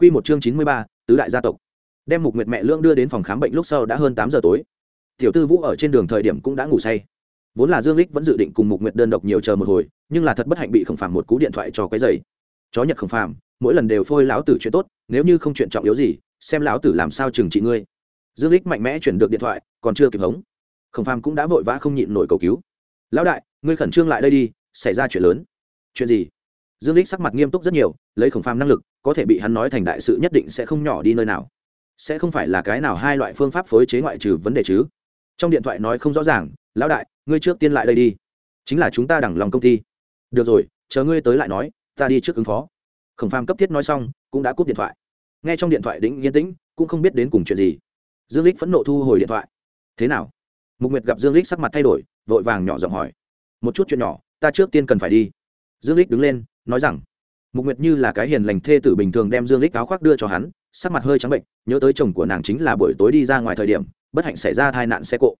Quy một chương chín mươi ba, tứ đại gia tộc. Đem Mục Nguyệt mẹ lương đưa đến phòng khám bệnh lúc sau đã hơn tám giờ tối. Tiểu Tư Vũ ở trên đường thời điểm cũng đã ngủ say. Vốn là Dương Lịch vẫn dự định cùng Mục Nguyệt đơn độc nhiều chờ một hồi, nhưng là thật bất hạnh bị Khổng Phàm một cú điện thoại cho cái dậy. Chó Nhật Khổng Phàm, mỗi lần đều phôi lão tử chuyện tốt, nếu như không chuyện trọng yếu gì, xem lão tử làm sao chừng trị ngươi. Dương Lịch mạnh mẽ chuyển được điện thoại, còn chưa kịp hống. Khổng Phàm cũng đã vội vã không nhịn nổi cầu cứu. "Lão đại, ngươi khẩn trương lại đây đi, xảy ra chuyện lớn." "Chuyện gì?" Dương Lịch sắc mặt nghiêm túc rất nhiều, lấy Khổng Phàm năng lực, có thể bị hắn nói thành đại sự nhất định sẽ không nhỏ đi nơi nào. Sẽ không phải là cái nào hai loại phương pháp phối chế ngoại trừ vấn đề chứ. Trong điện thoại nói không rõ ràng, lão đại, ngươi trước tiên lại đây đi. Chính là chúng ta đẳng lòng công ty. Được rồi, chờ ngươi tới lại nói, ta đi trước ứng phó. Khổng phàm cấp thiết nói xong, cũng đã cúp điện thoại. Nghe trong điện thoại đĩnh yên tĩnh, cũng không biết đến cùng chuyện gì. Dương lích phẫn nộ thu hồi điện thoại. Thế nào? Mục nguyệt gặp dương lích sắc mặt thay đổi, vội vàng nhỏ giọng hỏi. Một chút chuyện nhỏ, ta trước tiên cần phải đi. Dương lích đứng lên, nói rằng mục nguyệt như là cái hiền lành thê tử bình thường đem dương lích áo khoác đưa cho hắn, sắc mặt hơi trắng bệnh, nhớ tới chồng của nàng chính là buổi tối đi ra ngoài thời điểm, bất hạnh xảy ra tai nạn xe cộ.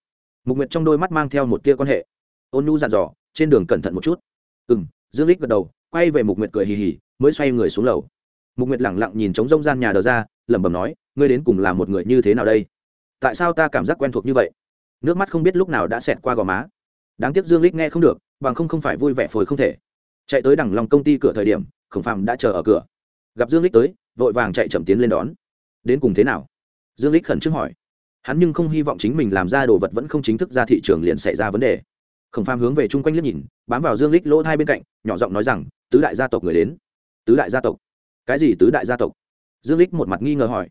Mục nguyệt trong đôi mắt mang theo một tia quan hệ. Ôn nhu dặn dò, trên đường cẩn thận một chút. Ừ m dương lích gật đầu, quay về mục nguyệt cười hì hì, mới xoay người xuống lầu. Mục nguyệt lẳng lặng nhìn trống rông gian nhà đờ ra, lẩm bẩm nói, ngươi đến cùng là một người như thế nào đây? Tại sao ta cảm giác quen thuộc như vậy? Nước mắt không biết lúc nào đã xẹt qua gò má. Đáng tiếc dương lích nghe không được, bằng không không phải vui vẻ phổi không thể. Chạy tới đằng lòng công ty cửa thời điểm khổng phàm đã chờ ở cửa. Gặp dương lích tới, vội vàng chạy chậm tiến lên đón. Đến cùng thế nào? Dương lích khẩn trương hỏi. Hắn nhưng không hy vọng chính mình làm ra đồ vật vẫn không chính thức ra thị trường liền xảy ra vấn đề. Khổng phàm hướng về chung quanh liếc nhìn, bám vào dương lích lỗ hai bên cạnh, nhỏ giọng nói rằng, tứ đại gia tộc người đến. Tứ đại gia tộc? Cái gì tứ đại gia tộc? Dương lích một mặt nghi ngờ hỏi.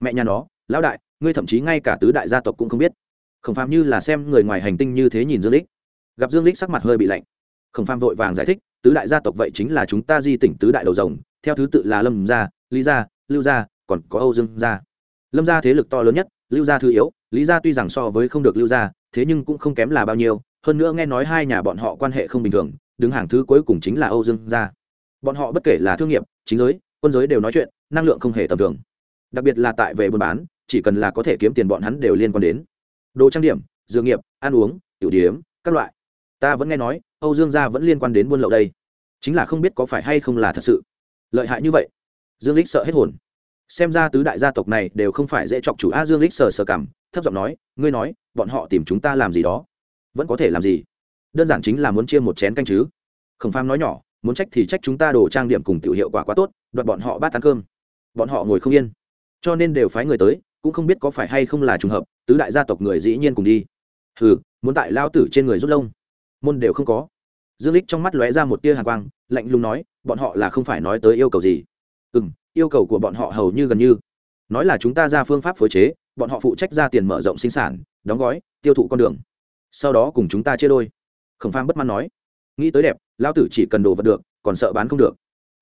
Mẹ nhà nó, lão đại, ngươi thậm chí ngay cả tứ đại gia tộc cũng không biết. Khổng phàm như là xem người ngoài hành tinh như thế nhìn dương lích gặp dương lích sắc mặt hơi bị lạnh. Khổng phàm vội vàng giải thích tứ đại gia tộc vậy chính là chúng ta di tỉnh tứ đại đầu rồng, theo thứ tự là lâm gia, lý gia, lưu gia, còn có âu dương gia. Lâm gia thế lực to lớn nhất, lưu gia thứ yếu, lý gia tuy rằng so với không được lưu gia, thế nhưng cũng không kém là bao nhiêu, hơn nữa nghe nói hai nhà bọn họ quan hệ không bình thường, đứng hàng thứ cuối cùng chính là âu dương gia. Bọn họ bất kể là thương nghiệp, chính giới, quân giới đều nói chuyện, năng lượng không hề tầm thường. Đặc biệt là tại về buôn bán, chỉ cần là có thể kiếm tiền bọn hắn đều liên quan đến. Đồ trang điểm, dược nghiệp, ăn uống, tiểu điếm, các loại. Ta vẫn nghe nói âu dương gia vẫn liên quan đến buôn lậu đây. Chính là không biết có phải hay không là thật sự. Lợi hại như vậy, dương lích sợ hết hồn. Xem ra tứ đại gia tộc này đều không phải dễ chọc chủ a dương lích sờ sờ cảm thấp giọng nói, ngươi nói, bọn họ tìm chúng ta làm gì đó? Vẫn có thể làm gì? Đơn giản chính là muốn chia một chén canh chứ. Khổng pham nói nhỏ, muốn trách thì trách chúng ta đồ trang điểm cùng tiểu hiệu quả quá tốt, đoạt bọn họ bát ăn cơm. Bọn họ ngồi không yên. Cho nên đều phái người tới, cũng không biết có phải hay không là trùng hợp, tứ đại gia tộc người dĩ nhiên cùng đi. Hừ, muốn tại lao tử trên người rút lông môn đều không có. Dương lích trong mắt lóe ra một tia hàn quang, lạnh lùng nói, bọn họ là không phải nói tới yêu cầu gì? Ừ m yêu cầu của bọn họ hầu như gần như. Nói là chúng ta ra phương pháp phối chế, bọn họ phụ trách ra tiền mở rộng sinh sản, đóng gói, tiêu thụ con đường. Sau đó cùng chúng ta chia đôi. Khổng pham bất mãn nói. Nghĩ tới đẹp lao tử chỉ cần đồ vật được, còn sợ bán không được.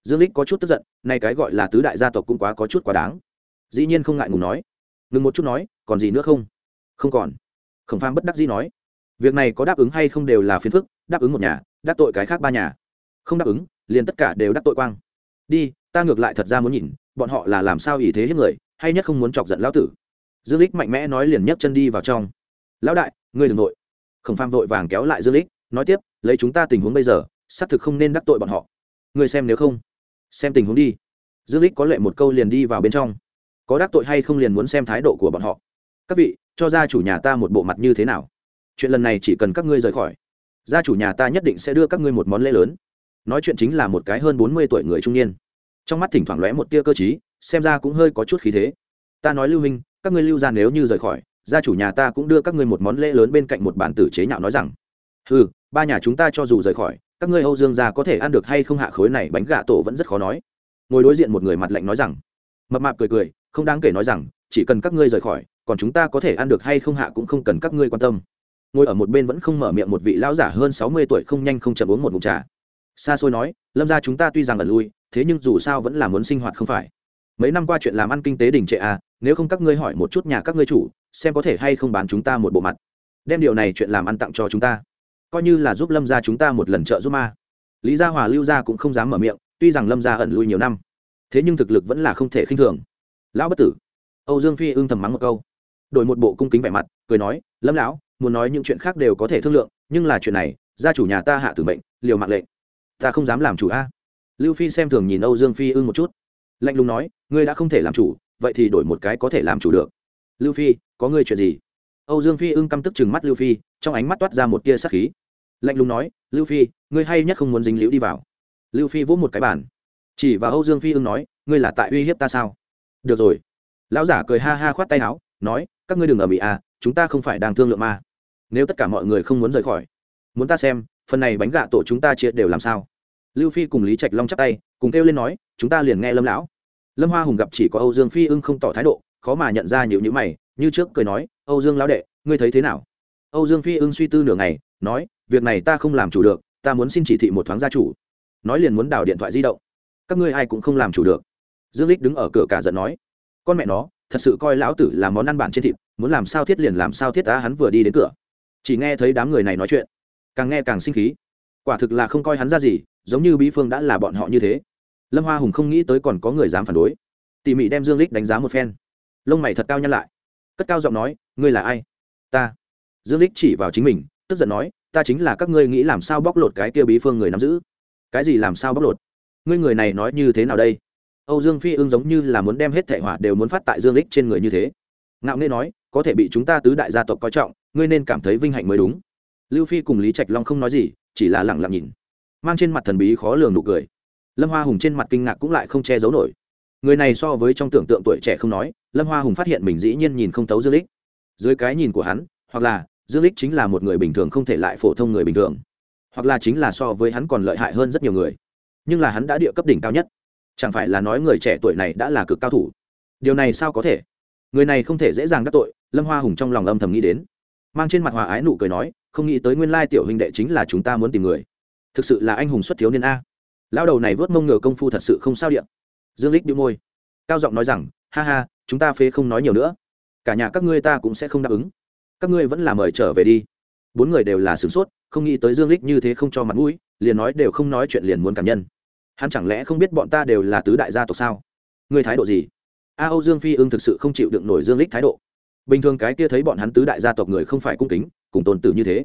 Dương lích có chút tức giận, nay cái gọi là tứ đại gia tộc cũng quá có chút quá đáng. Dĩ nhiên không ngại ngùng nói. Ngừng một chút nói, còn gì nữa không? Không còn. Khổng pham bất đắc dĩ nói việc này có đáp ứng hay không đều là phiền phức, đáp ứng một nhà, đắc tội cái khác ba nhà. Không đáp ứng, liền tất cả đều đắc tội quang. Đi, ta ngược lại thật ra muốn nhìn, bọn họ là làm sao ý thế hiếp người, hay nhất không muốn chọc giận lão tử. Dương lích mạnh mẽ nói liền nhấc chân đi vào trong. Lão đại, ngươi đừng nội khổng pham vội vàng kéo lại dương lích nói tiếp, lấy chúng ta tình huống bây giờ, xác thực không nên đắc tội bọn họ. Ngươi xem nếu không, xem tình huống đi. Dương lích có lệ một câu liền đi vào bên trong. Có đắc tội hay không liền muốn xem thái độ của bọn họ. Các vị, cho gia chủ nhà ta một bộ mặt như thế nào? Chuyện lần này chỉ cần các ngươi rời khỏi, gia chủ nhà ta nhất định sẽ đưa các ngươi một món lễ lớn. Nói chuyện chính là một cái hơn bốn mươi tuổi người trung niên. Trong mắt thỉnh thoảng lóe một tia cơ t xem ra cũng hơi có chút khí thế. Ta nói lưu hình các ngươi lưu ra nếu như rời khỏi, gia chủ nhà ta cũng đưa các ngươi một món lễ lớn bên cạnh một bản tử chế nhạo nói rằng ừ ba nhà chúng ta cho dù rời khỏi, các ngươi âu dương gia có thể ăn được hay không hạ khối này bánh gà tổ vẫn rất khó nói. Ngồi đối diện một người mặt lạnh nói rằng, mập mạp cười cười, không đáng kể nói rằng, chỉ cần các ngươi rời khỏi, còn chúng ta có thể ăn được hay không hạ cũng không cần các ngươi quan tâm ngồi ở một bên vẫn không mở miệng một vị lão giả hơn sáu mươi tuổi không nhanh không chậm uống một mụn trà. Xa xôi nói, lâm ra chúng ta tuy rằng ẩn lui, thế nhưng dù sao vẫn là muốn sinh hoạt không phải. Mấy năm qua chuyện làm ăn kinh tế đình trệ à nếu không các ngươi hỏi một chút nhà các ngươi chủ, xem có thể hay không bán chúng ta một bộ mặt. Đem điều này chuyện làm ăn tặng cho chúng ta. Coi như là giúp lâm ra chúng ta một lần trợ giúp ma. Lý gia hòa, lưu gia cũng không dám mở miệng, tuy rằng lâm gia ẩn lui nhiều năm, thế nhưng thực lực vẫn là không thể khinh thường. Lão bất tử. Âu dương phi ưng thầm mắng một câu. Đổi một bộ cung kính vẻ mặt, cười nói, lâm lão muốn nói những chuyện khác đều có thể thương lượng, nhưng là chuyện này, gia chủ nhà ta hạ tử mệnh, liều mạng lệnh. Ta không dám làm chủ a. Lưu phi xem thường nhìn âu dương phi ưng một chút. Lạnh lùng nói, ngươi đã không thể làm chủ, vậy thì đổi một cái có thể làm chủ được. Lưu phi, có ngươi chuyện gì? Âu dương phi ưng căm tức chừng mắt lưu phi, trong ánh mắt toát ra một tia sắc khí. Lạnh lùng nói, lưu phi, ngươi hay nhất không muốn dính liễu đi vào. Lưu phi vỗ một cái bàn. Chỉ vào âu dương phi ưng nói, ngươi là tại uy hiếp ta sao? Được rồi. Lão giả cười ha ha khoát tay áo, nói, các ngươi đừng ở mỹ à chúng ta không phải đang thương lượng ma nếu tất cả mọi người không muốn rời khỏi, muốn ta xem, phần này bánh gạ tổ chúng ta chia đều làm sao? Lưu phi cùng lý trạch long chắp tay, cùng kêu lên nói, chúng ta liền nghe lâm lão. Lâm hoa hùng gặp chỉ có âu dương phi ưng không tỏ thái độ, khó mà nhận ra nhiều những mày, như trước cười nói, âu dương lão đệ, ngươi thấy thế nào? Âu dương phi ưng suy tư nửa ngày, nói, việc này ta không làm chủ được, ta muốn xin chỉ thị một thoáng gia chủ. Nói liền muốn đào điện thoại di động. Các ngươi ai cũng không làm chủ được. Dương lích đứng ở cửa cả giận nói, con mẹ nó, thật sự coi lão tử là món ăn bản trên thịt, muốn làm sao thiết liền làm sao thiết, ta hắn vừa đi đến cửa chỉ nghe thấy đám người này nói chuyện, càng nghe càng sinh khí. Quả thực là không coi hắn ra gì, giống như bí phương đã là bọn họ như thế. Lâm hoa hùng không nghĩ tới còn có người dám phản đối. Tỉ mỉ đem dương lích đánh giá một phen. Lông mày thật cao nhăn lại. Cất cao giọng nói, ngươi là ai? Ta. Dương lích chỉ vào chính mình, tức giận nói, ta chính là các ngươi nghĩ làm sao bóc lột cái kia bí phương người nắm giữ. Cái gì làm sao bóc lột? Ngươi người này nói như thế nào đây? Âu dương phi ương giống như là muốn đem hết thệ hỏa đều muốn phát tại dương lích trên người như thế. Ngạo nghê nói, có thể bị chúng ta tứ đại gia tộc coi trọng ngươi nên cảm thấy vinh hạnh mới đúng. Lưu phi cùng lý trạch long không nói gì, chỉ là lặng lặng nhìn. Mang trên mặt thần bí khó lường nụ cười. Lâm hoa hùng trên mặt kinh ngạc cũng lại không che giấu nổi. Người này so với trong tưởng tượng tuổi trẻ không nói, lâm hoa hùng phát hiện mình dĩ nhiên nhìn không thấu dương lích. Dưới cái nhìn của hắn, hoặc là, dương lích chính là một người bình thường không thể lại phổ thông người bình thường. Hoặc là chính là so với hắn còn lợi hại hơn rất nhiều người. Nhưng là hắn đã địa cấp đỉnh cao nhất. Chẳng phải là nói người trẻ tuổi này đã là cực cao thủ. Điều này sao có thể? Người này không thể dễ dàng đắc tội, lâm hoa hùng trong lòng âm thầm nghĩ đến mang trên mặt hòa ái nụ cười nói, không nghĩ tới nguyên lai tiểu huynh đệ chính là chúng ta muốn tìm người. Thực sự là anh hùng xuất thiếu niên a. Lao đầu này vớt mông ngựa công phu thật sự không sao điện dương lích đĩu môi, cao giọng nói rằng, ha ha, chúng ta phế không nói nhiều nữa. Cả nhà các ngươi ta cũng sẽ không đáp ứng. Các ngươi vẫn là mời trở về đi. Bốn người đều là sửng sốt, không nghĩ tới dương lích như thế không cho mặt mũi, liền nói đều không nói chuyện liền muốn cảm nhân. Hắn chẳng lẽ không biết bọn ta đều là tứ đại gia tộc sao? Ngươi thái độ gì? A âu dương phi ưng thực sự không chịu đựng nổi dương lích thái độ bình thường cái kia thấy bọn hắn tứ đại gia tộc người không phải cung kính, cùng tôn tử như thế.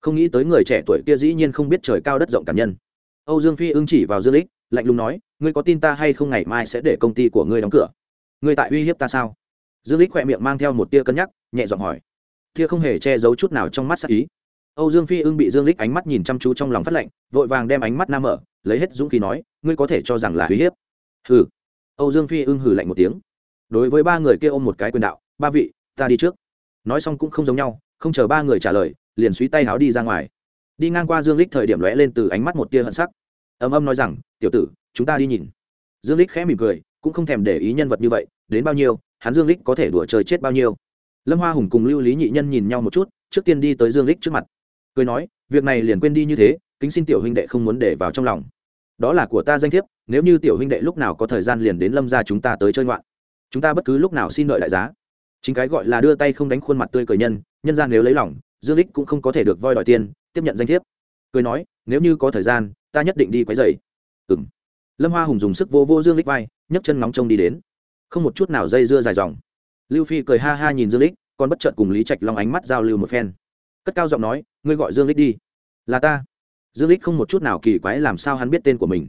Không nghĩ tới người trẻ tuổi kia dĩ nhiên không biết trời cao đất rộng cảm nhân. Âu dương phi ưng chỉ vào dương lích lạnh lùng nói, ngươi có tin ta hay không ngày mai sẽ để công ty của ngươi đóng cửa? Ngươi tại uy hiếp ta sao? Dương lích khỏe miệng mang theo một tia cân nhắc, nhẹ giọng hỏi. Tia không hề che giấu chút nào trong mắt sắc ý. Âu dương phi ưng bị dương lích ánh mắt nhìn chăm chú trong lòng phát lạnh, vội vàng đem ánh mắt nam mở, lấy hết dũng khí nói, ngươi có thể cho rằng là uy hiếp? Hừ. Âu dương phi ưng hừ lạnh một tiếng. Đối với ba người kia ôm một cái quyền đạo, ba vị ta đi trước. Nói xong cũng không giống nhau, không chờ ba người trả lời, liền suy tay háo đi ra ngoài. Đi ngang qua dương lích thời điểm lóe lên từ ánh mắt một tia hận sắc. Ầm ầm nói rằng, tiểu tử, chúng ta đi nhìn. Dương lích khẽ mỉm cười, cũng không thèm để ý nhân vật như vậy, đến bao nhiêu, hắn dương lích có thể đùa chơi chết bao nhiêu. Lâm hoa hùng cùng lưu lý nhị nhân nhìn nhau một chút, trước tiên đi tới dương lích trước mặt. Cười nói, việc này liền quên đi như thế, kính xin tiểu huynh đệ không muốn để vào trong lòng. Đó là của ta danh thiếp, nếu như tiểu huynh đệ lúc nào có thời gian liền đến lâm ra chúng ta tới chơi ngoạn. Chúng ta bất cứ lúc nào xin đợi đại giá chính cái gọi là đưa tay không đánh khuôn mặt tươi cười nhân nhân gian nếu lấy lòng, dương lích cũng không có thể được voi đòi tiền, tiếp nhận danh thiếp. Cười nói, nếu như có thời gian, ta nhất định đi quấy dày ừ m lâm hoa hùng dùng sức vô vô dương lích vai, nhấc chân nóng trông đi đến. Không một chút nào dây dưa dài dòng. Lưu phi cười ha ha nhìn dương lích còn bất chợt cùng lý trạch long ánh mắt giao lưu một phen. Cất cao giọng nói, ngươi gọi dương lích đi. Là ta. Dương lích không một chút nào kỳ quái làm sao hắn biết tên của mình.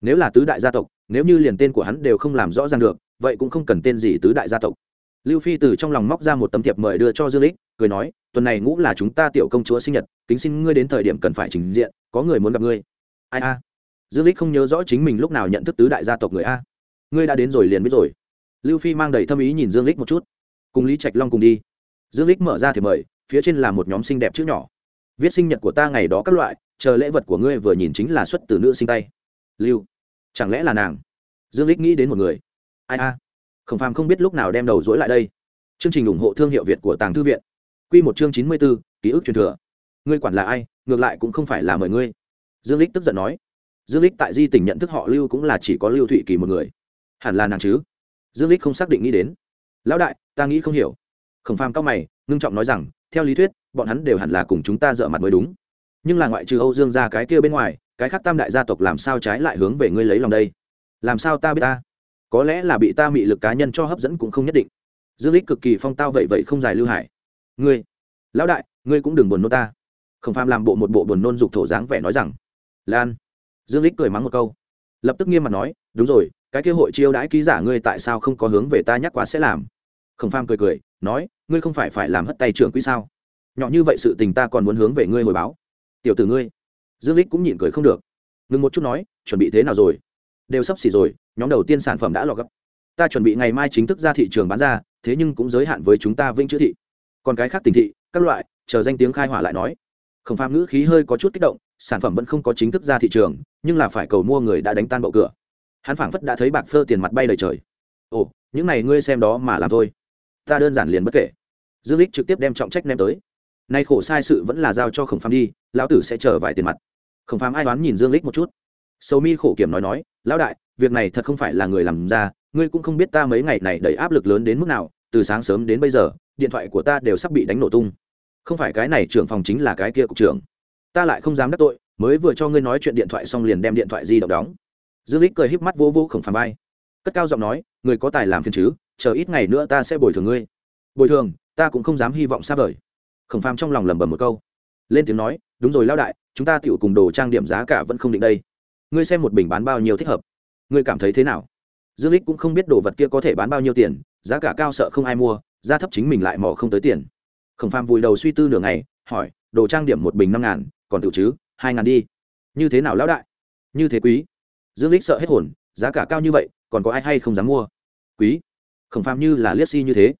Nếu là tứ đại gia tộc, nếu như liền tên của hắn đều không làm rõ ràng được, vậy cũng không cần tên gì tứ đại gia tộc lưu phi từ trong lòng móc ra một tấm thiệp mời đưa cho dương lích, cười nói, tuần này ngũ là chúng ta tiểu công chúa sinh nhật, kính xin ngươi đến thời điểm cần phải trình diện, có người muốn gặp ngươi. Ai a? Dương lích không nhớ rõ chính mình lúc nào nhận thức tứ đại gia tộc người a. Ngươi đã đến rồi liền biết rồi. Lưu phi mang đầy thâm ý nhìn dương lích một chút. Cùng lý trạch long cùng đi. Dương lích mở ra thì mời, phía trên là một nhóm xinh đẹp chữ nhỏ. Viết sinh nhật của ta ngày đó các loại, chờ lễ vật của ngươi vừa nhìn chính là xuất từ nữ sinh tay. Lưu, chẳng lẽ là nàng? Dương lích nghĩ đến một người. Ai a? Khổng phàm không biết lúc nào đem đầu dỗi lại đây. Chương trình ủng hộ thương hiệu việt của tàng thư viện. Q một chương chín mươi b ố ký ức truyền thừa. Ngươi quản là ai, ngược lại cũng không phải là mời ngươi. Dương lích tức giận nói. Dương lích tại di tỉnh nhận thức họ lưu cũng là chỉ có lưu thụy kỳ một người. Hẳn là nàng chứ? Dương lích không xác định nghĩ đến. Lão đại, ta nghĩ không hiểu. Khổng phàm cao mày, ngưng trọng nói rằng, theo lý thuyết, bọn hắn đều hẳn là cùng chúng ta dợ mặt mới đúng. Nhưng là ngoại trừ âu dương ra cái kia bên ngoài, cái khác tam đại gia tộc làm sao trái lại hướng về ngươi lấy lòng đây? Làm sao ta biết ta? Có lẽ là bị ta mị lực cá nhân cho hấp dẫn cũng không nhất định. Dương lích cực kỳ phong tao vậy vậy không dài lưu hải. Ngươi, lão đại, ngươi cũng đừng buồn nôn ta. Khổng phàm làm bộ một bộ buồn nôn dục thổ dáng vẻ nói rằng, lan. Dương lích cười mắng một câu. Lập tức nghiêm mặt nói, đúng rồi, cái kia hội chiêu đãi ký giả ngươi tại sao không có hướng về ta nhắc quá sẽ làm? Khổng pham cười cười, nói, ngươi không phải phải làm hất tay trưởng quỹ sao? Nhỏ như vậy sự tình ta còn muốn hướng về ngươi hồi báo. Tiểu tử ngươi. Dương lích cũng nhịn cười không được. Ngừng một chút nói, chuẩn bị thế nào rồi? Đều sắp xỉ rồi, nhóm đầu tiên sản phẩm đã lọt gấp. Ta chuẩn bị ngày mai chính thức ra thị trường bán ra, thế nhưng cũng giới hạn với chúng ta vĩnh chữ thị. Còn cái khác tình thị, các loại, chờ danh tiếng khai hỏa lại nói. Khổng phàm ngữ khí hơi có chút kích động, sản phẩm vẫn không có chính thức ra thị trường, nhưng là phải cầu mua người đã đánh tan bậu cửa. Hắn phảng phất đã thấy bạc phơ tiền mặt bay đầy trời. Ồ, những này ngươi xem đó mà làm thôi. Ta đơn giản liền bất kể. Dương lích trực tiếp đem trọng trách ném tới. Nay khổ sai sự vẫn là giao cho khổng phàm đi, lão tử sẽ chờ vài tiền mặt. Khổng phàm ai đoán nhìn dương lích một chút. Sầu mi khổ kiểm nói nói lão đại, việc này thật không phải là người làm ra, ngươi cũng không biết ta mấy ngày này đầy áp lực lớn đến mức nào, từ sáng sớm đến bây giờ, điện thoại của ta đều sắp bị đánh nổ tung. Không phải cái này trưởng phòng chính là cái kia cục trưởng. Ta lại không dám đắc tội, mới vừa cho ngươi nói chuyện điện thoại xong liền đem điện thoại di động đóng. Dương lích cười híp mắt vô vô khổng phàm vai. Cất cao giọng nói, người có tài làm phiền chứ, chờ ít ngày nữa ta sẽ bồi thường ngươi. Bồi thường, ta cũng không dám hy vọng xa vời. Khổng phàm trong lòng lẩm bẩm một câu. Lên tiếng nói, đúng rồi lao đại, chúng ta tiểu cùng đồ trang điểm giá cả vẫn không định đây ngươi xem một bình bán bao nhiêu thích hợp. Ngươi cảm thấy thế nào? Dương lích cũng không biết đồ vật kia có thể bán bao nhiêu tiền, giá cả cao sợ không ai mua, giá thấp chính mình lại mò không tới tiền. Khổng phàm vùi đầu suy tư nửa ngày, hỏi, đồ trang điểm một bình năm ngàn, còn tự chứ, hai ngàn đi. Như thế nào lão đại? Như thế quý. Dương lích sợ hết hồn, giá cả cao như vậy, còn có ai hay không dám mua? Quý. Khổng phàm như là liếc si như thế.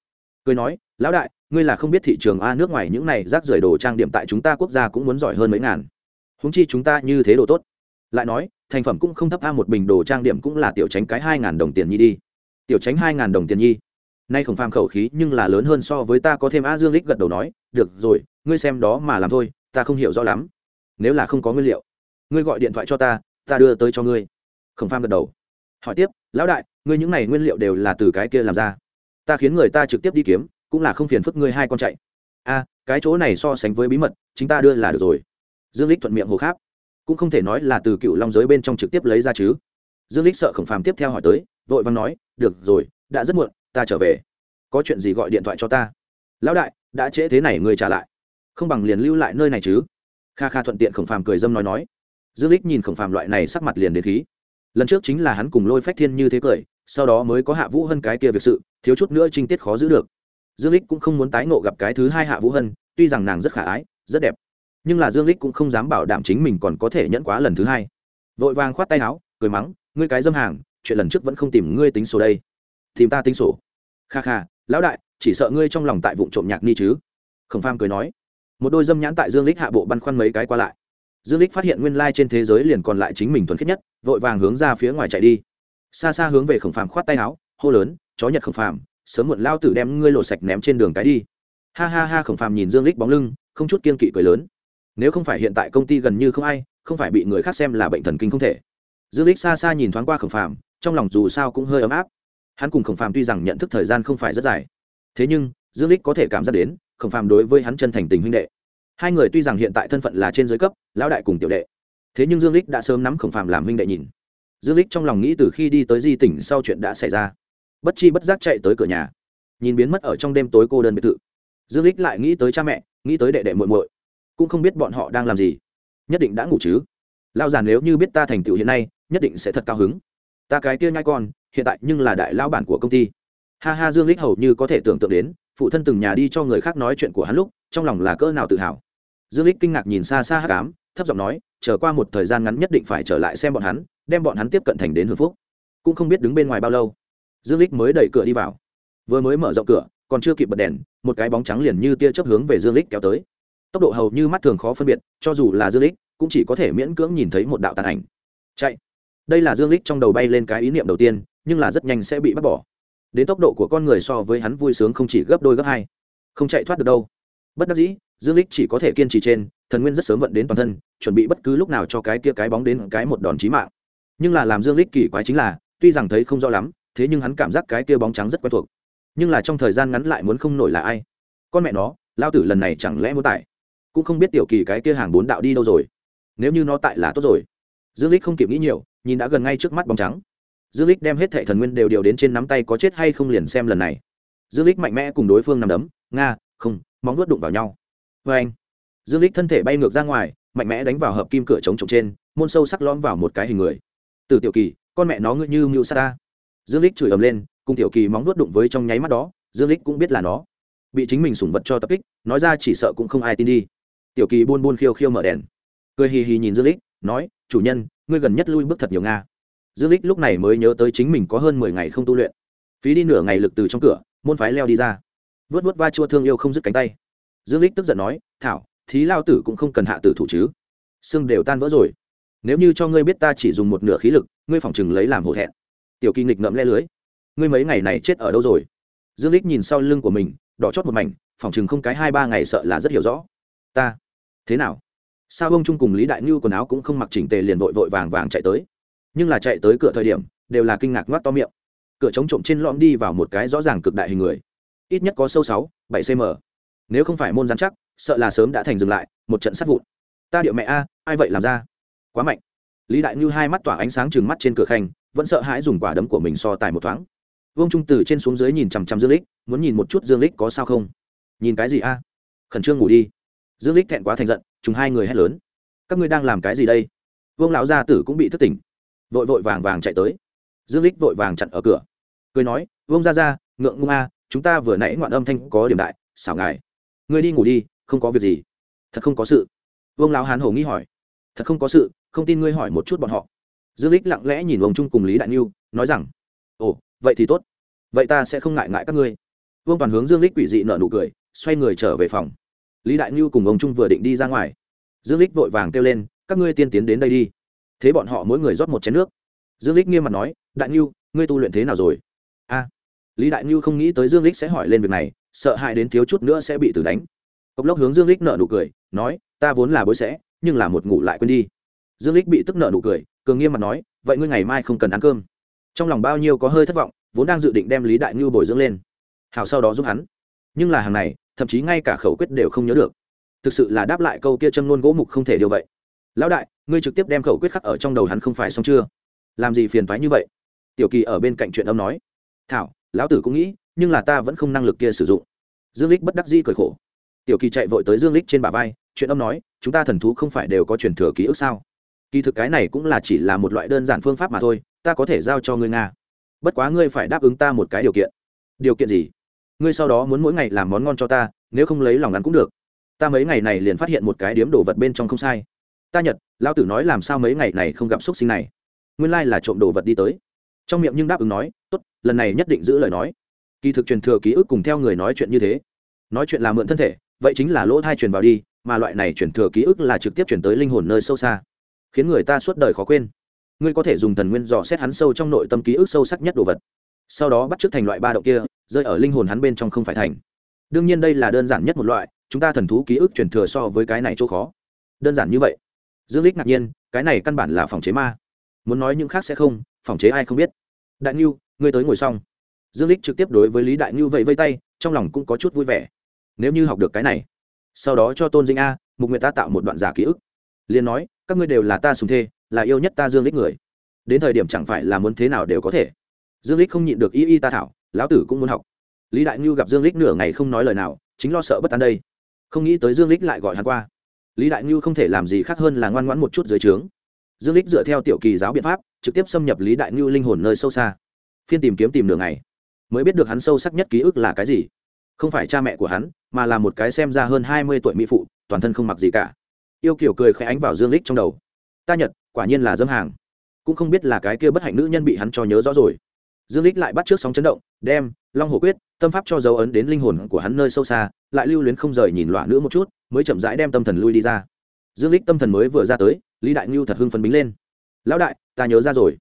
Cười nói, lão đại, ngươi là không biết thị trường a nước ngoài những này rác rưởi đồ trang điểm tại chúng ta quốc gia cũng muốn giỏi hơn mấy ngàn. Húng chi chúng ta như thế đồ tốt. Lại nói thành phẩm cũng không thấp, a một bình đồ trang điểm cũng là tiểu tránh cái hai ngàn đồng tiền nhi đi. Tiểu tránh hai ngàn đồng tiền nhi. Nay khổng phàm khẩu khí nhưng là lớn hơn so với ta có thêm a dương lích gật đầu nói, được rồi, ngươi xem đó mà làm thôi, ta không hiểu rõ lắm. Nếu là không có nguyên liệu, ngươi gọi điện thoại cho ta ta đưa tới cho ngươi. Khổng phàm gật đầu. Hỏi tiếp, lão đại, ngươi những này nguyên liệu đều là từ cái kia làm ra? Ta khiến người ta trực tiếp đi kiếm, cũng là không phiền phức ngươi hai con chạy. A, cái chỗ này so sánh với bí mật, chính ta đưa là được rồi. Dương lích thuận miệng hồ kháp cũng không thể nói là từ cựu long giới bên trong trực tiếp lấy ra chứ. Dương lích sợ khổng phàm tiếp theo hỏi tới, vội vàng nói, được rồi, đã rất muộn, ta trở về. Có chuyện gì gọi điện thoại cho ta. Lão đại, đã trễ thế này, người trả lại. Không bằng liền lưu lại nơi này chứ. Kha kha thuận tiện khổng phàm cười dâm nói nói. Dương lích nhìn khổng phàm loại này sắc mặt liền đến khí. Lần trước chính là hắn cùng lôi phách thiên như thế cười, sau đó mới có hạ vũ hân cái kia việc sự, thiếu chút nữa trinh tiết khó giữ được. Dương lích cũng không muốn tái ngộ gặp cái thứ hai hạ vũ hân, tuy rằng nàng rất khả ái, rất đẹp nhưng là dương lích cũng không dám bảo đảm chính mình còn có thể nhẫn quá lần thứ hai. Vội vàng khoát tay áo, cười mắng, ngươi cái dâm hàng, chuyện lần trước vẫn không tìm ngươi tính sổ đây. Tìm ta tính sổ? Kha kha, lão đại, chỉ sợ ngươi trong lòng tại vụ trộm nhạc ni chứ. Khổng pham cười nói. Một đôi dâm nhãn tại dương lích hạ bộ băn khoăn mấy cái qua lại. Dương lích phát hiện nguyên lai trên thế giới liền còn lại chính mình thuần khiết nhất, vội vàng hướng ra phía ngoài chạy đi. Xa xa hướng về khổng phàm khoát tay áo, hô lớn, chó nhật khổng phàm, sớm muộn lao tử đem ngươi lột sạch ném trên đường cái đi. Ha ha ha, khổng phàm nhìn dương lích bóng lưng, không chút kiên kỵ cười lớn nếu không phải hiện tại công ty gần như không ai, không phải bị người khác xem là bệnh thần kinh không thể. Dương lích xa xa nhìn thoáng qua khổng phàm, trong lòng dù sao cũng hơi ấm áp. Hắn cùng khổng phàm tuy rằng nhận thức thời gian không phải rất dài, thế nhưng, dương lích có thể cảm giác đến, khổng phàm đối với hắn chân thành tình huynh đệ. Hai người tuy rằng hiện tại thân phận là trên giới cấp, lão đại cùng tiểu đệ, thế nhưng dương lích đã sớm nắm khổng phàm làm huynh đệ nhìn. Dương lích trong lòng nghĩ từ khi đi tới di tỉnh sau chuyện đã xảy ra, bất chi bất giác chạy tới cửa nhà, nhìn biến mất ở trong đêm tối cô đơn biệt thự. Dương lích lại nghĩ tới cha mẹ, nghĩ tới đệ đệ muội muội cũng không biết bọn họ đang làm gì. Nhất định đã ngủ chứ? Lao già nếu như biết ta thành tựu hiện nay, nhất định sẽ thật cao hứng. Ta cái kia nhai con, hiện tại nhưng là đại lao bản của công ty. Ha ha, dương lích hầu như có thể tưởng tượng đến, phụ thân từng nhà đi cho người khác nói chuyện của hắn lúc, trong lòng là cỡ nào tự hào. Dương lích kinh ngạc nhìn xa xa hát cám thấp giọng nói, chờ qua một thời gian ngắn nhất định phải trở lại xem bọn hắn, đem bọn hắn tiếp cận thành đến hưởng phúc. Cũng không biết đứng bên ngoài bao lâu, dương lích mới đẩy cửa đi vào. Vừa mới mở rộng cửa, còn chưa kịp bật đèn, một cái bóng trắng liền như tia chớp hướng về dương lích kéo tới tốc độ hầu như mắt thường khó phân biệt, cho dù là dương lích, cũng chỉ có thể miễn cưỡng nhìn thấy một đạo tàn ảnh. Chạy. Đây là dương lích trong đầu bay lên cái ý niệm đầu tiên, nhưng là rất nhanh sẽ bị bắt bỏ. Đến tốc độ của con người so với hắn vui sướng không chỉ gấp đôi gấp hai. Không chạy thoát được đâu. Bất đắc dĩ, dương lích chỉ có thể kiên trì trên, thần nguyên rất sớm vận đến toàn thân, chuẩn bị bất cứ lúc nào cho cái kia cái bóng đến cái một đòn chí mạng. Nhưng là làm dương lích kỳ quái chính là, tuy rằng thấy không rõ lắm, thế nhưng hắn cảm giác cái kia bóng trắng rất quen thuộc. Nhưng là trong thời gian ngắn lại muốn không nổi là ai? Con mẹ nó lao tử lần này chẳng lẽ muốn tải? Cũng không biết tiểu kỳ cái kia hàng bốn đạo đi đâu rồi. Nếu như nó tại là tốt rồi. Dương lích không kịp nghĩ nhiều, nhìn đã gần ngay trước mắt bóng trắng. Dương lích đem hết thệ thần nguyên đều điều đến trên nắm tay có chết hay không liền xem lần này. Dương lích mạnh mẽ cùng đối phương nằm đấm, nga, không, móng vuốt đụng vào nhau. Vê anh, dương lích thân thể bay ngược ra ngoài, mạnh mẽ đánh vào hợp kim cửa chống trộm trên, môn sâu sắc lõm vào một cái hình người. Từ tiểu kỳ, con mẹ nó ngươi như mưu sa ta. Dương lích chửi ầm lên, cùng tiểu kỳ móng vuốt đụng với trong nháy mắt đó, dương lích cũng biết là nó. Bị chính mình sủng vật cho tập kích, nói ra chỉ sợ cũng không ai tin đi tiểu kỳ buôn buôn khiêu khiêu mở đèn. Cười hì hì nhìn dương lích, nói, chủ nhân, ngươi gần nhất lui bước thật nhiều nga. Dương lích lúc này mới nhớ tới chính mình có hơn mười ngày không tu luyện. Phí đi nửa ngày lực từ trong cửa, môn phái leo đi ra. Vớt vớt va chua thương yêu không dứt cánh tay. Dương lích tức giận nói, thảo, thí lao tử cũng không cần hạ tử thủ chứ. Xương đều tan vỡ rồi. Nếu như cho ngươi biết ta chỉ dùng một nửa khí lực, ngươi phỏng chừng lấy làm hổ thẹn. Tiểu kỳ nghịch ngậm le lưới. Ngươi mấy ngày này chết ở đâu rồi? Dương lích nhìn sau lưng của mình, đỏ chót một mảnh, phỏng chừng không cái hai ba ngày sợ là rất hiểu rõ. Ta thế nào? Sao ông trung cùng lý đại ngư quần áo cũng không mặc chỉnh tề liền vội vội vàng vàng chạy tới? Nhưng là chạy tới cửa thời điểm, đều là kinh ngạc ngoác to miệng. Cửa chống trộm trên lõm đi vào một cái rõ ràng cực đại hình người. Ít nhất có sâu sáu, bảy cm nếu không phải môn dán chắc, sợ là sớm đã thành dừng lại, một trận sát vụn. Ta điệu mẹ a, ai vậy làm ra? Quá mạnh. Lý đại ngư hai mắt tỏa ánh sáng trừng mắt trên cửa khanh, vẫn sợ hãi dùng quả đấm của mình so tài một thoáng. Vương trung từ trên xuống dưới nhìn chằm chằm dương lích, muốn nhìn một chút dương lích có sao không? Nhìn cái gì a? Khẩn trương ngủ đi dương lích thẹn quá thành giận chúng hai người hét lớn. Các ngươi đang làm cái gì đây? Vương lão gia tử cũng bị thất tỉnh. Vội vội vàng vàng chạy tới. Dương lích vội vàng chặn ở cửa. Cười nói, vương gia gia, ngượng ngung a, chúng ta vừa nãy ngoạn âm thanh có điểm đại, xảo ngài. Ngươi đi ngủ đi, không có việc gì. Thật không có sự. Vương lão hán hổ nghi hỏi. Thật không có sự, không tin ngươi hỏi một chút bọn họ. Dương lích lặng lẽ nhìn ông trung cùng lý đại niu nói rằng, ồ, vậy thì tốt. Vậy ta sẽ không ngại ngại các ngươi. Vương toàn hướng dương lích quỷ dị nở nụ cười, xoay người trở về phòng lý đại niu cùng ông trung vừa định đi ra ngoài. Dương lích vội vàng kêu lên, các ngươi tiên tiến đến đây đi. Thế bọn họ mỗi người rót một chén nước. Dương lích nghiêm mặt nói, đại niu ngươi tu luyện thế nào rồi? A. Lý đại niu không nghĩ tới dương lích sẽ hỏi lên việc này, sợ hãi đến thiếu chút nữa sẽ bị tử đánh. Cốc lốc hướng dương lích nở nụ cười, nói, ta vốn là bối sẽ, nhưng là một ngủ lại quên đi. Dương lích bị tức nợ nụ cười, cường nghiêm mặt nói, vậy ngươi ngày mai không cần ăn cơm. Trong lòng bao nhiêu có hơi thất vọng, vốn đang dự định đem lý đại ngưu bồi dưỡng lên. Hảo sau đó giúp hắn. Nhưng là hàng này thậm chí ngay cả khẩu quyết đều không nhớ được. Thực sự là đáp lại câu kia châm ngôn gỗ mục không thể điều vậy. Lão đại, ngươi trực tiếp đem khẩu quyết khắc ở trong đầu hắn không phải xong chưa? Làm gì phiền thoái như vậy? Tiểu kỳ ở bên cạnh chuyện âm nói. Thảo, lão tử cũng nghĩ, nhưng là ta vẫn không năng lực kia sử dụng. Dương lích bất đắc dĩ cười khổ. Tiểu kỳ chạy vội tới dương lích trên bả vai, chuyện âm nói, chúng ta thần thú không phải đều có truyền thừa ký ức sao? Kỳ thực cái này cũng là chỉ là một loại đơn giản phương pháp mà thôi, ta có thể giao cho ngươi nga. Bất quá ngươi phải đáp ứng ta một cái điều kiện. Điều kiện gì? Ngươi sau đó muốn mỗi ngày làm món ngon cho ta, nếu không lấy lòng ngắn cũng được. Ta mấy ngày này liền phát hiện một cái điếm đồ vật bên trong không sai. Ta nhật lao tử nói làm sao mấy ngày này không gặp xúc sinh này? Nguyên lai là trộm đồ vật đi tới. Trong miệng nhưng đáp ứng nói, tốt, lần này nhất định giữ lời nói. Kỳ thực truyền thừa ký ức cùng theo người nói chuyện như thế. Nói chuyện là mượn thân thể, vậy chính là lỗ thai truyền vào đi, mà loại này truyền thừa ký ức là trực tiếp chuyển tới linh hồn nơi sâu xa. Khiến người ta suốt đời khó quên. Ngươi có thể dùng thần nguyên dò xét hắn sâu trong nội tâm ký ức sâu sắc nhất đồ vật sau đó bắt t r ư ớ c thành loại ba động kia, rơi ở linh hồn hắn bên trong không phải thành. Đương nhiên đây là đơn giản nhất một loại, chúng ta thần thú ký ức truyền thừa so với cái này chỗ khó. Đơn giản như vậy. Dương lích ngạc nhiên, cái này căn bản là phòng chế ma. Muốn nói những khác sẽ không, phòng chế ai không biết. Đại ngưu, ngươi tới ngồi xong. Dương lích trực tiếp đối với lý đại ngưu vậy vây tay, trong lòng cũng có chút vui vẻ. Nếu như học được cái này, sau đó cho tôn dinh a, mục nguyệt ta tạo một đoạn giả ký ức. Liền nói, các ngươi đều là ta sùng thê, là yêu nhất ta dương lích người. Đến thời điểm chẳng phải là muốn thế nào đều có thể dương lích không nhịn được y y ta thảo, lão tử cũng muốn học. Lý đại ngưu gặp dương lích nửa ngày không nói lời nào, chính lo sợ bất an đây. Không nghĩ tới dương lích lại gọi hắn qua. Lý đại ngưu không thể làm gì khác hơn là ngoan ngoãn một chút dưới trướng. Dương lích dựa theo tiểu kỳ giáo biện pháp, trực tiếp xâm nhập lý đại ngưu linh hồn nơi sâu xa. Phiên tìm kiếm tìm nửa ngày, mới biết được hắn sâu sắc nhất ký ức là cái gì. Không phải cha mẹ của hắn, mà là một cái xem ra hơn hai mươi tuổi mỹ phụ, toàn thân không mặc gì cả. Yêu kiểu cười khẽ ánh vào dương lích trong đầu. Ta nhật, quả nhiên là dâm hàng. Cũng không biết là cái kia bất hạnh nữ nhân bị hắn cho nhớ rõ rồi dương lích lại bắt trước sóng chấn động, đem long hồ quyết, tâm pháp cho dấu ấn đến linh hồn của hắn nơi sâu xa, lại lưu luyến không rời nhìn loạn nữa một chút, mới chậm rãi đem tâm thần lui đi ra. Dương lích tâm thần mới vừa ra tới, lý đại ngưu thật hưng phấn bính lên. Lão đại, ta nhớ ra rồi.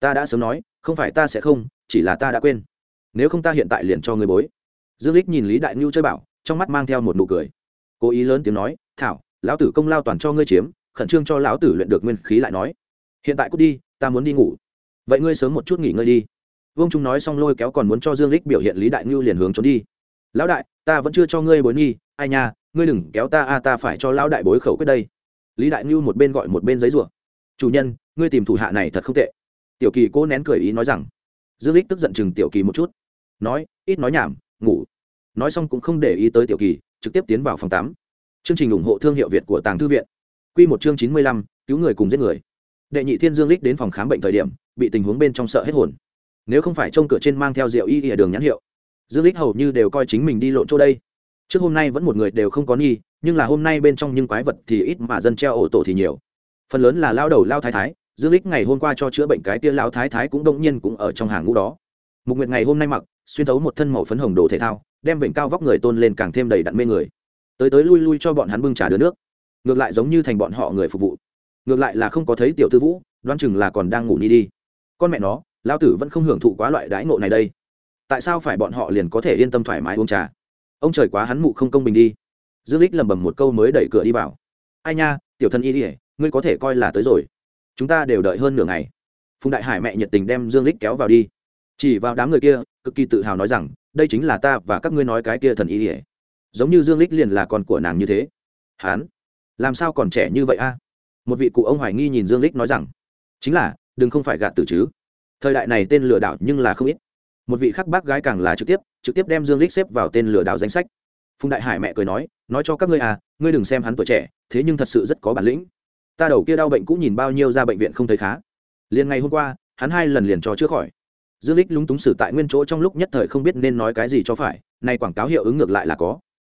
Ta đã sớm nói, không phải ta sẽ không, chỉ là ta đã quên. Nếu không ta hiện tại liền cho người bối. Dương lích nhìn lý đại ngưu chơi bảo, trong mắt mang theo một nụ cười. Cố ý lớn tiếng nói, thảo, lão tử công lao toàn cho ngươi chiếm, khẩn trương cho lão tử luyện được nguyên khí lại nói. Hiện tại cút đi, ta muốn đi ngủ. Vậy ngươi sớm một chút nghỉ ngơi đi vương trung nói xong lôi kéo còn muốn cho dương lích biểu hiện lý đại ngưu liền hướng trốn đi lão đại ta vẫn chưa cho ngươi bối nghi ai nha ngươi đừng kéo ta a, ta phải cho lão đại bối khẩu quyết đây lý đại ngưu một bên gọi một bên giấy rủa chủ nhân ngươi tìm thủ hạ này thật không tệ tiểu kỳ cố nén cười ý nói rằng dương lích tức giận chừng tiểu kỳ một chút nói ít nói nhảm ngủ nói xong cũng không để ý tới tiểu kỳ trực tiếp tiến vào phòng tắm chương trình ủng hộ thương hiệu việt của tàng thư viện quy một chương chín mươi lăm cứu người cùng giết người đệ nhị thiên dương lích đến phòng khám bệnh thời điểm bị tình huống bên trong sợ hết hồn nếu không phải trông cửa trên mang theo rượu y ỉa đường nhãn hiệu. Dương lích hầu như đều coi chính mình đi lộn chỗ đây. Trước hôm nay vẫn một người đều không có nghi, nhưng là hôm nay bên trong những quái vật thì ít mà dân treo ổ tổ thì nhiều. Phần lớn là lao đầu lao thái thái, dương lích ngày hôm qua cho chữa bệnh cái tia lao thái thái cũng đông nhiên cũng ở trong hàng ngũ đó. Mục nguyệt ngày hôm nay mặc, xuyên thấu một thân màu phấn hồng đồ thể thao, đem vịnh cao vóc người tôn lên càng thêm đầy đặn mê người. Tới tới lui lui cho bọn hắn bưng trà đưa nước. Ngược lại giống như thành bọn họ người phục vụ. Ngược lại là không có thấy tiểu tư vũ, đoán chừng là còn đang ngủ đi đi. Con mẹ nó lao tử vẫn không hưởng thụ quá loại đãi ngộ này đây. Tại sao phải bọn họ liền có thể yên tâm thoải mái uống trà? Ông trời quá hắn mụ không công bình đi. Dương lích lầm bầm một câu mới đẩy cửa đi vào. Ai nha, tiểu thân y ỉa ngươi có thể coi là tới rồi. Chúng ta đều đợi hơn nửa ngày. Phùng đại hải mẹ nhiệt tình đem dương lích kéo vào đi. Chỉ vào đám người kia, cực kỳ tự hào nói rằng, đây chính là ta và các ngươi nói cái kia thần y ỉa giống như dương lích liền là con của nàng như thế. Hán làm sao còn trẻ như vậy a? Một vị cụ ông hoài nghi nhìn dương lích nói rằng, chính là, đừng không phải gạt từ chứ thời đại này tên lừa đảo nhưng là không ít. Một vị khác bác gái càng là trực tiếp trực tiếp đem dương lích xếp vào tên lừa đảo danh sách. Phùng đại hải mẹ cười nói nói cho các ngươi à ngươi đừng xem hắn tuổi trẻ, thế nhưng thật sự rất có bản lĩnh. Ta đầu kia đau bệnh cũng nhìn bao nhiêu ra bệnh viện không thấy khá. Liền ngày hôm qua, hắn hai lần liền cho chữa khỏi. Dương lích lúng túng xử tại nguyên chỗ trong lúc nhất thời không biết nên nói cái gì cho phải, nay quảng cáo hiệu ứng ngược lại là có.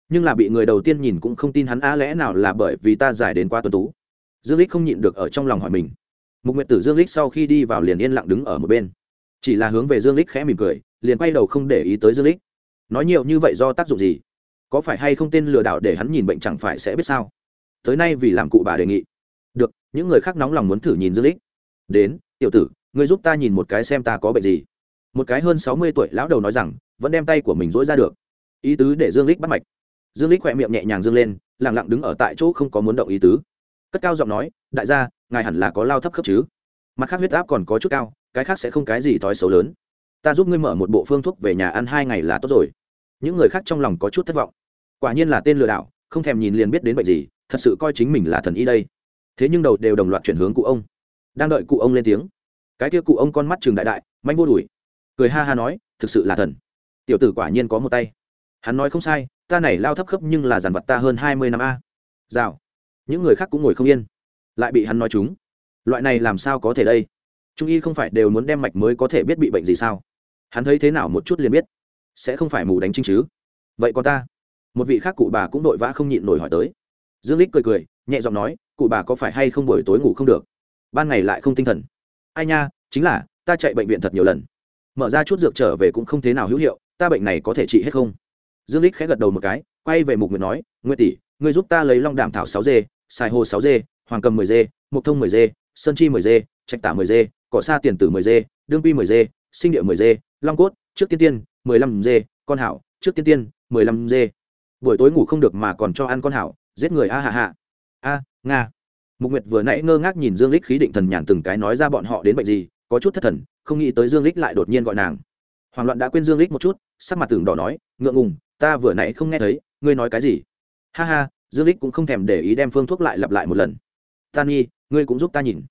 Nhưng là bị người đầu tiên nhìn cũng không tin hắn á lẽ nào là bởi vì ta giải đến quá tuần tú. Dương lích không nhịn được ở trong lòng hỏi mình mục nguyệt tử dương lích sau khi đi vào liền yên lặng đứng ở một bên. Chỉ là hướng về dương lích khẽ mỉm cười, liền quay đầu không để ý tới dương lích. Nói nhiều như vậy do tác dụng gì? Có phải hay không tên lừa đảo để hắn nhìn bệnh chẳng phải sẽ biết sao? Tới nay vì làm cụ bà đề nghị. Được, những người khác nóng lòng muốn thử nhìn dương lích. Đến, tiểu tử, ngươi giúp ta nhìn một cái xem ta có bệnh gì. Một cái hơn sáu mươi tuổi lão đầu nói rằng, vẫn đem tay của mình dỗi ra được. Ý tứ để dương lích bắt mạch. Dương lích khỏe miệng nhẹ nhàng dương lên lẳng lặng đứng ở tại chỗ không có muốn động ý tứ. Cất cao giọng nói, đại gia ngài hẳn là có lao thấp khớp chứ? Mặt khác huyết áp còn có chút cao, cái khác sẽ không cái gì thói xấu lớn. Ta giúp ngươi mở một bộ phương thuốc về nhà ăn hai ngày là tốt rồi. Những người khác trong lòng có chút thất vọng. Quả nhiên là tên lừa đảo, không thèm nhìn liền biết đến bệnh gì, thật sự coi chính mình là thần y đây. Thế nhưng đầu đều đồng loạt chuyển hướng cụ ông. Đang đợi cụ ông lên tiếng. Cái kia cụ ông con mắt trường đại đại, manh vô đùi. Cười ha ha nói, thực sự là thần. Tiểu tử quả nhiên có một tay. Hắn nói không sai, ta này lao thấp khớp nhưng là dàn vật ta hơn hai mươi năm a. Rào. Những người khác cũng ngồi không yên lại bị hắn nói chúng. Loại này làm sao có thể đây? Trung y không phải đều muốn đem mạch mới có thể biết bị bệnh gì sao? Hắn thấy thế nào một chút liền biết. Sẽ không phải mù đánh trinh chứ? Vậy còn ta? Một vị khác cụ bà cũng vội vã không nhịn nổi hỏi tới. Dương lích cười cười, nhẹ giọng nói, cụ bà có phải hay không buổi tối ngủ không được? Ban ngày lại không tinh thần. Ai nha, chính là, ta chạy bệnh viện thật nhiều lần. Mở ra chút dược trở về cũng không thế nào hữu hiệu, ta bệnh này có thể trị hết không? Dương lích khẽ gật đầu một cái, quay về mục nguyệt nói, nguyệt tỷ, ngươi giúp ta lấy long đảm thảo sáu d xài hồ sáu d hoàng cầm mười d mục thông mười d sơn chi mười d trạch tả mười d cỏ sa tiền tử mười d đương quy mười d sinh địa mười d long cốt, trước tiên tiên mười lăm d con hảo, trước tiên tiên mười lăm d buổi tối ngủ không được mà còn cho ăn con hảo, giết người a hạ hạ a, nga. Mục nguyệt vừa nãy ngơ ngác nhìn dương lích khí định thần nhàn từng cái nói ra bọn họ đến bệnh gì, có chút thất thần, không nghĩ tới dương lích lại đột nhiên gọi nàng. Hoàng loạn đã quên dương lích một chút, sắc mặt tưởng đỏ nói, ngượng ngùng, ta vừa nãy không nghe thấy, ngươi nói cái gì? Ha ha, dương lích cũng không thèm để ý đem phương thuốc lại lặp lại một lần tan nhi, ngươi cũng giúp ta nhìn.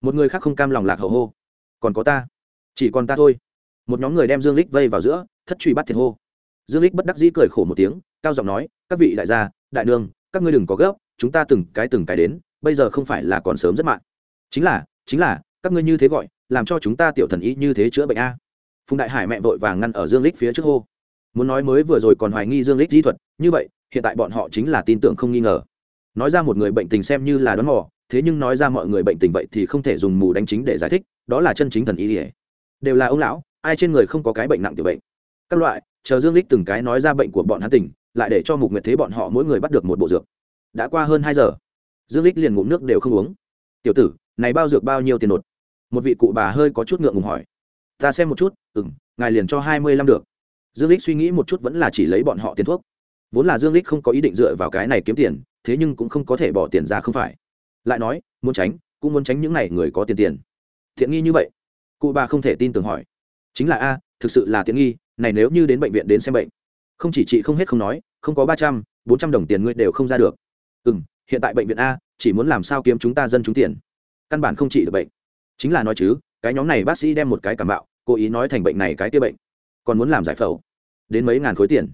Một người khác không cam lòng lạc hậu hô. Còn có ta. Chỉ còn ta thôi. Một nhóm người đem dương lích vây vào giữa, thất truy bắt thiệt hô. Dương lích bất đắc dĩ cười khổ một tiếng, cao giọng nói, các vị đại gia, đại nương, các ngươi đừng có gấp, chúng ta từng cái từng cái đến, bây giờ không phải là còn sớm rất mạng chính là chính là, các ngươi như thế gọi, làm cho chúng ta tiểu thần y như thế chữa bệnh a. Phùng đại hải mẹ vội vàng ngăn ở dương lích phía trước hô. Muốn nói mới vừa rồi còn hoài nghi dương lích di thuật, như vậy, hiện tại bọn họ chính là tin tưởng không nghi ngờ. Nói ra một người bệnh tình xem như là đoán mò thế nhưng nói ra mọi người bệnh tình vậy thì không thể dùng mù đánh chính để giải thích, đó là chân chính thần y ỉa đều là ông lão, ai trên người không có cái bệnh nặng tiểu bệnh. Các loại, chờ dương lích từng cái nói ra bệnh của bọn hắn tỉnh lại để cho mục nguyệt thế bọn họ mỗi người bắt được một bộ dược. Đã qua hơn hai giờ, dương lích liền ngụm nước đều không uống. Tiểu tử, này bao dược bao nhiêu tiền nột? Một vị cụ bà hơi có chút ngượng ngùng hỏi. Ta xem một chút, ừm, ngài liền cho hai mươi lăm được. Dương lích suy nghĩ một chút vẫn là chỉ lấy bọn họ tiền thuốc. Vốn là dương lích không có ý định dựa vào cái này kiếm tiền, thế nhưng cũng không có thể bỏ tiền ra không phải lại nói, muốn tránh, cũng muốn tránh những này người có tiền tiền. Thiện nghi như vậy? Cụ bà không thể tin tưởng hỏi. Chính là a, thực sự là tiện nghi, này nếu như đến bệnh viện đến xem bệnh. Không chỉ chị không hết không nói, không có ba trăm, bốn trăm đồng tiền ngươi đều không ra được. Ừ m hiện tại bệnh viện a, chỉ muốn làm sao kiếm chúng ta dân chúng tiền. Căn bản không trị được bệnh. Chính là nói chứ, cái nhóm này bác sĩ đem một cái cảm bạo, cố ý nói thành bệnh này cái kia bệnh. Còn muốn làm giải phẫu. Đến mấy ngàn khối tiền.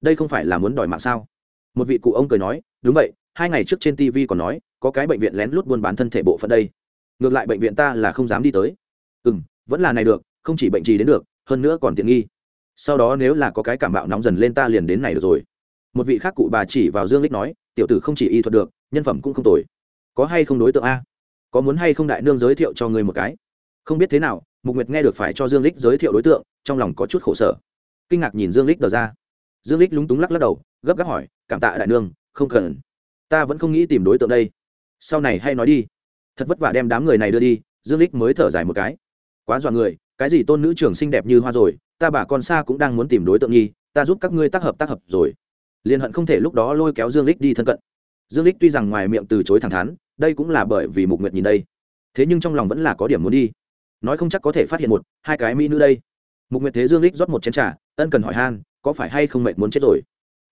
Đây không phải là muốn đòi mạng sao? Một vị cụ ông cười nói, đúng vậy hai ngày trước trên tv còn nói, có cái bệnh viện lén lút buôn bán thân thể bộ phận đây. Ngược lại bệnh viện ta là không dám đi tới. Ừ m vẫn là này được, không chỉ bệnh trì đến được, hơn nữa còn tiện nghi. Sau đó nếu là có cái cảm bạo nóng dần lên ta liền đến này được rồi. Một vị khác cụ bà chỉ vào dương lích nói, tiểu tử không chỉ y thuật được, nhân phẩm cũng không tồi. Có hay không đối tượng a? Có muốn hay không đại nương giới thiệu cho người một cái? Không biết thế nào, mục nguyệt nghe được phải cho dương lích giới thiệu đối tượng, trong lòng có chút khổ sở. Kinh ngạc nhìn dương lích đờ ra. Dương lích lúng túng lắc lắc đầu, gấp gáp hỏi, cảm tạ đại nương, không cần ta vẫn không nghĩ tìm đối tượng đây. Sau này hay nói đi. Thật vất vả đem đám người này đưa đi, dương lích mới thở dài một cái. Quá dọa người, cái gì tôn nữ trưởng xinh đẹp như hoa rồi, ta bà con xa cũng đang muốn tìm đối tượng nhi, ta giúp các ngươi tác hợp tác hợp rồi. Liền hận không thể lúc đó lôi kéo dương lích đi thân cận. Dương lích tuy rằng ngoài miệng từ chối thẳng thắn, đây cũng là bởi vì mục nguyệt nhìn đây. Thế nhưng trong lòng vẫn là có điểm muốn đi. Nói không chắc có thể phát hiện một, hai cái mỹ nữ đây. Mục nguyệt thế dương lích rót một chén trà, ân cần hỏi han, có phải hay không mệt muốn chết rồi?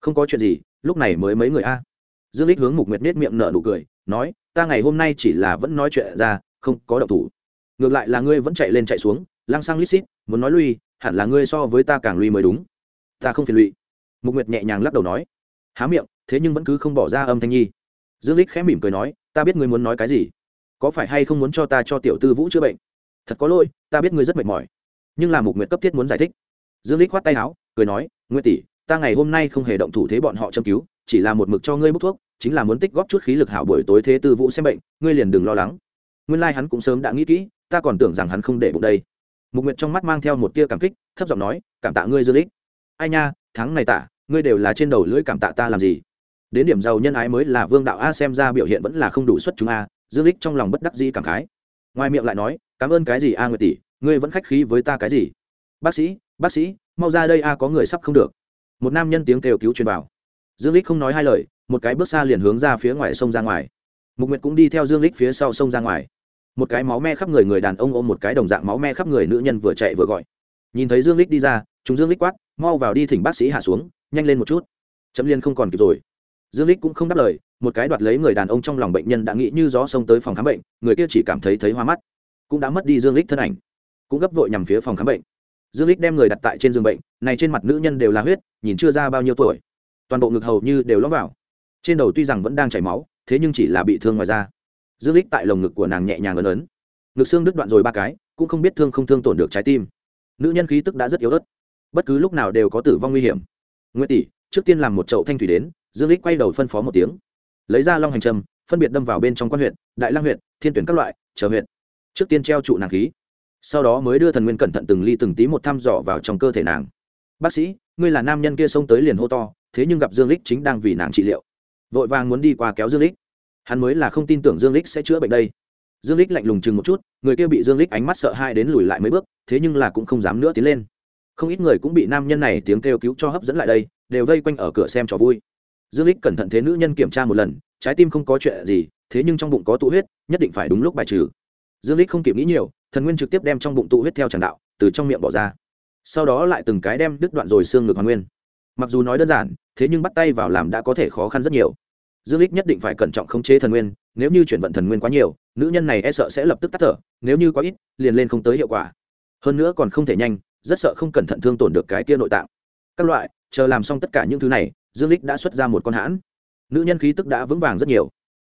Không có chuyện gì, lúc này mới mấy người a dương lích hướng mục nguyệt nết miệng nở nụ cười, nói, ta ngày hôm nay chỉ là vẫn nói chuyện ra, không có động thủ. Ngược lại là ngươi vẫn chạy lên chạy xuống lang sang lít xít, muốn nói lui, hẳn là ngươi so với ta càng lui mới đúng. Ta không phiền lụy. Mục nguyệt nhẹ nhàng lắc đầu nói. Há miệng, thế nhưng vẫn cứ không bỏ ra âm thanh nhi. Dương lích khẽ mỉm cười nói, ta biết ngươi muốn nói cái gì. Có phải hay không muốn cho ta cho tiểu tư vũ chữa bệnh? Thật có lỗi, ta biết ngươi rất mệt mỏi. Nhưng là mục nguyệt cấp thiết muốn giải thích. Dương lích khoát tay áo, cười nói, nguyệt tỷ, ta ngày hôm nay không hề động thủ thế bọn họ châm cứu chỉ là một mực cho ngươi bốc thuốc, chính là muốn tích góp chút khí lực hảo buổi tối thế tư vũ xem bệnh, ngươi liền đừng lo lắng. Nguyên lai like hắn cũng sớm đã nghĩ kỹ, ta còn tưởng rằng hắn không để bụng đây. Mục nguyệt trong mắt mang theo một tia cảm kích, thấp giọng nói, cảm tạ ngươi, dương lích ai nha, tháng này tạ, ngươi đều là trên đầu lưỡi cảm tạ ta làm gì? Đến điểm giàu nhân ái mới là vương đạo a xem ra biểu hiện vẫn là không đủ xuất chúng a, dương lích trong lòng bất đắc dĩ cảm khái. Ngoài miệng lại nói, cảm ơn cái gì a nguyệt tỷ, ngươi vẫn khách khí với ta cái gì? Bác sĩ bác sĩ, mau ra đây a, có người sắp không được. Một nam nhân tiếng kêu cứu truyền vào dương lích không nói hai lời, một cái bước xa liền hướng ra phía ngoài sông ra ngoài. Mục nguyệt cũng đi theo dương lích phía sau sông ra ngoài. Một cái máu me khắp người người đàn ông ôm một cái đồng dạng máu me khắp người nữ nhân vừa chạy vừa gọi. Nhìn thấy dương lích đi ra, chúng dương lích quát, mau vào đi thỉnh bác sĩ hạ xuống, nhanh lên một chút. Chấm liên không còn kịp rồi. Dương lích cũng không đáp lời, một cái đoạt lấy người đàn ông trong lòng bệnh nhân đã nghĩ như gió sông tới phòng khám bệnh, người kia chỉ cảm thấy thấy hoa mắt. Cũng đã mất đi dương lích thân ảnh. Cũng gấp vội nhằm phía phòng khám bệnh. Dương lích đem người đặt tại trên giường bệnh, này trên mặt nữ nhân đều là huyết, nhìn chưa ra bao nhiêu tuổi toàn bộ ngực hầu như đều lõm vào. Trên đầu tuy rằng vẫn đang chảy máu, thế nhưng chỉ là bị thương ngoài da. Dương lích tại lồng ngực của nàng nhẹ nhàng ấn ấn. Ngực xương đứt đoạn rồi ba cái, cũng không biết thương không thương tổn được trái tim. Nữ nhân khí tức đã rất yếu ớt. Bất cứ lúc nào đều có tử vong nguy hiểm. Nguyễn tỷ, trước tiên làm một chậu thanh thủy đến, dương lích quay đầu phân phó một tiếng. Lấy ra long hành trầm phân biệt đâm vào bên trong quan huyện đại lang huyện thiên tuyển các loại, chờ huyện trước tiên treo trụ nàng khí. Sau đó mới đưa thần nguyên cẩn thận từng ly từng tí một thăm dò vào trong cơ thể nàng. Bác sĩ, ngươi là nam nhân kia xông tới liền hô to thế nhưng gặp dương lích chính đang vì nàng trị liệu. Vội vàng muốn đi qua kéo dương lích. Hắn mới là không tin tưởng dương lích sẽ chữa bệnh đây. Dương lích lạnh lùng chừng một chút, người kia bị dương lích ánh mắt sợ hai đến lùi lại mấy bước, thế nhưng là cũng không dám nữa tiến lên. Không ít người cũng bị nam nhân này tiếng kêu cứu cho hấp dẫn lại đây, đều vây quanh ở cửa xem trò vui. Dương lích cẩn thận thế nữ nhân kiểm tra một lần, trái tim không có chuyện gì, thế nhưng trong bụng có tụ huyết, nhất định phải đúng lúc bài trừ. Dương lích không kịp nghĩ nhiều, thần nguyên trực tiếp đem trong bụng tụ huyết theo tràng đạo, từ trong miệng bỏ ra. Sau đó lại từng cái đem đứt đoạn rồi xương ngực hoàn nguyên mặc dù nói đơn giản, thế nhưng bắt tay vào làm đã có thể khó khăn rất nhiều. Dương lích nhất định phải cẩn trọng khống chế thần nguyên, nếu như chuyển vận thần nguyên quá nhiều, nữ nhân này e sợ sẽ lập tức tắt thở, nếu như quá ít, liền lên không tới hiệu quả. Hơn nữa còn không thể nhanh, rất sợ không cẩn thận thương tổn được cái tia nội tạng. Các loại, chờ làm xong tất cả những thứ này, dương lích đã xuất ra một con hãn. Nữ nhân khí tức đã vững vàng rất nhiều.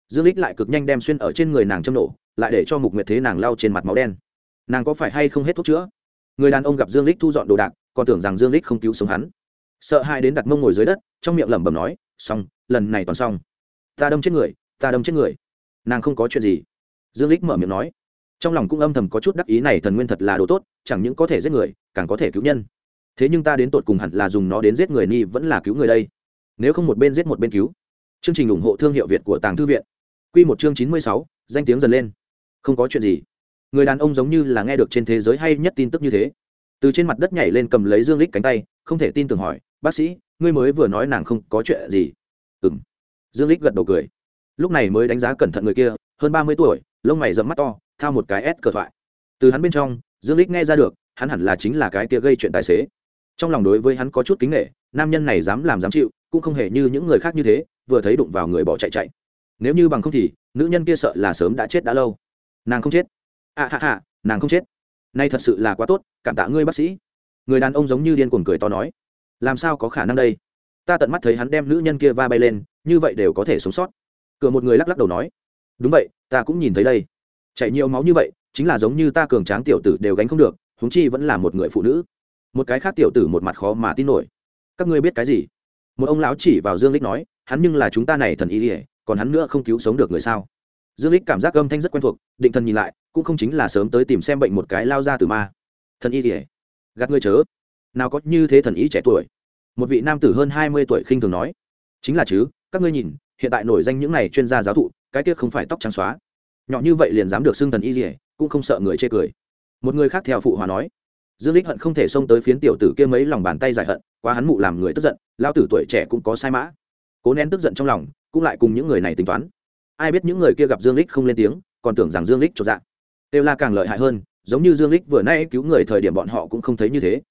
Dương lích lại cực nhanh đem xuyên ở trên người nàng châm nổ, lại để cho mục nguyệt thế nàng lau trên mặt máu đen. Nàng có phải hay không hết thuốc chữa? Người đàn ông gặp dương lích thu dọn đồ đạc, còn tưởng rằng dương lích không cứu sống hắn sợ hai đến đặt mông ngồi dưới đất, trong miệng lẩm bẩm nói, xong, lần này toàn xong. Ta đâm chết người, ta đâm chết người. Nàng không có chuyện gì. Dương lích mở miệng nói. Trong lòng cũng âm thầm có chút đắc ý này thần nguyên thật là đồ tốt, chẳng những có thể giết người, càng có thể cứu nhân. Thế nhưng ta đến tột cùng hẳn là dùng nó đến giết người ni vẫn là cứu người đây. Nếu không một bên giết một bên cứu. Chương trình ủng hộ thương hiệu việt của tàng thư viện. Q một chương chín mươi sáu, danh tiếng dần lên. Không có chuyện gì. Người đàn ông giống như là nghe được trên thế giới hay nhất tin tức như thế. Từ trên mặt đất nhảy lên cầm lấy dương lích cánh tay, không thể tin tưởng hỏi bác sĩ, ngươi mới vừa nói nàng không có chuyện gì. Ừ m dương lích gật đầu cười. Lúc này mới đánh giá cẩn thận người kia, hơn ba mươi tuổi, lông mày dẫm mắt to, thao một cái ép cờ thoại. Từ hắn bên trong, dương lích nghe ra được, hắn hẳn là chính là cái kia gây chuyện tài xế. Trong lòng đối với hắn có chút kính nghệ nam nhân này dám làm dám chịu, cũng không hề như những người khác như thế, vừa thấy đụng vào người bỏ chạy chạy. Nếu như bằng không thì, nữ nhân kia sợ là sớm đã chết đã lâu. Nàng không chết. À hạ hạ nàng không chết. Nay thật sự là quá tốt, cảm tạ ngươi, bác sĩ. Người đàn ông giống như điên cuồng cười to nói làm sao có khả năng đây? Ta tận mắt thấy hắn đem nữ nhân kia va bay lên, như vậy đều có thể sống sót. Cửa một người lắc lắc đầu nói, đúng vậy, ta cũng nhìn thấy đây. Chạy nhiều máu như vậy, chính là giống như ta cường tráng tiểu tử đều gánh không được, huống chi vẫn là một người phụ nữ. Một cái khác tiểu tử một mặt khó mà tin nổi. Các ngươi biết cái gì? Một ông lão chỉ vào dương lích nói, hắn nhưng là chúng ta này thần y ỉa còn hắn nữa không cứu sống được người sao? Dương lích cảm giác âm thanh rất quen thuộc, định thần nhìn lại, cũng không chính là sớm tới tìm xem bệnh một cái lao ra từ ma. Thần y ỉa gạt ngươi chớ nào có như thế thần ý trẻ tuổi. Một vị nam tử hơn hai mươi tuổi khinh thường nói, chính là chứ, các ngươi nhìn, hiện tại nổi danh những này chuyên gia giáo thụ, cái kia không phải tóc trắng xóa. Nhỏ như vậy liền dám được xưng thần y gì, cũng không sợ người chê cười. Một người khác theo phụ hòa nói, dương lích hận không thể xông tới phiến tiểu tử kia mấy lòng bàn tay dài hận, quá hắn mụ làm người tức giận lao tử tuổi trẻ cũng có sai mã. Cố nén tức giận trong lòng, cũng lại cùng những người này tính toán. Ai biết những người kia gặp dương lích không lên tiếng, còn tưởng rằng dương lích cho dạng đều là càng lợi hại hơn, giống như dương lích vừa nay cứu người thời điểm bọn họ cũng không thấy như thế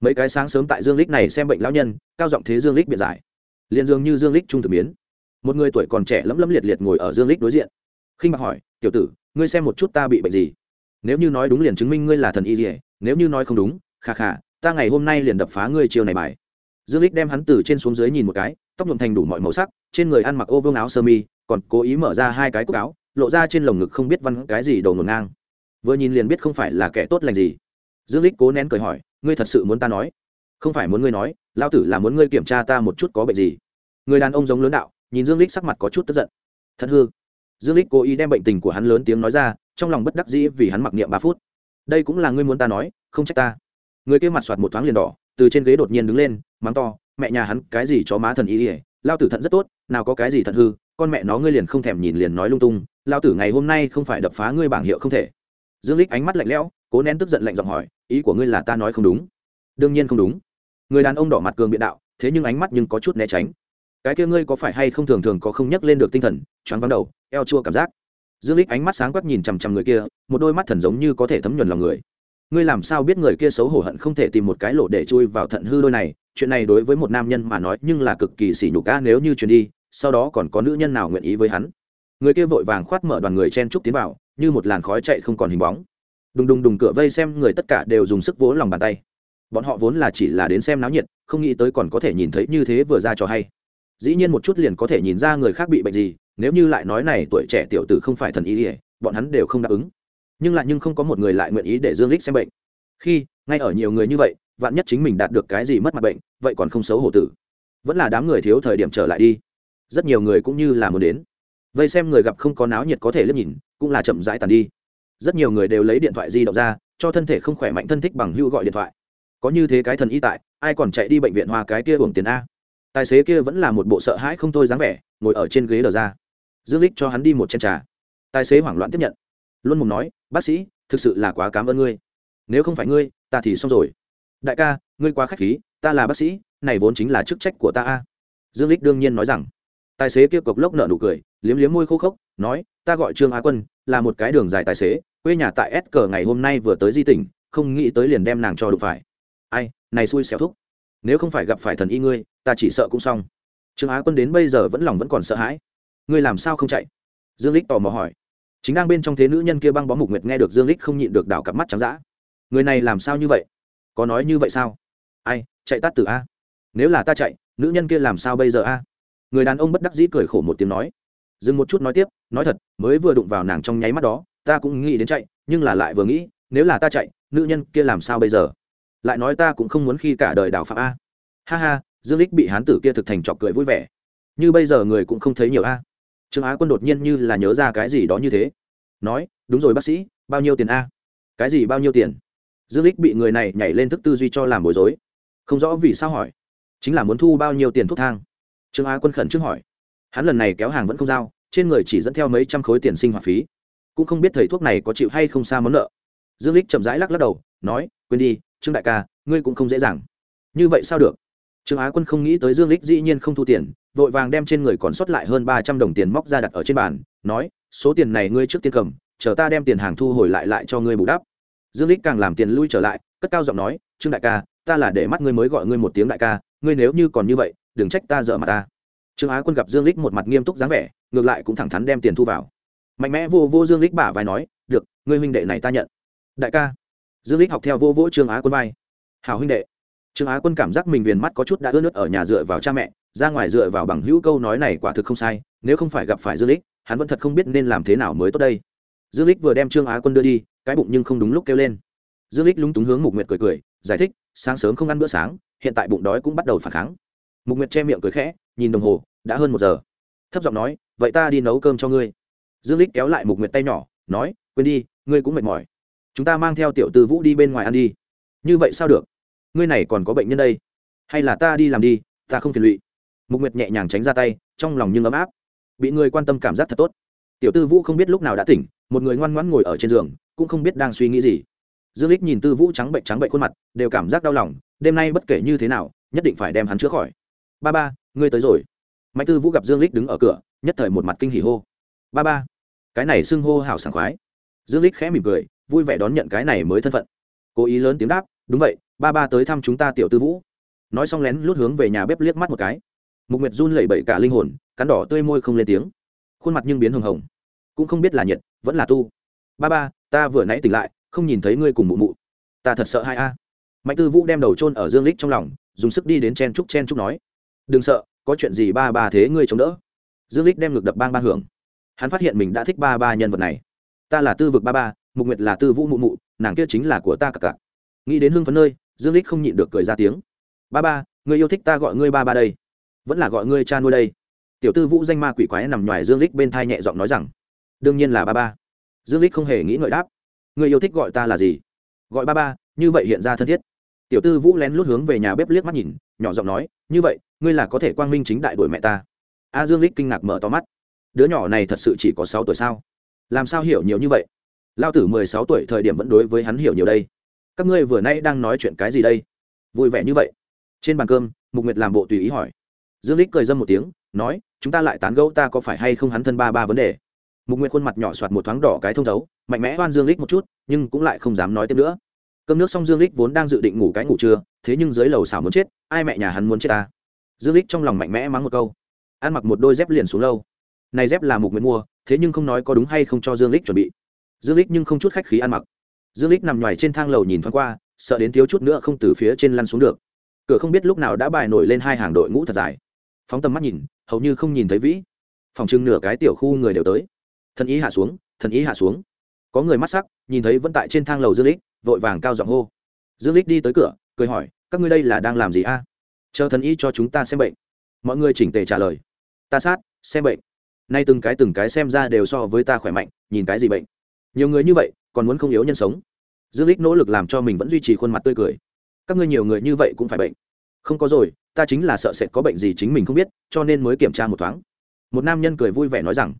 mấy cái sáng sớm tại dương lích này xem bệnh lão nhân, cao giọng thế dương lích biện giải. Liền dương như dương lích trung thực biến. Một người tuổi còn trẻ lấm lấm liệt liệt ngồi ở dương lích đối diện. Khinh bạc hỏi, tiểu tử, ngươi xem một chút ta bị bệnh gì? Nếu như nói đúng liền chứng minh ngươi là thần y dỉa nếu như nói không đúng khà khà ta ngày hôm nay liền đập phá ngươi chiều này bài. Dương lích đem hắn từ trên xuống dưới nhìn một cái, tóc nhuộm thành đủ mọi màu sắc, trên người ăn mặc ô vương áo sơ mi, còn cố ý mở ra hai cái cúc áo, lộ ra trên lồng ngực không biết văn cái gì đầu ngổn ngang. Vừa nhìn liền biết không phải là kẻ tốt lành gì dương lích cố nén cười hỏi, ngươi thật sự muốn ta nói? Không phải muốn ngươi nói lao tử là muốn ngươi kiểm tra ta một chút có bệnh gì. Người đàn ông giống lớn đạo, nhìn dương lích sắc mặt có chút tức giận. Thật hư? Dương lích cố ý đem bệnh tình của hắn lớn tiếng nói ra, trong lòng bất đắc dĩ vì hắn mặc niệm ba phút. Đây cũng là ngươi muốn ta nói, không trách ta. Người kia mặt soạt một thoáng liền đỏ, từ trên ghế đột nhiên đứng lên, mắng to, mẹ nhà hắn, cái gì chó má thần ý ỉa lao tử thận rất tốt, nào có cái gì thận hư, con mẹ nó ngươi liền không thèm nhìn liền nói lung tung lao tử ngày hôm nay không phải đập phá ngươi bảng hiệu không thể. Dương lích ánh mắt lạnh lẽo cố nén tức giận lạnh giọng hỏi, ý của ngươi là ta nói không đúng? Đương nhiên không đúng. Người đàn ông đỏ mặt cường biện đạo, thế nhưng ánh mắt nhưng có chút né tránh. Cái kia ngươi có phải hay không thường thường có không nhắc lên được tinh thần? Choáng vắng đầu, eo chua cảm giác. Dương lích ánh mắt sáng quắc nhìn chằm chằm người kia, một đôi mắt thần giống như có thể thấm nhuần lòng người. Ngươi làm sao biết người kia xấu hổ hận không thể tìm một cái lỗ để chui vào thận hư đôi này? Chuyện này đối với một nam nhân mà nói nhưng là cực kỳ sỉ nhục ca nếu như truyền đi, sau đó còn có nữ nhân nào nguyện ý với hắn? Người kia vội vàng khoát mở đoàn người chen trúc tiến vào, như một làn khói chạy không còn hình bóng đùng đùng đùng cửa vây xem người tất cả đều dùng sức vỗ lòng bàn tay. Bọn họ vốn là chỉ là đến xem náo nhiệt, không nghĩ tới còn có thể nhìn thấy như thế vừa ra cho hay. Dĩ nhiên một chút liền có thể nhìn ra người khác bị bệnh gì, nếu như lại nói này tuổi trẻ tiểu tử không phải thần ý ỉa bọn hắn đều không đáp ứng. Nhưng lại nhưng không có một người lại nguyện ý để dương lích xem bệnh. Khi, ngay ở nhiều người như vậy, vạn nhất chính mình đạt được cái gì mất mặt bệnh, vậy còn không xấu hổ tử. Vẫn là đám người thiếu thời điểm trở lại đi. Rất nhiều người cũng như là muốn đến. Vây xem người gặp không có náo nhiệt có thể liếc nhìn, cũng là chậm rãi tàn đi rất nhiều người đều lấy điện thoại di động ra, cho thân thể không khỏe mạnh thân thích bằng hưu gọi điện thoại. Có như thế cái thần y tại, ai còn chạy đi bệnh viện hoa cái kia hưởng tiền a? Tài xế kia vẫn là một bộ sợ hãi không thôi dáng vẻ, ngồi ở trên ghế đờ ra. Dương lích cho hắn đi một chén trà. Tài xế hoảng loạn tiếp nhận. Luôn mồm nói, bác sĩ, thực sự là quá cảm ơn ngươi. Nếu không phải ngươi, ta thì xong rồi. Đại ca, ngươi quá khách khí, ta là bác sĩ, này vốn chính là chức trách của ta a. Dương lích đương nhiên nói rằng. Tài xế kia cộc lốc nợ nụ cười, liếm liếm môi khô khốc, nói, ta gọi trương á quân, là một cái đường dài tài xế quê nhà tại s cờ ngày hôm nay vừa tới di tỉnh, không nghĩ tới liền đem nàng cho đụng phải. Ai, này xui xẻo thúc. Nếu không phải gặp phải thần y ngươi, ta chỉ sợ cũng xong. Trương á quân đến bây giờ vẫn lòng vẫn còn sợ hãi. Ngươi làm sao không chạy? Dương lích tò mò hỏi. Chính đang bên trong thế nữ nhân kia băng bó mục nguyệt nghe được dương lích không nhịn được đảo cặp mắt trắng dã. Người này làm sao như vậy? Có nói như vậy sao? Ai, chạy tắt từ a. Nếu là ta chạy, nữ nhân kia làm sao bây giờ a? Người đàn ông bất đắc dĩ cười khổ một tiếng nói. Dừng một chút nói tiếp, nói thật, mới vừa đụng vào nàng trong nháy mắt đó ta cũng nghĩ đến chạy, nhưng là lại vừa nghĩ, nếu là ta chạy, nữ nhân kia làm sao bây giờ? Lại nói ta cũng không muốn khi cả đời đào phạm a. Ha ha, dương lích bị hán tử kia thực thành trọc cười vui vẻ. Như bây giờ người cũng không thấy nhiều a. Trương á quân đột nhiên như là nhớ ra cái gì đó như thế. Nói, đúng rồi bác sĩ, bao nhiêu tiền a? Cái gì bao nhiêu tiền? Dương lích bị người này nhảy lên thức tư duy cho làm bối rối. Không rõ vì sao hỏi. Chính là muốn thu bao nhiêu tiền thuốc thang? Trương á quân khẩn trước hỏi. Hắn lần này kéo hàng vẫn không giao, trên người chỉ dẫn theo mấy trăm khối tiền sinh hoạt phí cũng không biết thầy thuốc này có chịu hay không xa món nợ. Dương lích chậm rãi lắc lắc đầu, nói, quên đi, trương đại ca, ngươi cũng không dễ dàng. Như vậy sao được? Trương á quân không nghĩ tới dương lích dĩ nhiên không thu tiền, vội vàng đem trên người còn sót lại hơn ba trăm đồng tiền móc ra đặt ở trên bàn, nói, số tiền này ngươi trước tiên cầm, chờ ta đem tiền hàng thu hồi lại lại cho ngươi bù đắp. Dương lích càng làm tiền lui trở lại, cất cao giọng nói, trương đại ca, ta là để mắt ngươi mới gọi ngươi một tiếng đại ca, ngươi nếu như còn như vậy, đừng trách ta dở mà ta. Trương á quân gặp dương lích một mặt nghiêm túc dáng vẻ, ngược lại cũng thẳng thắn đem tiền thu vào mạnh mẽ vô vô dương lích bả vai nói, được, ngươi huynh đệ này ta nhận. Đại ca. Dương lích học theo vô vỗ trương á quân vai. Hảo huynh đệ. Trương á quân cảm giác mình viền mắt có chút đã ướt nước ở nhà dựa vào cha mẹ, ra ngoài dựa vào bằng hữu câu nói này quả thực không sai, nếu không phải gặp phải dương lích, hắn vẫn thật không biết nên làm thế nào mới tốt đây. Dương lích vừa đem trương á quân đưa đi, cái bụng nhưng không đúng lúc kêu lên. Dương lích lúng túng hướng mục nguyệt cười cười, giải thích, sáng sớm không ăn bữa sáng, hiện tại bụng đói cũng bắt đầu phản kháng. Mục nguyệt che miệng cười khẽ, nhìn đồng hồ, đã hơn một giờ. Thấp giọng nói, vậy ta đi nấu cơm cho ngươi dương lích kéo lại mục nguyệt tay nhỏ, nói, quên đi, ngươi cũng mệt mỏi. Chúng ta mang theo tiểu tư vũ đi bên ngoài ăn đi. Như vậy sao được? Ngươi này còn có bệnh nhân đây. Hay là ta đi làm đi, ta không phiền lụy. Mục nguyệt nhẹ nhàng tránh ra tay, trong lòng nhưng ấm áp. Bị người quan tâm cảm giác thật tốt. Tiểu tư vũ không biết lúc nào đã tỉnh, một người ngoan ngoãn ngồi ở trên giường, cũng không biết đang suy nghĩ gì. Dương lích nhìn tư vũ trắng bệnh trắng bệnh khuôn mặt, đều cảm giác đau lòng, đêm nay bất kể như thế nào, nhất định phải đem hắn chữa khỏi. Ba ba, ngươi tới rồi. Mạnh tư vũ gặp dương lích đứng ở cửa, nhất thời một mặt kinh hỉ hô ba ba. Cái này xưng hô hảo sảng khoái. Dương lích khẽ mỉm cười, vui vẻ đón nhận cái này mới thân phận. Cố ý lớn tiếng đáp, đúng vậy, ba ba tới thăm chúng ta tiểu tư vũ. Nói xong lén lút hướng về nhà bếp liếc mắt một cái. Mục nguyệt run lẩy bẩy cả linh hồn, cắn đỏ tươi môi không lên tiếng. Khuôn mặt nhưng biến hồng hồng. Cũng không biết là nhiệt, vẫn là tu. Ba ba, ta vừa nãy tỉnh lại, không nhìn thấy ngươi cùng mụ mụ. Ta thật sợ hai a. Mạnh tư vũ đem đầu chôn ở dương lích trong lòng, dùng sức đi đến chen trúc chen trúc nói, đừng sợ, có chuyện gì ba ba thế ngươi chống đỡ. Dương lích đem ngực đập bang bang hưởng hắn phát hiện mình đã thích ba ba nhân vật này. Ta là tư vực ba ba, mục nguyệt là tư vũ mụ mụ, nàng kia chính là của ta cả cả. Nghĩ đến hưng phấn nơi, dương lích không nhịn được cười ra tiếng. Ba ba, người yêu thích ta gọi ngươi ba ba đây. Vẫn là gọi ngươi cha nuôi đây. Tiểu tư vũ danh ma quỷ quái nằm ngoài dương lích bên thai nhẹ giọng nói rằng, đương nhiên là ba ba. Dương lích không hề nghĩ ngợi đáp, người yêu thích gọi ta là gì? Gọi ba ba, như vậy hiện ra thân thiết. Tiểu tư vũ lén lút hướng về nhà bếp liếc mắt nhìn, nhỏ giọng nói, như vậy, ngươi là có thể quang minh chính đại đuổi mẹ ta. A dương lích kinh ngạc mở to mắt đứa nhỏ này thật sự chỉ có sáu tuổi sao? Làm sao hiểu nhiều như vậy? Lao tử mười sáu tuổi thời điểm vẫn đối với hắn hiểu nhiều đây. Các ngươi vừa nay đang nói chuyện cái gì đây? Vui vẻ như vậy. Trên bàn cơm, mục nguyệt làm bộ tùy ý hỏi. Dương lích cười dâm một tiếng, nói, chúng ta lại tán gẫu ta có phải hay không hắn thân ba ba vấn đề? Mục nguyệt khuôn mặt nhỏ soạt một thoáng đỏ cái thông thấu, mạnh mẽ oan dương lích một chút, nhưng cũng lại không dám nói tiếp nữa. Cơm nước xong dương lích vốn đang dự định ngủ cái ngủ trưa, thế nhưng dưới lầu xảo muốn chết, ai mẹ nhà hắn muốn chết ta? Dương lích trong lòng mạnh mẽ mắng một câu. Ăn mặc một đôi dép liền xuống lâu này dép là mục nguyện mua, thế nhưng không nói có đúng hay không cho dương lích chuẩn bị. Dương lích nhưng không chút khách khí ăn mặc. Dương lích nằm ngoài trên thang lầu nhìn thoáng qua, sợ đến thiếu chút nữa không từ phía trên lăn xuống được. Cửa không biết lúc nào đã bài nổi lên hai hàng đội ngũ thật dài. Phóng tầm mắt nhìn, hầu như không nhìn thấy vĩ. Phòng trưng nửa cái tiểu khu người đều tới. Thần ý hạ xuống, thần ý hạ xuống. Có người mắt sắc, nhìn thấy vẫn tại trên thang lầu dương lích, vội vàng cao giọng hô. Dương lích đi tới cửa, cười hỏi, các ngươi đây là đang làm gì a? Chờ thần ý cho chúng ta xem bệnh. Mọi người chỉnh tề trả lời, ta sát, xem bệnh nay từng cái từng cái xem ra đều so với ta khỏe mạnh, nhìn cái gì bệnh. Nhiều người như vậy, còn muốn không yếu nhân sống. Dương lích nỗ lực làm cho mình vẫn duy trì khuôn mặt tươi cười. Các ngươi nhiều người như vậy cũng phải bệnh. Không có rồi, ta chính là sợ sẽ có bệnh gì chính mình không biết, cho nên mới kiểm tra một thoáng. Một nam nhân cười vui vẻ nói rằng,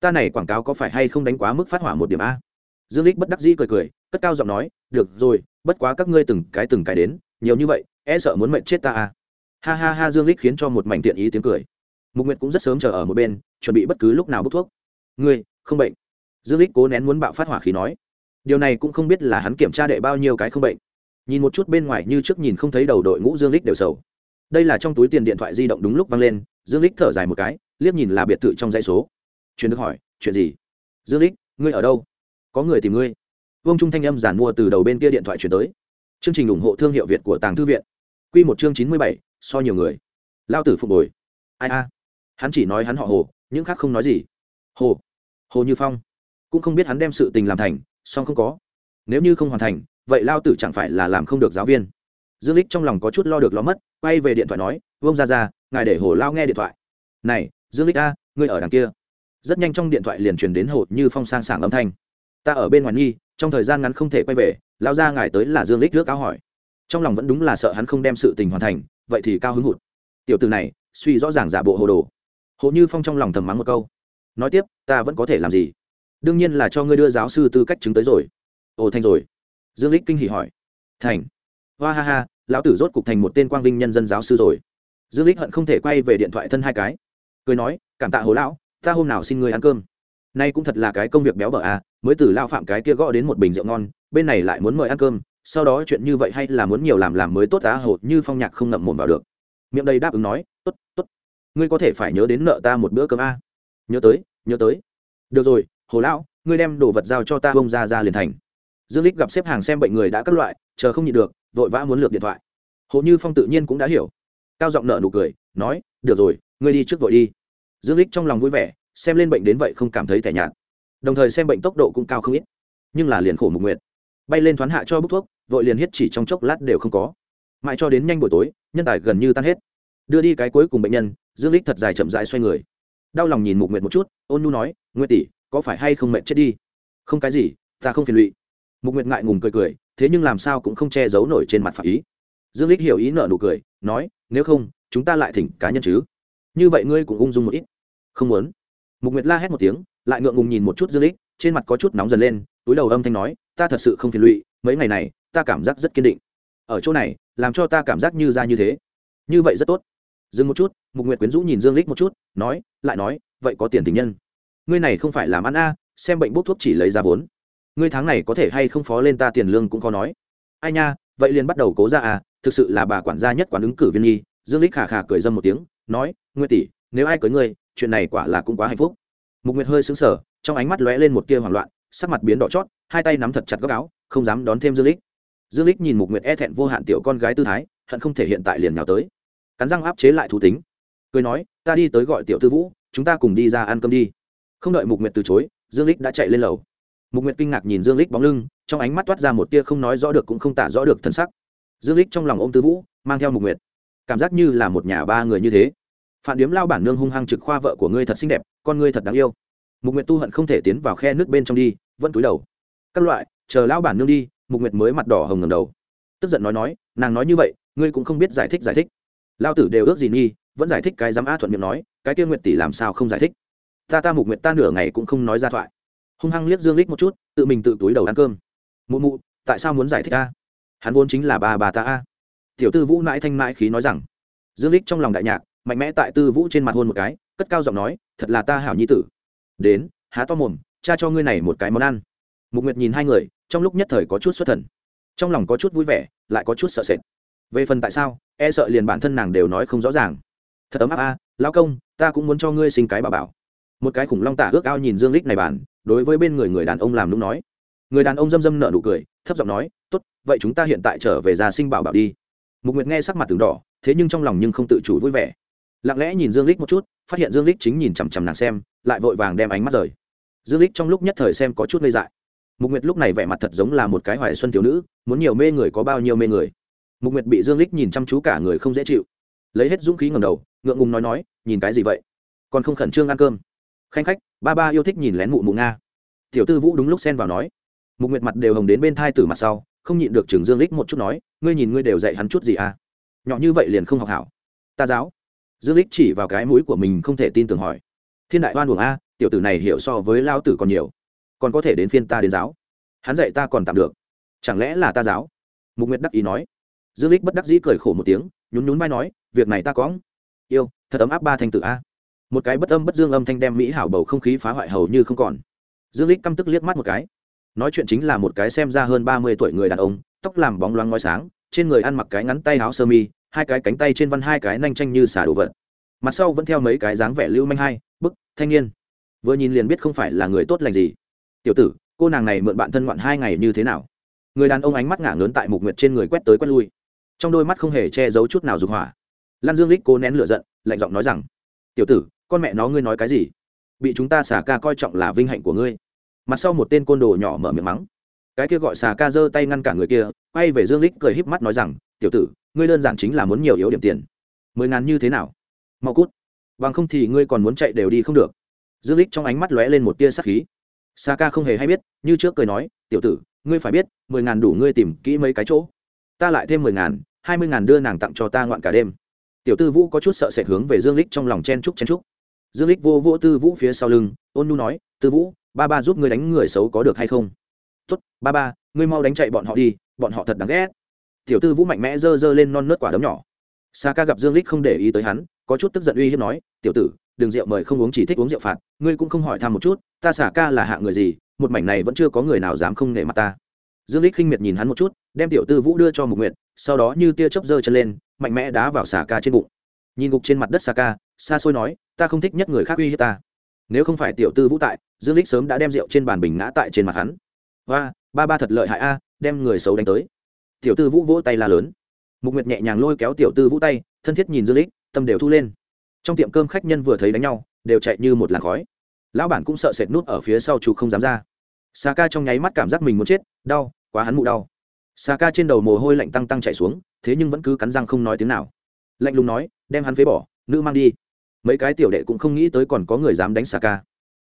ta này quảng cáo có phải hay không đánh quá mức phát hỏa một điểm a? Dương lích bất đắc dĩ cười cười, cất cao giọng nói, được rồi, bất quá các ngươi từng cái từng cái đến, nhiều như vậy e sợ muốn mệnh chết ta a. Ha ha ha, dương lích khiến cho một mảnh tiện ý tiếng cười. Mục nguyệt cũng rất sớm chờ ở một bên chuẩn bị bất cứ lúc nào bốc thuốc. Ngươi không bệnh. Dương lích cố nén muốn bạo phát hỏa khí nói. Điều này cũng không biết là hắn kiểm tra đệ bao nhiêu cái không bệnh. Nhìn một chút bên ngoài như trước nhìn không thấy đầu đội ngũ dương lích đều sầu. Đây là trong túi tiền điện thoại di động đúng lúc vang lên dương lích thở dài một cái liếc nhìn là biệt thự trong dãy số. Truyền được hỏi chuyện gì? Dương lích ngươi ở đâu? Có người tìm ngươi. Vương trung thanh âm giản mua từ đầu bên kia điện thoại chuyển tới. Chương trình ủng hộ thương hiệu việt của tàng thư viện. Quy một chương chín mươi bảy, so nhiều người. Lao tử phục hồi. Ai a? Hắn chỉ nói hắn họ hồ những khác không nói gì. Hồ hồ như phong cũng không biết hắn đem sự tình làm thành, song không có. Nếu như không hoàn thành, vậy lao tử chẳng phải là làm không được giáo viên. Dương lích trong lòng có chút lo được lo mất, quay về điện thoại nói vông ra ra ngài để hồ lao nghe điện thoại. Này, dương lích a, ngươi ở đằng kia. Rất nhanh trong điện thoại liền truyền đến hồ như phong sang sảng âm thanh. Ta ở bên ngoài nghi, trong thời gian ngắn không thể quay về, lao ra ngài tới là dương lích rước áo hỏi. Trong lòng vẫn đúng là sợ hắn không đem sự tình hoàn thành, vậy thì cao hứng hụt. Tiểu từ này, suy rõ ràng giả bộ hồ đồ hồ như phong trong lòng thầm mắng một câu. Nói tiếp, ta vẫn có thể làm gì? Đương nhiên là cho ngươi đưa giáo sư tư cách chứng tới rồi. Ồ, thành rồi. Dương lích kinh hỉ hỏi. Thành. Hoa ha ha, lão tử rốt cục thành một tên quang vinh nhân dân giáo sư rồi. Dương lích hận không thể quay về điện thoại thân hai cái. Cười nói, cảm tạ hồ lão, ta hôm nào xin ngươi ăn cơm. Nay cũng thật là cái công việc béo bở à mới từ lao phạm cái kia gõ đến một bình rượu ngon, bên này lại muốn mời ăn cơm, sau đó chuyện như vậy hay là muốn nhiều làm làm mới tốt á hột như phong nhạc không ngậm mồm vào được. Miệng đây đáp ứng nói, tốt tốt ngươi có thể phải nhớ đến nợ ta một bữa cơm a. Nhớ tới nhớ tới. Được rồi, hồ lão, ngươi đem đồ vật giao cho ta, bông ra ra liền thành. Dương lích gặp xếp hàng xem bệnh người đã các loại, chờ không nhịn được, vội vã muốn lược điện thoại. Hồ như phong tự nhiên cũng đã hiểu. Cao giọng nợ nụ cười, nói, được rồi, ngươi đi trước vội đi. Dương lích trong lòng vui vẻ, xem lên bệnh đến vậy không cảm thấy tẻ nhạt. Đồng thời xem bệnh tốc độ cũng cao không ít, nhưng là liền khổ mục nguyệt. Bay lên thoán hạ cho bốc thuốc, vội liền hết chỉ trong chốc lát đều không có. Mãi cho đến nhanh buổi tối, nhân tài gần như tan hết đưa đi cái cuối cùng bệnh nhân, dương lích thật dài chậm dại xoay người. Đau lòng nhìn mục nguyệt một chút, ôn nhu nói, nguyệt tỷ, có phải hay không mệt chết đi? Không cái gì, ta không phiền lụy. Mục nguyệt ngại ngùng cười cười, thế nhưng làm sao cũng không che giấu nổi trên mặt phạm ý. Dương lích hiểu ý nợ nụ cười, nói, nếu không, chúng ta lại thỉnh cá nhân chứ. Như vậy ngươi cũng ung dung một ít. Không muốn. Mục nguyệt la hét một tiếng, lại ngượng ngùng nhìn một chút dương lích trên mặt có chút nóng dần lên, túi đầu âm thanh nói, ta thật sự không phiền lụy, mấy ngày này, ta cảm giác rất kiên định. Ở chỗ này, làm cho ta cảm giác như ra như thế. Như vậy rất tốt dừng một chút, mục nguyệt quyến rũ nhìn dương lích một chút, nói, lại nói, vậy có tiền tình nhân. Ngươi này không phải làm ăn a, xem bệnh bốc thuốc chỉ lấy ra vốn. Ngươi tháng này có thể hay không phó lên ta tiền lương cũng khó nói. Ai nha, vậy liền bắt đầu cố ra à thực sự là bà quản gia nhất quản ứng cử viên nhi. Dương lích khà khà cười dâm một tiếng, nói, nguyệt tỷ, nếu ai cưới ngươi, chuyện này quả là cũng quá hạnh phúc. Mục nguyệt hơi sững sờ, trong ánh mắt lóe lên một tia hoảng loạn, sắc mặt biến đỏ chót, hai tay nắm thật chặt góc áo, không dám đón thêm dương lích dương lích nhìn mục nguyệt e thẹn vô hạn tiểu con gái tư thái, hận không thể hiện tại liền nhào tới cắn răng áp chế lại thú tính. Cười nói, ta đi tới gọi tiểu tư vũ, chúng ta cùng đi ra ăn cơm đi. Không đợi mục nguyệt từ chối, dương lích đã chạy lên lầu. Mục nguyệt kinh ngạc nhìn dương lích bóng lưng, trong ánh mắt toát ra một tia không nói rõ được cũng không tả rõ được thân sắc. Dương lích trong lòng ôm tư vũ, mang theo mục nguyệt. Cảm giác như là một nhà ba người như thế. Phản điếm lao bản nương hung hăng trực khoa vợ của ngươi thật xinh đẹp, con ngươi thật đáng yêu. Mục nguyệt tu hận không thể tiến vào khe nước bên trong đi, vẫn túi đầu. Các loại, chờ lao bản nương đi, mục nguyệt mới mặt đỏ hồng ngầm đầu. Tức giận nói nói, nàng nói như vậy, ngươi cũng không biết giải thích giải thích lao tử đều ước gì nghi, vẫn giải thích cái dám a thuận miệng nói, cái kia nguyệt tỷ làm sao không giải thích? Ta ta mục nguyệt ta nửa ngày cũng không nói ra thoại. Hung hăng liếc dương lích một chút, tự mình tự túi đầu ăn cơm. Mụ mụ, tại sao muốn giải thích a? Hắn vốn chính là bà bà ta a. Tiểu tư vũ mãi thanh mãi khí nói rằng. Dương lích trong lòng đại nhạc, mạnh mẽ tại tư vũ trên mặt hôn một cái, cất cao giọng nói, thật là ta hảo nhi tử. Đến, há to mồm, cha cho ngươi này một cái món ăn. Mục nguyệt nhìn hai người, trong lúc nhất thời có chút xuất thần. Trong lòng có chút vui vẻ, lại có chút sợ sệt về phần tại sao e sợ liền bản thân nàng đều nói không rõ ràng. Thật ấm áp a, lão công, ta cũng muốn cho ngươi sinh cái bà bảo. Một cái khủng long tả ước ao nhìn dương lích này bản đối với bên người người đàn ông làm lúc nói. Người đàn ông dâm dâm nợ nụ cười, thấp giọng nói, tốt, vậy chúng ta hiện tại trở về già sinh bảo bảo đi. Mục nguyệt nghe sắc mặt từng đỏ, thế nhưng trong lòng nhưng không tự chủ vui vẻ. Lặng lẽ nhìn dương lích một chút, phát hiện dương lích chính nhìn chằm chằm nàng xem, lại vội vàng đem ánh mắt rời. Dương lích trong lúc nhất thời xem có chút ngây dại. Mục nguyệt lúc này vẻ mặt thật giống là một cái hoài xuân thiếu nữ, muốn nhiều mê người có bao nhiêu mê người mục nguyệt bị dương lích nhìn chăm chú cả người không dễ chịu. Lấy hết dũng khí ngầm đầu, ngượng ngùng nói nói, nhìn cái gì vậy? Còn không khẩn trương ăn cơm? Khanh khách, ba ba yêu thích nhìn lén mụ mụ nga. Tiểu tư vũ đúng lúc xen vào nói. Mục nguyệt mặt đều hồng đến bên thai từ mặt sau, không nhịn được trường dương lích một chút nói, ngươi nhìn ngươi đều dạy hắn chút gì à? Nhỏ như vậy liền không học hảo. Ta giáo. Dương lích chỉ vào cái mũi của mình không thể tin tưởng hỏi. Thiên đại oan uổng a, tiểu tử này hiểu so với lao tử còn nhiều. Còn có thể đến phiên ta đến giáo. Hắn dạy ta còn tạm được. Chẳng lẽ là ta giáo? Mục nguyệt đắc ý nói dương lích bất đắc dĩ cười khổ một tiếng, nhún nhún vai nói, việc này ta có yêu, thật ấm áp ba thanh tử a. Một cái bất âm bất dương âm thanh đem mỹ hảo bầu không khí phá hoại hầu như không còn. Dương lích căm tức liếc mắt một cái. Nói chuyện chính là một cái xem ra hơn ba mươi tuổi người đàn ông, tóc làm bóng loáng ngói sáng, trên người ăn mặc cái ngắn tay áo sơ mi, hai cái cánh tay trên văn hai cái nanh tranh như xả đồ vật. Mặt sau vẫn theo mấy cái dáng vẻ lưu manh hai, bức, thanh niên. Vừa nhìn liền biết không phải là người tốt lành gì. Tiểu tử, cô nàng này mượn bạn thân ngoạn hai ngày như thế nào? Người đàn ông ánh mắt ngả lớn tại mục nguyệt trên người quét tới quét lui trong đôi mắt không hề che giấu chút nào dục hỏa. Lan dương lích cố nén lửa giận, lạnh giọng nói rằng, tiểu tử, con mẹ nó ngươi nói cái gì? Bị chúng ta xả ca coi trọng là vinh hạnh của ngươi. Mặt sau một tên côn đồ nhỏ mở miệng mắng. Cái kia gọi xà ca giơ tay ngăn cả người kia, quay về dương lích cười híp mắt nói rằng, tiểu tử, ngươi đơn giản chính là muốn nhiều yếu điểm tiền. Mười ngàn như thế nào? Mau cút. Bằng không thì ngươi còn muốn chạy đều đi không được. Dương lích trong ánh mắt lóe lên một tia sắc khí. Xà ca không hề hay biết, như trước cười nói, tiểu tử, ngươi phải biết, mười ngàn đủ ngươi tìm kỹ mấy cái chỗ. Ta lại thêm mười ngàn hai mươi ngàn đưa nàng tặng cho ta ngoạn cả đêm. Tiểu tư vũ có chút sợ sệt hướng về dương lích trong lòng chen trúc chen trúc dương lích vô vô tư vũ phía sau lưng, ôn nu nói, tư vũ, ba ba giúp ngươi đánh người xấu có được hay không? Tốt, ba ba, ngươi mau đánh chạy bọn họ đi, bọn họ thật đáng ghét. Tiểu tư vũ mạnh mẽ giơ giơ lên non nớt quả đấm nhỏ. Sa ca gặp dương lích không để ý tới hắn, có chút tức giận uy hiếp nói, tiểu tử đừng rượu mời không uống chỉ thích uống rượu phạt, ngươi cũng không hỏi thăm một chút, ta xả ca là hạ người gì, một mảnh này vẫn chưa có người nào dám không nể mặt ta dương lích khinh miệt nhìn hắn một chút, đem tiểu tư vũ đưa cho mục nguyệt, sau đó như tia chớp giơ chân lên, mạnh mẽ đá vào xà ca trên bụng. Nhìn gục trên mặt đất xà ca, xa xôi nói, ta không thích nhất người khác uy hiếp ta. Nếu không phải tiểu tư vũ tại, dương lích sớm đã đem rượu trên bàn bình ngã tại trên mặt hắn. Và ba ba thật lợi hại a, đem người xấu đánh tới. Tiểu tư vũ vỗ tay la lớn. Mục nguyệt nhẹ nhàng lôi kéo tiểu tư vũ tay, thân thiết nhìn dương lích tâm đều thu lên. Trong tiệm cơm khách nhân vừa thấy đánh nhau, đều chạy như một làn khói. Lão bản cũng sợ sệt nút ở phía sau chủ không dám ra xà ca trong nháy mắt cảm giác mình muốn chết, đau, quá hắn mụ đau. Xà ca trên đầu mồ hôi lạnh tăng tăng chạy xuống, thế nhưng vẫn cứ cắn răng không nói tiếng nào. Lạnh lùng nói, đem hắn phế bỏ, nữ mang đi. Mấy cái tiểu đệ cũng không nghĩ tới còn có người dám đánh xà ca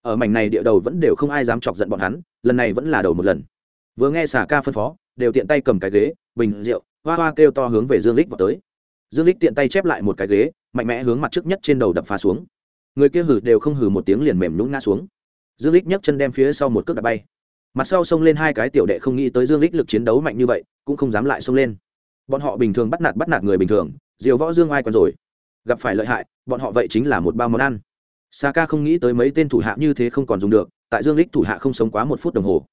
ở mảnh này địa đầu vẫn đều không ai dám chọc giận bọn hắn, lần này vẫn là đầu một lần. Vừa nghe xà ca phân phó, đều tiện tay cầm cái ghế, bình rượu, hoa hoa kêu to hướng về dương lích vào tới. Dương lích tiện tay chép lại một cái ghế, mạnh mẽ hướng mặt trước nhất trên đầu đập phá xuống. Người kia hử đều không hử một tiếng liền mềm nhũng ngã xuống. Dương lích nhấc chân đem phía sau một cước đạp bay mặt sau xông lên hai cái tiểu đệ không nghĩ tới dương lích lực chiến đấu mạnh như vậy, cũng không dám lại xông lên. Bọn họ bình thường bắt nạt bắt nạt người bình thường, diều võ dương ai còn rồi? Gặp phải lợi hại, bọn họ vậy chính là một bao món ăn. Sa ca không nghĩ tới mấy tên thủ hạ như thế không còn dùng được, tại dương lích thủ hạ không sống quá một phút đồng hồ.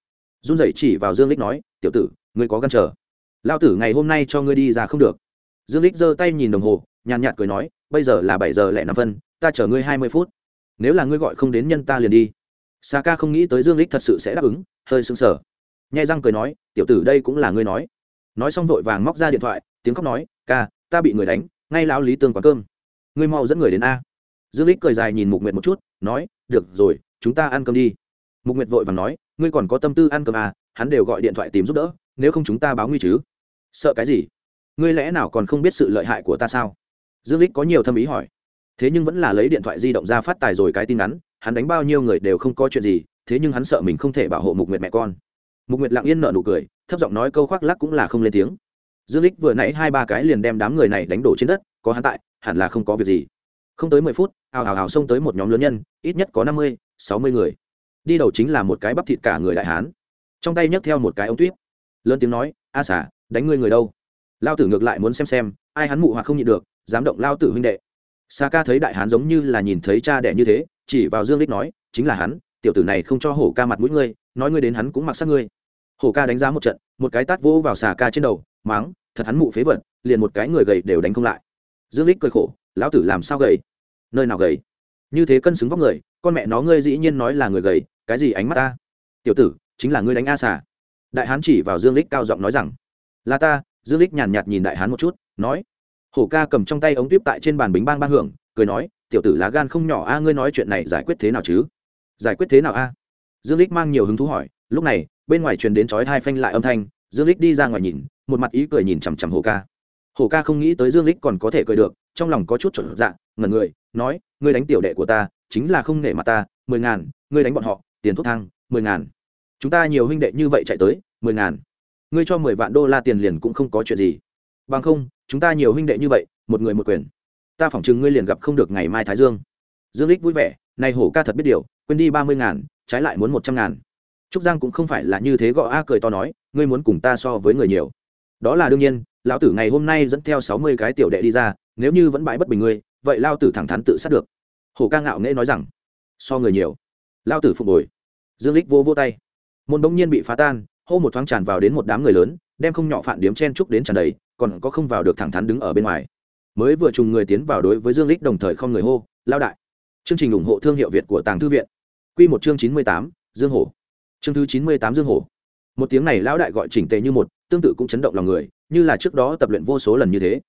Run rẩy chỉ vào dương lích nói, tiểu tử, ngươi có gan chờ. Lao tử ngày hôm nay cho ngươi đi ra không được. Dương lích giơ tay nhìn đồng hồ, nhàn nhạt cười nói, bây giờ là bảy giờ lẻ năm phân, ta chờ ngươi hai mươi phút. Nếu là ngươi gọi không đến nhân ta liền đi sa ca không nghĩ tới dương lích thật sự sẽ đáp ứng, hơi sững sờ. Nhai răng cười nói, tiểu tử đây cũng là ngươi nói. Nói xong vội vàng móc ra điện thoại, tiếng khóc nói, ca, ta bị người đánh, ngay lão lý tương quán cơm. Ngươi mau dẫn người đến a. Dương lích cười dài nhìn mục nguyệt một chút, nói, được rồi, chúng ta ăn cơm đi. Mục nguyệt vội vàng nói, ngươi còn có tâm tư ăn cơm à hắn đều gọi điện thoại tìm giúp đỡ, nếu không chúng ta báo nguy chứ. Sợ cái gì? Ngươi lẽ nào còn không biết sự lợi hại của ta sao? Dương lích có nhiều thâm ý hỏi. Thế nhưng vẫn là lấy điện thoại di động ra phát tài rồi cái tin ngắn hắn đánh bao nhiêu người đều không có chuyện gì thế nhưng hắn sợ mình không thể bảo hộ mục nguyệt mẹ con. Mục nguyệt lặng yên nợ nụ cười thấp giọng nói câu khoác lắc cũng là không lên tiếng. Dương lích vừa nãy hai ba cái liền đem đám người này đánh đổ trên đất có hắn tại hẳn là không có việc gì. Không tới mười phút ào ào ào xông tới một nhóm lớn nhân ít nhất có năm mươi sáu mươi người. Đi đầu chính là một cái bắp thịt cả người đại hán. Trong tay nhấc theo một cái ống tuyếp, lớn tiếng nói a xả đánh ngươi người đâu? Lao tử ngược lại muốn xem xem ai hắn mụ hoặc không nhịn được dám động lao tử huynh đệ. Sa ca thấy đại hán giống như là nhìn thấy cha đẻ như thế chỉ vào dương lích nói, chính là hắn, tiểu tử này không cho hổ ca mặt mũi ngươi, nói ngươi đến hắn cũng mặc sắc ngươi. Hổ ca đánh giá một trận, một cái tát vỗ vào xà ca trên đầu, máng, thật hắn mụ phế vật, liền một cái người gầy đều đánh không lại. Dương lích cười khổ, lão tử làm sao gầy? Nơi nào gầy? Như thế cân xứng vóc người, con mẹ nó ngươi dĩ nhiên nói là người gầy, cái gì ánh mắt ta? Tiểu tử, chính là ngươi đánh a xà. Đại hán chỉ vào dương lích cao giọng nói rằng, là ta. Dương lích nhàn nhạt nhìn đại hán một chút, nói, hổ ca cầm trong tay ống tuyếp tại trên bàn bính bang ba hưởng, cười nói tiểu tử lá gan không nhỏ a, ngươi nói chuyện này giải quyết thế nào chứ? Giải quyết thế nào a? Dương lích mang nhiều hứng thú hỏi. Lúc này, bên ngoài truyền đến chói hai phanh lại âm thanh. Dương lích đi ra ngoài nhìn, một mặt ý cười nhìn chằm chằm Hồ ca. Hồ ca không nghĩ tới dương lích còn có thể cười được, trong lòng có chút chuẩn dạ ngẩn người, nói, ngươi đánh tiểu đệ của ta, chính là không nể mặt ta, mười ngàn, ngươi đánh bọn họ, tiền thuốc thang, mười ngàn. Chúng ta nhiều huynh đệ như vậy chạy tới, mười ngàn. Ngươi cho mười vạn đô la tiền liền cũng không có chuyện gì. Bằng không, chúng ta nhiều huynh đệ như vậy, một người một quyền ta phỏng chừng ngươi liền gặp không được ngày mai thái dương. Dương lích vui vẻ, này hổ ca thật biết điều, quên đi ba mươi ngàn, trái lại muốn một trăm ngàn. Trúc giang cũng không phải là như thế gõ a cười to nói, ngươi muốn cùng ta so với người nhiều. Đó là đương nhiên, lão tử ngày hôm nay dẫn theo sáu mươi cái tiểu đệ đi ra, nếu như vẫn bãi bất bình ngươi, vậy lao tử thẳng thắn tự sát được. Hổ ca ngạo nghễ nói rằng, so người nhiều. Lao tử phục hồi. Dương lích vô vô tay. Môn bỗng nhiên bị phá tan, hô một thoáng tràn vào đến một đám người lớn, đem không nhỏ phản điếm chen trúc đến tràn đầy, còn có không vào được thẳng thắn đứng ở bên ngoài mới vừa trùng người tiến vào đối với dương lích đồng thời không người hô lao đại. Chương trình ủng hộ thương hiệu việt của tàng thư viện. Quy một chương chín mươi tám, dương hổ. Chương thứ chín mươi tám, dương hổ. Một tiếng này lão đại gọi chỉnh tề như một, tương tự cũng chấn động lòng người, như là trước đó tập luyện vô số lần như thế.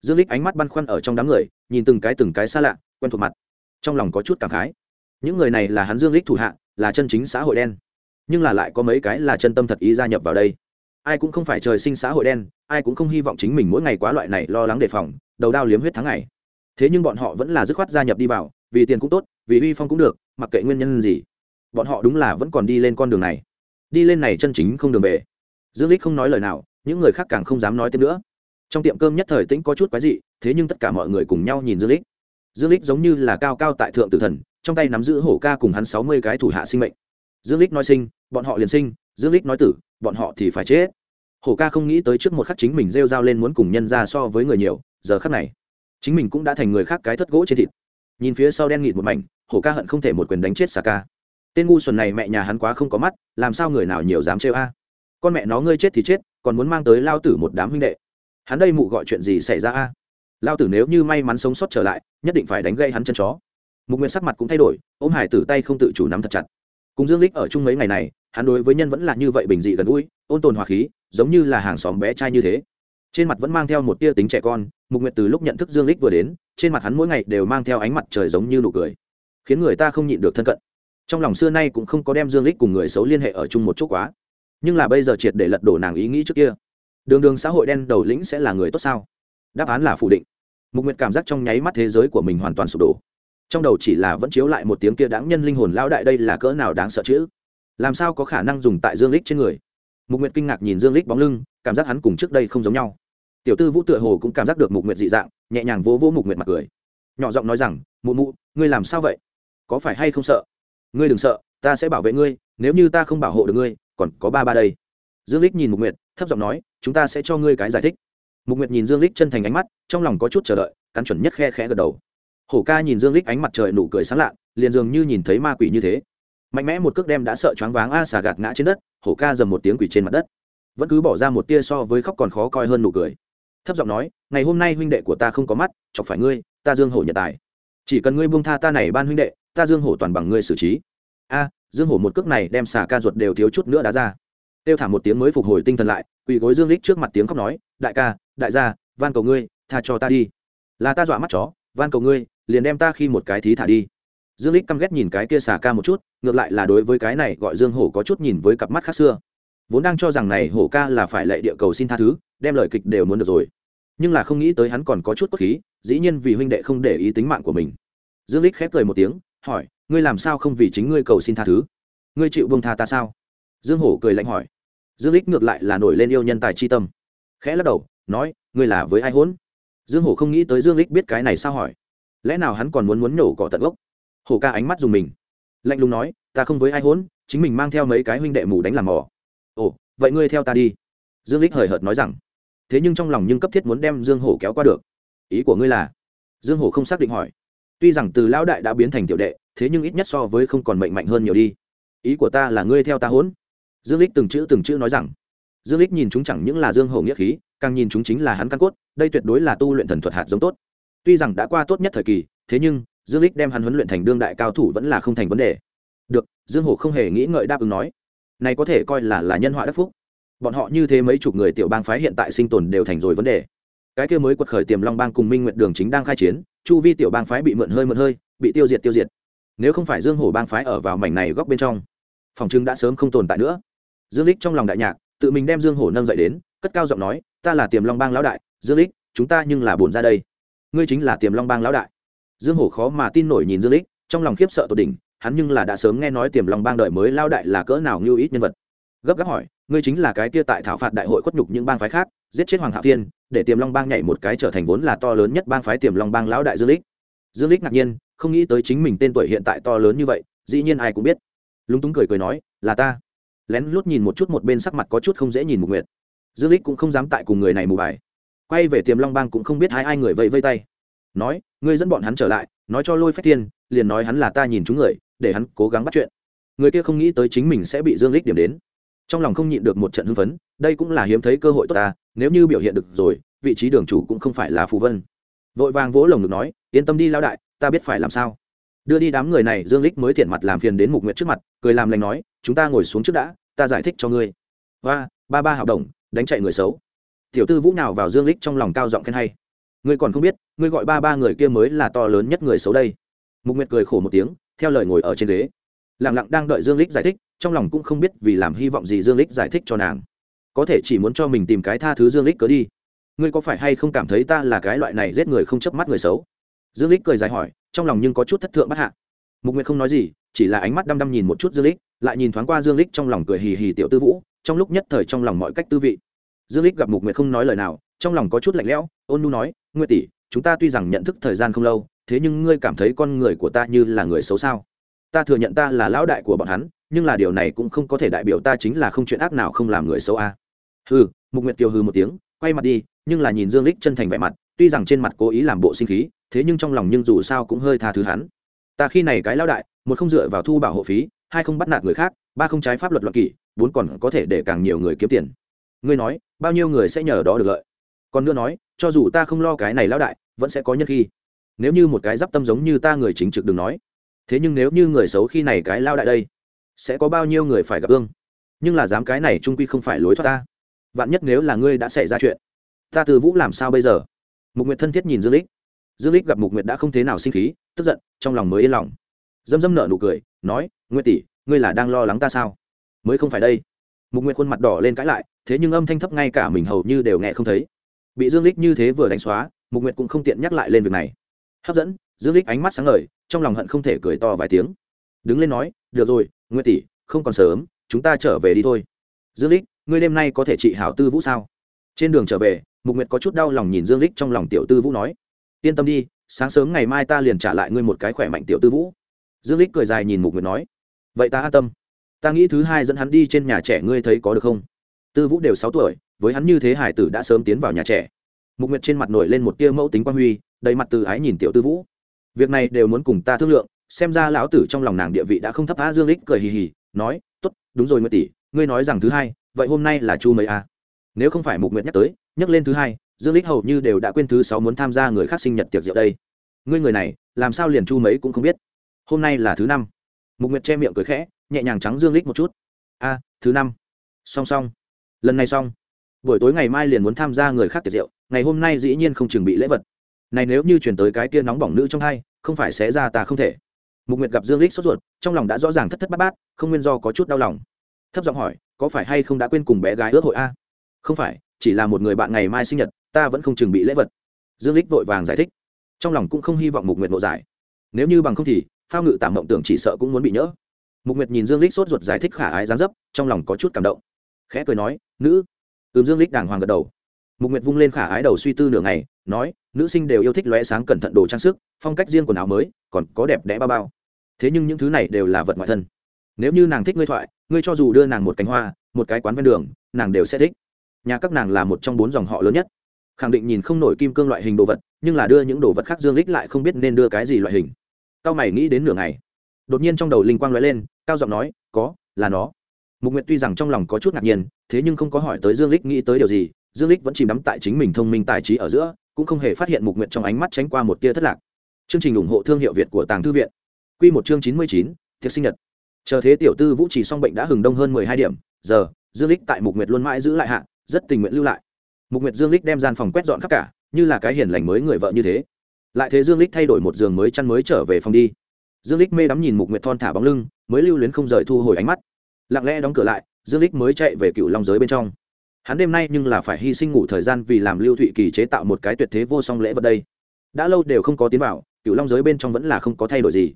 Dương lích ánh mắt băn khoăn ở trong đám người, nhìn từng cái từng cái xa lạ, quen thuộc mặt. Trong lòng có chút cảm khái. Những người này là hắn dương lích thủ hạ, là chân chính xã hội đen. Nhưng là lại có mấy cái là chân tâm thật ý gia nhập vào đây ai cũng không phải trời sinh xã hội đen, ai cũng không hy vọng chính mình mỗi ngày quá loại này lo lắng đề phòng, đầu đao liếm huyết tháng ngày. Thế nhưng bọn họ vẫn là dứt khoát gia nhập đi vào, vì tiền cũng tốt, vì uy phong cũng được, mặc kệ nguyên nhân gì. Bọn họ đúng là vẫn còn đi lên con đường này. Đi lên này chân chính không đường về. Dương lích không nói lời nào, những người khác càng không dám nói thêm nữa. Trong tiệm cơm nhất thời tĩnh có chút quái dị, thế nhưng tất cả mọi người cùng nhau nhìn dương lích dương lích giống như là cao cao tại thượng tử thần, trong tay nắm giữ hổ ca cùng hắn sáu mươi cái thủ hạ sinh mệnh. Dương lích nói sinh, bọn họ liền sinh, dương lích nói tử bọn họ thì phải chết. Hổ ca không nghĩ tới trước một khắc chính mình rêu rao lên muốn cùng nhân ra so với người nhiều, giờ khắc này, chính mình cũng đã thành người khác cái thất gỗ trên thịt. Nhìn phía sau đen nghịt một mảnh, hổ ca hận không thể một quyền đánh chết xà ca tên ngu xuẩn này mẹ nhà hắn quá không có mắt, làm sao người nào nhiều dám trêu a? Con mẹ nó ngươi chết thì chết, còn muốn mang tới lao tử một đám huynh đệ. Hắn đây mụ gọi chuyện gì xảy ra a? Lao tử nếu như may mắn sống sót trở lại, nhất định phải đánh gây hắn chân chó. Mục nguyện sắc mặt cũng thay đổi, ôm hải tử tay không tự chủ nắm thật chặt. Cùng dương lích ở chung mấy ngày này hắn đối với nhân vẫn là như vậy bình dị gần gũi, ôn tồn hòa khí, giống như là hàng xóm bé trai như thế. Trên mặt vẫn mang theo một tia tính trẻ con, mục nguyệt từ lúc nhận thức dương lích vừa đến, trên mặt hắn mỗi ngày đều mang theo ánh mặt trời giống như nụ cười, khiến người ta không nhịn được thân cận. Trong lòng xưa nay cũng không có đem dương lích cùng người xấu liên hệ ở chung một chút quá, nhưng là bây giờ triệt để lật đổ nàng ý nghĩ trước kia. Đường đường xã hội đen đầu lĩnh sẽ là người tốt sao? Đáp án là phủ định. Mục nguyệt cảm giác trong nháy mắt thế giới của mình hoàn toàn sụp đổ. Trong đầu chỉ là vẫn chiếu lại một tiếng kia đáng nhân linh hồn lão đại đây là cỡ nào đáng sợ chứ? Làm sao có khả năng dùng tại dương lích trên người? Mục nguyệt kinh ngạc nhìn dương lích bóng lưng, cảm giác hắn cùng trước đây không giống nhau. Tiểu tư vũ tựa hồ cũng cảm giác được mục nguyệt dị dạng, nhẹ nhàng vỗ vỗ mục nguyệt mặt cười. Nhỏ giọng nói rằng, mụ mụ, ngươi làm sao vậy? Có phải hay không sợ? Ngươi đừng sợ, ta sẽ bảo vệ ngươi, nếu như ta không bảo hộ được ngươi, còn có ba ba đây. Dương lích nhìn mục nguyệt, thấp giọng nói, chúng ta sẽ cho ngươi cái giải thích. Mục nguyệt nhìn dương lích chân thành ánh mắt, trong lòng có chút chờ đợi, cắn chuẩn nhất khe khẽ gật đầu. Hổ ca nhìn dương lích ánh mặt trời nụ cười sáng lạ, liền dường như nhìn thấy ma quỷ như thế mạnh mẽ một cước đem đã sợ choáng váng a xà gạt ngã trên đất, hổ ca dầm một tiếng quỷ trên mặt đất. Vẫn cứ bỏ ra một tia so với khóc còn khó coi hơn nụ cười. Thấp giọng nói, ngày hôm nay huynh đệ của ta không có mắt, chọc phải ngươi, ta dương hổ nhận tài. Chỉ cần ngươi buông tha ta này ban huynh đệ, ta dương hổ toàn bằng ngươi xử trí. A, dương hổ một cước này đem xà ca ruột đều thiếu chút nữa đá ra. Tiêu thả một tiếng mới phục hồi tinh thần lại, quỳ gối dương lích trước mặt tiếng khóc nói, đại ca, đại gia, van cầu ngươi, tha cho ta đi. Là ta dọa mắt chó, van cầu ngươi, liền đem ta khi một cái thí thả đi dương lích căm ghét nhìn cái kia xà ca một chút, ngược lại là đối với cái này gọi dương hổ có chút nhìn với cặp mắt khác xưa. Vốn đang cho rằng này hổ ca là phải lệ địa cầu xin tha thứ, đem lời kịch đều muốn được rồi. Nhưng là không nghĩ tới hắn còn có chút cốt khí, dĩ nhiên vì huynh đệ không để ý tính mạng của mình. Dương lích khép cười một tiếng, hỏi, ngươi làm sao không vì chính ngươi cầu xin tha thứ? Ngươi chịu buông tha ta sao? Dương hổ cười lạnh hỏi. Dương lích ngược lại là nổi lên yêu nhân tài chi tâm. Khẽ lắc đầu, nói, ngươi là với ai hỗn dương hổ không nghĩ tới dương lích biết cái này sao hỏi. Lẽ nào hắn còn muốn muốn nổ cỏ tận gốc? Hổ ca ánh mắt dùng mình. Lạnh lùng nói, ta không với ai hỗn, chính mình mang theo mấy cái huynh đệ mù đánh làm mỏ ồ, vậy ngươi theo ta đi. Dương lích hời hợt nói rằng. Thế nhưng trong lòng nhưng cấp thiết muốn đem dương hổ kéo qua được. Ý của ngươi là? Dương hổ không xác định hỏi. Tuy rằng từ lão đại đã biến thành tiểu đệ, thế nhưng ít nhất so với không còn mệnh mạnh hơn nhiều đi. Ý của ta là ngươi theo ta hỗn? Dương lích từng chữ từng chữ nói rằng. Dương lích nhìn chúng chẳng những là dương hổ nghĩa khí, càng nhìn chúng chính là hắn căn cốt, đây tuyệt đối là tu luyện thần thuật hạt giống tốt. Tuy rằng đã qua tốt nhất thời kỳ, thế nhưng dương lích đem hắn huấn luyện thành đương đại cao thủ vẫn là không thành vấn đề. Được, dương hổ không hề nghĩ ngợi đáp ứng nói. Này có thể coi là là nhân họa đắc phúc. Bọn họ như thế mấy chục người tiểu bang phái hiện tại sinh tồn đều thành rồi vấn đề. Cái kia mới quật khởi tiềm long bang cùng minh nguyện đường chính đang khai chiến, chu vi tiểu bang phái bị mượn hơi mượn hơi, bị tiêu diệt tiêu diệt. Nếu không phải dương hổ bang phái ở vào mảnh này góc bên trong, phòng trưng đã sớm không tồn tại nữa. Dương lích trong lòng đại nhạc, tự mình đem dương hổ nâng dậy đến, cất cao giọng nói, ta là tiềm long bang lão đại, dương lích chúng ta nhưng là buồn ra đây. Ngươi chính là tiềm long bang lão đại dương hổ khó mà tin nổi nhìn dương lích trong lòng khiếp sợ tột đỉnh, hắn nhưng là đã sớm nghe nói tiềm long bang đợi mới lao đại là cỡ nào như ít nhân vật. Gấp gáp hỏi, ngươi chính là cái kia tại thảo phạt đại hội khuất nhục những bang phái khác, giết chết hoàng hạ thiên, để tiềm long bang nhảy một cái trở thành vốn là to lớn nhất bang phái tiềm long bang lão đại dương lích dương lích ngạc nhiên, không nghĩ tới chính mình tên tuổi hiện tại to lớn như vậy, dĩ nhiên ai cũng biết. Lúng túng cười cười nói, là ta. Lén lút nhìn một chút một bên sắc mặt có chút không dễ nhìn mục nguyệt. Dương lích cũng không dám tại cùng người này mù bài. Quay về tiềm long bang cũng không biết hai ai người vẫy vây tay nói, ngươi dẫn bọn hắn trở lại, nói cho lôi phách thiên, liền nói hắn là ta nhìn chúng người, để hắn cố gắng bắt chuyện. Người kia không nghĩ tới chính mình sẽ bị dương lích điểm đến. Trong lòng không nhịn được một trận hưng phấn, đây cũng là hiếm thấy cơ hội tốt ta, nếu như biểu hiện được rồi, vị trí đường chủ cũng không phải là phù vân. Vội vàng vỗ lồng ngực nói, yên tâm đi lao đại, ta biết phải làm sao. Đưa đi đám người này, dương lích mới thiện mặt làm phiền đến mục nguyệt trước mặt, cười làm lành nói, chúng ta ngồi xuống trước đã, ta giải thích cho ngươi. Và ba ba hợp đồng đánh chạy người xấu. Tiểu tư vũ nào vào dương lích trong lòng cao giọng khen hay ngươi còn không biết, ngươi gọi ba ba người kia mới là to lớn nhất người xấu đây. Mục nguyệt cười khổ một tiếng, theo lời ngồi ở trên ghế. Lặng lặng đang đợi dương lích giải thích, trong lòng cũng không biết vì làm hy vọng gì dương lích giải thích cho nàng. Có thể chỉ muốn cho mình tìm cái tha thứ dương lích cớ đi. Ngươi có phải hay không cảm thấy ta là cái loại này giết người không chớp mắt người xấu? Dương lích cười dài hỏi, trong lòng nhưng có chút thất thượng bất hạ. Mục nguyệt không nói gì, chỉ là ánh mắt đăm đăm nhìn một chút dương lích, lại nhìn thoáng qua dương lích trong lòng cười hì hì tiểu tư vũ, trong lúc nhất thời trong lòng mọi cách tư vị. Dương lích gặp mục nguyệt không nói lời nào trong lòng có chút lạnh lẽo, ôn nu nói, nguyệt tỷ, chúng ta tuy rằng nhận thức thời gian không lâu, thế nhưng ngươi cảm thấy con người của ta như là người xấu sao? Ta thừa nhận ta là lão đại của bọn hắn, nhưng là điều này cũng không có thể đại biểu ta chính là không chuyện ác nào không làm người xấu a. À. hừ, mục nguyệt kiều hừ một tiếng, quay mặt đi, nhưng là nhìn dương lích chân thành vẻ mặt, tuy rằng trên mặt cố ý làm bộ sinh khí, thế nhưng trong lòng nhưng dù sao cũng hơi tha thứ hắn. Ta khi này cái lão đại, một không dựa vào thu bảo hộ phí, hai không bắt nạt người khác, ba không trái pháp luật luật kỷ, bốn còn có thể để càng nhiều người kiếm tiền. Ngươi nói, bao nhiêu người sẽ nhờ đó được lợi? Còn nữa nói, cho dù ta không lo cái này lão đại, vẫn sẽ có nhân khi. Nếu như một cái d tâm giống như ta người chính trực đừng nói. Thế nhưng nếu như người xấu khi này cái lao đại đây, sẽ có bao nhiêu người phải gặp ương nhưng là dám cái này trung quy không phải lối thoát ta. Vạn nhất nếu là ngươi đã xảy ra chuyện, ta từ vũ làm sao bây giờ? Mục nguyệt thân thiết nhìn dương lích. Dương lích gặp mục nguyệt đã không thế nào sinh khí, tức giận, trong lòng mới yên lòng. Dâm dâm nợ nụ cười, nói, nguyệt tỷ, ngươi là đang lo lắng ta sao? Mới không phải đây. Mục nguyệt khuôn mặt đỏ lên cãi lại, thế nhưng âm thanh thấp ngay cả mình hầu như đều nghe không thấy bị dương lích như thế vừa đánh xóa, mục nguyệt cũng không tiện nhắc lại lên việc này. Hấp dẫn, dương lích ánh mắt sáng ngời, trong lòng hận không thể cười to vài tiếng. Đứng lên nói, được rồi, nguyệt tỷ, không còn sớm, chúng ta trở về đi thôi. Dương lích ngươi đêm nay có thể trị hảo tư vũ sao? Trên đường trở về, mục nguyệt có chút đau lòng nhìn dương lích trong lòng tiểu tư vũ nói, yên tâm đi, sáng sớm ngày mai ta liền trả lại ngươi một cái khỏe mạnh tiểu tư vũ. Dương lích cười dài nhìn mục nguyệt nói, vậy ta an tâm. Ta nghĩ thứ hai dẫn hắn đi trên nhà trẻ ngươi thấy có được không? Tư vũ đều sáu tuổi, với hắn như thế hải tử đã sớm tiến vào nhà trẻ. Mục nguyệt trên mặt nổi lên một tia mẫu tính quan huy, đầy mặt từ ái nhìn tiểu tư vũ. Việc này đều muốn cùng ta thương lượng, xem ra lão tử trong lòng nàng địa vị đã không thấp á dương lích cười hì hì, nói, tốt, đúng rồi nguyệt tỷ, ngươi nói rằng thứ hai, vậy hôm nay là chu mấy a nếu không phải mục nguyệt nhắc tới, nhắc lên thứ hai, dương lích hầu như đều đã quên thứ sáu muốn tham gia người khác sinh nhật tiệc rượu đây. Ngươi người này, làm sao liền chu mấy cũng không biết? Hôm nay là thứ năm. Mục nguyệt che miệng cười khẽ, nhẹ nhàng trắng dương lích một chút. A, thứ năm. Song song lần này xong. Buổi tối ngày mai liền muốn tham gia người khác tiệc rượu, ngày hôm nay dĩ nhiên không chừng bị lễ vật. Này nếu như chuyển tới cái kia nóng bỏng nữ trong hai, không phải sẽ ra ta không thể. Mục nguyệt gặp dương lích sốt ruột, trong lòng đã rõ ràng thất thất bát bát, không nguyên do có chút đau lòng. Thấp giọng hỏi, có phải hay không đã quên cùng bé gái ước hội a? Không phải, chỉ là một người bạn ngày mai sinh nhật, ta vẫn không chừng bị lễ vật. Dương lích vội vàng giải thích. Trong lòng cũng không hy vọng mục nguyệt ngộ giải. Nếu như bằng không thì, phao ngự tạm mộng tưởng chỉ sợ cũng muốn bị nhỡ. Mục nguyệt nhìn dương lích sốt ruột giải thích khả ái dáng dấp, trong lòng có chút cảm động khẽ cười nói, nữ. Ừm dương lích đàng hoàng gật đầu. Mục nguyệt vung lên khả ái đầu suy tư nửa ngày, nói, nữ sinh đều yêu thích lóe sáng cẩn thận đồ trang sức, phong cách riêng quần áo mới, còn có đẹp đẽ bao bao. Thế nhưng những thứ này đều là vật ngoại thân. Nếu như nàng thích ngươi thoại, ngươi cho dù đưa nàng một cánh hoa, một cái quán ven đường, nàng đều sẽ thích. Nhà các nàng là một trong bốn dòng họ lớn nhất. Khẳng định nhìn không nổi kim cương loại hình đồ vật, nhưng là đưa những đồ vật khác dương lích lại không biết nên đưa cái gì loại hình. Cao mày nghĩ đến nửa ngày. Đột nhiên trong đầu linh quang lóe lên, cao giọng nói, có, là nó mục nguyệt tuy rằng trong lòng có chút ngạc nhiên, thế nhưng không có hỏi tới dương lích nghĩ tới điều gì, dương lích vẫn chìm đắm tại chính mình thông minh tài trí ở giữa, cũng không hề phát hiện mục nguyệt trong ánh mắt tránh qua một tia thất lạc. Chương trình ủng hộ thương hiệu việt của tàng thư viện. Quy một chương chín mươi chín, thiệt sinh nhật. Chờ thế tiểu tư vũ chỉ song bệnh đã hừng đông hơn mười hai điểm, giờ, dương lích tại mục nguyệt luôn mãi giữ lại hạ, rất tình nguyện lưu lại. Mục nguyệt dương lích đem gian phòng quét dọn khắp cả, như là cái hiền lành mới người vợ như thế. Lại thế dương lích thay đổi một giường mới chăn mới trở về phòng đi. Dương lích mê đắm nhìn mục nguyệt thon thả bóng lưng, mới lưu luyến không rời thu hồi ánh mắt lặng lẽ đóng cửa lại, dương lích mới chạy về cựu long giới bên trong. Hắn đêm nay nhưng là phải hy sinh ngủ thời gian vì làm lưu thụy kỳ chế tạo một cái tuyệt thế vô song lễ vật đây. Đã lâu đều không có tiến vào cựu long giới bên trong vẫn là không có thay đổi gì.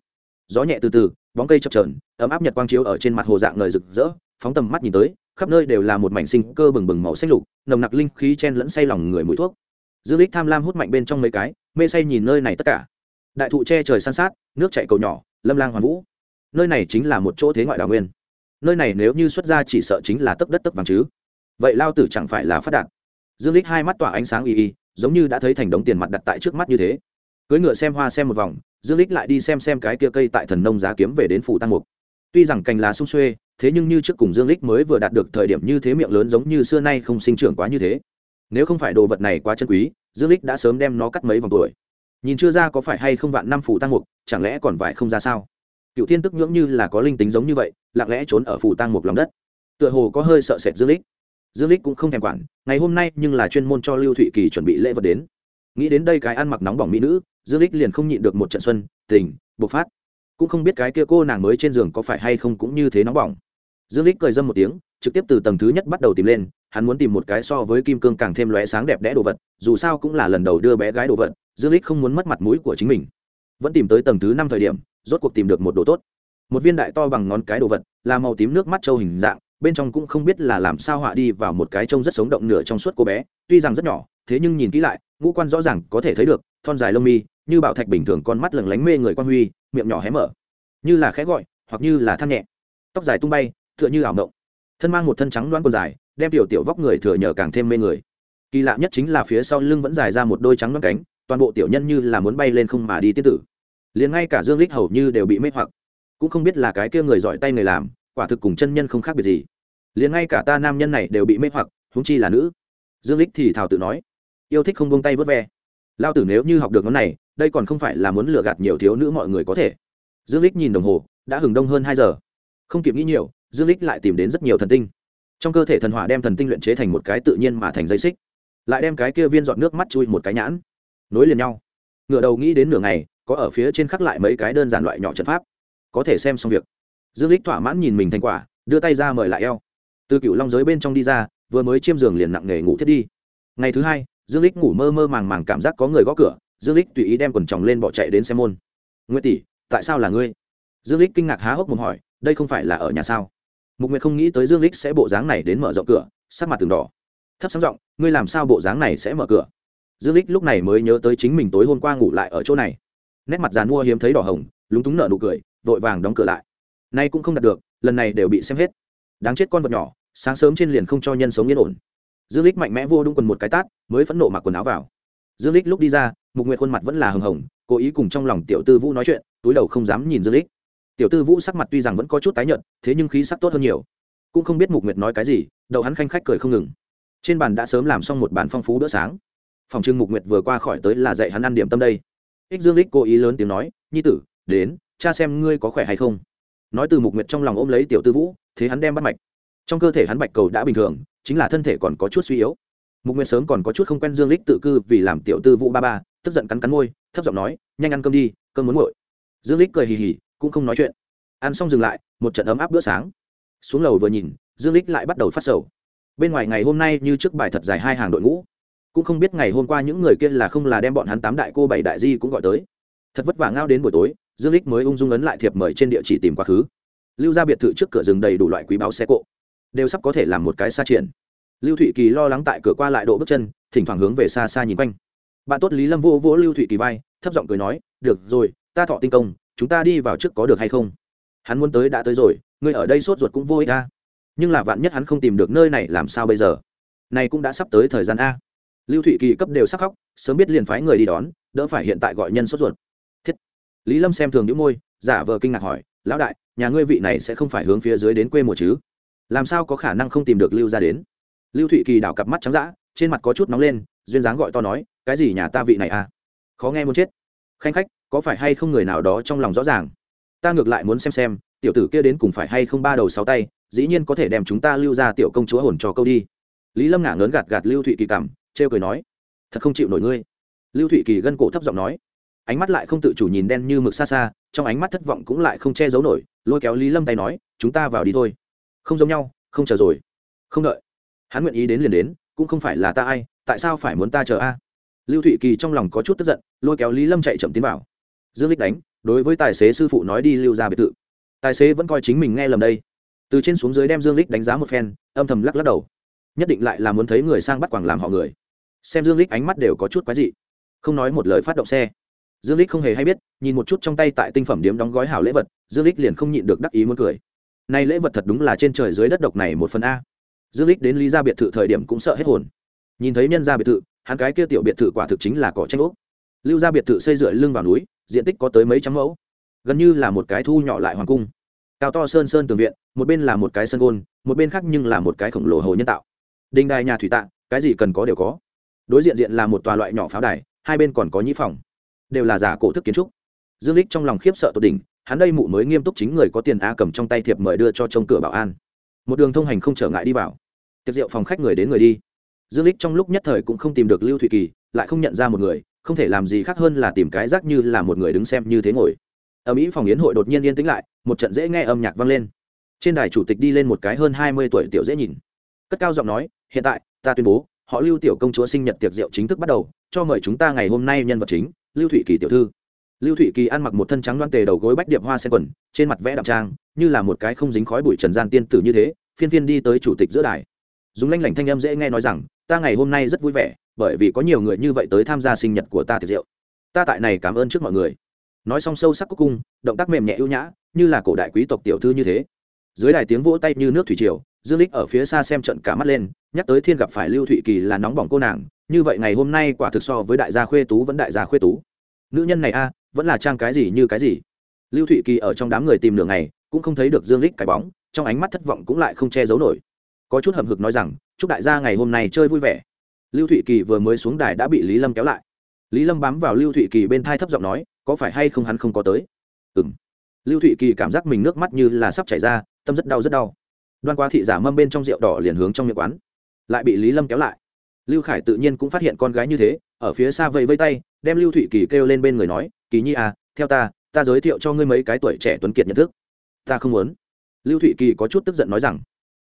Gió nhẹ từ từ, bóng cây chập trờn ấm áp nhật quang chiếu ở trên mặt hồ dạng ngời rực rỡ, phóng tầm mắt nhìn tới, khắp nơi đều là một mảnh sinh cơ bừng bừng màu xanh lục, nồng nặc linh khí chen lẫn say lòng người mũi thuốc. Dương lích tham lam hút mạnh bên trong mấy cái, mê say nhìn nơi này tất cả. Đại thụ che trời san sát, nước chảy cầu nhỏ, lâm lang hoàn vũ. Nơi này chính là một chỗ thế ngoại đào nguyên nơi này nếu như xuất ra chỉ sợ chính là tấp đất tấp vàng chứ. Vậy lao tử chẳng phải là phát đạt. Dương lích hai mắt tỏa ánh sáng y y, giống như đã thấy thành đống tiền mặt đặt tại trước mắt như thế. Cưới ngựa xem hoa xem một vòng, dương lích lại đi xem xem cái kia cây tại thần nông giá kiếm về đến phủ tăng mục. Tuy rằng cành lá sung xuê, thế nhưng như trước cùng dương lích mới vừa đạt được thời điểm như thế miệng lớn giống như xưa nay không sinh trưởng quá như thế. Nếu không phải đồ vật này quá chân quý, dương lích đã sớm đem nó cắt mấy vòng tuổi. Nhìn chưa ra có phải hay không vạn năm phủ tăng mục, chẳng lẽ còn vải không ra sao? Cựu thiên tức nhưỡng như là có linh tính giống như vậy lặng lẽ trốn ở phủ tăng một lòng đất. Tựa hồ có hơi sợ sệt dương lích. Dương lích cũng không thèm quản, ngày hôm nay nhưng là chuyên môn cho lưu thụy kỳ chuẩn bị lễ vật đến. Nghĩ đến đây cái ăn mặc nóng bỏng mỹ nữ, dương lích liền không nhịn được một trận xuân, tình, bộc phát. Cũng không biết cái kia cô nàng mới trên giường có phải hay không cũng như thế nóng bỏng. Dương lích cười dâm một tiếng, trực tiếp từ tầng thứ nhất bắt đầu tìm lên, hắn muốn tìm một cái so với kim cương càng thêm lóe sáng đẹp đẽ đồ vật, dù sao cũng là lần đầu đưa bé gái đồ vật, dương lích không muốn mất mặt mũi của chính mình. Vẫn tìm tới tầng thứ năm thời điểm, rốt cuộc tìm được một đồ tốt một viên đại to bằng ngón cái đồ vật, là màu tím nước mắt trâu hình dạng, bên trong cũng không biết là làm sao họa đi vào một cái trông rất sống động nửa trong suốt cô bé, tuy rằng rất nhỏ, thế nhưng nhìn kỹ lại, ngũ quan rõ ràng có thể thấy được, thon dài lông mi, như bảo thạch bình thường con mắt lừng lánh mê người quan huy, miệng nhỏ hé mở. Như là khẽ gọi, hoặc như là than nhẹ. Tóc dài tung bay, tựa như ảo mộng. Thân mang một thân trắng đoán quần dài, đem tiểu tiểu vóc người thừa nhờ càng thêm mê người. Kỳ lạ nhất chính là phía sau lưng vẫn dài ra một đôi trắng đoán cánh, toàn bộ tiểu nhân như là muốn bay lên không mà đi tiết tử. Liền ngay cả dương lích hầu như đều bị mê hoặc cũng không biết là cái kia người giỏi tay người làm, quả thực cùng chân nhân không khác biệt gì. Liền ngay cả ta nam nhân này đều bị mê hoặc húng chi là nữ. Dương lích thì thảo tự nói, yêu thích không buông tay vớt ve. Lao tử nếu như học được món này, đây còn không phải là muốn lừa gạt nhiều thiếu nữ mọi người có thể. Dương lích nhìn đồng hồ, đã hừng đông hơn hai giờ. Không kịp nghĩ nhiều, dương lích lại tìm đến rất nhiều thần tinh. Trong cơ thể thần hỏa đem thần tinh luyện chế thành một cái tự nhiên mà thành dây xích. Lại đem cái kia viên giọt nước mắt chui một cái nhãn. Nối liền nhau. Ngựa đầu nghĩ đến nửa ngày, có ở phía trên khắc lại mấy cái đơn giản loại nhỏ trận pháp có thể xem xong việc. Dương lích thỏa mãn nhìn mình thành quả, đưa tay ra mời lại eo. Từ cựu long giới bên trong đi ra, vừa mới chiêm giường liền nặng nghề ngủ thiết đi. Ngày thứ hai, dương lích ngủ mơ mơ màng màng cảm giác có người gõ cửa, dương lích tùy ý đem quần chồng lên bỏ chạy đến xem môn. Nguyễn tỷ, tại sao là ngươi? Dương lích kinh ngạc há hốc mồm hỏi, đây không phải là ở nhà sao? Mục nguyệt không nghĩ tới dương lích sẽ bộ dáng này đến mở rộng cửa, sắc mặt từng đỏ. Thấp sáng giọng, ngươi làm sao bộ dáng này sẽ mở cửa? Dương lích lúc này mới nhớ tới chính mình tối hôm qua ngủ lại ở chỗ này. Nét mặt dàn mua hiếm thấy đỏ hồng, lúng túng nở nụ cười vội vàng đóng cửa lại. Nay cũng không đạt được, lần này đều bị xem hết. Đáng chết con vật nhỏ, sáng sớm trên liền không cho nhân sống yên ổn. Dương lích mạnh mẽ vô đúng quần một cái tát, mới phẫn nộ mặc quần áo vào. Dương lích lúc đi ra, mục nguyệt khuôn mặt vẫn là hừng hồng, cố ý cùng trong lòng tiểu tư vũ nói chuyện, túi đầu không dám nhìn dương lích tiểu tư vũ sắc mặt tuy rằng vẫn có chút tái nhợt, thế nhưng khí sắc tốt hơn nhiều. Cũng không biết mục nguyệt nói cái gì đậu hắn khanh khách cười không ngừng. Trên bàn đã sớm làm xong một bàn phong phú bữa sáng. Phòng trưng mục nguyệt vừa qua khỏi tới là dạy hắn ăn điểm tâm đây. Ích dương lích cố ý lớn tiếng nói, nhi tử, đến cha xem ngươi có khỏe hay không? Nói từ mục nguyệt trong lòng ôm lấy tiểu tư vũ, thế hắn đem bắt mạch. Trong cơ thể hắn bạch cầu đã bình thường, chính là thân thể còn có chút suy yếu. Mục nguyệt sớm còn có chút không quen dương lích tự cư vì làm tiểu tư vũ ba ba, tức giận cắn cắn môi, thấp giọng nói, nhanh ăn cơm đi, cơm muốn nguội. Dương lích cười hì hì, cũng không nói chuyện. Ăn xong dừng lại, một trận ấm áp bữa sáng. Xuống lầu vừa nhìn, dương lích lại bắt đầu phát sầu. Bên ngoài ngày hôm nay như trước bài thật dài hai hàng đội ngũ. Cũng không biết ngày hôm qua những người kia là không là đem bọn hắn tám đại cô bảy đại di cũng gọi tới thật vất vả ngao đến buổi tối, dương lích mới ung dung ấn lại thiệp mời trên địa chỉ tìm quá khứ. Lưu ra biệt thự trước cửa rừng đầy đủ loại quý báo xe cộ, đều sắp có thể làm một cái xa triển. Lưu thụy kỳ lo lắng tại cửa qua lại độ bước chân, thỉnh thoảng hướng về xa xa nhìn quanh. Bạn tốt lý lâm vô vỗ lưu thụy kỳ vai, thấp giọng cười nói, được rồi, ta thọ tinh công, chúng ta đi vào trước có được hay không? Hắn muốn tới đã tới rồi, ngươi ở đây sốt ruột cũng vô ích a. Nhưng là vạn nhất hắn không tìm được nơi này làm sao bây giờ? Này cũng đã sắp tới thời gian a. Lưu thụy kỳ cấp đều sắc khóc, sớm biết liền phái người đi đón, đỡ phải hiện tại gọi nhân sốt ruột lý lâm xem thường những môi, giả vờ kinh ngạc hỏi, lão đại, nhà ngươi vị này sẽ không phải hướng phía dưới đến quê mùa chứ? Làm sao có khả năng không tìm được lưu ra đến? Lưu thụy kỳ đảo cặp mắt trắng d ã trên mặt có chút nóng lên, duyên dáng gọi to nói, cái gì nhà ta vị này à? Khó nghe muốn chết. Khanh khách, có phải hay không người nào đó trong lòng rõ ràng? Ta ngược lại muốn xem xem, tiểu tử kia đến cùng phải hay không ba đầu sáu tay, dĩ nhiên có thể đem chúng ta lưu ra tiểu công chúa hồn cho câu đi. Lý lâm ngả ngớn gạt gạt lưu thụy kỳ cảm trêu cười nói, thật không chịu nổi ngươi. Lưu thụy kỳ gân cổ thấp giọng nói ánh mắt lại không tự chủ nhìn đen như mực xa xa, trong ánh mắt thất vọng cũng lại không che giấu nổi, lôi kéo lý lâm tay nói, chúng ta vào đi thôi. Không giống nhau, không chờ rồi. Không đợi. Hắn nguyện ý đến liền đến, cũng không phải là ta ai, tại sao phải muốn ta chờ a? Lưu thụy kỳ trong lòng có chút tức giận, lôi kéo lý lâm chạy chậm tiến vào. Dương lích đánh, đối với tài xế sư phụ nói đi lưu ra biệt thự. Tài xế vẫn coi chính mình nghe lầm đây. Từ trên xuống dưới đem dương lích đánh giá một phen, âm thầm lắc lắc đầu. Nhất định lại là muốn thấy người sang bắt quảng làm họ người. Xem dương lích ánh mắt đều có chút quái dị. Không nói một lời phát động xe dương lích không hề hay biết nhìn một chút trong tay tại tinh phẩm điếm đóng gói hảo lễ vật dương lích liền không nhịn được đắc ý muốn cười. Nay lễ vật thật đúng là trên trời dưới đất độc này một phần a. Dương lích đến lý gia biệt thự thời điểm cũng sợ hết hồn. Nhìn thấy nhân gia biệt thự hắn cái kia tiểu biệt thự quả thực chính là cỏ tranh ốc. Lưu gia biệt thự xây dựa lưng vào núi diện tích có tới mấy trăm mẫu. Gần như là một cái thu nhỏ lại hoàng cung. Cao to sơn sơn tường viện một bên là một cái sân gôn một bên khác nhưng là một cái khổng lồ hồ nhân tạo. Đình đài nhà thủy tạng, cái gì cần có đều có. Đối diện diện là một tòa loại nhỏ pháo đài hai bên còn có nhĩ phòng đều là giả cổ thức kiến trúc. Dương lích trong lòng khiếp sợ tột đỉnh, hắn đây mụ mới nghiêm túc chính người có tiền a cầm trong tay thiệp mời đưa cho trông cửa bảo an. Một đường thông hành không trở ngại đi vào. Tiệc rượu phòng khách người đến người đi. Dương lích trong lúc nhất thời cũng không tìm được lưu thụy kỳ, lại không nhận ra một người, không thể làm gì khác hơn là tìm cái rác như là một người đứng xem như thế ngồi. Ở mỹ phòng yến hội đột nhiên yên tĩnh lại, một trận dễ nghe âm nhạc vang lên. Trên đài chủ tịch đi lên một cái hơn hai mươi tuổi tiểu dễ nhìn. Cất cao giọng nói, hiện tại, ta tuyên bố, họ lưu tiểu công chúa sinh nhật tiệc rượu chính thức bắt đầu, cho mời chúng ta ngày hôm nay nhân vật chính lưu thụy kỳ tiểu thư. Lưu thụy kỳ ăn mặc một thân trắng đoan tề đầu gối bách điệp hoa sen quần, trên mặt vẽ đạm trang, như là một cái không dính khói bụi trần gian tiên tử như thế, phiên phiên đi tới chủ tịch giữa đài. Dùng lanh lảnh thanh âm dễ nghe nói rằng, ta ngày hôm nay rất vui vẻ, bởi vì có nhiều người như vậy tới tham gia sinh nhật của ta tiệc rượu. Ta tại này cảm ơn trước mọi người. Nói xong sâu sắc cuối cung động tác mềm nhẹ ưu nhã, như là cổ đại quý tộc tiểu thư như thế. Dưới đài tiếng vỗ tay như nước thủy triều, dương lích ở phía xa xem trận cả mắt lên, nhắc tới thiên gặp phải lưu thụy kỳ là nóng bỏng cô nàng như vậy ngày hôm nay quả thực so với đại gia khuê tú vẫn đại gia khuê tú. Nữ nhân này a, vẫn là trang cái gì như cái gì. Lưu thụy kỳ ở trong đám người tìm đường này cũng không thấy được dương lích cái bóng, trong ánh mắt thất vọng cũng lại không che giấu nổi. Có chút hậm hực nói rằng, chúc đại gia ngày hôm nay chơi vui vẻ. Lưu thụy kỳ vừa mới xuống đài đã bị lý lâm kéo lại. Lý lâm bám vào lưu thụy kỳ bên thai thấp giọng nói, có phải hay không hắn không có tới? Ừng lưu thụy kỳ cảm giác mình nước mắt như là sắp chảy ra, tâm rất đau rất đau. Đoan qua thị giả mâm bên trong rượu đỏ liền hướng trong miệng quán, lại bị lý lâm kéo lại lưu khải tự nhiên cũng phát hiện con gái như thế, ở phía xa vẫy vây tay, đem lưu thụy kỳ kêu lên bên người nói, kỳ nhi à theo ta ta giới thiệu cho ngươi mấy cái tuổi trẻ tuấn kiệt nhận thức. Ta không muốn. Lưu thụy kỳ có chút tức giận nói rằng,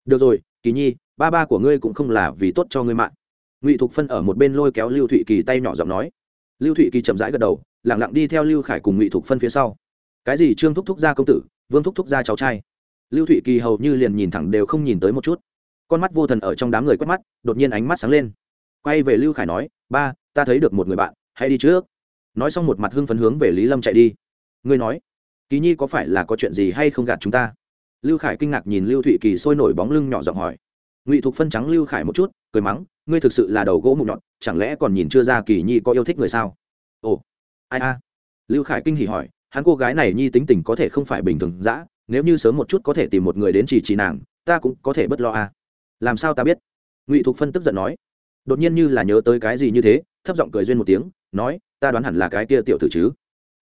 được rồi, kỳ nhi, ba ba của ngươi cũng không là vì tốt cho ngươi mạng. Ngụy thục phân ở một bên lôi kéo lưu thụy kỳ tay nhỏ giọng nói. Lưu thụy kỳ chậm rãi gật đầu lẳng lặng đi theo lưu khải cùng ngụy thục phân phía sau. Cái gì, trương thúc thúc ra công tử, vương thúc thúc ra cháu trai? Lưu thụy kỳ hầu như liền nhìn thẳng đều không nhìn tới một chút. Con mắt vô thần ở trong đám người quét mắt, đột nhiên ánh mắt sáng lên quay về lưu khải nói, ba, ta thấy được một người bạn, hãy đi trước. Nói xong một mặt hưng phấn hướng về lý lâm chạy đi. Ngươi nói, kỳ nhi có phải là có chuyện gì hay không gạt chúng ta? Lưu khải kinh ngạc nhìn lưu thụy kỳ sôi nổi bóng lưng nhỏ giọng hỏi. Ngụy thục phân trắng lưu khải một chút, cười mắng, ngươi thực sự là đầu gỗ mụn nhọn, chẳng lẽ còn nhìn chưa ra kỳ nhi có yêu thích người sao? Ồ, ai a? Lưu khải kinh hỉ hỏi, hắn cô gái này nhi tính tình có thể không phải bình thường dã, nếu như sớm một chút có thể tìm một người đến chỉ trì nàng, ta cũng có thể bất lo a. Làm sao ta biết? Ngụy thục phân tức giận nói đột nhiên như là nhớ tới cái gì như thế, thấp giọng cười duyên một tiếng, nói, ta đoán hẳn là cái kia tiểu tử chứ.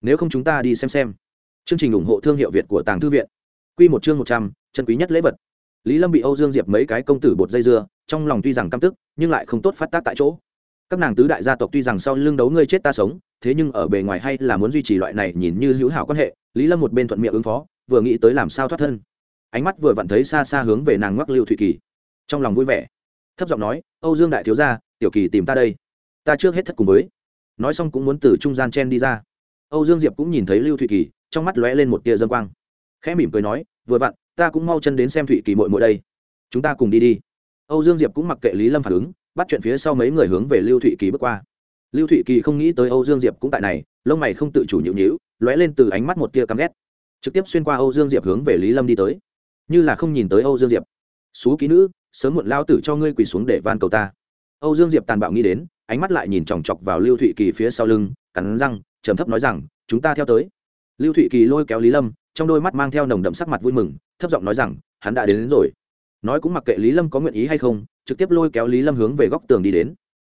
Nếu không chúng ta đi xem xem. Chương trình ủng hộ thương hiệu việt của tàng thư viện. Q một chương một trăm, chân quý nhất lễ vật. Lý lâm bị âu dương diệp mấy cái công tử bột dây dưa, trong lòng tuy rằng căm tức, nhưng lại không tốt phát tác tại chỗ. Các nàng tứ đại gia tộc tuy rằng sau lưng đấu ngươi chết ta sống, thế nhưng ở bề ngoài hay là muốn duy trì loại này nhìn như hữu hảo quan hệ, lý lâm một bên thuận miệng ứng phó, vừa nghĩ tới làm sao thoát thân. Ánh mắt vừa vặn thấy xa xa hướng về nàng ngoắc lưu thụy kỳ. Trong lòng vui vẻ thấp giọng nói, âu dương đại thiếu gia, tiểu kỳ tìm ta đây. Ta trước hết thất cùng với. Nói xong cũng muốn từ trung gian chen đi ra. Âu dương diệp cũng nhìn thấy lưu thụy kỳ, trong mắt lóe lên một tia dân quang. Khẽ mỉm cười nói, vừa vặn, ta cũng mau chân đến xem thụy kỳ mội mội đây. Chúng ta cùng đi đi. Âu dương diệp cũng mặc kệ lý lâm phản ứng, bắt chuyện phía sau mấy người hướng về lưu thụy kỳ bước qua. Lưu thụy kỳ không nghĩ tới âu dương diệp cũng tại này, lông mày không tự chủ nhịu nhịu lóe lên từ ánh mắt một tia căm ghét. Trực tiếp xuyên qua âu dương diệp hướng về lý lâm đi tới. Như là không nhìn tới âu dương diệp. Xú ký nữ sớm muộn lao tử cho ngươi quỳ xuống để van cầu ta. Âu dương diệp tàn bạo nghĩ đến ánh mắt lại nhìn chòng chọc vào lưu thụy kỳ phía sau lưng cắn răng trầm thấp nói rằng chúng ta theo tới. Lưu thụy kỳ lôi kéo lý lâm trong đôi mắt mang theo nồng đậm sắc mặt vui mừng thấp giọng nói rằng hắn đã đến, đến rồi. Nói cũng mặc kệ lý lâm có nguyện ý hay không trực tiếp lôi kéo lý lâm hướng về góc tường đi đến.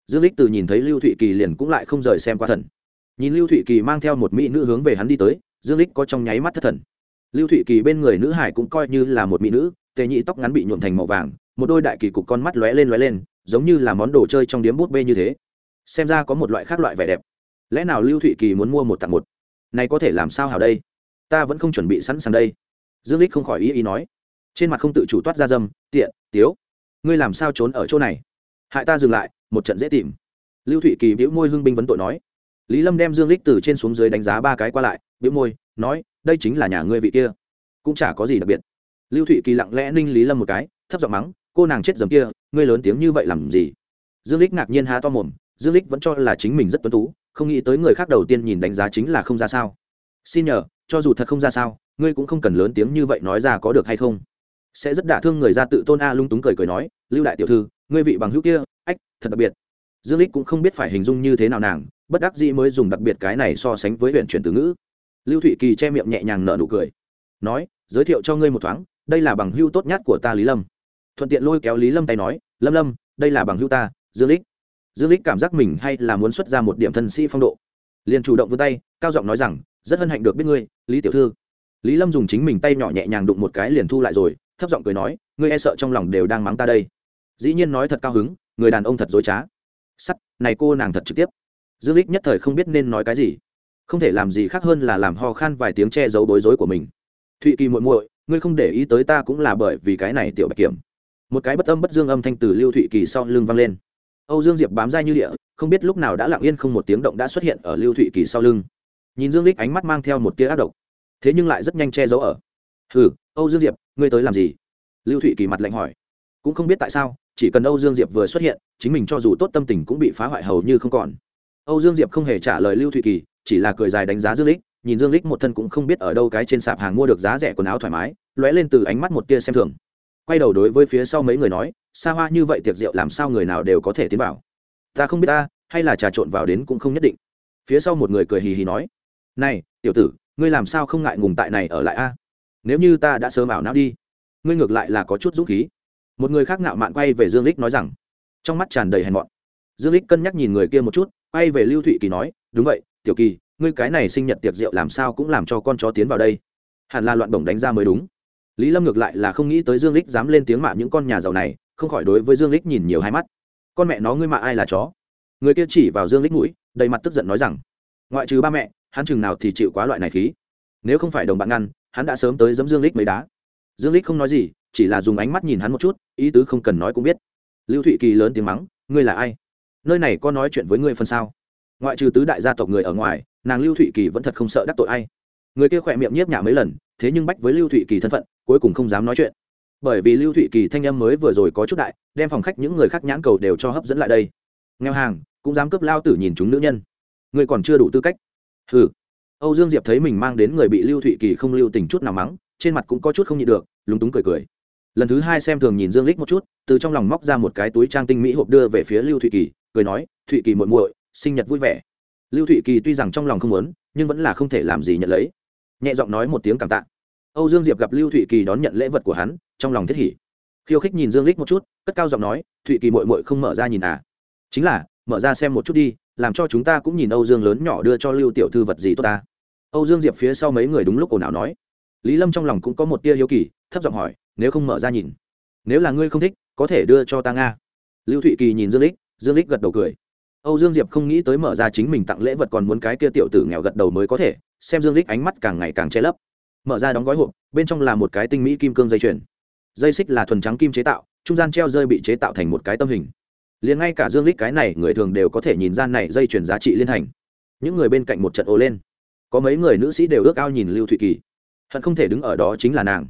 Dương lích từ nhìn thấy lưu thụy kỳ liền cũng lại không rời xem qua thần. Nhìn lưu thụy kỳ mang theo một mỹ nữ hướng về hắn đi tới dương lích có trong nháy mắt thất thần. Lưu thụy kỳ bên người nữ hải cũng coi như là một mỹ nữ tề nhị tóc ngắn bị nhuộm thành màu vàng một đôi đại kỳ cục con mắt lóe lên lóe lên, giống như là món đồ chơi trong điếm bút bê như thế. Xem ra có một loại khác loại vẻ đẹp. Lẽ nào lưu thụy kỳ muốn mua một tặng một? Này có thể làm sao hảo đây? Ta vẫn không chuẩn bị sẵn sàng đây. Dương lích không khỏi ý ý nói. Trên mặt không tự chủ toát ra dâm, tiện, tiếu, ngươi làm sao trốn ở chỗ này? Hại ta dừng lại, một trận dễ tìm. Lưu thụy kỳ bĩu môi hưng binh vấn tội nói. Lý lâm đem dương lích từ trên xuống dưới đánh giá ba cái qua lại, bĩu môi, nói, đây chính là nhà ngươi vị kia, cũng chả có gì đặc biệt. Lưu thụy kỳ lặng lẽ ninh lý lâm một cái, thấp giọng mắng cô nàng chết dầm kia, ngươi lớn tiếng như vậy làm gì? Dương lích ngạc nhiên há to mồm, dương lích vẫn cho là chính mình rất tuấn tú, không nghĩ tới người khác đầu tiên nhìn đánh giá chính là không ra sao. Xin nhờ, cho dù thật không ra sao, ngươi cũng không cần lớn tiếng như vậy nói ra có được hay không? Sẽ rất đả thương người ra tự tôn a lung túng cười cười nói, lưu đại tiểu thư, ngươi vị bằng hữu kia, ách, thật đặc biệt. Dương lích cũng không biết phải hình dung như thế nào nàng, bất đắc dĩ mới dùng đặc biệt cái này so sánh với huyện chuyển từ ngữ. Lưu thụy kỳ che miệng nhẹ nhàng nở nụ cười, nói, giới thiệu cho ngươi một thoáng, đây là bằng hữu tốt nhất của ta lý lâm thuận tiện lôi kéo lý lâm tay nói, lâm lâm, đây là bằng hữu ta, dương lích. Dương lích cảm giác mình hay là muốn xuất ra một điểm thân sĩ phong độ. Liền chủ động vươn tay, cao giọng nói rằng, rất hân hạnh được biết ngươi, lý tiểu thư. Lý lâm dùng chính mình tay nhỏ nhẹ nhàng đụng một cái liền thu lại rồi, thấp giọng cười nói, ngươi e sợ trong lòng đều đang mắng ta đây. Dĩ nhiên nói thật cao hứng, người đàn ông thật dối trá. Sắt, này cô nàng thật trực tiếp. Dương lích nhất thời không biết nên nói cái gì. Không thể làm gì khác hơn là làm ho khan vài tiếng che giấu bối rối của mình. Thụy kỳ muội muội, ngươi không để ý tới ta cũng là bởi vì cái này tiểu bạch kiểm một cái bất âm bất dương âm thanh từ lưu thụy kỳ sau lưng vang lên. Âu dương diệp bám dai như địa, không biết lúc nào đã lặng yên không một tiếng động đã xuất hiện ở lưu thụy kỳ sau lưng. Nhìn dương lích ánh mắt mang theo một tia ác độc, thế nhưng lại rất nhanh che giấu ở. Hừ, âu dương diệp, ngươi tới làm gì? Lưu thụy kỳ mặt lạnh hỏi. Cũng không biết tại sao, chỉ cần âu dương diệp vừa xuất hiện, chính mình cho dù tốt tâm tình cũng bị phá hoại hầu như không còn. Âu dương diệp không hề trả lời lưu thụy kỳ, chỉ là cười dài đánh giá dương lích nhìn dương lích một thân cũng không biết ở đâu cái trên sạp hàng mua được giá rẻ quần áo thoải mái, lóe lên từ ánh mắt một tia xem thường quay đầu đối với phía sau mấy người nói xa hoa như vậy tiệc rượu làm sao người nào đều có thể tiến vào? Ta không biết ta, hay là trà trộn vào đến cũng không nhất định. Phía sau một người cười hì hì nói, này, tiểu tử, ngươi làm sao không ngại ngùng tại này ở lại a? Nếu như ta đã sớm ảo não đi, ngươi ngược lại là có chút dũng khí. Một người khác ngạo mạn quay về dương lích nói rằng, trong mắt tràn đầy hèn mọn. Dương lích cân nhắc nhìn người kia một chút, quay về lưu thụy kỳ nói, đúng vậy, tiểu kỳ, ngươi cái này sinh nhật tiệc rượu làm sao cũng làm cho con chó tiến vào đây. Hẳn là loạn bổng đánh ra mới đúng lý lâm ngược lại là không nghĩ tới dương lích dám lên tiếng mạ những con nhà giàu này, không khỏi đối với dương lích nhìn nhiều hai mắt. Con mẹ nó ngươi mạ ai là chó? Người kia chỉ vào dương lích mũi, đầy mặt tức giận nói rằng, ngoại trừ ba mẹ, hắn chừng nào thì chịu quá loại này khí. Nếu không phải đồng bạn ngăn, hắn đã sớm tới giấm dương lích mấy đá. Dương lích không nói gì, chỉ là dùng ánh mắt nhìn hắn một chút, ý tứ không cần nói cũng biết. Lưu thụy kỳ lớn tiếng mắng, ngươi là ai? Nơi này có nói chuyện với ngươi phân sao? Ngoại trừ tứ đại gia tộc người ở ngoài, nàng lưu thụy kỳ vẫn thật không sợ đắc tội ai. Người kia khỏe miệng nhiếp nhả mấy lần, thế nhưng bách với lưu thụy kỳ thân phận cuối cùng không dám nói chuyện. Bởi vì lưu thụy kỳ thanh âm mới vừa rồi có chút đại, đem phòng khách những người khác nhãn cầu đều cho hấp dẫn lại đây. Nghèo hàng, cũng dám cướp lao tử nhìn chúng nữ nhân. Người còn chưa đủ tư cách. Ừ âu dương diệp thấy mình mang đến người bị lưu thụy kỳ không lưu tình chút nào mắng, trên mặt cũng có chút không nhịn được, lúng túng cười cười. Lần thứ hai xem thường nhìn dương lích một chút, từ trong lòng móc ra một cái túi trang tinh mỹ hộp đưa về phía lưu thụy kỳ, cười nói, thụy kỳ muội muội, sinh nhật vui vẻ. Lưu thụy kỳ tuy rằng trong lòng không muốn, nhưng vẫn là không thể làm gì nhận lấy. Nhẹ giọng nói một tiếng cảm tạ âu dương diệp gặp lưu thụy kỳ đón nhận lễ vật của hắn, trong lòng thiết hỉ. Khiêu khích nhìn dương lích một chút, cất cao giọng nói, thụy kỳ muội muội không mở ra nhìn à? Chính là, mở ra xem một chút đi, làm cho chúng ta cũng nhìn âu dương lớn nhỏ đưa cho lưu tiểu thư vật gì tốt ta. Âu dương diệp phía sau mấy người đúng lúc ồn ào nói. Lý lâm trong lòng cũng có một tia hiếu kỳ, thấp giọng hỏi, nếu không mở ra nhìn, nếu là ngươi không thích, có thể đưa cho ta nga. Lưu thụy kỳ nhìn dương lích dương lích gật đầu cười. Âu dương diệp không nghĩ tới mở ra chính mình tặng lễ vật còn muốn cái kia tiểu tử nghèo gật đầu mới có thể, xem dương lích ánh mắt càng ngày càng che lấp mở ra đóng gói hộp, bên trong là một cái tinh mỹ kim cương dây chuyền. Dây xích là thuần trắng kim chế tạo, trung gian treo rơi bị chế tạo thành một cái tâm hình. Liền ngay cả dương lích cái này người thường đều có thể nhìn gian này dây chuyền giá trị liên thành. Những người bên cạnh một trận ồ lên. Có mấy người nữ sĩ đều ước ao nhìn lưu thụy kỳ. Hận không thể đứng ở đó chính là nàng.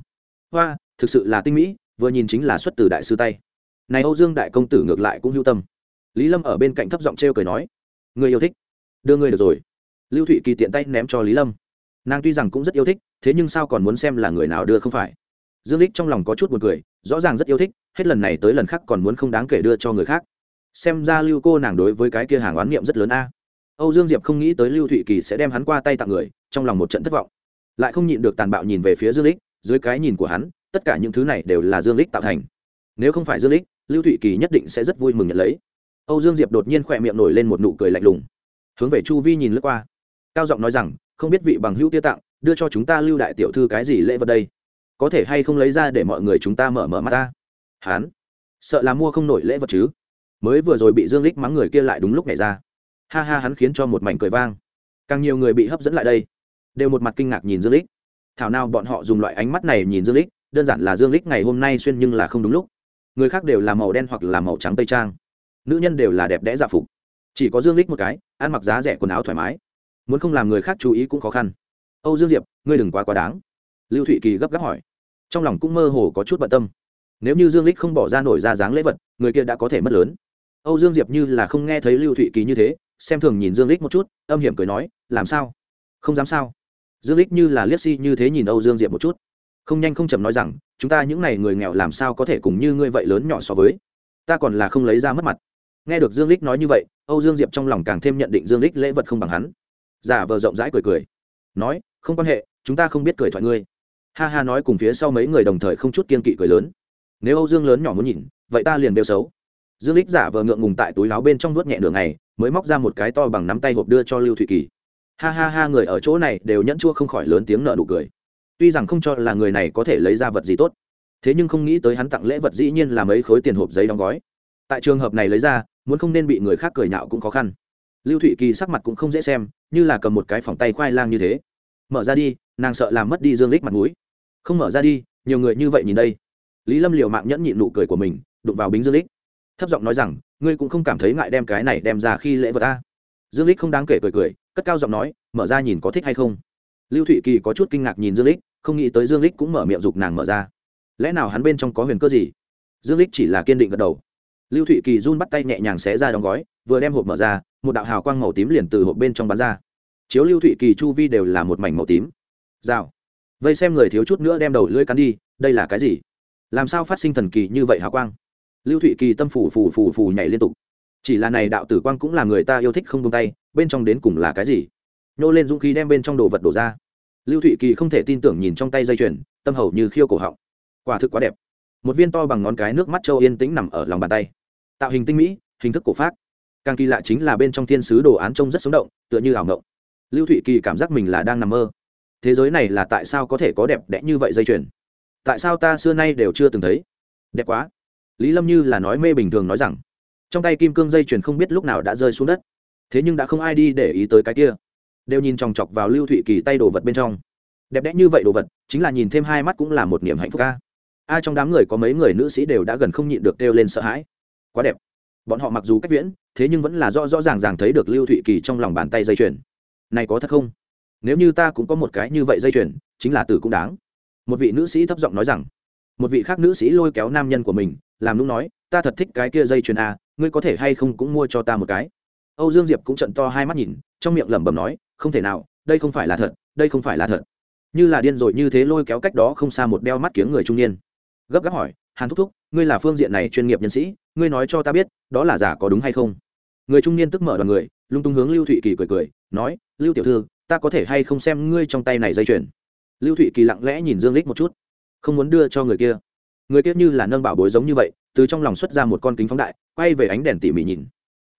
Hoa, thực sự là tinh mỹ, vừa nhìn chính là xuất từ đại sư tay. Này âu dương đại công tử ngược lại cũng hưu tâm. Lý lâm ở bên cạnh thấp giọng trêu cười nói người yêu thích. Đưa người được rồi. Lưu thụy kỳ tiện tay ném cho lý lâm nàng tuy rằng cũng rất yêu thích, thế nhưng sao còn muốn xem là người nào đưa không phải? Dương lích trong lòng có chút buồn cười, rõ ràng rất yêu thích, hết lần này tới lần khác còn muốn không đáng kể đưa cho người khác. Xem ra lưu cô nàng đối với cái kia hàng oán niệm rất lớn a. Âu dương diệp không nghĩ tới lưu thụy kỳ sẽ đem hắn qua tay tặng người, trong lòng một trận thất vọng. Lại không nhịn được tàn bạo nhìn về phía dương lích dưới cái nhìn của hắn, tất cả những thứ này đều là dương lích tạo thành. Nếu không phải dương lích lưu thụy kỳ nhất định sẽ rất vui mừng nhận lấy. Âu dương diệp đột nhiên khỏe miệng nổi lên một nụ cười lạnh lùng. Hướng về chu vi nhìn lướt qua cao giọng nói rằng, không biết vị bằng hữu tiêu tặng, đưa cho chúng ta lưu đại tiểu thư cái gì lễ vật đây? Có thể hay không lấy ra để mọi người chúng ta mở mở mắt ta? Hán. Sợ là mua không nổi lễ vật chứ. Mới vừa rồi bị dương lích mắng người kia lại đúng lúc này ra. Ha ha, hắn khiến cho một mảnh cười vang. Càng nhiều người bị hấp dẫn lại đây. Đều một mặt kinh ngạc nhìn dương lích. Thảo nào bọn họ dùng loại ánh mắt này nhìn dương lích, đơn giản là dương lích ngày hôm nay xuyên nhưng là không đúng lúc. Người khác đều là màu đen hoặc là màu trắng tây trang. Nữ nhân đều là đẹp đẽ dạ phục. Chỉ có dương lích một cái, ăn mặc giá rẻ quần áo thoải mái muốn không làm người khác chú ý cũng khó khăn. Âu dương diệp, ngươi đừng quá quá đáng. Lưu thụy kỳ gấp gáp hỏi. Trong lòng cũng mơ hồ có chút bận tâm. Nếu như dương lích không bỏ ra nổi ra dáng lễ vật, người kia đã có thể mất lớn. Âu dương diệp như là không nghe thấy lưu thụy kỳ như thế, xem thường nhìn dương lích một chút, âm hiểm cười nói, làm sao? Không dám sao? Dương lích như là liếc si như thế nhìn âu dương diệp một chút. Không nhanh không chậm nói rằng, chúng ta những n à y người nghèo làm sao có thể cùng như ngươi vậy lớn nhỏ so với? Ta còn là không lấy ra mất mặt. Nghe được dương lích nói như vậy, âu dương diệp trong lòng càng thêm nhận định dương lích lễ vật không bằng hắn giả vờ rộng rãi cười cười. Nói, không quan hệ, chúng ta không biết cười thoại ngươi. Ha ha nói cùng phía sau mấy người đồng thời không chút kiên kỵ cười lớn. Nếu âu dương lớn nhỏ muốn nhìn, vậy ta liền đeo xấu. Dương lích giả vờ ngượng ngùng tại túi láo bên trong nuốt nhẹ đường này mới móc ra một cái to bằng nắm tay hộp đưa cho lưu thụy kỳ. Ha ha ha, người ở chỗ này đều nhẫn chua không khỏi lớn tiếng nợ nụ cười. Tuy rằng không cho là người này có thể lấy ra vật gì tốt, thế nhưng không nghĩ tới hắn tặng lễ vật dĩ nhiên là mấy khối tiền hộp giấy đóng gói. Tại trường hợp này lấy ra, muốn không nên bị người khác cười nhạo cũng khó khăn. Lưu thụy kỳ sắc mặt cũng không dễ xem như là cầm một cái phòng tay khoai lang như thế. Mở ra đi, nàng sợ làm mất đi dương lích mặt mũi. Không mở ra đi, nhiều người như vậy nhìn đây. Lý lâm liều mạng nhẫn nhịn nụ cười của mình, đụng vào bính dương lích thấp giọng nói rằng, ngươi cũng không cảm thấy ngại đem cái này đem ra khi lễ vật ta dương lích không đáng kể cười cười, cất cao giọng nói, mở ra nhìn có thích hay không? Lưu thụy kỳ có chút kinh ngạc nhìn dương lích không nghĩ tới dương lích cũng mở miệng dục nàng mở ra. Lẽ nào hắn bên trong có huyền cơ gì? Dương lích chỉ là kiên định gật đầu. Lưu thụy kỳ run bắt tay nhẹ nhàng xé ra đóng gói vừa đem hộp mở ra, một đạo hào quang màu tím liền từ hộp bên trong bắn ra. Chiếu lưu thụy kỳ chu vi đều là một mảnh màu tím. Rào. Vây xem người thiếu chút nữa đem đầu lưỡi cắn đi, đây là cái gì? Làm sao phát sinh thần kỳ như vậy hào quang? Lưu thụy kỳ tâm phủ phủ phủ phủ nhảy liên tục. Chỉ là này đạo tử quang cũng là người ta yêu thích không tung tay, bên trong đến cùng là cái gì? Nhô lên dũng khí đem bên trong đồ vật đổ ra. Lưu thụy kỳ không thể tin tưởng nhìn trong tay dây chuyền, tâm hầu như khiêu cổ họng. Quả thực quá đẹp. Một viên to bằng ngón cái nước mắt châu yên tĩnh nằm ở lòng bàn tay. Tạo hình tinh mỹ, hình thức cổ phát càng kỳ lạ chính là bên trong thiên sứ đồ án trông rất sống động, tựa như ảo ngộng. Lưu thụy kỳ cảm giác mình là đang nằm mơ. Thế giới này là tại sao có thể có đẹp đẽ như vậy dây chuyền? Tại sao ta xưa nay đều chưa từng thấy? Đẹp quá. Lý lâm như là nói mê bình thường nói rằng, trong tay kim cương dây chuyền không biết lúc nào đã rơi xuống đất. Thế nhưng đã không ai đi để ý tới cái kia. Đều nhìn chòng chọc vào lưu thụy kỳ tay đồ vật bên trong. Đẹp đẽ như vậy đồ vật, chính là nhìn thêm hai mắt cũng là một niềm hạnh phúc ca a trong đám người có mấy người nữ sĩ đều đã gần không nhịn được kêu lên sợ hãi. Quá đẹp bọn họ mặc dù cách viễn, thế nhưng vẫn là rõ rõ ràng ràng thấy được lưu thụy kỳ trong lòng bàn tay dây chuyền. Này có thật không? Nếu như ta cũng có một cái như vậy dây chuyền, chính là tử cũng đáng. Một vị nữ sĩ thấp giọng nói rằng. Một vị khác nữ sĩ lôi kéo nam nhân của mình, làm lúc nói, ta thật thích cái kia dây chuyền a ngươi có thể hay không cũng mua cho ta một cái? Âu dương diệp cũng trận to hai mắt nhìn, trong miệng lẩm bẩm nói, không thể nào, đây không phải là thật, đây không phải là thật. Như là điên rồi như thế lôi kéo cách đó không xa một đeo mắt kiếng người trung niên. Gấp gáp hỏi, hàn thúc thúc ngươi là phương diện này chuyên nghiệp nhân sĩ, ngươi nói cho ta biết, đó là giả có đúng hay không? Người trung niên tức mở đoàn người, lung tung hướng lưu thụy kỳ cười cười, nói, lưu tiểu thư, ta có thể hay không xem ngươi trong tay này dây chuyền? Lưu thụy kỳ lặng lẽ nhìn dương lích một chút, không muốn đưa cho người kia. Người kia như là nâng bảo bối giống như vậy, từ trong lòng xuất ra một con kính phóng đại, quay về ánh đèn tỉ mỉ nhìn.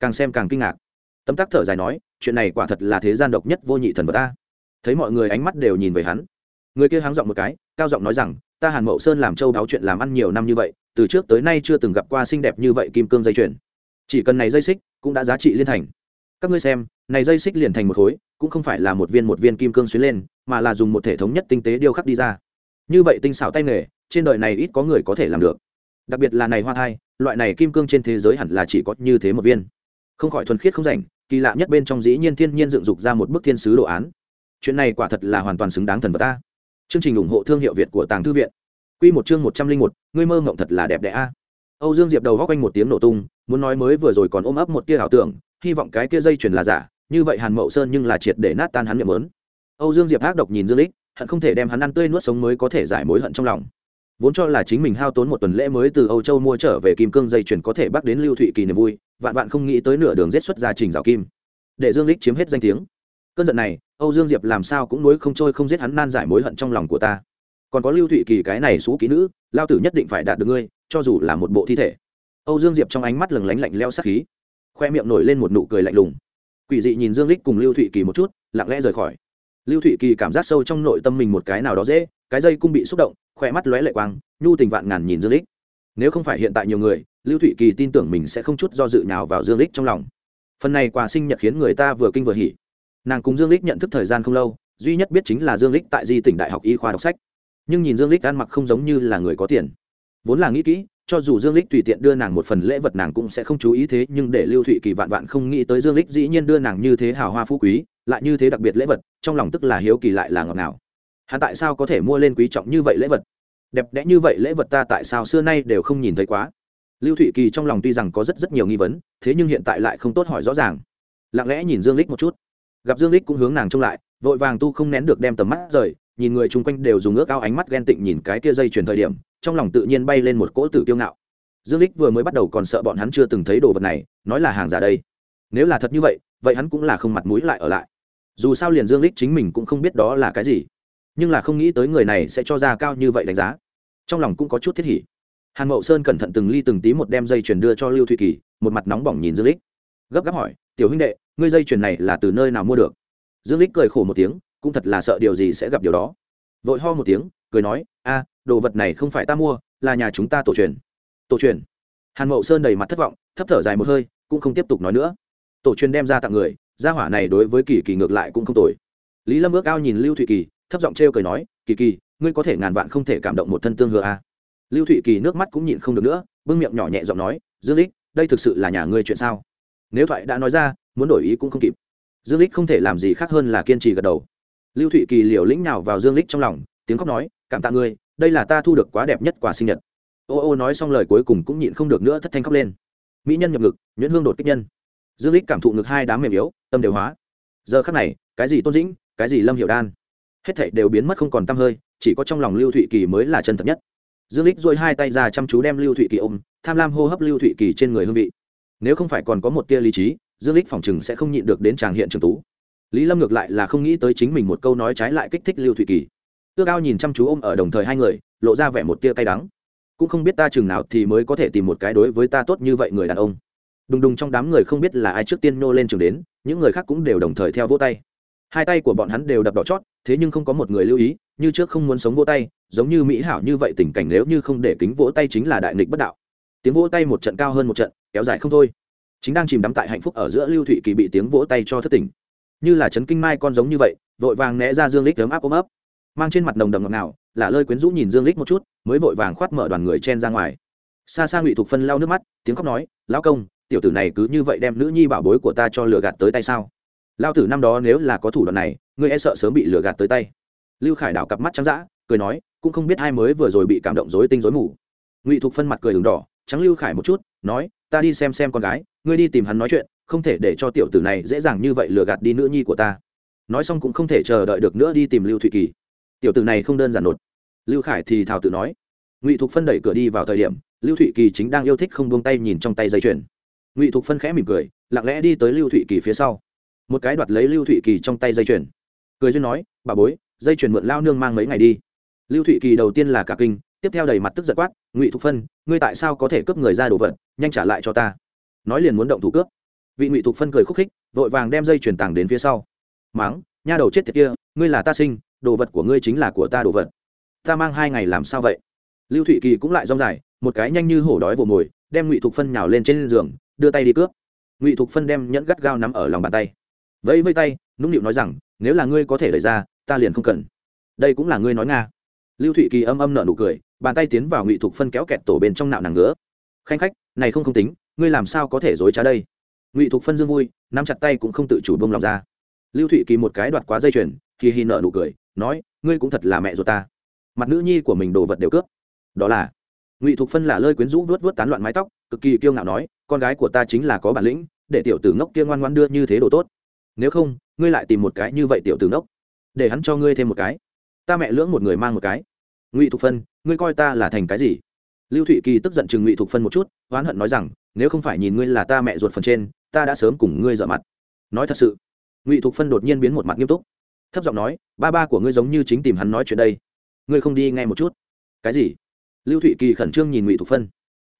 Càng xem càng kinh ngạc. Tấm tắc thở dài nói, chuyện này quả thật là thế gian độc nhất vô nhị thần vật ta. Thấy mọi người ánh mắt đều nhìn về hắn, người kia háng giọng một cái, cao giọng nói rằng, ta hàn mậu sơn làm châu đáo chuyện làm ăn nhiều năm như vậy từ trước tới nay chưa từng gặp qua xinh đẹp như vậy kim cương dây chuyền. Chỉ cần này dây xích cũng đã giá trị liên thành. Các ngươi xem, này dây xích liền thành một khối, cũng không phải là một viên một viên kim cương xuyến lên, mà là dùng một thể thống nhất tinh tế điêu khắc đi ra. Như vậy tinh xảo tay nghề, trên đời này ít có người có thể làm được. Đặc biệt là này hoa thai, loại này kim cương trên thế giới hẳn là chỉ có như thế một viên. Không khỏi thuần khiết không rảnh, kỳ lạ nhất bên trong dĩ nhiên thiên nhiên dựng dục ra một bức thiên sứ đồ án. Chuyện này quả thật là hoàn toàn xứng đáng thần vật ta. Chương trình ủng hộ thương hiệu việt của tàng thư viện. Quy một chương một trăm linh một ngươi mơ mộng thật là đẹp đẽ a. Âu dương diệp đầu góc quanh một tiếng nổ tung muốn nói mới vừa rồi còn ôm ấp một tia ảo tưởng hy vọng cái kia dây chuyền là giả như vậy hàn mậu sơn nhưng là triệt để nát tan hắn miệng muốn. âu dương diệp ác độc nhìn dương Lịch, hận không thể đem hắn ăn tươi nuốt sống mới có thể giải mối hận trong lòng. Vốn cho là chính mình hao tốn một tuần lễ mới từ âu châu mua trở về kim cương dây chuyền có thể bắt đến lưu thụy kỳ niềm vui vạn vạn không nghĩ tới nửa đường giết xuất ra trình rào kim. Để dương Lịch chiếm hết danh tiếng. Cơn giận này âu dương diệp làm sao cũng nuối không trôi không giết hắn nan giải mối hận trong lòng của ta còn có lưu thụy kỳ cái này xú kỹ nữ, lao tử nhất định phải đạt được ngươi, cho dù là một bộ thi thể. Âu dương diệp trong ánh mắt lừng lánh lạnh leo sắc khí, khoe miệng nổi lên một nụ cười lạnh lùng. Quỷ dị nhìn dương lích cùng lưu thụy kỳ một chút, lặng lẽ rời khỏi. Lưu thụy kỳ cảm giác sâu trong nội tâm mình một cái nào đó dễ, cái dây cung bị xúc động, khoe mắt lóe lệ quang, nhu tình vạn ngàn nhìn dương lích nếu không phải hiện tại nhiều người, lưu thụy kỳ tin tưởng mình sẽ không chút do dự nào vào dương lích trong lòng. Phần này quà sinh nhật khiến người ta vừa kinh vừa hỉ. Nàng cùng dương lích nhận thức thời gian không lâu, duy nhất biết chính là dương lích tại di tỉnh đại học y khoa đọc sách nhưng nhìn dương lích ăn mặc không giống như là người có tiền. Vốn là nghĩ kỹ, cho dù dương lích tùy tiện đưa nàng một phần lễ vật nàng cũng sẽ không chú ý thế, nhưng để lưu thụy kỳ vạn vạn không nghĩ tới dương lích dĩ nhiên đưa nàng như thế hào hoa phú quý, lại như thế đặc biệt lễ vật, trong lòng tức là hiếu kỳ lại là ngọt ngào. Hắn tại sao có thể mua lên quý trọng như vậy lễ vật? Đẹp đẽ như vậy lễ vật ta tại sao xưa nay đều không nhìn thấy quá? Lưu thụy kỳ trong lòng tuy rằng có rất rất nhiều nghi vấn, thế nhưng hiện tại lại không tốt hỏi rõ ràng. Lặng lẽ nhìn dương lích một chút. Gặp dương lích cũng hướng nàng trông lại, vội vàng tu không nén được đem tầm mắt rời nhìn người chung quanh đều dùng ước ao ánh mắt ghen tịnh nhìn cái kia dây chuyển thời điểm, trong lòng tự nhiên bay lên một cỗ tử tiêu ngạo. Dương lích vừa mới bắt đầu còn sợ bọn hắn chưa từng thấy đồ vật này, nói là hàng giả đây. Nếu là thật như vậy vậy hắn cũng là không mặt mũi lại ở lại. Dù sao liền dương lích chính mình cũng không biết đó là cái gì. Nhưng là không nghĩ tới người này sẽ cho ra cao như vậy đánh giá. Trong lòng cũng có chút thiết hỉ. Hàn mậu sơn cẩn thận từng ly từng tí một đem dây chuyền đưa cho lưu thụy kỳ, một mặt nóng bỏng nhìn dương lích gấp gáp hỏi, tiểu huynh đệ, ngươi dây chuyền này là từ nơi nào mua được? Dương lích cười khổ một tiếng cũng thật là sợ điều gì sẽ gặp điều đó. Vội ho một tiếng, cười nói, a, đồ vật này không phải ta mua, là nhà chúng ta tổ truyền. Tổ truyền? Hàn mậu sơn đầy mặt thất vọng, thấp thở dài một hơi, cũng không tiếp tục nói nữa. Tổ truyền đem ra tặng người, gia hỏa này đối với kỳ kỳ ngược lại cũng không tồi. Lý lâm ước ao nhìn lưu thụy kỳ, thấp giọng t cười nói, kỳ kỳ, ngươi có thể ngàn vạn không thể cảm động một thân tương hừa a. Lưu thụy kỳ nước mắt cũng nhịn không được nữa, bưng miệng nhỏ nhẹ giọng nói, dương lích, đây thực sự là nhà ngươi chuyện sao? Nếu thoại đã nói ra, muốn đổi ý cũng không kịp. Dương lích không thể làm gì khác hơn là kiên trì gật đầu lưu thụy kỳ liều lĩnh nào vào dương lích trong lòng, tiếng khóc nói, cảm tạ ngươi, đây là ta thu được quá đẹp nhất quà sinh nhật. Ô ô nói xong lời cuối cùng cũng nhịn không được nữa thất thanh khóc lên. Mỹ nhân nhập ngực, nhuyễn hương đột kích nhân. Dương lích cảm thụ ngực hai đám mềm yếu, tâm đều hóa. Giờ khắc này, cái gì tôn dĩnh, cái gì lâm hiệu đan? Hết thảy đều biến mất không còn tăm hơi, chỉ có trong lòng lưu thụy kỳ mới là chân thật nhất. Dương lích dôi hai tay ra chăm chú đem lưu thụy kỳ ôm, tham lam hô hấp lưu thụy kỳ trên người hương vị. Nếu không phải còn có một tia lý trí, dương lích phòng chừng sẽ không nhịn được đến tràng hiện trường tú lý lâm ngược lại là không nghĩ tới chính mình một câu nói trái lại kích thích lưu thụy kỳ. Ước ao nhìn chăm chú ôm ở đồng thời hai người, lộ ra vẻ một tia cay đắng. Cũng không biết ta chừng nào thì mới có thể tìm một cái đối với ta tốt như vậy người đàn ông. Đùng đùng trong đám người không biết là ai trước tiên nô lên trường đến, những người khác cũng đều đồng thời theo vỗ tay. Hai tay của bọn hắn đều đập đỏ chót, thế nhưng không có một người lưu ý, như trước không muốn sống vỗ tay, giống như mỹ hảo như vậy tình cảnh nếu như không để kính vỗ tay chính là đại nghịch bất đạo. Tiếng vỗ tay một trận cao hơn một trận, kéo dài không thôi. Chính đang chìm đắm tại hạnh phúc ở giữa lưu thụy kỳ bị tiếng vỗ tay cho thất tỉnh như là chấn kinh mai con giống như vậy, vội vàng né ra dương lích ấm áp ôm ấp. Mang trên mặt nồng đầm ngọt ngào là lơi quyến rũ nhìn dương lích một chút, mới vội vàng khoát mở đoàn người chen ra ngoài. Xa xa ngụy thục phân lau nước mắt, tiếng khóc nói, lão công, tiểu tử này cứ như vậy đem nữ nhi bảo bối của ta cho lừa gạt tới tay sao? Lao tử năm đó nếu là có thủ đoạn này, ngươi e sợ sớm bị lừa gạt tới tay. Lưu khải đảo cặp mắt trắng dã, cười nói, cũng không biết hai mới vừa rồi bị cảm động rối tinh rối mù. Ngụy thục phân mặt cười đường đỏ, trắng lưu khải một chút, nói, ta đi xem xem con gái, ngươi đi tìm hắn nói chuyện không thể để cho tiểu tử này dễ dàng như vậy lừa gạt đi nữ nhi của ta. Nói xong cũng không thể chờ đợi được nữa đi tìm lưu thụy kỳ. Tiểu tử này không đơn giản nột. Lưu khải thì thào tự nói. Ngụy thục phân đẩy cửa đi vào thời điểm, lưu thụy kỳ chính đang yêu thích không buông tay nhìn trong tay dây chuyền. Ngụy thục phân khẽ mỉm cười, lặng lẽ đi tới lưu thụy kỳ phía sau. Một cái đoạt lấy lưu thụy kỳ trong tay dây chuyền. Cười duyên nói, bà bối, dây chuyền mượn lao nương mang mấy ngày đi. Lưu thụy kỳ đầu tiên là cả kinh, tiếp theo đầy mặt tức giật quát, ngụy thục phân, ngươi tại sao có thể cướp người ra đồ vật, nhanh trả lại cho ta. Nói liền muốn động thủ cướp vị ngụy thục phân cười khúc khích, vội vàng đem dây chuyển tàng đến phía sau. Máng, nha đầu chết tiệt kia, ngươi là ta sinh, đồ vật của ngươi chính là của ta đồ vật. Ta mang hai ngày làm sao vậy? Lưu thụy kỳ cũng lại rong dài, một cái nhanh như hổ đói vồ mồi, đem ngụy thục phân nhào lên trên giường, đưa tay đi cướp. Ngụy thục phân đem nhẫn gắt gao nắm ở lòng bàn tay. Vẫy vây tay, nũng nịu nói rằng, nếu là ngươi có thể đẩy ra, ta liền không cần. Đây cũng là ngươi nói nga. Lưu thụy kỳ âm âm nợ nụ cười, bàn tay tiến vào ngụy thục phân kéo kẹt tổ bên trong nạo nàng ngứa. Khanh khách, này không không tính, ngươi làm sao có thể dối trá đây? Ngụy thục phân dương vui, nắm chặt tay cũng không tự chủ bông lòng ra. Lưu thụy kỳ một cái đoạt quá dây chuyền kỳ hy nợ nụ cười, nói, ngươi cũng thật là mẹ ruột ta. Mặt nữ nhi của mình đồ vật đều cướp. Đó là, ngụy thục phân là lơi quyến rũ vớt vớt tán loạn mái tóc, cực kỳ kiêu ngạo nói, con gái của ta chính là có bản lĩnh, để tiểu tử ngốc kia ngoan ngoan đưa như thế đồ tốt. Nếu không, ngươi lại tìm một cái như vậy tiểu tử ngốc, để hắn cho ngươi thêm một cái. Ta mẹ lưỡng một người mang một cái. Ngụy thục phân, ngươi coi ta là thành cái gì? Lưu thụy kỳ tức giận chừng ngụy thục phân một chút, oán hận nói rằng, nếu không phải nhìn ngươi là ta mẹ ruột phần trên ta đã sớm cùng ngươi dở mặt. Nói thật sự, ngụy thục phân đột nhiên biến một mặt nghiêm túc. Thấp giọng nói, ba ba của ngươi giống như chính tìm hắn nói chuyện đây. Ngươi không đi nghe một chút. Cái gì? Lưu thụy kỳ khẩn trương nhìn ngụy thục phân.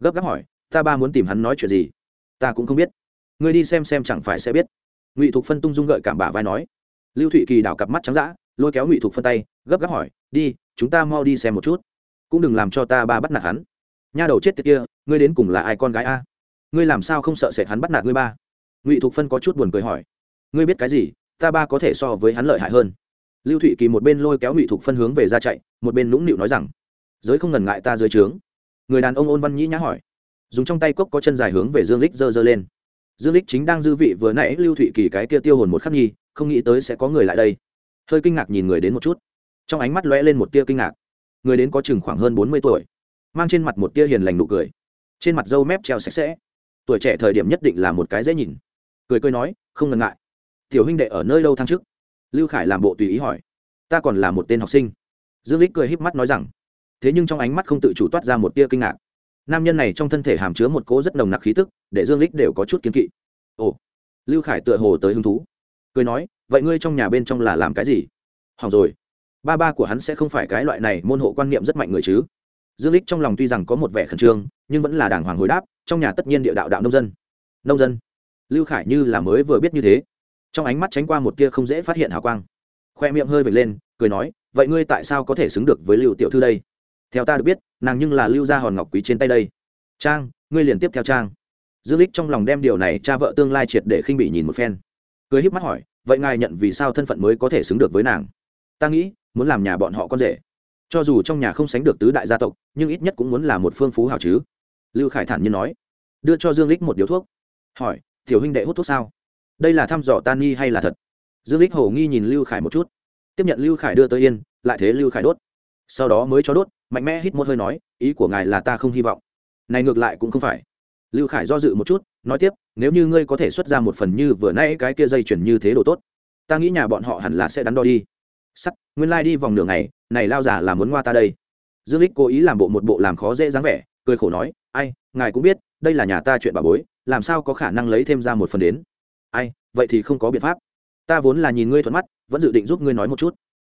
Gấp gáp hỏi, ta ba muốn tìm hắn nói chuyện gì? Ta cũng không biết. Ngươi đi xem xem chẳng phải sẽ biết. Ngụy thục phân tung dung gợi cảm bả vai nói. Lưu thụy kỳ đảo cặp mắt trắng d ã lôi kéo ngụy thục phân tay, gấp gáp hỏi, đi, chúng ta mau đi xem một chút. Cũng đừng làm cho ta ba bắt nạt hắn. Nha đầu chết tiệt kia, ngươi đến cùng là ai con gái a? Ngươi làm sao không sợ sệt hắn bắt nạt ngươi ba? Ngụy thục phân có chút buồn cười hỏi. Ngươi biết cái gì? Ta ba có thể so với hắn lợi hại hơn. Lưu thụy kỳ một bên lôi kéo ngụy thục phân hướng về ra chạy, một bên nũng nịu nói rằng, giới không ngần ngại ta dưới trướng. Người đàn ông ôn văn nhĩ nhã hỏi. Dùng trong tay cốc có chân dài hướng về dương lích giơ giơ lên. Dương lích chính đang dư vị vừa nãy lưu thụy kỳ cái kia tiêu hồn một khắc nhi, không nghĩ tới sẽ có người lại đây. Hơi kinh ngạc nhìn người đến một chút. Trong ánh mắt lóe lên một tia kinh ngạc. Người đến có chừng khoảng hơn bốn mươi tuổi, mang trên mặt một tia hiền lành nụ cười. Trên mặt râu mép treo sạch sẽ tuổi trẻ thời điểm nhất định là một cái dễ nhìn. Cười cười nói, không ngần ngại. Tiểu huynh đệ ở nơi lâu tháng trước lưu khải làm bộ tùy ý hỏi. Ta còn là một tên học sinh. Dương lích cười híp mắt nói rằng. Thế nhưng trong ánh mắt không tự chủ toát ra một tia kinh ngạc. Nam nhân này trong thân thể hàm chứa một cỗ rất nồng nặc khí tức, để dương lích đều có chút kiến kỵ. Ồ. Lưu khải tựa hồ tới hứng thú. Cười nói, vậy ngươi trong nhà bên trong là làm cái gì? Hỏng rồi. Ba ba của hắn sẽ không phải cái loại này môn hộ quan niệm rất mạnh người chứ? Dương lích trong lòng tuy rằng có một vẻ khẩn trương, nhưng vẫn là đàng hoàng hồi đáp, trong nhà tất nhiên địa đạo đạo nông dân. Nông dân? Lưu khải như là mới vừa biết như thế. Trong ánh mắt tránh qua một tia không dễ phát hiện hào quang. Khoe miệng hơi vệt lên, cười nói, vậy ngươi tại sao có thể xứng được với lưu tiểu thư đây? Theo ta được biết, nàng nhưng là lưu gia hòn ngọc quý trên tay đây. Trang, ngươi liền tiếp theo trang. Dương lích trong lòng đem điều này cha vợ tương lai triệt để khinh bị nhìn một phen. Cười híp mắt hỏi, vậy ngài nhận vì sao thân phận mới có thể xứng được với nàng? Ta nghĩ, muốn làm nhà bọn họ con rể cho dù trong nhà không sánh được tứ đại gia tộc, nhưng ít nhất cũng muốn là một phương phú hào chứ. Lưu khải thản nhiên nói, đưa cho dương lích một điếu thuốc. Hỏi, tiểu huynh đệ hút thuốc sao? Đây là thăm dò tan nghi hay là thật? Dương lích hồ nghi nhìn lưu khải một chút. Tiếp nhận lưu khải đưa tới yên, lại thế lưu khải đốt. Sau đó mới cho đốt, mạnh mẽ hít một hơi nói, ý của ngài là ta không hy vọng. Này ngược lại cũng không phải. Lưu khải do dự một chút, nói tiếp, nếu như ngươi có thể xuất ra một phần như vừa nãy cái kia dây chuyển như thế đồ tốt, ta nghĩ nhà bọn họ hẳn là sẽ đắn đo đi sắt, nguyên lai、like、đi vòng đường này này lao giả là muốn ngoa ta đây. Dương lích cố ý làm bộ một bộ làm khó dễ dáng vẻ, cười khổ nói, ai, ngài cũng biết, đây là nhà ta chuyện bà bối, làm sao có khả năng lấy thêm ra một phần đến? Ai, vậy thì không có biện pháp. Ta vốn là nhìn ngươi thuận mắt, vẫn dự định giúp ngươi nói một chút.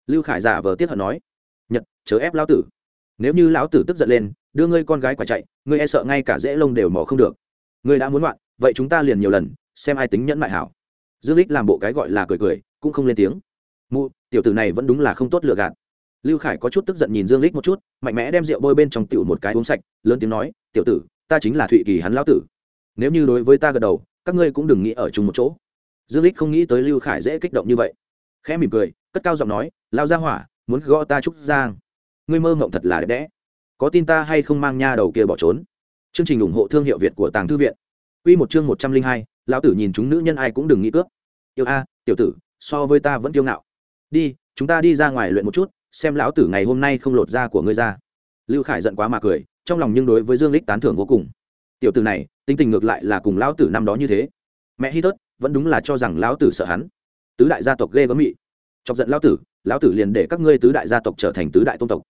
Lưu khải giả vờ tiết hận nói, nhật, chớ ép lão tử. Nếu như lão tử tức giận lên, đưa ngươi con gái quả chạy, ngươi e sợ ngay cả dễ lông đều mò không được. Ngươi đã muốn loạn, vậy chúng ta liền nhiều lần, xem ai tính nhẫn mại hảo. Dương lích làm bộ cái gọi là cười cười, cũng không lên tiếng mụ, tiểu tử này vẫn đúng là không tốt lựa gạt. Lưu khải có chút tức giận nhìn dương lích một chút, mạnh mẽ đem rượu bôi bên trong tiểu một cái uống sạch, lớn tiếng nói, tiểu tử, ta chính là thụy kỳ hắn lão tử. Nếu như đối với ta gật đầu, các ngươi cũng đừng nghĩ ở chung một chỗ. Dương lích không nghĩ tới lưu khải dễ kích động như vậy. Khẽ mỉm cười, cất cao giọng nói lao ra hỏa, muốn gõ ta trúc giang. Ngươi mơ mộng thật là đẹp đẽ. Có tin ta hay không mang nha đầu kia bỏ trốn? Chương trình ủng hộ thương hiệu việt của tàng thư viện. Quy một chương một trăm linh hai, lão tử nhìn chúng nữ nhân ai cũng đừng nghĩ cướp. Yêu a, tiểu tử, so với ta vẫn kiêu ngạo đi, chúng ta đi ra ngoài luyện một chút, xem lão tử ngày hôm nay không lột da của ngươi ra. Lưu khải giận quá mà cười, trong lòng nhưng đối với dương lích tán thưởng vô cùng. Tiểu tử này, tính tình ngược lại là cùng lão tử năm đó như thế. Mẹ hi tớt vẫn đúng là cho rằng lão tử sợ hắn. Tứ đại gia tộc ghê gớm mị. Chọc giận lão tử lão tử liền để các ngươi tứ đại gia tộc trở thành tứ đại tôn tộc.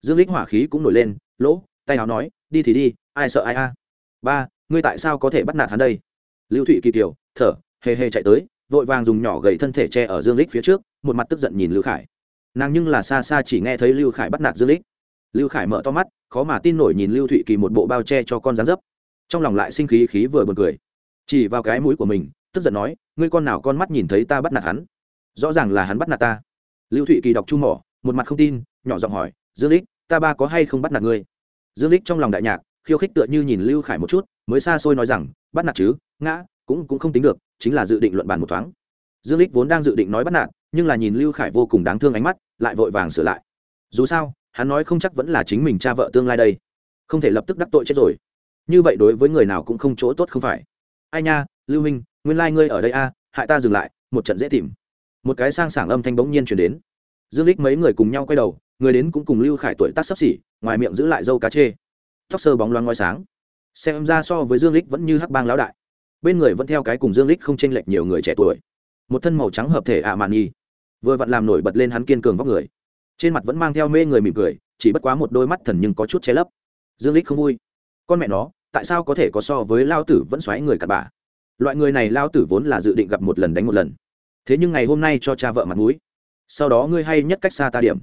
Dương lích hỏa khí cũng nổi lên, lỗ, tay áo nói, đi thì đi, ai sợ ai a. Ba, ngươi tại sao có thể bắt nạt hắn đây? Lưu thụy kỳ kiều thở, hề hề chạy tới, vội vàng dùng nhỏ gầy thân thể che ở dương lích phía trước một mặt tức giận nhìn lưu khải. Nàng nhưng là xa xa chỉ nghe thấy lưu khải bắt nạt dương lích. Lưu khải mở to mắt, khó mà tin nổi nhìn lưu thụy kỳ một bộ bao che cho con rán dấp. Trong lòng lại sinh khí khí vừa buồn cười. Chỉ vào cái mũi của mình, tức giận nói, ngươi con nào con mắt nhìn thấy ta bắt nạt hắn? Rõ ràng là hắn bắt nạt ta. Lưu thụy kỳ đọc chu mỏ, một mặt không tin, nhỏ giọng hỏi, dương lích, ta ba có hay không bắt nạt ngươi? Dương lích trong lòng đại nhạc, khiêu khích tựa như nhìn lưu khải một chút, mới xa xôi nói rằng, bắt nạt chứ, ngã, cũng cũng không tính được, chính là dự định luận bàn một thoáng. Dương lích vốn đang dự định nói bắt nạt nhưng là nhìn lưu khải vô cùng đáng thương ánh mắt, lại vội vàng sửa lại. Dù sao, hắn nói không chắc vẫn là chính mình cha vợ tương lai đây. Không thể lập tức đắc tội chết rồi. Như vậy đối với người nào cũng không chỗ tốt không phải. Ai nha, lưu minh, nguyên lai、like、ngươi ở đây a, hại ta dừng lại, một trận dễ tìm. Một cái sang sảng âm thanh bỗng nhiên chuyển đến. Dương lích mấy người cùng nhau quay đầu, người đến cũng cùng lưu khải tuổi tác sắp xỉ, ngoài miệng giữ lại dâu cá chê. Tóc sơ bóng loáng ngoi sáng. Xem ra so với dương lích vẫn như hắc bang lão đại. Bên người vẫn theo cái cùng dương lích không chênh lệch nhiều người trẻ tuổi một thân màu trắng hợp thể ạ mạn nhi vừa vặn làm nổi bật lên hắn kiên cường vóc người. Trên mặt vẫn mang theo mê người mỉm cười, chỉ bất quá một đôi mắt thần nhưng có chút che lấp. Dương lích không vui. Con mẹ nó, tại sao có thể có so với lao tử vẫn xoáy người cặp bà? Loại người này lao tử vốn là dự định gặp một lần đánh một lần. Thế nhưng ngày hôm nay cho cha vợ mặt mũi. Sau đó ngươi hay nhất cách xa ta điểm.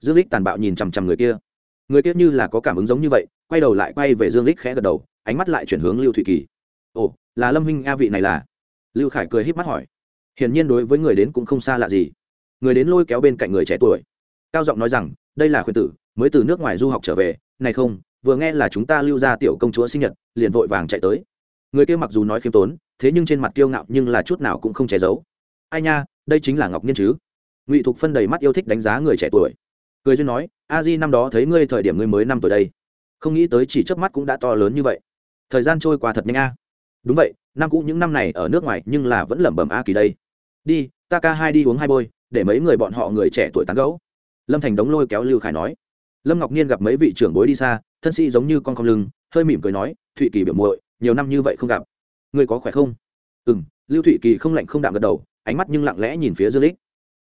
Dương lích tàn bạo nhìn chằm chằm người kia. Người kia như là có cảm ứng giống như vậy, quay đầu lại quay về dương lích khẽ gật đầu, ánh mắt lại chuyển hướng lưu thụy kỳ. Ồ, là lâm huynh a vị này là? Lưu khải cười híp mắt hỏi hiển nhiên đối với người đến cũng không xa lạ gì. Người đến lôi kéo bên cạnh người trẻ tuổi. Cao giọng nói rằng, đây là khuyên tử, mới từ nước ngoài du học trở về. Này không, vừa nghe là chúng ta lưu ra tiểu công chúa sinh nhật, liền vội vàng chạy tới. Người kia mặc dù nói khiêm tốn, thế nhưng trên mặt kiêu ngạo nhưng là chút nào cũng không che giấu. Ai nha, đây chính là ngọc nhiên chứ? Ngụy thục phân đầy mắt yêu thích đánh giá người trẻ tuổi. Cười duyên nói, a di năm đó thấy ngươi thời điểm ngươi mới năm tuổi đây. Không nghĩ tới chỉ chớp mắt cũng đã to lớn như vậy. Thời gian trôi qua thật nhanh a. Đúng vậy, năm cũ những năm này ở nước ngoài nhưng là vẫn lẩm bẩm a kỳ đây đi, ta ca hai đi uống hai bôi, để mấy người bọn họ người trẻ tuổi tán gẫu. Lâm thành đống lôi kéo lưu khải nói. Lâm ngọc nhiên gặp mấy vị trưởng bối đi xa, thân sĩ giống như con con lưng, hơi mỉm cười nói, thụy kỳ biểu muội, nhiều năm như vậy không gặp. Người có khỏe không? Ừ m lưu thụy kỳ không lạnh không đạm gật đầu, ánh mắt nhưng lặng lẽ nhìn phía dương lích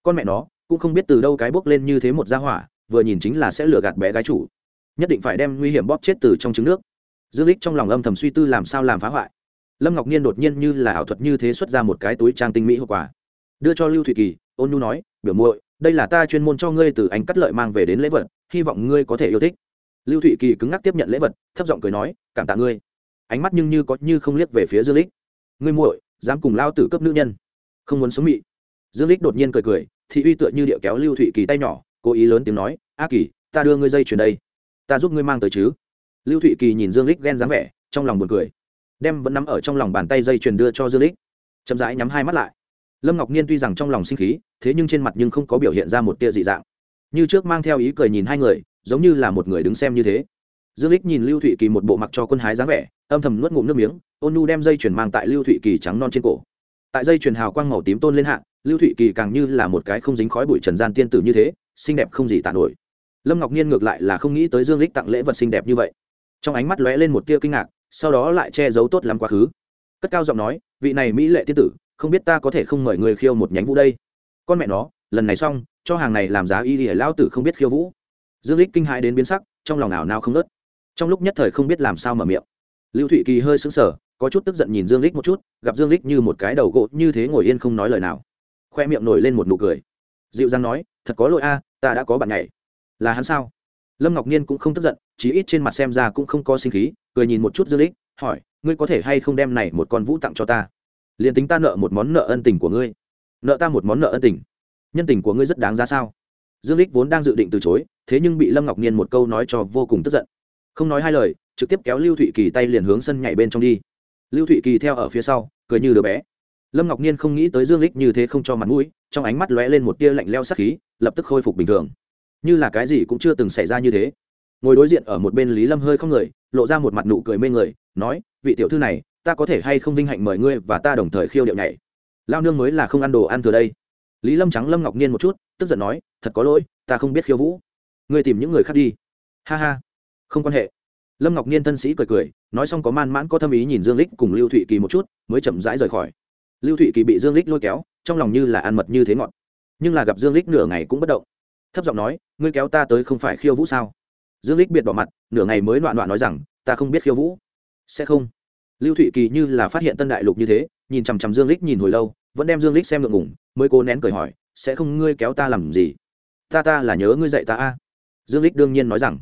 con mẹ nó, cũng không biết từ đâu cái bốc lên như thế một gia hỏa, vừa nhìn chính là sẽ lừa gạt bé gái chủ. Nhất định phải đem nguy hiểm bóp chết từ trong trứng nước. Dương lích trong lòng âm thầm suy tư làm sao làm phá hoại. Lâm ngọc nhiên đột nhiên như là ảo thuật như thế xuất ra một cái túi trang tinh mỹ hậu quả đưa cho lưu thụy kỳ, ôn nhu nói, biểu muội, đây là ta chuyên môn cho ngươi từ anh cắt lợi mang về đến lễ vật, hy vọng ngươi có thể yêu thích. Lưu thụy kỳ cứng ngắc tiếp nhận lễ vật, thấp giọng cười nói, cảm tạ ngươi. Ánh mắt nhưng như có như không liếc về phía dương lích. Ngươi muội, dám cùng lao tử cấp nữ nhân, không muốn sống mị. Dương lích đột nhiên cười cười thị uy tựa như điệu kéo lưu thụy kỳ tay nhỏ, cố ý lớn tiếng nói, a kỳ, ta đưa ngươi dây chuyền đây, ta giúp ngươi mang tới chứ. Lưu thụy kỳ nhìn dương lích ghen dáng vẻ, trong lòng buồn cười, đem vẫn nắm ở trong lòng bàn tay dây chuyền đưa cho dương lích. Chậm rãi nhắm hai mắt lại lâm ngọc nhiên tuy rằng trong lòng sinh khí, thế nhưng trên mặt nhưng không có biểu hiện ra một tia dị dạng. Như trước mang theo ý cười nhìn hai người, giống như là một người đứng xem như thế. Dương lích nhìn lưu thụy kỳ một bộ mặc cho quân hái dáng vẻ, âm thầm nuốt ngụm nước miếng, ôn nu đem dây chuyền mang tại lưu thụy kỳ trắng non trên cổ. Tại dây chuyền hào quang màu tím tôn lên hạ, lưu thụy kỳ càng như là một cái không dính khói bụi trần gian tiên tử như thế, xinh đẹp không gì tàn nổi. Lâm ngọc nhiên ngược lại là không nghĩ tới dương lích tặng lễ vật xinh đẹp như vậy. Trong ánh mắt lóe lên một tia kinh ngạc, sau đó lại che giấu tốt lắm quá khứ. Cất cao giọng nói, vị này mỹ lệ tiên tử không biết ta có thể không mời người khiêu một nhánh vũ đây. Con mẹ nó, lần này xong, cho hàng này làm giá y ỉa lao tử không biết khiêu vũ. Dương lích kinh hãi đến biến sắc, trong lòng nào nào không nớt trong lúc nhất thời không biết làm sao mở miệng. Lưu thụy kỳ hơi sững sờ, có chút tức giận nhìn dương lích một chút, gặp dương lích như một cái đầu gỗ như thế ngồi yên không nói lời nào. Khoe miệng nổi lên một nụ cười. Dịu dàng nói, thật có lỗi a, ta đã có bạn nhảy. Là hắn sao? Lâm ngọc nhiên cũng không tức giận, chí ít trên mặt xem ra cũng không có sinh khí, cười nhìn một chút dương lích hỏi, ngươi có thể hay không đem này một con vũ tặng cho ta? Liền tính ta nợ một món nợ ân tình của ngươi, nợ ta một món nợ ân tình, nhân tình của ngươi rất đáng ra sao? Dương lích vốn đang dự định từ chối, thế nhưng bị lâm ngọc nhiên một câu nói cho vô cùng tức giận. Không nói hai lời, trực tiếp kéo lưu thụy kỳ tay liền hướng sân nhảy bên trong đi. Lưu thụy kỳ theo ở phía sau, cười như đứa bé. Lâm ngọc nhiên không nghĩ tới dương lích như thế không cho mặt mũi, trong ánh mắt lóe lên một tia lạnh leo sắc khí, lập tức khôi phục bình thường. Như là cái gì cũng chưa từng xảy ra như thế. Ngồi đối diện ở một bên lý lâm hơi không người, lộ ra một mặt nụ cười mê người, nói, vị tiểu thư này ta có thể hay không vinh hạnh mời ngươi và ta đồng thời khiêu điệu nhảy? Lao nương mới là không ăn đồ ăn thừa đây. Lý lâm trắng lâm ngọc nhiên một chút, tức giận nói, thật có lỗi, ta không biết khiêu vũ. Ngươi tìm những người khác đi. Ha ha. Không quan hệ. Lâm ngọc nhiên thân sĩ cười cười, nói xong có man mãn có tâm ý nhìn dương lích cùng lưu thụy kỳ một chút, mới chậm rãi rời khỏi. Lưu thụy kỳ bị dương lích lôi kéo, trong lòng như là ăn mật như thế ngọt. Nhưng là gặp dương lích nửa ngày cũng bất động. Thấp giọng nói, ngươi kéo ta tới không phải khiêu vũ sao? Dương lích biệt bỏ mặt, nửa ngày mới loạn loạn nói rằng, ta không biết khiêu vũ. Sẽ không lưu thụy kỳ như là phát hiện tân đại lục như thế, nhìn chằm chằm dương lích nhìn hồi lâu, vẫn đem dương lích xem ngượng ngủng mới cố nén cười hỏi, sẽ không ngươi kéo ta làm gì? Ta ta là nhớ ngươi dạy ta a. Dương lích đương nhiên nói rằng,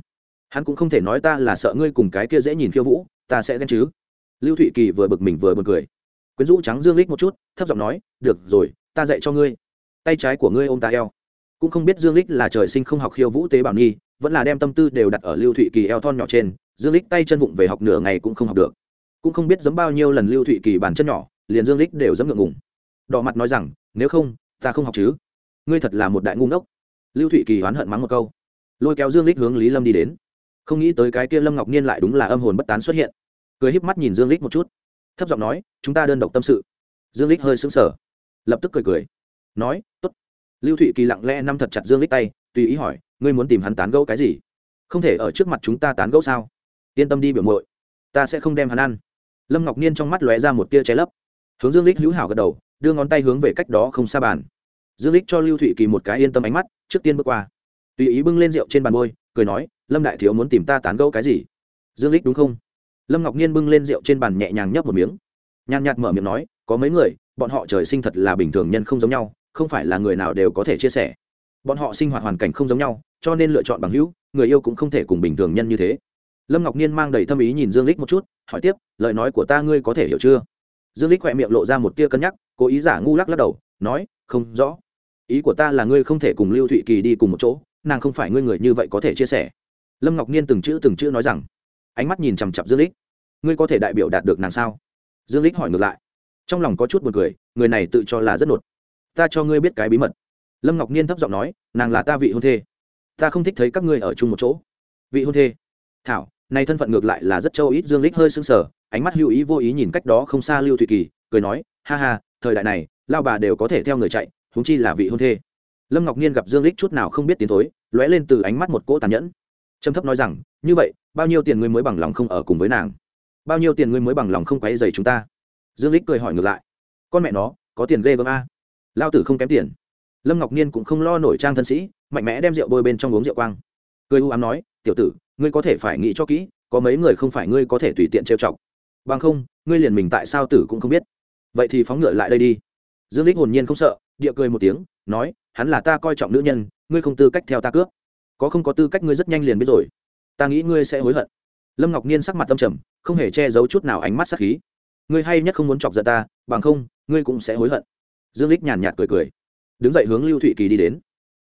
hắn cũng không thể nói ta là sợ ngươi cùng cái kia dễ nhìn khiêu vũ, ta sẽ ghen chứ. Lưu thụy kỳ vừa bực mình vừa buồn cười. Quyến rũ trắng dương lích một chút, thấp giọng nói, được rồi, ta dạy cho ngươi. Tay trái của ngươi ôm ta eo. Cũng không biết dương lích là trời sinh không học khiêu vũ tế bảo nhi vẫn là đem tâm tư đều đặt ở lưu thụy kỳ eo thon nhỏ trên, dương lích tay chân vụng về học nửa ngày cũng không học được cũng không biết giấm bao nhiêu lần lưu thụy kỳ bàn chân nhỏ, liền dương lích đều giấm ngượng ngùng. Đỏ mặt nói rằng, nếu không, ta không học chứ. Ngươi thật là một đại ngu ngốc. Lưu thụy kỳ oán hận mắng một câu. Lôi kéo dương lích hướng lý lâm đi đến. Không nghĩ tới cái kia lâm ngọc nhiên lại đúng là âm hồn bất tán xuất hiện. Cười híp mắt nhìn dương lích một chút. Thấp giọng nói, chúng ta đơn độc tâm sự. Dương lích hơi sững sờ. Lập tức cười cười. Nói, tốt. Lưu thụy kỳ lặng lẽ nắm thật chặt dương lích tay, tùy ý hỏi, ngươi muốn tìm hắn tán gẫu cái gì? Không thể ở trước mặt chúng ta tán gẫu sao? Yên tâm đi biểu muội, ta sẽ không đem hắn ăn lâm ngọc Niên trong mắt lóe ra một tia cháy lấp. Hướng dương lích hữu hảo gật đầu, đưa ngón tay hướng về cách đó không xa bàn. Dương lích cho lưu thụy kỳ một cái yên tâm ánh mắt, trước tiên bước qua. Tùy ý bưng lên rượu trên bàn môi cười nói, lâm đại thiếu muốn tìm ta tán gẫu cái gì? Dương lích đúng không? Lâm ngọc Niên bưng lên rượu trên bàn nhẹ nhàng nhấp một miếng. Nhàn nhạt mở miệng nói, có mấy người, bọn họ trời sinh thật là bình thường nhân không giống nhau, không phải là người nào đều có thể chia sẻ. Bọn họ sinh hoạt hoàn cảnh không giống nhau, cho nên lựa chọn bằng hữu, người yêu cũng không thể cùng bình thường nhân như thế lâm ngọc Niên mang đầy tâm ý nhìn dương lích một chút, hỏi tiếp, lời nói của ta ngươi có thể hiểu chưa? Dương lích khỏe miệng lộ ra một tia cân nhắc, cố ý giả ngu lắc lắc đầu, nói, không rõ. Ý của ta là ngươi không thể cùng lưu thụy kỳ đi cùng một chỗ, nàng không phải ngươi người như vậy có thể chia sẻ. Lâm ngọc Niên từng chữ từng chữ nói rằng, ánh mắt nhìn chằm chặp dương lích ngươi có thể đại biểu đạt được nàng sao? Dương lích hỏi ngược lại, trong lòng có chút buồn cười, người này tự cho là rất nột. Ta cho ngươi biết cái bí mật. Lâm ngọc Niên thấp giọng nói, nàng là ta vị hôn thê. Ta không thích thấy các ngươi ở chung một chỗ. Vị hôn thê? Thảo nay thân phận ngược lại là rất châu ít dương lích hơi sưng sờ, ánh mắt lưu ý vô ý nhìn cách đó không xa lưu thụy kỳ, cười nói, ha ha, thời đại này lao bà đều có thể theo người chạy, huống chi là vị hôn thê. Lâm ngọc nhiên gặp dương lích chút nào không biết tiến thối, lóe lên từ ánh mắt một cỗ tàn nhẫn. Trầm thấp nói rằng, như vậy, bao nhiêu tiền ngươi mới bằng lòng không ở cùng với nàng? Bao nhiêu tiền ngươi mới bằng lòng không quấy dày chúng ta? Dương lích cười hỏi ngược lại, con mẹ nó, có tiền ghê gớm a. Lao tử không kém tiền. Lâm ngọc nhiên cũng không lo nổi trang thân sĩ, mạnh mẽ đem rượu bôi bên trong uống rượu quang. Cười u ám nói, tiểu tử ngươi có thể phải nghĩ cho kỹ, có mấy người không phải ngươi có thể tùy tiện trêu chọc. Bằng không, ngươi liền mình tại sao tử cũng không biết. Vậy thì phóng ngựa lại đây đi. Dương lích hồn nhiên không sợ, địa cười một tiếng, nói, hắn là ta coi trọng nữ nhân, ngươi không tư cách theo ta cướp. Có không có tư cách ngươi rất nhanh liền biết rồi. Ta nghĩ ngươi sẽ hối hận. Lâm ngọc nhiên sắc mặt tâm trầm, không hề che giấu chút nào ánh mắt sắc khí. Ngươi hay nhất không muốn chọc giận ta, bằng không, ngươi cũng sẽ hối hận. Dương lích nhàn nhạt cười cười, đứng dậy hướng lưu thụy kỳ đi đến.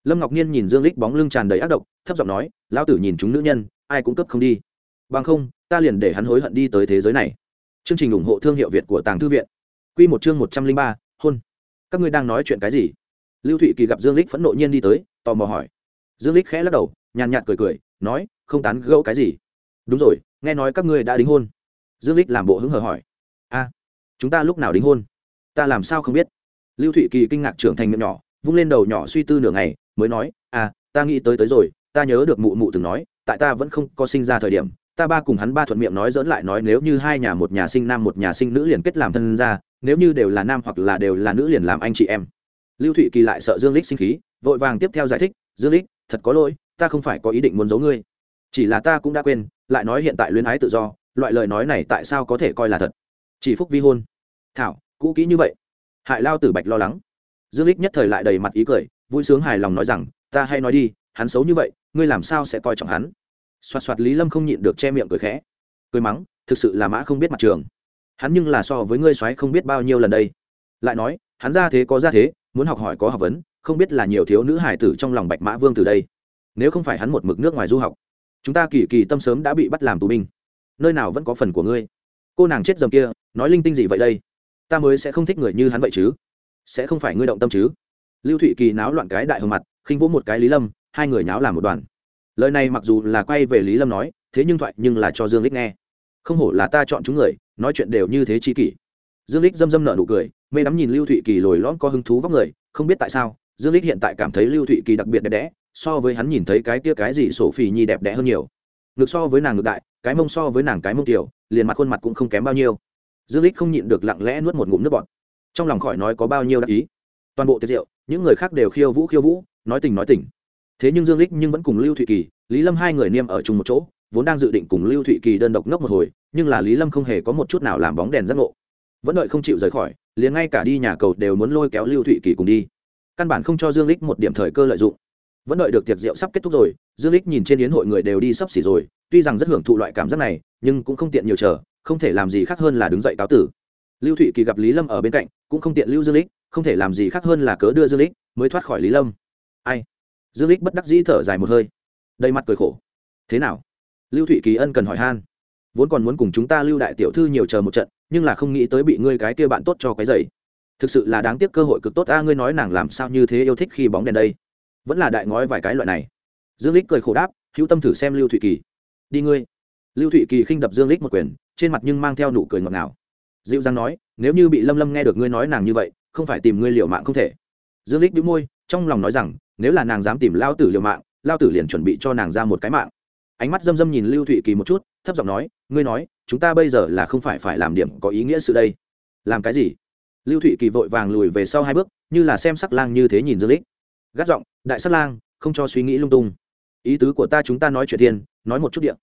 Lâm ngọc nhiên nhìn dương lích bóng lưng tràn đầy ác độc, thấp giọng nói, lão tử nhìn chúng nữ nhân ai cũng cấp không đi. Bằng không, ta liền để hắn hối hận đi tới thế giới này. Chương trình ủng hộ thương hiệu việt của tàng thư viện. Quy một chương một trăm linh ba, hôn. Các ngươi đang nói chuyện cái gì? Lưu thụy kỳ gặp dương lích phẫn nộ nhiên đi tới, tò mò hỏi. Dương lích khẽ lắc đầu, nhàn nhạt cười cười, nói, không tán gẫu cái gì. Đúng rồi, nghe nói các ngươi đã đính hôn. Dương lích làm bộ hứng hờ hỏi. A, chúng ta lúc nào đính hôn? Ta làm sao không biết? Lưu thụy kỳ kinh ngạc trưởng thành miệng nhỏ, vung lên đầu nhỏ suy tư nửa ngày, mới nói à ta nghĩ tới tới rồi, ta nhớ được mụ mụ từng nói tại ta vẫn không có sinh ra thời điểm, ta ba cùng hắn ba thuận miệng nói dẫn lại nói nếu như hai nhà một nhà sinh nam một nhà sinh nữ liền kết làm thân ra nếu như đều là nam hoặc là đều là nữ liền làm anh chị em. Lưu thụy kỳ lại sợ dương lích sinh khí, vội vàng tiếp theo giải thích, dương lích thật có lỗi, ta không phải có ý định muốn giấu ngươi. Chỉ là ta cũng đã quên, lại nói hiện tại luyến ái tự do, loại lời nói này tại sao có thể coi là thật? Chỉ phúc vi hôn. Thảo, cũ kỹ như vậy. Hại lao tử bạch lo lắng. Dương lích nhất thời lại đầy mặt ý cười, vui sướng hài lòng nói rằng, ta hay nói đi hắn xấu như vậy, ngươi làm sao sẽ coi trọng hắn? Xoạt xoạt lý lâm không nhịn được che miệng cười khẽ. Cười mắng, thực sự là mã không biết mặt trường. Hắn nhưng là so với ngươi xoáy không biết bao nhiêu lần đây. Lại nói, hắn ra thế có ra thế, muốn học hỏi có học vấn, không biết là nhiều thiếu nữ hải tử trong lòng bạch mã vương từ đây. Nếu không phải hắn một mực nước ngoài du học, chúng ta kỳ kỳ tâm sớm đã bị bắt làm tù binh. Nơi nào vẫn có phần của ngươi? Cô nàng chết dầm kia, nói linh tinh gì vậy đây? Ta mới sẽ không thích người như hắn vậy chứ. Sẽ không phải ngươi động tâm chứ. Lưu thụy kỳ náo loạn cái đại hồng mặt, khinh vỗ một cái lý lâm hai người nháo làm một đoàn. Lời này mặc dù là quay về lý lâm nói, thế nhưng thoại nhưng là cho dương lích nghe. Không hổ là ta chọn chúng người, nói chuyện đều như thế chi kỷ. Dương lích dâm dâm nở nụ cười, mê đắm nhìn lưu thụy kỳ lồi lõm có hứng thú vóc người, không biết tại sao, dương lích hiện tại cảm thấy lưu thụy kỳ đặc biệt đẹp đẽ, so với hắn nhìn thấy cái kia cái gì sổ phì nhi đẹp đẽ hơn nhiều. Ngược so với nàng ngược đại, cái mông so với nàng cái mông tiểu, liền mặt khuôn mặt cũng không kém bao nhiêu. Dương lích không nhịn được lặng lẽ nuốt một ngụm nước bọt. Trong lòng khỏi nói có bao nhiêu đắc ý. Toàn bộ tiệc rượu, những người khác đều khiêu vũ khiêu vũ, nói tình nói tình thế nhưng dương lích nhưng vẫn cùng lưu thụy kỳ, lý lâm hai người niêm ở chung một chỗ, vốn đang dự định cùng lưu thụy kỳ đơn độc ngốc một hồi, nhưng là lý lâm không hề có một chút nào làm bóng đèn giác ngộ. Vẫn đợi không chịu rời khỏi, liền ngay cả đi nhà cầu đều muốn lôi kéo lưu thụy kỳ cùng đi. Căn bản không cho dương lích một điểm thời cơ lợi dụng. Vẫn đợi được tiệc rượu sắp kết thúc rồi, dương lích nhìn trên yến hội người đều đi sắp xỉ rồi, tuy rằng rất hưởng thụ loại cảm giác này, nhưng cũng không tiện nhiều chờ, không thể làm gì khác hơn là đứng dậy cáo tử. Lưu thụy kỳ gặp lý lâm ở bên cạnh, cũng không tiện lưu dương lích, không thể làm gì khác hơn là cớ đưa dương lích, mới thoát khỏi lý lâm. Ai? Dương lích bất đắc dĩ thở dài một hơi. Đầy mặt cười khổ. Thế nào? Lưu thụy kỳ ân cần hỏi han. Vốn còn muốn cùng chúng ta lưu đại tiểu thư nhiều chờ một trận, nhưng là không nghĩ tới bị ngươi cái kia bạn tốt cho cái giày thực sự là đáng tiếc cơ hội cực tốt a, ngươi nói nàng làm sao như thế yêu thích khi bóng đèn đây? Vẫn là đại ngói vài cái loại này. Dương lích cười khổ đáp, hữu tâm thử xem lưu thụy kỳ. Đi ngươi. Lưu thụy kỳ khinh đập dương lích một quyền, trên mặt nhưng mang theo nụ cười ngọt ngào. Dịu dàng nói, nếu như bị lâm lâm nghe được ngươi nói nàng như vậy, không phải tìm ngươi liều mạng không thể. Dương lích bĩu môi, trong lòng nói rằng nếu là nàng dám tìm lao tử liều mạng, lao tử liền chuẩn bị cho nàng ra một cái mạng. Ánh mắt dâm dâm nhìn lưu thụy kỳ một chút, thấp giọng nói, ngươi nói, chúng ta bây giờ là không phải phải làm điểm có ý nghĩa sự đây. Làm cái gì? Lưu thụy kỳ vội vàng lùi về sau hai bước, như là xem sắc lang như thế nhìn dương lích gắt giọng, đại sắc lang, không cho suy nghĩ lung tung. Ý tứ của ta chúng ta nói chuyện thiên, nói một chút điện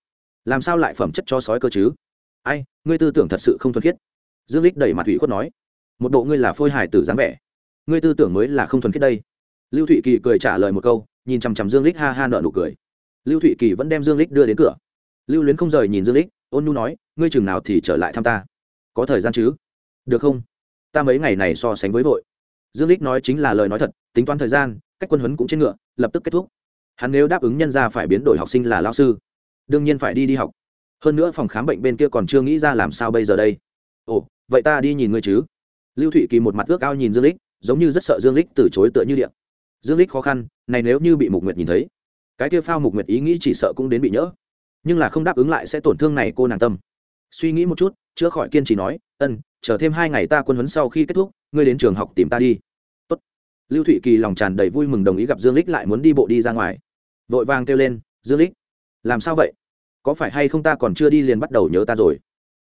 làm sao lại phẩm chất cho sói cơ chứ? Ai, ngươi tư tưởng thật sự không thuần khiết. Dương lích đẩy mặt thủy khuất nói, một bộ ngươi là phôi hải tử dáng vẻ. Ngươi tư tưởng mới là không thuần khiết đây lưu thụy kỳ cười trả lời một câu, nhìn chằm chằm dương lích ha ha nợ nụ cười. Lưu thụy kỳ vẫn đem dương lích đưa đến cửa. Lưu luyến không rời nhìn dương lích, ôn nhu nói, ngươi chừng nào thì trở lại thăm ta? Có thời gian chứ? Được không? Ta mấy ngày này so sánh với vội. Dương lích nói chính là lời nói thật, tính toán thời gian, cách quân huấn cũng trên ngựa, lập tức kết thúc. Hắn nếu đáp ứng nhân ra phải biến đổi học sinh là lao sư, đương nhiên phải đi đi học. Hơn nữa phòng khám bệnh bên kia còn chưa nghĩ ra làm sao bây giờ đây. Ồ, vậy ta đi nhìn ngươi chứ. Lưu thụy kỳ một mặt ước ao nhìn dương lích, giống như rất sợ dương lích từ chối tựa như điện dương lích khó khăn, này nếu như bị mục nguyệt nhìn thấy, cái kia phao mục nguyệt ý nghĩ chỉ sợ cũng đến bị nhỡ. Nhưng là không đáp ứng lại sẽ tổn thương này cô nàng tâm. Suy nghĩ một chút, chữa khỏi kiên trì nói, ân, chờ thêm hai ngày ta quân huấn sau khi kết thúc, ngươi đến trường học tìm ta đi. Tốt. lưu thụy kỳ lòng tràn đầy vui mừng đồng ý gặp dương lích lại muốn đi bộ đi ra ngoài. Vội vàng kêu lên, dương lích làm sao vậy? Có phải hay không ta còn chưa đi liền bắt đầu nhớ ta rồi?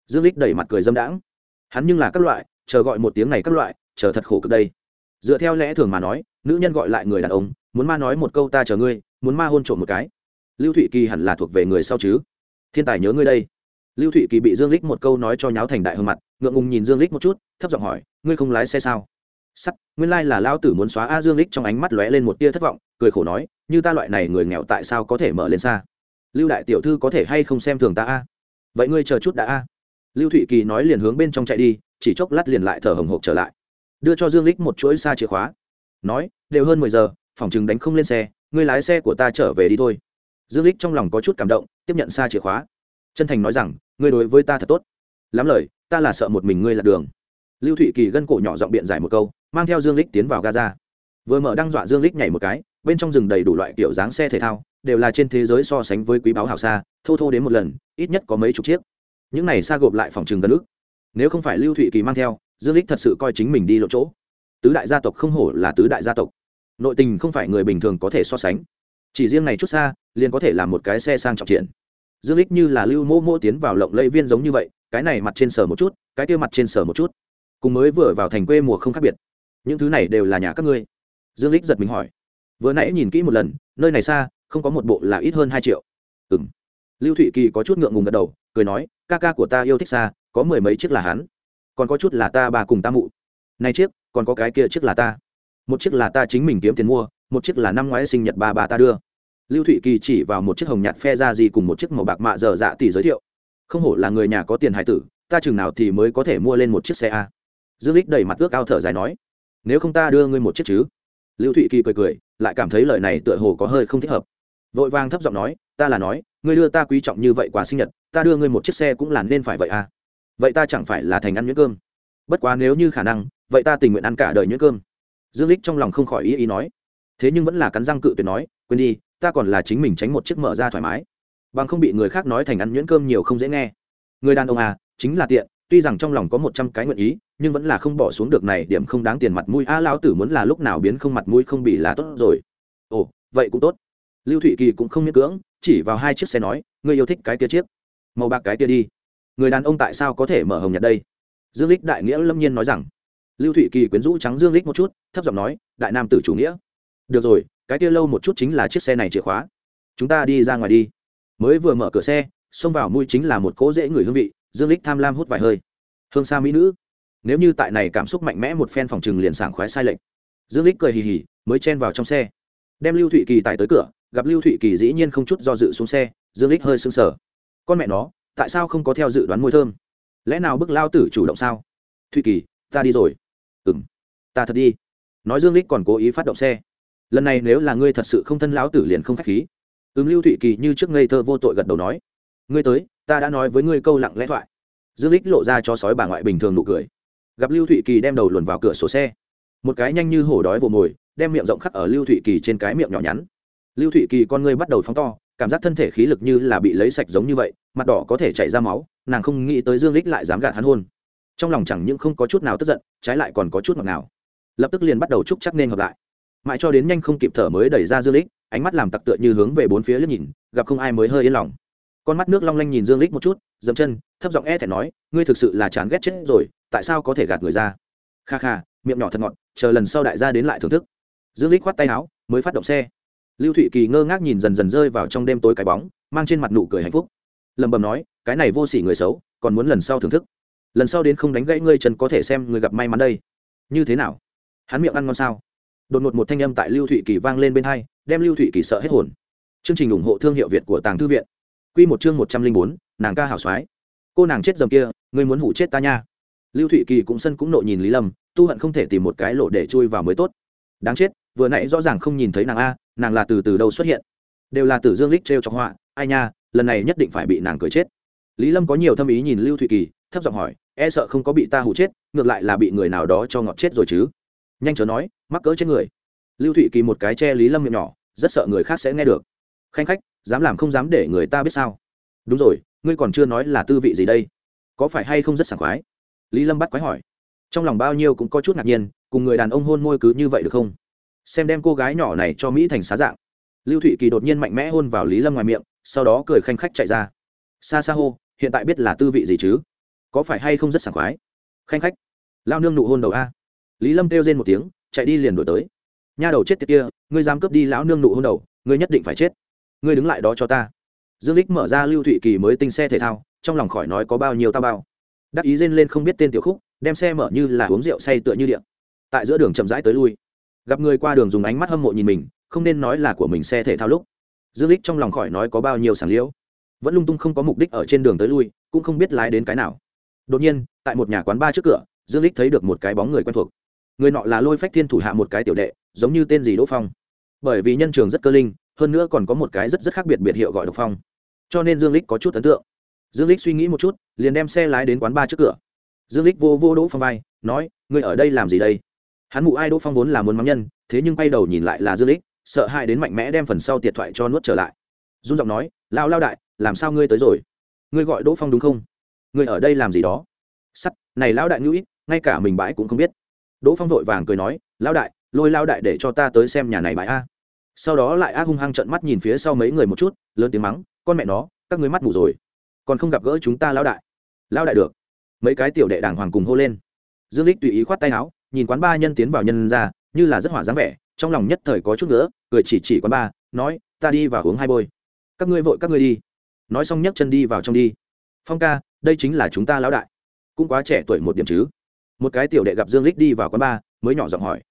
Dương lích đẩy mặt cười dâm đãng. Hắn nhưng là các loại, chờ gọi một tiếng này các loại, chờ thật khổ cực đây. Dựa theo lẽ thường mà nói nữ nhân gọi lại người đàn ông, muốn ma nói một câu ta chờ ngươi, muốn ma hôn trộm một cái. Lưu thụy kỳ hẳn là thuộc về người sau chứ. Thiên tài nhớ ngươi đây. Lưu thụy kỳ bị dương lích một câu nói cho nháo thành đại hơn mặt, ngượng ngùng nhìn dương lích một chút, thấp giọng hỏi, ngươi không lái xe sao? Sắt, nguyên lai là lao tử muốn xóa a dương lích trong ánh mắt lóe lên một tia thất vọng, cười khổ nói, như ta loại này người nghèo tại sao có thể mở lên xa? Lưu đại tiểu thư có thể hay không xem thường ta a? Vậy ngươi chờ chút đã a. Lưu thụy kỳ nói liền hướng bên trong chạy đi, chỉ chốc lát liền lại thở hồng hộc trở lại. Đưa cho dương lích một chuỗi xa chìa khóa nói, đều hơn mười giờ, phòng chừng đánh không lên xe, ngươi lái xe của ta trở về đi thôi. Dương lích trong lòng có chút cảm động, tiếp nhận xa chìa khóa. Chân thành nói rằng, ngươi đối với ta thật tốt. Lắm lời, ta là sợ một mình ngươi lạc đường. Lưu thụy kỳ gân cổ nhỏ giọng biện giải một câu, mang theo dương lích tiến vào gaza. Vừa mở đăng dọa dương lích nhảy một cái, bên trong rừng đầy đủ loại kiểu dáng xe thể thao, đều là trên thế giới so sánh với quý báo hào xa, thô thô đến một lần, ít nhất có mấy chục chiếc. Những này xa gộp lại phòng trường gần ước nếu không phải lưu thụy kỳ mang theo, dương lích thật sự coi chính mình đi lộ chỗ tứ đại gia tộc không hổ là tứ đại gia tộc. Nội tình không phải người bình thường có thể so sánh. Chỉ riêng này chút xa, liền có thể làm một cái xe sang trọng triển. Dương lích như là lưu mô mô tiến vào lộng lẫy viên giống như vậy, cái này mặt trên sở một chút, cái kia mặt trên sở một chút. Cùng mới vừa vào thành quê mùa không khác biệt. Những thứ này đều là nhà các ngươi. Dương lích giật mình hỏi. Vừa nãy nhìn kỹ một lần, nơi này xa, không có một bộ là ít hơn hai triệu. Ừm. Lưu thụy kỳ có chút ngượng ngùng gật đầu, cười nói, ca ca của ta yêu thích xa, có mười mấy chiếc là hắn. Còn có chút là ta bà cùng ta mụ. Này chiếc còn có cái kia chiếc là ta. Một chiếc là ta chính mình kiếm tiền mua, một chiếc là năm ngoái sinh nhật ba bà ta đưa. Lưu thụy kỳ chỉ vào một chiếc hồng nhạt phe ra gì cùng một chiếc màu bạc mạ dở dạ tỷ giới thiệu. Không hổ là người nhà có tiền hải tử, ta chừng nào thì mới có thể mua lên một chiếc xe a. Dương lích đẩy mặt ước ao thở dài nói, nếu không ta đưa ngươi một chiếc chứ? Lưu thụy kỳ cười cười, lại cảm thấy lời này tựa hồ có hơi không thích hợp. Vội vàng thấp giọng nói, ta là nói, ngươi đưa ta quý trọng như vậy quà sinh nhật, ta đưa ngươi một chiếc xe cũng là nên phải vậy à vậy ta chẳng phải là thành ăn miếng cơm. Bất quá nếu như khả năng vậy ta tình nguyện ăn cả đời nhuyễn cơm. Dương lích trong lòng không khỏi ý ý nói. Thế nhưng vẫn là cắn răng cự tuyệt nói quên đi ta còn là chính mình tránh một chiếc mở ra thoải mái. Bằng không bị người khác nói thành ăn nhuyễn cơm nhiều không dễ nghe. Người đàn ông à chính là tiện tuy rằng trong lòng có một trăm cái nguyện ý nhưng vẫn là không bỏ xuống được này điểm không đáng tiền mặt mũi. A à, lão tử muốn là lúc nào biến không mặt mũi không bị là tốt rồi. Ồ vậy cũng tốt. Lưu thụy kỳ cũng không miễn cưỡng chỉ vào hai chiếc xe nói ngươi yêu thích cái kia chiếc. Màu bạc cái kia đi. Người đàn ông tại sao có thể mở hồng nhật đây? Dương lích đại nghĩa lâm nhiên nói rằng lưu thụy kỳ quyến rũ trắng dương lích một chút, thấp giọng nói, đại nam tử chủ nghĩa. Được rồi, cái kia lâu một chút chính là chiếc xe này chìa khóa. Chúng ta đi ra ngoài đi. Mới vừa mở cửa xe, xông vào mũi chính là một cỗ dễ người hương vị, dương lích tham lam hút vài hơi. Hương xa mỹ nữ. Nếu như tại này cảm xúc mạnh mẽ một phen phòng trừng liền sảng khoái sai lệch. Dương lích cười hì hì, mới chen vào trong xe. Đem lưu thụy kỳ tải tới cửa, gặp lưu thụy kỳ dĩ nhiên không chút do dự xuống xe, dương lích hơi sưng sờ. Con mẹ nó, tại sao không có theo dự đoán môi thơm? Lẽ nào bức lao tử chủ động sao? Thụy kỳ, ta đi rồi ừng ta thật đi. Nói dương lích còn cố ý phát động xe. Lần này nếu là ngươi thật sự không thân lão tử liền không k h á c h khí. Ứng lưu thụy kỳ như trước ngây thơ vô tội gật đầu nói. Ngươi tới, ta đã nói với ngươi câu lặng lẽ thoại. Dương lích lộ ra cho sói bà ngoại bình thường nụ cười. Gặp lưu thụy kỳ đem đầu luồn vào cửa sổ xe. Một cái nhanh như hổ đói vồ mồi, đem miệng rộng khắc ở lưu thụy kỳ trên cái miệng nhỏ nhắn. Lưu thụy kỳ con ngươi bắt đầu phóng to, cảm giác thân thể khí lực như là bị lấy sạch giống như vậy, mặt đỏ có thể chảy ra máu, nàng không nghĩ tới dương lích lại dám gạt hắn hôn trong lòng chẳng những không có chút nào tức giận, trái lại còn có chút ngọt nào lập tức liền bắt đầu chúc chắc nên hợp lại. Mãi cho đến nhanh không kịp thở mới đẩy ra dương lích, ánh mắt làm tặc tựa như hướng về bốn phía liếc nhìn, gặp không ai mới hơi yên lòng. Con mắt nước long lanh nhìn dương lích một chút, dậm chân, thấp giọng e thẹn nói, ngươi thực sự là chán ghét chết rồi, tại sao có thể gạt người ra? Kha kha, miệng nhỏ thật ngọt, chờ lần sau đại gia đến lại thưởng thức. Dương lích khoát tay áo, mới phát động xe. Lưu thụy kỳ ngơ ngác nhìn dần dần rơi vào trong đêm tối cái bóng, mang trên mặt nụ cười hạnh phúc. Lầm bầm nói, cái này vô sỉ người xấu, còn muốn lần sau thưởng thức lần sau đến không đánh gãy ngươi chân có thể xem người gặp may mắn đây. Như thế nào? Hắn miệng ăn ngon sao? Đột ngột một thanh âm tại lưu thụy kỳ vang lên bên hai, đem lưu thụy kỳ sợ hết hồn. Chương trình ủng hộ thương hiệu việt của tàng thư viện. Q một chương một trăm linh bốn, nàng ca hảo soái. Cô nàng chết dầm kia, ngươi muốn hủ chết ta nha. Lưu thụy kỳ cũng sân cũng nộ nhìn lý lâm, tu hận không thể tìm một cái lộ để chui vào mới tốt. Đáng chết, vừa nãy rõ ràng không nhìn thấy nàng a, nàng là từ từ đâu xuất hiện. Đều là tử dương lích t r e o chọc họa, ai nha, lần này nhất định phải bị nàng cười chết. Lý lâm có nhiều thâm ý nhìn lưu thụy kỳ thấp giọng hỏi e sợ không có bị ta hủ chết, ngược lại là bị người nào đó cho ngọt chết rồi chứ? Nhanh chớ nói, mắc cỡ trên người. Lưu thụy kỳ một cái che lý lâm miệng nhỏ, rất sợ người khác sẽ nghe được. Khanh khách, dám làm không dám để người ta biết sao? Đúng rồi, ngươi còn chưa nói là tư vị gì đây? Có phải hay không rất sảng khoái? Lý lâm bắt quái hỏi. Trong lòng bao nhiêu cũng có chút ngạc nhiên, cùng người đàn ông hôn môi cứ như vậy được không? Xem đem cô gái nhỏ này cho mỹ thành xá dạng. Lưu thụy kỳ đột nhiên mạnh mẽ hôn vào lý lâm ngoài miệng, sau đó cười khanh khách chạy ra. Xa xa hô, hiện tại biết là tư vị gì chứ? Có phải hay không rất sảng khoái? Khanh khách, lao nương nụ hôn đầu a. Lý lâm kêu lên một tiếng, chạy đi liền đổi tới. Nha đầu chết tiệt kia, ngươi dám cướp đi lão nương nụ hôn đầu, ngươi nhất định phải chết. Ngươi đứng lại đó cho ta. Dương lích mở ra lưu thụy kỳ mới tinh xe thể thao, trong lòng khỏi nói có bao nhiêu tao bao. Đắc ý rên lên không biết tên tiểu khúc, đem xe mở như là uống rượu say tựa như điện. Tại giữa đường chậm rãi tới lui. Gặp người qua đường dùng ánh mắt hâm mộ nhìn mình, không nên nói là của mình xe thể thao lúc. Dương lích trong lòng khỏi nói có bao nhiêu sảng liễu. Vẫn lung tung không có mục đích ở trên đường tới lui, cũng không biết lái đến cái nào đột nhiên, tại một nhà quán ba trước cửa, dương lích thấy được một cái bóng người quen thuộc. Người nọ là lôi phách thiên thủ hạ một cái tiểu đệ, giống như tên gì đỗ phong. Bởi vì nhân trường rất cơ linh, hơn nữa còn có một cái rất rất khác biệt biệt hiệu gọi độc phong. Cho nên dương lích có chút ấn tượng. Dương lích suy nghĩ một chút, liền đem xe lái đến quán ba trước cửa. Dương lích vô vô đỗ phong vai, nói, ngươi ở đây làm gì đây? Hắn mụ ai đỗ phong vốn là muốn mắng nhân, thế nhưng quay đầu nhìn lại là dương lích sợ hãi đến mạnh mẽ đem phần sau tiệt thoại cho nuốt trở lại. Dung giọng nói lao lao đại, làm sao ngươi tới rồi? Ngươi gọi đỗ phong đúng không? Người ở đây làm gì đó? Sắt, này lão đại ngữ ít, ngay cả mình bãi cũng không biết. Đỗ phong vội vàng cười nói, lão đại, lôi lao đại để cho ta tới xem nhà này bãi a. Sau đó lại a hung hăng trận mắt nhìn phía sau mấy người một chút, lớn tiếng mắng, con mẹ nó, các ngươi mắt ngủ rồi. Còn không gặp gỡ chúng ta lão đại. Lão đại được. Mấy cái tiểu đệ đàng hoàng cùng hô lên. Dương lích tùy ý khoát tay áo, nhìn quán ba nhân tiến vào nhân ra, như là rất hỏa dáng vẻ, trong lòng nhất thời có chút nữa cười chỉ chỉ quán ba, nói, ta đi vào uống hai bôi. Các ngươi vội các ngươi đi. Nói xong nhấc chân đi vào trong đi. Phong ca đây chính là chúng ta lão đại. Cũng quá trẻ tuổi một điểm chứ. Một cái tiểu đệ gặp dương lích đi vào quán ba mới nhỏ giọng hỏi.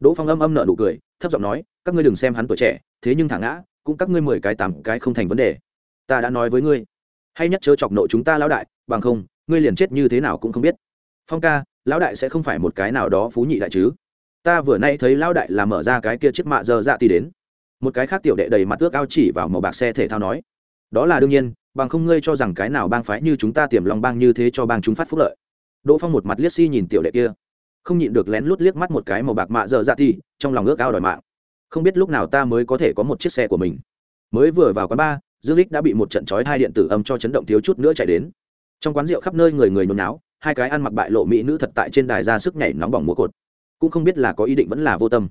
Đỗ phong âm âm nợ nụ cười, thấp giọng nói, các ngươi đừng xem hắn tuổi trẻ, thế nhưng thả ngã, cũng các ngươi mười cái tám cái không thành vấn đề. Ta đã nói với ngươi, hay nhất chớ chọc nộ chúng ta lão đại, bằng không, ngươi liền chết như thế nào cũng không biết. Phong ca, lão đại sẽ không phải một cái nào đó phú nhị đại chứ. Ta vừa nay thấy lão đại là mở ra cái kia chiếc mạ giờ dạ thì đến. Một cái khác tiểu đệ đầy mặt ước ao chỉ vào màu bạc xe thể thao nói. Đó là đương nhiên bằng không ngươi cho rằng cái nào bang phái như chúng ta tiềm lòng bang như thế cho bang chúng phát phúc lợi. Đỗ phong một mặt liếc si nhìn tiểu đệ kia. Không nhịn được lén lút liếc mắt một cái màu bạc mạ dở dạ thì, trong lòng ước ao đòi mạng. Không biết lúc nào ta mới có thể có một chiếc xe của mình. Mới vừa vào quán bar dương lích đã bị một trận chói hai điện tử âm cho chấn động thiếu chút nữa chạy đến. Trong quán rượu khắp nơi người người nhốn náo hai cái ăn mặc bại lộ mỹ nữ thật tại trên đài ra sức nhảy nóng bỏng múa cột. Cũng không biết là có ý định vẫn là vô tâm.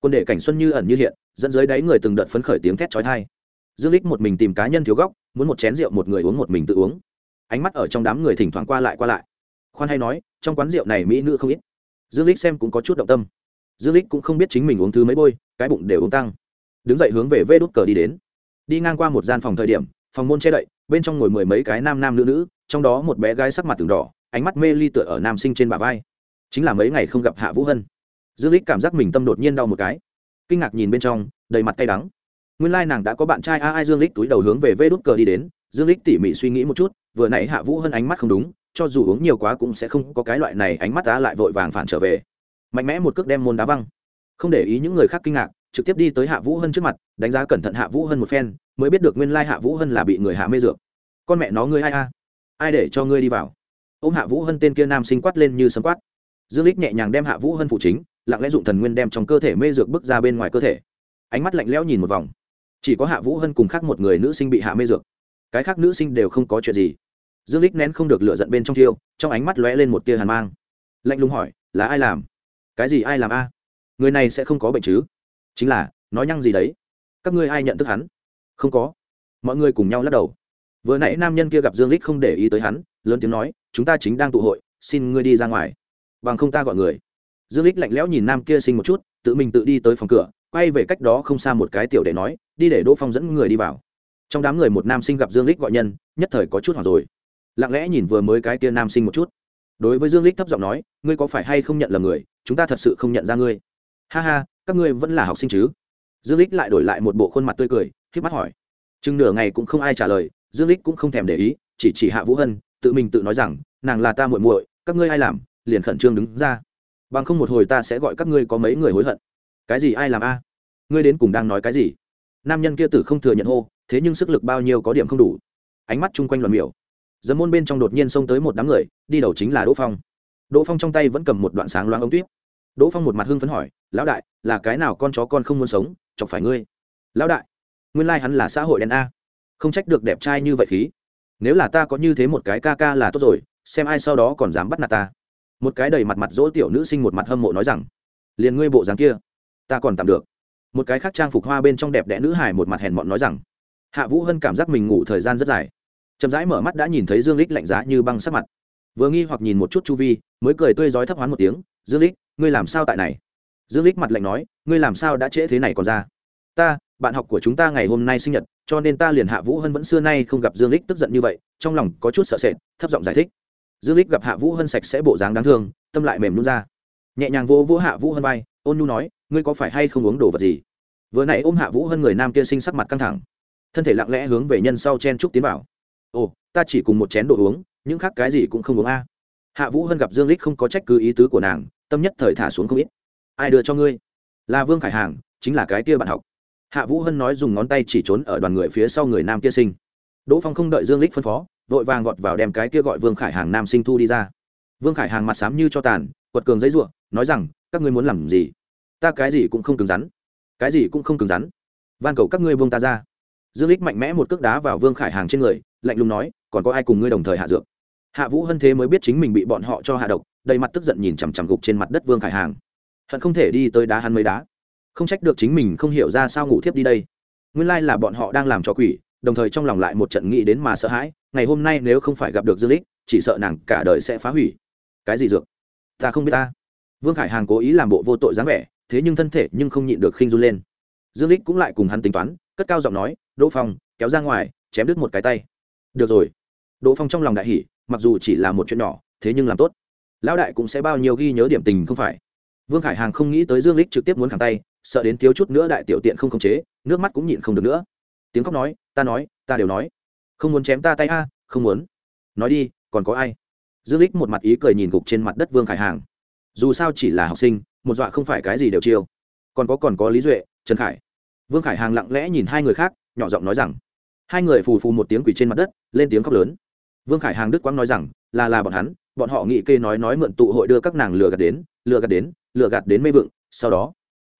Quân đệ cảnh xuân như ẩn như hiện, dẫn dưới đáy người từng đợt phấn khởi tiếng thét chói tai dương lích một mình tìm cá nhân thiếu góc, muốn một chén rượu một người uống một mình tự uống. Ánh mắt ở trong đám người thỉnh thoảng qua lại qua lại. Khoan hay nói, trong quán rượu này mỹ nữ không ít. Dương lích xem cũng có chút động tâm. Dương lích cũng không biết chính mình uống thứ mấy bôi, cái bụng đều uống tăng. Đứng dậy hướng về vê đút cờ đi đến. Đi ngang qua một gian phòng thời điểm, phòng môn che đậy, bên trong ngồi mười mấy cái nam nam nữ nữ, trong đó một bé gái sắc mặt từng đỏ, ánh mắt mê ly tựa ở nam sinh trên bả vai. Chính là mấy ngày không gặp hạ vũ hân. Dương lích cảm giác mình tâm đột nhiên đau một cái. Kinh ngạc nhìn bên trong, đầy mặt cay đắng nguyên lai nàng đã có bạn trai a ai dương lích túi đầu hướng về vê đút cờ đi đến. Dương lích tỉ mỉ suy nghĩ một chút, vừa nãy hạ vũ hơn ánh mắt không đúng, cho dù uống nhiều quá cũng sẽ không có cái loại này ánh mắt ta lại vội vàng phản trở về. Mạnh mẽ một cước đem môn đá văng. Không để ý những người khác kinh ngạc, trực tiếp đi tới hạ vũ hân trước mặt, đánh giá cẩn thận hạ vũ hân một phen, mới biết được nguyên lai hạ vũ hân là bị người hạ mê dược. Con mẹ nó ngươi ai a? Ai để cho ngươi đi vào? Ô m hạ vũ hân tên kia nam sinh quát lên như sấm quát. Dương lích nhẹ nhàng đem hạ vũ hân phụ chính, lặng lẽ dụng thần nguyên đem trong cơ thể mê dược bước ra bên ngoài cơ thể. Ánh mắt lạnh lẽo nhìn một vòng chỉ có hạ vũ hân cùng khác một người nữ sinh bị hạ mê dược. Cái khác nữ sinh đều không có chuyện gì. Dương lích nén không được lựa giận bên trong thiêu, trong ánh mắt lóe lên một tia hàn mang. Lạnh lùng hỏi, là ai làm? Cái gì ai làm a? Người này sẽ không có bệnh chứ? Chính là, nói nhăng gì đấy? Các ngươi ai nhận thức hắn? Không có. Mọi người cùng nhau lắc đầu. Vừa nãy nam nhân kia gặp dương lích không để ý tới hắn, lớn tiếng nói, chúng ta chính đang tụ hội, xin ngươi đi ra ngoài. Bằng không ta gọi người. Dương lích lạnh lẽo nhìn nam kia sinh một chút, tự mình tự đi tới phòng cửa quay về cách đó không xa một cái tiểu đệ nói, đi để đỗ phong dẫn người đi vào. Trong đám người một nam sinh gặp dương lích gọi nhân, nhất thời có chút hoảng rồi. Lặng lẽ nhìn vừa mới cái kia nam sinh một chút. Đối với dương lích thấp giọng nói, ngươi có phải hay không nhận là người? Chúng ta thật sự không nhận ra ngươi. Ha ha, các ngươi vẫn là học sinh chứ? Dương lích lại đổi lại một bộ khuôn mặt tươi cười khi mắt hỏi. Chừng nửa ngày cũng không ai trả lời, dương lích cũng không thèm để ý, chỉ chỉ hạ vũ hân, tự mình tự nói rằng, nàng là ta muội muội, các ngươi ai làm, liền khẩn trương đứng ra. Bằng không một hồi ta sẽ gọi các ngươi có mấy người hối hận cái gì ai làm a? Ngươi đến cùng đang nói cái gì? Nam nhân kia tử không thừa nhận hô, thế nhưng sức lực bao nhiêu có điểm không đủ. Ánh mắt chung quanh loạn miểu. Dấm môn bên trong đột nhiên xông tới một đám người, đi đầu chính là đỗ phong. Đỗ phong trong tay vẫn cầm một đoạn sáng loáng ống tuyết đỗ phong một mặt hưng phấn hỏi, lão đại, là cái nào con chó con không muốn sống, chọc phải ngươi? Lão đại, nguyên lai hắn là xã hội đen a. Không trách được đẹp trai như vậy khí. Nếu là ta có như thế một cái ca ca là tốt rồi, xem ai sau đó còn dám bắt nạt ta. Một cái đầy mặt mặt dỗ tiểu nữ sinh một mặt hâm mộ nói rằng, liền ngươi bộ dáng kia ta còn tạm được. Một cái khác trang phục hoa bên trong đẹp đẽ nữ hải một mặt hèn mọn nói rằng, hạ vũ hân cảm giác mình ngủ thời gian rất dài. Chậm rãi mở mắt đã nhìn thấy dương lích lạnh giá như băng sắc mặt. Vừa nghi hoặc nhìn một chút chu vi, mới cười tươi rói thấp hoán một tiếng, dương lích, ngươi làm sao tại này? Dương lích mặt lạnh nói, ngươi làm sao đã trễ thế này còn ra? Ta, bạn học của chúng ta ngày hôm nay sinh nhật, cho nên ta liền hạ vũ hân vẫn xưa nay không gặp dương lích tức giận như vậy, trong lòng có chút sợ sệt, thấp giọng giải thích. Dương lích gặp hạ vũ hân sạch sẽ bộ dáng đáng thương, tâm lại mềm luôn ra. Nhẹ nhàng vô vô hạ vũ hân vai, ôn nhu nói ngươi có phải hay không uống đồ vật gì? Vừa nãy ôm hạ vũ hân người nam kia sinh sắc mặt căng thẳng, thân thể lặng lẽ hướng về nhân sau chen trúc tiến vào. Ồ, ta chỉ cùng một chén đồ uống, những khác cái gì cũng không uống a. Hạ vũ hân gặp dương lích không có trách cứ ý tứ của nàng, tâm nhất thời thả xuống không ít. Ai đưa cho ngươi? Là vương khải hàng, chính là cái kia bạn học. Hạ vũ hân nói dùng ngón tay chỉ trốn ở đoàn người phía sau người nam kia sinh. Đỗ phong không đợi dương lích phân phó, vội vàng vọt vào đem cái kia gọi vương khải hàng nam sinh thu đi ra. Vương khải hàng mặt xám như cho tàn, quật cường giấy ruộng, nói rằng, các ngươi muốn làm gì? Ta cái gì cũng không cứng rắn. Cái gì cũng không cứng rắn. Van cầu các ngươi buông ta ra. Dương lích mạnh mẽ một cước đá vào vương khải hàng trên người, lạnh lùng nói, còn có ai cùng ngươi đồng thời hạ dược? Hạ vũ hân thế mới biết chính mình bị bọn họ cho hạ độc, đầy mặt tức giận nhìn chằm chằm gục trên mặt đất vương khải hàng. Hận không thể đi tới đá hắn mấy đá. Không trách được chính mình không hiểu ra sao ngủ thiếp đi đây. Nguyên lai là bọn họ đang làm cho quỷ, đồng thời trong lòng lại một trận nghĩ đến mà sợ hãi, ngày hôm nay nếu không phải gặp được dương lích chỉ sợ nàng cả đời sẽ phá hủy. Cái gì dược? Ta không biết ta. Vương khải hàng cố ý làm bộ vô tội dáng vẻ thế nhưng thân thể nhưng không nhịn được khinh run lên. Dương lích cũng lại cùng hắn tính toán, cất cao giọng nói, đỗ phong, kéo ra ngoài, chém đứt một cái tay. Được rồi. Đỗ phong trong lòng đại hỉ, mặc dù chỉ là một chuyện nhỏ, thế nhưng làm tốt. Lão đại cũng sẽ bao nhiêu ghi nhớ điểm tình không phải? Vương khải hàng không nghĩ tới dương lích trực tiếp muốn khẳng tay, sợ đến thiếu chút nữa đại tiểu tiện không khống chế, nước mắt cũng nhịn không được nữa. Tiếng khóc nói, ta nói, ta đều nói. Không muốn chém ta tay a, không muốn. Nói đi, còn có ai? Dương lích một mặt ý cười nhìn gục trên mặt đất vương khải hàng dù sao chỉ là học sinh, một dọa không phải cái gì đều chiêu. Còn có còn có lý duệ, trần khải. Vương khải hàng lặng lẽ nhìn hai người khác, nhỏ giọng nói rằng, hai người phù phù một tiếng quỷ trên mặt đất, lên tiếng khóc lớn. Vương khải hàng đức quang nói rằng, là là bọn hắn, bọn họ nghị kê nói nói mượn tụ hội đưa các nàng lừa gạt đến, lừa gạt đến, lừa gạt đến mê vựng sau đó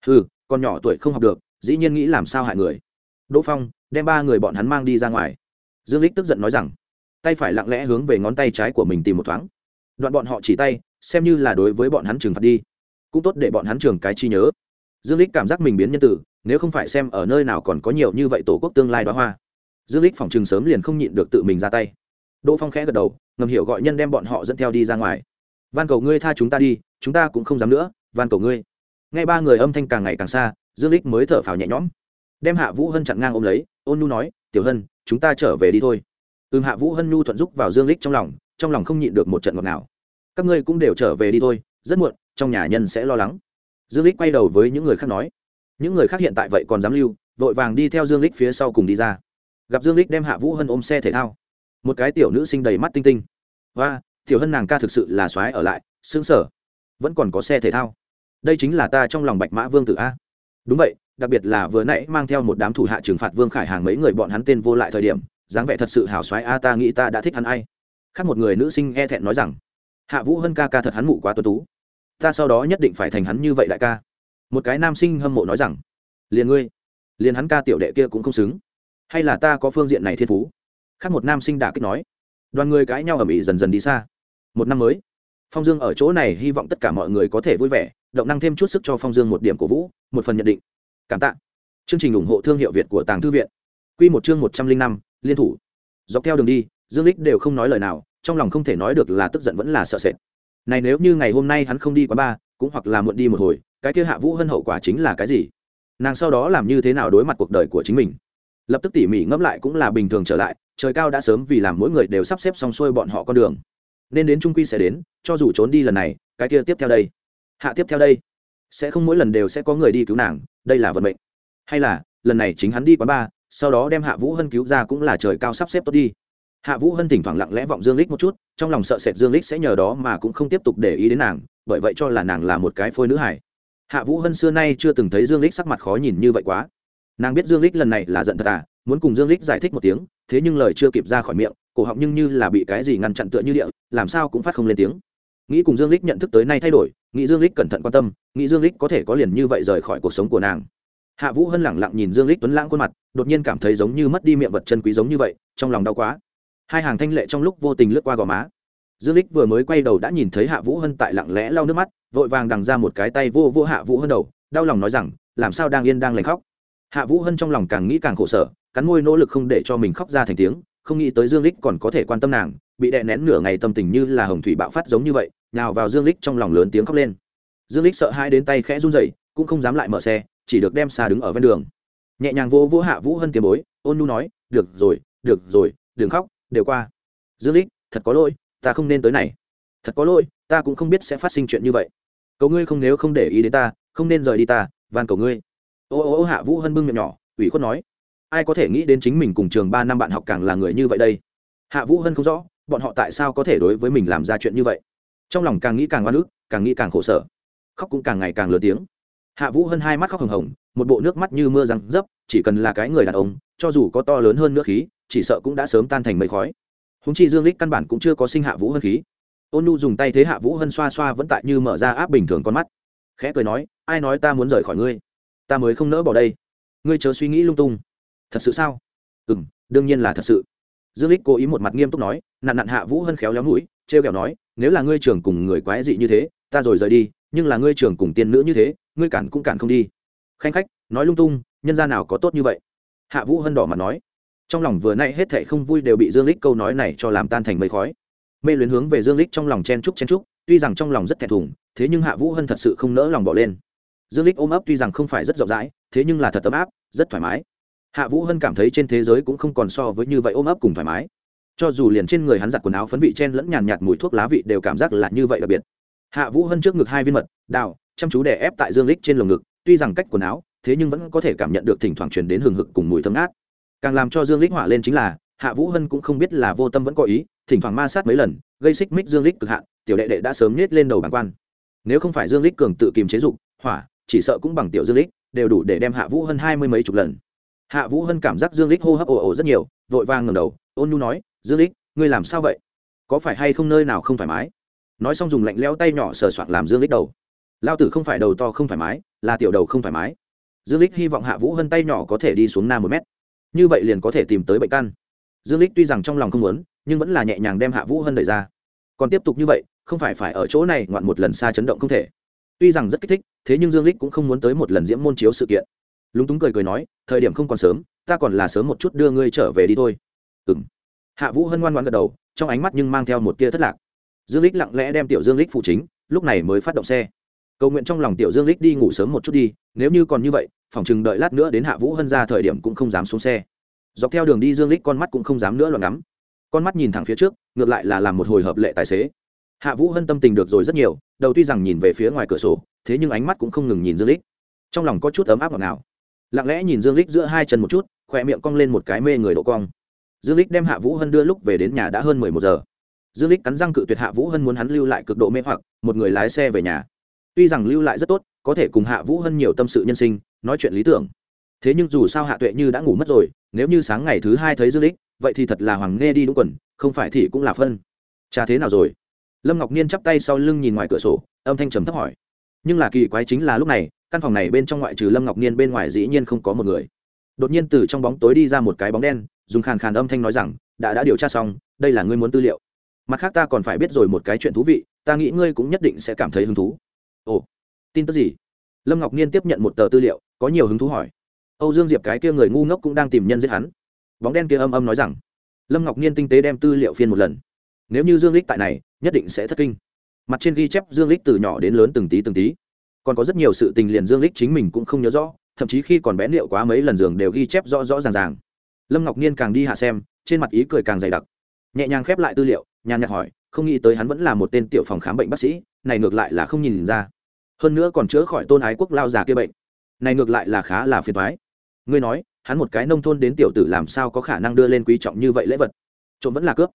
ừ con nhỏ tuổi không học được, dĩ nhiên nghĩ làm sao hại người. Đỗ phong, đem ba người bọn hắn mang đi ra ngoài. Dương lích tức giận nói rằng, tay phải lặng lẽ hướng về ngón tay trái của mình tìm một thoáng đoạn bọn họ chỉ tay, xem như là đối với bọn hắn trừng phạt đi. Cũng tốt để bọn hắn trường cái chi nhớ. Dương lích cảm giác mình biến nhân tử, nếu không phải xem ở nơi nào còn có nhiều như vậy tổ quốc tương lai đoá hoa. Dương lích phòng trường sớm liền không nhịn được tự mình ra tay. Đỗ phong khẽ gật đầu, ngầm hiểu gọi nhân đem bọn họ dẫn theo đi ra ngoài. Van cầu ngươi tha chúng ta đi, chúng ta cũng không dám nữa, van cầu ngươi. Nghe ba người âm thanh càng ngày càng xa, dương lích mới thở phào nhẹ nhõm. Đem hạ vũ hân chặn ngang ôm lấy, ôn nhu nói, tiểu hân, chúng ta trở về đi thôi. Ừm, hạ vũ hân nhu thuận giúp vào dương lích trong lòng trong lòng không nhịn được một trận ngọt nào các ngươi cũng đều trở về đi thôi, rất muộn, trong nhà nhân sẽ lo lắng. Dương lích quay đầu với những người khác nói. Những người khác hiện tại vậy còn dám lưu, vội vàng đi theo dương lích phía sau cùng đi ra. Gặp dương lích đem hạ vũ hân ôm xe thể thao. Một cái tiểu nữ sinh đầy mắt tinh tinh. Và tiểu hân nàng ca thực sự là xoái ở lại, sướng sở. Vẫn còn có xe thể thao. Đây chính là ta trong lòng bạch mã vương tử a. Đúng vậy, đặc biệt là vừa nãy mang theo một đám thủ hạ trừng phạt vương khải hàng mấy người bọn hắn tên vô lại thời điểm, dáng vẻ thật sự hào xoái a, ta nghĩ ta đã thích hắn ai khác một người nữ sinh e thẹn nói rằng, hạ vũ hân ca ca thật hắn mụ quá tuân tú. Ta sau đó nhất định phải thành hắn như vậy đại ca. Một cái nam sinh hâm mộ nói rằng, liền ngươi, liền hắn ca tiểu đệ kia cũng không xứng. Hay là ta có phương diện này thiên phú? Khác một nam sinh đả kích nói, đoàn người cãi nhau ở ĩ dần dần đi xa. Một năm mới, phong dương ở chỗ này hy vọng tất cả mọi người có thể vui vẻ, động năng thêm chút sức cho phong dương một điểm cổ vũ, một phần nhận định. Cảm tạ. Chương trình ủng hộ thương hiệu việt của tàng thư viện. Q một chương một trăm linh năm, liên thủ. Dọc theo đường đi dương lích đều không nói lời nào, trong lòng không thể nói được là tức giận vẫn là sợ sệt. Này nếu như ngày hôm nay hắn không đi quá ba cũng hoặc là muộn đi một hồi, cái kia hạ vũ hân hậu quả chính là cái gì? Nàng sau đó làm như thế nào đối mặt cuộc đời của chính mình? Lập tức tỉ mỉ ngẫm lại cũng là bình thường trở lại, trời cao đã sớm vì làm mỗi người đều sắp xếp xong xuôi bọn họ con đường. Nên đến trung quy sẽ đến, cho dù trốn đi lần này, cái kia tiếp theo đây. Hạ tiếp theo đây. Sẽ không mỗi lần đều sẽ có người đi cứu nàng, đây là vận mệnh. Hay là, lần này chính hắn đi quán ba sau đó đem hạ vũ hân cứu ra cũng là trời cao sắp xếp tốt đi hạ vũ hân thỉnh thoảng lặng lẽ vọng dương lích một chút, trong lòng sợ sệt dương lích sẽ nhờ đó mà cũng không tiếp tục để ý đến nàng, bởi vậy cho là nàng là một cái phôi nữ hải hạ vũ hân xưa nay chưa từng thấy dương lích sắc mặt khó nhìn như vậy quá. Nàng biết dương lích lần này là giận thật à muốn cùng dương lích giải thích một tiếng, thế nhưng lời chưa kịp ra khỏi miệng, cổ họng nhưng như là bị cái gì ngăn chặn tựa như địa, làm sao cũng phát không lên tiếng. Nghĩ cùng dương lích nhận thức tới nay thay đổi, nghĩ dương lích cẩn thận quan tâm, nghĩ dương lích có thể có liền như vậy rời khỏi cuộc sống của nàng. Hạ vũ hân lẳng lặng nhìn dương lích tuấn lãng khuôn mặt, đột nhiên cảm thấy giống như mất đi miệng vật chân quý giống như vậy, trong lòng đau quá hai hàng thanh lệ trong lúc vô tình lướt qua gò má. Dương lích vừa mới quay đầu đã nhìn thấy hạ vũ hân tại lặng lẽ lau nước mắt, vội vàng đằng ra một cái tay vô vô hạ vũ hân đầu, đau lòng nói rằng, làm sao đang yên đang lành khóc? Hạ vũ hân trong lòng càng nghĩ càng khổ sở, cắn môi nỗ lực không để cho mình khóc ra thành tiếng, không nghĩ tới dương lích còn có thể quan tâm nàng, bị đè nén nửa ngày tâm tình như là hồng thủy bạo phát giống như vậy nào vào dương lích trong lòng lớn tiếng khóc lên. Dương lích sợ hai đến tay khẽ run rẩy, cũng không dám lại mở xe, chỉ được đem xa đứng ở ven đường. Nhẹ nhàng vô vô hạ vũ hân tiền bối, ôn nu nói, được rồi được rồi, đừng khóc đều qua. Dương lích, thật có lỗi, ta không nên tới này. Thật có lỗi, ta cũng không biết sẽ phát sinh chuyện như vậy. Cầu ngươi không nếu không để ý đến ta, không nên rời đi ta, van cầu ngươi. Ô ô ô, hạ vũ hân bưng miệng nhỏ, ủy khuất nói. Ai có thể nghĩ đến chính mình cùng trường ba năm bạn học càng là người như vậy đây? Hạ vũ hân không rõ, bọn họ tại sao có thể đối với mình làm ra chuyện như vậy? Trong lòng càng nghĩ càng oan ức, càng nghĩ càng khổ sở. Khóc cũng càng ngày càng lớn tiếng. Hạ vũ hân hai mắt khóc hồng hồng, một bộ nước mắt như mưa răng dấp, chỉ cần là cái người đàn ông, cho dù có to lớn hơn nữa khí chỉ sợ cũng đã sớm tan thành mây khói. Húng chi dương lích căn bản cũng chưa có sinh hạ vũ hân khí. Ôn nhu dùng tay thế hạ vũ hân xoa xoa vẫn tại như mở ra áp bình thường con mắt. Khẽ cười nói, ai nói ta muốn rời khỏi ngươi? Ta mới không nỡ bỏ đây. Ngươi chớ suy nghĩ lung tung. Thật sự sao? Ừ m đương nhiên là thật sự. Dương lích cố ý một mặt nghiêm túc nói nạn nạn hạ vũ hân khéo léo mũi, trêu kẹo nói, nếu là ngươi trưởng cùng người quái dị như thế, ta rồi rời đi, nhưng là ngươi trưởng cùng tiên nữ như thế, ngươi cản cũng cản không đi. Khanh khách, nói lung tung, nhân gia nào có tốt như vậy? Hạ vũ hân đỏ mặt nói trong lòng vừa nay hết thệ không vui đều bị dương lích câu nói này cho làm tan thành mây khói. Mê luyến hướng về dương lích trong lòng chen trúc chen trúc tuy rằng trong lòng rất thẹn thùng, thế nhưng hạ vũ hân thật sự không nỡ lòng bỏ lên. Dương lích ôm ấp tuy rằng không phải rất rộng rãi, thế nhưng là thật ấm áp, rất thoải mái. Hạ vũ hân cảm thấy trên thế giới cũng không còn so với như vậy ôm ấp cùng thoải mái. Cho dù liền trên người hắn giặt quần áo phấn vị chen lẫn nhàn nhạt mùi thuốc lá vị đều cảm giác là như vậy đặc biệt. Hạ vũ hân trước ngực hai viên mật, đào, chăm chú đè ép tại dương lích trên lồng ngực, tuy rằng cách quần áo, thế nhưng vẫn có thể cảm nhận được thỉnh thoảng truyền đến hừng hực cùng mùi thơm ngát càng làm cho dương lích hỏa lên chính là, hạ vũ hân cũng không biết là vô tâm vẫn có ý, thỉnh thoảng ma sát mấy lần, gây xích mích dương lích cực hạn, tiểu đệ đệ đã sớm nhét lên đầu bàn quan. Nếu không phải dương lích cường tự kìm chế dục, hỏa, chỉ sợ cũng bằng tiểu dương lích, đều đủ để đem hạ vũ hân hai mươi mấy chục lần. Hạ vũ hân cảm giác dương lích hô hấp ồ ồ rất nhiều, vội vàng ngẩng đầu, ôn nhu nói, dương lích, ngươi làm sao vậy? Có phải hay không nơi nào không thoải mái? Nói xong dùng lạnh leo tay nhỏ sờ soạn làm dương lích đầu. Lao tử không phải đầu to không thoải mái, là tiểu đầu không thoải mái. Dương lích hy vọng hạ vũ hân tay nhỏ có thể đi xuống nam một mét như vậy liền có thể tìm tới bệnh căn. Dương lích tuy rằng trong lòng không muốn, nhưng vẫn là nhẹ nhàng đem hạ vũ hân đẩy ra. Còn tiếp tục như vậy, không phải phải ở chỗ này ngoạn một lần xa chấn động không thể. Tuy rằng rất kích thích, thế nhưng dương lích cũng không muốn tới một lần diễm môn chiếu sự kiện. Lúng túng cười cười nói, thời điểm không còn sớm, ta còn là sớm một chút đưa ngươi trở về đi thôi. Ừm. Hạ vũ hân ngoan ngoan gật đầu, trong ánh mắt nhưng mang theo một tia thất lạc. Dương lích lặng lẽ đem tiểu dương lích phụ chính, lúc này mới phát động xe. Cầu nguyện trong lòng tiểu dương lích đi ngủ sớm một chút đi, nếu như còn như vậy phòng chừng đợi lát nữa đến hạ vũ hân ra thời điểm cũng không dám xuống xe. Dọc theo đường đi dương lích con mắt cũng không dám nữa lo ngắm. Con mắt nhìn thẳng phía trước, ngược lại là làm một hồi hợp lệ tài xế. Hạ vũ hân tâm tình được rồi rất nhiều, đầu tuy rằng nhìn về phía ngoài cửa sổ, thế nhưng ánh mắt cũng không ngừng nhìn dương lích trong lòng có chút ấm áp ngọt ngào. Lặng lẽ nhìn dương lích giữa hai chân một chút khỏe miệng cong lên một cái mê người độ cong. Dương lích đem hạ vũ hân đưa lúc về đến nhà đã hơn mười một giờ. Dương lích cắn răng cự tuyệt hạ vũ hân muốn hắn lưu lại cực độ mê hoặc, một người lái xe về nhà. Tuy rằng lưu lại rất tốt, có thể cùng hạ vũ hân nhiều tâm sự nhân sinh nói chuyện lý tưởng. Thế nhưng dù sao hạ tuệ như đã ngủ mất rồi, nếu như sáng ngày thứ hai thấy dương lích vậy thì thật là hoàng nghe đi đúng quần, không phải thì cũng là phân. Cha thế nào rồi? Lâm ngọc niên chắp tay sau lưng nhìn ngoài cửa sổ, âm thanh trầm thấp hỏi. Nhưng là kỳ quái chính là lúc này, căn phòng này bên trong ngoại trừ lâm ngọc niên bên ngoài dĩ nhiên không có một người. Đột nhiên từ trong bóng tối đi ra một cái bóng đen, dùng khàn khàn âm thanh nói rằng, đã đã điều tra xong, đây là ngươi muốn tư liệu. Mặt khác ta còn phải biết rồi một cái chuyện thú vị, ta nghĩ ngươi cũng nhất định sẽ cảm thấy hứng thú. Ồ, tin tức gì? Lâm ngọc niên tiếp nhận một tờ tư liệu có nhiều hứng thú hỏi. Âu dương diệp cái kia người ngu ngốc cũng đang tìm nhân giết hắn. Bóng đen kia âm âm nói rằng, lâm ngọc nhiên tinh tế đem tư liệu phiên một lần. Nếu như dương lích tại này, nhất định sẽ thất kinh. Mặt trên ghi chép dương lích từ nhỏ đến lớn từng tí từng tí. Còn có rất nhiều sự tình liền dương lích chính mình cũng không nhớ rõ, thậm chí khi còn bé liệu quá mấy lần giường đều ghi chép rõ rõ ràng ràng. Lâm ngọc nhiên càng đi hạ xem, trên mặt ý cười càng dày đặc. Nhẹ nhàng khép lại tư liệu, nhàn nhạt hỏi, không nghĩ tới hắn vẫn là một tên tiểu phòng khám bệnh bác sĩ, này ngược lại là không nhìn ra. Hơn nữa còn chữa khỏi tôn ái quốc lao già kia bệnh này ngược lại là khá là phiền thoái. Ngươi nói, hắn một cái nông thôn đến tiểu tử làm sao có khả năng đưa lên quý trọng như vậy lễ vật? Trộm vẫn là cướp.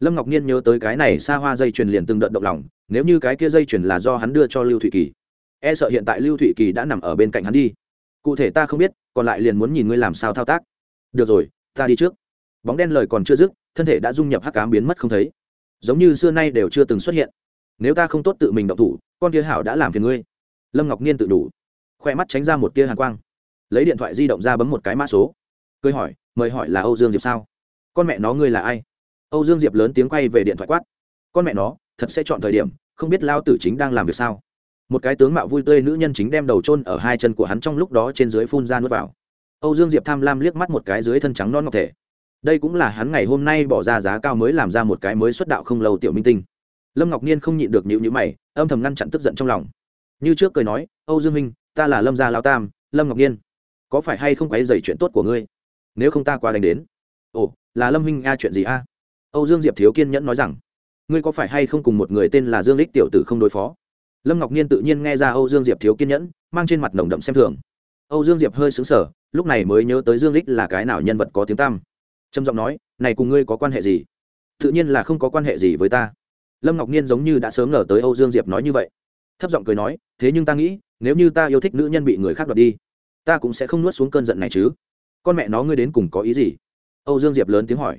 Lâm ngọc nhiên nhớ tới cái này xa hoa dây chuyền liền từng đợt động lòng, nếu như cái kia dây chuyền là do hắn đưa cho lưu thụy kỳ e sợ hiện tại lưu thụy kỳ đã nằm ở bên cạnh hắn đi. Cụ thể ta không biết, còn lại liền muốn nhìn ngươi làm sao thao tác. Được rồi, ta đi trước. Bóng đen lời còn chưa dứt, thân thể đã dung nhập hắc cám biến mất không thấy. Giống như xưa nay đều chưa từng xuất hiện. Nếu ta không tốt tự mình động thủ, con kia hảo đã làm phiền ngươi. Lâm ngọc nhiên tự đủ khoe mắt tránh ra một tia hàn quang. Lấy điện thoại di động ra bấm một cái mã số. Cười hỏi, mời hỏi là âu dương diệp sao? Con mẹ nó ngươi là ai? Âu dương diệp lớn tiếng quay về điện thoại quát. Con mẹ nó, thật sẽ chọn thời điểm, không biết lao tử chính đang làm việc sao? Một cái tướng mạo vui tươi nữ nhân chính đem đầu chôn ở hai chân của hắn trong lúc đó trên dưới phun ra nuốt vào. Âu dương diệp tham lam liếc mắt một cái dưới thân trắng non ngọc thể. Đây cũng là hắn ngày hôm nay bỏ ra giá cao mới làm ra một cái mới xuất đạo không lâu tiểu minh tinh. Lâm ngọc Niên không nhịn được nhịu nhữ mày, âm thầm ngăn chặn tức giận trong lòng. Như trước cười nói, âu dương minh ta là lâm gia lao tam, lâm ngọc nhiên có phải hay không quấy dày chuyện tốt của ngươi? Nếu không ta qua đánh đến. Ồ, là lâm huynh a chuyện gì a? Âu dương diệp thiếu kiên nhẫn nói rằng, ngươi có phải hay không cùng một người tên là dương lích tiểu tử không đối phó? Lâm ngọc nhiên tự nhiên nghe ra âu dương diệp thiếu kiên nhẫn, mang trên mặt nồng đậm xem thường. Âu dương diệp hơi xứng sở lúc này mới nhớ tới dương lích là cái nào nhân vật có tiếng tam trầm giọng nói, này cùng ngươi có quan hệ gì? Tự nhiên là không có quan hệ gì với ta. Lâm ngọc nhiên giống như đã sớm ngờ tới âu dương diệp nói như vậy thấp giọng cười nói, thế nhưng ta nghĩ, nếu như ta yêu thích nữ nhân bị người khác đoạt đi, ta cũng sẽ không nuốt xuống cơn giận này chứ. Con mẹ nó ngươi đến cùng có ý gì? Âu dương diệp lớn tiếng hỏi.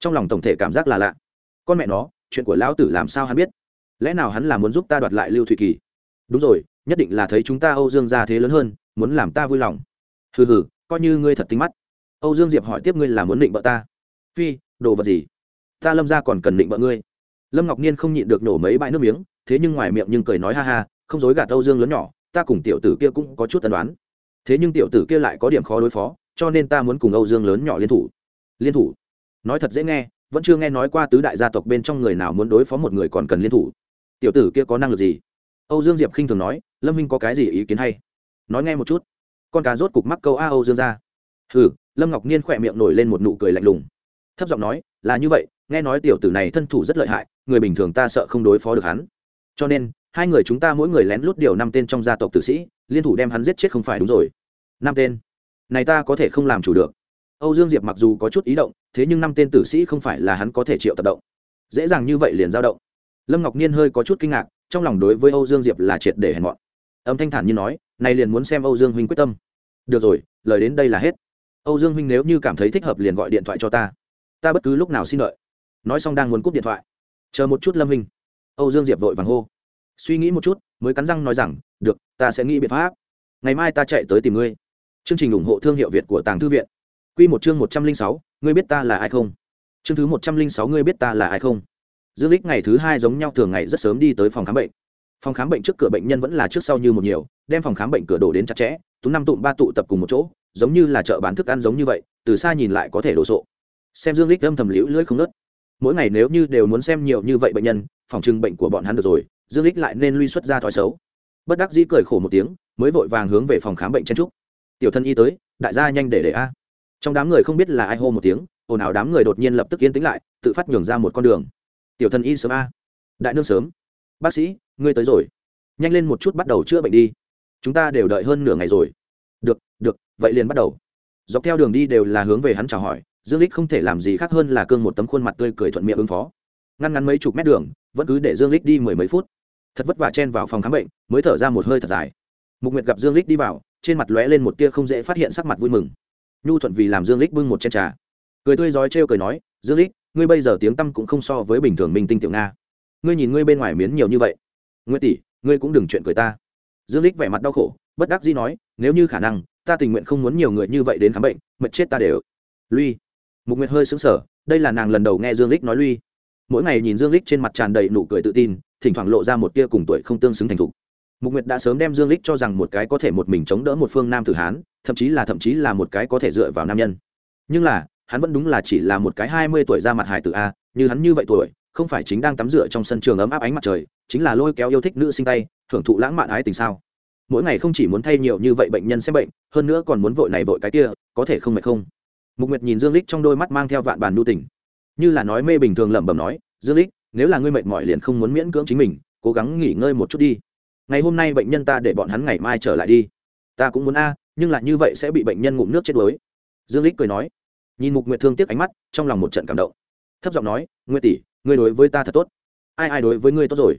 Trong lòng tổng thể cảm giác là lạ. Con mẹ nó, chuyện của lão tử làm sao hắn biết? Lẽ nào hắn là muốn giúp ta đoạt lại lưu thụy kỳ? Đúng rồi, nhất định là thấy chúng ta âu dương ra thế lớn hơn, muốn làm ta vui lòng. Hừ hừ, coi như ngươi thật tính mắt. Âu dương diệp hỏi tiếp ngươi là muốn định bợ ta? Phi, đồ vật gì? Ta lâm ra còn cần định bợ ngươi. Lâm ngọc nhiên không nhịn được nổ mấy bãi nước miếng thế nhưng ngoài miệng nhưng cười nói ha ha, không dối gạt âu dương lớn nhỏ, ta cùng tiểu tử kia cũng có chút tân đoán thế nhưng tiểu tử kia lại có điểm khó đối phó, cho nên ta muốn cùng âu dương lớn nhỏ liên thủ. Liên thủ? Nói thật dễ nghe, vẫn chưa nghe nói qua tứ đại gia tộc bên trong người nào muốn đối phó một người còn cần liên thủ. Tiểu tử kia có năng lực gì? Âu dương diệp khinh thường nói, lâm minh có cái gì ý kiến hay? Nói nghe một chút. Con cá rốt cục mắc câu a âu dương ra. Hừ, lâm ngọc Niên khỏe miệng nổi lên một nụ cười lạnh lùng. Thấp giọng nói, là như vậy, nghe nói tiểu tử này thân thủ rất lợi hại, người bình thường ta sợ không đối phó được hắn cho nên, hai người chúng ta mỗi người lén lút điều năm tên trong gia tộc tử sĩ, liên thủ đem hắn giết chết không phải đúng rồi. Năm tên? Này ta có thể không làm chủ được. Âu dương diệp mặc dù có chút ý động, thế nhưng năm tên tử sĩ không phải là hắn có thể triệu tập động. Dễ dàng như vậy liền giao động. Lâm ngọc Niên hơi có chút kinh ngạc, trong lòng đối với âu dương diệp là triệt để hèn mọn. Âm thanh thản như nói, này liền muốn xem âu dương huynh quyết tâm. Được rồi, lời đến đây là hết. Âu dương huynh nếu như cảm thấy thích hợp liền gọi điện thoại cho ta. Ta bất cứ lúc nào xin lợi nói xong đang muốn cúp điện thoại. Chờ một chút lâm huynh âu dương diệp vội vàng hô. Suy nghĩ một chút, mới cắn răng nói rằng, được, ta sẽ nghĩ biện pháp. Ngày mai ta chạy tới tìm ngươi. Chương trình ủng hộ thương hiệu việt của tàng thư viện. Quy một chương một trăm linh sáu, ngươi biết ta là ai không? Chương thứ một trăm linh sáu, ngươi biết ta là ai không? Dương lích ngày thứ hai giống nhau thường ngày rất sớm đi tới phòng khám bệnh. Phòng khám bệnh trước cửa bệnh nhân vẫn là trước sau như một nhiều, đem phòng khám bệnh cửa đổ đến chặt chẽ tú năm tụm ba tụ tập cùng một chỗ, giống như là chợ bán thức ăn giống như vậy, từ xa nhìn lại có thể đổ sộ. Xem dương lích âm thầm liễu lưỡi không nớt mỗi ngày nếu như đều muốn xem nhiều như vậy bệnh nhân phòng trưng bệnh của bọn hắn được rồi, dương lích lại nên lui xuất ra thói xấu. Bất đắc dĩ cười khổ một tiếng, mới vội vàng hướng về phòng khám bệnh chen trúc tiểu thân y tới, đại gia nhanh để để a. Trong đám người không biết là ai hô một tiếng, ồn ào đám người đột nhiên lập tức yên tĩnh lại, tự phát nhường ra một con đường. Tiểu thân y sớm a. Đại nương sớm. Bác sĩ, ngươi tới rồi. Nhanh lên một chút bắt đầu chữa bệnh đi. Chúng ta đều đợi hơn nửa ngày rồi. Được được, vậy liền bắt đầu. Dọc theo đường đi đều là hướng về hắn chào hỏi, dương lích không thể làm gì khác hơn là cương một tấm khuôn mặt tươi cười thuận miệng ứng phó. Ngăn ngắn mấy chục mét đường vẫn cứ để dương lích đi mười mấy phút. Thật vất vả chen vào phòng khám bệnh, mới thở ra một hơi thật dài. Mục nguyệt gặp dương lích đi vào, trên mặt lóe lên một tia không dễ phát hiện sắc mặt vui mừng. Nhu thuận vì làm dương lích bưng một chén trà. Cười tươi rói trêu cười nói, dương lích, ngươi bây giờ tiếng tâm cũng không so với bình thường minh tinh tiểu nga. Ngươi nhìn ngươi bên ngoài miến nhiều như vậy. Nguyễn tỷ, ngươi cũng đừng chuyện cười ta. Dương lích vẻ mặt đau khổ, bất đắc dĩ nói, nếu như khả năng, ta tình nguyện không muốn nhiều người như vậy đến khám bệnh, mệt chết ta đều. Lui. Mục nguyệt hơi sững sờ, đây là nàng lần đầu nghe dương lích nói lui mỗi ngày nhìn dương lích trên mặt tràn đầy nụ cười tự tin, thỉnh thoảng lộ ra một tia cùng tuổi không tương xứng thành thục. Mục nguyệt đã sớm đem dương lích cho rằng một cái có thể một mình chống đỡ một phương nam tử hán, thậm chí là thậm chí là một cái có thể dựa vào nam nhân. Nhưng là, hắn vẫn đúng là chỉ là một cái hai mươi tuổi ra mặt Hải tử a, như hắn như vậy tuổi, không phải chính đang tắm rửa trong sân trường ấm áp ánh mặt trời, chính là lôi kéo yêu thích nữ sinh tay, thưởng thụ lãng mạn ái tình sao? Mỗi ngày không chỉ muốn thay nhiều như vậy bệnh nhân xem bệnh, hơn nữa còn muốn vội này vội cái kia, có thể không mệt không? Mục nguyệt nhìn dương lích trong đôi mắt mang theo vạn bàn nu tỉnh như là nói mê bình thường lẩm bẩm nói, dương lích, nếu là ngươi mệt mỏi liền không muốn miễn cưỡng chính mình, cố gắng nghỉ ngơi một chút đi. Ngày hôm nay bệnh nhân ta để bọn hắn ngày mai trở lại đi. Ta cũng muốn a, nhưng là như vậy sẽ bị bệnh nhân ngụm nước chết đuối. Dương lích cười nói. Nhìn mục nguyệt thương tiếc ánh mắt, trong lòng một trận cảm động. Thấp giọng nói, nguyệt tỷ, ngươi đối với ta thật tốt. Ai ai đối với ngươi tốt rồi?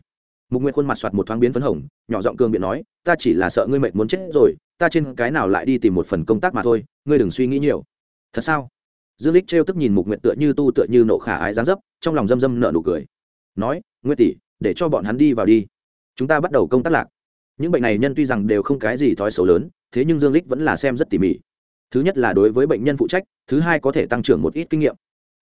Mục nguyệt khuôn mặt soạt một thoáng biến phấn hồng, nhỏ giọng cường biện nói, ta chỉ là sợ ngươi mệt muốn chết rồi, ta trên cái nào lại đi tìm một phần công tác mà thôi, ngươi đừng suy nghĩ nhiều. Thật sao? Dương lích trêu tức nhìn mục nguyệt tựa như tu tựa như nộ khả ái dáng dấp, trong lòng dâm dâm nợ nụ cười. Nói, nguyệt tỷ, để cho bọn hắn đi vào đi. Chúng ta bắt đầu công tác lạc. Những bệnh này nhân tuy rằng đều không cái gì thói xấu lớn, thế nhưng dương lích vẫn là xem rất tỉ mỉ. Thứ nhất là đối với bệnh nhân phụ trách, thứ hai có thể tăng trưởng một ít kinh nghiệm.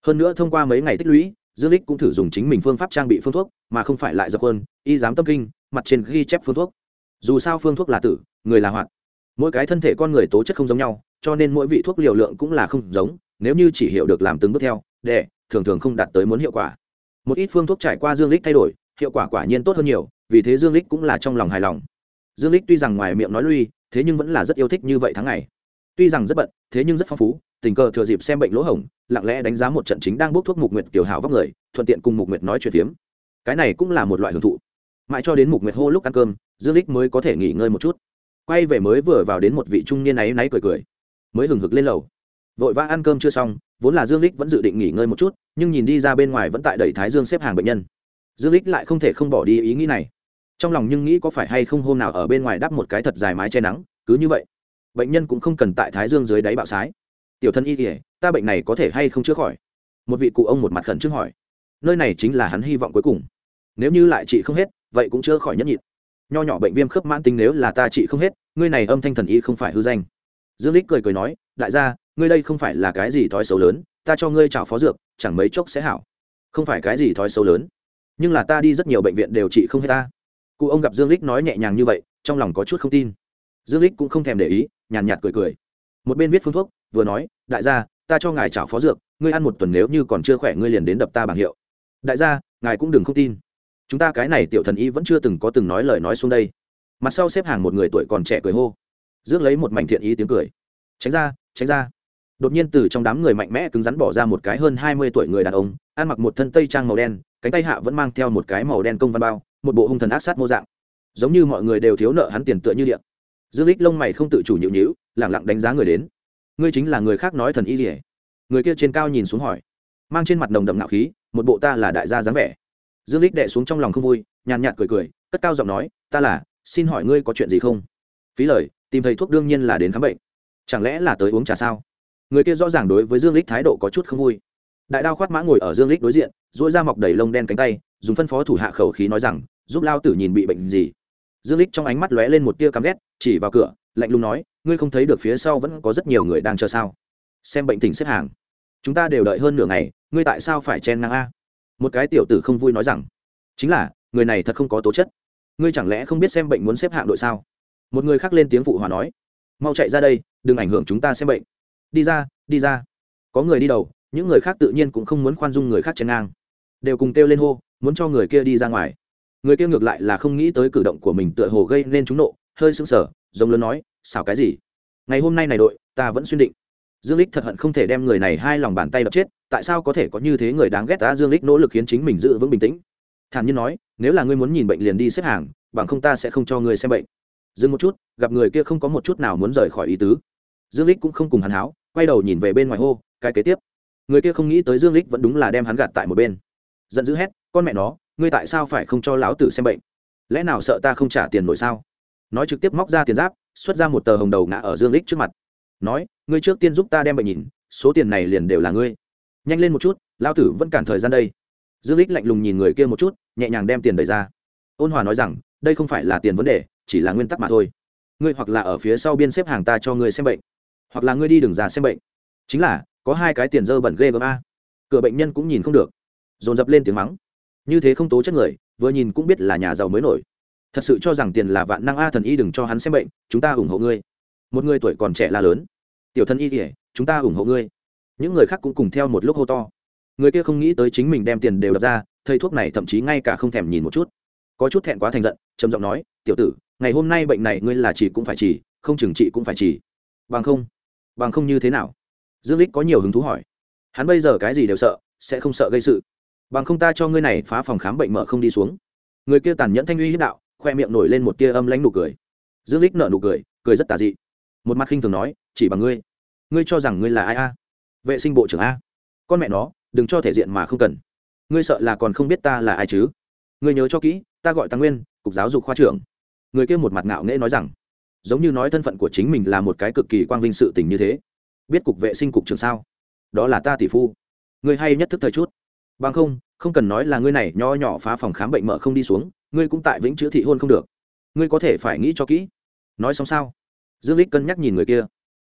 Hơn nữa thông qua mấy ngày tích lũy, dương lích cũng thử dùng chính mình phương pháp trang bị phương thuốc, mà không phải lại dập hơn y giám tâm kinh, mặt trên ghi chép phương thuốc. Dù sao phương thuốc là tử, người là hoạt. Mỗi cái thân thể con người tố chất không giống nhau, cho nên mỗi vị thuốc liều lượng cũng là không giống nếu như chỉ hiểu được làm từng bước theo để thường thường không đạt tới muốn hiệu quả. Một ít phương thuốc trải qua dương lích thay đổi, hiệu quả quả nhiên tốt hơn nhiều, vì thế dương lích cũng là trong lòng hài lòng. Dương lích tuy rằng ngoài miệng nói lui, thế nhưng vẫn là rất yêu thích như vậy tháng ngày. Tuy rằng rất bận, thế nhưng rất phong phú, tình cờ thừa dịp xem bệnh lỗ hổng, lặng lẽ đánh giá một trận chính đang bốc thuốc mục nguyệt tiểu hào vóc người, thuận tiện cùng mục nguyệt nói chuyện phiếm. Cái này cũng là một loại hưởng thụ. Mãi cho đến mục nguyệt hô lúc ăn cơm, dương lích mới có thể nghỉ ngơi một chút. Quay về mới vừa vào đến một vị trung niên ấy náy cười cười. Mới hừng hực lên lầu vội vã ăn cơm chưa xong, vốn là dương lích vẫn dự định nghỉ ngơi một chút, nhưng nhìn đi ra bên ngoài vẫn tại đẩy thái dương xếp hàng bệnh nhân. Dương lích lại không thể không bỏ đi ý nghĩ này. Trong lòng nhưng nghĩ có phải hay không hôm nào ở bên ngoài đắp một cái thật dài mái che nắng, cứ như vậy, bệnh nhân cũng không cần tại thái dương dưới đáy bạo sái. Tiểu thân y kỉa ta bệnh này có thể hay không chữa khỏi? Một vị cụ ông một mặt khẩn trương hỏi. Nơi này chính là hắn hy vọng cuối cùng. Nếu như lại trị không hết, vậy cũng chữa khỏi nhất nhịn. Nho nhỏ bệnh viêm khớp mãn tính nếu là ta trị không hết, ngươi này âm thanh thần y không phải hư danh. Dương lích cười cười nói đại gia, ngươi đây không phải là cái gì thói xấu lớn, ta cho ngươi chào phó dược, chẳng mấy chốc sẽ hảo. Không phải cái gì thói xấu lớn, nhưng là ta đi rất nhiều bệnh viện đều trị không hết ta. Cụ ông gặp dương lích nói nhẹ nhàng như vậy, trong lòng có chút không tin. Dương lích cũng không thèm để ý, nhàn nhạt cười cười. Một bên viết phương thuốc, vừa nói, đại gia, ta cho ngài chào phó dược, ngươi ăn một tuần nếu như còn chưa khỏe ngươi liền đến đập ta bảng hiệu. Đại gia, ngài cũng đừng không tin. Chúng ta cái này tiểu thần y vẫn chưa từng có từng nói lời nói xuống đây. Mặt sau xếp hàng một người tuổi còn trẻ cười hô. Rước lấy một mảnh thiện ý tiếng cười. Tránh ra tránh ra. Đột nhiên từ trong đám người mạnh mẽ cứng rắn bỏ ra một cái hơn hai mươi tuổi người đàn ông, ăn mặc một thân tây trang màu đen, cánh tay hạ vẫn mang theo một cái màu đen công văn bao, một bộ hung thần ác sát mô dạng. Giống như mọi người đều thiếu nợ hắn tiền tựa như điện. Dương lích lông mày không tự chủ nhịu nhịu lẳng lặng đánh giá người đến. Ngươi chính là người khác nói thần y gì người kia trên cao nhìn xuống hỏi. Mang trên mặt nồng đậm nạo khí, một bộ ta là đại gia dáng vẻ. Dương lích đệ xuống trong lòng không vui, nhàn nhạt cười cười, cất cao giọng nói, ta là, xin hỏi ngươi có chuyện gì không? Phí lời, tìm thầy thuốc đương nhiên là đến khám bệnh chẳng lẽ là tới uống trà sao? Người kia rõ ràng đối với dương lích thái độ có chút không vui. Đại đao khoát mã ngồi ở dương lích đối diện dỗi ra mọc đầy lông đen cánh tay, dùng phân phó thủ hạ khẩu khí nói rằng, giúp lao tử nhìn bị bệnh gì? Dương lích trong ánh mắt lóe lên một tia căm ghét, chỉ vào cửa, lạnh lùng nói, ngươi không thấy được phía sau vẫn có rất nhiều người đang chờ sao? Xem bệnh tình xếp hàng. Chúng ta đều đợi hơn nửa ngày, ngươi tại sao phải chen ngang a? Một cái tiểu tử không vui nói rằng, chính là, người này thật không có tố chất. Ngươi chẳng lẽ không biết xem bệnh muốn xếp hạng đội sao? Một người khác lên tiếng phụ hòa nói mau chạy ra đây, đừng ảnh hưởng chúng ta xem bệnh. Đi ra đi ra. Có người đi đầu, những người khác tự nhiên cũng không muốn khoan dung người khác chen ngang. Đều cùng kêu lên hô, muốn cho người kia đi ra ngoài. Người kia ngược lại là không nghĩ tới cử động của mình tựa hồ gây nên chúng nộ, hơi sững sờ, giống lớn nói, xảo cái gì? Ngày hôm nay này đội, ta vẫn xuyên định. Dương lích thật hận không thể đem người này hai lòng bàn tay đập chết, tại sao có thể có như thế người đáng ghét ta dương lích nỗ lực khiến chính mình giữ vững bình tĩnh. Thản nhiên nói, nếu là ngươi muốn nhìn bệnh liền đi xếp hàng, bằng không ta sẽ không cho ngươi xem bệnh dừng một chút, gặp người kia không có một chút nào muốn rời khỏi ý tứ. Dương lích cũng không cùng hắn háo, quay đầu nhìn về bên ngoài hô, cái kế tiếp. Người kia không nghĩ tới dương lích vẫn đúng là đem hắn gạt tại một bên. Giận dữ hét, con mẹ nó, ngươi tại sao phải không cho lão tử xem bệnh? Lẽ nào sợ ta không trả tiền nổi sao? Nói trực tiếp móc ra tiền giáp, xuất ra một tờ hồng đầu ngã ở dương lích trước mặt. Nói, ngươi trước tiên giúp ta đem bệnh nhìn, số tiền này liền đều là ngươi. Nhanh lên một chút, lão tử vẫn cản thời gian đây. Dương lích lạnh lùng nhìn người kia một chút, nhẹ nhàng đem tiền đẩy ra. Ôn hòa nói rằng, đây không phải là tiền vấn đề chỉ là nguyên tắc mà thôi. Ngươi hoặc là ở phía sau biên xếp hàng ta cho ngươi xem bệnh, hoặc là ngươi đi đường ra xem bệnh. Chính là, có hai cái tiền dơ bẩn ghê gớm a. Cửa bệnh nhân cũng nhìn không được. Dồn dập lên tiếng mắng. Như thế không tố chất người, vừa nhìn cũng biết là nhà giàu mới nổi. Thật sự cho rằng tiền là vạn năng a, thần y đừng cho hắn xem bệnh, chúng ta ủng hộ ngươi. Một người tuổi còn trẻ là lớn. Tiểu thân y kể chúng ta ủng hộ ngươi. Những người khác cũng cùng theo một lúc hô to. Người kia không nghĩ tới chính mình đem tiền đều đập ra, thầy thuốc này thậm chí ngay cả không thèm nhìn một chút. Có chút thẹn quá thành giận, trầm giọng nói, tiểu tử ngày hôm nay bệnh này ngươi là chỉ cũng phải chỉ, không chừng trị cũng phải chỉ. Bằng không bằng không như thế nào? Dương lích có nhiều hứng thú hỏi. Hắn bây giờ cái gì đều sợ, sẽ không sợ gây sự. Bằng không ta cho ngươi này phá phòng khám bệnh mở không đi xuống. Người kia tàn nhẫn thanh uy hiếp đạo, khoe miệng nổi lên một tia âm lãnh nụ cười. Dương lích nở nụ cười cười rất tà dị. Một mặt khinh thường nói, chỉ bằng ngươi. Ngươi cho rằng ngươi là ai a? Vệ sinh bộ trưởng a? Con mẹ nó, đừng cho thể diện mà không cần. Ngươi sợ là còn không biết ta là ai chứ? Ngươi nhớ cho kỹ, ta gọi tăng nguyên, cục giáo dục khoa trưởng người kia một mặt ngạo nghễ nói rằng, giống như nói thân phận của chính mình là một cái cực kỳ quang vinh sự tình như thế. Biết cục vệ sinh cục trưởng sao? Đó là ta tỷ phu. Ngươi hay nhất thức thời chút. Bằng không không cần nói là ngươi này nho nhỏ phá phòng khám bệnh mở không đi xuống, ngươi cũng tại vĩnh chữa thị hôn không được. Ngươi có thể phải nghĩ cho kỹ. Nói xong sao? Dương lích cân nhắc nhìn người kia.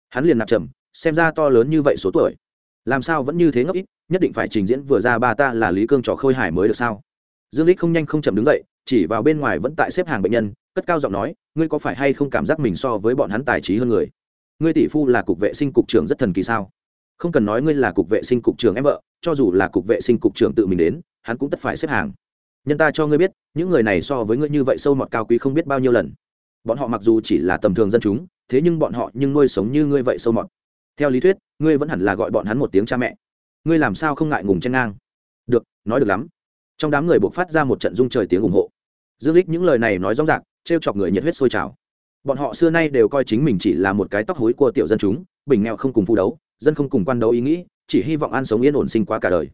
Hắn liền nạp trầm, xem ra to lớn như vậy số tuổi. Làm sao vẫn như thế ngốc ít, nhất định phải trình diễn vừa ra ba ta là lý cương trò khôi hải mới được sao? Dương lích không nhanh không chậm đứng dậy, chỉ vào bên ngoài vẫn tại xếp hàng bệnh nhân, cất cao giọng nói, ngươi có phải hay không cảm giác mình so với bọn hắn tài trí hơn người? Ngươi tỷ phu là cục vệ sinh cục trưởng rất thần kỳ sao? Không cần nói ngươi là cục vệ sinh cục trưởng em vợ, cho dù là cục vệ sinh cục trưởng tự mình đến, hắn cũng tất phải xếp hàng. Nhân ta cho ngươi biết, những người này so với ngươi như vậy sâu mọt cao quý không biết bao nhiêu lần. Bọn họ mặc dù chỉ là tầm thường dân chúng, thế nhưng bọn họ nhưng nuôi sống như ngươi vậy sâu mọt. Theo lý thuyết, ngươi vẫn hẳn là gọi bọn hắn một tiếng cha mẹ. Ngươi làm sao không ngại ngùng chen ngang? Được, nói được lắm trong đám người buộc phát ra một trận dung trời tiếng ủng hộ. Dương lích những lời này nói rõ ràng, trêu chọc người nhiệt huyết sôi trào. Bọn họ xưa nay đều coi chính mình chỉ là một cái tóc hối của tiểu dân chúng, bình nghèo không cùng phu đấu, dân không cùng quan đấu ý nghĩ, chỉ hy vọng an sống yên ổn sinh quá cả đời.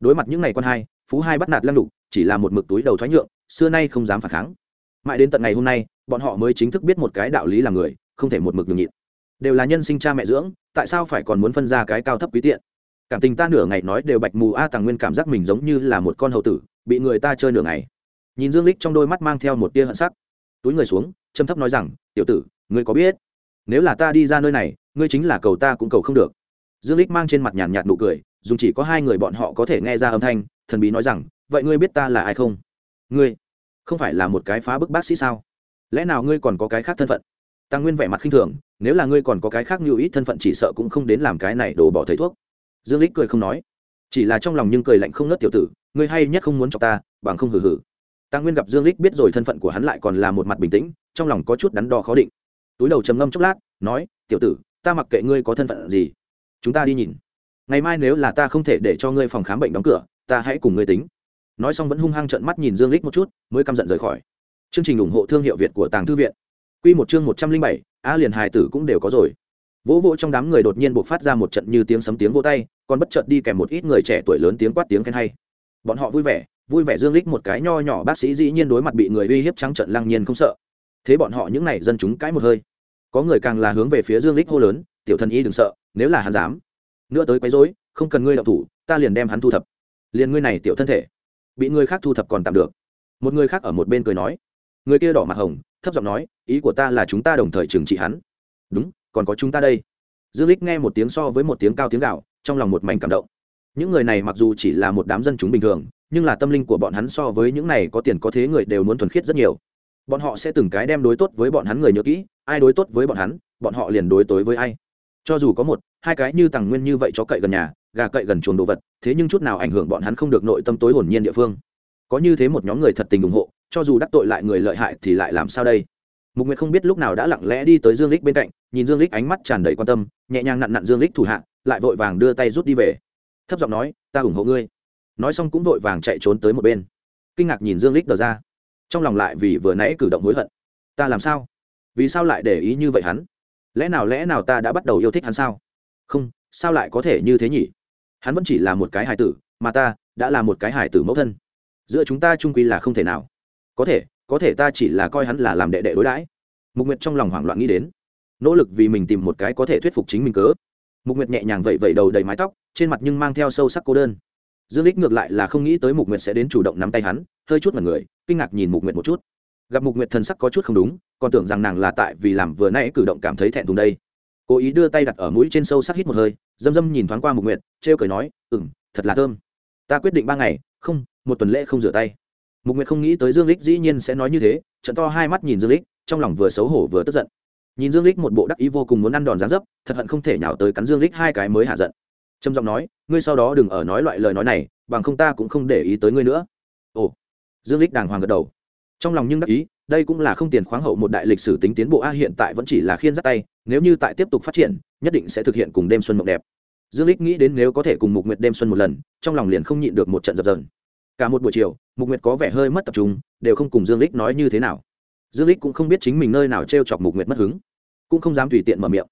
Đối mặt những ngày con hai, phú hai bắt nạt lăng đục chỉ là một mực túi đầu thoái nhượng, xưa nay không dám phản kháng. Mãi đến tận ngày hôm nay, bọn họ mới chính thức biết một cái đạo lý là người, không thể một mực nhường nhịn. Đều là nhân sinh cha mẹ dưỡng, tại sao phải còn muốn phân ra cái cao thấp quý tiện? Cảm tình ta nửa ngày nói đều bạch mù a à, tàng nguyên cảm giác mình giống như là một con hầu tử bị người ta chơi nửa ngày. Nhìn dương lích trong đôi mắt mang theo một tia hận sắc. Túi người xuống châm thấp nói rằng tiểu tử ngươi có biết nếu là ta đi ra nơi này ngươi chính là cầu ta cũng cầu không được. Dương lích mang trên mặt nhàn nhạt nụ cười dùng chỉ có hai người bọn họ có thể nghe ra âm thanh thần bí nói rằng vậy ngươi biết ta là ai không? Ngươi? Không phải là một cái phá bức bác sĩ sao? Lẽ nào ngươi còn có cái khác thân phận? Tăng nguyên vẻ mặt khinh thường nếu là ngươi còn có cái khác như ít thân phận chỉ sợ cũng không đến làm cái này đổ bỏ thầy thuốc dương lích cười không nói. Chỉ là trong lòng nhưng cười lạnh không ngớt, tiểu tử, ngươi hay nhất không muốn cho ta, bằng không hử hử tăng nguyên gặp dương lích biết rồi thân phận của hắn lại còn là một mặt bình tĩnh, trong lòng có chút đắn đo khó định. Túi đầu trầm ngâm chốc lát, nói, tiểu tử, ta mặc kệ ngươi có thân phận gì, chúng ta đi nhìn. Ngày mai nếu là ta không thể để cho ngươi phòng khám bệnh đóng cửa, ta hãy cùng ngươi tính. Nói xong vẫn hung hăng trợn mắt nhìn dương lích một chút, mới căm giận rời khỏi. Chương trình ủng hộ thương hiệu việt của tàng thư viện. Quy một chương một trăm linh bảy a liền hài tử cũng đều có rồi vỗ vỗ trong đám người đột nhiên buộc phát ra một trận như tiếng sấm tiếng vỗ tay, còn bất chợt đi kèm một ít người trẻ tuổi lớn tiếng quát tiếng khen hay. Bọn họ vui vẻ vui vẻ dương lích một cái nho nhỏ bác sĩ dĩ nhiên đối mặt bị người uy hiếp trắng trận lăng nhiên không sợ. Thế bọn họ những này dân chúng cãi một hơi. Có người càng là hướng về phía dương lích hô lớn, tiểu thần y đừng sợ, nếu là hắn dám, nữa tới quấy rối, không cần ngươi động thủ, ta liền đem hắn thu thập. Liền ngươi này tiểu thân thể. Bị người khác thu thập còn tạm được. Một người khác ở một bên cười nói. Người kia đỏ mặt hồng, thấp giọng nói, ý của ta là chúng ta đồng thời trừng trị hắn. Đúng còn có chúng ta đây. Dương lích nghe một tiếng so với một tiếng cao tiếng gạo, trong lòng một mảnh cảm động. Những người này mặc dù chỉ là một đám dân chúng bình thường, nhưng là tâm linh của bọn hắn so với những này có tiền có thế người đều muốn thuần khiết rất nhiều. Bọn họ sẽ từng cái đem đối tốt với bọn hắn người nhớ kỹ, ai đối tốt với bọn hắn, bọn họ liền đối tối với ai. Cho dù có một, hai cái như tàng nguyên như vậy cho cậy gần nhà, gà cậy gần chuồng đồ vật, thế nhưng chút nào ảnh hưởng bọn hắn không được nội tâm tối hồn nhiên địa phương. Có như thế một nhóm người thật tình ủng hộ, cho dù đắc tội lại người lợi hại thì lại làm sao đây? Mục nguyệt không biết lúc nào đã lặng lẽ đi tới dương lích bên cạnh, nhìn dương lích ánh mắt tràn đầy quan tâm, nhẹ nhàng nặn nặn dương lích thủ hạ, lại vội vàng đưa tay rút đi về. Thấp giọng nói, ta ủng hộ ngươi. Nói xong cũng vội vàng chạy trốn tới một bên. Kinh ngạc nhìn dương lích đờ ra. Trong lòng lại vì vừa nãy cử động hối hận. Ta làm sao? Vì sao lại để ý như vậy hắn? Lẽ nào lẽ nào ta đã bắt đầu yêu thích hắn sao? Không, sao lại có thể như thế nhỉ? Hắn vẫn chỉ là một cái hài tử, mà ta đã là một cái hài tử mẫu thân. Giữa chúng ta trung quy là không thể nào. Có thể có thể ta chỉ là coi hắn là làm đệ đệ đối đãi. Mục nguyệt trong lòng hoảng loạn nghĩ đến. Nỗ lực vì mình tìm một cái có thể thuyết phục chính mình cớ. Mục nguyệt nhẹ nhàng vẩy vẩy đầu đầy mái tóc, trên mặt nhưng mang theo sâu sắc cô đơn. Dương lích ngược lại là không nghĩ tới mục nguyệt sẽ đến chủ động nắm tay hắn, hơi chút mặt người, kinh ngạc nhìn mục nguyệt một chút. Gặp mục nguyệt thần sắc có chút không đúng, còn tưởng rằng nàng là tại vì làm vừa nãy cử động cảm thấy thẹn thùng đây. Cố ý đưa tay đặt ở mũi trên sâu sắc hít một hơi, dâm dâm nhìn thoáng qua mục nguyệt, trêu cười nói, ừm, thật là thơm. Ta quyết định ba ngày, không, một tuần lễ không rửa tay mục nguyệt không nghĩ tới dương lích dĩ nhiên sẽ nói như thế, trận to hai mắt nhìn dương lích, trong lòng vừa xấu hổ vừa tức giận. Nhìn dương lích một bộ đắc ý vô cùng muốn ăn đòn gián dấp, thật hận không thể nhào tới cắn dương lích hai cái mới hạ giận. Trầm giọng nói, ngươi sau đó đừng ở nói loại lời nói này, bằng không ta cũng không để ý tới ngươi nữa. Ồ. Dương lích đàng hoàng gật đầu. Trong lòng nhưng đắc ý, đây cũng là không tiền khoáng hậu một đại lịch sử tính tiến bộ a, hiện tại vẫn chỉ là khiên dắt tay, nếu như tại tiếp tục phát triển, nhất định sẽ thực hiện cùng đêm xuân mộng đẹp. Dương lích nghĩ đến nếu có thể cùng mục nguyệt đêm xuân một lần, trong lòng liền không nhịn được một trận dập dờn. Cả một buổi chiều mục nguyệt có vẻ hơi mất tập trung, đều không cùng dương lích nói như thế nào. Dương lích cũng không biết chính mình nơi nào t chọc mục nguyệt mất hứng, cũng không dám tùy tiện mở miệng.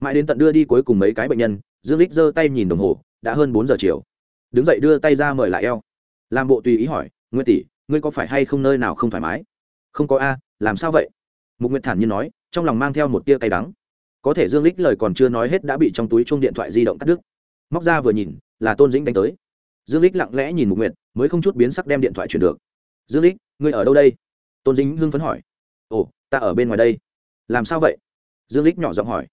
Mãi đến tận đưa đi cuối cùng mấy cái bệnh nhân, dương lích giơ tay nhìn đồng hồ, đã hơn bốn giờ chiều. Đứng dậy đưa tay ra mời lại eo. Làm bộ tùy ý hỏi, nguyệt tỷ, ngươi có phải hay không nơi nào không thoải mái? Không có a, làm sao vậy? Mục nguyệt thản nhiên nói, trong lòng mang theo một tia cay đắng. Có thể dương lích lời còn chưa nói hết đã bị trong túi chuông điện thoại di động cắt đứt. Móc ra vừa nhìn, là tôn dĩnh đánh tới. Dương lích lặng lẽ nhìn mục nguyệt mới không chút biến sắc đem điện thoại chuyển được. Dương lích, ngươi ở đâu đây? Tôn dĩnh hưng phấn hỏi. Ồ, ta ở bên ngoài đây. Làm sao vậy? Dương lích nhỏ giọng hỏi.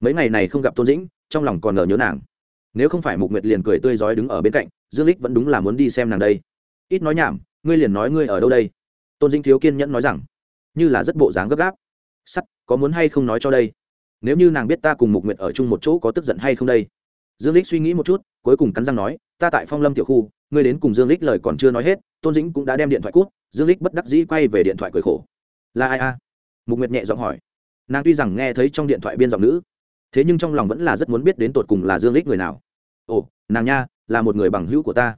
Mấy ngày này không gặp tôn dĩnh, trong lòng còn ngờ nhớ nàng. Nếu không phải mục nguyệt liền cười tươi rói đứng ở bên cạnh, dương lích vẫn đúng là muốn đi xem nàng đây. Ít nói nhảm, ngươi liền nói ngươi ở đâu đây? Tôn dĩnh thiếu kiên nhẫn nói rằng, như là rất bộ dáng gấp gáp. Sắt, có muốn hay không nói cho đây? Nếu như nàng biết ta cùng mục nguyệt ở chung một chỗ có tức giận hay không đây? Dương lích suy nghĩ một chút, cuối cùng cắn răng nói, ta tại phong lâm tiểu khu ngươi đến cùng dương lích lời còn chưa nói hết, tôn dĩnh cũng đã đem điện thoại cút, dương lích bất đắc dĩ quay về điện thoại cười khổ. Là ai a? Mục nguyệt nhẹ giọng hỏi. Nàng tuy rằng nghe thấy trong điện thoại biên giọng nữ, thế nhưng trong lòng vẫn là rất muốn biết đến tột cùng là dương lích người nào. Ồ, nàng nha, là một người bằng hữu của ta.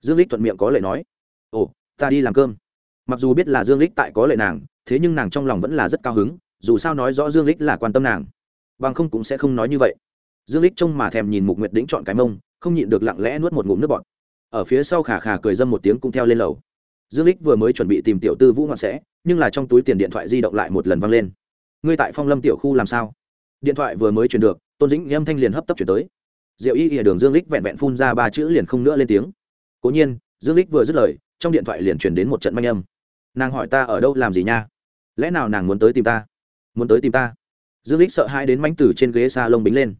Dương lích thuận miệng có lời nói. Ồ, ta đi làm cơm. Mặc dù biết là dương lích tại có lợi nàng, thế nhưng nàng trong lòng vẫn là rất cao hứng, dù sao nói rõ dương lích là quan tâm nàng. Bằng không cũng sẽ không nói như vậy. Dương lích trông mà thèm nhìn mục nguyệt đĩnh chọn cái mông, không nhịn được lặng lẽ nuốt một ngụm nước bọt ở phía sau khà khà cười dâm một tiếng cũng theo lên lầu. Dương lích vừa mới chuẩn bị tìm tiểu tư vũ ngoạn sẽ, nhưng là trong túi tiền điện thoại di động lại một lần văng lên. Ngươi tại phong lâm tiểu khu làm sao? Điện thoại vừa mới truyền được, tôn dĩnh âm thanh liền hấp tấp chuyển tới. Diệu y ỉa đường dương lích vẹn vẹn phun ra ba chữ liền không nữa lên tiếng. Cố nhiên, dương lích vừa dứt lời, trong điện thoại liền chuyển đến một trận manh âm. Nàng hỏi ta ở đâu làm gì nha? Lẽ nào nàng muốn tới tìm ta? Muốn tới tìm ta? Dương lích sợ hãi đến mánh tử trên ghế xa lông bính lên.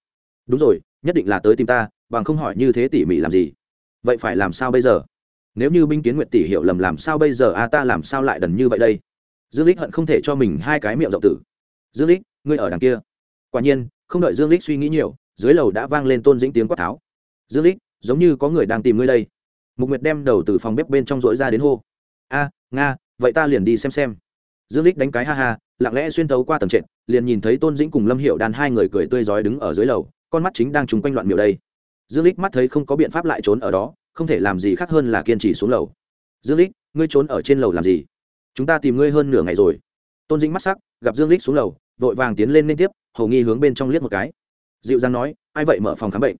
Đúng rồi, nhất định là tới tìm ta, bằng không hỏi như thế tỉ mỉ làm gì? Vậy phải làm sao bây giờ? Nếu như binh kiến nguyện tỷ hiểu lầm, làm sao bây giờ? A ta làm sao lại đần như vậy đây? Dương lích hận không thể cho mình hai cái miệng rộng tử. Dương lích, ngươi ở đằng kia. Quả nhiên, không đợi dương lích suy nghĩ nhiều, dưới lầu đã vang lên tôn dĩnh tiếng quát tháo. Dương lích, giống như có người đang tìm ngươi đây. Mục nguyệt đem đầu từ phòng bếp bên trong rỗi ra đến hô. A, nga, vậy ta liền đi xem xem. Dương lích đánh cái ha ha, lặng lẽ xuyên thấu qua tầng trệt, liền nhìn thấy tôn dĩnh cùng lâm hiệu đàn hai người cười tươi rói đứng ở dưới lầu, con mắt chính đang trúng quanh loạn miệu đây dương lích mắt thấy không có biện pháp lại trốn ở đó, không thể làm gì khác hơn là kiên trì xuống lầu. Dương lích, ngươi trốn ở trên lầu làm gì? Chúng ta tìm ngươi hơn nửa ngày rồi. Tôn dĩnh mắt sắc, gặp dương lích xuống lầu, vội vàng tiến lên liên tiếp, hầu nghi hướng bên trong liếc một cái. Dịu dàng nói, ai vậy mở phòng khám bệnh?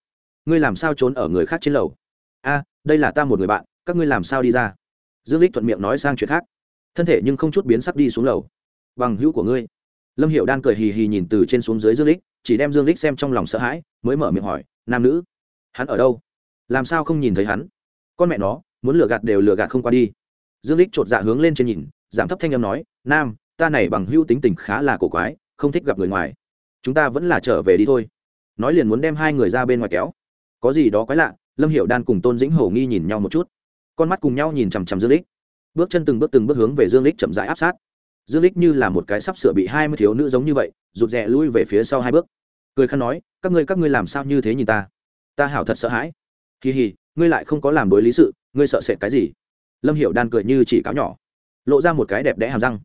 Ngươi làm sao trốn ở người khác trên lầu? A, đây là ta một người bạn, các ngươi làm sao đi ra? Dương lích thuận miệng nói sang chuyện khác. Thân thể nhưng không chút biến sắc đi xuống lầu. Bằng hữu của ngươi. Lâm hiệu đan cười hì hì nhìn từ trên xuống dưới dương lích, chỉ đem dương lích xem trong lòng sợ hãi, mới mở miệng hỏi, nam nữ hắn ở đâu? Làm sao không nhìn thấy hắn? Con mẹ nó, muốn lừa gạt đều lừa gạt không qua đi. Dương lích chột dạ hướng lên trên nhìn, giảm thấp thanh âm nói, nam, ta này bằng hữu tính tình khá là cổ quái, không thích gặp người ngoài. Chúng ta vẫn là trở về đi thôi. Nói liền muốn đem hai người ra bên ngoài kéo. Có gì đó quái lạ, lâm hiệu đan cùng tôn dĩnh hầu nghi nhìn nhau một chút. Con mắt cùng nhau nhìn chằm chằm dương lích bước chân từng bước từng bước hướng về dương lích chậm rãi áp sát. Dương lích như là một cái sắp sửa bị hai mươi thiếu nữ giống như vậy, rụt rè lui về phía sau hai bước. Cười khăn nói, các ngươi các ngươi làm sao như thế nhìn ta? Ta hảo thật sợ hãi. Kỳ hì, ngươi lại không có làm đối lý sự, ngươi sợ sệt cái gì? Lâm hiểu đan cười như chỉ cáo nhỏ, lộ ra một cái đẹp đẽ hàm răng.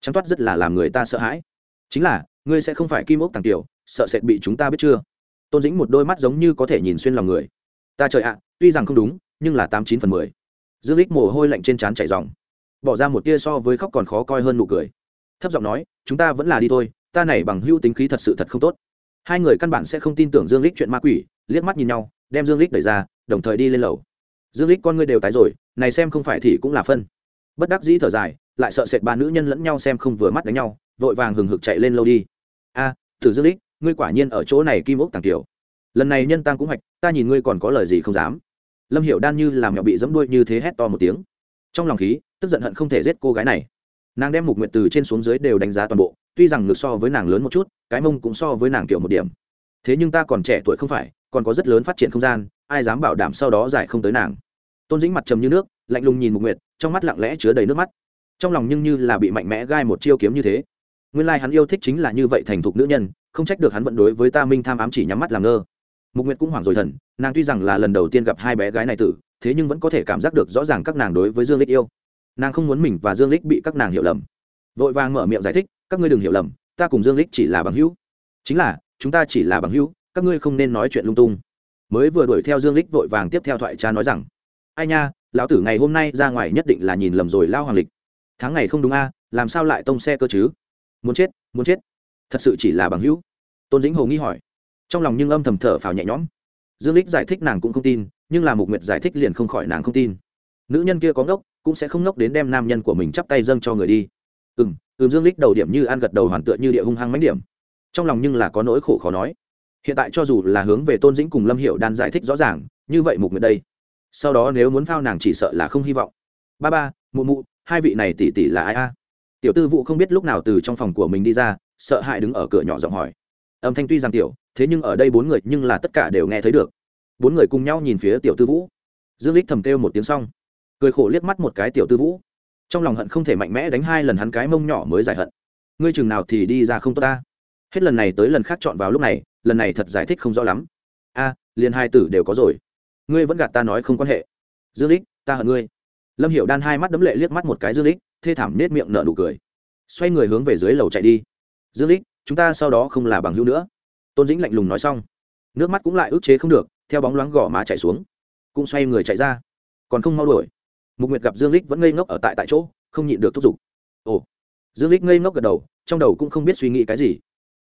Trắng toát rất là làm người ta sợ hãi. Chính là, ngươi sẽ không phải kim ốc tàng tiểu, sợ sệt bị chúng ta biết chưa? Tôn dĩnh một đôi mắt giống như có thể nhìn xuyên lòng người. Ta trời ạ, tuy rằng không đúng, nhưng là tám chín phần mười. Dương lích mồ hôi lạnh trên trán chảy dòng bỏ ra một tia so với khóc còn khó coi hơn nụ cười. Thấp giọng nói, chúng ta vẫn là đi thôi, ta này bằng hưu tính khí thật sự thật không tốt hai người căn bản sẽ không tin tưởng dương lích chuyện ma quỷ liếc mắt nhìn nhau đem dương lích đẩy ra đồng thời đi lên lầu. Dương lích con ngươi đều tái rồi này xem không phải thì cũng là phân. Bất đắc dĩ thở dài lại sợ sệt ba nữ nhân lẫn nhau xem không vừa mắt đánh nhau vội vàng hừng hực chạy lên lâu đi. A à, thử dương lích ngươi quả nhiên ở chỗ này kim ốc tàng tiểu lần này nhân tăng cũng hoạch ta nhìn ngươi còn có lời gì không dám. Lâm hiểu đan như làm nhỏ bị dẫm đuôi như thế hét to một tiếng. Trong lòng khí tức giận hận không thể giết cô gái này. Nàng đem mục nguyện từ trên xuống dưới đều đánh giá toàn bộ tuy rằng ngực so với nàng lớn một chút, cái mông cũng so với nàng kiểu một điểm. Thế nhưng ta còn trẻ tuổi không phải, còn có rất lớn phát triển không gian, ai dám bảo đảm sau đó giải không tới nàng. Tôn dĩnh mặt trầm như nước, lạnh lùng nhìn mục nguyệt, trong mắt lặng lẽ chứa đầy nước mắt. Trong lòng nhưng như là bị mạnh mẽ gai một chiêu kiếm như thế. Nguyên lai、like、hắn yêu thích chính là như vậy thành thục nữ nhân, không trách được hắn vẫn đối với ta minh tham ám chỉ nhắm mắt làm ngơ. Mục nguyệt cũng hoảng rồi thần, nàng tuy rằng là lần đầu tiên gặp hai bé gái này tử, thế nhưng vẫn có thể cảm giác được rõ ràng các nàng đối với dương lích yêu. Nàng không muốn mình và dương lích bị các nàng hiểu lầm. Vội vàng mở miệng giải thích các ngươi đừng hiểu lầm, ta cùng dương lích chỉ là bằng hữu. Chính là, chúng ta chỉ là bằng hữu, các ngươi không nên nói chuyện lung tung. Mới vừa đuổi theo dương lích vội vàng tiếp theo thoại cha nói rằng, ai nha, lão tử ngày hôm nay ra ngoài nhất định là nhìn lầm rồi lao hoàng lịch. Tháng ngày không đúng a, làm sao lại tông xe cơ chứ? Muốn chết muốn chết. Thật sự chỉ là bằng hữu. Tôn dĩnh hồ nghi hỏi. Trong lòng nhưng âm thầm thở phào nhẹ nhõm. Dương lích giải thích nàng cũng không tin, nhưng là mục nguyệt giải thích liền không khỏi nàng không tin. Nữ nhân kia có ngốc, cũng sẽ không ngốc đến đem nam nhân của mình chắp tay dâng cho người đi. Ừ m ừm dương lích đầu điểm như ăn gật đầu hoàn tựa như địa hung hăng mánh điểm. Trong lòng nhưng là có nỗi khổ khó nói. Hiện tại cho dù là hướng về tôn dĩnh cùng lâm hiệu đan giải thích rõ ràng, như vậy mục nguyệt đây. Sau đó nếu muốn phao nàng chỉ sợ là không hy vọng. Ba ba, mụ mụ, hai vị này tỷ tỷ là ai a? Tiểu tư vụ không biết lúc nào từ trong phòng của mình đi ra, sợ hãi đứng ở cửa nhỏ giọng hỏi. Âm thanh tuy rằng tiểu, thế nhưng ở đây bốn người nhưng là tất cả đều nghe thấy được. Bốn người cùng nhau nhìn phía tiểu tư vũ. Dương lích thầm kêu một tiếng xong. Cười khổ liếc mắt một cái tiểu tư vũ trong lòng hận không thể mạnh mẽ đánh hai lần hắn cái mông nhỏ mới giải hận. Ngươi chừng nào thì đi ra không tốt ta? Hết lần này tới lần khác chọn vào lúc này, lần này thật giải thích không rõ lắm. A, liền hai tử đều có rồi. Ngươi vẫn gạt ta nói không quan hệ. Dương lích ta hận ngươi. Lâm hiểu đan hai mắt đấm lệ liếc mắt một cái dương lích thê thảm nết miệng nở nụ cười. Xoay người hướng về dưới lầu chạy đi. Dương lích chúng ta sau đó không là bằng hữu nữa. Tôn dĩnh lạnh lùng nói xong. Nước mắt cũng lại ức chế không được, theo bóng loáng gò má chạy xuống. Cũng xoay người chạy ra. Còn không mau đuổi mục nguyệt gặp dương lích vẫn ngây ngốc ở tại tại chỗ, không nhịn được thúc giục. Ồ. Dương lích ngây ngốc gật đầu, trong đầu cũng không biết suy nghĩ cái gì.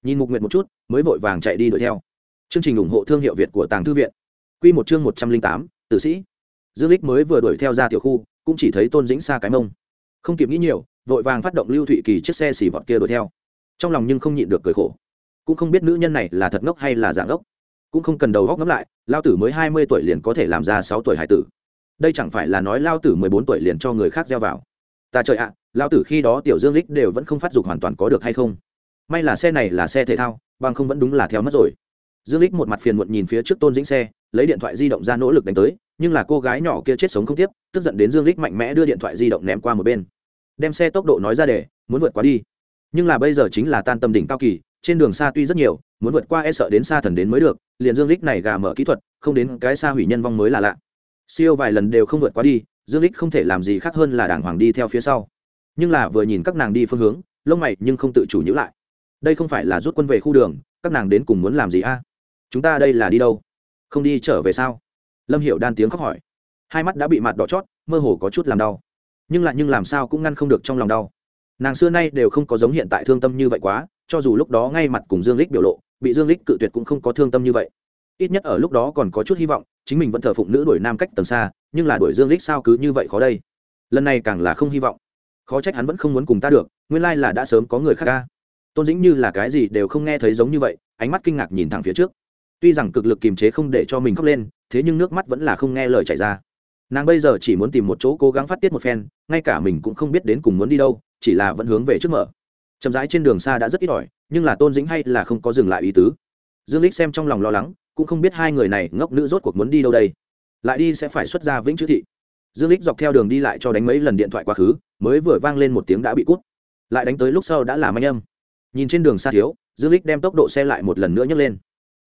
Nhìn mục nguyệt một chút, mới vội vàng chạy đi đuổi theo. Chương trình ủng hộ thương hiệu việt của tàng thư viện. Quy một chương một trăm linh tám, tử sĩ. Dương lích mới vừa đuổi theo ra tiểu khu, cũng chỉ thấy tôn dĩnh xa cái mông. Không kịp nghĩ nhiều, vội vàng phát động lưu thụy kỳ chiếc xe xỉ vọt kia đuổi theo. Trong lòng nhưng không nhịn được cười khổ. Cũng không biết nữ nhân này là thật ngốc hay là giả ngốc. Cũng không cần đầu góc ngẫm lại, lao tử mới hai mươi tuổi liền có thể làm ra sáu tuổi hải tử đây chẳng phải là nói lao tử mười bốn tuổi liền cho người khác gieo vào. Ta trời ạ, lao tử khi đó tiểu dương lích đều vẫn không phát dục hoàn toàn có được hay không? May là xe này là xe thể thao, bằng không vẫn đúng là theo mất rồi. Dương lích một mặt phiền muộn nhìn phía trước tôn dĩnh xe, lấy điện thoại di động ra nỗ lực đánh tới, nhưng là cô gái nhỏ kia chết sống không tiếp, tức giận đến dương lích mạnh mẽ đưa điện thoại di động ném qua một bên. Đem xe tốc độ nói ra để, muốn vượt qua đi. Nhưng là bây giờ chính là tan tâm đỉnh cao kỳ, trên đường xa tuy rất nhiều, muốn vượt qua e sợ đến xa thần đến mới được, liền dương lích này gà mở kỹ thuật, không đến cái xa hủy nhân vong mới là lạ siêu vài lần đều không vượt qua đi, dương lích không thể làm gì khác hơn là đàng hoàng đi theo phía sau. Nhưng là vừa nhìn các nàng đi phương hướng, lông mày nhưng không tự chủ nhữ lại. Đây không phải là rút quân về khu đường, các nàng đến cùng muốn làm gì a? Chúng ta đây là đi đâu? Không đi trở về sao? Lâm hiểu đan tiếng khóc hỏi. Hai mắt đã bị mặt đỏ chót, mơ hồ có chút làm đau. Nhưng lại nhưng làm sao cũng ngăn không được trong lòng đau. Nàng xưa nay đều không có giống hiện tại thương tâm như vậy quá, cho dù lúc đó ngay mặt cùng dương lích biểu lộ, bị dương lích cự tuyệt cũng không có thương tâm như vậy. Ít nhất ở lúc đó còn có chút hy vọng chính mình vẫn thờ phụng nữ đuổi nam cách tầng xa, nhưng là đuổi dương lích sao cứ như vậy khó đây? Lần này càng là không hy vọng. Khó trách hắn vẫn không muốn cùng ta được, nguyên lai là đã sớm có người khác ca. Tôn dĩnh như là cái gì đều không nghe thấy giống như vậy, ánh mắt kinh ngạc nhìn thẳng phía trước. Tuy rằng cực lực kiềm chế không để cho mình khóc lên, thế nhưng nước mắt vẫn là không nghe lời chảy ra. Nàng bây giờ chỉ muốn tìm một chỗ cố gắng phát tiết một phen, ngay cả mình cũng không biết đến cùng muốn đi đâu, chỉ là vẫn hướng về trước mở. Chậm rãi trên đường xa đã rất ít ỏi, nhưng là tôn dĩnh hay là không có dừng lại ý tứ. Dương lích xem trong lòng lo lắng cũng không biết hai người này ngốc nữ rốt cuộc muốn đi đâu đây. Lại đi sẽ phải xuất ra vĩnh chữ thị. Dương lích dọc theo đường đi lại cho đánh mấy lần điện thoại quá khứ, mới vừa vang lên một tiếng đã bị cút. Lại đánh tới lúc sau đã làm anh âm. Nhìn trên đường xa thiếu, dương lích đem tốc độ xe lại một lần nữa nhấc lên.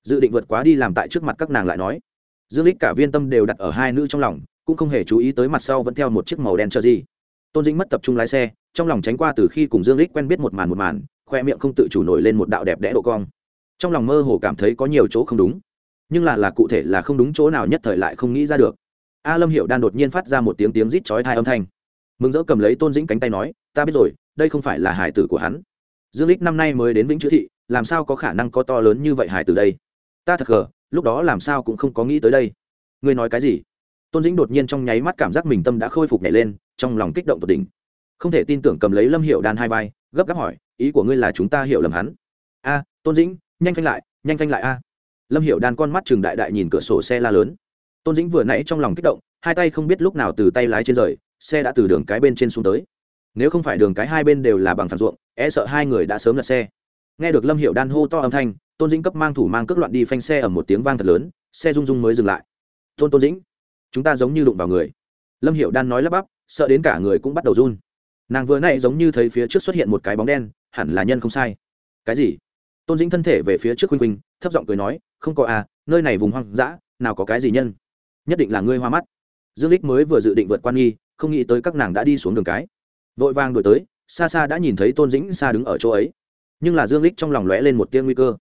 Dự định vượt quá đi làm tại trước mặt các nàng lại nói. Dương lích cả viên tâm đều đặt ở hai nữ trong lòng, cũng không hề chú ý tới mặt sau vẫn theo một chiếc màu đen chờ gì tôn dĩnh mất tập trung lái xe, trong lòng tránh qua từ khi cùng dương lích quen biết một màn một màn, khoe miệng không tự chủ nổi lên một đạo đẹp đẽ độ cong. Trong lòng mơ hồ cảm thấy có nhiều chỗ không đúng nhưng là là cụ thể là không đúng chỗ nào nhất thời lại không nghĩ ra được. A lâm hiệu đan đột nhiên phát ra một tiếng tiếng rít chói thai âm thanh. Mừng rỡ cầm lấy tôn dĩnh cánh tay nói, ta biết rồi, đây không phải là hải tử của hắn. Dương lích năm nay mới đến vĩnh chữ thị, làm sao có khả năng có to lớn như vậy hải tử đây? Ta thật gờ, lúc đó làm sao cũng không có nghĩ tới đây. Ngươi nói cái gì? Tôn dĩnh đột nhiên trong nháy mắt cảm giác mình tâm đã khôi phục nhảy lên, trong lòng kích động tột đỉnh. Không thể tin tưởng cầm lấy lâm hiệu đan hai vai, gấp gáp hỏi, ý của ngươi là chúng ta hiểu lầm hắn? A, tôn dĩnh, nhanh phanh lại, nhanh phanh lại a lâm hiệu đan con mắt chừng đại đại nhìn cửa sổ xe la lớn. Tôn dĩnh vừa nãy trong lòng kích động, hai tay không biết lúc nào từ tay lái trên rời, xe đã từ đường cái bên trên xuống tới. Nếu không phải đường cái hai bên đều là bằng phản ruộng e sợ hai người đã sớm lật xe. Nghe được lâm hiệu đan hô to âm thanh, tôn dĩnh cấp mang thủ mang cước loạn đi phanh xe ở một tiếng vang thật lớn, xe rung rung mới dừng lại. Tôn tôn dĩnh, chúng ta giống như đụng vào người. Lâm hiệu đan nói lắp bắp, sợ đến cả người cũng bắt đầu run. Nàng vừa nay giống như thấy phía trước xuất hiện một cái bóng đen, hẳn là nhân không sai. Cái gì? Tôn dĩnh thân thể về phía trước khuynh quỳnh, thấp giọng cười nói không có à nơi này vùng hoang dã, nào có cái gì nhân. Nhất định là ngươi hoa mắt. Dương lích mới vừa dự định vượt quan nghi, không nghĩ tới các nàng đã đi xuống đường cái. Vội vàng đổi tới, xa xa đã nhìn thấy tôn dĩnh xa đứng ở chỗ ấy. Nhưng là dương lích trong lòng lóe lên một tia nguy cơ.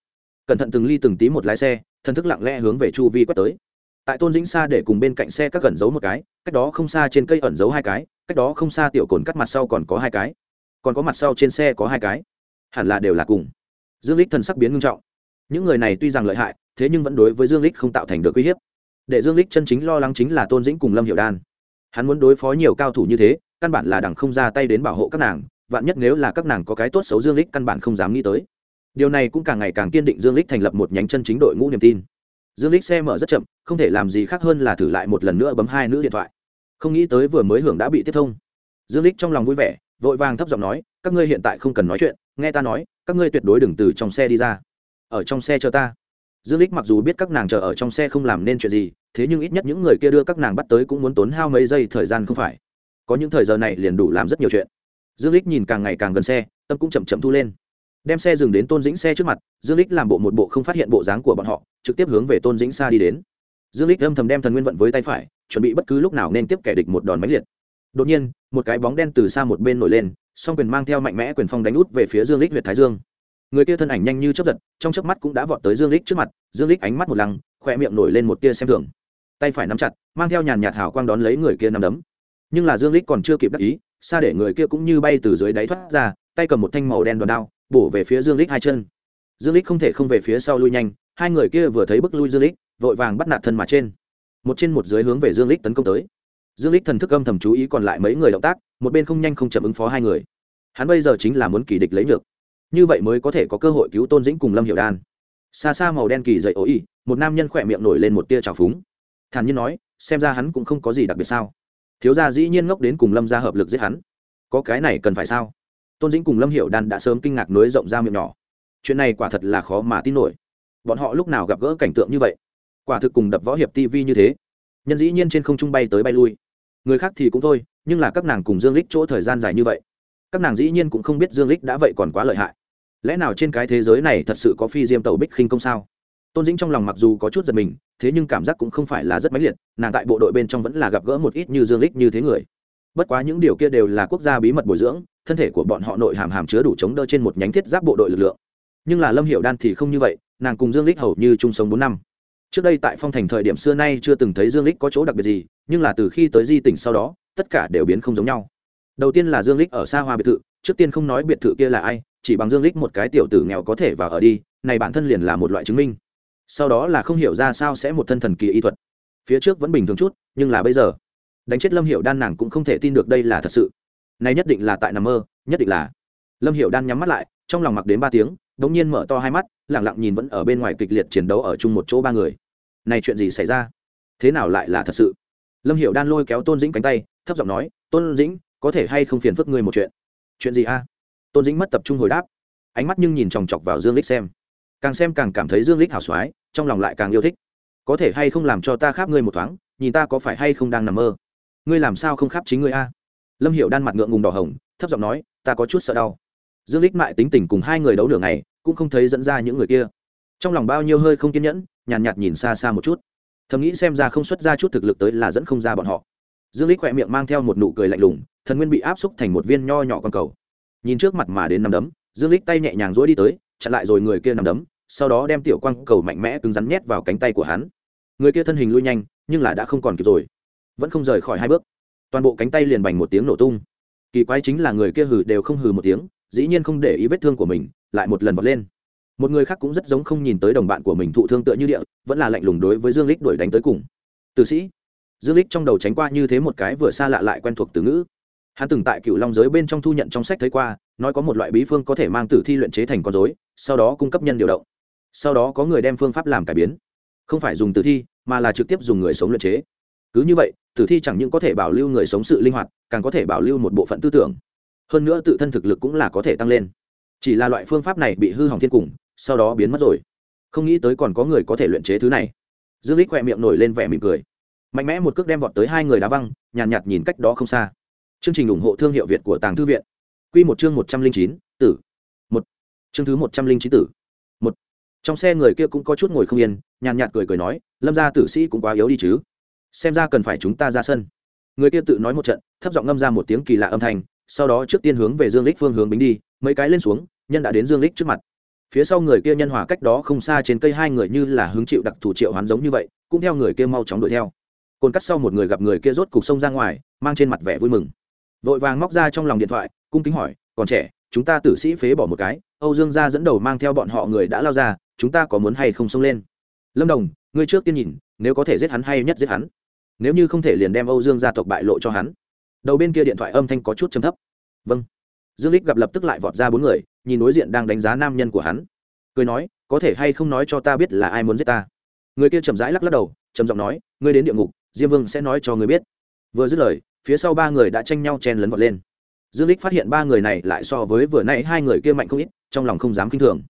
Cẩn thận từng ly từng tí một lái xe thân thức lặng lẽ hướng về chu vi quét tới. Tại tôn dĩnh xa để cùng bên cạnh xe các cẩn giấu một cái, cách đó không xa trên cây ẩn giấu hai cái, cách đó không xa tiểu cồn cắt mặt sau còn có hai cái. Còn có mặt sau trên xe có hai cái. Hẳn là đều là cùng. Dương lích thần sắc biến ngưng trọng những người này tuy rằng lợi hại, thế nhưng vẫn đối với dương lích không tạo thành được uy hiếp. Để dương lích chân chính lo lắng chính là tôn dĩnh cùng lâm hiệu đan. Hắn muốn đối phó nhiều cao thủ như thế, căn bản là đằng không ra tay đến bảo hộ các nàng, vạn nhất nếu là các nàng có cái tốt xấu dương lích căn bản không dám nghĩ tới. Điều này cũng càng ngày càng kiên định dương lích thành lập một nhánh chân chính đội ngũ niềm tin. Dương lích xe mở rất chậm, không thể làm gì khác hơn là thử lại một lần nữa bấm hai nữ điện thoại. Không nghĩ tới vừa mới hưởng đã bị tiếp thông. Dương lích trong lòng vui vẻ, vội vàng thấp giọng nói, các ngươi hiện tại không cần nói chuyện, nghe ta nói, các ngươi tuyệt đối đừng từ trong xe đi ra ở trong xe chờ ta. Dương lích mặc dù biết các nàng chờ ở trong xe không làm nên chuyện gì, thế nhưng ít nhất những người kia đưa các nàng bắt tới cũng muốn tốn hao mấy giây thời gian không phải. Có những thời giờ này liền đủ làm rất nhiều chuyện. Dương lích nhìn càng ngày càng gần xe, tâm cũng chậm chậm thu lên. Đem xe dừng đến tôn dĩnh xe trước mặt, dương lích làm bộ một bộ không phát hiện bộ dáng của bọn họ, trực tiếp hướng về tôn dĩnh xa đi đến. Dương lích âm thầm đem thần nguyên vận với tay phải, chuẩn bị bất cứ lúc nào nên tiếp kẻ địch một đòn máy liệt. Đột nhiên, một cái bóng đen từ xa một bên nổi lên, song quyền mang theo mạnh mẽ quyền phong đánh út về phía dương lích huyện thái dương người kia thân ảnh nhanh như chớp giật, trong chớp mắt cũng đã vọt tới dương lích trước mặt, dương lích ánh mắt một lăng khoe miệng nổi lên một tia xem thường. Tay phải nắm chặt, mang theo nhàn nhạt hào quang đón lấy người kia nắm đấm. Nhưng là dương lích còn chưa kịp đắc ý, xa để người kia cũng như bay từ dưới đáy thoát ra, tay cầm một thanh màu đen đòn đao, bổ về phía dương lích hai chân. Dương lích không thể không về phía sau lui nhanh, hai người kia vừa thấy bức lui dương lích, vội vàng bắt nạt thân mà trên. Một trên một dưới hướng về dương lích tấn công tới. Dương lích thần thức âm thầm chú ý còn lại mấy người động tác, một bên không nhanh không chậm ứng phó hai người. Hắn bây giờ chính là muốn kỳ địch lấy được như vậy mới có thể có cơ hội cứu tôn dĩnh cùng lâm hiệu đan. Xa xa màu đen kỳ dậy ố ỉ một nam nhân khỏe miệng nổi lên một tia trào phúng. Thản nhiên nói, xem ra hắn cũng không có gì đặc biệt sao. Thiếu gia dĩ nhiên ngốc đến cùng lâm ra hợp lực giết hắn. Có cái này cần phải sao? Tôn dĩnh cùng lâm hiệu đan đã sớm kinh ngạc nối rộng ra miệng nhỏ. Chuyện này quả thật là khó mà tin nổi. Bọn họ lúc nào gặp gỡ cảnh tượng như vậy? Quả thực cùng đập võ hiệp tv như thế. Nhân dĩ nhiên trên không trung bay tới bay lui. Người khác thì cũng thôi, nhưng là các nàng cùng dương lích chỗ thời gian dài như vậy các nàng dĩ nhiên cũng không biết dương lích đã vậy còn quá lợi hại. Lẽ nào trên cái thế giới này thật sự có phi diêm tàu bích khinh công sao? Tôn dĩnh trong lòng mặc dù có chút giật mình, thế nhưng cảm giác cũng không phải là rất mãnh liệt, nàng tại bộ đội bên trong vẫn là gặp gỡ một ít như dương lích như thế người. Bất quá những điều kia đều là quốc gia bí mật bồi dưỡng, thân thể của bọn họ nội hàm hàm chứa đủ chống đỡ trên một nhánh thiết giáp bộ đội lực lượng. Nhưng là lâm hiệu đan thì không như vậy, nàng cùng dương lích hầu như chung sống bốn năm. Trước đây tại phong thành thời điểm xưa nay chưa từng thấy dương lích có chỗ đặc biệt gì, nhưng là từ khi tới di tỉnh sau đó, tất cả đều biến không giống nhau đầu tiên là dương lích ở xa hoa biệt thự, trước tiên không nói biệt thự kia là ai, chỉ bằng dương lích một cái tiểu tử nghèo có thể vào ở đi, này bản thân liền là một loại chứng minh. Sau đó là không hiểu ra sao sẽ một thân thần kỳ y thuật. Phía trước vẫn bình thường chút, nhưng là bây giờ, đánh chết lâm hiệu đan nàng cũng không thể tin được đây là thật sự. Này nhất định là tại nằm mơ, nhất định là. Lâm hiệu đan nhắm mắt lại, trong lòng mặc đến ba tiếng đ ỗ n g nhiên mở to hai mắt lẳng lặng nhìn vẫn ở bên ngoài kịch liệt chiến đấu ở chung một chỗ ba người. Này chuyện gì xảy ra? Thế nào lại là thật sự? Lâm hiệu đan lôi kéo tôn dĩnh cánh tay, thấp giọng nói, tôn dĩnh có thể hay không phiền phức ngươi một chuyện? Chuyện gì a? Tôn dĩnh mất tập trung hồi đáp. Ánh mắt nhưng nhìn chòng chọc vào dương lích xem. Càng xem càng cảm thấy dương lích hào soái trong lòng lại càng yêu thích. Có thể hay không làm cho ta kháp ngươi một thoáng nhìn ta có phải hay không đang nằm mơ? Ngươi làm sao không kháp chính ngươi a? Lâm hiệu đan mặt ngượng ngùng đỏ hồng thấp giọng nói ta có chút sợ đau. Dương lích mại tính tình cùng hai người đấu nửa ngày cũng không thấy dẫn ra những người kia. Trong lòng bao nhiêu hơi không kiên nhẫn nhàn nhạt, nhạt nhìn xa xa một chút. Thầm nghĩ xem ra không xuất ra chút thực lực tới là dẫn không ra bọn họ dương lích khỏe miệng mang theo một nụ cười lạnh lùng, thần nguyên bị áp xúc thành một viên nho nhỏ con cầu. Nhìn trước mặt mà đến nằm đấm, dương lích tay nhẹ nhàng dỗi đi tới, chặn lại rồi người kia nằm đấm, sau đó đem tiểu quang cầu mạnh mẽ cứng rắn nhét vào cánh tay của hắn. Người kia thân hình lui nhanh, nhưng là đã không còn kịp rồi. Vẫn không rời khỏi hai bước. Toàn bộ cánh tay liền bành một tiếng nổ tung. Kỳ quái chính là người kia hừ đều không hừ một tiếng, dĩ nhiên không để ý vết thương của mình, lại một lần vọt lên. Một người khác cũng rất giống không nhìn tới đồng bạn của mình thụ thương tựa như địa, vẫn là lạnh lùng đối với dương lích đuổi đánh tới cùng. Tử sĩ dương lích trong đầu tránh qua như thế một cái vừa xa lạ lại quen thuộc từ ngữ. Hắn từng tại cựu long giới bên trong thu nhận trong sách thấy qua, nói có một loại bí phương có thể mang tử thi luyện chế thành con dối sau đó cung cấp nhân điều động. Sau đó có người đem phương pháp làm cải biến. Không phải dùng tử thi, mà là trực tiếp dùng người sống luyện chế. Cứ như vậy, tử thi chẳng những có thể bảo lưu người sống sự linh hoạt, càng có thể bảo lưu một bộ phận tư tưởng. Hơn nữa tự thân thực lực cũng là có thể tăng lên. Chỉ là loại phương pháp này bị hư hỏng thiên cùng, sau đó biến mất rồi. Không nghĩ tới còn có người có thể luyện chế thứ này. Dương lích khỏe miệng nổi lên vẻ mỉm cười mạnh mẽ một cước đem vọt tới hai người đá văng nhàn nhạt, nhạt nhìn cách đó không xa. Chương trình ủng hộ thương hiệu việt của tàng thư viện. Q một chương một trăm linh chín tử. Một. Chương thứ một trăm linh chín tử. Một. Trong xe người kia cũng có chút ngồi không yên nhàn nhạt cười cười nói lâm gia tử sĩ cũng quá yếu đi chứ. Xem ra cần phải chúng ta ra sân. Người kia tự nói một trận thấp giọng ngâm ra một tiếng kỳ lạ âm thanh sau đó trước tiên hướng về dương lích phương hướng bính đi mấy cái lên xuống nhân đã đến dương lích trước mặt. Phía sau người kia nhân hòa cách đó không xa trên cây hai người như là hứng chịu đặc thù triệu hoán giống như vậy cũng theo người kia mau chóng đuổi theo cồn cắt sau một người gặp người kia rốt cục sông ra ngoài, mang trên mặt vẻ vui mừng. Vội vàng móc ra trong lòng điện thoại, cung kính hỏi, còn trẻ, chúng ta tử sĩ phế bỏ một cái, âu dương gia dẫn đầu mang theo bọn họ người đã lao ra, chúng ta có muốn hay không xông lên? Lâm đồng, ngươi trước tiên nhìn, nếu có thể giết hắn hay nhất giết hắn. Nếu như không thể liền đem âu dương gia tộc bại lộ cho hắn. Đầu bên kia điện thoại âm thanh có chút chấm thấp. Vâng. Dương lích gặp lập tức lại vọt ra bốn người, nhìn đối diện đang đánh giá nam nhân của hắn. Cười nói, có thể hay không nói cho ta biết là ai muốn giết ta? Người kia chậm rãi lắc lắc đầu, trầm giọng nói, ngươi đến địa ngục diêm vương sẽ nói cho ngươi biết. Vừa dứt lời, phía sau ba người đã tranh nhau chen lấn vọt lên. Dương lích phát hiện ba người này lại so với vừa nãy hai người kia mạnh không ít, trong lòng không dám kinh thường.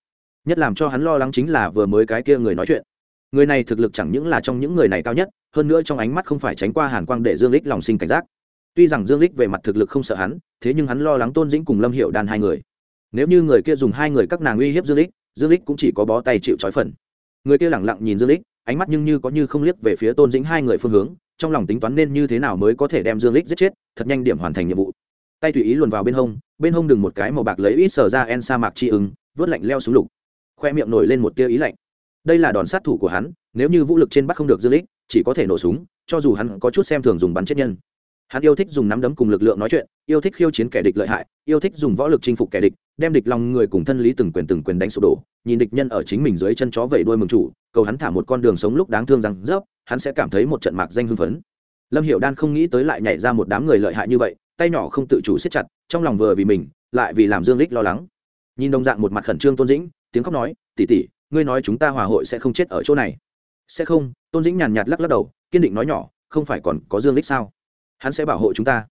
Nhất làm cho hắn lo lắng chính là vừa mới cái kia người nói chuyện. Người này thực lực chẳng những là trong những người này cao nhất, hơn nữa trong ánh mắt không phải tránh qua hàn quang để dương lích lòng sinh cảnh giác. Tuy rằng dương lích về mặt thực lực không sợ hắn, thế nhưng hắn lo lắng tôn dĩnh cùng lâm hiệu đan hai người. Nếu như người kia dùng hai người các nàng uy hiếp dương lích dương lích cũng chỉ có bó tay chịu trói phần. Người kia lẳng lặng nhìn dương lích ánh mắt nhưng như có như không liếc về phía tôn dĩnh hai người phương hướng, trong lòng tính toán nên như thế nào mới có thể đem dương lích giết chết, thật nhanh điểm hoàn thành nhiệm vụ. Tay tùy ý luồn vào bên hông bên hông đừng một cái màu bạc lấy ít sờ ra en sa mạc chi ứng vớt lạnh leo xuống lục. Khoe miệng nổi lên một tia ý lạnh. Đây là đòn sát thủ của hắn, nếu như vũ lực trên bắt không được dương lích chỉ có thể nổ súng, cho dù hắn có chút xem thường dùng bắn chết nhân. Hắn yêu thích dùng nắm đấm cùng lực lượng nói chuyện, yêu thích khiêu chiến kẻ địch lợi hại, yêu thích dùng võ lực chinh phục kẻ địch, đem địch lòng người cùng thân lý từng quyền từng quyền đánh sụp đổ, nhìn địch nhân ở chính mình dưới chân chó vẩy đuôi mừng chủ cầu hắn thả một con đường sống lúc đáng thương rằng rớp, hắn sẽ cảm thấy một trận mạc danh hưng phấn. Lâm hiệu đan không nghĩ tới lại nhảy ra một đám người lợi hại như vậy, tay nhỏ không tự chủ siết chặt, trong lòng vừa vì mình, lại vì làm dương lích lo lắng. Nhìn đồng dạng một mặt khẩn trương tôn dĩnh, tiếng khóc nói tỉ tỉ ngươi nói chúng ta hòa hội sẽ không chết ở chỗ này. Sẽ không, tôn dĩnh nhàn nhạt lắc lắc đầu, kiên định nói nhỏ, không phải còn có dương lích sao? Hắn sẽ bảo hộ chúng ta.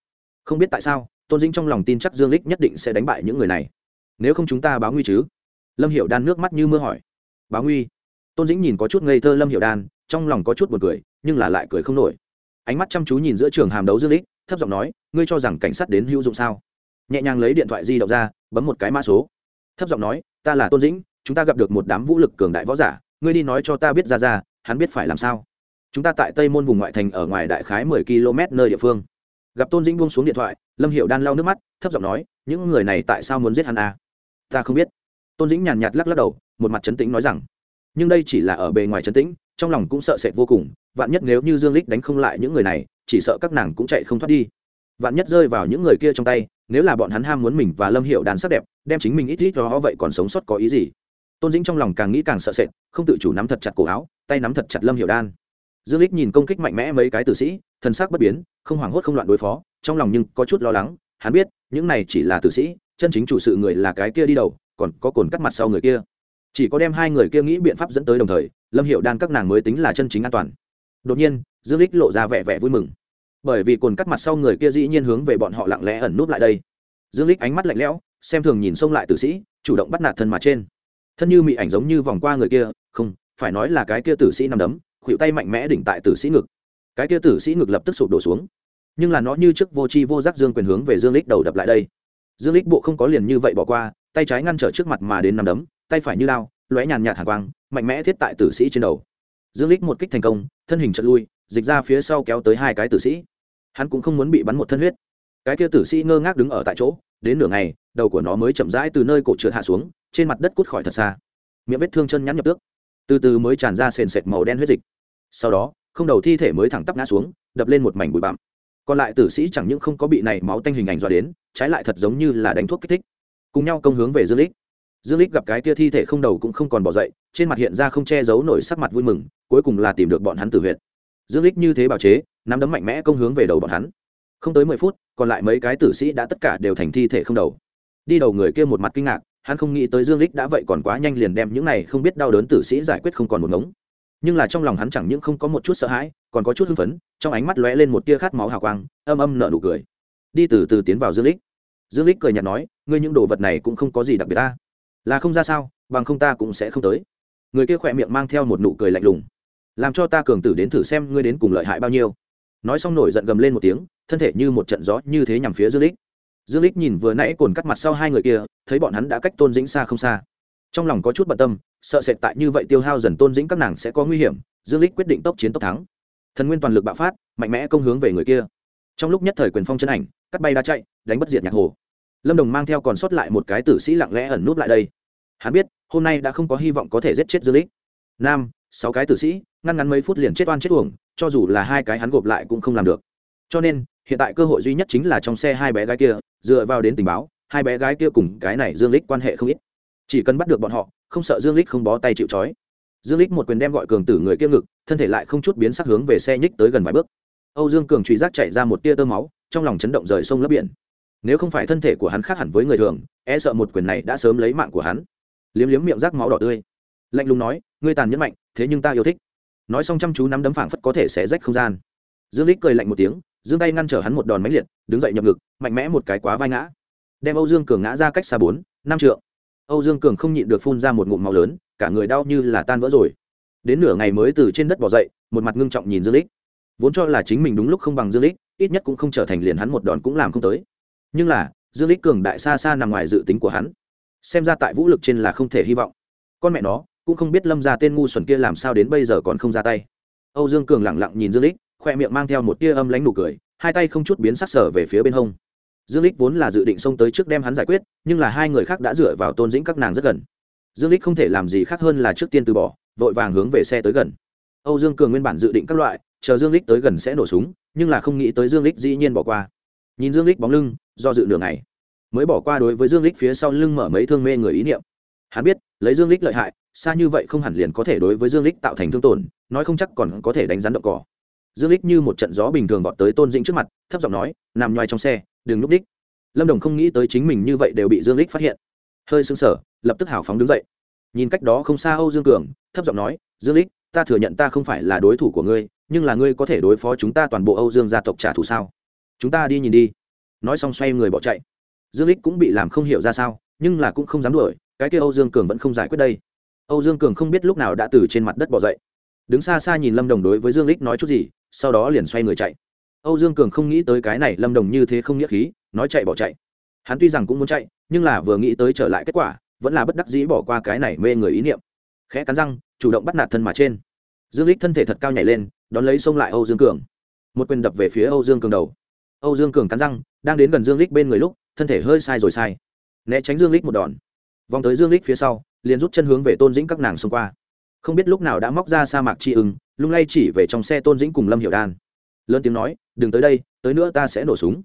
Không biết tại sao, tôn dĩnh trong lòng tin chắc dương lích nhất định sẽ đánh bại những người này. Nếu không chúng ta báo nguy chứ? Lâm hiệu đan nước mắt như mưa hỏi. Báo nguy? Tôn dĩnh nhìn có chút ngây thơ lâm hiểu đan, trong lòng có chút buồn cười, nhưng là lại cười không nổi. Ánh mắt chăm chú nhìn giữa trường hàm đấu dương lích thấp giọng nói, ngươi cho rằng cảnh sát đến hữu dụng sao? Nhẹ nhàng lấy điện thoại di động ra, bấm một cái mã số. Thấp giọng nói, ta là tôn dĩnh, chúng ta gặp được một đám vũ lực cường đại võ giả, ngươi đi nói cho ta biết ra ra, hắn biết phải làm sao. Chúng ta tại tây môn vùng ngoại thành ở ngoài đại khái mười km nơi địa phương. Gặp tôn dĩnh buông xuống điện thoại, lâm hiệu đan lau nước mắt, thấp giọng nói, những người này tại sao muốn giết hắn à? ta không biết. Tôn dĩnh nhàn nhạt lắc lắc đầu, một mặt trấn tĩnh nói rằng nhưng đây chỉ là ở bề ngoài trấn tĩnh, trong lòng cũng sợ sệt vô cùng, vạn nhất nếu như dương lích đánh không lại những người này, chỉ sợ các nàng cũng chạy không thoát đi. Vạn nhất rơi vào những người kia trong tay, nếu là bọn hắn ham muốn mình và lâm hiệu đàn sắc đẹp, đem chính mình ít ít cho vậy còn sống sót có ý gì? Tôn dĩnh trong lòng càng nghĩ càng sợ sệt, không tự chủ nắm thật chặt cổ áo, tay nắm thật chặt lâm hiệu đan. Dương lích nhìn công kích mạnh mẽ mấy cái tử sĩ thần sắc bất biến, không hoảng hốt không loạn đối phó, trong lòng nhưng có chút lo lắng, hắn biết, những này chỉ là tử sĩ, chân chính chủ sự người là cái kia đi đầu, còn có cồn cắt mặt sau người kia chỉ có đem hai người kia nghĩ biện pháp dẫn tới đồng thời, lâm hiệu đan các nàng mới tính là chân chính an toàn. Đột nhiên, dương lích lộ ra vẻ vẻ vui mừng. Bởi vì cồn cắt mặt sau người kia dĩ nhiên hướng về bọn họ lặng lẽ ẩn núp lại đây. Dương lích ánh mắt lạnh lẽo, xem thường nhìn xông lại tử sĩ, chủ động bắt nạt thân mà trên. Thân như mị ảnh giống như vòng qua người kia, không, phải nói là cái kia tử sĩ nằm đấm khuỵu tay mạnh mẽ đỉnh tại tử sĩ ngực. Cái kia tử sĩ ngực lập tức sụp đổ xuống. Nhưng là nó như trước vô tri vô giác dương quyền hướng về dương lích đầu đập lại đây. Dương lích bộ không có liền như vậy bỏ qua, tay trái ngăn trở trước mặt mà đến nằm đấm tay phải như lao lóe nhàn nhạt hàng quang, mạnh mẽ thiết tại tử sĩ trên đầu. Dương lích một kích thành công, thân hình trận lui, dịch ra phía sau kéo tới hai cái tử sĩ. Hắn cũng không muốn bị bắn một thân huyết. Cái kia tử sĩ ngơ ngác đứng ở tại chỗ, đến nửa ngày, đầu của nó mới chậm rãi từ nơi cổ trượt hạ xuống, trên mặt đất cút khỏi thật xa. Miệng vết thương chân nhắn nhập tước. Từ từ mới tràn ra sền sệt màu đen huyết dịch. Sau đó, không đầu thi thể mới thẳng tắp ngã xuống, đập lên một mảnh bụi bặm. Còn lại tử sĩ chẳng những không có bị này máu tanh hình ảnh dọa đến, trái lại thật giống như là đánh thuốc kích thích. Cùng nhau công hướng về dương lích dương lích gặp cái kia thi thể không đầu cũng không còn bỏ dậy, trên mặt hiện ra không che giấu nổi sắc mặt vui mừng, cuối cùng là tìm được bọn hắn tử huyệt dương lích như thế bảo chế, nắm đấm mạnh mẽ công hướng về đầu bọn hắn. Không tới mười phút, còn lại mấy cái tử sĩ đã tất cả đều thành thi thể không đầu. Đi đầu người kia một mặt kinh ngạc, hắn không nghĩ tới dương lích đã vậy còn quá nhanh liền đem những này không biết đau đớn tử sĩ giải quyết không còn một ngống. Nhưng là trong lòng hắn chẳng những không có một chút sợ hãi, còn có chút hưng phấn, trong ánh mắt lóe lên một tia khát máu hào quang, âm âm nở nụ cười. Đi từ từ tiến vào dương lích dương lích cười nhạt nói, ngươi những đồ vật này cũng không có gì đặc biệt ta là không ra sao, bằng không ta cũng sẽ không tới. Người kia khỏe miệng mang theo một nụ cười lạnh lùng. Làm cho ta cường tử đến thử xem ngươi đến cùng lợi hại bao nhiêu. Nói xong nổi giận gầm lên một tiếng, thân thể như một trận gió như thế nhằm phía dương lích. Dương lích nhìn vừa nãy cồn cắt mặt sau hai người kia, thấy bọn hắn đã cách tôn dĩnh xa không xa. Trong lòng có chút bận tâm, sợ sệt tại như vậy tiêu hao dần tôn dĩnh các nàng sẽ có nguy hiểm, dương lích quyết định tốc chiến tốc thắng. Thần nguyên toàn lực bạo phát, mạnh mẽ công hướng về người kia. Trong lúc nhất thời quyền phong chân ảnh, cắt bay đã chạy, đánh bất diệt nhạc hồ lâm đồng mang theo còn sót lại một cái tử sĩ lặng lẽ ẩn núp lại đây. Hắn biết, hôm nay đã không có hy vọng có thể giết chết dương lích nam, sáu cái tử sĩ, ngăn ngắn mấy phút liền chết oan chết uổng, cho dù là hai cái hắn gộp lại cũng không làm được. Cho nên, hiện tại cơ hội duy nhất chính là trong xe hai bé gái kia, dựa vào đến tình báo, hai bé gái kia cùng cái này dương lích quan hệ không ít. Chỉ cần bắt được bọn họ, không sợ dương lích không bó tay chịu trói. Dương lích một quyền đem gọi cường tử người kia ngực, thân thể lại không chút biến sắc hướng về xe nhích tới gần vài bước. Âu dương cường truy giác chạy ra một tia tơ máu, trong lòng chấn động rời sông lấp biển nếu không phải thân thể của hắn khác hẳn với người thường e sợ một quyền này đã sớm lấy mạng của hắn. Liếm liếm miệng rác máu đỏ tươi. Lạnh lùng nói, ngươi tàn nhẫn mạnh, thế nhưng ta yêu thích. Nói xong chăm chú nắm đấm phảng phất có thể sẽ rách không gian. Dương lích cười lạnh một tiếng, giương tay ngăn trở hắn một đòn máy liệt, đứng dậy nhập ngực, mạnh mẽ một cái quá vai ngã. Đem âu dương cường ngã ra cách xa bốn, năm trượng. Âu dương cường không nhịn được phun ra một ngụm máu lớn, cả người đau như là tan vỡ rồi. Đến nửa ngày mới từ trên đất bỏ dậy, một mặt ngưng trọng nhìn dương lích vốn cho là chính mình đúng lúc không bằng dương lích ít nhất cũng không trở thành liền hắn một đòn cũng làm không tới nhưng là, dương lích cường đại xa xa nằm ngoài dự tính của hắn. Xem ra tại vũ lực trên là không thể hy vọng. Con mẹ nó, cũng không biết lâm ra tên ngu xuẩn kia làm sao đến bây giờ còn không ra tay. Âu dương cường lẳng lặng nhìn dương lích, khoe miệng mang theo một tia âm lánh nụ cười, hai tay không chút biến sắc sở về phía bên hông. Dương lích vốn là dự định xông tới trước đem hắn giải quyết, nhưng là hai người khác đã dựa vào tôn dĩnh các nàng rất gần. Dương lích không thể làm gì khác hơn là trước tiên từ bỏ, vội vàng hướng về xe tới gần. Âu dương cường nguyên bản dự định các loại, chờ dương lích tới gần sẽ nổ súng, nhưng là không nghĩ tới dương lích dĩ nhiên bỏ qua nhìn dương lích bóng lưng, do dự nửa ngày, mới bỏ qua đối với dương lích phía sau lưng mở mấy thương mê người ý niệm. Hắn biết, lấy dương lích lợi hại, xa như vậy không hẳn liền có thể đối với dương lích tạo thành thương tổn, nói không chắc còn có thể đánh rắn động cỏ. Dương lích như một trận gió bình thường vọt tới tôn dĩnh trước mặt, thấp giọng nói, nằm nhoai trong xe, đừng lúc đích. Lâm đồng không nghĩ tới chính mình như vậy đều bị dương lích phát hiện. Hơi sưng sở lập tức hào phóng đứng dậy. Nhìn cách đó không xa âu dương cường, thấp giọng nói, dương lích ta thừa nhận ta không phải là đối thủ của ngươi, nhưng là ngươi có thể đối phó chúng ta toàn bộ âu dương gia tộc trả thù sao? Chúng ta đi nhìn đi. Nói xong xoay người bỏ chạy. Dương lích cũng bị làm không hiểu ra sao, nhưng là cũng không dám đuổi, cái kia âu dương cường vẫn không giải quyết đây. Âu dương cường không biết lúc nào đã từ trên mặt đất bỏ dậy. Đứng xa xa nhìn lâm đồng đối với dương lích nói chút gì, sau đó liền xoay người chạy. Âu dương cường không nghĩ tới cái này lâm đồng như thế không nghĩa khí, nói chạy bỏ chạy. Hắn tuy rằng cũng muốn chạy, nhưng là vừa nghĩ tới trở lại kết quả, vẫn là bất đắc dĩ bỏ qua cái này mê người ý niệm. Khẽ cắn răng, chủ động bắt nạt thân mà trên. Dương lích thân thể thật cao nhảy lên, đón lấy xông lại âu dương cường. Một quyền đập về phía âu dương cường đầu âu dương cường cắn răng, đang đến gần dương lích bên người lúc, thân thể hơi sai rồi sai. Né tránh dương lích một đòn. Vòng tới dương lích phía sau, liền rút chân hướng về tôn dĩnh các nàng xông qua. Không biết lúc nào đã móc ra sa mạc chi ưng, lung lay chỉ về trong xe tôn dĩnh cùng lâm hiệu đan. Lớn tiếng nói, đừng tới đây, tới nữa ta sẽ nổ súng.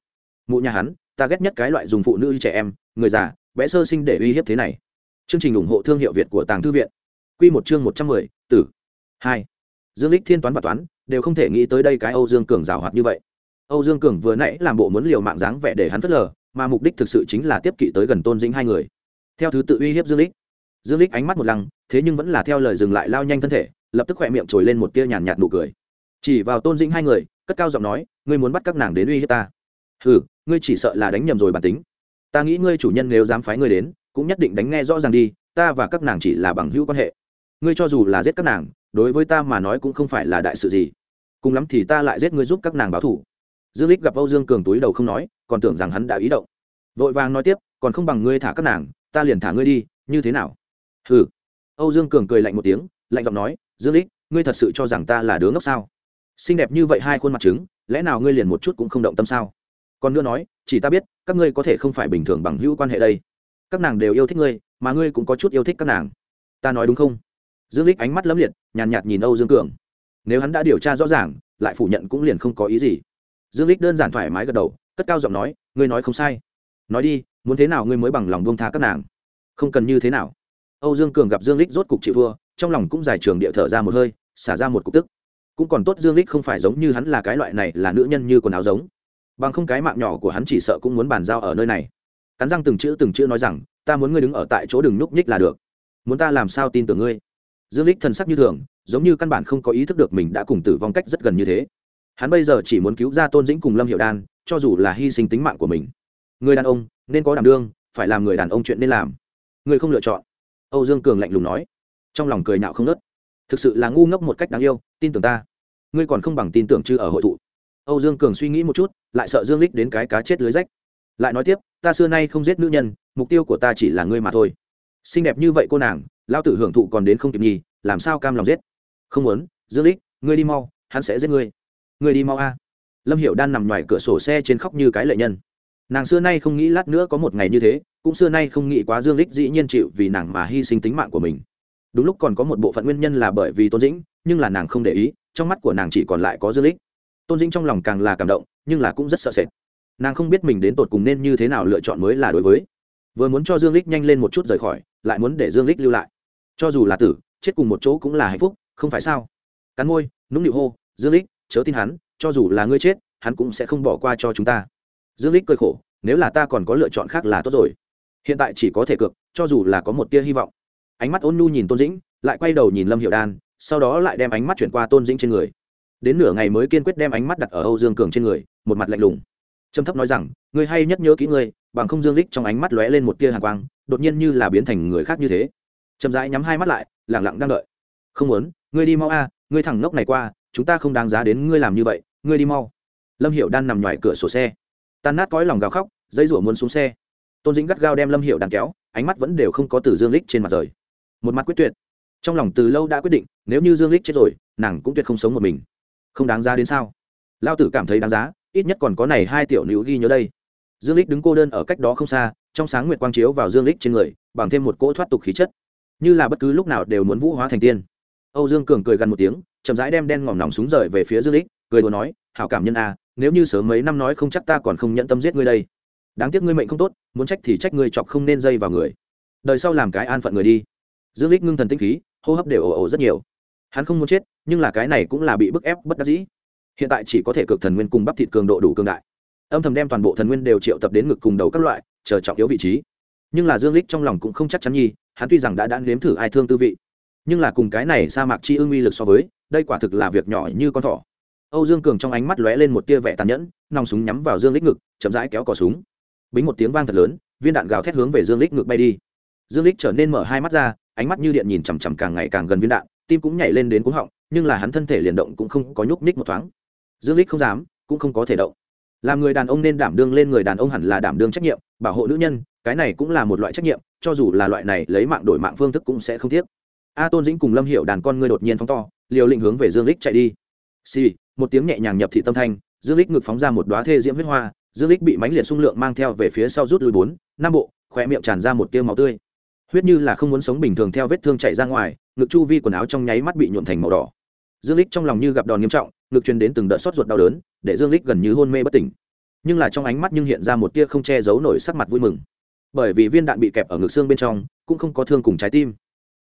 Mụ nhà hắn, ta ghét nhất cái loại dùng phụ nữ trẻ em, người già vẽ sơ sinh để uy hiếp thế này. Chương trình ủng hộ thương hiệu việt của tàng thư viện. Quy một chương một trăm mười, tử. Hai. Dương lích thiên toán và toán, đều không thể nghĩ tới đây cái âu dương cường rào hoạt như vậy âu dương cường vừa nãy làm bộ muốn liều mạng dáng vẻ để hắn phất lờ, mà mục đích thực sự chính là tiếp kỵ tới gần tôn dĩnh hai người. Theo thứ tự uy hiếp dương Lịch. dương Lịch ánh mắt một lăng, thế nhưng vẫn là theo lời dừng lại lao nhanh thân thể, lập tức khỏe miệng trồi lên một tia nhàn nhạt nụ cười. Chỉ vào tôn dĩnh hai người, cất cao giọng nói, ngươi muốn bắt các nàng đến uy hiếp ta? Hừ, ngươi chỉ sợ là đánh nhầm rồi bản tính. Ta nghĩ ngươi chủ nhân nếu dám phái ngươi đến, cũng nhất định đánh nghe rõ ràng đi, ta và các nàng chỉ là bằng hữu quan hệ. Ngươi cho dù là giết các nàng, đối với ta mà nói cũng không phải là đại sự gì. Cùng lắm thì ta lại giết ngươi giúp các nàng báo thù dương lích gặp âu dương cường túi đầu không nói còn tưởng rằng hắn đã ý động. Vội vàng nói tiếp còn không bằng ngươi thả các nàng ta liền thả ngươi đi như thế nào? Hừ. Âu dương cường cười lạnh một tiếng lạnh giọng nói dương lích ngươi thật sự cho rằng ta là đứa ngốc sao? Xinh đẹp như vậy hai khuôn mặt trứng lẽ nào ngươi liền một chút cũng không động tâm sao? Còn nữa nói chỉ ta biết các ngươi có thể không phải bình thường bằng hữu quan hệ đây. Các nàng đều yêu thích ngươi mà ngươi cũng có chút yêu thích các nàng. Ta nói đúng không? Dương lích ánh mắt lấm liệt nhàn nhạt, nhìn âu dương cường. Nếu hắn đã điều tra rõ ràng lại phủ nhận cũng liền không có ý gì dương lích đơn giản thoải mái gật đầu, cất cao giọng nói, ngươi nói không sai. Nói đi, muốn thế nào ngươi mới bằng lòng buông tha các nàng? Không cần như thế nào. Âu dương cường gặp dương lích rốt cục chịu vua trong lòng cũng giải trường địa thở ra một hơi, xả ra một cục tức. Cũng còn tốt dương lích không phải giống như hắn là cái loại này là nữ nhân như quần áo giống. Bằng không cái mạng nhỏ của hắn chỉ sợ cũng muốn bàn giao ở nơi này. Cắn răng từng chữ từng chữ nói rằng, ta muốn ngươi đứng ở tại chỗ đừng núp nhích là được. Muốn ta làm sao tin tưởng ngươi? Dương lích thần sắc như thường, giống như căn bản không có ý thức được mình đã cùng tử vong cách rất gần như thế hắn bây giờ chỉ muốn cứu ra tôn dĩnh cùng lâm hiệu đan, cho dù là hy sinh tính mạng của mình. Người đàn ông, nên có đảm đương, phải làm người đàn ông chuyện nên làm. Người không lựa chọn. Âu dương cường lạnh lùng nói. Trong lòng cười nhạo không nớt thực sự là ngu ngốc một cách đáng yêu, tin tưởng ta. Ngươi còn không bằng tin tưởng chứ ở hội thụ. Âu dương cường suy nghĩ một chút, lại sợ dương lích đến cái cá chết lưới rách. Lại nói tiếp, ta xưa nay không giết nữ nhân, mục tiêu của ta chỉ là ngươi mà thôi. Xinh đẹp như vậy cô nàng lao tử hưởng thụ còn đến không kịp nhì, làm sao cam lòng giết? Không muốn, dương lích, ngươi đi mau, hắn sẽ giết ngươi ngươi đi mau a. Lâm hiểu đan nằm ngoài cửa sổ xe trên khóc như cái lệ nhân. Nàng xưa nay không nghĩ lát nữa có một ngày như thế, cũng xưa nay không nghĩ quá dương lích dĩ nhiên chịu vì nàng mà hy sinh tính mạng của mình. Đúng lúc còn có một bộ phận nguyên nhân là bởi vì tôn dĩnh, nhưng là nàng không để ý, trong mắt của nàng chỉ còn lại có dương lích tôn dĩnh trong lòng càng là cảm động, nhưng là cũng rất sợ sệt. Nàng không biết mình đến tột cùng nên như thế nào lựa chọn mới là đối với. Vừa muốn cho dương lích nhanh lên một chút rời khỏi, lại muốn để dương lích lưu lại. Cho dù là tử, chết cùng một chỗ cũng là hạnh phúc, không phải sao? Cắn môi, nũng nịu hô, dương lích chớ tin hắn, cho dù là ngươi chết, hắn cũng sẽ không bỏ qua cho chúng ta. Dương lích cười khổ, nếu là ta còn có lựa chọn khác là tốt rồi. Hiện tại chỉ có thể cược, cho dù là có một tia hy vọng. Ánh mắt ôn nhu nhìn tôn dĩnh, lại quay đầu nhìn lâm hiệu đan, sau đó lại đem ánh mắt chuyển qua tôn dĩnh trên người. Đến nửa ngày mới kiên quyết đem ánh mắt đặt ở âu dương cường trên người, một mặt lạnh lùng. Trầm thấp nói rằng người hay nhất nhớ kỹ ngươi, bằng không dương lích trong ánh mắt lóe lên một tia hàn quang, đột nhiên như là biến thành người khác như thế. Chậm rãi nhắm hai mắt lại lẳng lặng đang đợi. Không muốn, ngươi đi mau a, ngươi thẳng ngốc này qua chúng ta không đáng giá đến ngươi làm như vậy, ngươi đi mau. Lâm hiệu đan nằm ngoài cửa sổ xe. Tan nát cõi lòng gào khóc dây rủa muốn xuống xe. Tôn dĩnh gắt gao đem lâm hiệu đàn kéo, ánh mắt vẫn đều không có từ dương lích trên mặt rời. Một mặt quyết tuyệt. Trong lòng từ lâu đã quyết định, nếu như dương lích chết rồi, nàng cũng tuyệt không sống một mình. Không đáng giá đến sao? Lao tử cảm thấy đáng giá, ít nhất còn có này hai tiểu nữ ghi nhớ đây. Dương lích đứng cô đơn ở cách đó không xa, trong sáng nguyệt quang chiếu vào dương lích trên người, bằng thêm một cỗ thoát tục khí chất. Như là bất cứ lúc nào đều muốn vũ hóa thành tiên âu dương cường cười gần một tiếng chậm rãi đem đen ngòm nòng súng rời về phía dương lích cười đùa nói hảo cảm nhân a à, nếu như sớm mấy năm nói không chắc ta còn không nhận tâm giết ngươi đây. Đáng tiếc ngươi mệnh không tốt muốn trách thì trách ngươi chọc không nên dây vào người. Đời sau làm cái an phận người đi. Dương lích ngưng thần tinh khí hô hấp đều ồ ồ rất nhiều. Hắn không muốn chết nhưng là cái này cũng là bị bức ép bất đắc dĩ. Hiện tại chỉ có thể cực thần nguyên cùng bắp thịt cường độ đủ cường đại. Âm thầm đem toàn bộ thần nguyên đều triệu tập đến ngực cùng đầu các loại chờ trọng yếu vị trí. Nhưng là dương lích trong lòng cũng không chắc chắn nhi hắn tuy rằng đã đã nếm thử ai thương tư vị nhưng là cùng cái này sa mạc chi ưng uy lực so với, đây quả thực là việc nhỏ như con thỏ. Âu dương cường trong ánh mắt lóe lên một tia vẻ tàn nhẫn, nòng súng nhắm vào dương lích ngực, chậm rãi kéo cò súng. Bính một tiếng vang thật lớn, viên đạn gào thét hướng về dương lích ngực bay đi. Dương lích trở nên mở hai mắt ra, ánh mắt như điện nhìn chằm chằm càng ngày càng gần viên đạn, tim cũng nhảy lên đến cuống họng, nhưng là hắn thân thể liền động cũng không có nhúc nhích một thoáng. Dương lích không dám, cũng không có thể động. Làm người đàn ông nên đảm đương lên người đàn ông hẳn là đảm đương trách nhiệm, bảo hộ nữ nhân, cái này cũng là một loại trách nhiệm, cho dù là loại này lấy mạng đổi mạng phương thức cũng sẽ không tiếc a tôn dĩnh cùng lâm hiệu đàn con ngươi đột nhiên phóng to, liều lĩnh hướng về dương lích chạy đi. Xì, một tiếng nhẹ nhàng nhập thị tâm thanh, dương lích ngực phóng ra một đóa thê diễm huyết hoa, dương lích bị mánh liệt xung lượng mang theo về phía sau rút lui bốn Nam bộ khỏe miệng tràn ra một tiêu máu tươi. Huyết như là không muốn sống bình thường theo vết thương chạy ra ngoài, ngực chu vi quần áo trong nháy mắt bị nhuộn thành màu đỏ. Dương lích trong lòng như gặp đòn nghiêm trọng, ngực truyền đến từng đợt sốt ruột đau đớn, để dương lích gần như hôn mê bất tỉnh. Nhưng là trong ánh mắt nhưng hiện ra một tia không che giấu nổi sắc mặt vui mừng. Bởi vì viên đạn bị kẹp ở ngực xương bên trong, cũng không có thương cùng trái tim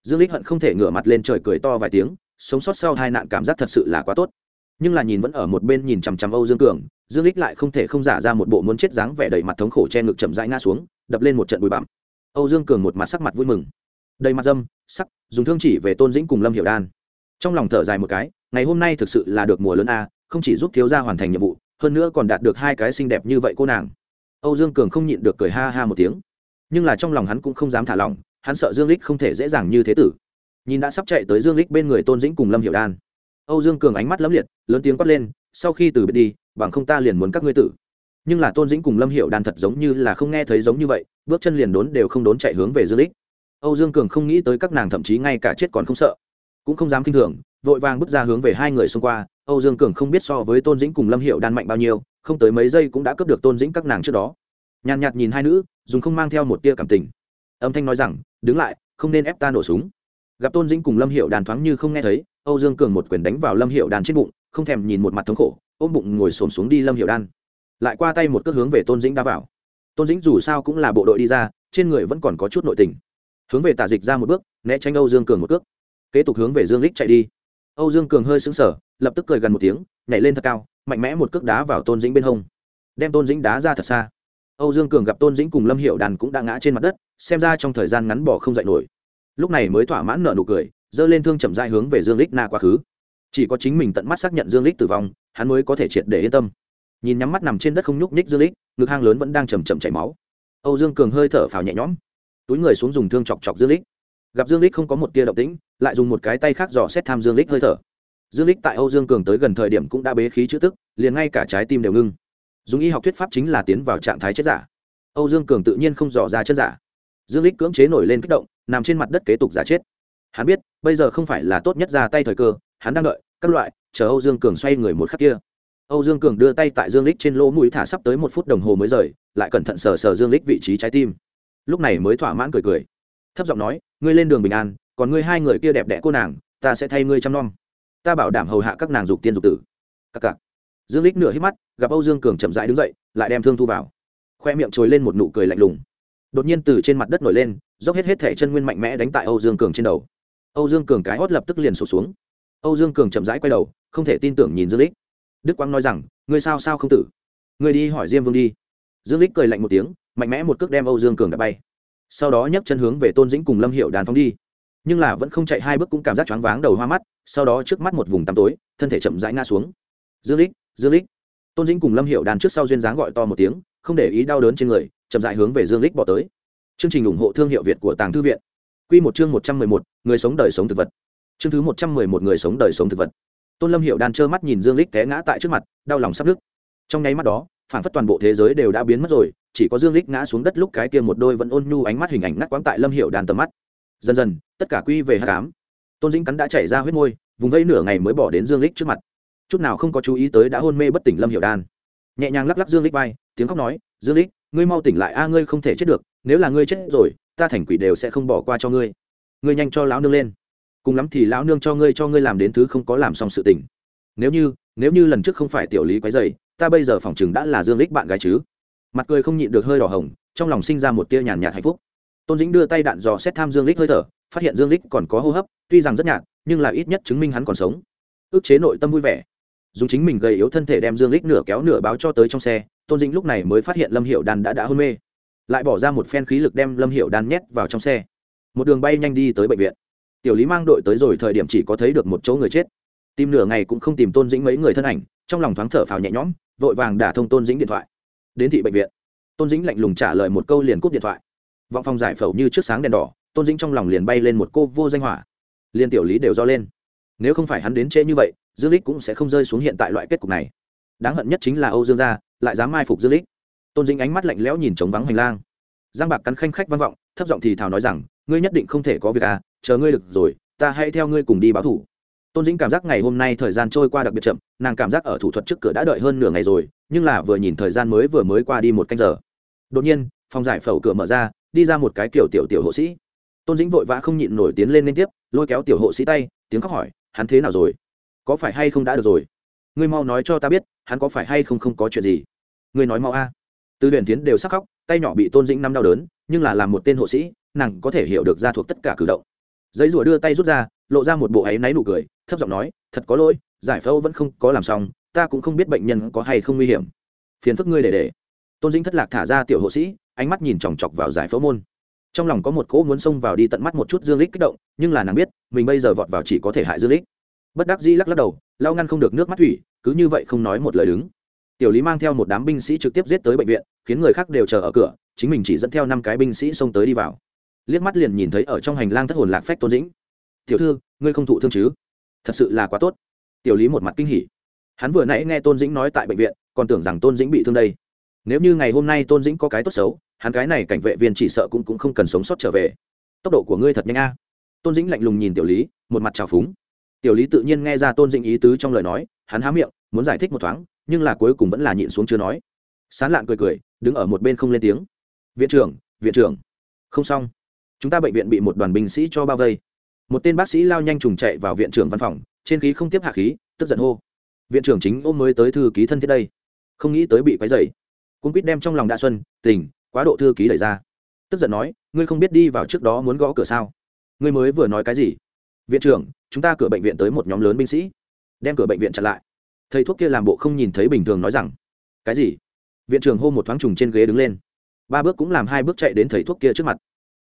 dương lích hận không thể ngửa mặt lên trời cười to vài tiếng, sống sót sau hai nạn cảm giác thật sự là quá tốt. Nhưng là nhìn vẫn ở một bên nhìn chằm chằm âu dương cường, dương lích lại không thể không giả ra một bộ muốn chết dáng vẻ đầy mặt thống khổ che ngực chậm rãi ngã xuống, đập lên một trận bụi bặm. Âu dương cường một mặt sắc mặt vui mừng. Đầy mặt dâm, sắc, dùng thương chỉ về tôn dĩnh cùng lâm hiểu đan. Trong lòng thở dài một cái, ngày hôm nay thực sự là được mùa lớn a, không chỉ giúp thiếu gia hoàn thành nhiệm vụ, hơn nữa còn đạt được hai cái xinh đẹp như vậy cô nàng. Âu dương cường không nhịn được cười ha ha một tiếng. Nhưng là trong lòng hắn cũng không dám thả lỏng hắn sợ dương lích không thể dễ dàng như thế tử. Nhìn đã sắp chạy tới dương lích bên người tôn dĩnh cùng lâm hiểu đan. Âu dương cường ánh mắt lấm liệt, lớn tiếng quát lên, sau khi từ biệt đi, bằng không ta liền muốn các ngươi tử. Nhưng là tôn dĩnh cùng lâm hiệu đan thật giống như là không nghe thấy giống như vậy, bước chân liền đốn đều không đốn chạy hướng về dương lích âu dương cường không nghĩ tới các nàng thậm chí ngay cả chết còn không sợ, cũng không dám kinh thường, vội vàng bước ra hướng về hai người xung qua. Âu dương cường không biết so với tôn dĩnh cùng lâm hiệu đan mạnh bao nhiêu, không tới mấy giây cũng đã cướp được tôn dĩnh các nàng trước đó. Nhàn nhạt nhìn hai nữ, dùng không mang theo một tia cảm tình. Âm thanh nói rằng đứng lại, không nên ép ta nổ súng. Gặp tôn dĩnh cùng lâm hiệu đàn thoáng như không nghe thấy, âu dương cường một quyền đánh vào lâm hiệu đàn trên bụng, không thèm nhìn một mặt thống khổ, ôm bụng ngồi xổm xuống đi lâm hiệu đan lại qua tay một cước hướng về tôn dĩnh đá vào. Tôn dĩnh dù sao cũng là bộ đội đi ra, trên người vẫn còn có chút nội tình. Hướng về tả dịch ra một bước, né tránh âu dương cường một cước. Kế tục hướng về dương lích chạy đi. Âu dương cường hơi sững sờ, lập tức cười gần một tiếng, nhảy lên thật cao, mạnh mẽ một cước đá vào tôn dĩnh bên hông. Đem tôn dĩnh đá ra thật xa. Âu dương cường gặp tôn dĩnh cùng lâm hiệu đàn cũng đã ngã trên mặt đất xem ra trong thời gian ngắn bỏ không dậy nổi. Lúc này mới thỏa mãn nợ nụ cười, giơ lên thương chậm dại hướng về dương lích na quá khứ. Chỉ có chính mình tận mắt xác nhận dương lích tử vong, hắn mới có thể triệt để yên tâm. Nhìn nhắm mắt nằm trên đất không nhúc nhích dương lích, ngực hang lớn vẫn đang chầm chậm chảy máu. Âu dương cường hơi thở phào nhẹ nhõm. Túi người xuống dùng thương chọc chọc dương lích. Gặp dương lích không có một tia động tĩnh, lại dùng một cái tay khác dò xét tham dương lích hơi thở. Dương lích tại âu dương cường tới gần thời điểm cũng đã bế khí chữ tức, liền ngay cả trái tim đều ngưng. Dùng y học thuyết pháp chính là tiến vào trạng thái chết giả. Âu dương cường tự nhiên không dò ra chất giả dương lích cưỡng chế nổi lên kích động, nằm trên mặt đất kế tục giả chết. Hắn biết, bây giờ không phải là tốt nhất ra tay thời cơ, hắn đang đợi, các loại, chờ âu dương cường xoay người một khắc kia. Âu dương cường đưa tay tại dương lích trên lỗ mũi thả sắp tới một phút đồng hồ mới rời, lại cẩn thận sờ sờ dương lích vị trí trái tim. Lúc này mới thỏa mãn cười cười. Thấp giọng nói, ngươi lên đường bình an, còn ngươi hai người kia đẹp đẽ cô nàng, ta sẽ thay ngươi chăm nom. Ta bảo đảm hầu hạ các nàng dục tiên dục tử. Các cặc. Dương lích nửa hít mắt, gặp âu dương cường chậm rãi đứng dậy, lại đem thương thu vào. Khoe miệng trồi lên một nụ cười lạnh lùng đột nhiên từ trên mặt đất nổi lên, dốc hết hết thể chân nguyên mạnh mẽ đánh tại âu dương cường trên đầu. Âu dương cường cái hót lập tức liền sụp xuống. Âu dương cường chậm rãi quay đầu, không thể tin tưởng nhìn dương lích. Đức quang nói rằng, ngươi sao sao không tử? Ngươi đi hỏi diêm vương đi. Dương lích cười lạnh một tiếng, mạnh mẽ một cước đem âu dương cường đã bay. Sau đó nhấc chân hướng về tôn dĩnh cùng lâm hiệu đàn phóng đi. Nhưng là vẫn không chạy hai bước cũng cảm giác choáng váng đầu hoa mắt, sau đó trước mắt một vùng tăm tối, thân thể chậm rãi ngã xuống. Dương lích dương lích. Tôn dĩnh cùng lâm hiệu đàn trước sau duyên dáng gọi to một tiếng không để ý đau đớn trên người chậm rãi hướng về dương lích bỏ tới. Chương trình ủng hộ thương hiệu việt của tàng thư viện. Quy một chương một trăm mười một, người sống đời sống thực vật. Chương thứ một trăm mười một người sống đời sống thực vật. Tôn lâm hiệu đan trơ mắt nhìn dương lích té ngã tại trước mặt đau lòng sắp nứt. Trong nháy mắt đó phản phất toàn bộ thế giới đều đã biến mất rồi chỉ có dương lích ngã xuống đất lúc cái kia một đôi vẫn ôn nhu ánh mắt hình ảnh ngắt quãng tại lâm hiệu đan tầm mắt. Dần dần tất cả quy về hạ cám tôn dĩnh cắn đã chảy ra huyết môi vùng vây nửa ngày mới bỏ đến dương lích trước mặt. Chút nào không có chú ý tới đã hôn mê bất tỉnh lâm hiệu đan nhẹ nhàng lắc lắc dương lích vai, tiếng khóc nói, dương lích, ngươi mau tỉnh lại a, ngươi không thể chết được, nếu là ngươi chết rồi, ta thành quỷ đều sẽ không bỏ qua cho ngươi. Ngươi nhanh cho lão nương lên. Cùng lắm thì lão nương cho ngươi cho ngươi làm đến thứ không có làm xong sự tình. Nếu như nếu như lần trước không phải tiểu lý quấy dày ta bây giờ phỏng chừng đã là dương lích bạn gái chứ. Mặt cười không nhịn được hơi đỏ hồng, trong lòng sinh ra một tia nhàn nhạt hạnh phúc. Tôn dĩnh đưa tay đạn dò xét tham dương lích hơi thở, phát hiện dương lích còn có hô hấp, tuy rằng rất nhạt, nhưng là ít nhất chứng minh hắn còn sống. Ước chế nội tâm vui vẻ dùng chính mình gầy yếu thân thể đem dương lích nửa kéo nửa báo cho tới trong xe, tôn dĩnh lúc này mới phát hiện lâm hiệu đan đã đã hôn mê. Lại bỏ ra một phen khí lực đem lâm hiệu đan nhét vào trong xe. Một đường bay nhanh đi tới bệnh viện. Tiểu lý mang đội tới rồi thời điểm chỉ có thấy được một chỗ người chết. Tìm nửa ngày cũng không tìm tôn dĩnh mấy người thân ảnh, trong lòng thoáng thở phào nhẹ nhõm, vội vàng đả thông tôn dĩnh điện thoại. Đến thị bệnh viện, tôn dĩnh lạnh lùng trả lời một câu liền cúp điện thoại. Vọng phòng giải phẫu như trước sáng đèn đỏ, tôn dĩnh trong lòng liền bay lên một cô vô danh hỏa. Liên tiểu lý đều do lên nếu không phải hắn đến trễ như vậy, dương lích cũng sẽ không rơi xuống hiện tại loại kết cục này. Đáng hận nhất chính là âu dương gia, lại dám mai phục dương lích tôn dĩnh ánh mắt lạnh lẽo nhìn trống vắng hành lang. Giang bạc cắn khanh khách vang vọng, thấp giọng thì thào nói rằng, ngươi nhất định không thể có việc à chờ ngươi được rồi, ta hãy theo ngươi cùng đi báo thủ. Tôn dĩnh cảm giác ngày hôm nay thời gian trôi qua đặc biệt chậm, nàng cảm giác ở thủ thuật trước cửa đã đợi hơn nửa ngày rồi, nhưng là vừa nhìn thời gian mới vừa mới qua đi một canh giờ. Đột nhiên, phòng giải phẫu cửa mở ra, đi ra một cái kiểu tiểu tiểu hộ sĩ. Tôn dĩnh vội vã không nhịn nổi tiến lên liên tiếp, lôi kéo tiểu hộ sĩ tay, tiếng khóc hỏi hắn thế nào rồi? Có phải hay không đã được rồi? Ngươi mau nói cho ta biết, hắn có phải hay không không có chuyện gì? Ngươi nói mau a. Từ huyền tiến đều sắc khóc, tay nhỏ bị tôn dĩnh năm đau đớn, nhưng là làm một tên hộ sĩ, nàng có thể hiểu được ra thuộc tất cả cử động. Giấy rùa đưa tay rút ra, lộ ra một bộ áy náy nụ cười, thấp giọng nói, thật có lỗi, giải phẫu vẫn không có làm xong, ta cũng không biết bệnh nhân có hay không nguy hiểm. Phiền phức ngươi để để. Tôn dĩnh thất lạc thả ra tiểu hộ sĩ, ánh mắt nhìn chòng chọc vào giải phẫu môn trong lòng có một cỗ muốn xông vào đi tận mắt một chút dương lích kích động, nhưng là nàng biết, mình bây giờ vọt vào chỉ có thể hại dương lích bất đắc dĩ lắc lắc đầu lau ngăn không được nước mắt thủy, cứ như vậy không nói một lời đứng. Tiểu lý mang theo một đám binh sĩ trực tiếp giết tới bệnh viện, khiến người khác đều chờ ở cửa, chính mình chỉ dẫn theo năm cái binh sĩ xông tới đi vào. Liếc mắt liền nhìn thấy ở trong hành lang thất hồn lạc phách tôn dĩnh. Tiểu thư, ngươi không thụ thương chứ? Thật sự là quá tốt. Tiểu lý một mặt kinh hỉ. Hắn vừa nãy nghe tôn dĩnh nói tại bệnh viện, còn tưởng rằng tôn dĩnh bị thương đây. Nếu như ngày hôm nay tôn dĩnh có cái tốt xấu hắn cái này cảnh vệ viên chỉ sợ cũng, cũng không cần sống sót trở về. Tốc độ của ngươi thật nhanh a. Tôn dĩnh lạnh lùng nhìn tiểu lý một mặt trào phúng. Tiểu lý tự nhiên nghe ra tôn dĩnh ý tứ trong lời nói hắn há miệng muốn giải thích một thoáng nhưng là cuối cùng vẫn là nhịn xuống chưa nói. Sán lạn cười cười đứng ở một bên không lên tiếng. Viện trưởng viện trưởng. Không xong. Chúng ta bệnh viện bị một đoàn binh sĩ cho bao vây. Một tên bác sĩ lao nhanh trùng chạy vào viện trưởng văn phòng trên khí không tiếp hạ khí tức giận hô. Viện trưởng chính ôm mới tới thư ký thân thiết đây. Không nghĩ tới bị quấy dày cung quýt đem trong lòng đa xuân tình quá độ thư ký đẩy ra. Tức giận nói, ngươi không biết đi vào trước đó muốn gõ cửa sao? Ngươi mới vừa nói cái gì? Viện trưởng, chúng ta cửa bệnh viện tới một nhóm lớn binh sĩ. Đem cửa bệnh viện chặn lại. Thầy thuốc kia làm bộ không nhìn thấy bình thường nói rằng, cái gì? Viện trưởng hô một thoáng trùng trên ghế đứng lên. Ba bước cũng làm hai bước chạy đến thầy thuốc kia trước mặt.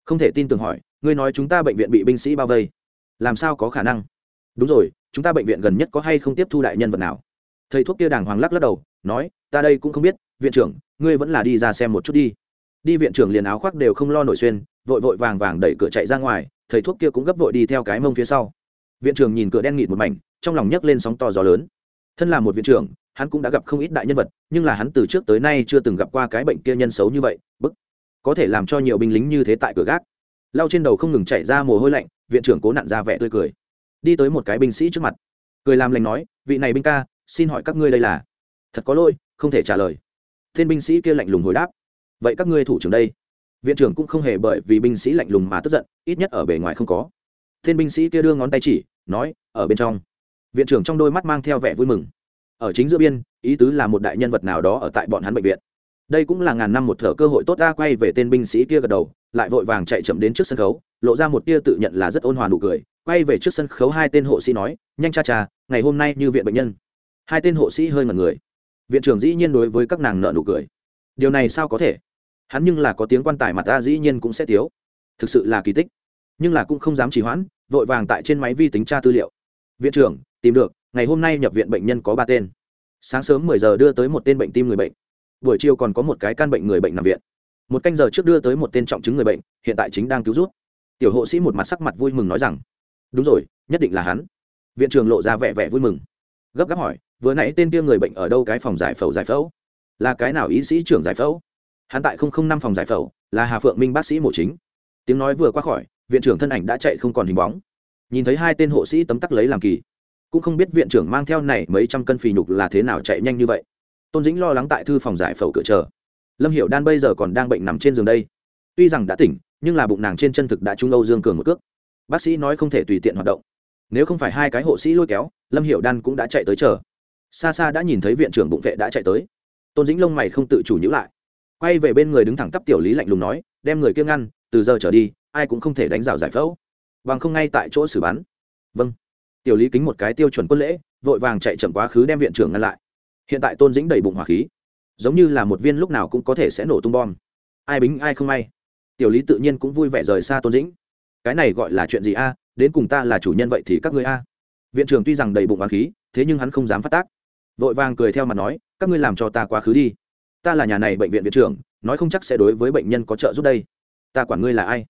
Không thể tin tưởng hỏi, ngươi nói chúng ta bệnh viện bị binh sĩ bao vây, làm sao có khả năng? Đúng rồi, chúng ta bệnh viện gần nhất có hay không tiếp thu đại nhân vật nào? Thầy thuốc kia đàng hoàng lắc lắc đầu, nói, ta đây cũng không biết, viện trưởng, ngươi vẫn là đi ra xem một chút đi đi viện trưởng liền áo khoác đều không lo nổi xuyên, vội vội vàng vàng đẩy cửa chạy ra ngoài, thầy thuốc kia cũng gấp vội đi theo cái mông phía sau. Viện trưởng nhìn cửa đen nghịt một mảnh, trong lòng nhấc lên sóng to gió lớn. Thân là một viện trưởng, hắn cũng đã gặp không ít đại nhân vật, nhưng là hắn từ trước tới nay chưa từng gặp qua cái bệnh kia nhân xấu như vậy, bức. Có thể làm cho nhiều binh lính như thế tại cửa gác. Lao trên đầu không ngừng chạy ra mồ hôi lạnh, viện trưởng cố nặn ra vẻ tươi cười. Đi tới một cái binh sĩ trước mặt. Cười làm lành nói, vị này binh ca, xin hỏi các ngươi đây là? Thật có lỗi, không thể trả lời. Tên binh sĩ kia lạnh lùng hồi đáp vậy các ngươi thủ trưởng đây? Viện trưởng cũng không hề bởi vì binh sĩ lạnh lùng mà tức giận, ít nhất ở bề ngoài không có. Tên binh sĩ kia đưa ngón tay chỉ, nói, ở bên trong. Viện trưởng trong đôi mắt mang theo vẻ vui mừng. Ở chính giữa biên, ý tứ là một đại nhân vật nào đó ở tại bọn hắn bệnh viện. Đây cũng là ngàn năm một thở cơ hội tốt ra quay về tên binh sĩ kia gật đầu, lại vội vàng chạy chậm đến trước sân khấu, lộ ra một tia tự nhận là rất ôn hòa nụ cười, quay về trước sân khấu hai tên hộ sĩ nói, nhanh cha cha, ngày hôm nay như viện bệnh nhân. Hai tên hộ sĩ hơi ngần người. Viện trưởng dĩ nhiên đối với các nàng nợ nụ cười. Điều này sao có thể? Hắn nhưng là có tiếng quan tài mặt ta dĩ nhiên cũng sẽ thiếu. Thực sự là kỳ tích. Nhưng là cũng không dám trì hoãn, vội vàng tại trên máy vi tính tra tư liệu. Viện trưởng, tìm được, ngày hôm nay nhập viện bệnh nhân có ba tên. Sáng sớm mười giờ đưa tới một tên bệnh tim người bệnh. Buổi chiều còn có một cái căn bệnh người bệnh nằm viện. Một canh giờ trước đưa tới một tên trọng chứng người bệnh, hiện tại chính đang cứu rút tiểu hộ sĩ một mặt sắc mặt vui mừng nói rằng, đúng rồi, nhất định là hắn. Viện trưởng lộ ra vẻ vẻ vui mừng. Gấp gáp hỏi, vừa nãy tên kia người bệnh ở đâu? Cái phòng giải phẫu giải phẫu? Là cái nào y sĩ trưởng giải phẫu? Hắn tại không không năm phòng giải phẫu, là hà phượng minh bác sĩ mổ chính. Tiếng nói vừa qua khỏi, viện trưởng thân ảnh đã chạy không còn hình bóng. Nhìn thấy hai tên hộ sĩ tấm tắc lấy làm kỳ, cũng không biết viện trưởng mang theo này mấy trăm cân phì nhục là thế nào chạy nhanh như vậy. Tôn dĩnh lo lắng tại thư phòng giải phẫu cửa chờ. Lâm hiệu đan bây giờ còn đang bệnh nằm trên giường đây. Tuy rằng đã tỉnh, nhưng là bụng nàng trên chân thực đã trung âu dương cường một cước. Bác sĩ nói không thể tùy tiện hoạt động. Nếu không phải hai cái hộ sĩ lôi kéo, lâm hiệu đan cũng đã chạy tới chờ. Xa xa đã nhìn thấy viện trưởng bụng vệ đã chạy tới. Tôn dĩnh lông mày không tự chủ nhữ lại quay về bên người đứng thẳng tắp tiểu lý lạnh lùng nói, đem người kia ngăn, từ giờ trở đi, ai cũng không thể đánh rào giải phẫu. Bằng không ngay tại chỗ xử bắn. Vâng. Tiểu lý kính một cái tiêu chuẩn quân lễ, vội vàng chạy chậm quá khứ đem viện trưởng ngăn lại. Hiện tại tôn dĩnh đầy bụng hỏa khí. Giống như là một viên lúc nào cũng có thể sẽ nổ tung bom. Ai bính, ai không may. Tiểu lý tự nhiên cũng vui vẻ rời xa tôn dĩnh. Cái này gọi là chuyện gì a? Đến cùng ta là chủ nhân vậy thì các ngươi a? Viện trưởng tuy rằng đầy bụng hỏa khí, thế nhưng hắn không dám phát tác. Vội vàng cười theo mà nói, các ngươi làm cho ta quá khứ đi ta là nhà này bệnh viện viện trưởng, nói không chắc sẽ đối với bệnh nhân có trợ giúp đây. Ta quản ngươi là ai?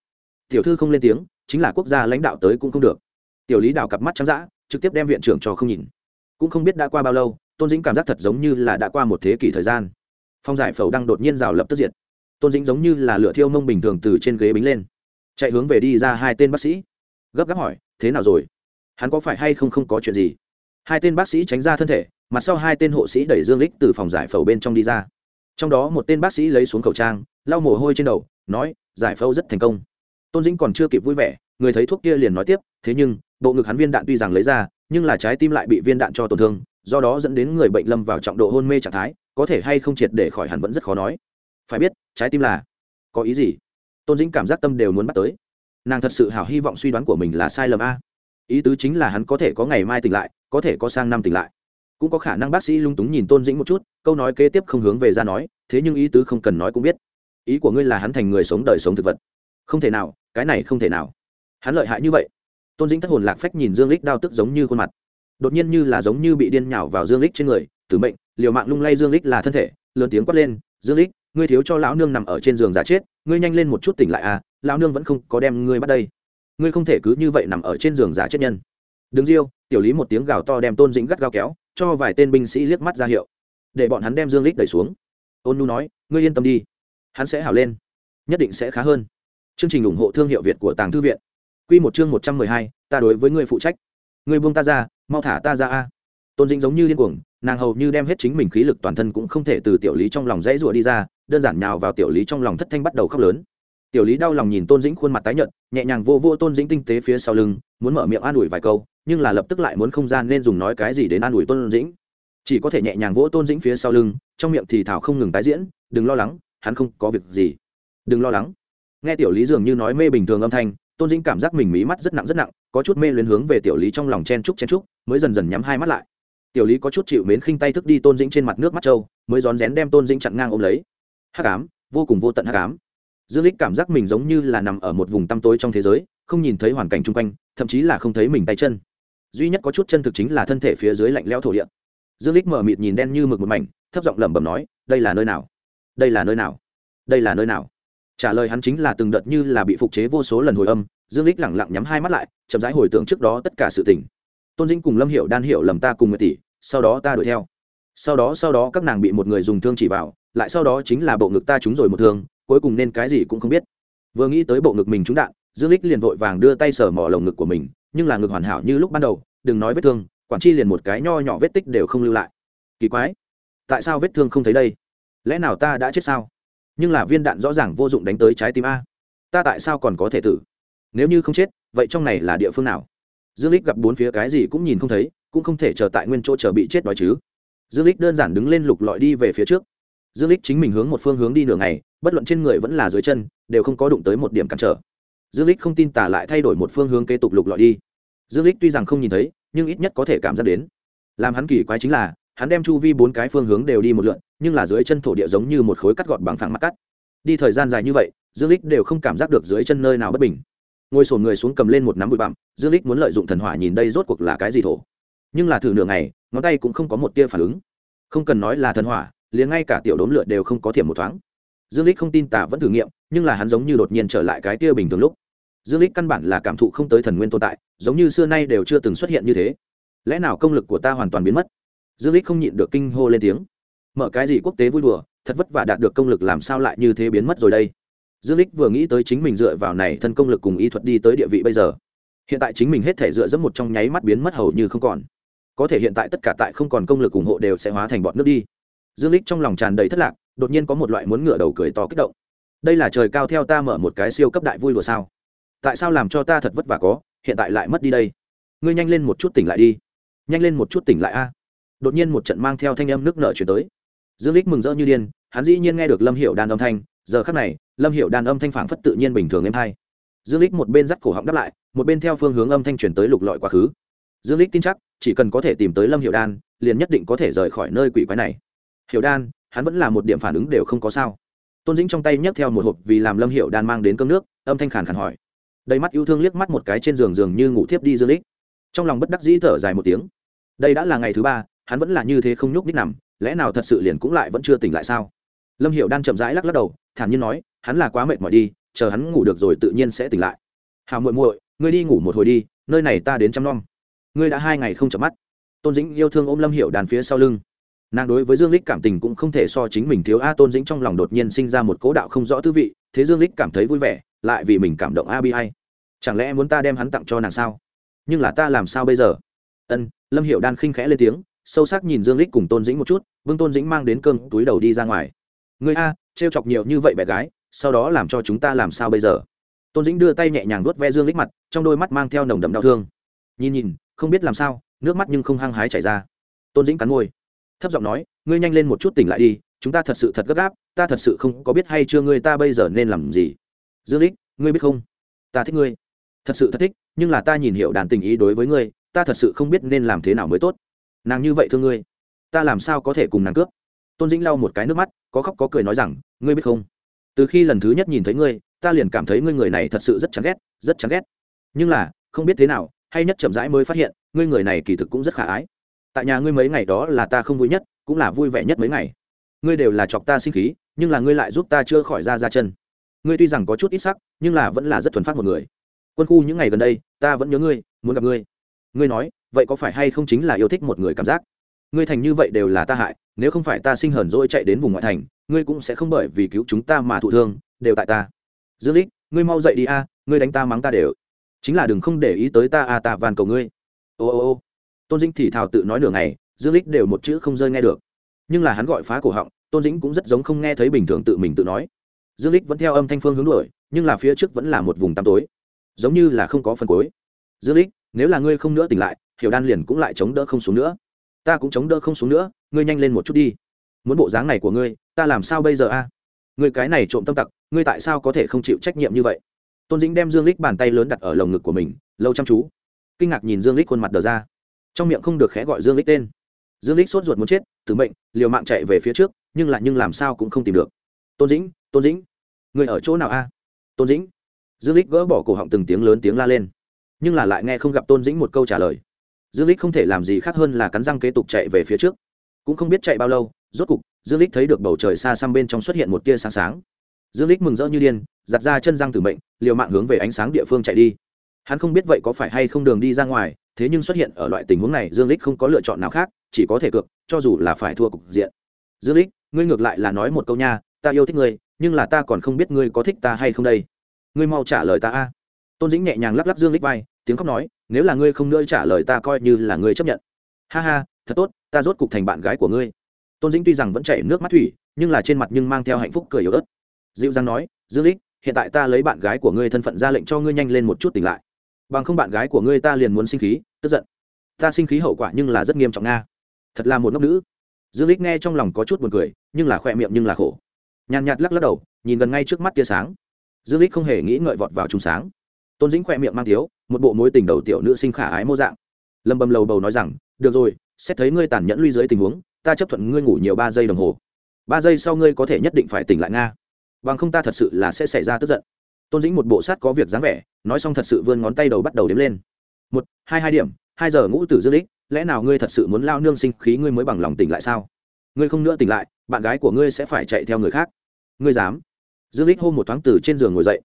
Tiểu thư không lên tiếng, chính là quốc gia lãnh đạo tới cũng không được. Tiểu lý đào cặp mắt trắng d trực tiếp đem viện trưởng cho không nhìn. Cũng không biết đã qua bao lâu, tôn dĩnh cảm giác thật giống như là đã qua một thế kỷ thời gian. Phong giải phẫu đang đột nhiên rào lập tức diệt. Tôn dĩnh giống như là lửa thiêu mông bình thường từ trên ghế bính lên. Chạy hướng về đi ra hai tên bác sĩ. Gấp gáp hỏi, thế nào rồi? Hắn có phải hay không không có chuyện gì? Hai tên bác sĩ tránh ra thân thể, mặt sau hai tên hộ sĩ đẩy dương lích từ phòng giải phẫu bên trong đi ra trong đó một tên bác sĩ lấy xuống khẩu trang, lau mồ hôi trên đầu, nói, giải phẫu rất thành công. Tôn dĩnh còn chưa kịp vui vẻ, người thấy thuốc kia liền nói tiếp, thế nhưng, bộ ngực hắn viên đạn tuy rằng lấy ra, nhưng là trái tim lại bị viên đạn cho tổn thương, do đó dẫn đến người bệnh lâm vào trọng độ hôn mê trạng thái, có thể hay không triệt để khỏi hẳn vẫn rất khó nói. Phải biết, trái tim là có ý gì? Tôn dĩnh cảm giác tâm đều muốn bắt tới. Nàng thật sự hào hy vọng suy đoán của mình là sai lầm a. Ý tứ chính là hắn có thể có ngày mai tỉnh lại, có thể có sang năm tỉnh lại cũng có khả năng bác sĩ lung túng nhìn tôn dĩnh một chút, câu nói kế tiếp không hướng về ra nói, thế nhưng ý tứ không cần nói cũng biết. Ý của ngươi là hắn thành người sống đời sống thực vật. Không thể nào, cái này không thể nào. Hắn lợi hại như vậy. Tôn dĩnh thất hồn lạc phách nhìn dương lích đao tức giống như khuôn mặt. Đột nhiên như là giống như bị điên nhào vào dương lích trên người, tử mệnh, liều mạng lung lay dương lích là thân thể, lớn tiếng quát lên, dương lích ngươi thiếu cho lão nương nằm ở trên giường giả chết, ngươi nhanh lên một chút tỉnh lại à lão nương vẫn không có đem ngươi bắt đây. Ngươi không thể cứ như vậy nằm ở trên giường giả chết nhân. Đứng riêu tiểu lý một tiếng gào to đem tôn dĩnh gắt gao kéo cho vài tên binh sĩ liếc mắt ra hiệu, để bọn hắn đem dương lích đẩy xuống. Ôn nu nói, ngươi yên tâm đi, hắn sẽ hảo lên, nhất định sẽ khá hơn. Chương trình ủng hộ thương hiệu việt của tàng thư viện. Quy một chương một trăm mười hai, ta đối với ngươi phụ trách. Ngươi buông ta ra, mau thả ta ra a. Tôn dĩnh giống như điên cuồng, nàng hầu như đem hết chính mình khí lực toàn thân cũng không thể từ tiểu lý trong lòng dãy rụa đi ra, đơn giản nhào vào tiểu lý trong lòng thất thanh bắt đầu khóc lớn. Tiểu lý đau lòng nhìn tôn dĩnh khuôn mặt tái nhợt, nhẹ nhàng vô vô tôn dĩnh tinh tế phía sau lưng, muốn mở miệng an ủi vài câu nhưng là lập tức lại muốn không gian nên dùng nói cái gì đến an ủi tôn dĩnh. Chỉ có thể nhẹ nhàng vỗ tôn dĩnh phía sau lưng, trong miệng thì thảo không ngừng tái diễn, đừng lo lắng, hắn không có việc gì. Đừng lo lắng. Nghe tiểu lý dường như nói mê bình thường âm thanh, tôn dĩnh cảm giác mình mí mắt rất nặng rất nặng, có chút mê luyến hướng về tiểu lý trong lòng chen trúc chen trúc mới dần dần nhắm hai mắt lại. Tiểu lý có chút chịu mến khinh tay thức đi tôn dĩnh trên mặt nước mắt trâu, mới rón rén đem tôn dĩnh chặn ngang ôm lấy. Hát cám vô cùng vô tận hát cám dương lích cảm giác mình giống như là nằm ở một vùng tăm tối trong thế giới, không nhìn thấy hoàn cảnh chung quanh, thậm chí là không thấy mình tay chân duy nhất có chút chân thực chính là thân thể phía dưới lạnh lẽo thổ địa. Dương lích mở mịt nhìn đen như mực một mảnh, thấp giọng lẩm bẩm nói, đây là nơi nào? Đây là nơi nào? Đây là nơi nào? Trả lời hắn chính là từng đợt như là bị phục chế vô số lần hồi âm, dương lích lẳng lặng nhắm hai mắt lại, chậm rãi hồi tưởng trước đó tất cả sự tình. Tôn dĩnh cùng lâm hiểu đan hiểu lầm ta cùng người tỷ, sau đó ta đuổi theo. Sau đó sau đó các nàng bị một người dùng thương chỉ vào, lại sau đó chính là bộ ngực ta trúng rồi một thương, cuối cùng nên cái gì cũng không biết. Vừa nghĩ tới bộ ngực mình trúng đạn, dương lích liền vội vàng đưa tay sờ mỏ lồng ngực của mình nhưng là ngực hoàn hảo như lúc ban đầu, đừng nói vết thương, quản chi liền một cái nho nhỏ vết tích đều không lưu lại. Kỳ quái, tại sao vết thương không thấy đây? Lẽ nào ta đã chết sao? Nhưng là viên đạn rõ ràng vô dụng đánh tới trái tim a. Ta tại sao còn có thể tử? Nếu như không chết, vậy trong này là địa phương nào? Dương lích gặp bốn phía cái gì cũng nhìn không thấy, cũng không thể chờ tại nguyên chỗ chờ bị chết đói chứ. Dương lích đơn giản đứng lên lục lọi đi về phía trước. Dương lích chính mình hướng một phương hướng đi nửa ngày, bất luận trên người vẫn là dưới chân, đều không có đụng tới một điểm cản trở. Dương lích không tin tả lại thay đổi một phương hướng kế tục lục lọi đi dương lích tuy rằng không nhìn thấy, nhưng ít nhất có thể cảm giác đến. Làm hắn kỳ quái chính là, hắn đem chu vi bốn cái phương hướng đều đi một lượn, nhưng là dưới chân thổ địa giống như một khối cắt gọt bằng phẳng mặt cắt. Đi thời gian dài như vậy, dương lích đều không cảm giác được dưới chân nơi nào bất bình. Ngồi sổn người xuống cầm lên một nắm bụi bặm, dương lích muốn lợi dụng thần hỏa nhìn đây rốt cuộc là cái gì thổ. Nhưng là thử nửa ngày, ngón tay cũng không có một tia phản ứng. Không cần nói là thần hỏa, liền ngay cả tiểu đốm lửa đều không có thiểm một thoáng. Dương lích không tin tả vẫn thử nghiệm, nhưng là hắn giống như đột nhiên trở lại cái tia bình thường lúc dương lích căn bản là cảm thụ không tới thần nguyên tồn tại, giống như xưa nay đều chưa từng xuất hiện như thế. Lẽ nào công lực của ta hoàn toàn biến mất? Dương lích không nhịn được kinh hô lên tiếng. Mở cái gì quốc tế vui đùa, thật vất vả đạt được công lực làm sao lại như thế biến mất rồi đây? Dương lích vừa nghĩ tới chính mình dựa vào này thân công lực cùng y thuật đi tới địa vị bây giờ. Hiện tại chính mình hết thể dựa dẫm một trong nháy mắt biến mất hầu như không còn. Có thể hiện tại tất cả tại không còn công lực ủng hộ đều sẽ hóa thành bọn nước đi. Dương lích trong lòng tràn đầy thất lạc, đột nhiên có một loại muốn ngửa đầu cười to kích động. Đây là trời cao theo ta mở một cái siêu cấp đại vui đùa sao? Tại sao làm cho ta thật vất vả có, hiện tại lại mất đi đây? Ngươi nhanh lên một chút tỉnh lại đi. Nhanh lên một chút tỉnh lại a. Đột nhiên một trận mang theo thanh âm nước nợ chuyển tới. Dương lích mừng rỡ như điên, hắn dĩ nhiên nghe được lâm hiệu đàn âm thanh. Giờ khắc này, lâm hiệu đàn âm thanh phảng phất tự nhiên bình thường êm thay. dương lích một bên dắt cổ họng đáp lại, một bên theo phương hướng âm thanh chuyển tới lục lọi quá khứ. Dương lích tin chắc, chỉ cần có thể tìm tới lâm hiệu đan, liền nhất định có thể rời khỏi nơi quỷ quái này. Hiệu đan, hắn vẫn là một điểm phản ứng đều không có sao. Tôn dĩnh trong tay nhấc theo một hộp vì làm lâm hiệu đan mang đến cơm nước, âm thanh khàn khàn hỏi đầy mắt yêu thương liếc mắt một cái trên giường giường như ngủ thiếp đi dương lích. Trong lòng bất đắc dĩ thở dài một tiếng. Đây đã là ngày thứ ba, hắn vẫn là như thế không nhúc ních nằm, lẽ nào thật sự liền cũng lại vẫn chưa tỉnh lại sao? Lâm hiệu đang chậm rãi lắc lắc đầu, thản nhiên nói, hắn là quá mệt mỏi đi, chờ hắn ngủ được rồi tự nhiên sẽ tỉnh lại. Hào muội muội, ngươi đi ngủ một hồi đi, nơi này ta đến chăm nom. Ngươi đã hai ngày không chợp mắt. Tôn dĩnh yêu thương ôm lâm hiệu đàn phía sau lưng. Nàng đối với dương lích cảm tình cũng không thể so chính mình thiếu a tôn dĩnh trong lòng đột nhiên sinh ra một cố đạo không rõ tư vị, thế dương lích cảm thấy vui vẻ lại vì mình cảm động a bi hay chẳng lẽ muốn ta đem hắn tặng cho nàng sao? Nhưng là ta làm sao bây giờ? Ân, lâm hiệu đan khinh khẽ lên tiếng, sâu sắc nhìn dương lích cùng tôn dĩnh một chút, vương tôn dĩnh mang đến cơm túi đầu đi ra ngoài. Người a, trêu chọc nhiều như vậy bé gái, sau đó làm cho chúng ta làm sao bây giờ? Tôn dĩnh đưa tay nhẹ nhàng vuốt ve dương lích mặt, trong đôi mắt mang theo nồng đậm đau thương. Nhìn nhìn, không biết làm sao, nước mắt nhưng không hăng hái chảy ra. Tôn dĩnh cắn môi, thấp giọng nói, ngươi nhanh lên một chút tỉnh lại đi, chúng ta thật sự thật gấp gáp, ta thật sự không có biết hay chưa ngươi ta bây giờ nên làm gì dương lích, ngươi biết không? Ta thích ngươi. Thật sự thật thích, nhưng là ta nhìn hiểu đàn tình ý đối với ngươi, ta thật sự không biết nên làm thế nào mới tốt. Nàng như vậy thương ngươi, ta làm sao có thể cùng nàng cướp? Tôn dĩnh lau một cái nước mắt, có khóc có cười nói rằng, ngươi biết không? Từ khi lần thứ nhất nhìn thấy ngươi, ta liền cảm thấy ngươi người này thật sự rất chán ghét, rất chán ghét. Nhưng là, không biết thế nào, hay nhất chậm rãi mới phát hiện, ngươi người này kỳ thực cũng rất khả ái. Tại nhà ngươi mấy ngày đó là ta không vui nhất, cũng là vui vẻ nhất mấy ngày. Ngươi đều là chọc ta sinh khí, nhưng là ngươi lại giúp ta chưa khỏi ra ra chân ngươi tuy rằng có chút ít sắc, nhưng là vẫn là rất thuần phát một người. Quân khu những ngày gần đây, ta vẫn nhớ ngươi, muốn gặp ngươi. Ngươi nói, vậy có phải hay không chính là yêu thích một người cảm giác? Ngươi thành như vậy đều là ta hại, nếu không phải ta sinh hờn dỗi chạy đến vùng ngoại thành, ngươi cũng sẽ không bởi vì cứu chúng ta mà thụ thương, đều tại ta. Dương lích ngươi mau dậy đi a, ngươi đánh ta mắng ta đều. Chính là đừng không để ý tới ta a, ta van cầu ngươi. Ô ô ô. Tôn dĩnh thì thào tự nói nửa ngày, dương lích đều một chữ không rơi nghe được. Nhưng là hắn gọi phá cổ họng, tôn dĩnh cũng rất giống không nghe thấy bình thường tự mình tự nói dương lích vẫn theo âm thanh phương hướng đuổi, nhưng là phía trước vẫn là một vùng tăm tối. Giống như là không có phần cuối. Dương lích nếu là ngươi không nữa tỉnh lại, hiểu đan liền cũng lại chống đỡ không xuống nữa. Ta cũng chống đỡ không xuống nữa, ngươi nhanh lên một chút đi. Muốn bộ dáng này của ngươi, ta làm sao bây giờ a? Ngươi cái này trộm tâm tặc, ngươi tại sao có thể không chịu trách nhiệm như vậy? Tôn dĩnh đem dương lích bàn tay lớn đặt ở lồng ngực của mình, lâu chăm chú. Kinh ngạc nhìn dương lích khuôn mặt đờ ra. Trong miệng không được khẽ gọi dương lích tên. Dương lích sốt ruột muốn chết tử mệnh, liều mạng chạy về phía trước, nhưng lại nhưng làm sao cũng không tìm được. Tôn dĩnh tôn dĩnh, người ở chỗ nào a? Tôn dĩnh. Dương lích gỡ bỏ cổ họng từng tiếng lớn tiếng la lên, nhưng là lại nghe không gặp tôn dĩnh một câu trả lời. Dương lích không thể làm gì khác hơn là cắn răng kế tục chạy về phía trước. Cũng không biết chạy bao lâu, rốt cục, dương lích thấy được bầu trời xa xăm bên trong xuất hiện một tia sáng sáng. Dương lích mừng rỡ như điên, giặt ra chân răng từ mệnh, liều mạng hướng về ánh sáng địa phương chạy đi. Hắn không biết vậy có phải hay không đường đi ra ngoài, thế nhưng xuất hiện ở loại tình huống này, dương lích không có lựa chọn nào khác, chỉ có thể cược, cho dù là phải thua cục diện. Dương lích, ngươi ngược lại là nói một câu nha, ta yêu thích ngươi nhưng là ta còn không biết ngươi có thích ta hay không đây. Ngươi mau trả lời ta a. Tôn dĩnh nhẹ nhàng lắc lắc dương lích vai, tiếng khóc nói, nếu là ngươi không nữa trả lời ta coi như là ngươi chấp nhận. Ha ha, thật tốt, ta rốt cục thành bạn gái của ngươi. Tôn dĩnh tuy rằng vẫn chảy nước mắt thủy, nhưng là trên mặt nhưng mang theo hạnh phúc cười yếu ớt. Dịu dàng nói, dương lích, hiện tại ta lấy bạn gái của ngươi thân phận ra lệnh cho ngươi nhanh lên một chút tỉnh lại. Bằng không bạn gái của ngươi ta liền muốn sinh khí, tức giận. Ta sinh khí hậu quả nhưng là rất nghiêm trọng nga. Thật là một ngốc nữ. Dương lích nghe trong lòng có chút buồn cười, nhưng là khỏe miệng nhưng là khổ nhàn nhạt lắc lắc đầu, nhìn gần ngay trước mắt tia sáng. Dương lích không hề nghĩ ngợi vọt vào trùng sáng. Tôn dĩnh khỏe miệng mang thiếu, một bộ mối tình đầu tiểu nữ sinh khả ái mô dạng. Lâm bầm lầu bầu nói rằng, được rồi, xét thấy ngươi tàn nhẫn lui dưới tình huống, ta chấp thuận ngươi ngủ nhiều ba giây đồng hồ. Ba giây sau ngươi có thể nhất định phải tỉnh lại nga. Bằng không ta thật sự là sẽ xảy ra tức giận. Tôn dĩnh một bộ sát có việc dáng vẻ, nói xong thật sự vươn ngón tay đầu bắt đầu đếm lên. Một, hai hai điểm, hai giờ ngũ tử dương lích lẽ nào ngươi thật sự muốn lao nương sinh khí ngươi mới bằng lòng tỉnh lại sao? Ngươi không nữa tỉnh lại, bạn gái của ngươi sẽ phải chạy theo người khác. Ngươi dám? Dương lích hôm một thoáng từ trên giường ngồi dậy.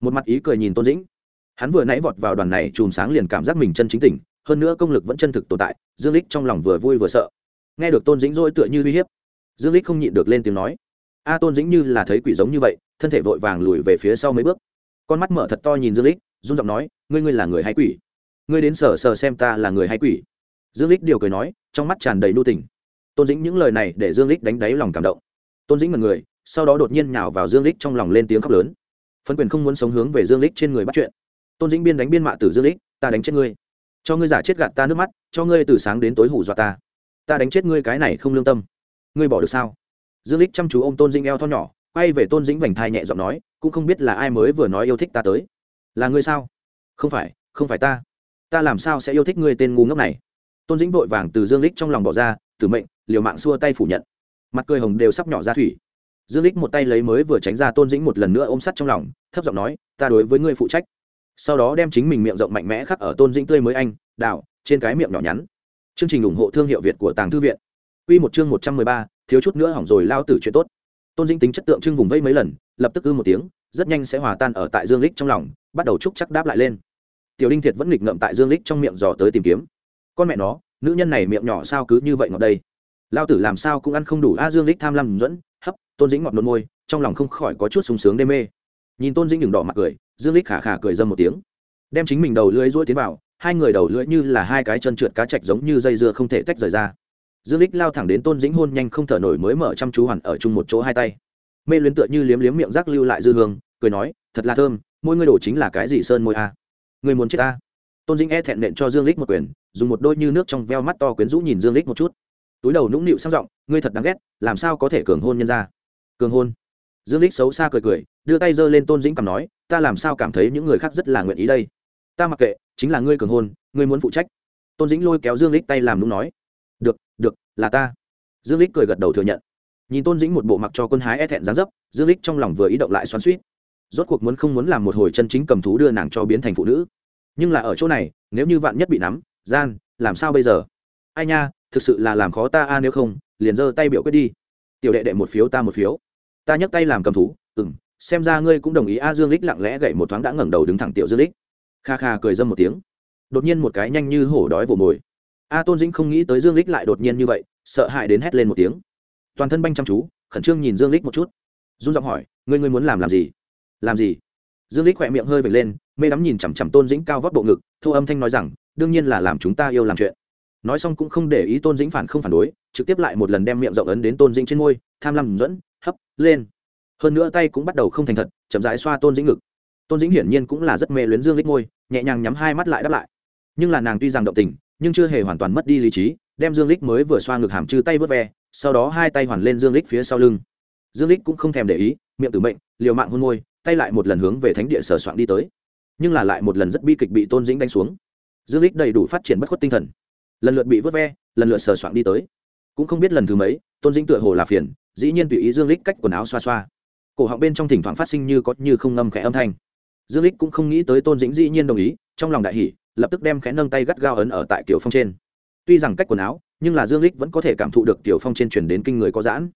Một mặt ý cười nhìn tôn dĩnh. Hắn vừa nãy vọt vào đoàn này chùm sáng liền cảm giác mình chân chính tỉnh, hơn nữa công lực vẫn chân thực tồn tại, dương lích trong lòng vừa vui vừa sợ. Nghe được tôn dĩnh dỗi tựa như uy hiếp, dương lích không nhịn được lên tiếng nói, a, tôn dĩnh như là thấy quỷ giống như vậy, thân thể vội vàng lùi về phía sau mấy bước. Con mắt mở thật to nhìn dương lích, run giọng nói, ngươi ngươi là người hay quỷ? Ngươi đến sờ sờ xem ta là người hay quỷ? Dương lích điều cười nói, trong mắt tràn đầy nu tình tôn dĩnh những lời này để dương lích đánh đáy lòng cảm động. Tôn dĩnh mật người, sau đó đột nhiên nhào vào dương lích trong lòng lên tiếng khóc lớn. Phân quyền không muốn sống hướng về dương lích trên người bắt chuyện. Tôn dĩnh biên đánh biên mạ tử dương lích ta đánh chết ngươi. Cho ngươi giả chết gạt ta nước mắt, cho ngươi từ sáng đến tối hủ dọa ta. Ta đánh chết ngươi cái này không lương tâm. Ngươi bỏ được sao? Dương lích chăm chú ô m tôn dĩnh eo thon nhỏ, quay về tôn dĩnh vành thai nhẹ giọng nói, cũng không biết là ai mới vừa nói yêu thích ta tới. Là ngươi sao? Không phải không phải ta. Ta làm sao sẽ yêu thích ngươi tên ngu ngốc này? Tôn dĩnh vội vàng từ dương lích trong lòng bỏ ra, tử mệnh liều mạng xua tay phủ nhận. Mặt cười hồng đều sắp nhỏ ra thủy. Dương lích một tay lấy mới vừa tránh ra tôn dĩnh một lần nữa ôm sắt trong lòng thấp giọng nói ta đối với ngươi phụ trách. Sau đó đem chính mình miệng rộng mạnh mẽ khắc ở tôn dĩnh tươi mới anh đào trên cái miệng nhỏ nhắn. Chương trình ủng hộ thương hiệu việt của tàng thư viện. Quy một chương một trăm mười ba, thiếu chút nữa hỏng rồi lao tử chuyện tốt. Tôn dĩnh tính chất tượng trưng vùng vây mấy lần lập tức ư một tiếng rất nhanh sẽ hòa tan ở tại dương lích trong lòng bắt đầu chúc chắc đáp lại lên. Tiểu đinh thiệt vẫn nghịch ngợm tại dương lích trong miệng dò tới tìm kiếm. Con mẹ nó nữ nhân này miệng nhỏ sao cứ như vậy ngọt đây? Lao tử làm sao cũng ăn không đủ a dương đích tham lam dẫn hấp, tôn dĩnh ngọt nôn môi, trong lòng không khỏi có chút sung sướng đê mê. Nhìn tôn dĩnh đừng đỏ mặt cười, dương đích khả khả cười dâm một tiếng. Đem chính mình đầu lưỡi rũi tiến vào, hai người đầu lưỡi như là hai cái chân trượt cá chạch giống như dây dưa không thể tách rời ra. Dương đích lao thẳng đến tôn dĩnh hôn nhanh không thở nổi mới mở chăm chú hoàn ở chung một chỗ hai tay. Mê luyến tựa như liếm liếm miệng rác lưu lại dư hương, cười nói, thật là thơm môi ngươi đổ chính là cái gì sơn môi a? À? người muốn chết ta? Tôn dĩnh e thẹn nện cho dương lích một quyền, dùng một đôi như nước trong veo mắt to quyến rũ nhìn dương lích một chút túi đầu nũng nịu sang giọng, ngươi thật đáng ghét, làm sao có thể cường hôn nhân ra? Cường hôn? Dương lích xấu xa cười cười, đưa tay giơ lên tôn dĩnh cầm nói, ta làm sao cảm thấy những người khác rất là nguyện ý đây? Ta mặc kệ, chính là ngươi cường hôn, ngươi muốn phụ trách. Tôn dĩnh lôi kéo dương lích tay làm nũng nói, được được, là ta. Dương lích cười gật đầu thừa nhận. Nhìn tôn dĩnh một bộ mặc cho quân hái e thẹn dáng dấp, dương lích trong lòng vừa ý động lại xoắn suýt rốt cuộc muốn không muốn làm một hồi chân chính cầm thú đưa nàng cho biến thành phụ nữ. Nhưng là ở chỗ này, nếu như vạn nhất bị nắm, gian, làm sao bây giờ? Ai nha thực sự là làm khó ta a, nếu không, liền giơ tay biểu quyết đi. Tiểu đệ đệ một phiếu ta một phiếu. Ta nhấc tay làm cầm thú ừng xem ra ngươi cũng đồng ý a dương lích lặng lẽ gậy một thoáng đã ngẩng đầu đứng thẳng tiểu dương lích. Kha kha cười dâm một tiếng. Đột nhiên một cái nhanh như hổ đói vồ mồi. A tôn dĩnh không nghĩ tới dương lích lại đột nhiên như vậy, sợ hãi đến hét lên một tiếng. Toàn thân banh chăm chú, khẩn trương nhìn dương lích một chút. Run giọng hỏi, ngươi ngươi muốn làm làm gì? Làm gì? Dương lích khỏe miệng hơi vệt lên, mê đắm nhìn chằm chằm tôn dĩnh cao vóc bộ ngực thu âm thanh nói rằng, đương nhiên là làm chúng ta yêu làm chuyện nói xong cũng không để ý tôn dĩnh phản không phản đối, trực tiếp lại một lần đem miệng rộng ấn đến tôn dĩnh trên môi, tham lam dẫn hấp, lên. Hơn nữa tay cũng bắt đầu không thành thật, chậm rãi xoa tôn dĩnh ngực. Tôn dĩnh hiển nhiên cũng là rất mê luyến dương lích môi nhẹ nhàng nhắm hai mắt lại đáp lại. Nhưng là nàng tuy rằng động tình, nhưng chưa hề hoàn toàn mất đi lý trí, đem dương lích mới vừa xoa ngực hàm chư tay vớt ve, sau đó hai tay hoàn lên dương lích phía sau lưng. Dương lích cũng không thèm để ý, miệng tử mệnh, liều mạng hôn môi, tay lại một lần hướng về thánh địa sở soạn đi tới. Nhưng là lại một lần rất bi kịch bị tôn dĩnh đánh xuống. Dương lích đầy đủ phát triển bất khuất tinh thần lần lượt bị vớt ve, lần lượt sờ soạn đi tới. Cũng không biết lần thứ mấy, tôn dĩnh tựa hồ là phiền, dĩ nhiên tùy ý dương lích cách quần áo xoa xoa. Cổ họng bên trong thỉnh thoảng phát sinh như có như không ngâm khẽ âm thanh. Dương lích cũng không nghĩ tới tôn dĩnh dĩ nhiên đồng ý, trong lòng đại hỉ, lập tức đem khẽ nâng tay gắt gao ấn ở tại kiểu phong trên. Tuy rằng cách quần áo, nhưng là dương lích vẫn có thể cảm thụ được tiểu phong trên chuyển đến kinh người có giãn.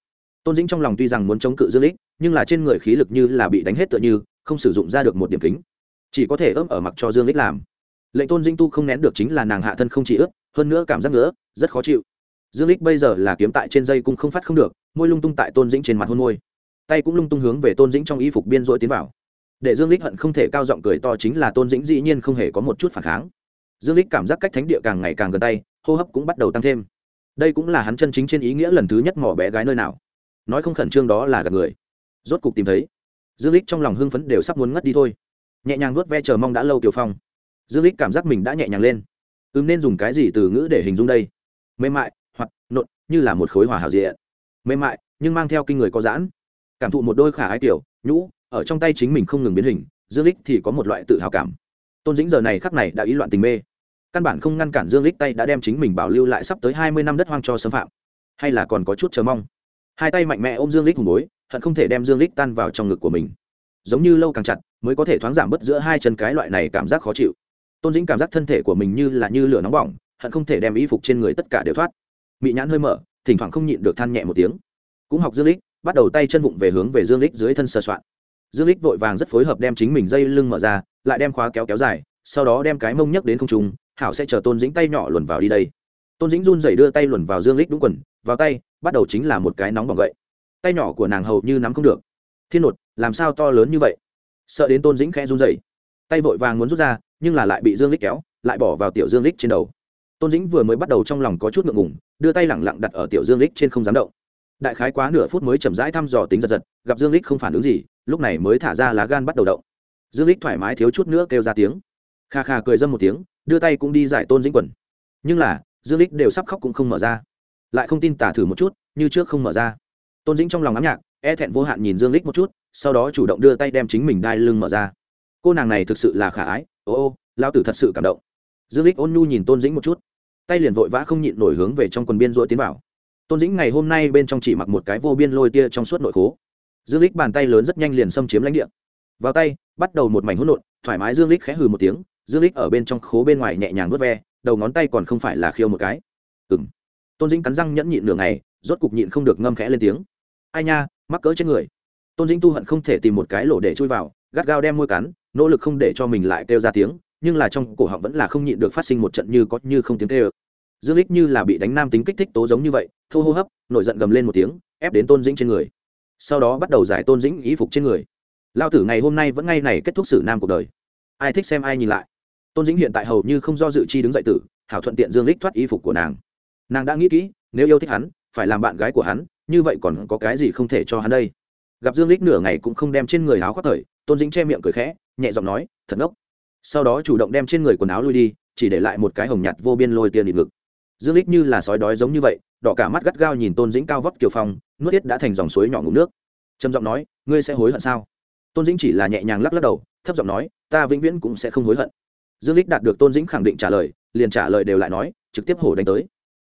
Tôn dĩnh trong lòng tuy rằng muốn chống cự dương lích nhưng là trên người khí lực như là bị đánh hết tựa như, không sử dụng ra được một điểm kính. Chỉ có thể ấm ở mặc cho dương lích làm. Lệnh tôn dĩnh tu không nén được chính là nàng hạ thân không chỉ ướt hơn nữa cảm giác nữa rất khó chịu. Dương lích bây giờ là kiếm tại trên dây cung không phát không được, môi lung tung tại tôn dĩnh trên mặt hôn môi. Tay cũng lung tung hướng về tôn dĩnh trong y phục biên rỗi tiến vào. Để dương lích hận không thể cao giọng cười to chính là tôn dĩnh dĩ nhiên không hề có một chút phản kháng. Dương lích cảm giác cách thánh địa càng ngày càng gần tay, hô hấp cũng bắt đầu tăng thêm. Đây cũng là hắn chân chính trên ý nghĩa lần thứ nhất mỏ bé gái nơi nào. Nói không khẩn trương đó là gặp người. Rốt cục tìm thấy. Dương lích trong lòng hưng phấn đều sắp muốn ngất đi thôi. Nhẹ nhàng nuốt ve chờ mong đã lâu tiểu phong. Dương lích cảm giác mình đã nhẹ nhàng lên. Ứng nên dùng cái gì từ ngữ để hình dung đây? Mềm mại, hoặc nộn, như là một khối hòa hảo diện. Mềm mại, nhưng mang theo kinh người có giãn. Cảm thụ một đôi khả ái tiểu nhũ, ở trong tay chính mình không ngừng biến hình, dương lích thì có một loại tự hào cảm. Tôn dĩnh giờ này khắc này đã ý loạn tình mê. Căn bản không ngăn cản dương lích tay đã đem chính mình bảo lưu lại sắp tới hai mươi năm đất hoang cho xâm phạm. Hay là còn có chút chờ mong. Hai tay mạnh mẽ ôm dương lích hùng bối hận không thể đem dương lích tan vào trong ngực của mình. Giống như lâu càng chặt, mới có thể thoáng giảm bớt giữa hai chân cái loại này cảm giác khó chịu tôn dĩnh cảm giác thân thể của mình như là như lửa nóng bỏng, hận không thể đem y phục trên người tất cả đều thoát. Mị nhãn hơi mở, thỉnh thoảng không nhịn được than nhẹ một tiếng. Cũng học dương lích, bắt đầu tay chân vụng về hướng về dương lích dưới thân sờ soạn. Dương lích vội vàng rất phối hợp đem chính mình dây lưng mở ra, lại đem khóa kéo kéo dài, sau đó đem cái mông nhấc đến không trung, hảo sẽ chờ tôn dĩnh tay nhỏ luồn vào đi đây. Tôn dĩnh run rẩy đưa tay luồn vào dương lích đúng quần, vào tay, bắt đầu chính là một cái nóng bỏng gậy. Tay nhỏ của nàng hầu như nắm không được. Thiên nột, làm sao to lớn như vậy? Sợ đến tôn dĩnh khẽ run rẩy tay vội vàng muốn rút ra, nhưng là lại bị dương lích kéo, lại bỏ vào tiểu dương lích trên đầu. Tôn dĩnh vừa mới bắt đầu trong lòng có chút ngượng ngùng, đưa tay lẳng lặng đặt ở tiểu dương lích trên không dám động. Đại khái quá nửa phút mới chậm rãi thăm dò tính giật giật, gặp dương lích không phản ứng gì, lúc này mới thả ra lá gan bắt đầu động. Dương lích thoải mái thiếu chút nữa kêu ra tiếng. Kha kha cười dâm một tiếng, đưa tay cũng đi giải tôn dĩnh quần. Nhưng là, dương lích đều sắp khóc cũng không mở ra. Lại không tin tả thử một chút, như trước không mở ra. Tôn dĩnh trong lòng ám nhạc e thẹn vô hạn nhìn dương lích một chút, sau đó chủ động đưa tay đem chính mình đai lưng mở ra cô nàng này thực sự là khả ái. Ô ô lao tử thật sự cảm động. Dương lích ôn nhu nhìn tôn dĩnh một chút. Tay liền vội vã không nhịn nổi hướng về trong quần biên rỗi tiến vào. Tôn dĩnh ngày hôm nay bên trong chỉ mặc một cái vô biên lôi tia trong suốt nội khố. Dương lích bàn tay lớn rất nhanh liền xâm chiếm lãnh địa. Vào tay, bắt đầu một mảnh hỗn độn, thoải mái dương lích khẽ hừ một tiếng. Dương lích ở bên trong khố bên ngoài nhẹ nhàng vớt ve, đầu ngón tay còn không phải là khiêu một cái. Ừng tôn dĩnh cắn răng nhẫn nhịn nửa ngày, rốt cục nhịn không được ngâm khẽ lên tiếng. Ai nha, mắc cỡ trên người. Tôn dĩnh tu hận không thể tìm một cái lỗ để chui vào, gắt gao đem môi cắn nỗ lực không để cho mình lại kêu ra tiếng, nhưng là trong cổ họng vẫn là không nhịn được phát sinh một trận như có như không tiếng kêu. Dương lích như là bị đánh nam tính kích thích tố giống như vậy, thô hô hấp, nổi giận gầm lên một tiếng, ép đến tôn dĩnh trên người. Sau đó bắt đầu giải tôn dĩnh ý phục trên người. Lao tử ngày hôm nay vẫn ngay này kết thúc xử nam cuộc đời. Ai thích xem ai nhìn lại. Tôn dĩnh hiện tại hầu như không do dự chi đứng dậy tử, hảo thuận tiện dương lích thoát y phục của nàng. Nàng đã nghĩ kỹ, nếu yêu thích hắn, phải làm bạn gái của hắn, như vậy còn có cái gì không thể cho hắn đây? Gặp dương lích nửa ngày cũng không đem trên người áo khoác thời tôn dĩnh che miệng cười khẽ, nhẹ giọng nói, thật ngốc. Sau đó chủ động đem trên người quần áo lui đi, chỉ để lại một cái hồng nhạt vô biên lôi tiền địch ngực. Dương lích như là sói đói giống như vậy, đỏ cả mắt gắt gao nhìn tôn dĩnh cao vóc kiều phong, nuốt tiết đã thành dòng suối nhỏ ngủ nước. Trầm giọng nói, ngươi sẽ hối hận sao? Tôn dĩnh chỉ là nhẹ nhàng lắc lắc đầu, thấp giọng nói, ta vĩnh viễn cũng sẽ không hối hận. Dương lích đạt được tôn dĩnh khẳng định trả lời, liền trả lời đều lại nói, trực tiếp hổ đánh tới.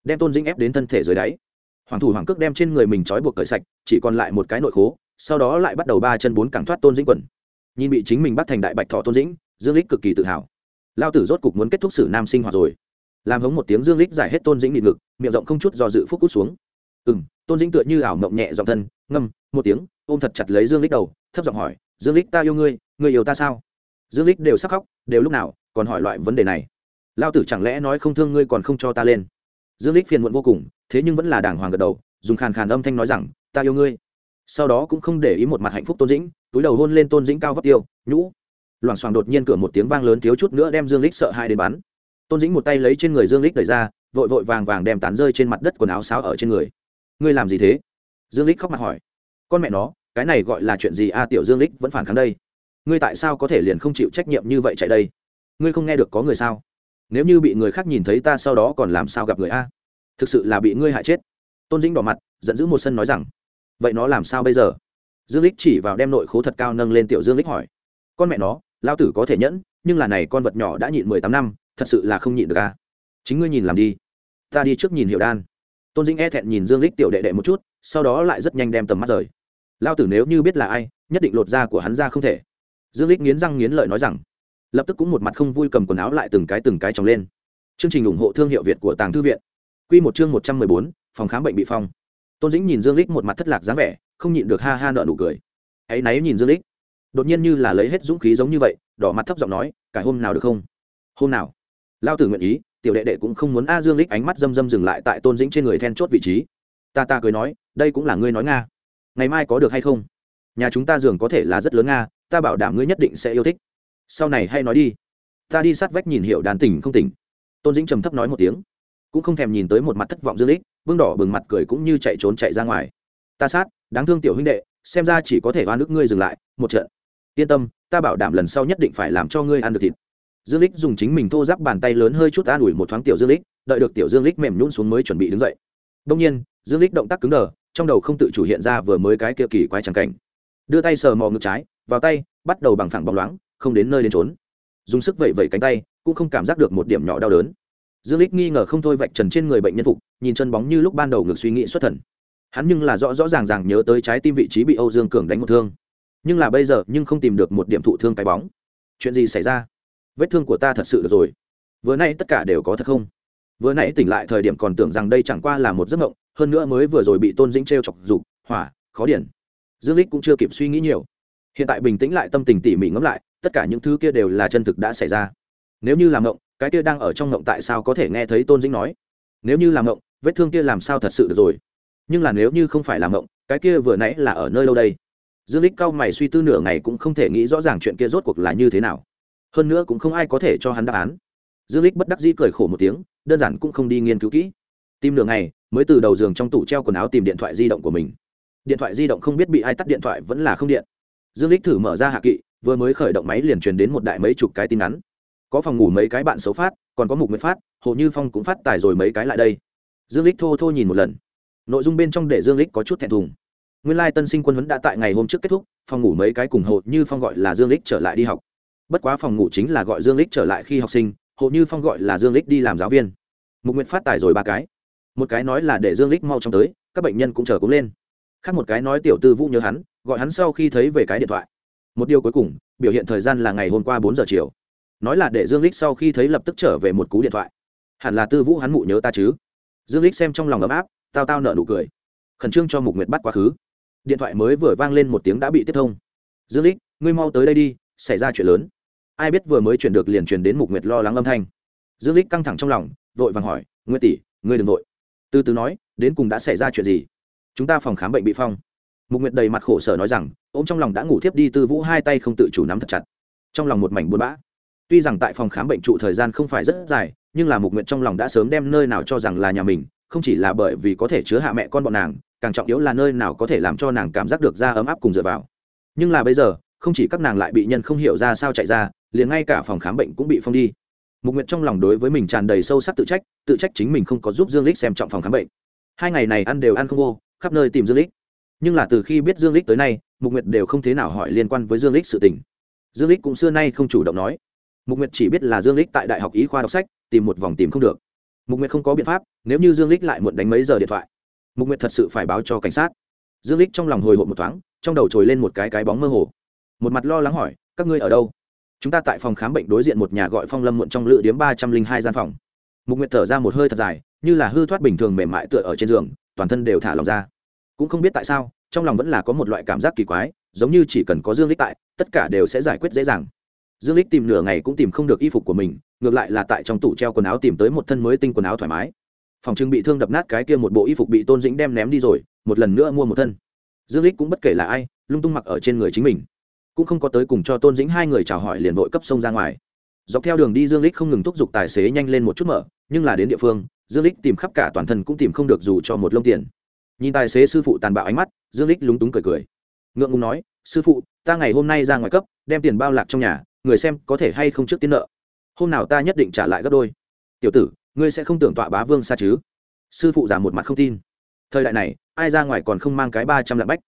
Đem tôn dĩnh ép đến thân thể dưới đáy. Hoàng thủ hoàng cước đem trên người mình trói buộc cởi sạch, chỉ còn lại một cái nội khố, sau đó lại bắt đầu ba chân bốn cẳng thoát tôn dĩnh quần nhìn bị chính mình bắt thành đại bạch thọ tôn dĩnh, dương lích cực kỳ tự hào. Lao tử rốt cục muốn kết thúc sử nam sinh hoạt rồi. Làm hống một tiếng dương lích giải hết tôn dĩnh định ngực, miệng rộng không chút do dự phúc cút xuống. Ừ m tôn dĩnh tựa như ảo mộng nhẹ giọng thân, ngâm, một tiếng, ôm thật chặt lấy dương lích đầu, thấp giọng hỏi, dương lích ta yêu ngươi ngươi yêu ta sao? Dương lích đều sắc khóc, đều lúc nào, còn hỏi loại vấn đề này. Lao tử chẳng lẽ nói không thương ngươi còn không cho ta lên? Dương lích phiền muộn vô cùng, thế nhưng vẫn là đàng hoàng gật đầu, dùng khàn khàn âm thanh nói rằng, ta yêu ngươi. Sau đó cũng không để ý một mặt hạnh phúc tôn dĩnh túi đầu hôn lên tôn dĩnh cao vấp tiêu, nhũ. Loảng xoảng đột nhiên cửa một tiếng vang lớn thiếu chút nữa đem dương lích sợ hai đến bắn. Tôn dĩnh một tay lấy trên người dương lích đẩy ra, vội vội vàng vàng đem tán rơi trên mặt đất quần áo sáo ở trên người. Ngươi làm gì thế? Dương lích khóc mặt hỏi. Con mẹ nó, cái này gọi là chuyện gì a, tiểu dương lích vẫn phản kháng đây. Ngươi tại sao có thể liền không chịu trách nhiệm như vậy chạy đây? Ngươi không nghe được có người sao? Nếu như bị người khác nhìn thấy ta sau đó còn làm sao gặp người a? Thực sự là bị ngươi hại chết. Tôn dĩnh đỏ mặt, giận dữ một sân nói rằng, vậy nó làm sao bây giờ? Dương lích chỉ vào đem nội khố thật cao nâng lên tiểu dương lích hỏi. Con mẹ nó lao tử có thể nhẫn, nhưng là này con vật nhỏ đã nhịn mười tám năm, thật sự là không nhịn được à. Chính ngươi nhìn làm đi. Ta đi trước nhìn hiệu đan. Tôn dĩnh e thẹn nhìn dương lích tiểu đệ đệ một chút, sau đó lại rất nhanh đem tầm mắt rời. Lao tử nếu như biết là ai, nhất định lột da của hắn ra không thể. Dương lích nghiến răng nghiến lợi nói rằng. Lập tức cũng một mặt không vui cầm quần áo lại từng cái từng cái tròng lên. Chương trình ủng hộ thương hiệu việt của tàng thư viện. Quy một chương một trăm mười bốn, phòng khám bệnh bị phong. Tôn dĩnh nhìn dương lích một mặt thất lạc dáng vẻ không nhịn được ha ha nợ nụ cười. Ấy náy nhìn dương lích. Đột nhiên như là lấy hết dũng khí giống như vậy, đỏ mặt thấp giọng nói cải hôm nào được không? Hôm nào? Lao tử nguyện ý, tiểu đệ đệ cũng không muốn a dương lích ánh mắt dâm dâm dừng lại tại tôn dĩnh trên người then chốt vị trí. Ta ta cười nói, đây cũng là ngươi nói nga. Ngày mai có được hay không? Nhà chúng ta giường có thể là rất lớn nga, ta bảo đảm ngươi nhất định sẽ yêu thích. Sau này hay nói đi. Ta đi sát vách nhìn hiệu đàn tỉnh không tỉnh. Tôn dĩnh trầm thấp nói một tiếng, cũng không thèm nhìn tới một mặt thất vọng dương lích vương đỏ bừng mặt cười cũng như chạy trốn chạy ra ngoài ta sát, đáng thương tiểu huynh đệ, xem ra chỉ có thể oan ức ngươi dừng lại, một trận. Yên tâm, ta bảo đảm lần sau nhất định phải làm cho ngươi ăn được thịt. Dương lích dùng chính mình thô giáp bàn tay lớn hơi chút an ủi một thoáng tiểu dương lích, đợi được tiểu dương lích mềm nhún xuống mới chuẩn bị đứng dậy. Đông nhiên, dương lích động tác cứng đờ, trong đầu không tự chủ hiện ra vừa mới cái kia kỳ quái chẳng cảnh. Đưa tay sờ mò ngực trái, vào tay, bắt đầu bằng phẳng bóng loáng, không đến nơi đến trốn. Dùng sức vẩy vẩy cánh tay, cũng không cảm giác được một điểm nhỏ đau đớn. Dương lích nghi ngờ không thôi vạch trần trên người bệnh nhân phục, nhìn chân bóng như lúc ban đầu ngực suy nghĩ xuất thần hắn nhưng là rõ rõ ràng ràng nhớ tới trái tim vị trí bị âu dương cường đánh một thương. Nhưng là bây giờ, nhưng không tìm được một điểm thụ thương cái bóng. Chuyện gì xảy ra? Vết thương của ta thật sự được rồi. Vừa nay tất cả đều có thật không? Vừa nãy tỉnh lại thời điểm còn tưởng rằng đây chẳng qua là một giấc mộng, hơn nữa mới vừa rồi bị tôn dĩnh t r e o chọc dục, hỏa, khó điển. Dương lích cũng chưa kịp suy nghĩ nhiều. Hiện tại bình tĩnh lại, tâm tình tỉ mỉ ngẫm lại, tất cả những thứ kia đều là chân thực đã xảy ra. Nếu như làm mộng, cái kia đang ở trong mộng tại sao có thể nghe thấy tôn dĩnh nói? Nếu như làm mộng, vết thương kia làm sao thật sự được rồi? Nhưng là nếu như không phải làm mộng cái kia vừa nãy là ở nơi đâu đây? Dương lích cao mày suy tư nửa ngày cũng không thể nghĩ rõ ràng chuyện kia rốt cuộc là như thế nào. Hơn nữa cũng không ai có thể cho hắn đáp án. Dương lích bất đắc dĩ cười khổ một tiếng, đơn giản cũng không đi nghiên cứu kỹ. Tìm nửa ngày, mới từ đầu giường trong tủ treo quần áo tìm điện thoại di động của mình. Điện thoại di động không biết bị ai tắt điện thoại vẫn là không điện. Dương lích thử mở ra hạ kỵ, vừa mới khởi động máy liền truyền đến một đại mấy chục cái tin nhắn. Có phòng ngủ mấy cái bạn xấu phát, còn có mục mới phát, hồ như phong cũng phát tài rồi mấy cái lại đây. Dương lích thô thô nhìn một lần nội dung bên trong để dương lích có chút thẹn thùng. Nguyên lai tân sinh quân huấn đã tại ngày hôm trước kết thúc, phòng ngủ mấy cái cùng hộ như phong gọi là dương lích trở lại đi học. Bất quá phòng ngủ chính là gọi dương lích trở lại khi học sinh, hộ như phong gọi là dương lích đi làm giáo viên. Mục nguyện phát tài rồi ba cái. Một cái nói là để dương lích mau chóng tới, các bệnh nhân cũng chờ cũng lên. Khác một cái nói tiểu tư vũ nhớ hắn, gọi hắn sau khi thấy về cái điện thoại. Một điều cuối cùng, biểu hiện thời gian là ngày hôm qua bốn giờ chiều. Nói là để dương lích sau khi thấy lập tức trở về một cú điện thoại. Hẳn là tư vũ hắn mụ nhớ ta chứ? Dương lích xem trong lòng ấm áp tao tao nợ nụ cười. Khẩn trương cho mục nguyệt bắt quá khứ. Điện thoại mới vừa vang lên một tiếng đã bị tiếp thông. Dương lích ngươi mau tới đây đi, xảy ra chuyện lớn. Ai biết vừa mới chuyển được liền truyền đến mục nguyệt lo lắng âm thanh. Dương lích căng thẳng trong lòng, vội vàng hỏi, nguyệt tỷ, ngươi đừng vội. Từ từ nói, đến cùng đã xảy ra chuyện gì? Chúng ta phòng khám bệnh bị phong. Mục nguyệt đầy mặt khổ sở nói rằng, ôm trong lòng đã ngủ thiếp đi tư vũ hai tay không tự chủ nắm thật chặt. Trong lòng một mảnh buôn bã. Tuy rằng tại phòng khám bệnh trụ thời gian không phải rất dài, nhưng là mục nguyệt trong lòng đã sớm đem nơi nào cho rằng là nhà mình không chỉ là bởi vì có thể chứa hạ mẹ con bọn nàng, càng trọng yếu là nơi nào có thể làm cho nàng cảm giác được ra ấm áp cùng dựa vào. Nhưng là bây giờ, không chỉ các nàng lại bị nhân không hiểu ra sao chạy ra, liền ngay cả phòng khám bệnh cũng bị phong đi. Mục nguyệt trong lòng đối với mình tràn đầy sâu sắc tự trách tự trách chính mình không có giúp dương lích xem trọng phòng khám bệnh. Hai ngày này ăn đều ăn không vô, khắp nơi tìm dương lích nhưng là từ khi biết dương lích tới nay, mục nguyệt đều không thế nào hỏi liên quan với dương lích sự tình. Dương lích cũng xưa nay không chủ động nói. Mục nguyệt chỉ biết là dương lích tại đại học y khoa đọc sách, tìm một vòng tìm không được mục nguyệt không có biện pháp, nếu như dương lích lại muộn đánh mấy giờ điện thoại, mục nguyệt thật sự phải báo cho cảnh sát. Dương lích trong lòng hồi hộp một thoáng, trong đầu trồi lên một cái cái bóng mơ hồ. Một mặt lo lắng hỏi, các ngươi ở đâu? Chúng ta tại phòng khám bệnh đối diện một nhà gọi phong lâm muộn trong lự điếm ba trăm linh hai gian phòng. Mục nguyệt thở ra một hơi thật dài, như là hư thoát bình thường mềm mại tựa ở trên giường, toàn thân đều thả lòng ra. Cũng không biết tại sao, trong lòng vẫn là có một loại cảm giác kỳ quái, giống như chỉ cần có dương lích tại, tất cả đều sẽ giải quyết dễ dàng dương lích tìm nửa ngày cũng tìm không được y phục của mình, ngược lại là tại trong tủ treo quần áo tìm tới một thân mới tinh quần áo thoải mái. Phòng trưng bị thương đập nát cái kia một bộ y phục bị tôn dĩnh đem ném đi rồi, một lần nữa mua một thân. Dương lích cũng bất kể là ai, lung tung mặc ở trên người chính mình. Cũng không có tới cùng cho tôn dĩnh hai người chào hỏi liền vội cấp sông ra ngoài. Dọc theo đường đi dương lích không ngừng thúc giục tài xế nhanh lên một chút mở, nhưng là đến địa phương, dương lích tìm khắp cả toàn thân cũng tìm không được dù cho một lông tiền. Nhìn tài xế sư phụ tàn bạo ánh mắt, dương lích lúng túng cười cười. Ngượng ngùng nói, sư phụ, ta ngày hôm nay ra ngoài cấp, đem tiền bao lạc trong nhà người xem có thể hay không trước tiên nợ. Hôm nào ta nhất định trả lại gấp đôi. Tiểu tử, ngươi sẽ không tưởng tọa bá vương xa chứ? Sư phụ giả một mặt không tin. Thời đại này, ai ra ngoài còn không mang cái ba trăm lạng bách?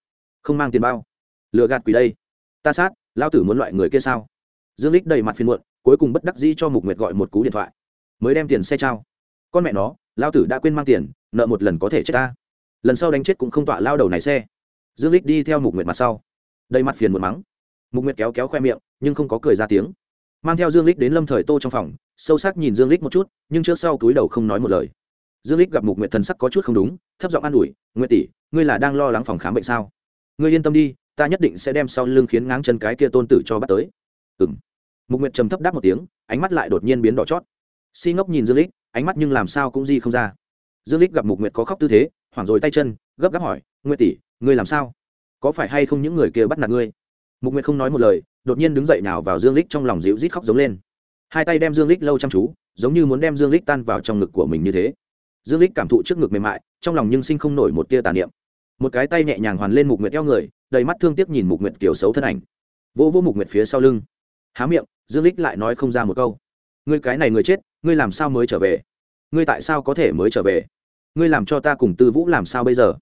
Không mang tiền bao. Lựa gạt quỷ đây. Ta sát lao tử muốn loại người kia sao? Dương lích đầy mặt phiền muộn, cuối cùng bất đắc dĩ cho mục nguyệt gọi một cú điện thoại. Mới đem tiền xe trao. Con mẹ nó lao tử đã quên mang tiền, nợ một lần có thể chết ta. Lần sau đánh chết cũng không tọa lao đầu này xe. Dương lích đi theo mục nguyệt mặt sau. Đầy mặt phiền một mắng mục nguyệt kéo kéo khoe miệng, nhưng không có cười ra tiếng. Mang theo dương lích đến lâm thời tô trong phòng, sâu sắc nhìn dương lích một chút, nhưng trước sau túi đầu không nói một lời. Dương lích gặp mục nguyệt thần sắc có chút không đúng, thấp giọng an ủi, nguyệt tỷ, ngươi là đang lo lắng phòng khám bệnh sao? Ngươi yên tâm đi, ta nhất định sẽ đem sau lưng khiến ngáng chân cái kia tôn tử cho bắt tới. Ừm. Mục nguyệt trầm thấp đáp một tiếng, ánh mắt lại đột nhiên biến đỏ chót. Si ngốc nhìn dương lích, ánh mắt nhưng làm sao cũng di không ra. Dương lích gặp mục nguyệt có khóc tư thế, hoảng rồi tay chân, gấp gáp hỏi, nguyệt tỷ, ngươi làm sao? Có phải hay không những người kia bắt nạt ngươi? Mục nguyệt không nói một lời, đột nhiên đứng dậy nào vào dương lích trong lòng dịu rít khóc giống lên. Hai tay đem dương lích lâu chăm chú, giống như muốn đem dương lích tan vào trong ngực của mình như thế. Dương lích cảm thụ trước ngực mềm mại, trong lòng nhưng sinh không nổi một tia tàn niệm. Một cái tay nhẹ nhàng hoàn lên mục nguyệt eo người, đầy mắt thương tiếc nhìn mục nguyệt kiểu xấu thân ảnh. Vỗ vỗ mục nguyệt phía sau lưng. Há miệng, dương lích lại nói không ra một câu. Ngươi cái này người chết, ngươi làm sao mới trở về? Ngươi tại sao có thể mới trở về? Ngươi làm cho ta cùng tư vũ làm sao bây giờ?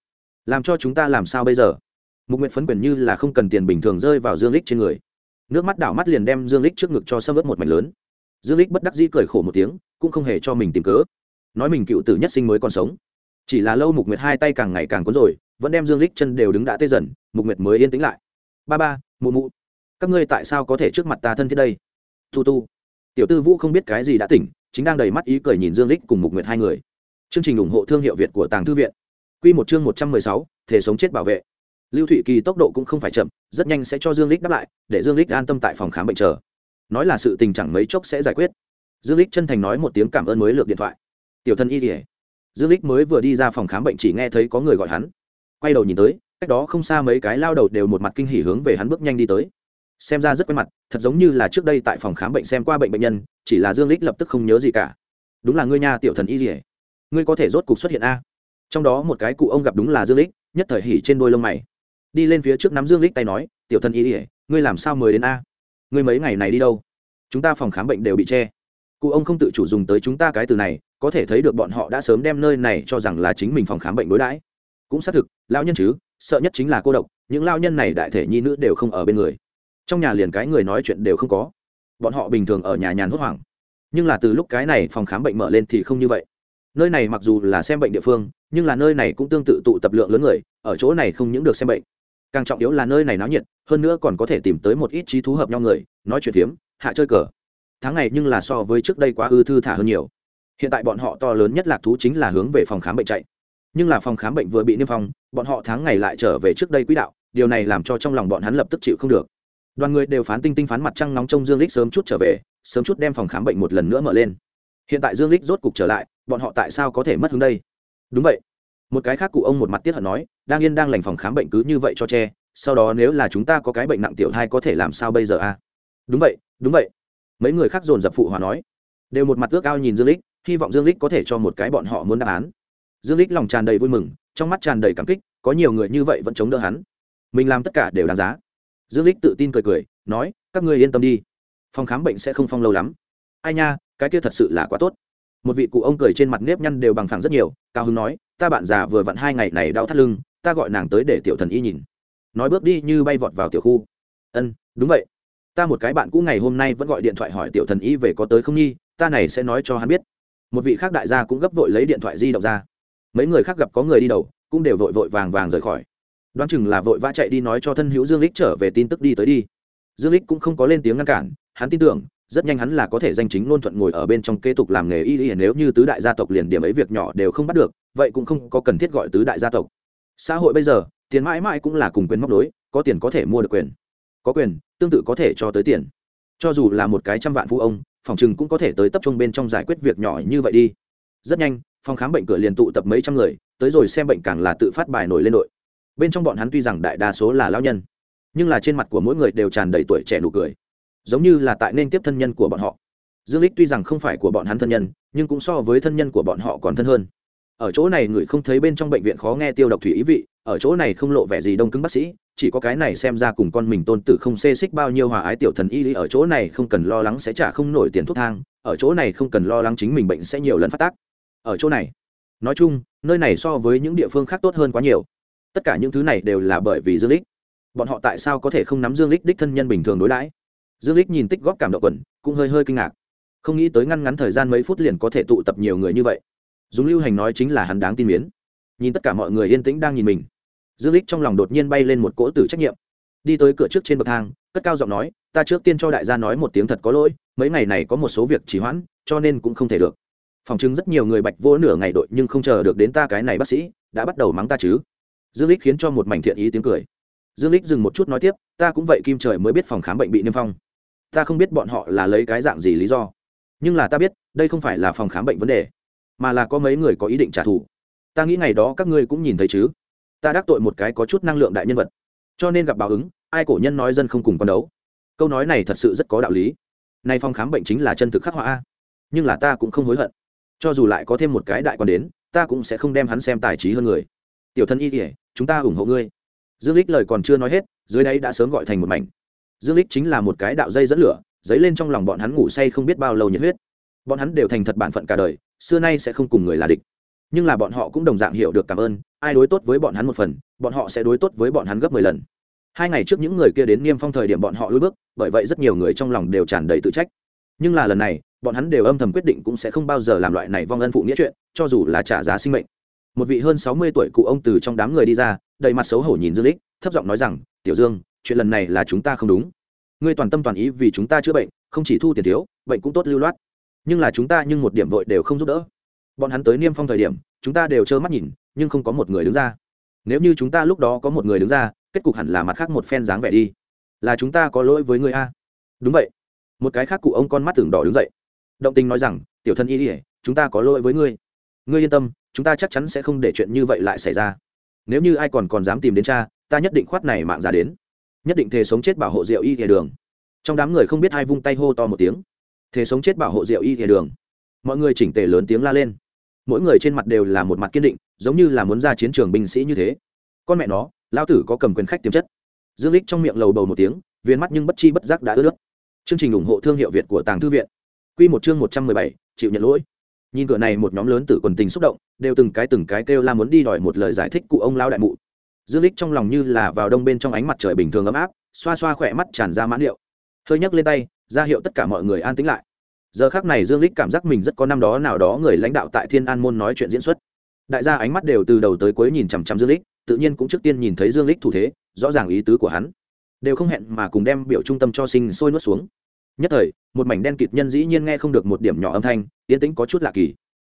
Làm cho chúng ta làm sao bây giờ? Mục nguyệt phấn quyền như là không cần tiền bình thường rơi vào dương lích trên người. Nước mắt đảo mắt liền đem dương lích trước ngực cho sâm ướt một mảnh lớn. Dương lích bất đắc dĩ cười khổ một tiếng cũng không hề cho mình tìm cớ. Nói mình cựu tử nhất sinh mới còn sống. Chỉ là lâu mục nguyệt hai tay càng ngày càng cuốn rồi vẫn đem dương lích chân đều đứng đã tê dần mục nguyệt mới yên tĩnh lại. Ba ba mụ mụ các ngươi tại sao có thể trước mặt ta thân thiết đây? Tu tu. Tiểu tư vũ không biết cái gì đã tỉnh chính đang đầy mắt ý cười nhìn dương lích cùng mục nguyệt hai người. Chương trình ủng hộ thương hiệu việt của tàng thư viện. Quy một chương một trăm mười sáu, thể sống chết bảo vệ lưu thụy kỳ tốc độ cũng không phải chậm, rất nhanh sẽ cho dương lích đáp lại, để dương lích an tâm tại phòng khám bệnh chờ. Nói là sự tình chẳng mấy chốc sẽ giải quyết. Dương lích chân thành nói một tiếng cảm ơn mới lược điện thoại. Tiểu thân y kỉa dương lích mới vừa đi ra phòng khám bệnh chỉ nghe thấy có người gọi hắn. Quay đầu nhìn tới, cách đó không xa mấy cái lao đầu đều một mặt kinh hỉ hướng về hắn bước nhanh đi tới. Xem ra rất quen mặt, thật giống như là trước đây tại phòng khám bệnh xem qua bệnh bệnh nhân, chỉ là dương lích lập tức không nhớ gì cả. Đúng là ngươi nha, tiểu thần y kỉa ngươi có thể rốt cục xuất hiện a. Trong đó một cái cụ ông gặp đúng là dương lích, nhất thời hỉ trên đôi lông mày đi lên phía trước nắm dương lích tay nói, tiểu thân y ỉa ngươi làm sao mới đến a? Ngươi mấy ngày này đi đâu? Chúng ta phòng khám bệnh đều bị che. Cụ ông không tự chủ dùng tới chúng ta cái từ này, có thể thấy được bọn họ đã sớm đem nơi này cho rằng là chính mình phòng khám bệnh đối đãi. Cũng xác thực, lão nhân chứ, sợ nhất chính là cô độc, những lao nhân này đại thể nhi nữ đều không ở bên người. Trong nhà liền cái người nói chuyện đều không có. Bọn họ bình thường ở nhà nhàn hốt hoảng. Nhưng là từ lúc cái này phòng khám bệnh mở lên thì không như vậy. Nơi này mặc dù là xem bệnh địa phương, nhưng là nơi này cũng tương tự tụ tập lượng lớn người, ở chỗ này không những được xem bệnh càng trọng yếu là nơi này náo nhiệt, hơn nữa còn có thể tìm tới một ít trí thú hợp nhau người, nói chuyện phiếm, hạ chơi cờ. Tháng ngày nhưng là so với trước đây quá ư thư thả hơn nhiều. Hiện tại bọn họ to lớn nhất lạc thú chính là hướng về phòng khám bệnh chạy. Nhưng là phòng khám bệnh vừa bị niêm phong, bọn họ tháng ngày lại trở về trước đây quỹ đạo, điều này làm cho trong lòng bọn hắn lập tức chịu không được. Đoàn người đều phán tinh tinh phán mặt trăng nóng trông dương lích sớm chút trở về, sớm chút đem phòng khám bệnh một lần nữa mở lên. Hiện tại dương lích rốt cục trở lại, bọn họ tại sao có thể mất hướng đây? Đúng vậy một cái khác cụ ông một mặt tiết hận nói, đang yên đang lành phòng khám bệnh cứ như vậy cho che, sau đó nếu là chúng ta có cái bệnh nặng tiểu thai có thể làm sao bây giờ a à? đúng vậy đúng vậy. Mấy người khác dồn dập phụ hòa nói. Đều một mặt ước ao nhìn dương lích, hy vọng dương lích có thể cho một cái bọn họ muốn đáp án. Dương lích lòng tràn đầy vui mừng, trong mắt tràn đầy cảm kích, có nhiều người như vậy vẫn chống đỡ hắn. Mình làm tất cả đều đáng giá. Dương lích tự tin cười cười, nói, các ngươi yên tâm đi. Phòng khám bệnh sẽ không phong lâu lắm. Ai nha, cái kia thật sự là quá tốt một vị cụ ông cười trên mặt nếp nhăn đều bằng phẳng rất nhiều, cao hưng nói, ta bạn già vừa vặn hai ngày này đau thắt lưng, ta gọi nàng tới để tiểu thần y nhìn. Nói bước đi như bay vọt vào tiểu khu. Ân, đúng vậy. Ta một cái bạn cũ ngày hôm nay vẫn gọi điện thoại hỏi tiểu thần y về có tới không nhi, ta này sẽ nói cho hắn biết. Một vị khác đại gia cũng gấp vội lấy điện thoại di động ra. Mấy người khác gặp có người đi đầu, cũng đều vội vội vàng vàng rời khỏi. Đoán chừng là vội vã chạy đi nói cho thân hữu dương lích trở về tin tức đi tới đi. Dương lích cũng không có lên tiếng ngăn cản, hắn tin tưởng rất nhanh hắn là có thể danh chính ngôn thuận ngồi ở bên trong kế tục làm nghề y y, nếu như tứ đại gia tộc liền điểm ấy việc nhỏ đều không bắt được, vậy cũng không có cần thiết gọi tứ đại gia tộc. Xã hội bây giờ, tiền mãi mãi cũng là cùng quyền móc đối có tiền có thể mua được quyền. Có quyền, tương tự có thể cho tới tiền. Cho dù là một cái trăm vạn phú ông, phòng chừng cũng có thể tới tập trung bên trong giải quyết việc nhỏ như vậy đi. Rất nhanh, phòng khám bệnh cửa liền tụ tập mấy trăm người, tới rồi xem bệnh càng là tự phát bài nổi lên đội. Bên trong bọn hắn tuy rằng đại đa số là lao nhân, nhưng là trên mặt của mỗi người đều tràn đầy tuổi trẻ nụ cười giống như là tại nên tiếp thân nhân của bọn họ. Dương lích tuy rằng không phải của bọn hắn thân nhân, nhưng cũng so với thân nhân của bọn họ còn thân hơn. Ở chỗ này người không thấy bên trong bệnh viện khó nghe tiêu độc thủy ý vị, ở chỗ này không lộ vẻ gì đông cứng bác sĩ, chỉ có cái này xem ra cùng con mình tôn tử không xê xích bao nhiêu hòa ái tiểu thần y lý ở chỗ này không cần lo lắng sẽ trả không nổi tiền thuốc thang, ở chỗ này không cần lo lắng chính mình bệnh sẽ nhiều lần phát tác. Ở chỗ này, nói chung, nơi này so với những địa phương khác tốt hơn quá nhiều. Tất cả những thứ này đều là bởi vì dương lích bọn họ tại sao có thể không nắm dương lích đích thân nhân bình thường đối đãi? Dương lích nhìn tích góp cảm động quần, cũng hơi hơi kinh ngạc. Không nghĩ tới ngăn ngắn thời gian mấy phút liền có thể tụ tập nhiều người như vậy. Dùng lưu hành nói chính là hắn đáng tin miến. Nhìn tất cả mọi người yên tĩnh đang nhìn mình, dương lích trong lòng đột nhiên bay lên một cỗ tử trách nhiệm. Đi tới cửa trước trên bậc thang, cất cao giọng nói, ta trước tiên cho đại gia nói một tiếng thật có lỗi, mấy ngày này có một số việc trì hoãn, cho nên cũng không thể được. Phòng chứng rất nhiều người bạch vô nửa ngày đội nhưng không chờ được đến ta cái này bác sĩ, đã bắt đầu mắng ta chứ. Dương lích khiến cho một mảnh thiện ý tiếng cười. Dương lích dừng một chút nói tiếp, ta cũng vậy, kim trời mới biết phòng khám bệnh bị niêm phong ta không biết bọn họ là lấy cái dạng gì lý do. Nhưng là ta biết, đây không phải là phòng khám bệnh vấn đề, mà là có mấy người có ý định trả thù. Ta nghĩ ngày đó các ngươi cũng nhìn thấy chứ. Ta đắc tội một cái có chút năng lượng đại nhân vật. Cho nên gặp báo ứng, ai cổ nhân nói dân không cùng con đấu. Câu nói này thật sự rất có đạo lý. Nay phòng khám bệnh chính là chân thực khắc họa a. Nhưng là ta cũng không hối hận. Cho dù lại có thêm một cái đại còn đến, ta cũng sẽ không đem hắn xem tài trí hơn người. Tiểu thân y kỉa chúng ta ủng hộ ngươi. Dương lích lời còn chưa nói hết, dưới đây đã sớm gọi thành một mảnh dương lích chính là một cái đạo dây dẫn lửa, dấy lên trong lòng bọn hắn ngủ say không biết bao lâu nhiệt huyết. Bọn hắn đều thành thật bản phận cả đời, xưa nay sẽ không cùng người là địch. Nhưng là bọn họ cũng đồng dạng hiểu được cảm ơn, ai đối tốt với bọn hắn một phần, bọn họ sẽ đối tốt với bọn hắn gấp mười lần. Hai ngày trước những người kia đến niêm phong thời điểm bọn họ lùi bước, bởi vậy rất nhiều người trong lòng đều tràn đầy tự trách. Nhưng là lần này, bọn hắn đều âm thầm quyết định cũng sẽ không bao giờ làm loại này vong ân phụ nghĩa chuyện, cho dù là trả giá sinh mệnh. Một vị hơn sáu mươi tuổi cụ ông từ trong đám người đi ra, đầy mặt xấu hổ nhìn dương lích, thấp giọng nói rằng, tiểu dương chuyện lần này là chúng ta không đúng. Ngươi toàn tâm toàn ý vì chúng ta chữa bệnh, không chỉ thu tiền thiếu, bệnh cũng tốt lưu loát. Nhưng là chúng ta nhưng một điểm vội đều không giúp đỡ. Bọn hắn tới niêm phong thời điểm, chúng ta đều trơ mắt nhìn, nhưng không có một người đứng ra. Nếu như chúng ta lúc đó có một người đứng ra, kết cục hẳn là mặt khác một phen dáng vẻ đi. Là chúng ta có lỗi với người a. Đúng vậy. Một cái khác cụ ông con mắt tưởng đỏ đứng dậy. Động tình nói rằng, tiểu thân y ỉa chúng ta có lỗi với ngươi. Ngươi yên tâm, chúng ta chắc chắn sẽ không để chuyện như vậy lại xảy ra. Nếu như ai còn còn dám tìm đến cha, ta nhất định khoát này mạng ra đến nhất định thề sống chết bảo hộ rượu y thề đường. Trong đám người không biết ai vung tay hô to một tiếng. Thề sống chết bảo hộ rượu y thề đường. Mọi người chỉnh tề lớn tiếng la lên. Mỗi người trên mặt đều là một mặt kiên định, giống như là muốn ra chiến trường binh sĩ như thế. Con mẹ nó lao tử có cầm quyền khách tiềm chất. Dương lích trong miệng lầu bầu một tiếng, viên mắt nhưng bất chi bất giác đã ướt nước. Chương trình ủng hộ thương hiệu việt của tàng thư viện. Quy một chương một trăm mười bảy, chịu nhận lỗi. Nhìn cửa này một nhóm lớn tử quần tình xúc động, đều từng cái từng cái kêu la muốn đi đòi một lời giải thích cụ ông lao đại mụ dương lích trong lòng như là vào đông bên trong ánh mặt trời bình thường ấm áp, xoa xoa khỏe mắt tràn ra mãn liệu. Hơi nhấc lên tay, ra hiệu tất cả mọi người an tĩnh lại. Giờ khác này dương lích cảm giác mình rất có năm đó nào đó người lãnh đạo tại thiên an môn nói chuyện diễn xuất. Đại gia ánh mắt đều từ đầu tới cuối nhìn chằm chằm dương lích tự nhiên cũng trước tiên nhìn thấy dương lích thủ thế, rõ ràng ý tứ của hắn. Đều không hẹn mà cùng đem biểu trung tâm cho sinh sôi nuốt xuống. Nhất thời, một mảnh đen kịt nhân dĩ nhiên nghe không được một điểm nhỏ âm thanh, yên tĩnh có chút lạ kỳ.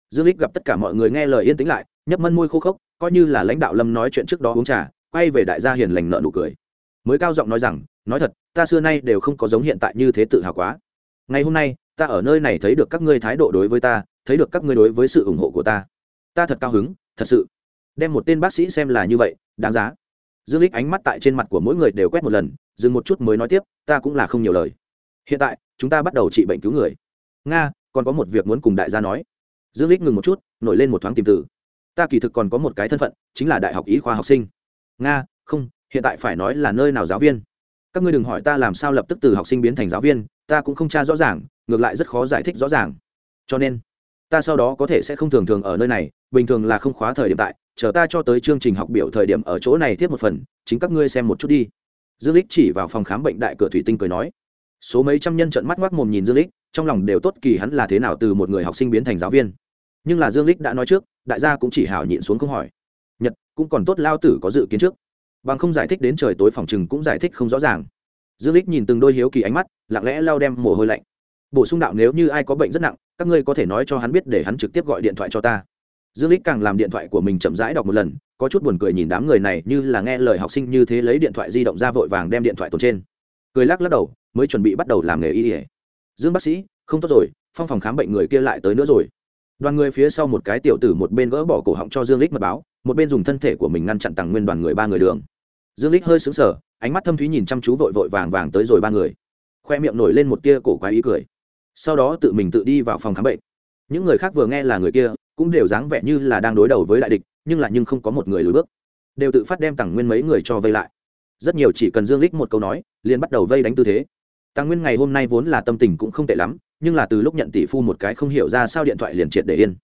Dương lích gặp tất cả mọi người nghe lời yên tĩnh lại nhấp mân môi khô khốc, coi như là lãnh đạo lâm nói chuyện trước đó uống trà, quay về đại gia hiền lành nợ nụ cười. Mới cao giọng nói rằng, nói thật, ta xưa nay đều không có giống hiện tại như thế tự hào quá. Ngày hôm nay, ta ở nơi này thấy được các ngươi thái độ đối với ta, thấy được các ngươi đối với sự ủng hộ của ta. Ta thật cao hứng, thật sự. Đem một tên bác sĩ xem là như vậy, đáng giá. Dương lích ánh mắt tại trên mặt của mỗi người đều quét một lần, dừng một chút mới nói tiếp, ta cũng là không nhiều lời. Hiện tại, chúng ta bắt đầu trị bệnh cứu người. Nga, còn có một việc muốn cùng đại gia nói. Dương lích ngừng một chút, nổi lên một thoáng tìm từ ta kỳ thực còn có một cái thân phận, chính là đại học y khoa học sinh. Nga, không, hiện tại phải nói là nơi nào giáo viên? Các ngươi đừng hỏi ta làm sao lập tức từ học sinh biến thành giáo viên, ta cũng không tra rõ ràng, ngược lại rất khó giải thích rõ ràng. Cho nên, ta sau đó có thể sẽ không thường thường ở nơi này, bình thường là không khóa thời điểm tại, chờ ta cho tới chương trình học biểu thời điểm ở chỗ này tiếp một phần, chính các ngươi xem một chút đi. Dương lích chỉ vào phòng khám bệnh đại cửa thủy tinh cười nói. Số mấy trăm nhân trợn mắt ngoác mồm nhìn dương lích, trong lòng đều tốt kỳ hắn là thế nào từ một người học sinh biến thành giáo viên. Nhưng là dương lích đã nói trước đại gia cũng chỉ hảo nhịn xuống không hỏi. Nhật, cũng còn tốt lao tử có dự kiến trước. Bằng không giải thích đến trời tối phòng chừng cũng giải thích không rõ ràng. Dương lích nhìn từng đôi hiếu kỳ ánh mắt, lặng lẽ lao đem mồ hôi lạnh. Bổ sung đạo nếu như ai có bệnh rất nặng, các ngươi có thể nói cho hắn biết để hắn trực tiếp gọi điện thoại cho ta. Dương lích càng làm điện thoại của mình chậm rãi đọc một lần, có chút buồn cười nhìn đám người này như là nghe lời học sinh như thế lấy điện thoại di động ra vội vàng đem điện thoại tồn trên. Cười lắc lắc đầu, mới chuẩn bị bắt đầu làm nghề y ỉa dương bác sĩ, không tốt rồi, phong phòng khám bệnh người kia lại tới nữa rồi đoàn người phía sau một cái tiểu tử một bên gỡ bỏ cổ họng cho dương lích mật báo, một bên dùng thân thể của mình ngăn chặn tàng nguyên đoàn người ba người đường. Dương lích hơi sững sờ, ánh mắt thâm thúy nhìn chăm chú vội vội vàng vàng tới rồi ba người. Khoe miệng nổi lên một tia cổ quái ý cười. Sau đó tự mình tự đi vào phòng khám bệnh. Những người khác vừa nghe là người kia, cũng đều dáng vẻ như là đang đối đầu với đại địch, nhưng là nhưng không có một người lùi bước. Đều tự phát đem tàng nguyên mấy người cho vây lại. Rất nhiều chỉ cần dương lích một câu nói, liền bắt đầu vây đánh tư thế. Tăng nguyên ngày hôm nay vốn là tâm tình cũng không tệ lắm nhưng là từ lúc nhận tỷ phu một cái không hiểu ra sao điện thoại liền triệt để yên.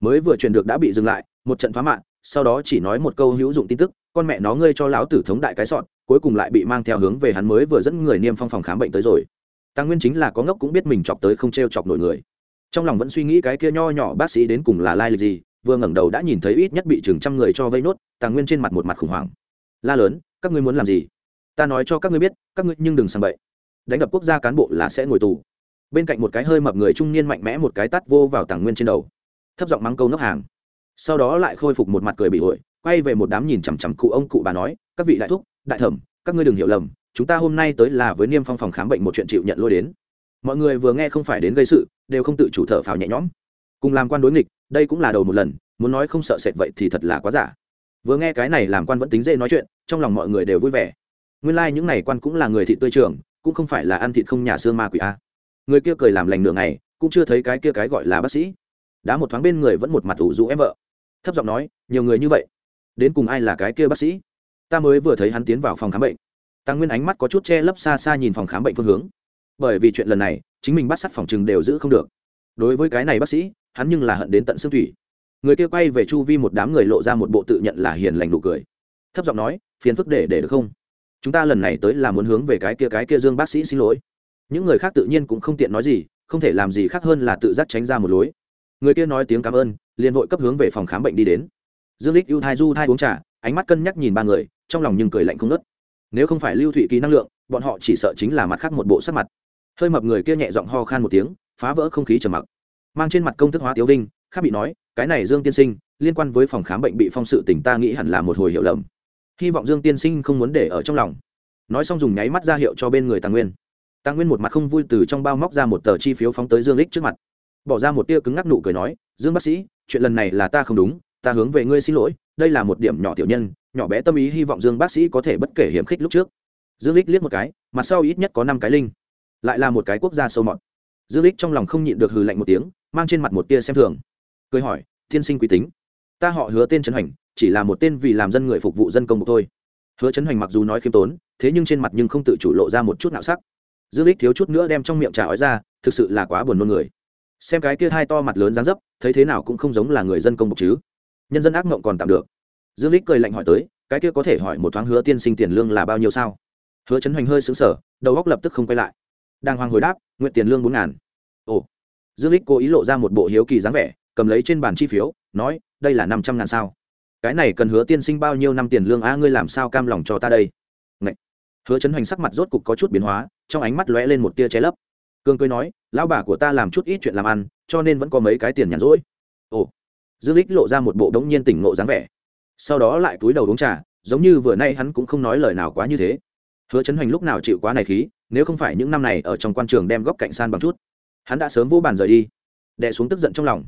Mới vừa truyền được đã bị dừng lại, một trận phá mạng sau đó chỉ nói một câu hữu dụng tin tức, con mẹ nó ngươi cho lão tử thống đại cái sọn, cuối cùng lại bị mang theo hướng về hắn mới vừa dẫn người niêm phong phòng khám bệnh tới rồi. Tăng nguyên chính là có ngốc cũng biết mình chọc tới không t r e o chọc nổi người. Trong lòng vẫn suy nghĩ cái kia nho nhỏ bác sĩ đến cùng là lai lịch gì, vừa ngẩng đầu đã nhìn thấy ít nhất bị chừng trăm người cho vây nốt tăng nguyên trên mặt một mặt khủng hoảng. La lớn, các ngươi muốn làm gì? Ta nói cho các ngươi biết, các ngươi nhưng đừng sàng bậy. Đánh đập quốc gia cán bộ là sẽ ngồi tù bên cạnh một cái hơi mập người trung niên mạnh mẽ một cái tắt vô vào tàng nguyên trên đầu. Thấp giọng mắng câu nốc hàng. Sau đó lại khôi phục một mặt cười bị ổi quay về một đám nhìn chằm chằm cụ ông cụ bà nói, các vị đại thúc, đại thẩm, các ngươi đừng hiểu lầm, chúng ta hôm nay tới là với niêm phong phòng khám bệnh một chuyện chịu nhận lôi đến. Mọi người vừa nghe không phải đến gây sự, đều không tự chủ thở phào nhẹ nhõm. Cùng làm quan đối nghịch, đây cũng là đầu một lần, muốn nói không sợ sệt vậy thì thật là quá giả. Vừa nghe cái này làm quan vẫn tính dễ nói chuyện, trong lòng mọi người đều vui vẻ. Nguyên lai、like、những này quan cũng là người thị tươi trường cũng không phải là ăn thịt không nhà xương ma quỷ a người kia cười làm lành nửa ngày, cũng chưa thấy cái kia cái gọi là bác sĩ. Đã một thoáng bên người vẫn một mặt ủ rũ em vợ. Thấp giọng nói, nhiều người như vậy, đến cùng ai là cái kia bác sĩ? Ta mới vừa thấy hắn tiến vào phòng khám bệnh. Tăng nguyên ánh mắt có chút che lấp xa xa nhìn phòng khám bệnh phương hướng. Bởi vì chuyện lần này, chính mình bắt sắt phòng chừng đều giữ không được. Đối với cái này bác sĩ, hắn nhưng là hận đến tận xương thủy. Người kia quay về chu vi một đám người lộ ra một bộ tự nhận là hiền lành nụ cười. Thấp giọng nói, phiền phức để để được không? Chúng ta lần này tới là muốn hướng về cái kia cái kia dương bác sĩ xin lỗi những người khác tự nhiên cũng không tiện nói gì, không thể làm gì khác hơn là tự giác tránh ra một lối. Người kia nói tiếng cảm ơn, liền vội cấp hướng về phòng khám bệnh đi đến. Dương lích ưu thai du thai uống trà, ánh mắt cân nhắc nhìn ba người, trong lòng nhưng cười lạnh không nớt nếu không phải lưu thụy kỳ năng lượng, bọn họ chỉ sợ chính là mặt khác một bộ sắc mặt. Hơi mập người kia nhẹ giọng ho khan một tiếng, phá vỡ không khí trầm mặc. Mang trên mặt công thức hóa tiếu vinh, khác bị nói, cái này dương tiên sinh, liên quan với phòng khám bệnh bị phong sự tỉnh ta nghĩ hẳn là một hồi hiểu lầm. Hy vọng dương tiên sinh không muốn để ở trong lòng. Nói xong dùng nháy mắt ra hiệu cho bên người tàng nguyên tăng nguyên một mặt không vui từ trong bao móc ra một tờ chi phiếu phóng tới dương lích trước mặt. Bỏ ra một tia cứng ngắc nụ cười nói dương bác sĩ chuyện lần này là ta không đúng ta hướng về ngươi xin lỗi đây là một điểm nhỏ tiểu nhân nhỏ bé tâm ý hy vọng dương bác sĩ có thể bất kể hiểm khích lúc trước. Dương lích liếc một cái mặt sau ít nhất có năm cái linh. Lại là một cái quốc gia sâu mọt. Dương lích trong lòng không nhịn được hừ lạnh một tiếng mang trên mặt một tia xem thường. Cười hỏi thiên sinh quý tính ta họ hứa tên trấn Hoành, chỉ là một tên vì làm dân người phục vụ dân công một thôi. Hứa Trấn hoành mặc dù nói khiêm tốn thế nhưng trên mặt nhưng không tự chủ lộ ra một chút nạo sắc dương lích thiếu chút nữa đem trong miệng trà ói ra, thực sự là quá buồn nôn người. Xem cái kia hai to mặt lớn dáng dấp, thấy thế nào cũng không giống là người dân công bộc chứ. Nhân dân ác mộng còn tạm được. Dương lích cười lạnh hỏi tới, cái kia có thể hỏi một thoáng hứa tiên sinh tiền lương là bao nhiêu sao? Hứa chấn hoành hơi sững sờ, đầu góc lập tức không quay lại. Đang hoàng hồi đáp, nguyện tiền lương bốn ngàn. Ồ. Dương lích cố ý lộ ra một bộ hiếu kỳ dáng vẻ, cầm lấy trên bàn chi phiếu, nói, đây là năm trăm ngàn sao. Cái này cần hứa tiên sinh bao nhiêu năm tiền lương a ngươi làm sao cam lòng cho ta đây? Ngậy. hứa chấn hoành sắc mặt rốt cục có chút biến hóa trong ánh mắt lóe lên một tia che lấp. Cương cười nói, lão bà của ta làm chút ít chuyện làm ăn, cho nên vẫn có mấy cái tiền nhàn rỗi. Ồ. Dương lích lộ ra một bộ đống nhiên tỉnh ngộ dáng vẻ. Sau đó lại cúi đầu uống trà, giống như vừa nay hắn cũng không nói lời nào quá như thế. Hứa chấn hoành lúc nào chịu quá này khí, nếu không phải những năm này ở trong quan trường đem góc cạnh san bằng chút, hắn đã sớm vô bàn rời đi. Đẻ xuống tức giận trong lòng.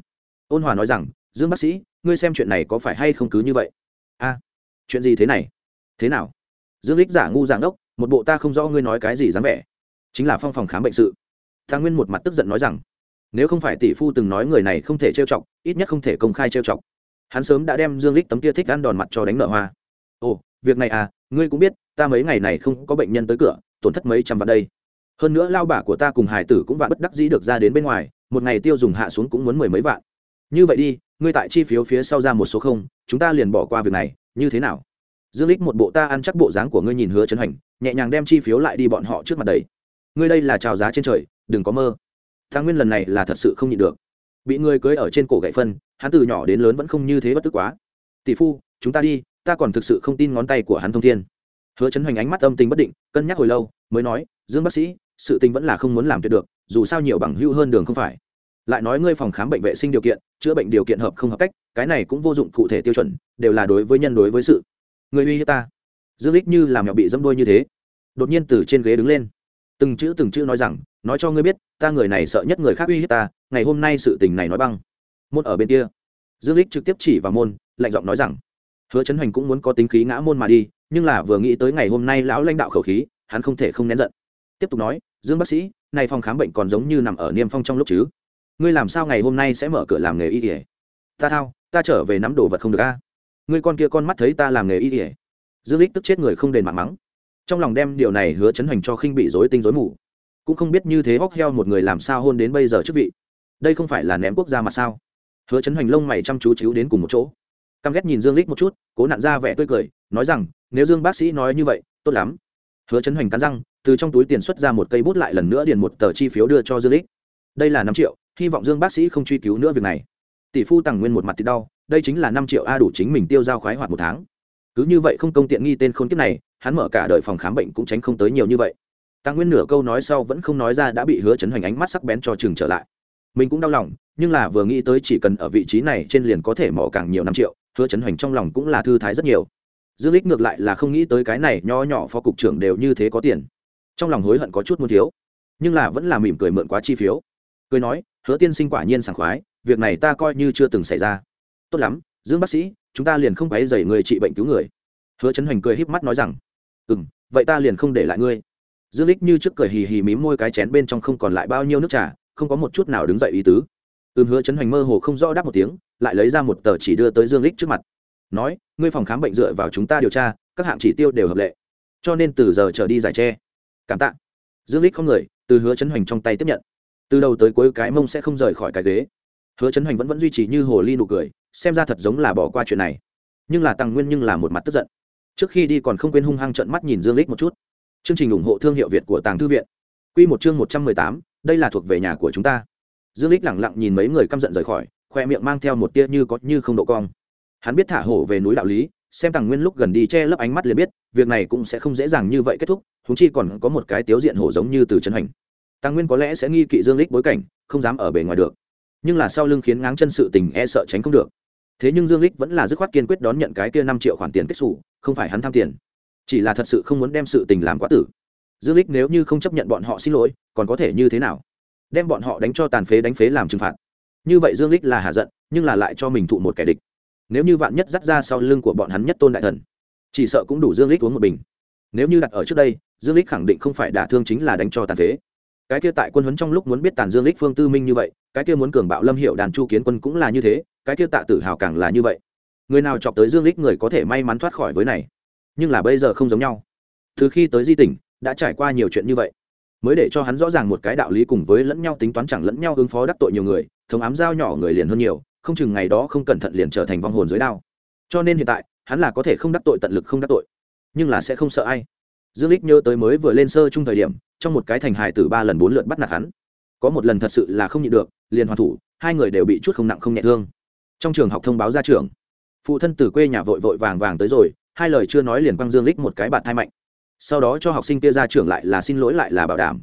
Ôn hòa nói rằng, dương bác sĩ, ngươi xem chuyện này có phải hay không cứ như vậy? A, chuyện gì thế này? Thế nào? Dương lích giả ngu giảng đốc một bộ ta không rõ ngươi nói cái gì dám vẻ. Chính là phong phòng khám bệnh sự. Thang nguyên một mặt tức giận nói rằng, nếu không phải tỷ phu từng nói người này không thể trêu chọc, ít nhất không thể công khai trêu chọc. Hắn sớm đã đem dương lích tấm kia thích ăn đòn mặt cho đánh nợ hoa. Ồ, việc này à ngươi cũng biết, ta mấy ngày này không có bệnh nhân tới cửa, tổn thất mấy trăm vạn đây. Hơn nữa lao bả của ta cùng hải tử cũng vạn bất đắc dĩ được ra đến bên ngoài, một ngày tiêu dùng hạ xuống cũng muốn mười mấy vạn. Như vậy đi, ngươi tại chi phiếu phía sau ra một số không, chúng ta liền bỏ qua việc này, như thế nào? Dương lích một bộ ta ăn chắc bộ dáng của ngươi nhìn hứa chấn hành nhẹ nhàng đem chi phiếu lại đi bọn họ trước mặt đầy. Ngươi đây là trào giá trên trời, đừng có mơ. Thang nguyên lần này là thật sự không nhịn được. Bị người cưới ở trên cổ gậy phân, hắn từ nhỏ đến lớn vẫn không như thế bất tức quá. Tỷ phu, chúng ta đi, ta còn thực sự không tin ngón tay của hắn thông thiên. Hứa chấn hoành ánh mắt âm tình bất định, cân nhắc hồi lâu, mới nói, dương bác sĩ, sự tình vẫn là không muốn làm tuyệt được, dù sao nhiều bằng hữu hơn đường không phải. Lại nói, ngươi phòng khám bệnh vệ sinh điều kiện, chữa bệnh điều kiện hợp không hợp cách, cái này cũng vô dụng cụ thể tiêu chuẩn, đều là đối với nhân đối với sự người uy hiếp ta. Dương lích như làm nhỏ bị dâm đôi như thế, đột nhiên từ trên ghế đứng lên. Từng chữ từng chữ nói rằng, nói cho ngươi biết, ta người này sợ nhất người khác uy hiếp ta, ngày hôm nay sự tình này nói băng. Môn ở bên kia. Dương lích trực tiếp chỉ vào môn, lạnh giọng nói rằng, hứa trấn hoành cũng muốn có tính khí ngã môn mà đi, nhưng là vừa nghĩ tới ngày hôm nay lão lãnh đạo khẩu khí, hắn không thể không nén giận. Tiếp tục nói, dương bác sĩ, này phòng khám bệnh còn giống như nằm ở niêm phong trong lúc chứ? Ngươi làm sao ngày hôm nay sẽ mở cửa làm nghề y kể ta thao, ta trở về nắm đồ vật không được a ngươi con kia con mắt thấy ta làm nghề y ỉa dương lích tức chết người không đền mạng mắng. Trong lòng đem điều này hứa chấn hoành cho khinh bị dối tinh dối mù. Cũng không biết như thế hóc heo một người làm sao hôn đến bây giờ chức vị. Đây không phải là ném quốc gia mà sao? Hứa chấn hoành lông mày chăm chú chiếu đến cùng một chỗ. Căm ghét nhìn dương lích một chút, cố nặn ra vẻ tươi cười, nói rằng, nếu dương bác sĩ nói như vậy, tốt lắm. Hứa chấn hoành cắn răng, từ trong túi tiền xuất ra một cây bút lại lần nữa điền một tờ chi phiếu đưa cho dương lích đây là năm triệu, hy vọng dương bác sĩ không truy cứu nữa việc này. Tỷ phu tằng nguyên một mặt thì đau đây chính là năm triệu a đủ chính mình tiêu giao khoái hoạt một tháng. Cứ như vậy không công tiện nghi tên khôn kiếp này, hắn mở cả đời phòng khám bệnh cũng tránh không tới nhiều như vậy. Tăng nguyên nửa câu nói sau vẫn không nói ra đã bị hứa chấn hoành ánh mắt sắc bén cho chừng trở lại. Mình cũng đau lòng, nhưng là vừa nghĩ tới chỉ cần ở vị trí này trên liền có thể mỏ càng nhiều năm triệu, hứa chấn hoành trong lòng cũng là thư thái rất nhiều. Dương lích ngược lại là không nghĩ tới cái này nho nhỏ phó cục trưởng đều như thế có tiền. Trong lòng hối hận có chút muốn thiếu, nhưng là vẫn là mỉm cười mượn quá chi phiếu. Cười nói, hứa tiên sinh quả nhiên sảng khoái, việc này ta coi như chưa từng xảy ra tốt lắm, dương bác sĩ, chúng ta liền không quấy dày người trị bệnh cứu người. Hứa trấn hoành cười híp mắt nói rằng ừ m vậy ta liền không để lại ngươi. Dương lích như trước cười hì hì mím môi cái chén bên trong không còn lại bao nhiêu nước trà, không có một chút nào đứng dậy ý tứ. Ừm, hứa trấn hoành mơ hồ không rõ đáp một tiếng, lại lấy ra một tờ chỉ đưa tới dương lích trước mặt. Nói, ngươi phòng khám bệnh dựa vào chúng ta điều tra, các hạng chỉ tiêu đều hợp lệ. Cho nên từ giờ trở đi giải tre cảm tạ. Dương lích không người, từ hứa trấn hoành trong tay tiếp nhận. Từ đầu tới cuối cái mông sẽ không rời khỏi cái ghế. Hứa trấn hoành vẫn vẫn duy trì như hồ ly nụ cười xem ra thật giống là bỏ qua chuyện này. Nhưng là tăng nguyên nhưng là một mặt tức giận. Trước khi đi còn không quên hung hăng trợn mắt nhìn dương lích một chút. Chương trình ủng hộ thương hiệu việt của tàng thư viện. Quy một chương một trăm mười tám, đây là thuộc về nhà của chúng ta. Dương lích lẳng lặng nhìn mấy người căm giận rời khỏi khoe miệng mang theo một tia như có như không độ cong. Hắn biết thả hổ về núi đạo lý xem tàng nguyên lúc gần đi che lấp ánh mắt liền biết việc này cũng sẽ không dễ dàng như vậy kết thúc thúng chi còn có một cái tiếu diện hổ giống như từ trấn hành. Tàng nguyên có lẽ sẽ nghi kỵ dương lích bối cảnh không dám ở bề ngoài được nhưng là sau lưng khiến ngáng chân sự tình e sợ tránh không được. Thế nhưng dương lích vẫn là dứt khoát kiên quyết đón nhận cái kia năm triệu khoản tiền kết xù, không phải hắn tham tiền. Chỉ là thật sự không muốn đem sự tình làm quá tử. Dương lích nếu như không chấp nhận bọn họ xin lỗi, còn có thể như thế nào? Đem bọn họ đánh cho tàn phế đánh phế làm trừng phạt. Như vậy dương lích là hạ giận, nhưng là lại cho mình thụ một kẻ địch. Nếu như vạn nhất dắt ra sau lưng của bọn hắn nhất tôn đại thần, chỉ sợ cũng đủ dương lích uống một bình. Nếu như đặt ở trước đây, dương lích khẳng định không phải đả thương chính là đánh cho tàn phế cái kia tại quân huấn trong lúc muốn biết tàn dương lích phương tư minh như vậy, cái kia muốn cường bạo lâm hiệu đàn chu kiến quân cũng là như thế, cái kia tạ tử hào càng là như vậy. Người nào chọc tới dương lích người có thể may mắn thoát khỏi với này. Nhưng là bây giờ không giống nhau. Từ khi tới di tỉnh, đã trải qua nhiều chuyện như vậy. Mới để cho hắn rõ ràng một cái đạo lý cùng với lẫn nhau tính toán chẳng lẫn nhau ứng phó đắc tội nhiều người, thống ám giao nhỏ người liền hơn nhiều, không chừng ngày đó không cẩn thận liền trở thành vong hồn dưới đao. Cho nên hiện tại, hắn là có thể không đắc tội tận lực không đắc tội. Nhưng là sẽ không sợ ai dương lích nhớ tới mới vừa lên sơ chung thời điểm, trong một cái thành hài từ ba lần bốn lượt bắt nạt hắn. Có một lần thật sự là không nhịn được, liền hoàn thủ, hai người đều bị chút không nặng không nhẹ thương. Trong trường học thông báo ra trường, phụ thân từ quê nhà vội vội vàng vàng tới rồi, hai lời chưa nói liền quăng dương lích một cái bạt thai mạnh. Sau đó cho học sinh kia ra trường lại là xin lỗi lại là bảo đảm.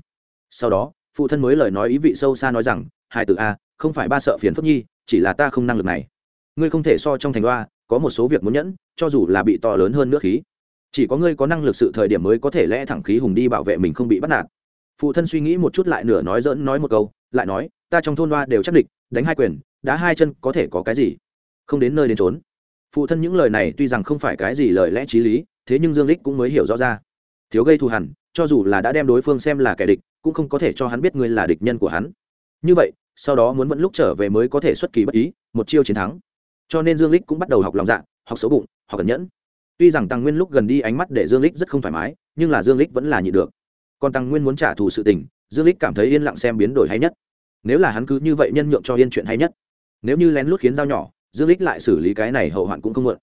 Sau đó, phụ thân mới lời nói ý vị sâu xa nói rằng hai từ a, không phải ba sợ phiền phức nhi, chỉ là ta không năng lực này. Ngươi không thể so trong thành đoa có một số việc muốn nhẫn, cho dù là bị to lớn hơn nước khí chỉ có ngươi có năng lực sự thời điểm mới có thể lẽ thẳng khí hùng đi bảo vệ mình không bị bắt nạt. Phụ thân suy nghĩ một chút lại nửa nói dỡn nói một câu, lại nói, ta trong thôn đoa đều chắc địch, đánh hai quyền, đá hai chân có thể có cái gì? Không đến nơi đến trốn phụ thân những lời này tuy rằng không phải cái gì lời lẽ t r í lý, thế nhưng dương lích cũng mới hiểu rõ ra. Thiếu gây thù hẳn cho dù là đã đem đối phương xem là kẻ địch, cũng không có thể cho hắn biết ngươi là địch nhân của hắn. Như vậy, sau đó muốn vẫn lúc trở về mới có thể xuất kỳ bất ý, một chiêu chiến thắng. Cho nên dương lích cũng bắt đầu học lòng dạ học xấu bụng, học cẩn nhẫn tuy rằng tăng nguyên lúc gần đi ánh mắt để dương lích rất không thoải mái, nhưng là dương lích vẫn là nhịn được. Còn tăng nguyên muốn trả thù sự tình, dương lích cảm thấy yên lặng xem biến đổi hay nhất. Nếu là hắn cứ như vậy nhân nhượng cho yên chuyện hay nhất. Nếu như lén lút khiến dao nhỏ, dương lích lại xử lý cái này hậu hoạn cũng không muộn.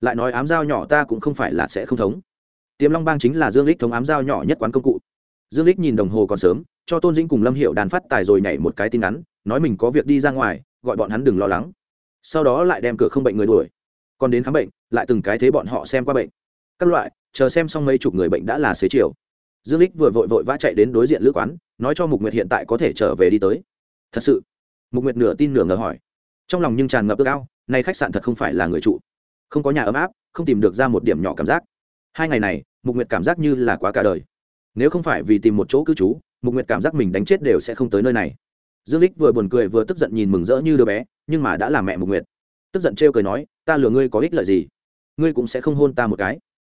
Lại nói ám dao nhỏ ta cũng không phải là sẽ không thống. Tiềm long bang chính là dương lích thống ám dao nhỏ nhất quán công cụ. Dương lích nhìn đồng hồ còn sớm, cho tôn dĩnh cùng lâm hiệu đàn phát tài rồi nhảy một cái tin ngắn nói mình có việc đi ra ngoài, gọi bọn hắn đừng lo lắng. Sau đó lại đem cửa không bệnh người đuổi còn đến khám bệnh, lại từng cái thế bọn họ xem qua bệnh. Các loại, chờ xem xong mấy chục người bệnh đã là xế chiều. Dương lích vừa vội vội vã chạy đến đối diện lữ quán, nói cho mục nguyệt hiện tại có thể trở về đi tới. Thật sự? Mục nguyệt nửa tin nửa ngờ hỏi. Trong lòng nhưng tràn ngập ước ao, nay khách sạn thật không phải là người trụ. Không có nhà ấm áp, không tìm được ra một điểm nhỏ cảm giác. Hai ngày này, mục nguyệt cảm giác như là quá cả đời. Nếu không phải vì tìm một chỗ cư trú, mục nguyệt cảm giác mình đánh chết đều sẽ không tới nơi này. Dương lích vừa buồn cười vừa tức giận nhìn mừng rỡ như đứa bé, nhưng mà đã là mẹ mục nguyệt tức giận trêu cười nói, ta lừa ngươi có ích lợi gì? Ngươi cũng sẽ không hôn ta một cái.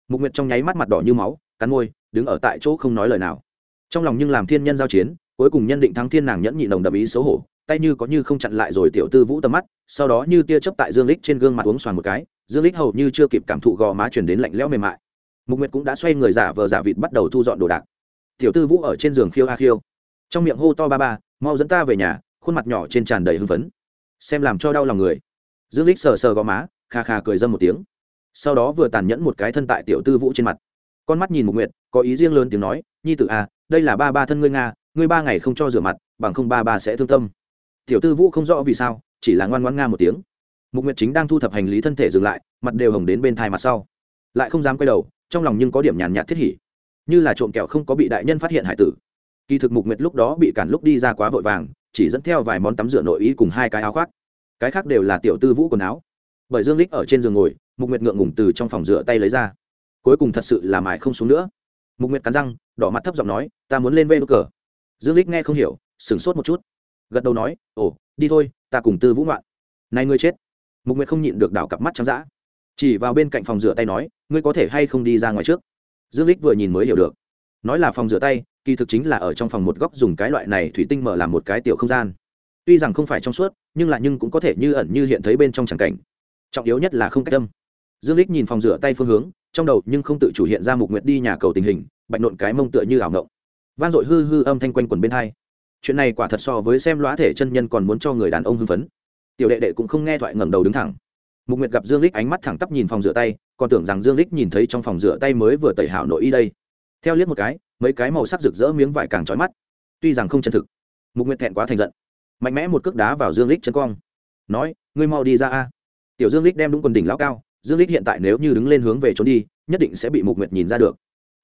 Mục nguyệt trong nháy mắt mặt đỏ như máu, cắn môi, đứng ở tại chỗ không nói lời nào. Trong lòng nhưng làm thiên nhân giao chiến, cuối cùng nhân định thắng thiên nàng nhẫn nhị đồng đậm ý xấu hổ, tay như có như không chặn lại rồi tiểu tư vũ tầm mắt, sau đó như tia chớp tại dương lích trên gương mặt uống xoàn một cái, dương lích hầu như chưa kịp cảm thụ gò má chuyển đến lạnh lẽo mềm mại. Mục nguyệt cũng đã xoay người giả vờ giả vịt bắt đầu thu dọn đồ đạc. Tiểu tư vũ ở trên giường khiêu a khiêu. Trong miệng hô to ba ba, mau dẫn ta về nhà. Khuôn mặt nhỏ trên tràn đầy hưng phấn. Xem làm cho đau lòng người dương lích sờ sờ gò má, kha kha cười dâm một tiếng. Sau đó vừa tàn nhẫn một cái thân tại tiểu tư vũ trên mặt. Con mắt nhìn mục nguyệt, có ý riêng lớn tiếng nói, nhi tử à đây là ba ba thân ngươi nga, ngươi ba ngày không cho rửa mặt, bằng không ba ba sẽ thương tâm. Tiểu tư vũ không rõ vì sao, chỉ là ngoan ngoan nga một tiếng. Mục nguyệt chính đang thu thập hành lý thân thể dừng lại, mặt đều hồng đến bên thai mặt sau. Lại không dám quay đầu, trong lòng nhưng có điểm nhàn nhạt thiết hỉ. Như là trộm kẹo không có bị đại nhân phát hiện hải tử. Kỳ thực mục nguyệt lúc đó bị cản lúc đi ra quá vội vàng, chỉ dẫn theo vài món tắm rửa nội y cùng hai cái áo khoác cái khác đều là tiểu tư vũ quần áo. Bởi dương lích ở trên giường ngồi, mục nguyệt ngượng ngùng từ trong phòng rửa tay lấy ra. Cuối cùng thật sự là mải không xuống nữa. Mục nguyệt cắn răng, đỏ mặt thấp giọng nói, ta muốn lên vê đ cờ. Dương lích nghe không hiểu, sửng sốt một chút. Gật đầu nói, ồ, đi thôi, ta cùng tư vũ ngoạn. Này ngươi chết. Mục nguyệt không nhịn được đảo cặp mắt trắng dã. Chỉ vào bên cạnh phòng rửa tay nói, ngươi có thể hay không đi ra ngoài trước? Dương lích vừa nhìn mới hiểu được. Nói là phòng rửa tay, kỳ thực chính là ở trong phòng một góc dùng cái loại này thủy tinh mở làm một cái tiểu không gian tuy rằng không phải trong suốt, nhưng lại nhưng cũng có thể như ẩn như hiện thấy bên trong tràng cảnh. Trọng yếu nhất là không cách tâm dương lích nhìn phòng rửa tay phương hướng, trong đầu nhưng không tự chủ hiện ra mục nguyệt đi nhà cầu tình hình, bạch nộn cái mông tựa như ảo ngộng. Vang dội hư hư âm thanh quanh quần bên hai. Chuyện này quả thật so với xem lõa thể chân nhân còn muốn cho người đàn ông hưng phấn. Tiểu đệ đệ cũng không nghe thoại ngẩng đầu đứng thẳng. Mục nguyệt gặp dương lích ánh mắt thẳng tắp nhìn phòng rửa tay, còn tưởng rằng dương lích nhìn thấy trong phòng rửa tay mới vừa tẩy hảo nội y đây. Theo liếc một cái, mấy cái màu sắc rực rỡ miếng vải càng trói mắt. Tuy rằng không chân thực, mục nguyệt thẹn quá thành giận mạnh mẽ một cước đá vào dương lích chân cong. Nói, ngươi mau đi ra a. Tiểu dương lích đem đúng quần đỉnh lão cao, dương lích hiện tại nếu như đứng lên hướng về trốn đi, nhất định sẽ bị mục nguyệt nhìn ra được.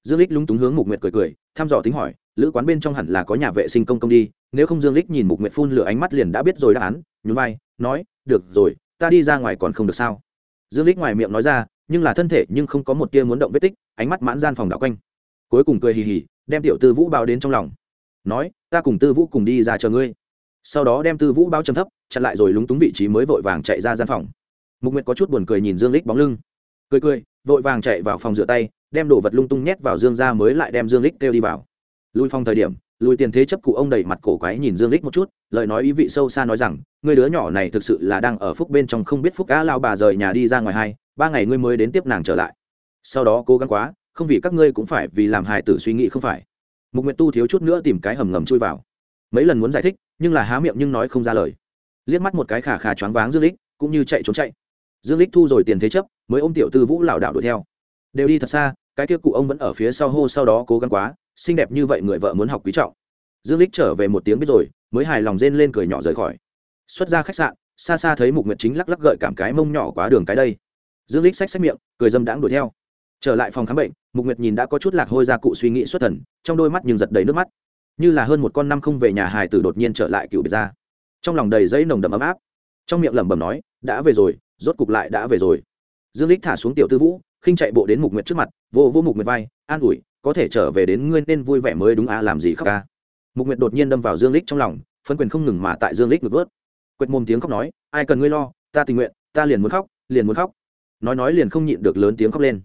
Dương lích lúng túng hướng mục nguyệt cười cười, thăm dò tính hỏi, lữ quán bên trong hẳn là có nhà vệ sinh công công đi, nếu không dương lích nhìn mục nguyệt phun lửa ánh mắt liền đã biết rồi đáp án, nhún vai, nói, được rồi, ta đi ra ngoài còn không được sao? Dương lích ngoài miệng nói ra, nhưng là thân thể nhưng không có một tia muốn động vết tích, ánh mắt mãn gian phòng đảo quanh. Cuối cùng cười hì hì, đem tiểu tư vũ bao đến trong lòng. Nói, ta cùng tư vũ cùng đi ra chờ ngươi sau đó đem tư vũ bao chấm thấp, chặn lại rồi lúng túng vị trí mới vội vàng chạy ra gian phòng. Mục nguyệt có chút buồn cười nhìn dương lích bóng lưng. Cười cười, vội vàng chạy vào phòng rửa tay, đem đồ vật lung tung nhét vào dương ra mới lại đem dương lích kêu đi vào. Lui phong thời điểm, lùi tiền thế chấp cụ ông đầy mặt cổ quái nhìn dương lích một chút, lời nói ý vị sâu xa nói rằng người đứa nhỏ này thực sự là đang ở phúc bên trong không biết phúc cá lao bà rời nhà đi ra ngoài hai, ba ngày ngươi mới đến tiếp nàng trở lại. Sau đó cố gắng quá, không vì các ngươi cũng phải vì làm hài tử suy nghĩ không phải. Mục nguyệt tu thiếu chút nữa tìm cái hầm ngầm chui vào mấy lần muốn giải thích, nhưng là há miệng nhưng nói không ra lời. Liếc mắt một cái khả khả choáng váng dương lích cũng như chạy trốn chạy. Dương lích thu rồi tiền thế chấp, mới ôm tiểu tư vũ lảo đảo đuổi theo. Đều đi thật xa, cái kia cụ ông vẫn ở phía sau hô sau đó cố gắng quá, xinh đẹp như vậy người vợ muốn học quý trọng. Dương lích trở về một tiếng biết rồi, mới hài lòng rên lên cười nhỏ rời khỏi. Xuất ra khách sạn, xa xa thấy mục nguyệt chính lắc lắc gợi cảm cái mông nhỏ quá đường cái đây. Dương lích xách xách miệng, cười dâm đãng đuổi theo. Trở lại phòng khám bệnh, mục nguyệt nhìn đã có chút lạc hôi ra cụ suy nghĩ xuất thần, trong đôi mắt nhưng giật đầy nước mắt như là hơn một con năm không về nhà hài tử đột nhiên trở lại cựu biệt ra trong lòng đầy giấy nồng đậm ấm áp. Trong miệng lẩm bẩm nói, đã về rồi, rốt cục lại đã về rồi. Dương lích thả xuống tiểu tư vũ, khinh chạy bộ đến mục nguyệt trước mặt, vô vô mục nguyệt vai, an ủi, có thể trở về đến ngươi nên vui vẻ mới đúng à làm gì khóc ca mục nguyệt đột nhiên đâm vào dương lích trong lòng, phân quyền không ngừng mà tại dương lích ngược vớt. Quệt mồm tiếng khóc nói, ai cần ngươi lo, ta tình nguyện, ta liền muốn khóc, liền muốn khóc. Nói nói liền không nhịn được lớn tiếng khóc lên.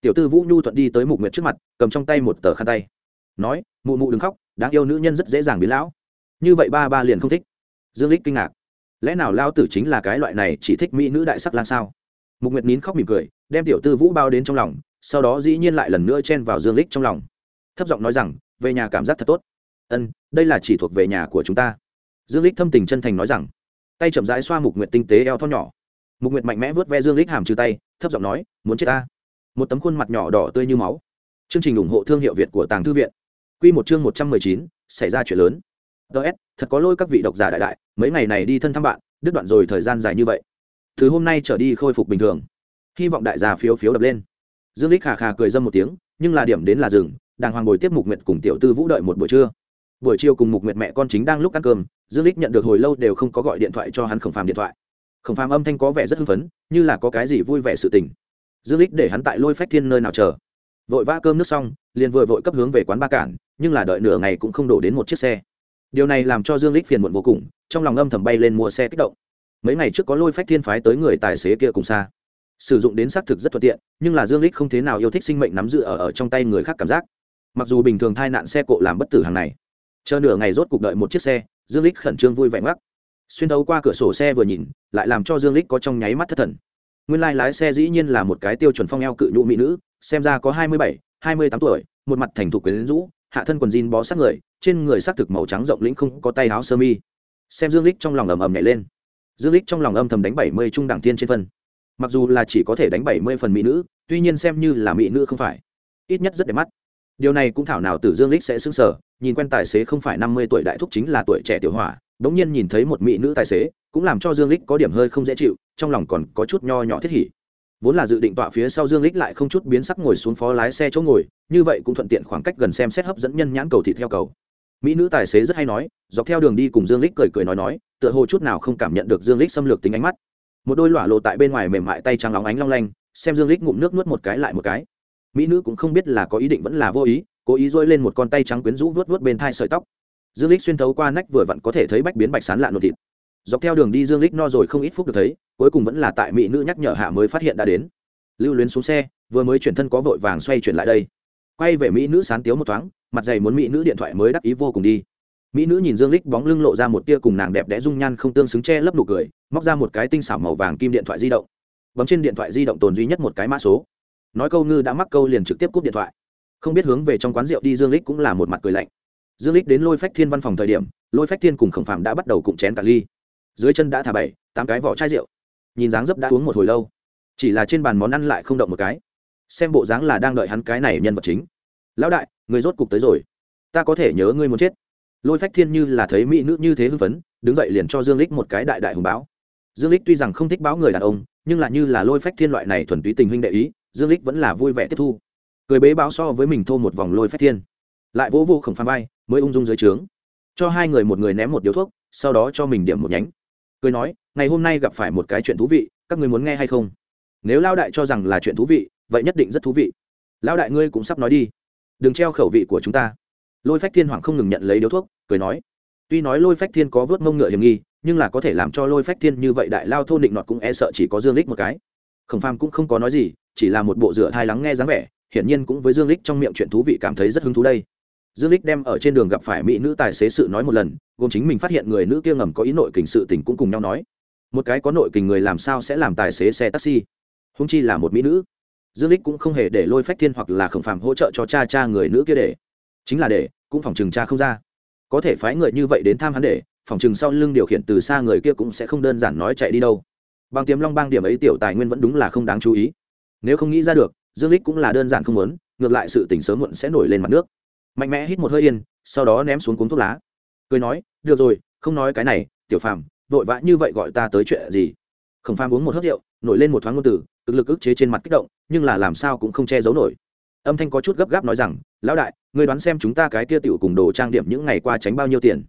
Tiểu tư vũ nhu thuận đi tới mục nguyệt trước mặt, cầm trong tay một tờ khăn tay. Nói, mụ mụ đừng khóc đáng yêu nữ nhân rất dễ dàng biến lão. Như vậy ba ba liền không thích. Dương lích kinh ngạc. Lẽ nào lao tử chính là cái loại này chỉ thích mỹ nữ đại sắc lan sao? Mục nguyệt nín khóc mỉm cười, đem tiểu tư vũ bao đến trong lòng, sau đó dĩ nhiên lại lần nữa chen vào dương lích trong lòng. Thấp giọng nói rằng, về nhà cảm giác thật tốt. Ân, đây là chỉ thuộc về nhà của chúng ta. Dương lích thâm tình chân thành nói rằng. Tay chậm rãi xoa mục nguyệt tinh tế eo thon nhỏ. Mục nguyệt mạnh mẽ vớt ve dương lích hàm trừ tay, thấp giọng nói, muốn chết ta. Một tấm khuôn mặt nhỏ đỏ tươi như máu. Chương trình ủng hộ thương hiệu việt của tàng thư viện quy một chương một trăm mười chín, xảy ra chuyện lớn. DS, thật có lỗi các vị độc giả đại đại mấy ngày này đi thân thăm bạn đứt đoạn rồi thời gian dài như vậy. Từ hôm nay trở đi khôi phục bình thường. Hy vọng đại gia phiếu phiếu đập lên. Dương Lịch khà khà cười dâm một tiếng nhưng là điểm đến là dừng. đàng hoàng ngồi tiếp mục nguyệt cùng tiểu tư vũ đợi một buổi trưa. Buổi chiều cùng mục nguyệt mẹ con chính đang lúc ăn cơm dương Lịch nhận được hồi lâu đều không có gọi điện thoại cho hắn khổng phàm điện thoại. Khổng phàm âm thanh có vẻ rất hưng phấn như là có cái gì vui vẻ sự tình. Dương Lịch để hắn tại lôi phách thiên nơi nào chờ. Vội vã cơm nước xong liền vừa vội cấp hướng về quán ba cản nhưng là đợi nửa ngày cũng không đổ đến một chiếc xe. Điều này làm cho dương lích phiền muộn vô cùng trong lòng âm thầm bay lên mua xe kích động. Mấy ngày trước có lôi phách thiên phái tới người tài xế kia cùng xa. Sử dụng đến xác thực rất thuận tiện nhưng là dương lích không thế nào yêu thích sinh mệnh nắm giữ ở, ở trong tay người khác cảm giác. Mặc dù bình thường thai nạn xe cộ làm bất tử hàng này chờ nửa ngày rốt cuộc đợi một chiếc xe dương lích khẩn trương vui vẻ ngoắc. Xuyên thấu qua cửa sổ xe vừa nhìn lại làm cho dương lích có trong nháy mắt thất thần. Nguyên lai lái xe dĩ nhiên là một cái tiêu chuẩn phong eo cự nhũ mỹ nữ xem ra có hai mươi bảy, hai mươi tám tuổi một mặt thành thục quyến rũ hạ thân quần jean bó sát người, trên người xác thực màu trắng rộng lĩnh không có tay áo sơ mi. Xem dương lích trong lòng ầm ầm nhảy lên. Dương lích trong lòng âm thầm đánh bảy mươi trung đẳng thiên trên phân. Mặc dù là chỉ có thể đánh bảy mươi phần mỹ nữ, tuy nhiên xem như là mỹ nữ không phải. Ít nhất rất đẹp mắt. Điều này cũng thảo nào từ dương lích sẽ xứng sở nhìn quen tài xế không phải năm mươi tuổi đại thúc chính là tuổi trẻ tiểu hỏa, đống nhiên nhìn thấy một mỹ nữ tài xế, cũng làm cho dương lích có điểm hơi không dễ chịu, trong lòng còn có chút nho nhỏ thiết hỉ vốn là dự định tọa phía sau dương lích lại không chút biến sắc ngồi xuống phó lái xe chỗ ngồi, như vậy cũng thuận tiện khoảng cách gần xem xét hấp dẫn nhân nhãn cầu thị theo cầu. Mỹ nữ tài xế rất hay nói, dọc theo đường đi cùng dương lích cười cười nói nói, tựa hồ chút nào không cảm nhận được dương lích xâm lược tính ánh mắt. Một đôi lỏa lộ tại bên ngoài mềm mại tay trắng óng ánh long lanh, xem dương lích ngụm nước nuốt một cái lại một cái. Mỹ nữ cũng không biết là có ý định vẫn là vô ý, cố ý dôi lên một con tay trắng quyến rũ vớt vớt bên thai sợi tóc. Dương lích xuyên thấu qua nách vừa vặn có thể thấy bách biến bạch sán lạ nột thịt dọc theo đường đi dương lích no rồi không ít phút được thấy, cuối cùng vẫn là tại mỹ nữ nhắc nhở hạ mới phát hiện đã đến. Lưu luyến xuống xe, vừa mới chuyển thân có vội vàng xoay chuyển lại đây. Quay về mỹ nữ sán tiếu một thoáng, mặt dày muốn mỹ nữ điện thoại mới đắc ý vô cùng đi. Mỹ nữ nhìn dương lích bóng lưng lộ ra một tia cùng nàng đẹp đẽ dung nhan không tương xứng che lấp nụ cười, móc ra một cái tinh xảo màu vàng kim điện thoại di động. Bấm trên điện thoại di động tồn duy nhất một cái mã số. Nói câu ngư đã mắc câu liền trực tiếp cúp điện thoại. Không biết hướng về trong quán rượu đi dương lích cũng là một mặt cười lạnh. Dương lích đến lôi phách thiên văn phòng thời điểm, lôi phách thiên cùng khổng phạm đã bắt đầu cụm chén cả ly dưới chân đã thả bảy, tám cái vỏ chai rượu. Nhìn dáng dấp đã uống một hồi lâu. Chỉ là trên bàn món ăn lại không động một cái. Xem bộ dáng là đang đợi hắn cái này nhân vật chính. Lão đại, người rốt cục tới rồi. Ta có thể nhớ ngươi muốn chết. Lôi phách thiên như là thấy mỹ nữ như thế hưng phấn, đứng dậy liền cho dương lích một cái đại đại hùng báo. Dương lích tuy rằng không thích báo người đàn ông, nhưng là như là lôi phách thiên loại này thuần túy tình huynh đệ ý, dương lích vẫn là vui vẻ tiếp thu. Cười bế báo so với mình thô một vòng lôi phách thiên. Lại vỗ vô khổng phan bay mới ung dung dưới trướng. Cho hai người một người ném một điếu thuốc, sau đó cho mình điểm một nhánh cười nói, ngày hôm nay gặp phải một cái chuyện thú vị, các người muốn nghe hay không? Nếu lao đại cho rằng là chuyện thú vị, vậy nhất định rất thú vị. Lao đại ngươi cũng sắp nói đi. Đừng treo khẩu vị của chúng ta. Lôi phách thiên hoàng không ngừng nhận lấy điếu thuốc, cười nói, tuy nói lôi phách thiên có vớt mông ngựa hiểm nghi, nhưng là có thể làm cho lôi phách thiên như vậy đại lao thôn định nọt cũng e sợ chỉ có dương lích một cái. Khổng phàm cũng không có nói gì, chỉ là một bộ rửa thai lắng nghe dáng vẻ, hiển nhiên cũng với dương lích trong miệng chuyện thú vị cảm thấy rất hứng thú đây dương lích đem ở trên đường gặp phải mỹ nữ tài xế sự nói một lần, gồm chính mình phát hiện người nữ kia ngầm có ý nội kình sự tình cũng cùng nhau nói. Một cái có nội kình người làm sao sẽ làm tài xế xe taxi? Húng chi là một mỹ nữ. Dương lích cũng không hề để lôi phách thiên hoặc là khổng phàm hỗ trợ cho cha cha người nữ kia để. Chính là để, cũng phòng trừng cha không ra. Có thể phái người như vậy đến tham hắn để, phòng trừng sau lưng điều khiển từ xa người kia cũng sẽ không đơn giản nói chạy đi đâu. Bằng tiềm long bang điểm ấy tiểu tài nguyên vẫn đúng là không đáng chú ý. Nếu không nghĩ ra được, dương lích cũng là đơn giản không muốn, ngược lại sự tình sớm muộn sẽ nổi lên mặt nước mạnh mẽ hít một hơi yên, sau đó ném xuống cuốn thuốc lá. Cười nói, được rồi, không nói cái này, tiểu phàm, vội vã như vậy gọi ta tới chuyện gì? Khổng phàm uống một hớt rượu, nổi lên một thoáng ngôn từ, cực lực ức chế trên mặt kích động, nhưng là làm sao cũng không che giấu nổi. Âm thanh có chút gấp gáp nói rằng, lão đại người đoán xem chúng ta cái kia tiểu cùng đồ trang điểm những ngày qua tránh bao nhiêu tiền?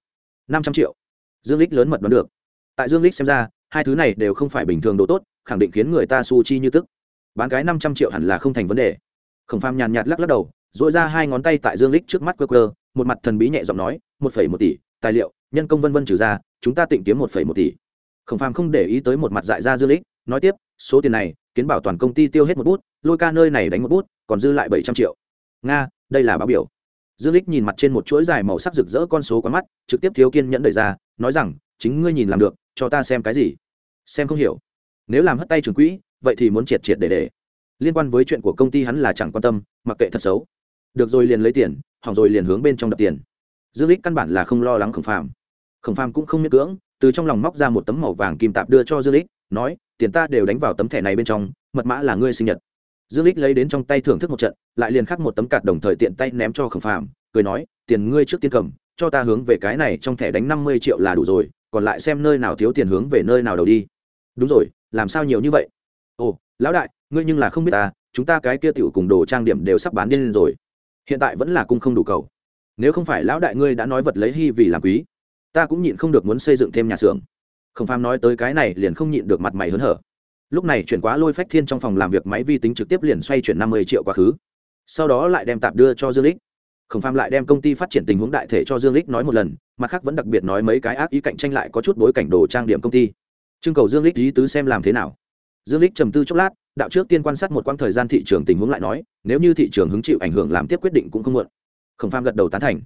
Năm trăm triệu. Dương lích lớn mật đoán được. Tại dương lích xem ra, hai thứ này đều không phải bình thường đồ tốt, khẳng định khiến người ta su chi như tức. Bán cái năm trăm triệu hẳn là không thành vấn đề. Khổng phàm nhàn nhạt lắc lắc đầu dội ra hai ngón tay tại dương lích trước mắt quơ quơ, một mặt thần bí nhẹ giọng nói, một phẩy một tỷ, tài liệu, nhân công vân vân trừ ra, chúng ta tịnh kiếm một phẩy một tỷ. Khổng phàm không để ý tới một mặt dại ra dương lích nói tiếp, số tiền này, kiến bảo toàn công ty tiêu hết một bút, lôi ca nơi này đánh một bút, còn dư lại bảy trăm triệu. Nga, đây là báo biểu. Dương lích nhìn mặt trên một chuỗi dài màu sắc rực rỡ con số quá mắt, trực tiếp thiếu kiên nhẫn đẩy ra, nói rằng, chính ngươi nhìn làm được, cho ta xem cái gì? Xem không hiểu. Nếu làm hất tay trường quỹ, vậy thì muốn triệt triệt để để. Liên quan với chuyện của công ty hắn là chẳng quan tâm, mặc kệ thật xấu được rồi liền lấy tiền, hỏng rồi liền hướng bên trong đập tiền. Dương lích căn bản là không lo lắng khổng phàm. Khổng phàm cũng không miễn cưỡng, từ trong lòng móc ra một tấm màu vàng kim tạp đưa cho dương lích nói, tiền ta đều đánh vào tấm thẻ này bên trong, mật mã là ngươi sinh nhật. Dương lích lấy đến trong tay thưởng thức một trận, lại liền khắc một tấm cạt đồng thời tiện tay ném cho khổng phàm, cười nói, tiền ngươi trước tiên cầm, cho ta hướng về cái này trong thẻ đánh năm mươi triệu là đủ rồi, còn lại xem nơi nào thiếu tiền hướng về nơi nào đầu đi. Đúng rồi, làm sao nhiều như vậy? Ồ, lão đại, ngươi nhưng là không biết ta, chúng ta cái kia tiểu cùng đồ trang điểm đều sắp bán điên lên rồi hiện tại vẫn là cung không đủ cầu. Nếu không phải lão đại ngươi đã nói vật lấy hy vì làm quý, ta cũng nhịn không được muốn xây dựng thêm nhà xưởng. Khổng phàm nói tới cái này liền không nhịn được mặt mày hớn hở. Lúc này chuyển quá lôi phách thiên trong phòng làm việc máy vi tính trực tiếp liền xoay chuyển năm mươi triệu quá khứ. Sau đó lại đem tạp đưa cho dương lích. Khổng phàm lại đem công ty phát triển tình huống đại thể cho dương lích nói một lần, mặt khác vẫn đặc biệt nói mấy cái ác ý cạnh tranh lại có chút bối cảnh đồ trang điểm công ty. Trưng cầu dương lích ý tứ xem làm thế nào. Dương lích trầm tư chốc lát đạo trước tiên quan sát một quãng thời gian thị trường tình huống lại nói nếu như thị trường hứng chịu ảnh hưởng làm tiếp quyết định cũng không muộn. Khổng phàm gật đầu tán thành.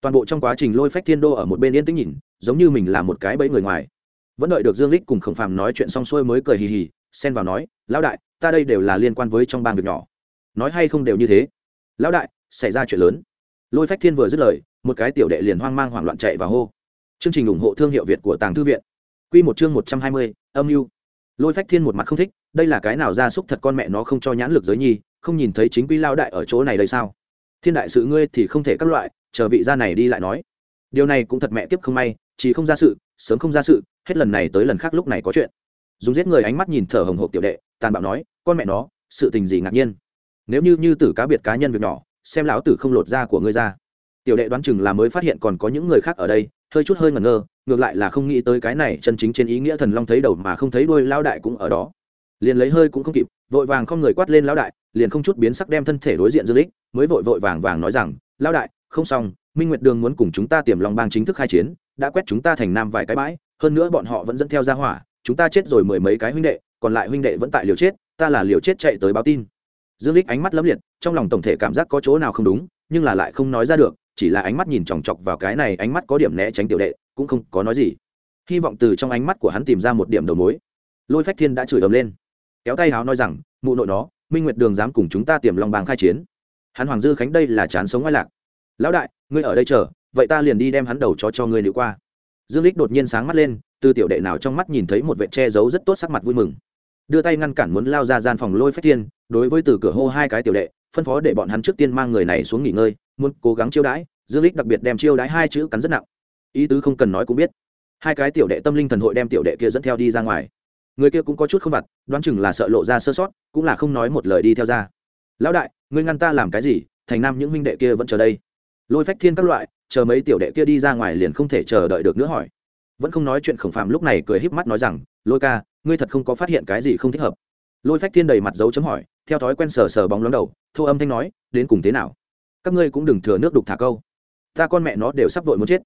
Toàn bộ trong quá trình lôi phách thiên đô ở một bên yên tĩnh nhìn giống như mình là một cái bẫy người ngoài. Vẫn đợi được dương lích cùng khổng phàm nói chuyện xong xuôi mới cười hì hì xen vào nói lão đại ta đây đều là liên quan với trong bang việc nhỏ. Nói hay không đều như thế. Lão đại xảy ra chuyện lớn. Lôi phách thiên vừa dứt lời một cái tiểu đệ liền hoang mang hoảng loạn chạy vào hô. Chương trình ủng hộ thương hiệu việt của tàng thư viện. Quy một chương một trăm hai mươi, âm mưu. Lôi phách thiên một mặt không thích đây là cái nào ra xúc thật con mẹ nó không cho nhãn lực giới nhi, không nhìn thấy chính quy lao đại ở chỗ này đây sao? Thiên đại sự ngươi thì không thể các loại, chờ vị gia này đi lại nói. Điều này cũng thật mẹ tiếp không may, chỉ không ra sự, sớm không ra sự, hết lần này tới lần khác lúc này có chuyện. Dùng giết người ánh mắt nhìn thở hồng hộp tiểu đệ, tàn bạo nói, con mẹ nó, sự tình gì ngạc nhiên? Nếu như như tử cá biệt cá nhân việc nhỏ, xem lão tử không lột da của ngươi ra. Tiểu đệ đoán chừng là mới phát hiện còn có những người khác ở đây, hơi chút hơi ngẩn ngơ, ngược lại là không nghĩ tới cái này chân chính trên ý nghĩa thần long thấy đầu mà không thấy đuôi lao đại cũng ở đó liền lấy hơi cũng không kịp, vội vàng không người quát lên lão đại, liền không chút biến sắc đem thân thể đối diện dương lích, mới vội vội vàng vàng nói rằng, lão đại, không xong, minh nguyệt đường muốn cùng chúng ta tiềm long bang chính thức khai chiến, đã quét chúng ta thành nam vài cái bãi, hơn nữa bọn họ vẫn dẫn theo ra hỏa, chúng ta chết rồi mười mấy cái huynh đệ, còn lại huynh đệ vẫn tại liều chết, ta là liều chết chạy tới báo tin. Dương lích ánh mắt lấm liệt, trong lòng tổng thể cảm giác có chỗ nào không đúng, nhưng là lại không nói ra được, chỉ là ánh mắt nhìn chòng chọc vào cái này ánh mắt có điểm né tránh tiểu đệ, cũng không có nói gì. Hy vọng từ trong ánh mắt của hắn tìm ra một điểm đầu mối. Lôi phách thiên đã chửi ầm lên kéo tay háo nói rằng, mụ nội nó, minh nguyệt đường dám cùng chúng ta tiềm long bang khai chiến. Hắn hoàng dư khánh đây là chán sống ngoại lạc. Lão đại, ngươi ở đây chờ, vậy ta liền đi đem hắn đầu chó cho ngươi liệu qua. Dương lích đột nhiên sáng mắt lên, từ tiểu đệ nào trong mắt nhìn thấy một vệ che giấu rất tốt sắc mặt vui mừng. Đưa tay ngăn cản muốn lao ra gian phòng lôi phách thiên, đối với từ cửa hô hai cái tiểu đệ, phân phó để bọn hắn trước tiên mang người này xuống nghỉ ngơi, muốn cố gắng chiêu đãi. Dương lích đặc biệt đem chiêu đãi hai chữ cắn rất nặng. Ý tứ không cần nói cũng biết. Hai cái tiểu đệ tâm linh thần hội đem tiểu đệ kia dẫn theo đi ra ngoài người kia cũng có chút không vặt, đoán chừng là sợ lộ ra sơ sót, cũng là không nói một lời đi theo ra. Lão đại ngươi ngăn ta làm cái gì? Thành nam những huynh đệ kia vẫn chờ đây. Lôi phách thiên các loại, chờ mấy tiểu đệ kia đi ra ngoài liền không thể chờ đợi được nữa hỏi. Vẫn không nói chuyện khổng phạm lúc này cười híp mắt nói rằng, lôi ca, ngươi thật không có phát hiện cái gì không thích hợp? Lôi phách thiên đầy mặt dấu chấm hỏi, theo thói quen sờ sờ bóng lóng đầu, thô âm thanh nói, đến cùng thế nào? Các ngươi cũng đừng thừa nước đục thả câu. Ta con mẹ nó đều sắp vội muốn chết.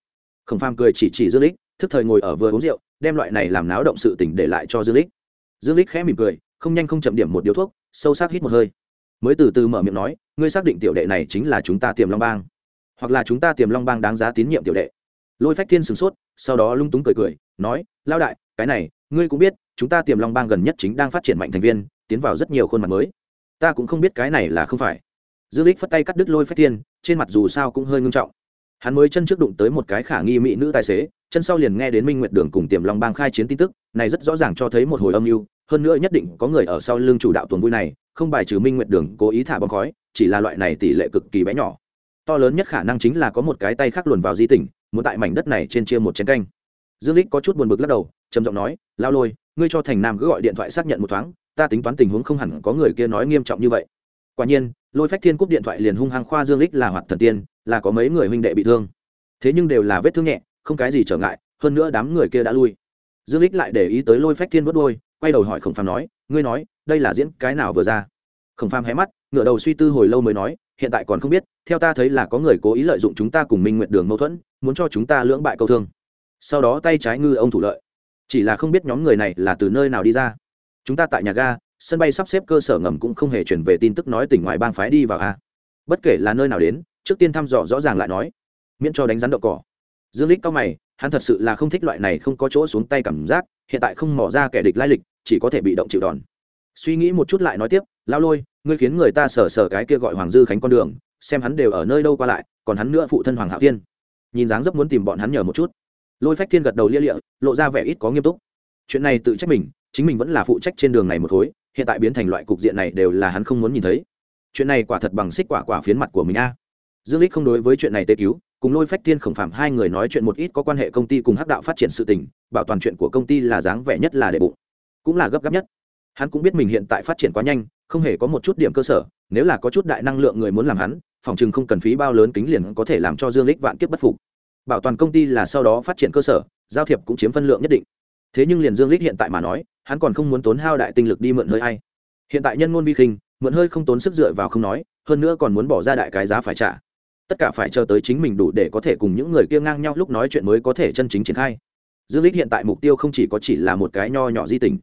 Khổng phàm cười chỉ chỉ dương lích, thức thời ngồi ở vừa uống rượu đem loại này làm náo động sự tình để lại cho dương lích. Dương lích khẽ mỉm cười, không nhanh không chậm điểm một điếu thuốc, sâu sắc hít một hơi. Mới từ từ mở miệng nói, ngươi xác định tiểu đệ này chính là chúng ta tiềm long bang, hoặc là chúng ta tiềm long bang đáng giá tín nhiệm tiểu đệ. Lôi phách thiên sửng sốt, sau đó lung túng cười cười, nói lao đại, cái này, ngươi cũng biết, chúng ta tiềm long bang gần nhất chính đang phát triển mạnh thành viên, tiến vào rất nhiều khuôn mặt mới. Ta cũng không biết cái này là không phải. Dương lích phất tay cắt đứt lôi phách thiên, trên mặt dù sao cũng hơi ngưng trọng hắn mới chân trước đụng tới một cái khả nghi mỹ nữ tài xế, chân sau liền nghe đến minh nguyệt đường cùng tiềm long bang khai chiến tin tức, này rất rõ ràng cho thấy một hồi âm mưu, hơn nữa nhất định có người ở sau lưng chủ đạo tuần vui này, không bài trừ minh nguyệt đường cố ý thả bom khói, chỉ là loại này tỷ lệ cực kỳ bé nhỏ. To lớn nhất khả năng chính là có một cái tay khác luồn vào di tỉnh, muốn tại mảnh đất này trên chia một chén canh. Dương lích có chút buồn bực lắc đầu, trầm giọng nói, lao lôi, ngươi cho thành nam cứ gọi điện thoại xác nhận một thoáng, ta tính toán tình huống không hẳn có người kia nói nghiêm trọng như vậy. Quả nhiên, lôi phách thiên cúp điện thoại liền hung hăng khoa dương lích là hoạt thần tiên là có mấy người huynh đệ bị thương. Thế nhưng đều là vết thương nhẹ, không cái gì trở ngại, hơn nữa đám người kia đã lui. Dương lích lại để ý tới lôi phách thiên vớt đôi quay đầu hỏi khổng phàm nói, ngươi nói, đây là diễn cái nào vừa ra? Khổng phàm hé mắt ngựa đầu suy tư hồi lâu mới nói, hiện tại còn không biết, theo ta thấy là có người cố ý lợi dụng chúng ta cùng minh nguyện đường mâu thuẫn, muốn cho chúng ta lưỡng bại câu thương. Sau đó tay trái ngư ông thủ lợi. Chỉ là không biết nhóm người này là từ nơi nào đi ra. Chúng ta tại nhà ga, sân bay sắp xếp cơ sở ngầm cũng không hề chuyển về tin tức nói tỉnh ngoài bang phái đi vào a. Bất kể là nơi nào đến trước tiên thăm dò rõ ràng lại nói, miễn cho đánh rắn đậu cỏ. Dương lích cao mày, hắn thật sự là không thích loại này không có chỗ xuống tay cảm giác, hiện tại không mỏ ra kẻ địch lai lịch, chỉ có thể bị động chịu đòn. Suy nghĩ một chút lại nói tiếp lao lôi, ngươi khiến người ta sờ sờ cái kia gọi hoàng dư khánh con đường, xem hắn đều ở nơi đâu qua lại, còn hắn nữa phụ thân hoàng hạo thiên. Nhìn dáng dấp muốn tìm bọn hắn nhờ một chút. Lôi phách thiên gật đầu lia lịa, lộ ra vẻ ít có nghiêm túc. Chuyện này tự trách mình, chính mình vẫn là phụ trách trên đường này một khối, hiện tại biến thành loại cục diện này đều là hắn không muốn nhìn thấy. Chuyện này quả thật bằng xích quả quả phiến mặt của mình a dương lích không đối với chuyện này tê cứu, cùng lôi phách thiên khổng phạm hai người nói chuyện một ít có quan hệ công ty cùng hắc đạo phát triển sự tình, bảo toàn chuyện của công ty là dáng vẻ nhất là để bụng, cũng là gấp gáp nhất. Hắn cũng biết mình hiện tại phát triển quá nhanh, không hề có một chút điểm cơ sở, nếu là có chút đại năng lượng người muốn làm hắn, phòng chừng không cần phí bao lớn kính liền có thể làm cho dương lích vạn kiếp bất phục. Bảo toàn công ty là sau đó phát triển cơ sở, giao thiệp cũng chiếm phân lượng nhất định. Thế nhưng liền dương lích hiện tại mà nói, hắn còn không muốn tốn hao đại tinh lực đi mượn hơi ai. Hiện tại nhân ngôn vi khinh, mượn hơi không tốn sức dựa vào không nói, hơn nữa còn muốn bỏ ra đại cái giá phải trả tất cả phải chờ tới chính mình đủ để có thể cùng những người kia ngang nhau lúc nói chuyện mới có thể chân chính triển khai. Dương lích hiện tại mục tiêu không chỉ có chỉ là một cái nho nhỏ di tình.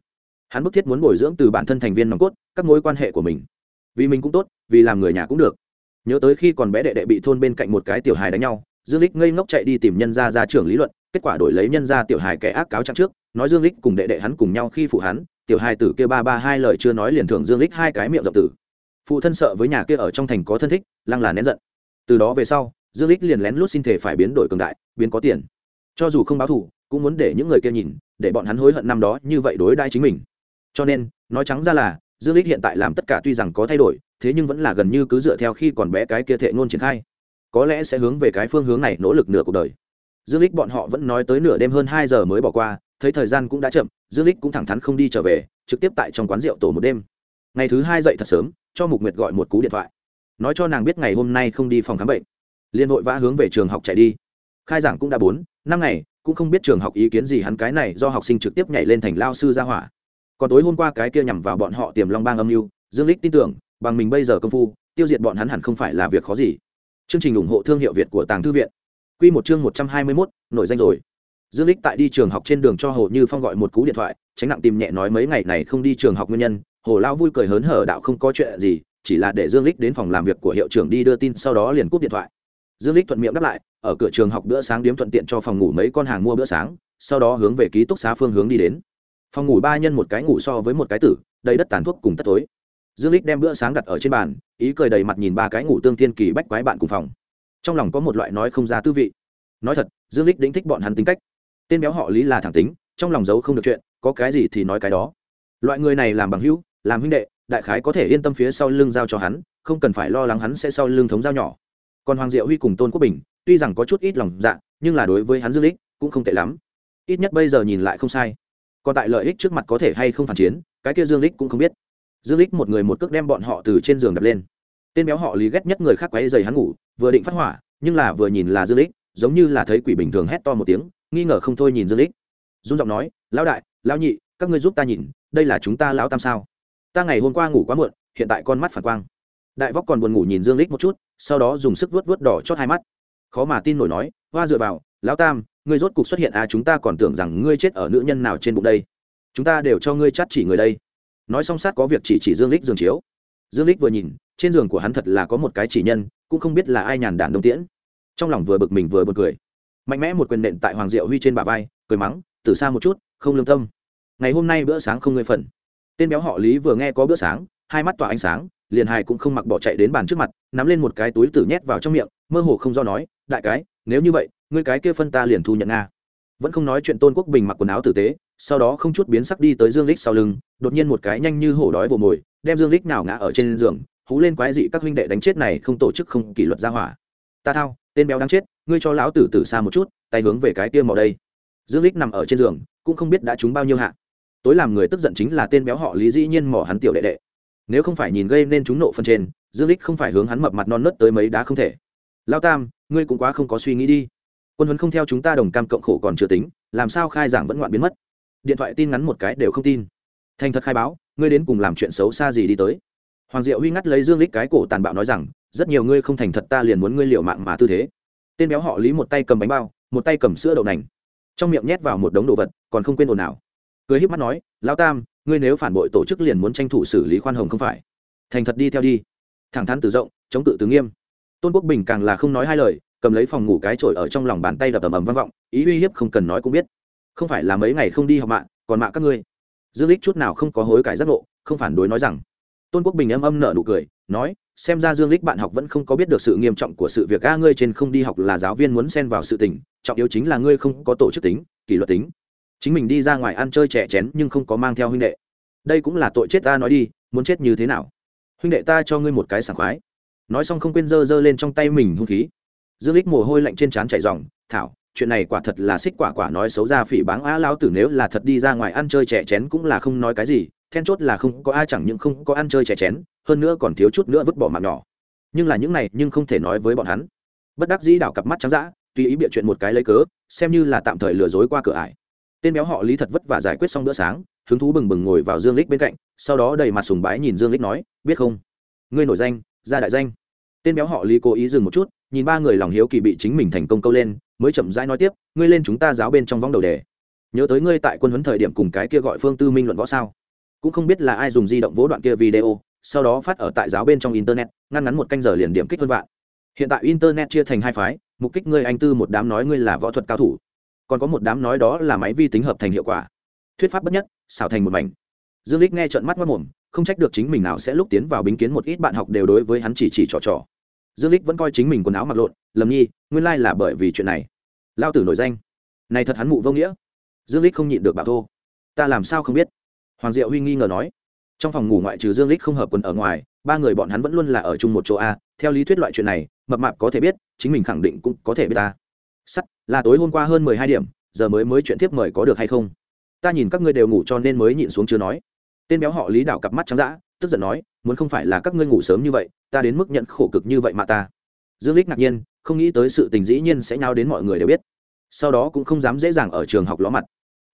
Hắn bức thiết muốn bồi dưỡng từ bản thân thành viên nòng cốt, các mối quan hệ của mình. Vì mình cũng tốt, vì làm người nhà cũng được. Nhớ tới khi còn bé đệ đệ bị thôn bên cạnh một cái tiểu hài đánh nhau, dương lích ngây ngốc chạy đi tìm nhân gia ra trưởng lý luận, kết quả đổi lấy nhân gia tiểu hài kẻ ác cáo trạng trước, nói dương lích cùng đệ đệ hắn cùng nhau khi phụ hắn, tiểu hài tử kia ba ba hai lời chưa nói liền thưởng dương lích hai cái miệng rộng tử. Phụ thân sợ với nhà kia ở trong thành có thân thích, lăng là nén giận từ đó về sau, dương lích liền lén lút xin thể phải biến đổi cường đại, biến có tiền. Cho dù không báo thù, cũng muốn để những người kia nhìn, để bọn hắn hối hận năm đó như vậy đối đãi chính mình. Cho nên, nói trắng ra là, dương lích hiện tại làm tất cả tuy rằng có thay đổi, thế nhưng vẫn là gần như cứ dựa theo khi còn bé cái kia thệ ngôn triển khai. Có lẽ sẽ hướng về cái phương hướng này nỗ lực nửa cuộc đời. Dương lích bọn họ vẫn nói tới nửa đêm hơn hai giờ mới bỏ qua, thấy thời gian cũng đã chậm, dương lích cũng thẳng thắn không đi trở về, trực tiếp tại trong quán rượu tổ một đêm. Ngày thứ hai dậy thật sớm, cho mục nguyệt gọi một cú điện thoại nói cho nàng biết ngày hôm nay không đi phòng khám bệnh. Liên vội vã hướng về trường học chạy đi. Khai giảng cũng đã bốn năm ngày cũng không biết trường học ý kiến gì hắn cái này do học sinh trực tiếp nhảy lên thành lao sư ra hỏa. Còn tối hôm qua cái kia nhằm vào bọn họ tiềm long bang âm mưu dương lích tin tưởng bằng mình bây giờ công phu tiêu diệt bọn hắn hẳn không phải là việc khó gì. Chương trình ủng hộ thương hiệu việt của tàng thư viện. Quy một chương một trăm hai mươi 121, nổi danh rồi. Dương lích tại đi trường học trên đường cho hồ như phong gọi một cú điện thoại tránh nặng tìm nhẹ nói mấy ngày này không đi trường học nguyên nhân hồ lao vui cười hớn hở đạo không có chuyện gì chỉ là để dương lích đến phòng làm việc của hiệu trưởng đi đưa tin, sau đó liền cúp điện thoại. Dương lích thuận miệng đáp lại, ở cửa trường học bữa sáng điếm thuận tiện cho phòng ngủ mấy con hàng mua bữa sáng, sau đó hướng về ký túc xá phương hướng đi đến. Phòng ngủ ba nhân một cái ngủ so với một cái tử, đầy đất tàn thuốc cùng tất tối dương lích đem bữa sáng đặt ở trên bàn, ý cười đầy mặt nhìn ba cái ngủ tương thiên kỳ bách quái bạn cùng phòng. Trong lòng có một loại nói không ra tư vị. Nói thật, dương lích đính thích bọn hắn tính cách. Tên béo họ lý là thẳng tính, trong lòng giấu không được chuyện, có cái gì thì nói cái đó. Loại người này làm bằng hữu, làm huynh đệ đại khái có thể yên tâm phía sau lưng giao cho hắn, không cần phải lo lắng hắn sẽ sau lưng thống giao nhỏ. Còn hoàng diệu huy cùng tôn quốc bình, tuy rằng có chút ít lòng dạ nhưng là đối với hắn dương lích cũng không tệ lắm. Ít nhất bây giờ nhìn lại không sai. Còn tại lợi ích trước mặt có thể hay không phản chiến, cái kia dương lích cũng không biết. Dương lích một người một cước đem bọn họ từ trên giường đập lên. Tên béo họ lý ghét nhất người khác quấy giày hắn ngủ, vừa định phát hỏa, nhưng là vừa nhìn là dương lích giống như là thấy quỷ bình thường hét to một tiếng, nghi ngờ không thôi nhìn dương lích dung giọng nói, lão đại, lão nhị, các ngươi giúp ta nhìn, đây là chúng ta lão tam sao? Ta ngày hôm qua ngủ quá muộn, hiện tại con mắt phản quang. Đại vóc còn buồn ngủ nhìn dương lích một chút, sau đó dùng sức vuốt vuốt đỏ chót hai mắt. Khó mà tin nổi nói, hoa dựa vào, lão tam, ngươi rốt cục xuất hiện à chúng ta còn tưởng rằng ngươi chết ở nữ nhân nào trên bụng đây. Chúng ta đều cho ngươi chắt chỉ người đây. Nói xong sát có việc chỉ chỉ dương lích giường chiếu. Dương lích vừa nhìn, trên giường của hắn thật là có một cái chỉ nhân, cũng không biết là ai nhàn đản đông tiễn. Trong lòng vừa bực mình vừa bực cười. Mạnh mẽ một quyền nện tại hoàng diệu huy trên bả vai, cười mắng, từ xa một chút, không lương tâm. Ngày hôm nay bữa sáng không ngươi phần tên béo họ lý vừa nghe có bữa sáng, hai mắt tỏa ánh sáng, liền hài cũng không mặc bỏ chạy đến bàn trước mặt, nắm lên một cái túi tử nhét vào trong miệng, mơ hồ không do nói, đại cái, nếu như vậy, ngươi cái kia phân ta liền thu nhận nga. Vẫn không nói chuyện tôn quốc bình mặc quần áo tử tế, sau đó không chút biến sắc đi tới dương lích sau lưng, đột nhiên một cái nhanh như hổ đói vồ mồi, đem dương lích nào ngã ở trên giường, hú lên quái dị các huynh đệ đánh chết này không tổ chức không kỷ luật ra hỏa. Ta thao, tên béo đang chết, ngươi cho lão tử tử xa một chút, tay hướng về cái kia màu đây. Dương lích nằm ở trên giường, cũng không biết đã trúng bao nhiêu hạ tối làm người tức giận chính là tên béo họ lý dĩ nhiên mỏ hắn tiểu đệ đệ. Nếu không phải nhìn gây nên chúng nộ phần trên, dương lích không phải hướng hắn mập mặt non nớt tới mấy đá không thể. Lao tam, ngươi cũng quá không có suy nghĩ đi. Quân huấn không theo chúng ta đồng cam cộng khổ còn chưa tính, làm sao khai giảng vẫn ngoạn biến mất? Điện thoại tin ngắn một cái đều không tin. Thành thật khai báo, ngươi đến cùng làm chuyện xấu xa gì đi tới. Hoàng diệu huy ngắt lấy dương lích cái cổ tàn bạo nói rằng, rất nhiều ngươi không thành thật ta liền muốn ngươi liệu mạng mà tư thế. Tên béo họ lý một tay cầm bánh bao, một tay cầm sữa đậu nành. Trong miệng nhét vào một đống đồ vật, còn không quên ồn nào cười híp mắt nói, lão tam, ngươi nếu phản bội tổ chức liền muốn tranh thủ xử lý khoan hồng không phải? Thành thật đi theo đi. Thẳng thắn từ rộng, chống tự từ nghiêm. Tôn quốc bình càng là không nói hai lời, cầm lấy phòng ngủ cái trội ở trong lòng bàn tay đập ầm ầm vang vọng, ý uy hiếp không cần nói cũng biết. Không phải là mấy ngày không đi học mạng, còn mạng các ngươi. Dương lích chút nào không có hối cải giác ngộ, không phản đối nói rằng. Tôn quốc bình âm âm nở nụ cười, nói, xem ra dương lích bạn học vẫn không có biết được sự nghiêm trọng của sự việc, a, ngươi trên không đi học là giáo viên muốn xen vào sự tình, trọng yếu chính là ngươi không có tổ chức tính, kỷ luật tính chính mình đi ra ngoài ăn chơi trẻ chén nhưng không có mang theo huynh đệ. Đây cũng là tội chết ta nói đi, muốn chết như thế nào? Huynh đệ ta cho ngươi một cái sảng khoái. Nói xong không quên giơ giơ lên trong tay mình hung khí. Dương lích mồ hôi lạnh trên trán chảy ròng, thảo, chuyện này quả thật là xích quả quả nói xấu ra phỉ báng á lão tử nếu là thật đi ra ngoài ăn chơi trẻ chén cũng là không nói cái gì, then chốt là không có ai chẳng những không có ăn chơi trẻ chén, hơn nữa còn thiếu chút nữa vứt bỏ mạng nhỏ. Nhưng là những này nhưng không thể nói với bọn hắn. Bất đắc dĩ đảo cặp mắt trắng dã, tùy ý bịa chuyện một cái lấy cớ, xem như là tạm thời lừa dối qua cửa ải tên béo họ lý thật vất vả giải quyết xong bữa sáng, hứng thú bừng bừng ngồi vào dương lích bên cạnh, sau đó đầy mặt sùng bái nhìn dương lích nói, biết không? Ngươi nổi danh, ra đại danh. Tên béo họ lý cố ý dừng một chút, nhìn ba người lòng hiếu kỳ bị chính mình thành công câu lên, mới chậm rãi nói tiếp, ngươi lên chúng ta giáo bên trong vong đầu đề. Nhớ tới ngươi tại quân huấn thời điểm cùng cái kia gọi phương tư minh luận võ sao? Cũng không biết là ai dùng di động vỗ đoạn kia video, sau đó phát ở tại giáo bên trong internet, ngăn ngắn một canh giờ liền điểm kích hơn vạn. Hiện tại internet chia thành hai phái, mục kích ngươi anh tư một đám nói ngươi là võ thuật cao thủ còn có một đám nói đó là máy vi tính hợp thành hiệu quả. Thuyết pháp bất nhất, xảo thành một mảnh. Dương lích nghe trận mắt mất mồm, không trách được chính mình nào sẽ lúc tiến vào bính kiến một ít bạn học đều đối với hắn chỉ chỉ trò trò. Dương lích vẫn coi chính mình quần áo mặc lộn lầm nhi, nguyên lai là bởi vì chuyện này. Lao tử nổi danh. Này thật hắn mụ vô nghĩa. Dương lích không nhịn được bảo thô. Ta làm sao không biết? Hoàng diệu huy nghi ngờ nói. Trong phòng ngủ ngoại trừ dương lích không hợp quần ở ngoài, ba người bọn hắn vẫn luôn là ở chung một chỗ a, theo lý thuyết loại chuyện này, mập mạp có thể biết, chính mình khẳng định cũng có thể biết ta sắt, là tối hôm qua hơn mười hai điểm, giờ mới mới chuyện tiếp mời có được hay không? Ta nhìn các ngươi đều ngủ cho nên mới nhịn xuống chưa nói. Tên béo họ lý đảo cặp mắt trắng dã, tức giận nói, muốn không phải là các ngươi ngủ sớm như vậy, ta đến mức nhận khổ cực như vậy mà ta. Dương lích ngạc nhiên, không nghĩ tới sự tình dĩ nhiên sẽ nhau đến mọi người đều biết. Sau đó cũng không dám dễ dàng ở trường học ló mặt.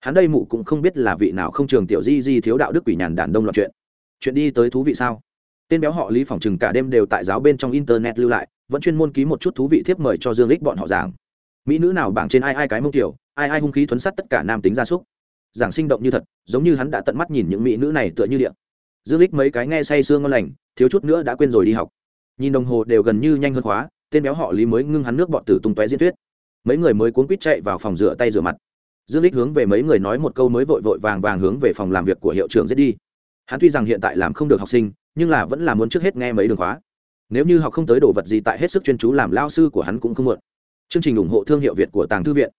Hắn đây mụ cũng không biết là vị nào không trường tiểu di di thiếu đạo đức quỷ nhàn đàn đông loạn chuyện. Chuyện đi tới thú vị sao? Tên béo họ lý phỏng chừng cả đêm đều tại giáo bên trong internet lưu lại, vẫn chuyên môn ký một chút thú vị thiếp mời cho dương lích bọn họ giảng mỹ nữ nào bảng trên ai ai cái mông tiểu, ai ai hung khí thuấn sắt tất cả nam tính gia súc. Giảng sinh động như thật, giống như hắn đã tận mắt nhìn những mỹ nữ này tựa như điện dương lích mấy cái nghe say sương ngon lành, thiếu chút nữa đã quên rồi đi học. Nhìn đồng hồ đều gần như nhanh hơn khóa, tên béo họ lý mới ngưng hắn nước bọn tử tung tóe diễn thuyết. Mấy người mới cuốn quýt chạy vào phòng rửa tay rửa mặt. Dương lích hướng về mấy người nói một câu mới vội vội vàng vàng hướng về phòng làm việc của hiệu trưởng giết đi. Hắn tuy rằng hiện tại làm không được học sinh, nhưng là vẫn là muốn trước hết nghe mấy đường khóa. Nếu như học không tới đồ vật gì tại hết sức chuyên chú làm lao sư của hắn cũng không muộn chương trình ủng hộ thương hiệu việt của tàng thư viện.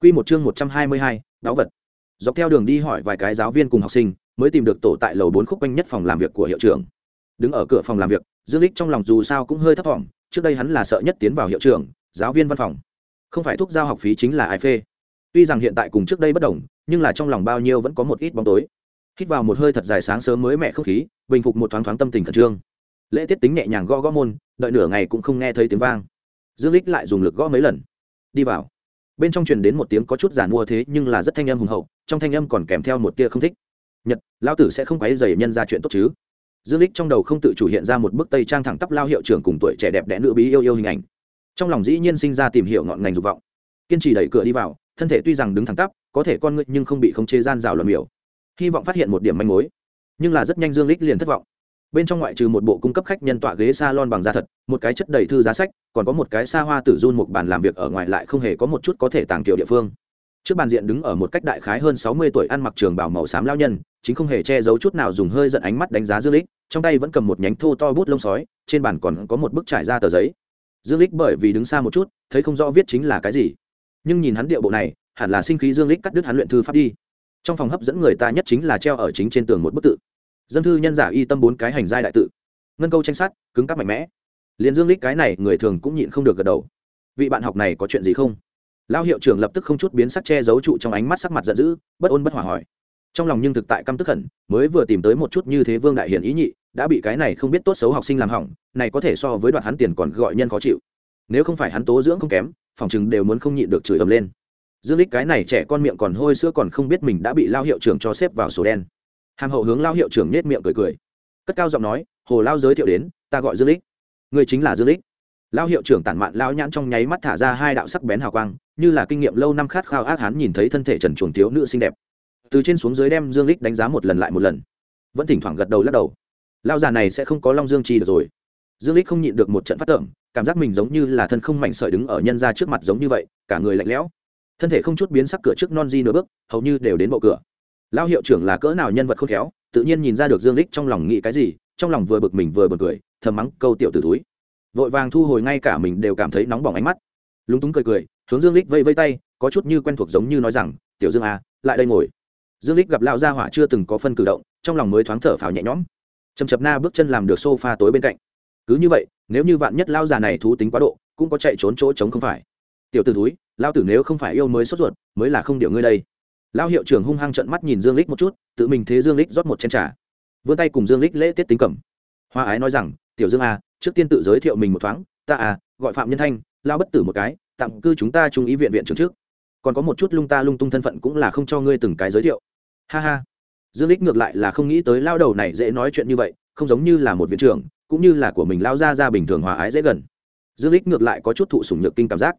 Quy một chương một trăm hai mươi hai, đáo vật. Dọc theo đường đi hỏi vài cái giáo viên cùng học sinh mới tìm được tổ tại lầu bốn khúc quanh nhất phòng làm việc của hiệu trưởng. Đứng ở cửa phòng làm việc dương lịch trong lòng dù sao cũng hơi thấp thỏm trước đây hắn là sợ nhất tiến vào hiệu trưởng giáo viên văn phòng. Không phải thuốc giao học phí chính là ai phê. Tuy rằng hiện tại cùng trước đây bất đồng nhưng là trong lòng bao nhiêu vẫn có một ít bóng tối. Hít vào một hơi thật dài sáng sớm mới mẹ không khí bình phục một thoáng thoáng tâm tình khẩn trương. Lễ tiết tính nhẹ nhàng gõ gõ môn đợi nửa ngày cũng không nghe thấy tiếng vang dương lích lại dùng lực gõ mấy lần. Đi vào. Bên trong truyền đến một tiếng có chút giản mua thế nhưng là rất thanh âm hùng hậu, trong thanh âm còn kèm theo một tia không thích. Nhật lao tử sẽ không quấy dày nhân ra chuyện tốt chứ? Dương lích trong đầu không tự chủ hiện ra một bức tây trang thẳng tắp lao hiệu trưởng cùng tuổi trẻ đẹp đẽ nữ bí yêu yêu hình ảnh. Trong lòng dĩ nhiên sinh ra tìm hiểu ngọn ngành dục vọng. Kiên trì đẩy cửa đi vào, thân thể tuy rằng đứng thẳng tắp, có thể con ngươi nhưng không bị khống chế gian rào luận miểu. Hy vọng phát hiện một điểm manh mối. Nhưng là rất nhanh dương lích liền thất vọng bên trong ngoại trừ một bộ cung cấp khách nhân tọa ghế salon bằng da thật, một cái chất đầy thư giá sách, còn có một cái xa hoa tử run một bàn làm việc ở ngoài lại không hề có một chút có thể tàng kiểu địa phương. Trước bàn diện đứng ở một cách đại khái hơn sáu mươi tuổi ăn mặc trường bảo màu xám lao nhân, chính không hề che giấu chút nào dùng hơi giận ánh mắt đánh giá dương lích trong tay vẫn cầm một nhánh thô to bút lông sói, trên bàn còn có một bức trải ra tờ giấy. Dương lích bởi vì đứng xa một chút, thấy không rõ viết chính là cái gì. Nhưng nhìn hắn điệu bộ này, hẳn là sinh khí dương lích cắt đứt hắn luyện thư pháp đi. Trong phòng hấp dẫn người ta nhất chính là treo ở chính trên tường một bức tự dân thư nhân giả y tâm bốn cái hành giai đại tự. Ngân câu tranh sát cứng cắp mạnh mẽ. Liền dương lích cái này người thường cũng nhịn không được gật đầu. Vị bạn học này có chuyện gì không? Lao hiệu trưởng lập tức không chút biến sắc che giấu trụ trong ánh mắt sắc mặt giận dữ bất ôn bất hỏa hỏi. Trong lòng nhưng thực tại căm tức hận, mới vừa tìm tới một chút như thế vương đại hiển ý nhị đã bị cái này không biết tốt xấu học sinh làm hỏng này có thể so với đoạt hắn tiền còn gọi nhân khó chịu. Nếu không phải hắn tố dưỡng không kém phòng chừng đều muốn không nhịn được chửi ầm lên. Dương lích cái này trẻ con miệng còn hôi sữa còn không biết mình đã bị lao hiệu trưởng cho xếp vào sổ đen hàm hậu hướng lao hiệu trưởng nết miệng cười cười. Cất cao giọng nói, hồ lao giới thiệu đến, ta gọi dương lích. Người chính là dương lích. Lao hiệu trưởng tản mạn lao nhãn trong nháy mắt thả ra hai đạo sắc bén hào quang, như là kinh nghiệm lâu năm khát khao ác hán nhìn thấy thân thể trần chuồng thiếu nữ xinh đẹp. Từ trên xuống dưới đem dương lích đánh giá một lần lại một lần. Vẫn thỉnh thoảng gật đầu lắc đầu. Lao già này sẽ không có long dương chi được rồi. Dương lích không nhịn được một trận phát tưởng, cảm giác mình giống như là thân không mảnh sợi đứng ở nhân ra trước mặt giống như vậy, cả người lạnh lẽo. Thân thể không chút biến sắc cửa trước non di nửa bước, hầu như đều đến bộ cửa lao hiệu trưởng là cỡ nào nhân vật khôn khéo, tự nhiên nhìn ra được dương lích trong lòng nghĩ cái gì, trong lòng vừa bực mình vừa bực cười, thầm mắng câu tiểu tử túi vội vàng thu hồi ngay cả mình đều cảm thấy nóng bỏng ánh mắt. Lúng túng cười cười, hướng dương lích vây vây tay, có chút như quen thuộc giống như nói rằng, tiểu dương à lại đây ngồi. Dương lích gặp lão gia hỏa chưa từng có phân cử động, trong lòng mới thoáng thở phào nhẹ nhõm. Chầm chập na bước chân làm được sofa tối bên cạnh. Cứ như vậy, nếu như vạn nhất lao già này thú tính quá độ, cũng có chạy trốn chỗ trống không phải. Tiểu tử túi lao tử nếu không phải yêu mới sốt ruột, mới là không điều ngươi đây lao hiệu trưởng hung hăng trận mắt nhìn dương lích một chút, tự mình thế dương lích rót một chén trà. Vươn tay cùng dương lích lễ tiết tính cẩm hoa ái nói rằng, tiểu dương à trước tiên tự giới thiệu mình một thoáng, ta à gọi phạm nhân thanh lao bất tử một cái, tạm cư chúng ta trung ý viện viện trưởng trước. Còn có một chút lung ta lung tung thân phận cũng là không cho ngươi từng cái giới thiệu. Ha ha. Dương lích ngược lại là không nghĩ tới lao đầu này dễ nói chuyện như vậy, không giống như là một viện trưởng, cũng như là của mình lao ra ra bình thường hòa ái dễ gần. Dương lích ngược lại có chút thụ sủng nhược kinh cảm giác.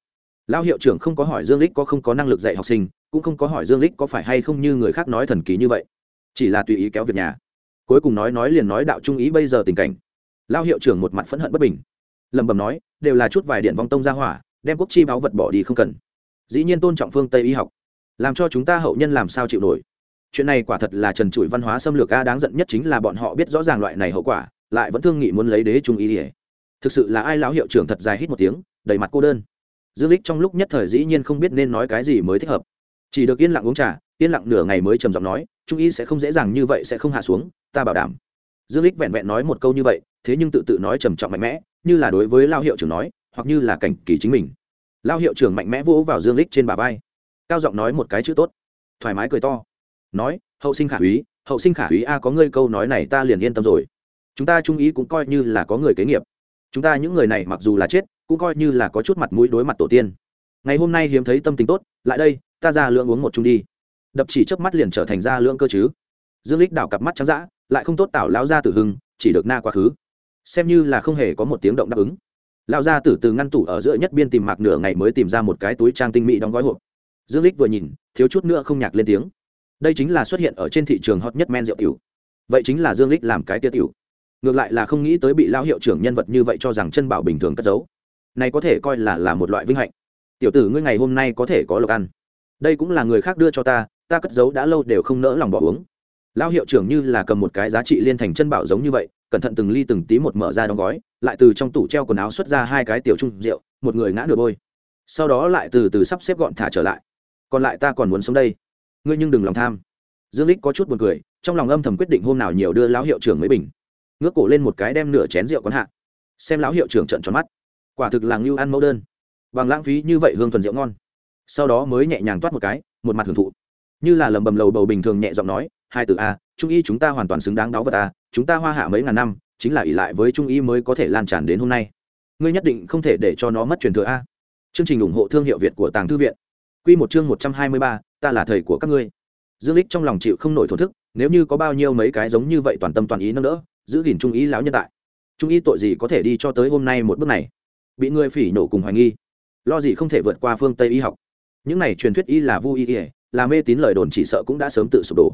Lao hiệu trưởng không có hỏi dương lích có không có năng lực dạy học sinh cũng không có hỏi dương lích có phải hay không như người khác nói thần kỳ như vậy. Chỉ là tùy ý kéo việc nhà. Cuối cùng nói nói liền nói đạo trung ý bây giờ tình cảnh. Lao hiệu trưởng một mặt phẫn hận bất bình. Lẩm bẩm nói, đều là chút vài điện vong tông ra hỏa, đem quốc chi báo vật bỏ đi không cần. Dĩ nhiên tôn trọng phương tây y học. Làm cho chúng ta hậu nhân làm sao chịu nổi. Chuyện này quả thật là trần trụi văn hóa xâm lược a, đáng giận nhất chính là bọn họ biết rõ ràng loại này hậu quả, lại vẫn thương nghị muốn lấy đế trung ý ỉa thực sự là ai lão hiệu trưởng thật dài hít một tiếng, đầy mặt cô đơn. Dương lích trong lúc nhất thời dĩ nhiên không biết nên nói cái gì mới thích hợp chỉ được yên lặng uống trà, yên lặng nửa ngày mới trầm giọng nói, trung y sẽ không dễ dàng như vậy sẽ không hạ xuống, ta bảo đảm. Dương lích vẹn vẹn nói một câu như vậy, thế nhưng tự tự nói trầm trọng mạnh mẽ, như là đối với lao hiệu trưởng nói, hoặc như là cảnh kỳ chính mình. Lao hiệu trưởng mạnh mẽ vỗ vào dương lích trên bà vai. Cao giọng nói một cái chữ tốt. Thoải mái cười to. Nói, hậu sinh khả úy, hậu sinh khả úy, a, có ngươi câu nói này ta liền yên tâm rồi. Chúng ta trung ý cũng coi như là có người kế nghiệp. Chúng ta những người này mặc dù là chết, cũng coi như là có chút mặt mũi đối mặt tổ tiên. Ngày hôm nay hiếm thấy tâm tình tốt, lại đây ta ra lượng uống một chung đi. Đập chỉ chớp mắt liền trở thành ra lượng cơ chứ. Dương lích đảo cặp mắt trắng dã, lại không tốt tảo lão gia tử hưng, chỉ được na quá khứ. Xem như là không hề có một tiếng động đáp ứng. Lão gia tử từ ngăn tủ ở giữa nhất biên tìm mạc nửa ngày mới tìm ra một cái túi trang tinh mỹ đóng gói hộp. Dương lích vừa nhìn, thiếu chút nữa không nhạc lên tiếng. Đây chính là xuất hiện ở trên thị trường hot nhất men rượu tiểu. Vậy chính là dương lích làm cái tiêu tiểu. Ngược lại là không nghĩ tới bị lão hiệu trưởng nhân vật như vậy cho rằng chân bảo bình thường cất giấu. Này có thể coi là là một loại vinh hạnh. Tiểu tử ngươi ngày hôm nay có thể có lộc ăn đây cũng là người khác đưa cho ta ta cất giấu đã lâu đều không nỡ lòng bỏ uống. Lão hiệu trưởng như là cầm một cái giá trị liên thành chân bảo giống như vậy, cẩn thận từng ly từng tí một mở ra đóng gói, lại từ trong tủ treo quần áo xuất ra hai cái tiểu trung rượu, một người ngã nửa bôi. Sau đó lại từ từ sắp xếp gọn thả trở lại. Còn lại ta còn muốn sống đây. Ngươi nhưng đừng lòng tham. Dương lích có chút buồn cười, trong lòng âm thầm quyết định hôm nào nhiều đưa lão hiệu trưởng mấy bình. Ngước cổ lên một cái đem nửa chén rượu còn hạ. Xem lão hiệu trưởng trận tròn mắt. Quả thực là ngưu ăn mẫu đơn. Bằng lãng phí như vậy hương thuần rượu ngon sau đó mới nhẹ nhàng toát một cái, một mặt hưởng thụ. Như là lầm bầm lầu bầu bình thường nhẹ giọng nói, hai từ a, trung y chúng ta hoàn toàn xứng đáng đáo vật a, chúng ta hoa hạ mấy ngàn năm, chính là ỷ lại với trung y mới có thể lan tràn đến hôm nay. Ngươi nhất định không thể để cho nó mất truyền thừa a. Chương trình ủng hộ thương hiệu việt của tàng thư viện. Q một chương một trăm hai mươi ba, ta là thầy của các ngươi. Dương lích trong lòng chịu không nổi thổ thức, nếu như có bao nhiêu mấy cái giống như vậy toàn tâm toàn ý nâng đỡ, giữ gìn trung ý lão nhân tại, trung ý tội gì có thể đi cho tới hôm nay một bước này? Bị người phỉ nổ cùng hoài nghi, lo gì không thể vượt qua phương tây y học? Những này truyền thuyết y là vu y ỉa là mê tín lời đồn chỉ sợ cũng đã sớm tự sụp đổ.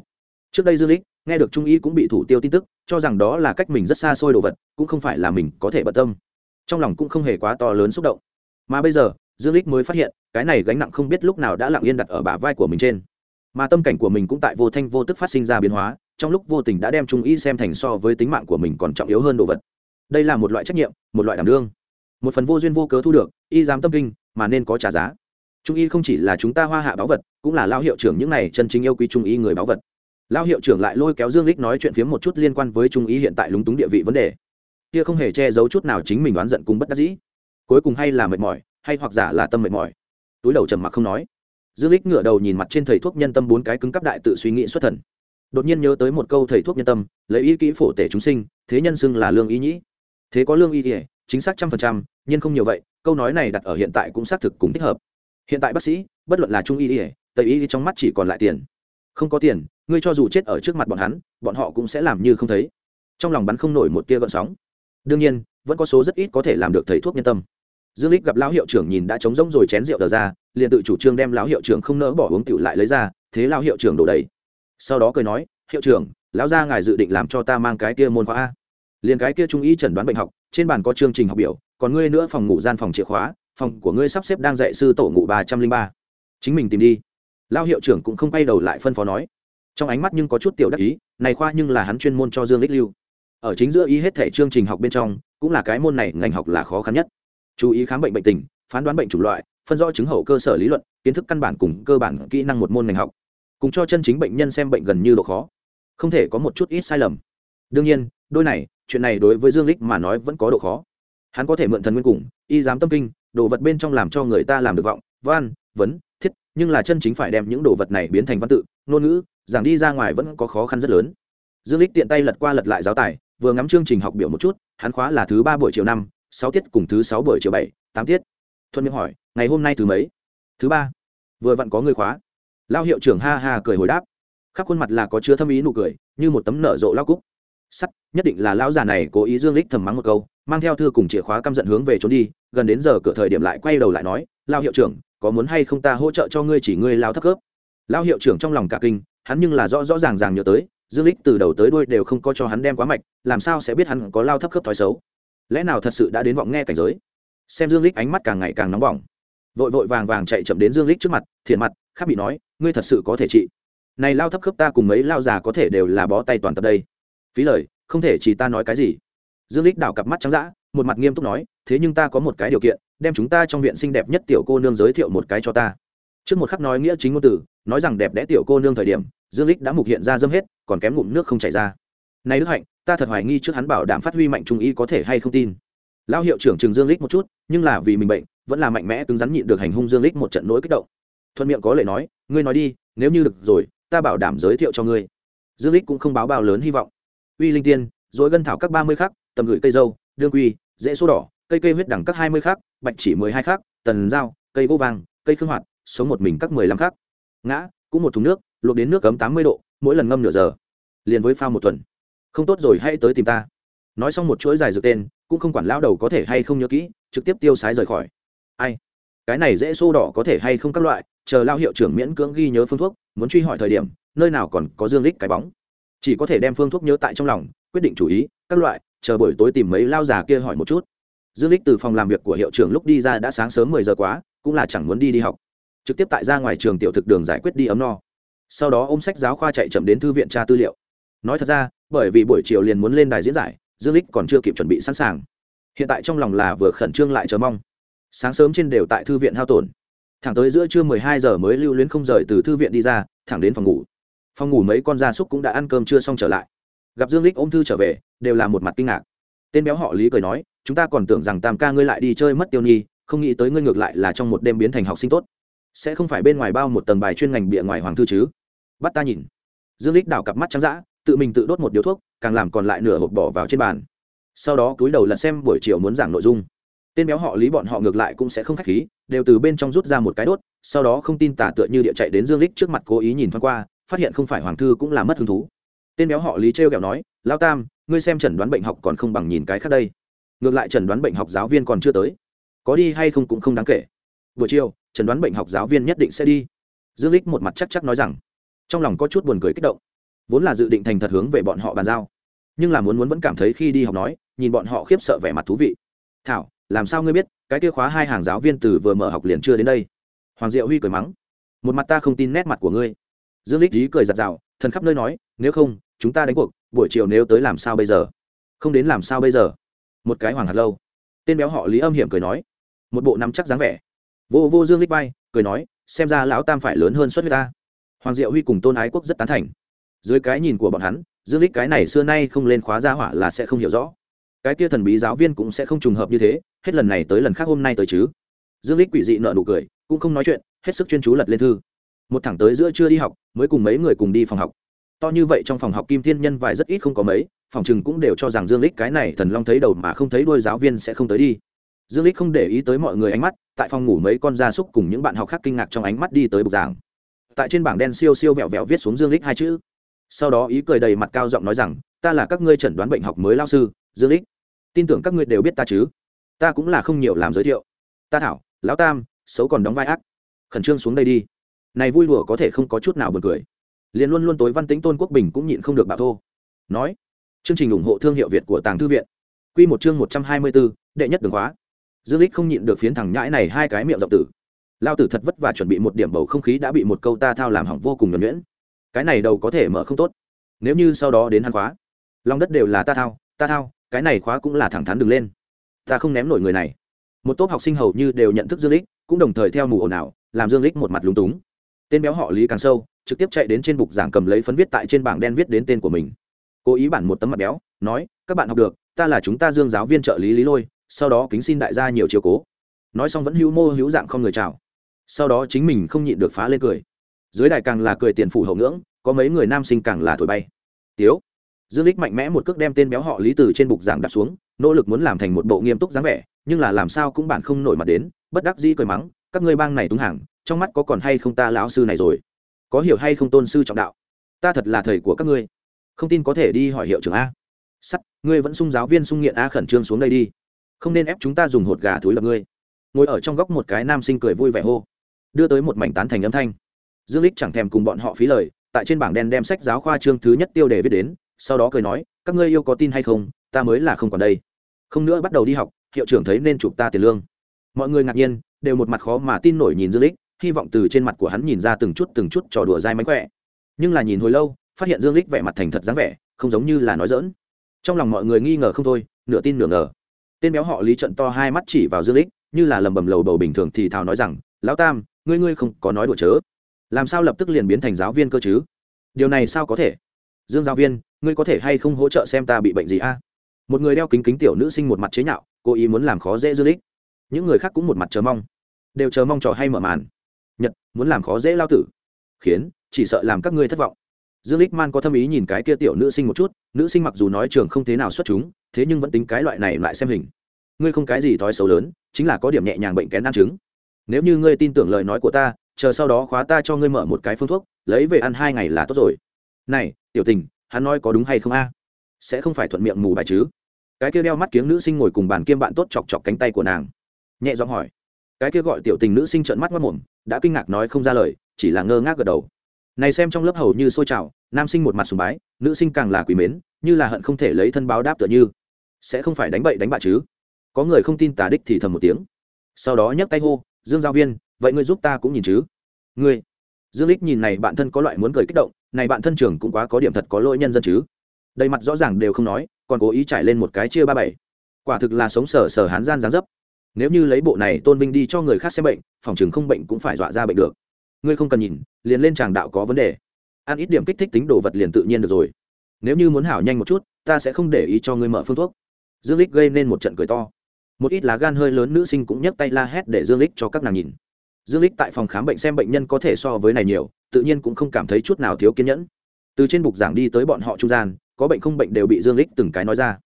Trước đây dương lích nghe được trung y cũng bị thủ tiêu tin tức, cho rằng đó là cách mình rất xa xôi đồ vật, cũng không phải là mình có thể bận tâm. Trong lòng cũng không hề quá to lớn xúc động. Mà bây giờ, dương lích mới phát hiện, cái này gánh nặng không biết lúc nào đã lặng yên đặt ở bả vai của mình trên. Mà tâm cảnh của mình cũng tại vô thanh vô tức phát sinh ra biến hóa, trong lúc vô tình đã đem trung y xem thành so với tính mạng của mình còn trọng yếu hơn đồ vật. Đây là một loại trách nhiệm, một loại đảm đương. Một phần vô duyên vô cớ thu được, y dám tâm kinh, mà nên có trả giá trung y không chỉ là chúng ta hoa hạ báu vật, cũng là lao hiệu trưởng những này chân chính yêu quý trung y người báu vật. Lao hiệu trưởng lại lôi kéo dương lích nói chuyện phiếm một chút liên quan với trung y hiện tại lúng túng địa vị vấn đề. Kia không hề che giấu chút nào chính mình đoán giận cùng bất đắc dĩ. Cuối cùng hay là mệt mỏi, hay hoặc giả là tâm mệt mỏi. Túi đầu trầm mặc không nói. Dương lích ngửa đầu nhìn mặt trên thầy thuốc nhân tâm bốn cái cứng cắp đại tự suy nghĩ xuất thần. Đột nhiên nhớ tới một câu thầy thuốc nhân tâm, lấy ý kỹ phổ tể chúng sinh, thế nhân xưng là lương ý nhĩ. Thế có lương ý thì chính xác trăm phần trăm, nhưng không nhiều vậy, câu nói này đặt ở hiện tại cũng xác thực cũng thích hợp hiện tại bác sĩ, bất luận là trung y ỉa tây y trong mắt chỉ còn lại tiền. Không có tiền, ngươi cho dù chết ở trước mặt bọn hắn, bọn họ cũng sẽ làm như không thấy. Trong lòng bắn không nổi một tia gợn sóng. Đương nhiên, vẫn có số rất ít có thể làm được thầy thuốc nhân tâm. Dương lích gặp lão hiệu trưởng nhìn đã trống rỗng rồi chén rượu đờ ra, liền tự chủ trương đem lão hiệu trưởng không nỡ bỏ uống tiểu lại lấy ra, thế lão hiệu trưởng đổ đầy. Sau đó cười nói, hiệu trưởng, lão gia ngài dự định làm cho ta mang cái kia môn khóa a? Liền cái kia trung y chẩn đoán bệnh học, trên bàn có chương trình học biểu, còn ngươi nữa phòng ngủ gian phòng chìa khóa phòng của ngươi sắp xếp đang dạy sư tổ ngụ ba trăm linh ba. Chính mình tìm đi. Lao hiệu trưởng cũng không quay đầu lại phân phó nói. Trong ánh mắt nhưng có chút tiểu đắc ý, này khoa nhưng là hắn chuyên môn cho dương lích lưu. Ở chính giữa ý hết thể chương trình học bên trong, cũng là cái môn này ngành học là khó khăn nhất. Chú ý khám bệnh bệnh tình, phán đoán bệnh chủng loại, phân rõ chứng hậu cơ sở lý luận, kiến thức căn bản cùng cơ bản kỹ năng một môn ngành học. Cùng cho chân chính bệnh nhân xem bệnh gần như độ khó. Không thể có một chút ít sai lầm. Đương nhiên, đôi này, chuyện này đối với dương lích mà nói vẫn có độ khó. Hắn có thể mượn thần nguyên cùng, y dám tâm kinh đồ vật bên trong làm cho người ta làm được vọng, văn, vấn, thiết, nhưng là chân chính phải đem những đồ vật này biến thành văn tự, ngôn ngữ, giảng đi ra ngoài vẫn có khó khăn rất lớn. Dương lích tiện tay lật qua lật lại giáo tài, vừa ngắm chương trình học biểu một chút, hắn khóa là thứ ba buổi chiều năm, sáu tiết cùng thứ sáu buổi chiều bảy, tám tiết. Thuận miệng hỏi, ngày hôm nay thứ mấy? Thứ ba. Vừa vặn có người khóa. Lao hiệu trưởng ha ha cười hồi đáp. Khắp khuôn mặt là có chứa thâm ý nụ cười, như một tấm nở rộ lao cúc. Sắt, nhất định là lão già này cố ý dương lích thầm mắng một câu mang theo thư cùng chìa khóa căm giận hướng về trốn đi, gần đến giờ cửa thời điểm lại quay đầu lại nói, lao hiệu trưởng, có muốn hay không ta hỗ trợ cho ngươi chỉ ngươi lao thấp cấp lao hiệu trưởng trong lòng cả kinh, hắn nhưng là rõ rõ ràng ràng nhớ tới, dương lích từ đầu tới đuôi đều không có cho hắn đem quá mạch, làm sao sẽ biết hắn có lao thấp cấp thói xấu? Lẽ nào thật sự đã đến vọng nghe cảnh giới? Xem dương lích ánh mắt càng ngày càng nóng bỏng. Vội vội vàng vàng chạy chậm đến dương lích trước mặt, thiện mặt khác bị nói, ngươi thật sự có thể trị. Này lao thấp cấp ta cùng mấy lao già có thể đều là bó tay toàn tập đây. Phí lời, không thể chỉ ta nói cái gì dương lích đảo cặp mắt trắng dã, một mặt nghiêm túc nói, thế nhưng ta có một cái điều kiện, đem chúng ta trong viện xinh đẹp nhất tiểu cô nương giới thiệu một cái cho ta. Trước một khắc nói nghĩa chính ngôn từ, nói rằng đẹp đẽ tiểu cô nương thời điểm, dương lích đã mục hiện ra dâm hết, còn kém ngụm nước không chảy ra. Này đức hạnh, ta thật hoài nghi trước hắn bảo đảm phát huy mạnh trung y có thể hay không tin. Lao hiệu trưởng trường dương lích một chút, nhưng là vì mình bệnh, vẫn là mạnh mẽ cứng rắn nhịn được hành hung dương lích một trận nỗi kích động. Thuận miệng có lệ nói, ngươi nói đi, nếu như được rồi, ta bảo đảm giới thiệu cho ngươi. Dương lích cũng không báo bao lớn hy vọng. Uy linh tiên dối gân thảo các ba mươi khắc tầm gửi cây dâu đương quy dễ số đỏ cây cây huyết đẳng các hai mươi khác, bạch chỉ mười hai khác, tần dao cây gỗ vàng cây khương hoạt sống một mình các mười lăm khác, ngã cũng một thùng nước luộc đến nước cấm tám mươi độ mỗi lần ngâm nửa giờ. Liền với phao một tuần. Không tốt rồi hãy tới tìm ta. Nói xong một chuỗi dài dược tên cũng không quản lão đầu có thể hay không nhớ kỹ trực tiếp tiêu sái rời khỏi. Ai? Cái này dễ xô đỏ có thể hay không các loại chờ lao hiệu trưởng miễn cưỡng ghi nhớ phương thuốc muốn truy hỏi thời điểm nơi nào còn có dương lích cái bóng. Chỉ có thể đem phương thuốc nhớ tại trong lòng quyết định chủ ý các loại chờ buổi tối tìm mấy lao già kia hỏi một chút. Dương lích từ phòng làm việc của hiệu trưởng lúc đi ra đã sáng sớm mười giờ quá, cũng là chẳng muốn đi đi học. Trực tiếp tại ra ngoài trường tiểu thực đường giải quyết đi ấm no. Sau đó ôm sách giáo khoa chạy chậm đến thư viện tra tư liệu. Nói thật ra, bởi vì buổi chiều liền muốn lên đài diễn giải, dương lích còn chưa kịp chuẩn bị sẵn sàng. Hiện tại trong lòng là vừa khẩn trương lại chờ mong. Sáng sớm trên đều tại thư viện hao tổn. Thẳng tới giữa trưa mười hai giờ mới lưu luyến không rời từ thư viện đi ra, thẳng đến phòng ngủ. Phòng ngủ mấy con gia súc cũng đã ăn cơm chưa xong trở lại gặp dương lích ôm thư trở về, đều là một mặt kinh ngạc. Tên béo họ lý cười nói, chúng ta còn tưởng rằng tam ca ngươi lại đi chơi mất tiêu nhi, không nghĩ tới ngươi ngược lại là trong một đêm biến thành học sinh tốt. Sẽ không phải bên ngoài bao một tầng bài chuyên ngành bịa ngoài hoàng thư chứ? Bắt ta nhìn. Dương lích đảo cặp mắt trắng dã, tự mình tự đốt một điếu thuốc, càng làm còn lại nửa hộp bỏ vào trên bàn. Sau đó cúi đầu lật xem buổi chiều muốn giảng nội dung. Tên béo họ lý bọn họ ngược lại cũng sẽ không khách khí, đều từ bên trong rút ra một cái đốt, sau đó không tin tả tựa như địa chạy đến dương lích trước mặt cố ý nhìn thoáng qua, phát hiện không phải hoàng thư cũng là mất hứng thú tên béo họ lý trêu kẹo nói lao tam, ngươi xem chẩn đoán bệnh học còn không bằng nhìn cái khác đây. Ngược lại chẩn đoán bệnh học giáo viên còn chưa tới. Có đi hay không cũng không đáng kể. Buổi chiều, chẩn đoán bệnh học giáo viên nhất định sẽ đi. Dương lích một mặt chắc chắc nói rằng, trong lòng có chút buồn cười kích động. Vốn là dự định thành thật hướng về bọn họ bàn giao. Nhưng là muốn muốn vẫn cảm thấy khi đi học nói, nhìn bọn họ khiếp sợ vẻ mặt thú vị. Thảo, làm sao ngươi biết, cái kia khóa hai hàng giáo viên từ vừa mở học liền chưa đến đây? Hoàng diệu huy cười mắng, một mặt ta không tin nét mặt của ngươi. Dương lích dí cười giặt rào thần khắp nơi nói, nếu không chúng ta đánh cuộc, buổi chiều nếu tới làm sao bây giờ? Không đến làm sao bây giờ? Một cái hoàng hạt lâu. Tên béo họ lý âm hiểm cười nói. Một bộ nắm chắc dáng vẻ. Vô vô dương lích bay cười nói, xem ra lão tam phải lớn hơn suất huyết ta. Hoàng diệu huy cùng tôn ái quốc rất tán thành. Dưới cái nhìn của bọn hắn, dương lích cái này xưa nay không lên khóa gia hỏa là sẽ không hiểu rõ. Cái kia thần bí giáo viên cũng sẽ không trùng hợp như thế, hết lần này tới lần khác hôm nay tới chứ. Dương lích quỷ dị nợ nụ cười, cũng không nói chuyện, hết sức chuyên chú lật lên thư. Một thẳng tới giữa chưa đi học, mới cùng mấy người cùng đi phòng học to như vậy trong phòng học kim thiên nhân vài rất ít không có mấy, phòng chừng cũng đều cho rằng dương lích cái này thần long thấy đầu mà không thấy đuôi giáo viên sẽ không tới đi. Dương lích không để ý tới mọi người ánh mắt, tại phòng ngủ mấy con gia súc cùng những bạn học khác kinh ngạc trong ánh mắt đi tới bục giảng. Tại trên bảng đen siêu siêu vẹo vẹo viết xuống dương lích hai chữ. Sau đó ý cười đầy mặt cao giọng nói rằng, ta là các ngươi chẩn đoán bệnh học mới lao sư, dương lích tin tưởng các ngươi đều biết ta chứ. Ta cũng là không nhiều làm giới thiệu. Ta thảo, lão tam, xấu còn đóng vai ác. Khẩn trương xuống đây đi. Này vui đùa có thể không có chút nào buồn cười liền luôn luôn tối văn tính tôn quốc bình cũng nhịn không được bạo thô. Nói, chương trình ủng hộ thương hiệu việt của tàng thư viện. Quy một chương một trăm hai mươi bốn, đệ nhất đường khóa. Dương lích không nhịn được phiến thằng nhãi này hai cái miệng rộng tử. Lao tử thật vất và chuẩn bị một điểm bầu không khí đã bị một câu ta thao làm hỏng vô cùng nhuẩn nhuyễn. Cái này đầu có thể mở không tốt. Nếu như sau đó đến hắn khóa, lòng đất đều là ta thao ta thao, cái này khóa cũng là thẳng thắn đừng lên. Ta không ném nổi người này. Một tốp học sinh hầu như đều nhận thức dương lích cũng đồng thời theo mù ồn ào, làm dương lích một mặt lúng túng. Tên béo họ lý càng sâu trực tiếp chạy đến trên bục giảng cầm lấy phấn viết tại trên bảng đen viết đến tên của mình. Cố ý bản một tấm mặt béo, nói, các bạn học được, ta là chúng ta dương giáo viên trợ lý lý lôi, sau đó kính xin đại gia nhiều chiều cố. Nói xong vẫn hữu mô hữu dạng không người chào. Sau đó chính mình không nhịn được phá lên cười. Dưới đài càng là cười tiền phủ hậu ngưỡng, có mấy người nam sinh càng là thổi bay. Tiếu. Dương lích mạnh mẽ một cước đem tên béo họ lý từ trên bục giảng đặt xuống, nỗ lực muốn làm thành một bộ nghiêm túc dáng vẻ, nhưng là làm sao cũng bản không nổi mặt đến, bất đắc dĩ cười mắng, các ngươi bang này túng hàng, trong mắt có còn hay không ta lão sư này rồi? Có hiểu hay không tôn sư trọng đạo? Ta thật là thầy của các ngươi. Không tin có thể đi hỏi hiệu trưởng a. Sắt, ngươi vẫn sung giáo viên sung nghiện a khẩn trương xuống đây đi. Không nên ép chúng ta dùng hột gà thúi lập ngươi. Ngồi ở trong góc một cái nam sinh cười vui vẻ hô. Đưa tới một mảnh tán thành âm thanh. Dương lích chẳng thèm cùng bọn họ phí lời, tại trên bảng đen đem sách giáo khoa chương thứ nhất tiêu đề viết đến, sau đó cười nói, các ngươi yêu có tin hay không? Ta mới là không còn đây. Không nữa bắt đầu đi học, hiệu trưởng thấy nên chụp ta tiền lương. Mọi người ngạc nhiên, đều một mặt khó mà tin nổi nhìn dương lích hy vọng từ trên mặt của hắn nhìn ra từng chút từng chút trò đùa dai mánh khỏe. Nhưng là nhìn hồi lâu, phát hiện dương lích vẻ mặt thành thật dáng vẻ, không giống như là nói dỡn trong lòng mọi người nghi ngờ không thôi, nửa tin nửa ngờ. Tên béo họ lý trận to hai mắt chỉ vào dương lích như là lầm bầm lầu bầu bình thường thì thào nói rằng, lão tam, ngươi ngươi không có nói đùa chớ. Làm sao lập tức liền biến thành giáo viên cơ chứ? Điều này sao có thể? Dương giáo viên, ngươi có thể hay không hỗ trợ xem ta bị bệnh gì a? Một người đeo kính kính tiểu nữ sinh một mặt chế nhạo, cố ý muốn làm khó dễ dương lích những người khác cũng một mặt chờ mong. Đều chờ mong trò hay mở màn nhật, muốn làm khó dễ lao tử. Khiến, chỉ sợ làm các ngươi thất vọng. Dương lích man có thâm ý nhìn cái kia tiểu nữ sinh một chút, nữ sinh mặc dù nói trường không thế nào xuất chúng, thế nhưng vẫn tính cái loại này lại xem hình. Ngươi không cái gì thói xấu lớn, chính là có điểm nhẹ nhàng bệnh kén ăn trứng. Nếu như ngươi tin tưởng lời nói của ta, chờ sau đó khóa ta cho ngươi mở một cái phương thuốc, lấy về ăn hai ngày là tốt rồi. Này, tiểu tình, hắn nói có đúng hay không a? Sẽ không phải thuận miệng mù bài chứ? Cái kia đeo mắt kiếng nữ sinh ngồi cùng bàn kiêm bạn tốt chọc chọc cánh tay của nàng. Nhẹ giọng hỏi cái kia gọi tiểu tình nữ sinh trợn mắt mất mồm đã kinh ngạc nói không ra lời, chỉ là ngơ ngác gật đầu. Này xem trong lớp hầu như sôi trào, nam sinh một mặt sùng bái, nữ sinh càng là quý mến, như là hận không thể lấy thân báo đáp tựa như. Sẽ không phải đánh bậy đánh bạ chứ? Có người không tin tà đích thì thầm một tiếng. Sau đó nhấc tay hô, dương giáo viên, vậy ngươi giúp ta cũng nhìn chứ? Ngươi? Dương lích nhìn này bạn thân có loại muốn cười kích động, này bạn thân trưởng cũng quá có điểm thật có lỗi nhân dân chứ. Đầy mặt rõ ràng đều không nói, còn cố ý trải lên một cái chia ba bảy. Quả thực là sống sờ sờ hán gian dáng dấp nếu như lấy bộ này tôn vinh đi cho người khác xem bệnh, phòng chừng không bệnh cũng phải dọa ra bệnh được. Ngươi không cần nhìn, liền lên tràng đạo có vấn đề. Ăn ít điểm kích thích tính đồ vật liền tự nhiên được rồi. Nếu như muốn hảo nhanh một chút, ta sẽ không để ý cho ngươi mở phương thuốc. Dương lích gây nên một trận cười to. Một ít lá gan hơi lớn nữ sinh cũng nhấc tay la hét để dương lích cho các nàng nhìn. Dương lích tại phòng khám bệnh xem bệnh nhân có thể so với này nhiều, tự nhiên cũng không cảm thấy chút nào thiếu kiên nhẫn. Từ trên bục giảng đi tới bọn họ trung gian, có bệnh không bệnh đều bị dương lích từng cái nói ra.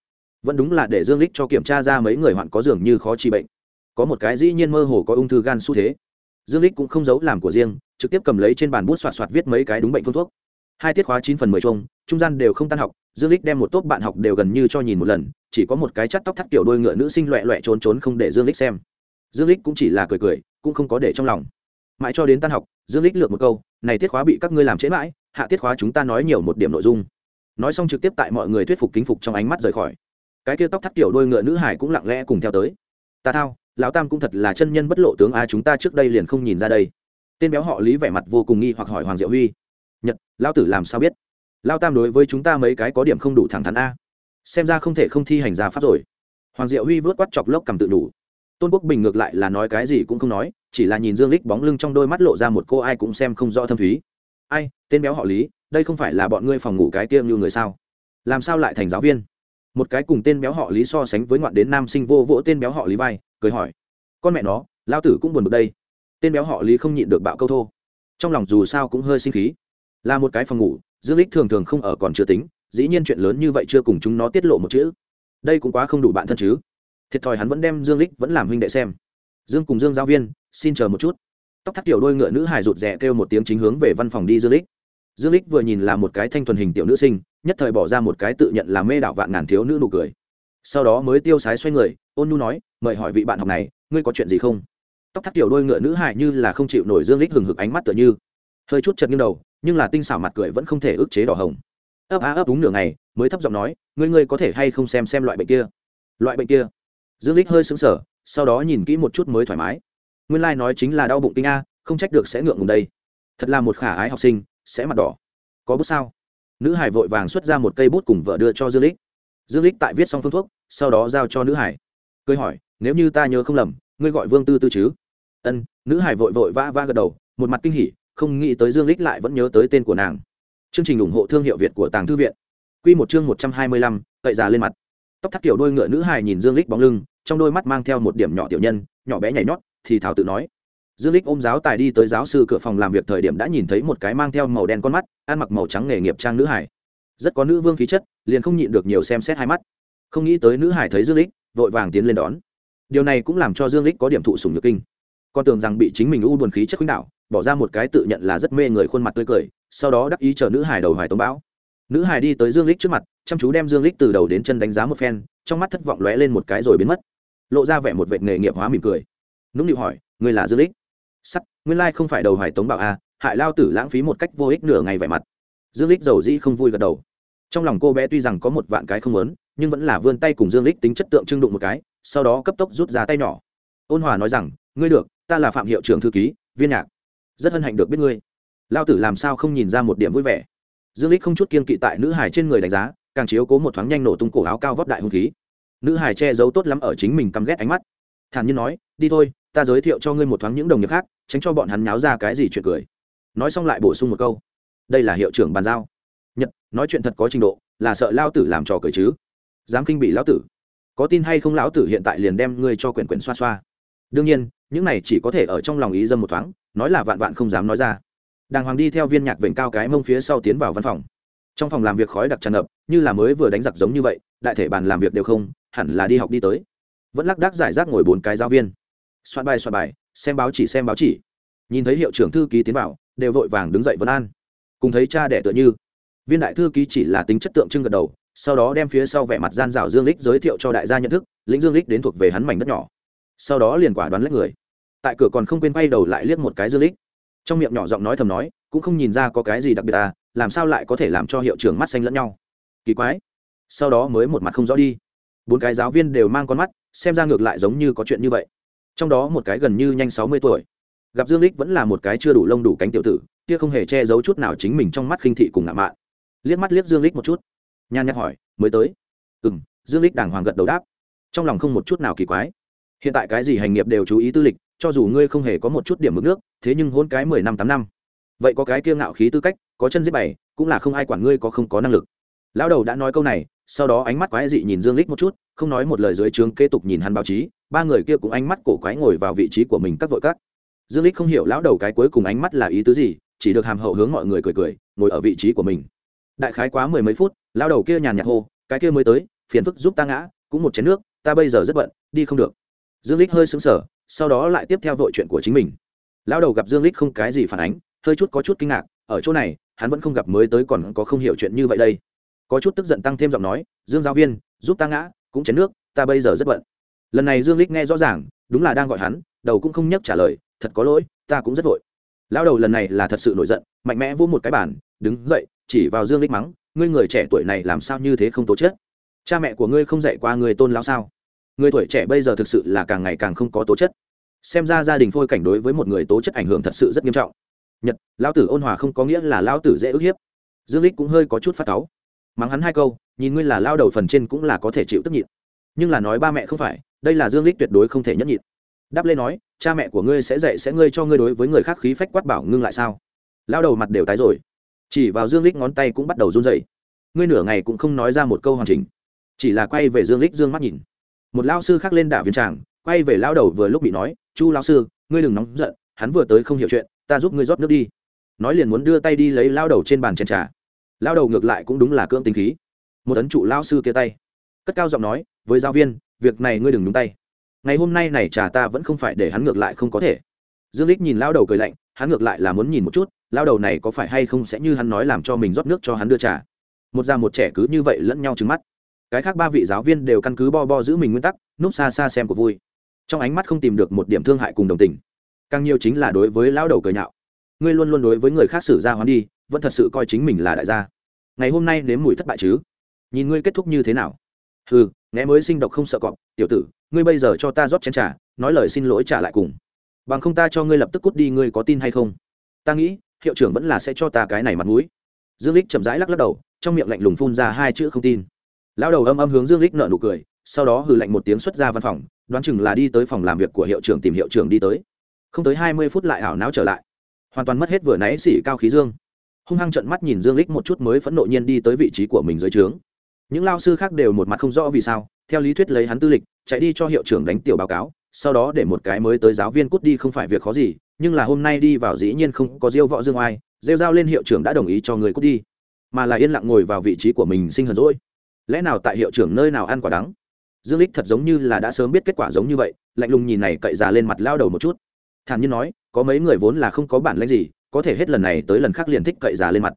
Vẫn đúng là để dương lích cho kiểm tra ra mấy người hoạn có dường như khó trị bệnh có một cái dĩ nhiên mơ hồ có ung thư gan xu thế. Dương lích cũng không giấu làm của riêng, trực tiếp cầm lấy trên bàn bút soạt soạt viết mấy cái đúng bệnh phương thuốc. Hai tiết khóa chín phần mười chung, trung gian đều không tan học, dương lích đem một tốp bạn học đều gần như cho nhìn một lần, chỉ có một cái chắt tóc thắt kiểu đôi ngựa nữ sinh loẹ loẹ trốn trốn không để dương lích xem. Dương lích cũng chỉ là cười cười, cũng không có để trong lòng. Mãi cho đến tan học, dương lích lược một câu, này tiết khóa bị các ngươi làm trễ mãi, hạ tiết khóa chúng ta nói nhiều một điểm nội dung. Nói xong trực tiếp tại mọi người thuyết phục kính phục trong ánh mắt rời khỏi. Cái kia tóc thắt kiểu đôi ngựa nữ hải cũng lặng lẽ cùng theo tới. Ta thao lão tam cũng thật là chân nhân bất lộ tướng a, chúng ta trước đây liền không nhìn ra đây. Tên béo họ lý vẻ mặt vô cùng nghi hoặc hỏi hoàng diệu huy. Nhật, lão tử làm sao biết? Lao tam đối với chúng ta mấy cái có điểm không đủ thẳng thắn a. Xem ra không thể không thi hành ra pháp rồi. Hoàng diệu huy vớt quát chọc lốc cầm tự đủ. Tôn quốc bình ngược lại là nói cái gì cũng không nói, chỉ là nhìn dương lích bóng lưng trong đôi mắt lộ ra một cô ai cũng xem không rõ thâm thúy. Ai, tên béo họ lý, đây không phải là bọn ngươi phòng ngủ cái tiêm như người sao? Làm sao lại thành giáo viên? Một cái cùng tên béo họ lý so sánh với ngoạn đến nam sinh vô vỗ tên béo họ lý vai cười hỏi, con mẹ nó lao tử cũng buồn bực đây. Tên béo họ lý không nhịn được bạo câu thô. Trong lòng dù sao cũng hơi sinh khí. Là một cái phòng ngủ, dương lích thường thường không ở còn chưa tính, dĩ nhiên chuyện lớn như vậy chưa cùng chúng nó tiết lộ một chữ. Đây cũng quá không đủ bạn thân chứ. Thiệt thòi hắn vẫn đem dương lích vẫn làm huynh đệ xem. Dương cùng dương giáo viên, xin chờ một chút. Tóc thắt tiểu đôi ngựa nữ hài rụt rè kêu một tiếng chính hướng về văn phòng đi dương lích dương lích vừa nhìn là một cái thanh thuần hình tiểu nữ sinh, nhất thời bỏ ra một cái tự nhận là mê đạo vạn ngàn thiếu nữ nụ cười sau đó mới tiêu sái xoay người, ôn nhu nói, mời hỏi vị bạn học này, ngươi có chuyện gì không? Tóc thắt kiểu đôi ngựa nữ hài như là không chịu nổi dương lích hừng hực ánh mắt tựa như. Hơi chút chật nghiêng đầu, nhưng là tinh xảo mặt cười vẫn không thể ức chế đỏ hồng. Ấp á ấp đúng nửa ngày, mới thấp giọng nói, ngươi ngươi có thể hay không xem xem loại bệnh kia? Loại bệnh kia? Dương lích hơi sững sờ, sau đó nhìn kỹ một chút mới thoải mái. Nguyên lai like nói chính là đau bụng kinh a, không trách được sẽ ngượng ngùng đây. Thật là một khả ái học sinh, sẽ mặt đỏ. Có bút sao? Nữ hải vội vàng xuất ra một cây bút cùng vợ đưa cho dương lích dương lích tại viết xong phương thuốc sau đó giao cho nữ hải. Cười hỏi nếu như ta nhớ không lầm ngươi gọi vương tư tư chứ? Ân nữ hải vội vội vã vã gật đầu một mặt kinh hỉ không nghĩ tới dương lích lại vẫn nhớ tới tên của nàng. Chương trình ủng hộ thương hiệu việt của tàng thư viện. Quy một chương một trăm hai mươi lăm, cậy già lên mặt. Tóc thắt kiểu đôi ngựa nữ Hải nhìn dương lích bóng lưng trong đôi mắt mang theo một điểm nhỏ tiểu nhân nhỏ bé nhảy nhót thì thảo tự nói. Dương lích ôm giáo tài đi tới giáo sư cửa phòng làm việc thời điểm đã nhìn thấy một cái mang theo màu đen con mắt ăn mặc màu trắng nghề nghiệp trang nữ hải. Rất có nữ vương khí chất liền không nhịn được nhiều xem xét hai mắt. Không nghĩ tới nữ hải thấy dương lích vội vàng tiến lên đón. Điều này cũng làm cho dương lích có điểm thụ sùng nhược kinh. Con tưởng rằng bị chính mình u buồn khí chất khuynh đảo bỏ ra một cái tự nhận là rất mê người khuôn mặt tươi cười sau đó đắc ý chờ nữ hải đầu hoài tống bão. Nữ hải đi tới dương lích trước mặt chăm chú đem dương lích từ đầu đến chân đánh giá một phen trong mắt thất vọng lóe lên một cái rồi biến mất. Lộ ra vẻ một vệ nghề nghiệp hóa mỉm cười. Nũng nịu hỏi người là dương lích? Sắt nguyên lai không phải đầu hoài tống bảo a à, hại lao tử lãng phí một cách vô ích nửa ngày vẻ mặt. Dương lích giàu dĩ không vui gật đầu trong lòng cô bé tuy rằng có một vạn cái không lớn nhưng vẫn là vươn tay cùng dương lích tính chất tượng trưng đụng một cái, sau đó cấp tốc rút ra tay nhỏ. Ôn hòa nói rằng, ngươi được, ta là phạm hiệu trưởng thư ký, viên nhạc. Rất hân hạnh được biết ngươi. Lao tử làm sao không nhìn ra một điểm vui vẻ. Dương lích không chút kiên kỵ tại nữ hải trên người đánh giá, càng chiếu cố một thoáng nhanh nổ tung cổ áo cao vóc đại hung khí. Nữ hải che giấu tốt lắm ở chính mình căm ghét ánh mắt. Thản nhiên nói, đi thôi, ta giới thiệu cho ngươi một thoáng những đồng nghiệp khác, tránh cho bọn hắn nháo ra cái gì chuyện cười. Nói xong lại bổ sung một câu, đây là hiệu trưởng bàn giao nói chuyện thật có trình độ, là sợ lao tử làm trò cười chứ. Dám kinh bị lão tử. Có tin hay không lão tử hiện tại liền đem ngươi cho quyển quyển xoa xoa. Đương nhiên, những này chỉ có thể ở trong lòng ý dâm một thoáng, nói là vạn vạn không dám nói ra. Đàng hoàng đi theo viên nhạc vệnh cao cái mông phía sau tiến vào văn phòng. Trong phòng làm việc khói đặc tràn ngập, như là mới vừa đánh giặc giống như vậy, đại thể bàn làm việc đều không, hẳn là đi học đi tới. Vẫn lác đác giải rác ngồi bốn cái giáo viên. Soạn bài soạn bài, xem báo chỉ, xem báo chỉ. Nhìn thấy hiệu trưởng thư ký tiến vào, đều vội vàng đứng dậy vấn an. Cùng thấy cha đẻ tựa như viên đại thư ký chỉ là tính chất tượng trưng gật đầu, sau đó đem phía sau vẻ mặt gian rào dương lích giới thiệu cho đại gia nhận thức, lĩnh dương lích đến thuộc về hắn mảnh đất nhỏ. Sau đó liền quả đoán lấy người. Tại cửa còn không quên quay đầu lại liếc một cái dương lích. Trong miệng nhỏ giọng nói thầm nói, cũng không nhìn ra có cái gì đặc biệt à làm sao lại có thể làm cho hiệu trưởng mắt xanh lẫn nhau? Kỳ quái. Sau đó mới một mặt không rõ đi. Bốn cái giáo viên đều mang con mắt, xem ra ngược lại giống như có chuyện như vậy. Trong đó một cái gần như nhanh sáu mươi tuổi. Gặp dương lích vẫn là một cái chưa đủ lông đủ cánh tiểu tử, kia không hề che giấu chút nào chính mình trong mắt khinh thị cùng ngạo mạn liếc mắt liếc dương lích một chút. Nhan nhắc hỏi, mới tới? Ừ m dương lích đàng hoàng gật đầu đáp. Trong lòng không một chút nào kỳ quái. Hiện tại cái gì hành nghiệp đều chú ý tư lịch, cho dù ngươi không hề có một chút điểm mực nước, thế nhưng hôn cái mười năm, tám năm. Vậy có cái kiêng ngạo khí tư cách, có chân giết bày, cũng là không ai quản ngươi có không có năng lực. Lão đầu đã nói câu này, sau đó ánh mắt quái dị nhìn dương lích một chút, không nói một lời dưới trướng kế tục nhìn hắn báo chí, ba người kia cũng ánh mắt cổ quái ngồi vào vị trí của mình các vội các. Dương lích không hiểu lão đầu cái cuối cùng ánh mắt là ý tứ gì, chỉ được hàm hậu hướng mọi người cười cười, ngồi ở vị trí của mình đại khái quá mười mấy phút lão đầu kia nhàn nhạt hô, cái kia mới tới, phiền phức giúp ta ngã, cũng một chén nước, ta bây giờ rất bận, đi không được. Dương lích hơi sững sờ, sau đó lại tiếp theo vội chuyện của chính mình. Lão đầu gặp dương lích không cái gì phản ánh, hơi chút có chút kinh ngạc, ở chỗ này, hắn vẫn không gặp mới tới còn có không hiểu chuyện như vậy đây. Có chút tức giận tăng thêm giọng nói, dương giáo viên, giúp ta ngã, cũng chén nước, ta bây giờ rất bận. Lần này dương lích nghe rõ ràng, đúng là đang gọi hắn, đầu cũng không nhấc trả lời, thật có lỗi, ta cũng rất vội. Lão đầu lần này là thật sự nổi giận, mạnh mẽ vỗ một cái bàn, đứng dậy chỉ vào dương lích mắng, ngươi người trẻ tuổi này làm sao như thế không tố chất? Cha mẹ của ngươi không dạy qua người tôn lão sao? Người tuổi trẻ bây giờ thực sự là càng ngày càng không có tố chất. Xem ra gia đình phôi cảnh đối với một người tố chất ảnh hưởng thật sự rất nghiêm trọng. Nhật, lão tử ôn hòa không có nghĩa là lão tử dễ ức hiếp. Dương lích cũng hơi có chút phát cáu. Mắng hắn hai câu, nhìn ngươi là lao đầu phần trên cũng là có thể chịu tức nhịn. Nhưng là nói ba mẹ không phải, đây là dương lích tuyệt đối không thể nhẫn nhịn. Đáp lê nói, cha mẹ của ngươi sẽ dạy sẽ ngươi cho ngươi đối với người khác khí phách quát bảo ngưng lại sao? Lao đầu mặt đều tái rồi chỉ vào dương lích ngón tay cũng bắt đầu run rẩy. Ngươi nửa ngày cũng không nói ra một câu hoàn chỉnh, chỉ là quay về dương lích dương mắt nhìn. Một lao sư khác lên đả viên tràng, quay về lao đầu vừa lúc bị nói, chu lao sư, ngươi đừng nóng giận, hắn vừa tới không hiểu chuyện, ta giúp ngươi rót nước đi. Nói liền muốn đưa tay đi lấy lao đầu trên bàn chén trà. Lao đầu ngược lại cũng đúng là cưỡng tính khí. Một ấn trụ lao sư kia tay. Cất cao giọng nói, với giáo viên, việc này ngươi đừng nhúng tay. Ngày hôm nay này trà ta vẫn không phải để hắn ngược lại không có thể dương lích nhìn lao đầu cười lạnh hắn ngược lại là muốn nhìn một chút lao đầu này có phải hay không sẽ như hắn nói làm cho mình rót nước cho hắn đưa trà. Một già một trẻ cứ như vậy lẫn nhau trứng mắt. Cái khác ba vị giáo viên đều căn cứ bo bo giữ mình nguyên tắc núp xa xa xem của vui. Trong ánh mắt không tìm được một điểm thương hại cùng đồng tình. Càng nhiều chính là đối với lao đầu cười nhạo. Ngươi luôn luôn đối với người khác xử ra hoán đi vẫn thật sự coi chính mình là đại gia. Ngày hôm nay nếm mùi thất bại chứ? Nhìn ngươi kết thúc như thế nào? Ừ nghe mới sinh độc không sợ cọp tiểu tử ngươi bây giờ cho ta rót chén trà, nói lời xin lỗi trả lại cùng bằng không ta cho ngươi lập tức cút đi, ngươi có tin hay không? Ta nghĩ, hiệu trưởng vẫn là sẽ cho ta cái này mặt mũi. Dương lích chậm rãi lắc lắc đầu, trong miệng lạnh lùng phun ra hai chữ không tin. Lão đầu âm âm hướng dương lích nợ nụ cười, sau đó hừ lạnh một tiếng xuất ra văn phòng, đoán chừng là đi tới phòng làm việc của hiệu trưởng tìm hiệu trưởng đi tới. Không tới hai mươi phút lại ảo não trở lại. Hoàn toàn mất hết vừa nãy xỉ cao khí dương. Hung hăng trận mắt nhìn dương lích một chút mới phẫn nộ nhiên đi tới vị trí của mình dưới trướng. Những lao sư khác đều một mặt không rõ vì sao, theo lý thuyết lấy hắn tư lịch, chạy đi cho hiệu trưởng đánh tiểu báo cáo sau đó để một cái mới tới giáo viên cút đi không phải việc khó gì, nhưng là hôm nay đi vào dĩ nhiên không có diêu võ dương oai, rêu giao lên hiệu trưởng đã đồng ý cho người cút đi, mà là yên lặng ngồi vào vị trí của mình sinh hờn rỗi lẽ nào tại hiệu trưởng nơi nào ăn quả đắng? Dương lích thật giống như là đã sớm biết kết quả giống như vậy, lạnh lùng nhìn này cậy già lên mặt lao đầu một chút. Thản nhiên nói, có mấy người vốn là không có bản lãnh gì, có thể hết lần này tới lần khác liền thích cậy già lên mặt.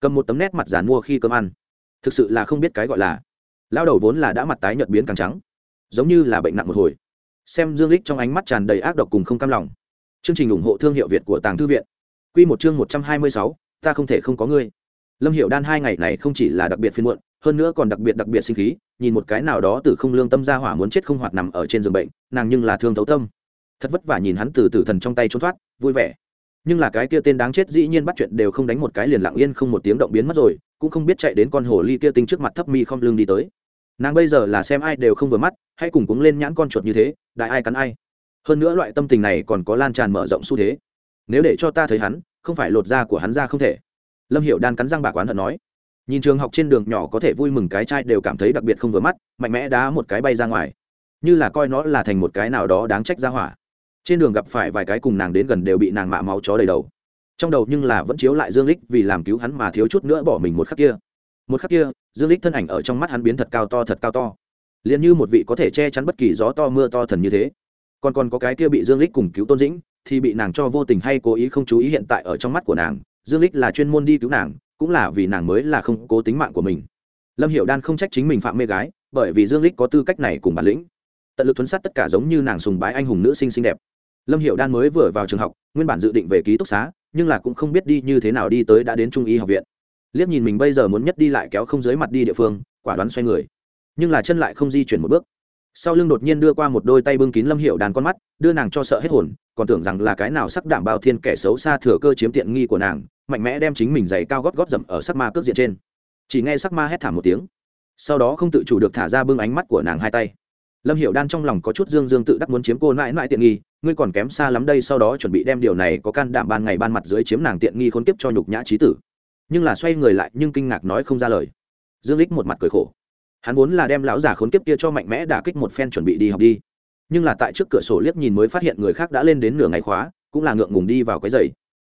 Cầm một tấm nét mặt giàn mua khi cơm ăn. Thực sự là không biết cái gọi là. Lao đầu vốn là đã mặt tái nhợt biến càng trắng. Giống như là bệnh nặng một hồi xem dương lích trong ánh mắt tràn đầy ác độc cùng không cam lòng. Chương trình ủng hộ thương hiệu việt của tàng thư viện. Quy một chương một trăm hai mươi sáu, ta không thể không có ngươi. Lâm hiệu đan hai ngày này không chỉ là đặc biệt phiên muộn hơn nữa còn đặc biệt đặc biệt sinh khí nhìn một cái nào đó từ không lương tâm ra hỏa muốn chết không hoạt nằm ở trên giường bệnh nàng nhưng là thương thấu tâm. Thật vất vả nhìn hắn từ tử thần trong tay trốn thoát vui vẻ. Nhưng là cái kia tên đáng chết dĩ nhiên bắt chuyện đều không đánh một cái liền lặng yên không một tiếng động biến mất rồi cũng không biết chạy đến con hồ ly kia tinh trước mặt thấp mi không lưng đi tới nàng bây giờ là xem ai đều không vừa mắt, hay cùng cúng lên nhãn con chuột như thế, đại ai cắn ai. Hơn nữa loại tâm tình này còn có lan tràn mở rộng xu thế. Nếu để cho ta thấy hắn, không phải lột da của hắn ra không thể. Lâm hiệu đan cắn răng bạc quán hận nói. Nhìn trường học trên đường nhỏ có thể vui mừng cái trai đều cảm thấy đặc biệt không vừa mắt, mạnh mẽ đá một cái bay ra ngoài. Như là coi nó là thành một cái nào đó đáng trách ra hỏa. Trên đường gặp phải vài cái cùng nàng đến gần đều bị nàng mạ máu chó đầy đầu. Trong đầu nhưng là vẫn chiếu lại dương lích vì làm cứu hắn mà thiếu chút nữa bỏ mình một khắc kia một khắc kia, dương lích thân ảnh ở trong mắt hắn biến thật cao to thật cao to. Liền như một vị có thể che chắn bất kỳ gió to mưa to thần như thế. Còn còn có cái kia bị dương lích cùng cứu tôn dĩnh, thì bị nàng cho vô tình hay cố ý không chú ý hiện tại ở trong mắt của nàng. Dương lích là chuyên môn đi cứu nàng, cũng là vì nàng mới là không cố tính mạng của mình. Lâm hiểu đan không trách chính mình phạm mê gái, bởi vì dương lích có tư cách này cùng bản lĩnh. Tận lực thuấn sát tất cả giống như nàng sùng bái anh hùng nữ sinh xinh đẹp. Lâm hiểu đan mới vừa vào trường học, nguyên bản dự định về ký túc xá, nhưng là cũng không biết đi như thế nào đi tới đã đến trung y học viện liếc nhìn mình bây giờ muốn nhất đi lại kéo không dưới mặt đi địa phương, quả đoán xoay người. Nhưng là chân lại không di chuyển một bước. Sau lưng đột nhiên đưa qua một đôi tay bưng kín lâm hiệu đàn con mắt, đưa nàng cho sợ hết hồn, còn tưởng rằng là cái nào sắc đảm bao thiên kẻ xấu xa thừa cơ chiếm tiện nghi của nàng, mạnh mẽ đem chính mình giày cao gót gót dậm ở sắc ma cước diện trên. Chỉ nghe sắc ma hét thảm một tiếng. Sau đó không tự chủ được thả ra bưng ánh mắt của nàng hai tay. Lâm hiệu đan trong lòng có chút dương dương tự đắc muốn chiếm cô mãi mãi tiện nghi, ngươi còn kém xa lắm đây, sau đó chuẩn bị đem điều này có can đảm ban ngày ban mặt dưới chiếm nàng tiện nghi khốn kiếp cho nhục nhã trí tử nhưng là xoay người lại nhưng kinh ngạc nói không ra lời. Dương lích một mặt cười khổ. Hắn vốn là đem lão già khốn kiếp kia cho mạnh mẽ đả kích một phen chuẩn bị đi học đi. Nhưng là tại trước cửa sổ liếc nhìn mới phát hiện người khác đã lên đến nửa ngày khóa, cũng là ngượng ngùng đi vào cái giày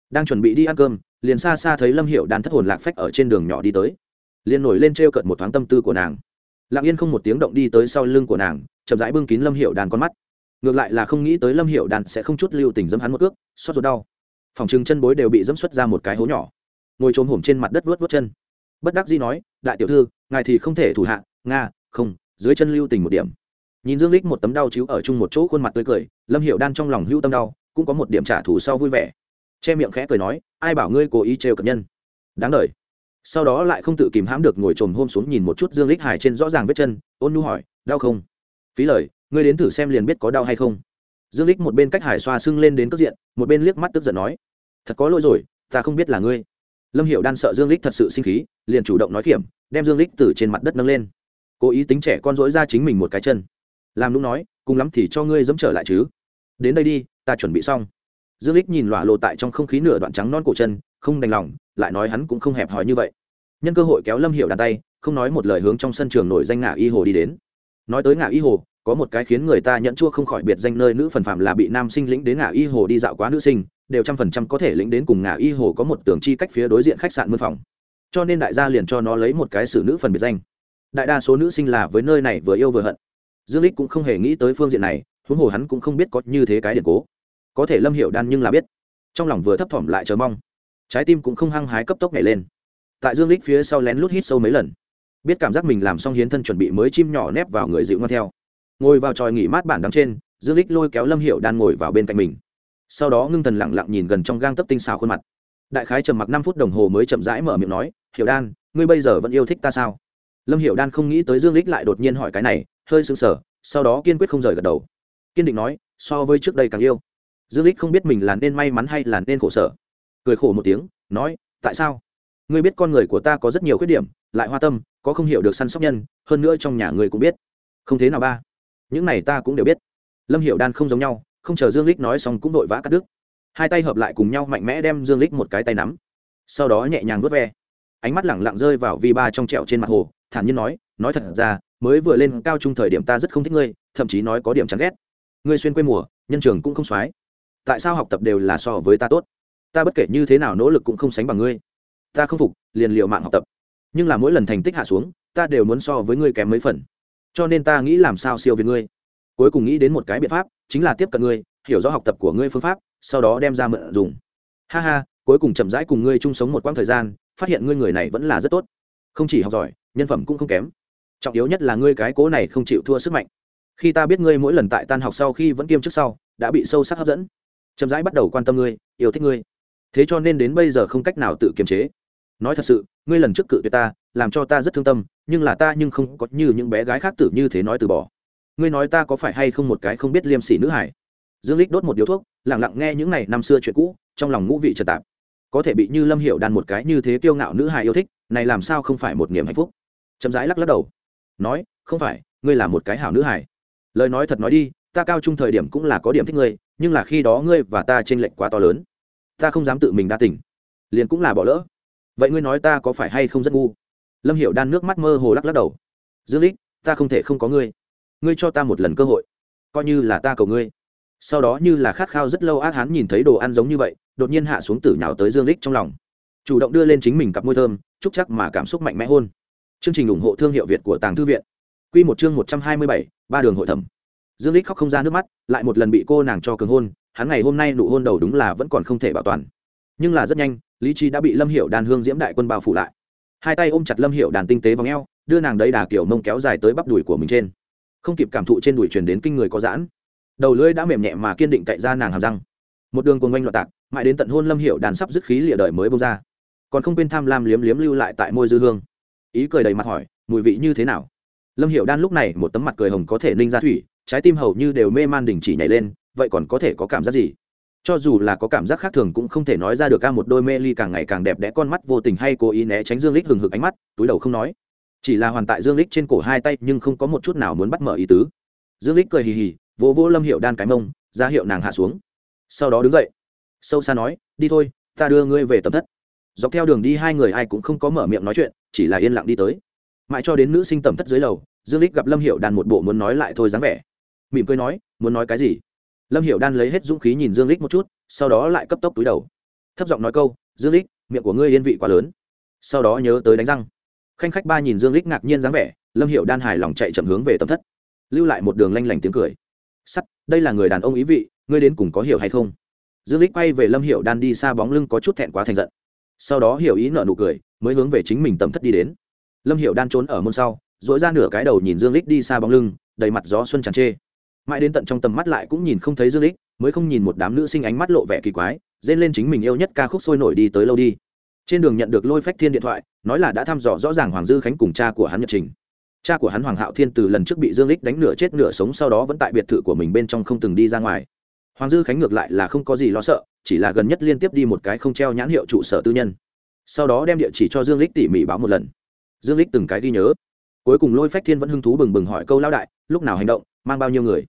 đang chuẩn bị đi ăn cơm, liền xa xa thấy lâm hiệu đàn thất hồn lạc phách ở trên đường nhỏ đi tới. Liền nổi lên trêu cận cợt một thoáng tâm tư của nàng. Lặng yên không một tiếng động đi tới sau lưng của nàng, chậm rãi bưng kín lâm hiệu đàn con mắt. Ngược lại là không nghĩ tới lâm hiệu đàn sẽ không chút lưu tình dẫm hắn một ước xót ruột đau. Phòng chừng chân bối đều bị dẫm xuất ra một cái hố nhỏ ngồi trồm hổm trên mặt đất vớt vớt chân. Bất đắc dĩ nói, đại tiểu thư, ngài thì không thể thủ hạ, nga, không, dưới chân lưu tình một điểm. Nhìn dương lích một tấm đau chiếu ở chung một chỗ khuôn mặt tươi cười, lâm hiệu đan trong lòng hưu tâm đau, cũng có một điểm trả thù sau vui vẻ. Che miệng khẽ cười nói, ai bảo ngươi cố ý trêu cập nhân? Đáng đời. Sau đó lại không tự kìm hãm được ngồi trồm hôm xuống nhìn một chút dương lích hải trên rõ ràng vết chân, ôn nhu hỏi, đau không? Phí lời, ngươi đến thử xem liền biết có đau hay không. Dương lích một bên cách hải xoa sưng lên đến cất diện, một bên liếc mắt tức giận nói, thật có lỗi rồi, ta không biết là ngươi lâm hiệu đan sợ dương lích thật sự sinh khí, liền chủ động nói kiểm, đem dương lích từ trên mặt đất nâng lên. Cố ý tính trẻ con dỗi ra chính mình một cái chân. Làm lúc nói, cùng lắm thì cho ngươi dẫm trở lại chứ. Đến đây đi, ta chuẩn bị xong. Dương lích nhìn lọa lộ tại trong không khí nửa đoạn trắng non cổ chân, không đành lòng, lại nói hắn cũng không hẹp hòi như vậy. Nhân cơ hội kéo lâm hiệu đàn tay, không nói một lời hướng trong sân trường nổi danh ngả y hồ đi đến. Nói tới ngả y hồ, có một cái khiến người ta nhẫn chua không khỏi biệt danh nơi nữ phần phạm là bị nam sinh lĩnh đến ngả y hồ đi dạo quá nữ sinh đều trăm phần trăm có thể lĩnh đến cùng ngả y hồ có một tường chi cách phía đối diện khách sạn mương phòng. Cho nên đại gia liền cho nó lấy một cái xử nữ phần biệt danh. Đại đa số nữ sinh là với nơi này vừa yêu vừa hận. Dương lích cũng không hề nghĩ tới phương diện này, huống hồ hắn cũng không biết có như thế cái điện cố. Có thể lâm hiểu đan nhưng là biết. Trong lòng vừa thấp thỏm lại chờ mong. Trái tim cũng không hăng hái cấp tốc nhảy lên. Tại dương lích phía sau lén lút hít sâu mấy lần. Biết cảm giác mình làm xong hiến thân chuẩn bị mới chim nhỏ nép vào người dịu ngon theo. Ngồi vào tròi nghỉ mát bản đằng trên, dương lích lôi kéo lâm hiểu đan ngồi vào bên cạnh mình sau đó ngưng thần lặng lặng nhìn gần trong gang tấp tinh xào khuôn mặt. Đại khái trầm mặc năm phút đồng hồ mới chậm rãi mở miệng nói, hiểu đan, ngươi bây giờ vẫn yêu thích ta sao? Lâm hiểu đan không nghĩ tới dương lích lại đột nhiên hỏi cái này, hơi sững sờ, sau đó kiên quyết không rời gật đầu. Kiên định nói, so với trước đây càng yêu. Dương lích không biết mình là nên may mắn hay là nên khổ sở. Cười khổ một tiếng, nói, tại sao? Ngươi biết con người của ta có rất nhiều khuyết điểm, lại hoa tâm, có không hiểu được săn sóc nhân, hơn nữa trong nhà ngươi cũng biết. Không thế nào ba, những này ta cũng đều biết. Lâm hiểu đan không giống nhau không chờ dương lích nói xong cũng vội vã cắt đứt. Hai tay hợp lại cùng nhau mạnh mẽ đem dương lích một cái tay nắm. Sau đó nhẹ nhàng vớt ve. Ánh mắt lẳng lặng rơi vào vi ba trong trẹo trên mặt hồ, thản nhiên nói nói thật ra, mới vừa lên cao trung thời điểm ta rất không thích ngươi, thậm chí nói có điểm chán ghét. Ngươi xuyên quê mùa, nhân trường cũng không soái. Tại sao học tập đều là so với ta tốt? Ta bất kể như thế nào nỗ lực cũng không sánh bằng ngươi. Ta không phục, liền liệu mạng học tập. Nhưng là mỗi lần thành tích hạ xuống, ta đều muốn so với ngươi kém mấy phần. Cho nên ta nghĩ làm sao siêu việt ngươi cuối cùng nghĩ đến một cái biện pháp, chính là tiếp cận ngươi, hiểu rõ học tập của ngươi phương pháp, sau đó đem ra mượn dùng. Ha ha, cuối cùng chậm rãi cùng ngươi chung sống một quãng thời gian, phát hiện ngươi người này vẫn là rất tốt. Không chỉ học giỏi, nhân phẩm cũng không kém. Trọng yếu nhất là ngươi cái cố này không chịu thua sức mạnh. Khi ta biết ngươi mỗi lần tại tan học sau khi vẫn kiêm trước sau, đã bị sâu sắc hấp dẫn. Chậm rãi bắt đầu quan tâm ngươi, yêu thích ngươi. Thế cho nên đến bây giờ không cách nào tự kiềm chế. Nói thật sự, ngươi lần trước cự tuyệt ta, làm cho ta rất thương tâm, nhưng là ta nhưng không có như những bé gái khác tử như thế nói từ bỏ ngươi nói ta có phải hay không một cái không biết liêm sỉ nữ hải? Dương lích đốt một điếu thuốc lẳng lặng nghe những ngày năm xưa chuyện cũ, trong lòng ngũ vị trật tạp. Có thể bị như lâm hiệu đàn một cái như thế kiêu ngạo nữ hài yêu thích, này làm sao không phải một niềm hạnh phúc? Chậm rãi lắc lắc đầu, nói, không phải, ngươi là một cái hảo nữ hài lời nói thật nói đi, ta cao trung thời điểm cũng là có điểm thích ngươi, nhưng là khi đó ngươi và ta trên lệnh quá to lớn. Ta không dám tự mình đa tỉnh liền cũng là bỏ lỡ. Vậy ngươi nói ta có phải hay không rất ngu? Lâm Hiệu đan nước mắt mơ hồ lắc lắc đầu. Dương lích ta không thể không có ngươi ngươi cho ta một lần cơ hội coi như là ta cầu ngươi. Sau đó như là khát khao rất lâu ác hán nhìn thấy đồ ăn giống như vậy đột nhiên hạ xuống tử nhào tới dương lích trong lòng. Chủ động đưa lên chính mình cặp môi thơm chúc chắc mà cảm xúc mạnh mẽ hôn chương trình ủng hộ thương hiệu việt của tàng thư viện. Quy một chương một trăm hai mươi bảy, ba đường hội thẩm. Dương lích khóc không ra nước mắt lại một lần bị cô nàng cho cường hôn hắn ngày hôm nay nụ hôn đầu đúng là vẫn còn không thể bảo toàn. Nhưng là rất nhanh lý trí đã bị lâm hiệu đàn hương diễm đại quân bao phủ lại. Hai tay ôm chặt lâm hiệu đàn tinh tế vòng eo đưa nàng đầy đà kiểu mông kéo dài tới bắp đùi của mình trên không kịp cảm thụ trên đùi truyền đến kinh người có giãn. Đầu lưỡi đã mềm nhẹ mà kiên định cậy ra nàng hàm răng. Một đường cuồng quanh loạn tạc, mãi đến tận hôn lâm hiệu đàn sắp dứt khí lịa đời mới bông ra. Còn không quên tham lam liếm liếm lưu lại tại môi dư hương. Ý cười đầy mặt hỏi, mùi vị như thế nào? Lâm hiệu đan lúc này một tấm mặt cười hồng có thể ninh ra thủy, trái tim hầu như đều mê man đình chỉ nhảy lên, vậy còn có thể có cảm giác gì? Cho dù là có cảm giác khác thường cũng không thể nói ra được ca một đôi mê ly càng ngày càng đẹp đẽ, con mắt vô tình hay cố ý né tránh dương lích hừng hực ánh mắt, túi đầu không nói chỉ là hoàn tại dương lích trên cổ hai tay nhưng không có một chút nào muốn bắt mở ý tứ. Dương lích cười hì hì, vỗ vỗ lâm hiệu đan cái mông, ra hiệu nàng hạ xuống. Sau đó đứng dậy, sâu xa nói, đi thôi, ta đưa ngươi về tầm thất. Dọc theo đường đi hai người ai cũng không có mở miệng nói chuyện, chỉ là yên lặng đi tới. Mãi cho đến nữ sinh tầm thất dưới lầu, dương lích gặp lâm hiệu đan một bộ muốn nói lại thôi dáng vẻ. Mỉm cười nói, muốn nói cái gì? Lâm hiệu đan lấy hết dũng khí nhìn dương lích một chút, sau đó lại cấp tốc túi đầu. Thấp giọng nói câu, dương lích, miệng của ngươi yên vị quá lớn. Sau đó nhớ tới đánh răng khanh khách ba nhìn dương lích ngạc nhiên dáng vẻ, lâm hiệu đan hài lòng chạy chậm hướng về tầm thất, lưu lại một đường lanh lảnh tiếng cười. Sắt, đây là người đàn ông ý vị, ngươi đến cùng có hiểu hay không? Dương lích quay về lâm hiệu đan đi xa bóng lưng có chút thẹn quá thành giận. Sau đó hiểu ý nợ nụ cười, mới hướng về chính mình tầm thất đi đến. Lâm hiệu đan trốn ở môn sau dỗi ra nửa cái đầu nhìn dương lích đi xa bóng lưng, đầy mặt gió xuân tràn trê mãi đến tận trong tầm mắt lại cũng nhìn không thấy dương lích, mới không nhìn một đám nữ sinh ánh mắt lộ vẻ kỳ quái dên lên chính mình yêu nhất ca khúc sôi nổi đi tới lâu đi trên đường nhận được lôi phách thiên điện thoại, nói là đã thăm dò rõ ràng hoàng dư khánh cùng cha của hắn nhật trình. Cha của hắn hoàng hạo thiên từ lần trước bị dương lích đánh nửa chết nửa sống sau đó vẫn tại biệt thự của mình bên trong không từng đi ra ngoài. Hoàng dư khánh ngược lại là không có gì lo sợ, chỉ là gần nhất liên tiếp đi một cái không treo nhãn hiệu trụ sở tư nhân. Sau đó đem địa chỉ cho dương lích tỉ mỉ báo một lần. Dương lích từng cái ghi nhớ. Cuối cùng lôi phách thiên vẫn hứng thú bừng bừng hỏi câu lao đại, lúc nào hành động, mang bao nhiêu người?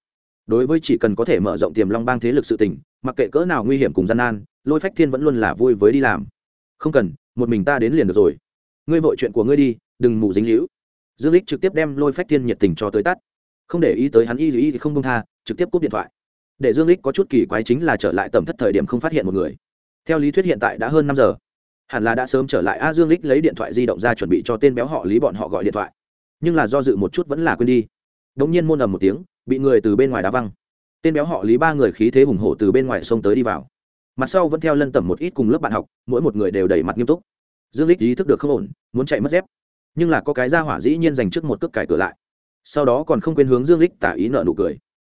Đối với chỉ cần có thể mở rộng tiềm long bang thế lực sự tình, mặc kệ cỡ nào nguy hiểm cùng gian nan, lôi phách thiên vẫn luôn là vui với đi làm không cần, một mình ta đến liền được rồi. Ngươi vội chuyện của ngươi đi, đừng mù dính hữu dương lích trực tiếp đem lôi phách thiên nhiệt tình cho tới tắt. Không để ý tới hắn y y thì không công tha, trực tiếp cúp điện thoại. Để dương lích có chút kỳ quái chính là trở lại tầm thất thời điểm không phát hiện một người. Theo lý thuyết hiện tại đã hơn năm giờ. Hẳn là đã sớm trở lại. A, dương lích lấy điện thoại di động ra chuẩn bị cho tên béo họ lý bọn họ gọi điện thoại. Nhưng là do dự một chút vẫn là quên đi. Đống nhiên môn ầm một tiếng, bị người từ bên ngoài đá văng. Tên béo họ lý ba người khí thế hùng hổ từ bên ngoài sông tới đi vào mặt sau vẫn theo lân tẩm một ít cùng lớp bạn học, mỗi một người đều đẩy mặt nghiêm túc. Dương lích ý thức được không ổn, muốn chạy mất dép. Nhưng là có cái ra hỏa dĩ nhiên dành trước một cước cải cửa lại. Sau đó còn không quên hướng dương lích tả ý nợ nụ cười.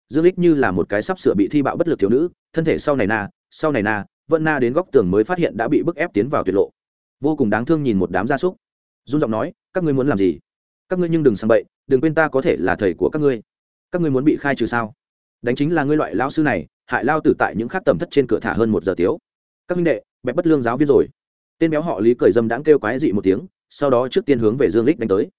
Dương lích như là một cái sắp sửa bị thi bạo bất lực thiếu nữ, thân thể sau này na, sau này na, vẫn na đến góc tường mới phát hiện đã bị bức ép tiến vào tuyệt lộ. Vô cùng đáng thương nhìn một đám gia súc. Dung giọng nói, các ngươi muốn làm gì? Các ngươi nhưng đừng sang bậy, đừng quên ta có thể là thầy của các ngươi. Các ngươi muốn bị khai trừ sao? Đánh chính là ngươi loại lão sư này hại lao tử tại những khác tầm thất trên cửa thả hơn một giờ tiếu. Các minh đệ, bẹp bất lương giáo viên rồi. Tên béo họ lý cười dâm đãng kêu quái dị một tiếng, sau đó trước tiên hướng về dương lích đánh tới.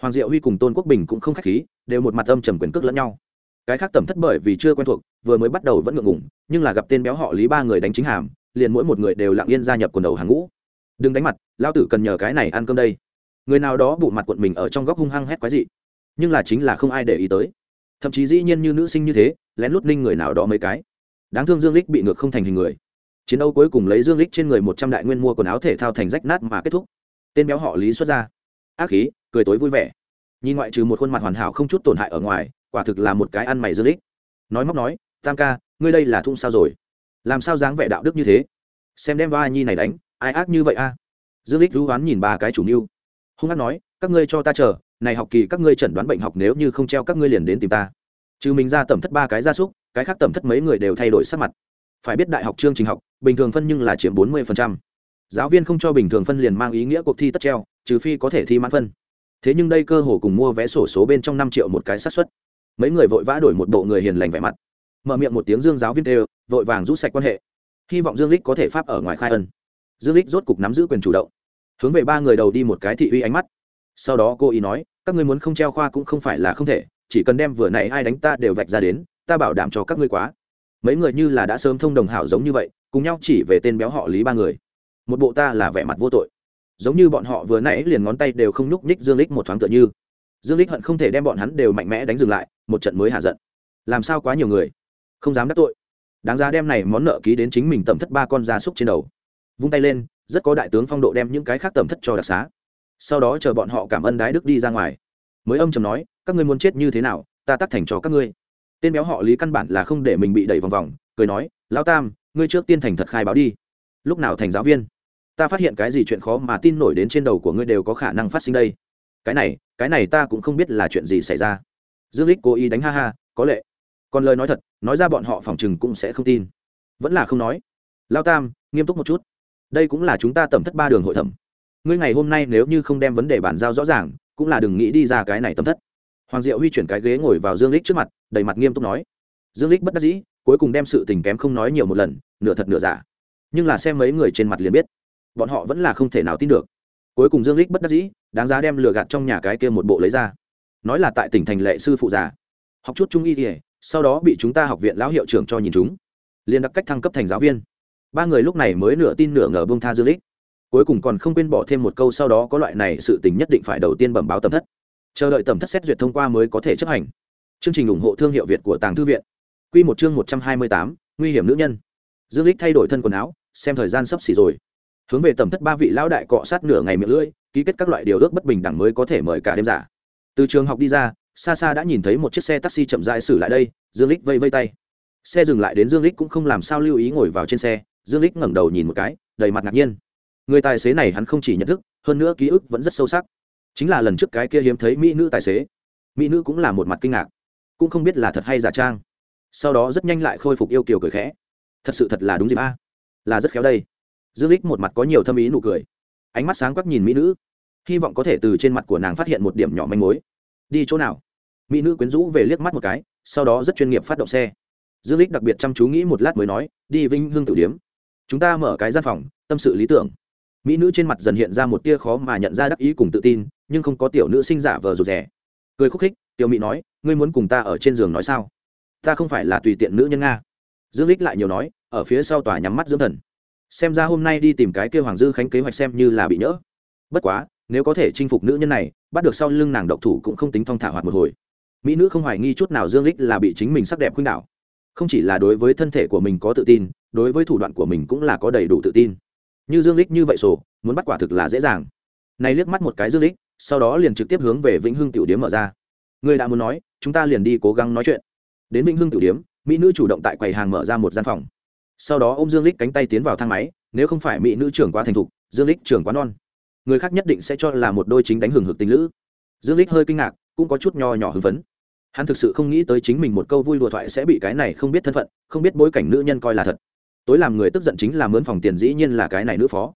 Hoàng diệu huy cùng tôn quốc bình cũng không khách khí, đều một mặt âm trầm quyền cước lẫn nhau. Cái khác tầm thất bởi vì chưa quen thuộc, vừa mới bắt đầu vẫn ngượng ngùng, nhưng là gặp tên béo họ lý ba người đánh chính hàm, liền mỗi một người đều lặng yên gia nhập quần đầu hàng ngũ. Đừng đánh mặt, lao tử cần nhờ cái này ăn cơm đây. Người nào đó bụ mặt quận mình ở trong góc hung hăng hét quái dị. Nhưng là chính là không ai để ý tới. Thậm chí dĩ nhiên như nữ sinh như thế, lén lút ninh người nào đó mấy cái đáng thương dương lích bị ngược không thành hình người. Chiến đấu cuối cùng lấy dương lích trên người một trăm đại nguyên mua quần áo thể thao thành rách nát mà kết thúc. Tên béo họ lý xuất ra. Ác khí, cười tối vui vẻ. Nhìn ngoại trừ một khuôn mặt hoàn hảo không chút tổn hại ở ngoài, quả thực là một cái ăn mày dương lích. Nói móc nói, tam ca, ngươi đây là thung sao rồi? Làm sao dáng vẻ đạo đức như thế? Xem đem ba nhi này đánh, ai ác như vậy a? Dương lích rú hoán nhìn ba cái chủ mưu. Hung ác nói, các ngươi cho ta chờ, này học kỳ các ngươi chẩn đoán bệnh học nếu như không treo các ngươi liền đến tìm ta. Trừ mình ra tẩm thất ba cái gia súc cái khác tầm thất mấy người đều thay đổi sắc mặt. Phải biết đại học chương trình học, bình thường phân nhưng là chiếm bốn mươi giáo viên không cho bình thường phân liền mang ý nghĩa cuộc thi tất treo, trừ phi có thể thi mãn phân. Thế nhưng đây cơ hồ cùng mua vé sổ số bên trong năm triệu một cái xác suất. Mấy người vội vã đổi một bộ người hiền lành vẻ mặt. Mở miệng một tiếng dương giáo viên đều, vội vàng rút sạch quan hệ. Hy vọng dương lích có thể pháp ở ngoài khai ân. Dương lích rốt cục nắm giữ quyền chủ động. Hướng về ba người đầu đi một cái thị uy ánh mắt. Sau đó cô ý nói, các ngươi muốn không treo khoa cũng không phải là không thể, chỉ cần đem vừa nãy ai đánh ta đều vạch ra đến ta bảo đảm cho các ngươi quá. Mấy người như là đã sớm thông đồng hảo giống như vậy, cùng nhau chỉ về tên béo họ lý ba người. Một bộ ta là vẻ mặt vô tội. Giống như bọn họ vừa nãy liền ngón tay đều không nhúc nhích dương lích một thoáng tựa như. Dương lích hận không thể đem bọn hắn đều mạnh mẽ đánh dừng lại, một trận mới hạ giận. Làm sao quá nhiều người? Không dám đắc tội. Đáng giá đem này món nợ ký đến chính mình tẩm thất ba con gia súc trên đầu. Vung tay lên, rất có đại tướng phong độ đem những cái khác tẩm thất cho đặc xá. Sau đó chờ bọn họ cảm ơn đái đức đi ra ngoài. Mới âm chầm nói, các ngươi muốn chết như thế nào, ta tắt thành cho các ngươi tên béo họ lý căn bản là không để mình bị đẩy vòng vòng, cười nói, lão tam, ngươi trước tiên thành thật khai báo đi. Lúc nào thành giáo viên? Ta phát hiện cái gì chuyện khó mà tin nổi đến trên đầu của ngươi đều có khả năng phát sinh đây. Cái này cái này ta cũng không biết là chuyện gì xảy ra. Dương lích cố ý đánh ha ha, có lệ. Còn lời nói thật, nói ra bọn họ phỏng chừng cũng sẽ không tin. Vẫn là không nói. Lao tam, nghiêm túc một chút. Đây cũng là chúng ta tẩm thất ba đường hội thẩm. Ngươi ngày hôm nay nếu như không đem vấn đề bàn giao rõ ràng, cũng là đừng nghĩ đi ra cái này tẩm thất hoàng diệu huy chuyển cái ghế ngồi vào dương lích trước mặt, đầy mặt nghiêm túc nói. Dương lích bất đắc dĩ, cuối cùng đem sự tình kém không nói nhiều một lần, nửa thật nửa giả. Nhưng là xem mấy người trên mặt liền biết, bọn họ vẫn là không thể nào tin được. Cuối cùng dương lích bất đắc dĩ, đáng giá đem lừa gạt trong nhà cái kia một bộ lấy ra. Nói là tại tỉnh thành lệ sư phụ già. Học chút trung y thì sau đó bị chúng ta học viện lão hiệu trưởng cho nhìn chúng. Liền đặc cách thăng cấp thành giáo viên. Ba người lúc này mới nửa tin nửa ngờ bông tha dương lích cuối cùng còn không quên bỏ thêm một câu sau đó có loại này sự tình nhất định phải đầu tiên bẩm báo tầm thất chờ đợi tầm thất xét duyệt thông qua mới có thể chấp hành. Chương trình ủng hộ thương hiệu việt của tàng thư viện. Quy một chương một trăm hai mươi tám, nguy hiểm nữ nhân. Dương lích thay đổi thân quần áo, xem thời gian sắp xỉ rồi. Hướng về tầm thất ba vị lão đại cọ sát nửa ngày miệng lưỡi, ký kết các loại điều ước bất bình đẳng mới có thể mời cả đêm giả. Từ trường học đi ra, xa xa đã nhìn thấy một chiếc xe taxi chậm rãi xử lại đây, dương lích vây vây tay. Xe dừng lại đến dương lích cũng không làm sao lưu ý ngồi vào trên xe, dương lích ngẩng đầu nhìn một cái, đầy mặt ngạc nhiên. Người tài xế này hắn không chỉ nhận thức, hơn nữa ký ức vẫn rất sâu sắc chính là lần trước cái kia hiếm thấy mỹ nữ tài xế. Mỹ nữ cũng là một mặt kinh ngạc, cũng không biết là thật hay giả trang. Sau đó rất nhanh lại khôi phục yêu kiều cười khẽ. Thật sự thật là đúng dịp a. Là rất khéo đây. Dương lích một mặt có nhiều thâm ý nụ cười, ánh mắt sáng quắc nhìn mỹ nữ. Hy vọng có thể từ trên mặt của nàng phát hiện một điểm nhỏ manh mối. Đi chỗ nào? Mỹ nữ quyến rũ về liếc mắt một cái, sau đó rất chuyên nghiệp phát động xe. Dương lích đặc biệt chăm chú nghĩ một lát mới nói, đi vinh hương tử điếm. Chúng ta mở cái gian phòng, tâm sự lý tưởng mỹ nữ trên mặt dần hiện ra một tia khó mà nhận ra đắc ý cùng tự tin, nhưng không có tiểu nữ sinh giả vờ rụt rè. Cười khúc khích, tiểu mỹ nói, ngươi muốn cùng ta ở trên giường nói sao? Ta không phải là tùy tiện nữ nhân nga. Dương lích lại nhiều nói, ở phía sau tòa nhắm mắt dưỡng thần. Xem ra hôm nay đi tìm cái kêu hoàng dư khánh kế hoạch xem như là bị nhỡ. Bất quá, nếu có thể chinh phục nữ nhân này, bắt được sau lưng nàng độc thủ cũng không tính thong thả hoạt một hồi. Mỹ nữ không hoài nghi chút nào dương lích là bị chính mình sắc đẹp khuynh đảo. Không chỉ là đối với thân thể của mình có tự tin, đối với thủ đoạn của mình cũng là có đầy đủ tự tin như dương lích như vậy sổ, muốn bắt quả thực là dễ dàng. Này liếc mắt một cái dương lích, sau đó liền trực tiếp hướng về vĩnh hưng tiểu điếm mở ra. Người đã muốn nói, chúng ta liền đi cố gắng nói chuyện. Đến vĩnh hưng tiểu điếm, mỹ nữ chủ động tại quầy hàng mở ra một gian phòng. Sau đó ô m dương lích cánh tay tiến vào thang máy, nếu không phải mỹ nữ trưởng quá thành thục, dương lích trưởng quá non. Người khác nhất định sẽ cho là một đôi chính đánh hưởng hực tình lữ. Dương lích hơi kinh ngạc, cũng có chút nho nhỏ hưng phấn. Hắn thực sự không nghĩ tới chính mình một câu vui đùa thoại sẽ bị cái này không biết thân phận, không biết bối cảnh nữ nhân coi là thật tối làm người tức giận chính là mướn phòng tiền dĩ nhiên là cái này nữ phó.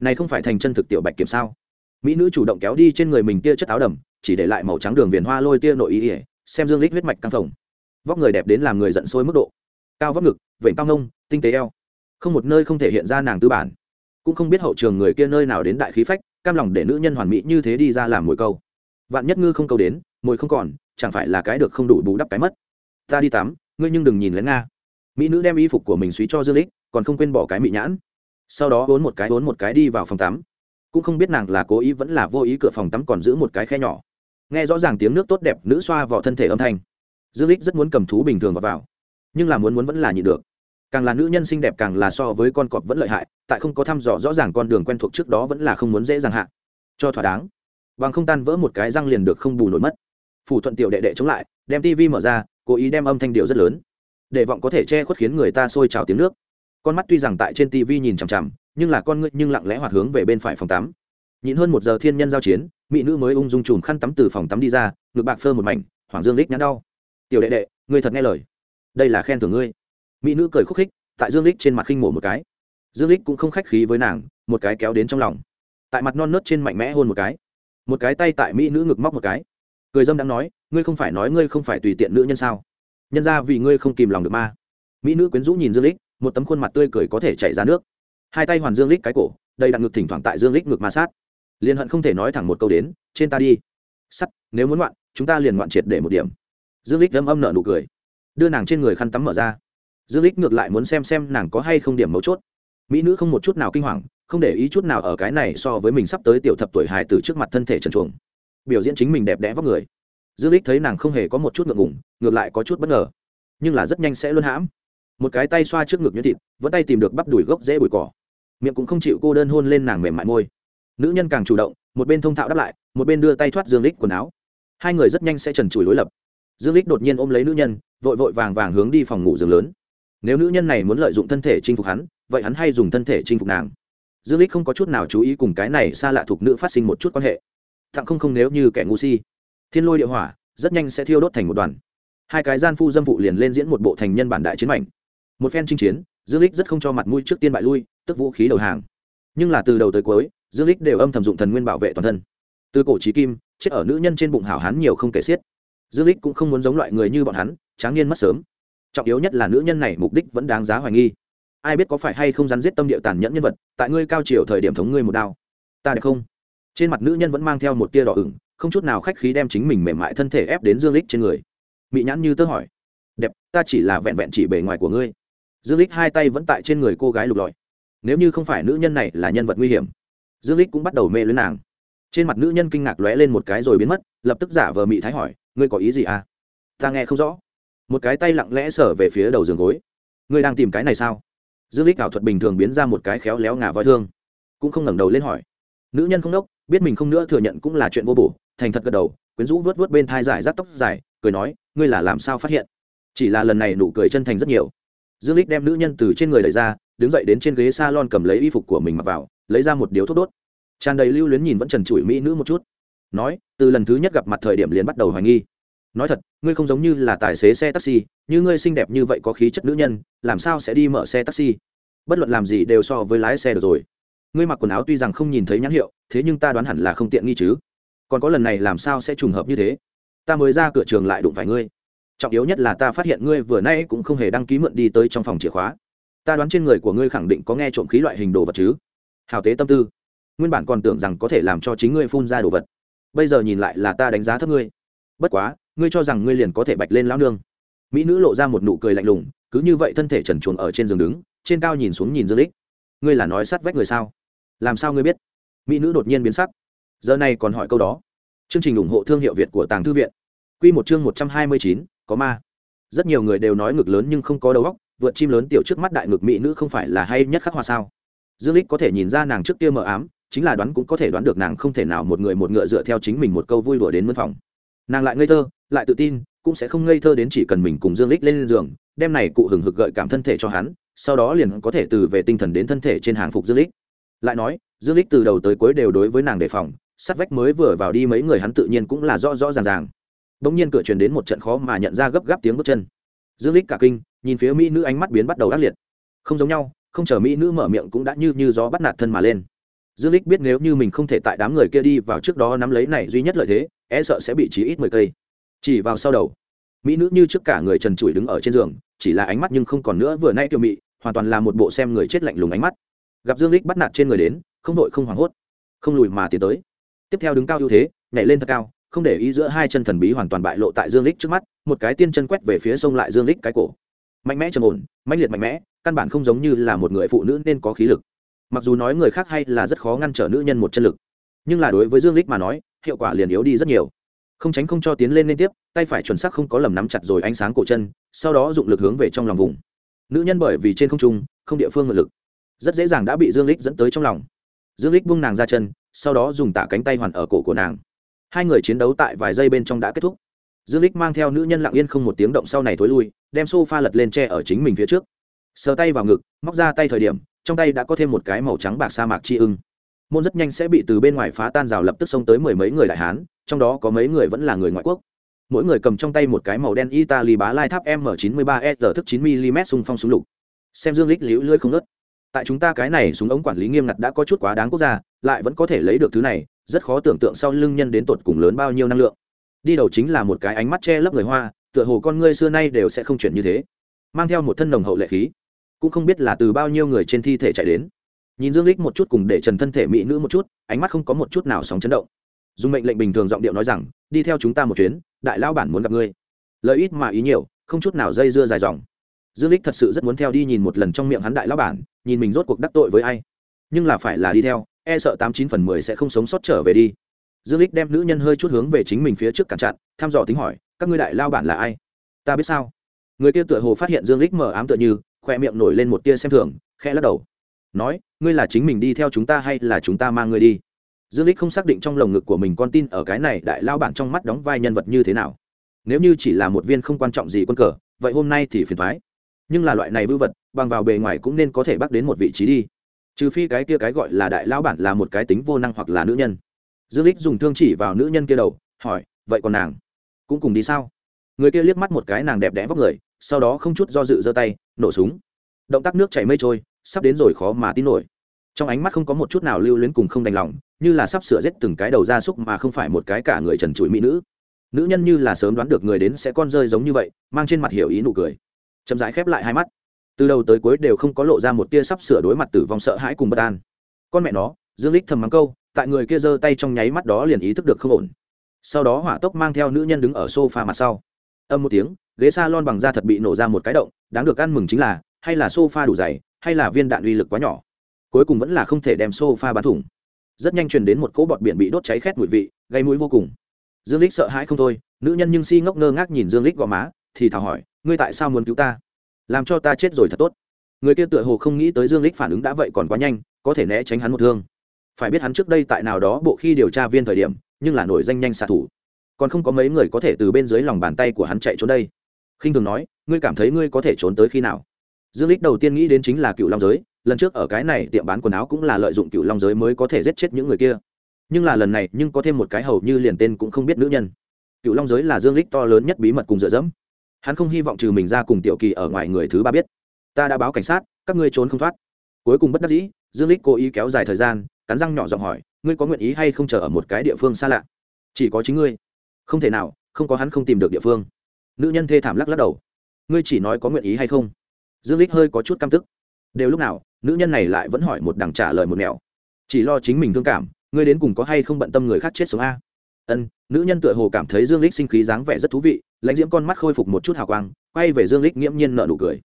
Này không phải thành chân thực tiểu bạch kiểm sao? Mỹ nữ chủ động kéo đi trên người mình tia chất áo đầm, chỉ để lại màu trắng đường viền hoa lôi tia nội ý ỉa xem dương lích huyết mạch căng phồng. Vóc người đẹp đến làm người giận sôi mức độ. Cao vóc ngực vệnh cao ngông, tinh tế eo. Không một nơi không thể hiện ra nàng tư bản. Cũng không biết hậu trường người kia nơi nào đến đại khí phách, cam lòng để nữ nhân hoàn mỹ như thế đi ra làm mồi câu. Vạn nhất ngư không câu đến, mồi không còn, chẳng phải là cái được không đủ bù đắp cái mất. Ta đi tắm, ngươi nhưng đừng nhìn lén nga mỹ nữ đem y phục của mình suý cho dương lích còn không quên bỏ cái mị nhãn. Sau đó vốn một cái vốn một cái đi vào phòng tắm. Cũng không biết nàng là cố ý vẫn là vô ý cửa phòng tắm còn giữ một cái khe nhỏ. Nghe rõ ràng tiếng nước tốt đẹp nữ xoa vào thân thể âm thanh. Dương lích rất muốn cầm thú bình thường vào, vào nhưng là muốn muốn vẫn là nhịn được. Càng là nữ nhân xinh đẹp càng là so với con cọp vẫn lợi hại tại không có thăm dò rõ ràng con đường quen thuộc trước đó vẫn là không muốn dễ dàng hạ. Cho thỏa đáng. Bằng không tan vỡ một cái răng liền được không bù nổi mất. Phủ thuận tiểu đệ đệ chống lại đem tivi mở ra cố ý đem âm thanh điệu rất lớn để vọng có thể che khuất khiến người ta sôi trào tiếng nước. Con mắt tuy rằng tại trên tv nhìn chằm chằm, nhưng là con ngươi nhưng lặng lẽ hoạt hướng về bên phải phòng tắm. Nhịn hơn một giờ thiên nhân giao chiến, mỹ nữ mới ung dung chùm khăn tắm từ phòng tắm đi ra, ngực bạc phơ một mảnh hoàng dương lích nhắn đau. Tiểu đệ đệ, ngươi thật nghe lời. Đây là khen thưởng ngươi. Mỹ nữ cười khúc khích, tại dương lích trên mặt khinh mổ một cái. Dương lích cũng không khách khí với nàng, một cái kéo đến trong lòng. Tại mặt non nớt trên mạnh mẽ hôn một cái. Một cái tay tại mỹ nữ ngực móc một cái. Cười dâm đang nói, ngươi không phải nói ngươi không phải tùy tiện nữ nhân sao? Nhân ra vì ngươi không kìm lòng được ma. Mỹ nữ quyến rũ nhìn dương lích, một tấm khuôn mặt tươi cười có thể chảy ra nước. Hai tay hoàn dương lích cái cổ, đầy đặt ngực thỉnh thoảng tại dương lích ngực ma sát. Liền hận không thể nói thẳng một câu đến, trên ta đi. Sắt, nếu muốn ngoạn, chúng ta liền ngoạn triệt để một điểm. Dương lích âm âm nợ nụ cười. Đưa nàng trên người khăn tắm mở ra. Dương lích ngược lại muốn xem xem nàng có hay không điểm mấu chốt. Mỹ nữ không một chút nào kinh hoàng, không để ý chút nào ở cái này so với mình sắp tới tiểu thập tuổi hài từ trước mặt thân thể trần chuồng biểu diễn chính mình đẹp đẽ vóc người dương lích thấy nàng không hề có một chút ngượng ngùng, ngược lại có chút bất ngờ. Nhưng là rất nhanh sẽ luôn hãm. Một cái tay xoa trước ngực như thịt, vẫn tay tìm được bắp đùi gốc dễ bụi cỏ. Miệng cũng không chịu cô đơn hôn lên nàng mềm mại môi. Nữ nhân càng chủ động, một bên thông thạo đáp lại, một bên đưa tay thoát dương lích quần áo. Hai người rất nhanh sẽ trần trụi lối lập. Dương lích đột nhiên ôm lấy nữ nhân, vội vội vàng vàng hướng đi phòng ngủ giường lớn. Nếu nữ nhân này muốn lợi dụng thân thể chinh phục hắn, vậy hắn hay dùng thân thể chinh phục nàng. Dương lích không có chút nào chú ý cùng cái này xa lạ thuộc nữ phát sinh một chút quan hệ. Thặng không không nếu như kẻ ngu si thiên lôi địa hỏa, rất nhanh sẽ thiêu đốt thành một đoàn. Hai cái gian phu dâm vụ liền lên diễn một bộ thành nhân bản đại chiến mạnh một phen chinh chiến, dương lích rất không cho mặt mũi trước tiên bại lui, tức vũ khí đầu hàng. Nhưng là từ đầu tới cuối, dương lích đều âm thầm dụng thần nguyên bảo vệ toàn thân. Từ cổ trí kim, chết ở nữ nhân trên bụng hảo hán nhiều không kể xiết. Dương lích cũng không muốn giống loại người như bọn hắn, tráng niên mất sớm. Trọng yếu nhất là nữ nhân này mục đích vẫn đáng giá hoài nghi. Ai biết có phải hay không rắn giết tâm địa tàn nhẫn nhân vật, tại ngươi cao chiều thời điểm thống ngươi một đao. Ta đẹp không? Trên mặt nữ nhân vẫn mang theo một tia đỏ ửng không chút nào khách khí đem chính mình mềm mại thân thể ép đến dương lích trên người. Mỹ nhãn như tớ hỏi, đẹp, ta chỉ là vẹn vẹn chỉ bề ngoài của ngươi. Dương lích hai tay vẫn tại trên người cô gái lục lọi. Nếu như không phải nữ nhân này là nhân vật nguy hiểm. Dương lích cũng bắt đầu mê lưới nàng. Trên mặt nữ nhân kinh ngạc lóe lên một cái rồi biến mất, lập tức giả vờ mị thái hỏi, ngươi có ý gì à? Ta nghe không rõ. Một cái tay lặng lẽ sở về phía đầu giường gối. Ngươi đang tìm cái này sao? Dương lích ảo thuật bình thường biến ra một cái khéo léo ngà voi thương. Cũng không ngẩng đầu lên hỏi. Nữ nhân không đốc, biết mình không nữa thừa nhận cũng là chuyện vô bổ thành thật gật đầu, quyến rũ vớt vớt bên thai dài rác tóc dài, cười nói, ngươi là làm sao phát hiện? Chỉ là lần này nụ cười chân thành rất nhiều. Dương lích đem nữ nhân từ trên người đẩy ra, đứng dậy đến trên ghế salon cầm lấy y phục của mình mặc vào, lấy ra một điếu thuốc đốt. Tràn đầy lưu luyến nhìn vẫn trần trụi mỹ nữ một chút. Nói, từ lần thứ nhất gặp mặt thời điểm liền bắt đầu hoài nghi. Nói thật, ngươi không giống như là tài xế xe taxi, như ngươi xinh đẹp như vậy có khí chất nữ nhân, làm sao sẽ đi mở xe taxi? Bất luận làm gì đều so với lái xe được rồi. Ngươi mặc quần áo tuy rằng không nhìn thấy nhãn hiệu, thế nhưng ta đoán hẳn là không tiện nghi chứ còn có lần này làm sao sẽ trùng hợp như thế? Ta mới ra cửa trường lại đụng phải ngươi. Trọng yếu nhất là ta phát hiện ngươi vừa nay cũng không hề đăng ký mượn đi tới trong phòng chìa khóa. Ta đoán trên người của ngươi khẳng định có nghe trộm khí loại hình đồ vật chứ? Hào tế tâm tư. Nguyên bản còn tưởng rằng có thể làm cho chính ngươi phun ra đồ vật. Bây giờ nhìn lại là ta đánh giá thấp ngươi. Bất quá, ngươi cho rằng ngươi liền có thể bạch lên lão nương. Mỹ nữ lộ ra một nụ cười lạnh lùng, cứ như vậy thân thể trần chuồng ở trên giường đứng, trên cao nhìn xuống nhìn dương lích. Ngươi là nói sát vách người sao? Làm sao ngươi biết? Mỹ nữ đột nhiên biến sắc giờ này còn hỏi câu đó. Chương trình ủng hộ thương hiệu việt của tàng thư viện. Quy một chương một trăm hai mươi chín, có ma. Rất nhiều người đều nói ngực lớn nhưng không có đầu óc vượt chim lớn tiểu trước mắt đại ngực mỹ nữ không phải là hay nhất khắc hoa sao? Dương lích có thể nhìn ra nàng trước kia mờ ám chính là đoán cũng có thể đoán được nàng không thể nào một người một ngựa dựa theo chính mình một câu vui đùa đến mân phòng. Nàng lại ngây thơ lại tự tin cũng sẽ không ngây thơ đến chỉ cần mình cùng dương lích lên giường đem này cụ hừng hực gợi cảm thân thể cho hắn sau đó liền có thể từ về tinh thần đến thân thể trên hàng phục dương lích lại nói dương lích từ đầu tới cuối đều đối với nàng đề phòng sát vách mới vừa vào đi mấy người hắn tự nhiên cũng là rõ rõ ràng ràng. Bỗng nhiên cửa truyền đến một trận khó mà nhận ra gấp gáp tiếng bước chân. Dương lích cả kinh, nhìn phía mỹ nữ ánh mắt biến bắt đầu ác liệt. Không giống nhau, không chờ mỹ nữ mở miệng cũng đã như như gió bắt nạt thân mà lên. Dương lích biết nếu như mình không thể tại đám người kia đi vào trước đó nắm lấy này duy nhất lợi thế e sợ sẽ bị chỉ ít mười cây. Chỉ vào sau đầu, mỹ nữ như trước cả người trần trụi đứng ở trên giường, chỉ là ánh mắt nhưng không còn nữa, vừa nay kiều mị, hoàn toàn là một bộ xem người chết lạnh lùng ánh mắt. Gặp dương lích bắt nạt trên người đến, không vội không hoảng hốt, không lùi mà tiến tới tiếp theo đứng cao ưu thế, nhảy lên thật cao, không để ý giữa hai chân thần bí hoàn toàn bại lộ tại dương lích trước mắt, một cái tiên chân quét về phía sông lại dương lích cái cổ. Mạnh mẽ trầm ổn mạnh liệt mạnh mẽ, căn bản không giống như là một người phụ nữ nên có khí lực. Mặc dù nói người khác hay là rất khó ngăn trở nữ nhân một chân lực, nhưng là đối với dương lích mà nói, hiệu quả liền yếu đi rất nhiều. Không tránh không cho tiến lên liên tiếp, tay phải chuẩn xác không có lầm nắm chặt rồi ánh sáng cổ chân, sau đó dụng lực hướng về trong lòng vùng. Nữ nhân bởi vì trên không trung, không địa phương ngự lực, rất dễ dàng đã bị dương lích dẫn tới trong lòng. Dương lích buông nàng ra chân sau đó dùng tả cánh tay hoàn ở cổ của nàng. Hai người chiến đấu tại vài giây bên trong đã kết thúc. Dương lích mang theo nữ nhân lặng yên không một tiếng động sau này thối lui, đem sofa lật lên tre ở chính mình phía trước. Sờ tay vào ngực, móc ra tay thời điểm, trong tay đã có thêm một cái màu trắng bạc sa mạc chi ưng. Môn rất nhanh sẽ bị từ bên ngoài phá tan rào lập tức xông tới mười mấy người đại hán, trong đó có mấy người vẫn là người ngoại quốc. Mỗi người cầm trong tay một cái màu đen italy bá lai tháp m 93 s thức 9 mm xung phong súng lục. Xem dương lích liễu lưỡi không ngớt tại chúng ta cái này súng ống quản lý nghiêm ngặt đã có chút quá đáng quốc gia, lại vẫn có thể lấy được thứ này, rất khó tưởng tượng sau lưng nhân đến tột cùng lớn bao nhiêu năng lượng. Đi đầu chính là một cái ánh mắt che lấp người hoa, tựa hồ con ngươi xưa nay đều sẽ không chuyển như thế. Mang theo một thân nồng hậu lệ khí, cũng không biết là từ bao nhiêu người trên thi thể chạy đến. Nhìn dương lích một chút cùng để trần thân thể mỹ nữ một chút, ánh mắt không có một chút nào sóng chấn động. Dùng mệnh lệnh bình thường giọng điệu nói rằng, đi theo chúng ta một chuyến, đại lao bản muốn gặp ngươi. Lợi ít mà ý nhiều, không chút nào dây dưa dài dòng dương lích thật sự rất muốn theo đi nhìn một lần trong miệng hắn đại lão bản, nhìn mình rốt cuộc đắc tội với ai. Nhưng là phải là đi theo e sợ tám chín phần mười sẽ không sống sót trở về đi. Dương lích đem nữ nhân hơi chút hướng về chính mình phía trước cản chặn, thăm dò tính hỏi, các ngươi đại lao bản là ai? Ta biết sao. Người kia tựa hồ phát hiện dương lích mờ ám tựa như, khoe miệng nổi lên một tia xem thường, khẽ lắc đầu. Nói, ngươi là chính mình đi theo chúng ta hay là chúng ta mang ngươi đi? Dương lích không xác định trong lồng ngực của mình con tin ở cái này đại lao bản trong mắt đóng vai nhân vật như thế nào. Nếu như chỉ là một viên không quan trọng gì quân cờ, vậy hôm nay thì phiền thoái nhưng là loại này vư vật, bằng vào bề ngoài cũng nên có thể bắt đến một vị trí đi. Trừ phi cái kia cái gọi là đại lao bản là một cái tính vô năng hoặc là nữ nhân. Dương lích dùng thương chỉ vào nữ nhân kia đầu, hỏi, vậy còn nàng cũng cùng đi sao? Người kia liếc mắt một cái nàng đẹp đẽ vóc người, sau đó không chút do dự giơ tay, nổ súng. Động tác nước chảy mây trôi, sắp đến rồi khó mà tin nổi. Trong ánh mắt không có một chút nào lưu luyến cùng không đành lòng, như là sắp sửa giết từng cái đầu ra súc mà không phải một cái cả người trần trụi mỹ nữ. Nữ nhân như là sớm đoán được người đến sẽ con rơi giống như vậy, mang trên mặt hiểu ý nụ cười chậm rãi khép lại hai mắt. Từ đầu tới cuối đều không có lộ ra một tia sắp sửa đối mặt tử vong sợ hãi cùng bất an. Con mẹ nó, dương lích thầm mắng câu, tại người kia giơ tay trong nháy mắt đó liền ý thức được không ổn. Sau đó hỏa tốc mang theo nữ nhân đứng ở sofa mặt sau. Âm một tiếng, ghế s a lon bằng da thật bị nổ ra một cái động, đáng được ăn mừng chính là, hay là sofa đủ dày, hay là viên đạn uy lực quá nhỏ. Cuối cùng vẫn là không thể đem sofa bắn thủng. Rất nhanh truyền đến một cỗ bọt biển bị đốt cháy khét mùi vị, gây mũi vô cùng. Dương lích sợ hãi không thôi, nữ nhân nhưng si ngốc ngơ ngác nhìn dương lích gò má, thì thào hỏi ngươi tại sao muốn cứu ta? Làm cho ta chết rồi thật tốt. Người kia tựa hồ không nghĩ tới dương lích phản ứng đã vậy còn quá nhanh, có thể né tránh hắn một thương. Phải biết hắn trước đây tại nào đó bộ khi điều tra viên thời điểm, nhưng là nổi danh nhanh xạ thủ. Còn không có mấy người có thể từ bên dưới lòng bàn tay của hắn chạy trốn đây. Khinh thường nói, ngươi cảm thấy ngươi có thể trốn tới khi nào? Dương lích đầu tiên nghĩ đến chính là cựu long giới, lần trước ở cái này tiệm bán quần áo cũng là lợi dụng cựu long giới mới có thể giết chết những người kia. Nhưng là lần này nhưng có thêm một cái hầu như liền tên cũng không biết nữ nhân. Cựu long giới là dương lích to lớn nhất bí mật cùng dựa dẫm hắn không hy vọng trừ mình ra cùng tiểu kỳ ở ngoài người thứ ba biết. Ta đã báo cảnh sát, các ngươi trốn không thoát. Cuối cùng bất đắc dĩ, dương lích cố ý kéo dài thời gian, cắn răng nhỏ giọng hỏi, ngươi có nguyện ý hay không chờ ở một cái địa phương xa lạ? Chỉ có chính ngươi. Không thể nào, không có hắn không tìm được địa phương. Nữ nhân thê thảm lắc lắc đầu. Ngươi chỉ nói có nguyện ý hay không? Dương lích hơi có chút căm tức. Đều lúc nào, nữ nhân này lại vẫn hỏi một đằng trả lời một nẻo. Chỉ lo chính mình thương cảm, ngươi đến cùng có hay không bận tâm người khác chết sống a? Ân, nữ nhân tựa hồ cảm thấy dương lích sinh khí dáng vẻ rất thú vị lãnh diễm con mắt khôi phục một chút hào quang, quay về dương lích nghiễm nhiên nợ nụ cười.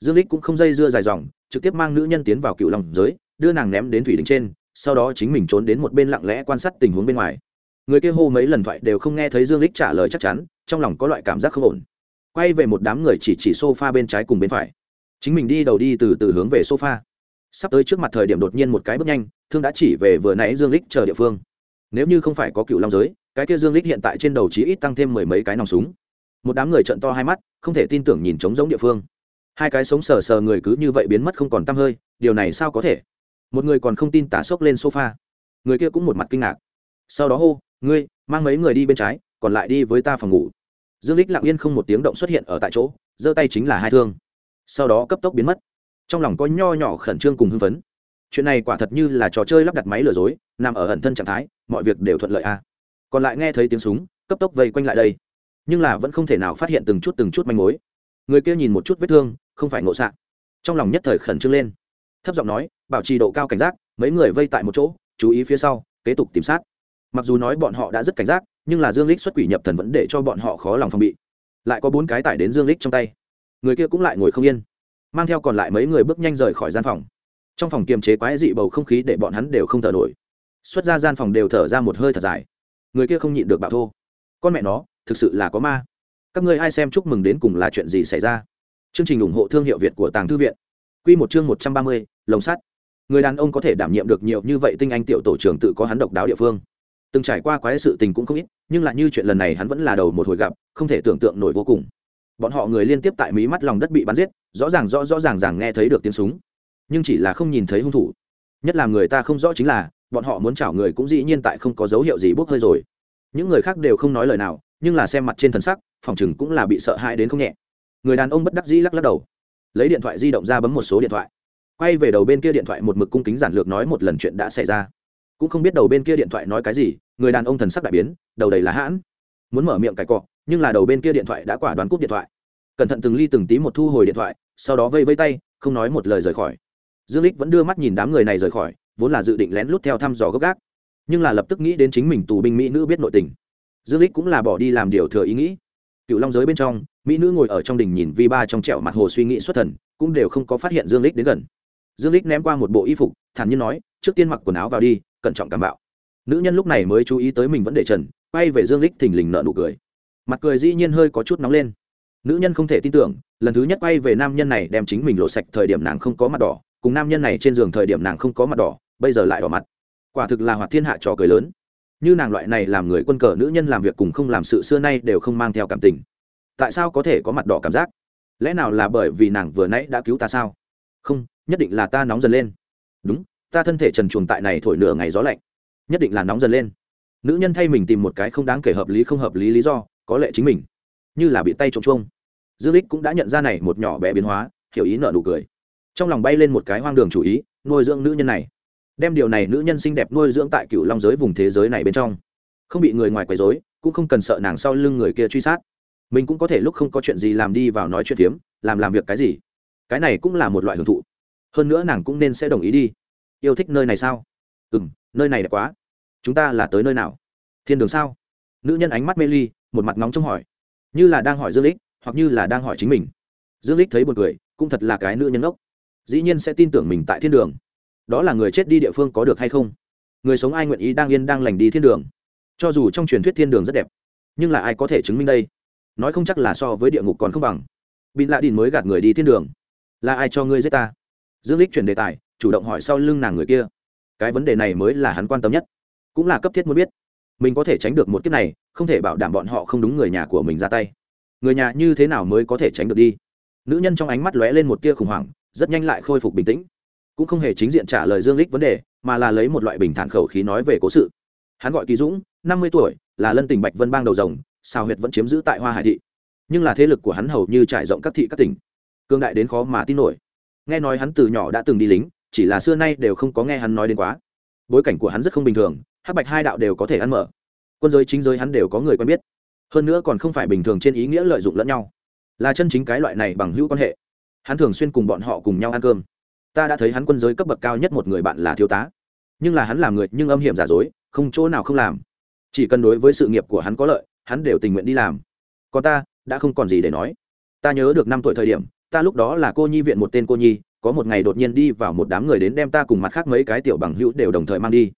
Dương lích cũng không dây dưa dài dòng, trực tiếp mang nữ nhân tiến vào cựu lòng giới, đưa nàng ném đến thủy đỉnh trên, sau đó chính mình trốn đến một bên lặng lẽ quan sát tình huống bên ngoài. Người kia hô mấy lần thoại đều không nghe thấy dương lích trả lời chắc chắn, trong lòng có loại cảm giác không ổn. Quay về một đám người chỉ chỉ sofa bên trái cùng bên phải. Chính mình đi đầu đi từ từ hướng về sofa. Sắp tới trước mặt thời điểm đột nhiên một cái bước nhanh, thương đã chỉ về vừa nãy dương lích chờ địa phương. Nếu như không phải có cựu long giới, cái kia dương lích hiện tại trên đầu chí ít tăng thêm mười mấy cái nòng súng một đám người trận to hai mắt, không thể tin tưởng nhìn trống giống địa phương. Hai cái sống sờ sờ người cứ như vậy biến mất không còn t hơi, điều này sao có thể? Một người còn không tin tả xốc lên sofa. Người kia cũng một mặt kinh ngạc. Sau đó hô, ngươi, mang mấy người đi bên trái, còn lại đi với ta phòng ngủ. Dương lích lặng yên không một tiếng động xuất hiện ở tại chỗ, giơ tay chính là hai thương. Sau đó cấp tốc biến mất. Trong lòng có nho nhỏ khẩn trương cùng hưng phấn. Chuyện này quả thật như là trò chơi lắp đặt máy lừa dối, nằm ở ẩn thân trạng thái, mọi việc đều thuận lợi a còn lại nghe thấy tiếng súng, cấp tốc vây quanh lại đây nhưng là vẫn không thể nào phát hiện từng chút từng chút manh mối. Người kia nhìn một chút vết thương, không phải ngộ xạ trong lòng nhất thời khẩn trương lên. Thấp giọng nói, bảo trì độ cao cảnh giác, mấy người vây tại một chỗ, chú ý phía sau, kế tục tìm sát. Mặc dù nói bọn họ đã rất cảnh giác, nhưng là dương lích xuất quỷ nhập thần vẫn để cho bọn họ khó lòng phòng bị. Lại có bốn cái tải đến dương lích trong tay. Người kia cũng lại ngồi không yên, mang theo còn lại mấy người bước nhanh rời khỏi gian phòng. Trong phòng kiềm chế quái dị bầu không khí để bọn hắn đều không thở nổi. Xuất ra gian phòng đều thở ra một hơi thật dài. Người kia không nhịn được bạo thô. Con mẹ nó thực sự là có ma. Các ngươi ai xem chúc mừng đến cùng là chuyện gì xảy ra? Chương trình ủng hộ thương hiệu việt của tàng thư viện. Q một chương một trăm ba mươi, lồng sắt. Người đàn ông có thể đảm nhiệm được nhiều như vậy tinh anh tiểu tổ trưởng tự có hắn độc đáo địa phương. Từng trải qua quái sự tình cũng không ít, nhưng lại như chuyện lần này hắn vẫn là đầu một hồi gặp, không thể tưởng tượng nổi vô cùng. Bọn họ người liên tiếp tại mí mắt lòng đất bị bắn giết, rõ ràng rõ rõ ràng ràng nghe thấy được tiếng súng. Nhưng chỉ là không nhìn thấy hung thủ. Nhất là người ta không rõ chính là, bọn họ muốn chảo người cũng dĩ nhiên tại không có dấu hiệu gì bốc hơi rồi. Những người khác đều không nói lời nào nhưng là xem mặt trên thần sắc, phòng chừng cũng là bị sợ hãi đến không nhẹ. Người đàn ông bất đắc dĩ lắc lắc đầu. Lấy điện thoại di động ra bấm một số điện thoại. Quay về đầu bên kia điện thoại một mực cung kính giản lược nói một lần chuyện đã xảy ra. Cũng không biết đầu bên kia điện thoại nói cái gì, người đàn ông thần sắc đại biến, đầu đầy là hãn. Muốn mở miệng cải cọ, nhưng là đầu bên kia điện thoại đã quả đoán cúp điện thoại. Cẩn thận từng ly từng tí một thu hồi điện thoại, sau đó vây vây tay, không nói một lời rời khỏi. Dương lích vẫn đưa mắt nhìn đám người này rời khỏi, vốn là dự định lén lút theo thăm dò gấp gác nhưng là lập tức nghĩ đến chính mình tù binh mỹ nữ biết nội tình dương lích cũng là bỏ đi làm điều thừa ý nghĩ. Cựu long giới bên trong, mỹ nữ ngồi ở trong đình nhìn vi ba trong trẹo mặt hồ suy nghĩ xuất thần, cũng đều không có phát hiện dương lích đến gần. Dương lích ném qua một bộ y phục, thản nhiên nói, trước tiên mặc quần áo vào đi, cẩn trọng cảm bạo. Nữ nhân lúc này mới chú ý tới mình vẫn để trần, quay về dương lích thình lình nợ nụ cười. Mặt cười dĩ nhiên hơi có chút nóng lên. Nữ nhân không thể tin tưởng, lần thứ nhất quay về nam nhân này đem chính mình lộ sạch thời điểm nàng không có mặt đỏ, cùng nam nhân này trên giường thời điểm nàng không có mặt đỏ, bây giờ lại đỏ mặt. Quả thực là hoạt thiên hạ trò cười lớn như nàng loại này làm người quân cờ nữ nhân làm việc cùng không làm sự xưa nay đều không mang theo cảm tình. Tại sao có thể có mặt đỏ cảm giác? Lẽ nào là bởi vì nàng vừa nãy đã cứu ta sao? Không, nhất định là ta nóng dần lên. Đúng, ta thân thể trần chuồng tại này thổi nửa ngày gió lạnh. Nhất định là nóng dần lên. Nữ nhân thay mình tìm một cái không đáng kể hợp lý không hợp lý lý do, có lệ chính mình. Như là bị tay trộm chuông. Dương lích cũng đã nhận ra này một nhỏ bé biến hóa, hiểu ý nợ nụ cười. Trong lòng bay lên một cái hoang đường chủ ý, nuôi dưỡng nữ nhân này đem điều này nữ nhân xinh đẹp nuôi dưỡng tại cựu long giới vùng thế giới này bên trong. Không bị người ngoài quấy rối, cũng không cần sợ nàng sau lưng người kia truy sát. Mình cũng có thể lúc không có chuyện gì làm đi vào nói chuyện phiếm, làm làm việc cái gì. Cái này cũng là một loại hưởng thụ. Hơn nữa nàng cũng nên sẽ đồng ý đi. Yêu thích nơi này sao? Ừ m nơi này đẹp quá. Chúng ta là tới nơi nào? Thiên đường sao? Nữ nhân ánh mắt mê ly, một mặt nóng trong hỏi. Như là đang hỏi dương lích hoặc như là đang hỏi chính mình. Dương lích thấy b u ồ n cười, cũng thật là cái nữ nhân ốc dĩ nhiên sẽ tin tưởng mình tại thiên đường đó là người chết đi địa phương có được hay không? Người sống ai nguyện ý đang yên đang lành đi thiên đường? Cho dù trong truyền thuyết thiên đường rất đẹp, nhưng là ai có thể chứng minh đây? Nói không chắc là so với địa ngục còn không bằng. Bị lạ đình mới gạt người đi thiên đường. Là ai cho ngươi giết ta? Dương lích chuyển đề tài, chủ động hỏi sau lưng nàng người kia. Cái vấn đề này mới là hắn quan tâm nhất. Cũng là cấp thiết muốn biết. Mình có thể tránh được một kiếp này, không thể bảo đảm bọn họ không đúng người nhà của mình ra tay. Người nhà như thế nào mới có thể tránh được đi? Nữ nhân trong ánh mắt lóe lên một tia khủng hoảng, rất nhanh lại khôi phục bình tĩnh cũng không hề chính diện trả lời dương lích vấn đề, mà là lấy một loại bình thản khẩu khí nói về cố sự. Hắn gọi kỳ dũng, năm mươi tuổi, là lân tỉnh bạch vân bang đầu rồng sao huyệt vẫn chiếm giữ tại hoa hải thị. Nhưng là thế lực của hắn hầu như trải rộng các thị các tỉnh. Cương đại đến khó mà tin nổi. Nghe nói hắn từ nhỏ đã từng đi lính, chỉ là xưa nay đều không có nghe hắn nói đến quá. Bối cảnh của hắn rất không bình thường, hắc bạch hai đạo đều có thể ăn mở. Quân giới chính giới hắn đều có người quen biết. Hơn nữa còn không phải bình thường trên ý nghĩa lợi dụng lẫn nhau. Là chân chính cái loại này bằng hữu quan hệ. Hắn thường xuyên cùng bọn họ cùng nhau ăn cơm ta đã thấy hắn quân giới cấp bậc cao nhất một người bạn là thiếu tá. Nhưng là hắn làm người nhưng âm hiểm giả dối, không chỗ nào không làm. Chỉ cần đối với sự nghiệp của hắn có lợi, hắn đều tình nguyện đi làm. Còn ta, đã không còn gì để nói. Ta nhớ được năm tuổi thời điểm, ta lúc đó là cô nhi viện một tên cô nhi, có một ngày đột nhiên đi vào một đám người đến đem ta cùng mặt khác mấy cái tiểu bằng hữu đều đồng thời mang đi.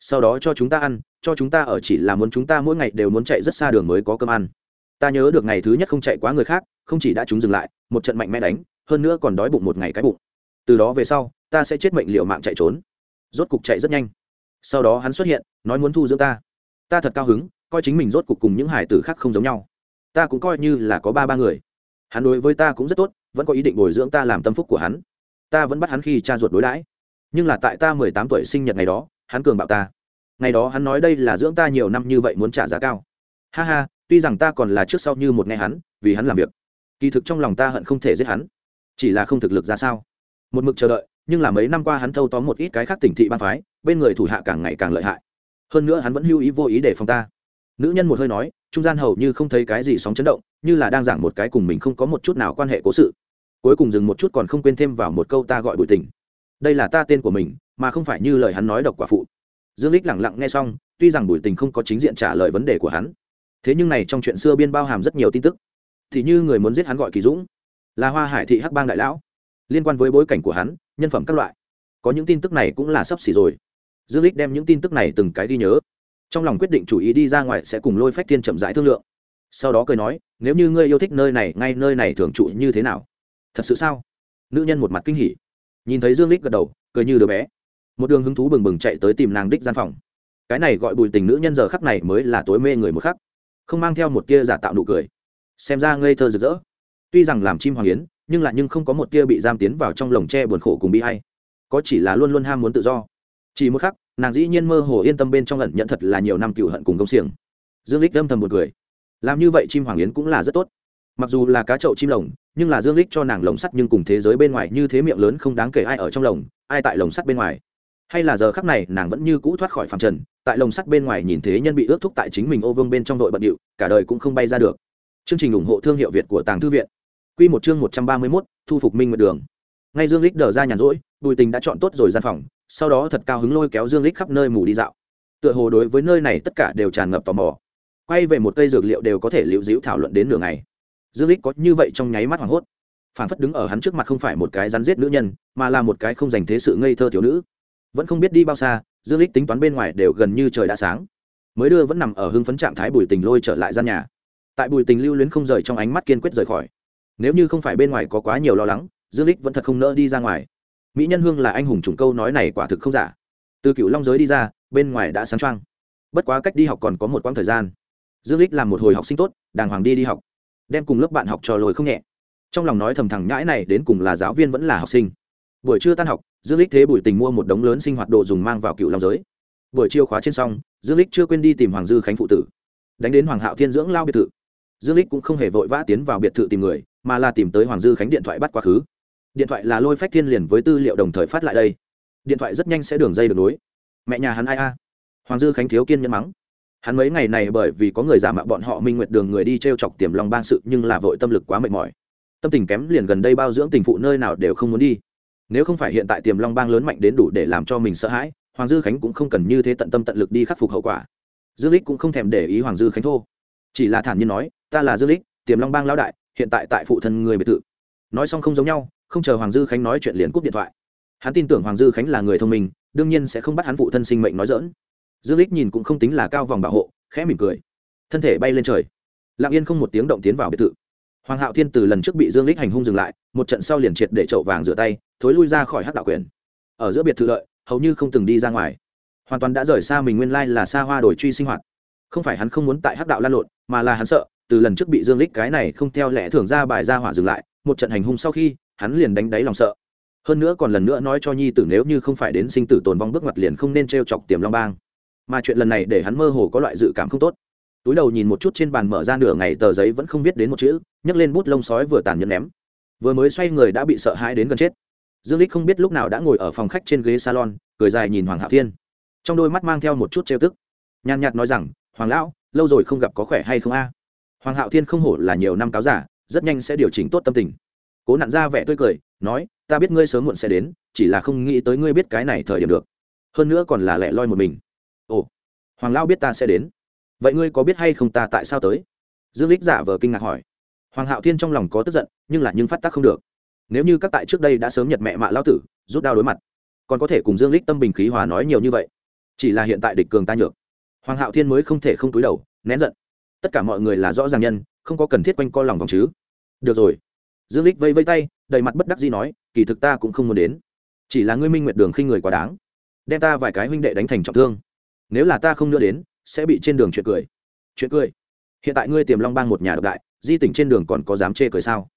Sau đó cho chúng ta ăn, cho chúng ta ở chỉ là muốn chúng ta mỗi ngày đều muốn chạy rất xa đường mới có cơm ăn. Ta nhớ được ngày thứ nhất không chạy quá người khác, không chỉ đã chúng dừng lại, một trận mạnh mẽ đánh, hơn nữa còn đói bụng một ngày cái bụng từ đó về sau, ta sẽ chết mệnh liệu mạng chạy trốn. Rốt cục chạy rất nhanh. Sau đó hắn xuất hiện, nói muốn thu dưỡng ta. Ta thật cao hứng, coi chính mình rốt cục cùng những hải tử khác không giống nhau. Ta cũng coi như là có ba ba người. Hắn đối với ta cũng rất tốt, vẫn có ý định bồi dưỡng ta làm tâm phúc của hắn. Ta vẫn bắt hắn khi cha ruột đối đãi. Nhưng là tại ta mười tám tuổi sinh nhật ngày đó, hắn cường bạo ta. Ngày đó hắn nói đây là dưỡng ta nhiều năm như vậy muốn trả giá cao. Ha ha, tuy rằng ta còn là trước sau như một ngày hắn, vì hắn làm việc. Kỳ thực trong lòng ta hận không thể giết hắn. Chỉ là không thực lực ra sao? Một mực chờ đợi, nhưng là mấy năm qua hắn thâu tóm một ít cái khác tỉnh thị ban phái, bên người thủ hạ càng ngày càng lợi hại. Hơn nữa hắn vẫn hưu ý vô ý để phòng ta. Nữ nhân một hơi nói, trung gian hầu như không thấy cái gì sóng chấn động, như là đang giảng một cái cùng mình không có một chút nào quan hệ cố sự. Cuối cùng dừng một chút còn không quên thêm vào một câu ta gọi bùi tình. Đây là ta tên của mình, mà không phải như lời hắn nói độc quả phụ. Dương lích lẳng lặng nghe xong, tuy rằng bùi tình không có chính diện trả lời vấn đề của hắn, thế nhưng này trong chuyện xưa biên bao hàm rất nhiều tin tức. Thì như người muốn giết hắn gọi kỳ dũng. Là hoa hải thị hắc bang đại lão liên quan với bối cảnh của hắn, nhân phẩm các loại. Có những tin tức này cũng là sắp xỉ rồi. Dương lích đem những tin tức này từng cái đi nhớ. Trong lòng quyết định chủ ý đi ra ngoài sẽ cùng lôi phách thiên chậm rãi thương lượng. Sau đó cười nói, nếu như ngươi yêu thích nơi này, ngay nơi này thường trụ như thế nào? Thật sự sao? Nữ nhân một mặt kinh hỉ. Nhìn thấy dương lích gật đầu, cười như đứa bé. Một đường hứng thú bừng bừng chạy tới tìm nàng đích gian phòng. Cái này gọi bùi tình nữ nhân giờ khắc này mới là tối mê người một khắc. Không mang theo một tia giả tạo nụ cười. Xem ra ngây thơ rực rỡ. Tuy rằng làm chim hoàng yến nhưng lại nhưng không có một tia bị giam tiến vào trong lồng tre buồn khổ cùng bi hay có chỉ là luôn luôn ham muốn tự do. Chỉ một khắc, nàng dĩ nhiên mơ hồ yên tâm bên trong ẩn nhận thật là nhiều năm cựu hận cùng công xiềng. Dương lích âm thầm một người làm như vậy chim hoàng yến cũng là rất tốt. Mặc dù là cá chậu chim lồng, nhưng là dương lích cho nàng lồng sắt nhưng cùng thế giới bên ngoài như thế miệng lớn không đáng kể ai ở trong lồng, ai tại lồng sắt bên ngoài. Hay là giờ khắc này, nàng vẫn như cũ thoát khỏi phàm trần, tại lồng sắt bên ngoài nhìn thế nhân bị ước thúc tại chính mình ô vương bên trong đội bận điệu, cả đời cũng không bay ra được. Chương trình ủng hộ thương hiệu việt của tàng thư viện quy một chương một trăm ba mươi 131, thu phục minh nguyệt đường. Ngay dương Lịch đỡ ra nhàn rỗi bùi tình đã chọn tốt rồi gian phòng sau đó thật cao hứng lôi kéo dương lịch khắp nơi mù đi dạo. Tựa hồ đối với nơi này tất cả đều tràn ngập tò mò. Quay về một cây dược liệu đều có thể liễu dĩu thảo luận đến nửa ngày. Dương lịch có như vậy trong nháy mắt hoảng hốt. Phản phất đứng ở hắn trước mặt không phải một cái rắn giết nữ nhân mà là một cái không dành thế sự ngây thơ thiếu nữ. Vẫn không biết đi bao xa dương lịch tính toán bên ngoài đều gần như trời đã sáng. Mới đưa vẫn nằm ở hưng phấn trạng thái bùi tình lôi trở lại gian nhà. Tại bùi tình lưu luyến không rời trong ánh mắt kiên quyết rời khỏi nếu như không phải bên ngoài có quá nhiều lo lắng, dương lích vẫn thật không nỡ đi ra ngoài. Mỹ nhân hương là anh hùng trùng câu nói này quả thực không giả. Từ cựu long giới đi ra, bên ngoài đã sáng trăng bất quá cách đi học còn có một quãng thời gian. Dương lích làm một hồi học sinh tốt, đàng hoàng đi đi học. Đem cùng lớp bạn học trò lồi không nhẹ. Trong lòng nói thầm thẳng nhãi này đến cùng là giáo viên vẫn là học sinh. Buổi trưa tan học, dương lích thế bùi tình mua một đống lớn sinh hoạt đồ dùng mang vào cựu long giới. Buổi chiều khóa trên xong, dương lích chưa quên đi tìm hoàng dư khánh phụ tử. Đánh đến hoàng hạo thiên dưỡng lao biệt thự. Dương lích cũng không hề vội vã tiến vào biệt thự tìm người mà là tìm tới hoàng dư khánh điện thoại bắt quá khứ. Điện thoại là lôi phách thiên liền với tư liệu đồng thời phát lại đây. Điện thoại rất nhanh sẽ đường dây được nối. Mẹ nhà hắn ai a? Hoàng dư khánh thiếu kiên nhẫn mắng. Hắn mấy ngày này bởi vì có người giả mạo bọn họ minh nguyệt đường người đi t r e o chọc tiềm lòng bang sự nhưng là vội tâm lực quá mệt mỏi. Tâm tình kém liền gần đây bao dưỡng tình phụ nơi nào đều không muốn đi. Nếu không phải hiện tại tiềm long bang lớn mạnh đến đủ để làm cho mình sợ hãi, hoàng dư khánh cũng không cần như thế tận tâm tận lực đi khắc phục hậu quả. Dương lích cũng không thèm để ý hoàng dư khánh thô. Chỉ là thản nhiên nói, ta là dương lích, tiềm long bang lão đại hiện tại tại phụ thân người biệt thự. Nói xong không giống nhau, không chờ hoàng dư khánh nói chuyện liền cúp điện thoại. Hắn tin tưởng hoàng dư khánh là người thông minh, đương nhiên sẽ không bắt hắn phụ thân sinh mệnh nói dỡn dương lích nhìn cũng không tính là cao vòng bảo hộ, khẽ mỉm cười. Thân thể bay lên trời. Lặng yên không một tiếng động tiến vào biệt thự. Hoàng hạo thiên từ lần trước bị dương lích hành hung dừng lại, một trận sau liền triệt để chậu vàng rửa tay, thối lui ra khỏi hắc đạo quyền. Ở giữa biệt thự lợi, hầu như không từng đi ra ngoài. Hoàn toàn đã rời xa mình nguyên lai là xa hoa đổi truy sinh hoạt. Không phải hắn không muốn tại hắc đạo lan lộn, mà là hắn sợ từ lần trước bị dương lích cái này không theo lẽ thường ra bài ra hỏa dừng lại, một trận hành hung sau khi, hắn liền đánh đáy lòng sợ. Hơn nữa còn lần nữa nói cho nhi tử nếu như không phải đến sinh tử tồn vong bước ngoặt liền không nên trêu chọc tiềm long bang. Mà chuyện lần này để hắn mơ hồ có loại dự cảm không tốt. Túi đầu nhìn một chút trên bàn mở ra nửa ngày, tờ giấy vẫn không viết đến một chữ, nhấc lên bút lông sói vừa tàn nhẫn ném. Vừa mới xoay người đã bị sợ hãi đến gần chết. Dương lích không biết lúc nào đã ngồi ở phòng khách trên ghế salon, cười dài nhìn hoàng hạ thiên. Trong đôi mắt mang theo một chút trêu tức. Nhàn nhạt nói rằng, hoàng lão, lâu rồi không gặp có khỏe hay không a? Hoàng hạo thiên không hổ là nhiều năm cáo giả, rất nhanh sẽ điều chỉnh tốt tâm tình. Cố nặn ra vẻ tươi cười, nói, ta biết ngươi sớm muộn sẽ đến, chỉ là không nghĩ tới ngươi biết cái này thời điểm được. Hơn nữa còn là lẻ loi một mình. Ồ, hoàng lao biết ta sẽ đến. Vậy ngươi có biết hay không ta tại sao tới? Dương lích giả vờ kinh ngạc hỏi. Hoàng hạo thiên trong lòng có tức giận, nhưng là nhưng phát tác không được. Nếu như các tại trước đây đã sớm nhật mẹ mạ lao tử, rút đao đối mặt, còn có thể cùng dương lích tâm bình khí hòa nói nhiều như vậy? Chỉ là hiện tại địch cường ta nhược. Hoàng hạo thiên mới không thể không túi đầu, nén giận tất cả mọi người là rõ ràng nhân, không có cần thiết quanh co lòng vòng chứ. Được rồi. Dương lích vây vây tay, đầy mặt bất đắc dĩ nói, kỳ thực ta cũng không muốn đến. Chỉ là ngươi minh nguyệt đường khinh người quá đáng. Đem ta vài cái huynh đệ đánh thành trọng thương. Nếu là ta không nữa đến, sẽ bị trên đường chuyện cười. Chuyện cười? Hiện tại ngươi tiềm long bang một nhà độc đại, di tỉnh trên đường còn có dám chê cười sao?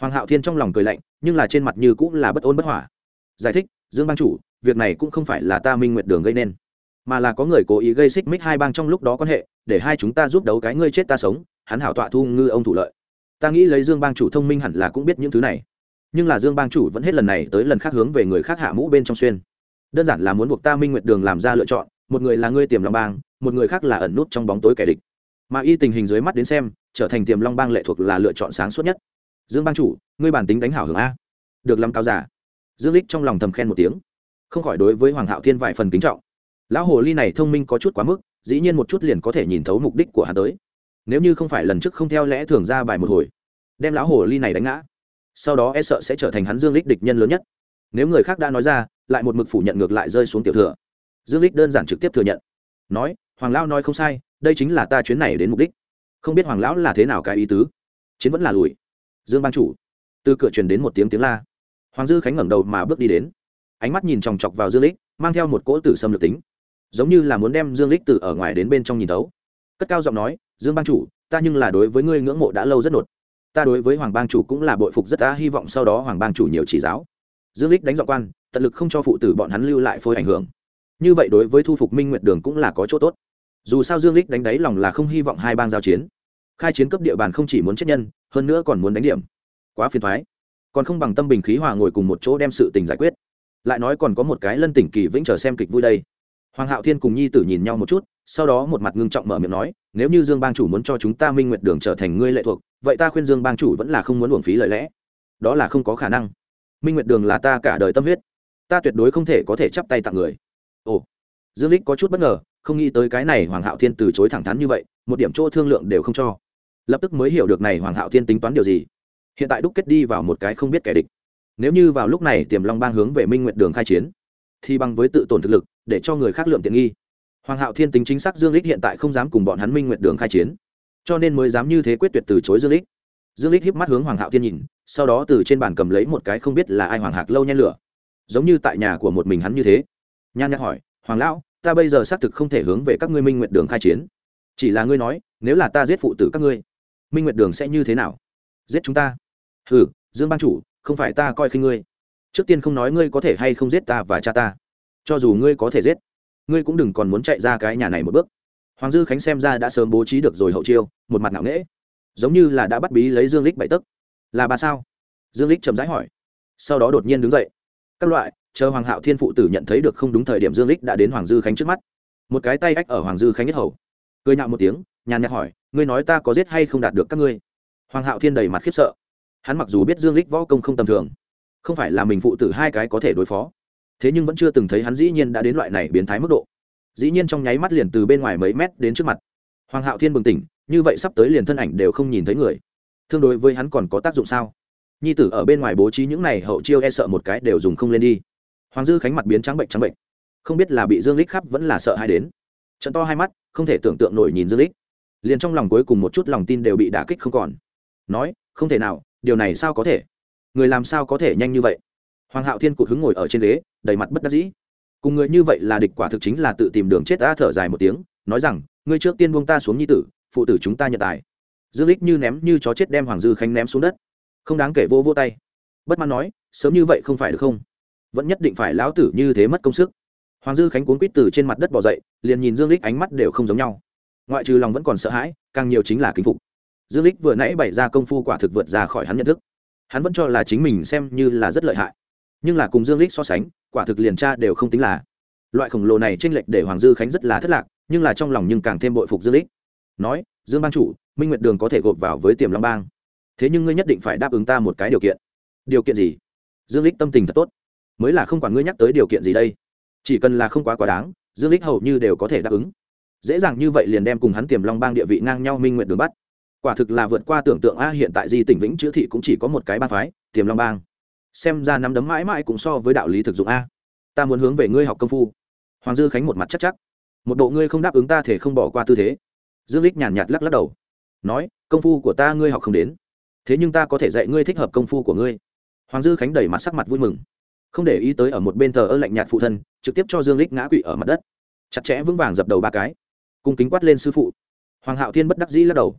Hoàng hạo thiên trong lòng cười lạnh, nhưng là trên mặt như cũng là bất ôn bất hỏa. Giải thích, dương bang chủ, việc này cũng không phải là ta minh nguyệt đường gây nên mà là có người cố ý gây xích mích hai bang trong lúc đó quan hệ, để hai chúng ta giúp đấu cái ngươi chết ta sống, hắn hảo tọa thu ngư ông thủ lợi. Ta nghĩ lấy dương bang chủ thông minh hẳn là cũng biết những thứ này. Nhưng là dương bang chủ vẫn hết lần này tới lần khác hướng về người khác hạ mũ bên trong xuyên. Đơn giản là muốn buộc ta minh nguyệt đường làm ra lựa chọn, một người là ngươi tiềm long bang, một người khác là ẩn nút trong bóng tối kẻ địch. Mà y tình hình dưới mắt đến xem, trở thành tiềm long bang lệ thuộc là lựa chọn sáng suốt nhất. Dương bang chủ, ngươi bản tính đánh hảo hưởng a. Được làm cao giả. Dương lích trong lòng thầm khen một tiếng. Không khỏi đối với hoàng hạo thiên vài phần kính trọng lão hồ ly này thông minh có chút quá mức, dĩ nhiên một chút liền có thể nhìn thấu mục đích của hắn tới. Nếu như không phải lần trước không theo lẽ thường ra bài một hồi, đem lão hồ ly này đánh ngã, sau đó e sợ sẽ trở thành hắn dương lích địch nhân lớn nhất. Nếu người khác đã nói ra, lại một mực phủ nhận ngược lại rơi xuống tiểu thừa. Dương lích đơn giản trực tiếp thừa nhận. Nói, hoàng lão nói không sai, đây chính là ta chuyến này đến mục đích. Không biết hoàng lão là thế nào cái ý tứ. Chiến vẫn là lùi. Dương ban chủ. Từ cửa truyền đến một tiếng tiếng la. Hoàng dư khánh ngẩng đầu mà bước đi đến. Ánh mắt nhìn chòng chọc vào dương lích mang theo một cỗ tử xâm lược tính giống như là muốn đem dương lích từ ở ngoài đến bên trong nhìn tấu cất cao giọng nói, dương bang chủ, ta nhưng là đối với ngươi ngưỡng mộ đã lâu rất nột. Ta đối với hoàng bang chủ cũng là bội phục rất đã hy vọng sau đó hoàng bang chủ nhiều chỉ giáo. Dương lích đánh giọng quan, tận lực không cho phụ tử bọn hắn lưu lại phôi ảnh hưởng. Như vậy đối với thu phục minh nguyệt đường cũng là có chỗ tốt. Dù sao dương lích đánh đáy lòng là không hy vọng hai bang giao chiến. Khai chiến cấp địa bàn không chỉ muốn chết nhân, hơn nữa còn muốn đánh điểm. Quá phiền thoái. Còn không bằng tâm bình khí hòa ngồi cùng một chỗ đem sự tình giải quyết. Lại nói còn có một cái lân tỉnh kỳ vĩnh chờ xem kịch vui đây hoàng hạo thiên cùng nhi tử nhìn nhau một chút, sau đó một mặt ngưng trọng mở miệng nói, nếu như dương bang chủ muốn cho chúng ta minh nguyệt đường trở thành ngươi lệ thuộc, vậy ta khuyên dương bang chủ vẫn là không muốn uổng phí lời lẽ. Đó là không có khả năng. Minh nguyệt đường là ta cả đời tâm huyết. Ta tuyệt đối không thể có thể chắp tay tặng người. Ồ. Dương lích có chút bất ngờ, không nghĩ tới cái này hoàng hạo thiên từ chối thẳng thắn như vậy, một điểm chỗ thương lượng đều không cho. Lập tức mới hiểu được này hoàng hạo thiên tính toán điều gì. Hiện tại đúc kết đi vào một cái không biết kẻ địch. Nếu như vào lúc này tiềm long bang hướng về minh nguyệt đường khai chiến thì bằng với tự tổn thực lực, để cho người khác lượng tiện nghi. Hoàng hạo thiên tính chính xác dương lích hiện tại không dám cùng bọn hắn minh nguyệt đường khai chiến, cho nên mới dám như thế quyết tuyệt từ chối dương lích. Dương lích híp mắt hướng hoàng hạo thiên nhìn, sau đó từ trên bàn cầm lấy một cái không biết là ai hoàng hạc lâu nhen lửa. Giống như tại nhà của một mình hắn như thế. Nhan nhắc hỏi, hoàng lão, ta bây giờ xác thực không thể hướng về các ngươi minh nguyệt đường khai chiến. Chỉ là ngươi nói, nếu là ta giết phụ tử các ngươi, minh nguyệt đường sẽ như thế nào? Giết chúng ta? Hừ, dương ban chủ, không phải ta coi khinh ngươi trước tiên không nói ngươi có thể hay không giết ta và cha ta. Cho dù ngươi có thể giết, ngươi cũng đừng còn muốn chạy ra cái nhà này một bước. Hoàng dư khánh xem ra đã sớm bố trí được rồi hậu chiêu, một mặt ngạo nghễ. Giống như là đã bắt bí lấy dương lích bảy tấc. Là bà sao? Dương lích chậm rãi hỏi. Sau đó đột nhiên đứng dậy. Các loại, chờ hoàng hạo thiên phụ tử nhận thấy được không đúng thời điểm dương lích đã đến hoàng dư khánh trước mắt. Một cái tay ách ở hoàng dư khánh nhất hầu. Cười nhạo một tiếng, nhàn nhạt hỏi, ngươi nói ta có giết hay không đạt được các ngươi? Hoàng hạo thiên đầy mặt khiếp sợ. Hắn mặc dù biết dương lích võ công không tầm thường không phải là mình phụ tử hai cái có thể đối phó. Thế nhưng vẫn chưa từng thấy hắn dĩ nhiên đã đến loại này biến thái mức độ. Dĩ nhiên trong nháy mắt liền từ bên ngoài mấy mét đến trước mặt. Hoàng hạo thiên bừng tỉnh, như vậy sắp tới liền thân ảnh đều không nhìn thấy người. Thương đối với hắn còn có tác dụng sao? Nhi tử ở bên ngoài bố trí những này hậu chiêu e sợ một cái đều dùng không lên đi. Hoàng dư khánh mặt biến trắng bệnh trắng bệnh. Không biết là bị dương lích khắp vẫn là sợ hai đến. Trận to hai mắt, không thể tưởng tượng nổi nhìn dương lích. Liền trong lòng cuối cùng một chút lòng tin đều bị đả kích không còn. Nói, không thể nào, điều này sao có thể? Người làm sao có thể nhanh như vậy? Hoàng hạo thiên cụt hứng ngồi ở trên ghế, đầy mặt bất đắc dĩ. Cùng người như vậy là địch quả thực chính là tự tìm đường chết đã thở dài một tiếng, nói rằng, ngươi trước tiên buông ta xuống nhi tử, phụ tử chúng ta nhận tài. Dương lích như ném như chó chết đem hoàng dư khánh ném xuống đất. Không đáng kể vô vô tay. Bất mãn nói, sớm như vậy không phải được không? Vẫn nhất định phải lão tử như thế mất công sức. Hoàng dư khánh cuốn quýt từ trên mặt đất bỏ dậy, liền nhìn dương lích ánh mắt đều không giống nhau. Ngoại trừ lòng vẫn còn sợ hãi, càng nhiều chính là kính phục. Dương lích vừa nãy bày ra công phu quả thực vượt ra khỏi hắn nhận thức hắn vẫn cho là chính mình xem như là rất lợi hại. Nhưng là cùng dương lích so sánh, quả thực liền tra đều không tính là. Loại khổng lồ này tranh lệch để hoàng dư khánh rất là thất lạc, nhưng là trong lòng nhưng càng thêm bội phục dương lích. Nói, dương bang chủ, minh nguyệt đường có thể gộp vào với tiềm long bang. Thế nhưng ngươi nhất định phải đáp ứng ta một cái điều kiện. Điều kiện gì? Dương lích tâm tình thật tốt. Mới là không quản ngươi nhắc tới điều kiện gì đây. Chỉ cần là không quá quá đáng, dương lích hầu như đều có thể đáp ứng. Dễ dàng như vậy liền đem cùng hắn tiềm long bang địa vị ngang nhau minh nguyện đường bắt quả thực là vượt qua tưởng tượng a, hiện tại di tỉnh vĩnh chữ thị cũng chỉ có một cái ba phái, tiềm long bang. Xem ra nắm đấm mãi mãi cũng so với đạo lý thực dụng a. Ta muốn hướng về ngươi học công phu. Hoàng dư khánh một mặt chắc chắc. Một bộ ngươi không đáp ứng ta thể không bỏ qua tư thế. Dương lích nhàn nhạt lắc lắc đầu. Nói, công phu của ta ngươi học không đến. Thế nhưng ta có thể dạy ngươi thích hợp công phu của ngươi. Hoàng dư khánh đẩy mặt sắc mặt vui mừng. Không để ý tới ở một bên thờ ơ lạnh nhạt phụ thân, trực tiếp cho dương lích ngã quỵ ở mặt đất. Chặt chẽ vững vàng dập đầu ba cái. Cung kính quát lên sư phụ. Hoàng hạo thiên bất đắc dĩ lắc đầu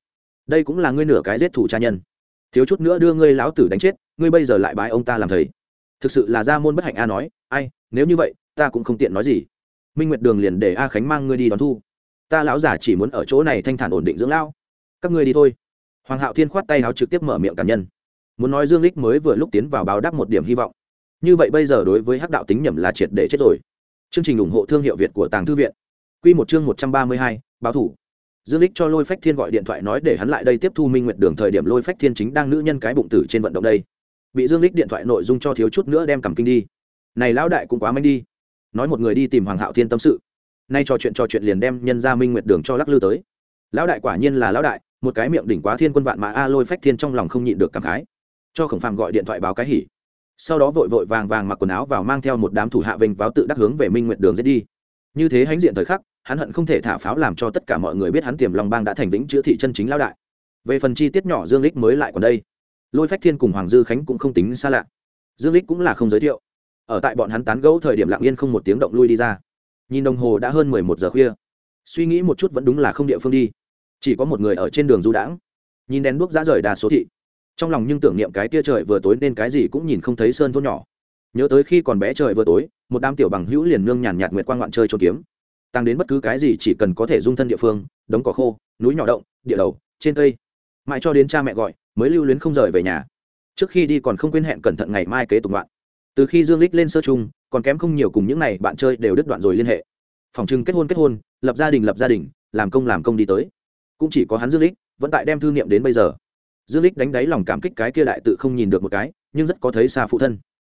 đây cũng là ngươi nửa cái giết thủ cha nhân. Thiếu chút nữa đưa ngươi lão tử đánh chết ngươi bây giờ lại bái ông ta làm thầy. Thực sự là gia môn bất hạnh a nói ai nếu như vậy ta cũng không tiện nói gì. Minh nguyệt đường liền để a khánh mang ngươi đi đón thu. Ta lão giả chỉ muốn ở chỗ này thanh thản ổn định dưỡng lão. Các ngươi đi thôi. Hoàng hạo thiên khoát tay áo trực tiếp mở miệng cảm nhân. Muốn nói dương lích mới vừa lúc tiến vào báo đáp một điểm hy vọng. Như vậy bây giờ đối với hắc đạo tính nhầm là triệt để chết rồi. Chương trình ủng hộ thương hiệu việt của tàng thư viện. Quy một chương một trăm ba mươi hai, báo thủ dương lích cho lôi phách thiên gọi điện thoại nói để hắn lại đây tiếp thu minh nguyệt đường thời điểm lôi phách thiên chính đang nữ nhân cái bụng tử trên vận động đây. Bị dương lích điện thoại nội dung cho thiếu chút nữa đem cầm kinh đi. Này lão đại cũng quá manh đi. Nói một người đi tìm hoàng hạo thiên tâm sự. Nay trò chuyện trò chuyện liền đem nhân ra minh nguyệt đường cho lắc lư tới. Lão đại quả nhiên là lão đại, một cái miệng đỉnh quá thiên quân vạn mà a, lôi phách thiên trong lòng không nhịn được cảm khái. Cho khổng phàm gọi điện thoại báo cái hỉ. Sau đó vội vội vàng vàng mặc quần áo vào mang theo một đám thủ hạ vinh váo tự đắc hướng về minh nguyệt đường giết đi. Như thế hãnh diện thời khắc hắn hận không thể thả pháo làm cho tất cả mọi người biết hắn tiềm long bang đã thành vĩnh chữa thị chân chính lao đại. Về phần chi tiết nhỏ dương lích mới lại còn đây. Lôi phách thiên cùng hoàng dư khánh cũng không tính xa lạ. Dương lích cũng là không giới thiệu. Ở tại bọn hắn tán gẫu thời điểm lặng yên không một tiếng động lui đi ra. Nhìn đồng hồ đã hơn mười một giờ khuya. Suy nghĩ một chút vẫn đúng là không địa phương đi. Chỉ có một người ở trên đường du đãng. Nhìn đèn đuốc ra rời đa số thị. Trong lòng nhưng tưởng niệm cái tia trời vừa tối nên cái gì cũng nhìn không thấy sơn thôn nhỏ. Nhớ tới khi còn bé trời vừa tối, một đám tiểu bằng hữu liền nương nhàn nhạt nguyệt quang ngoạn chơi trốn kiếm tăng đến bất cứ cái gì chỉ cần có thể dung thân địa phương, đống cỏ khô, núi nhỏ động, địa đầu, trên cây. Mãi cho đến cha mẹ gọi, mới lưu luyến không rời về nhà. Trước khi đi còn không quên hẹn cẩn thận ngày mai kế tục đoạn. Từ khi dương lích lên sơ chung còn kém không nhiều cùng những này bạn chơi đều đứt đoạn rồi liên hệ. Phòng trưng kết hôn kết hôn, lập gia đình lập gia đình, làm công làm công đi tới. Cũng chỉ có hắn dương lích vẫn tại đem thư niệm đến bây giờ. Dương lích đánh đáy lòng cảm kích cái kia đại tự không nhìn được một cái, nhưng rất có thấy xa phụ thân.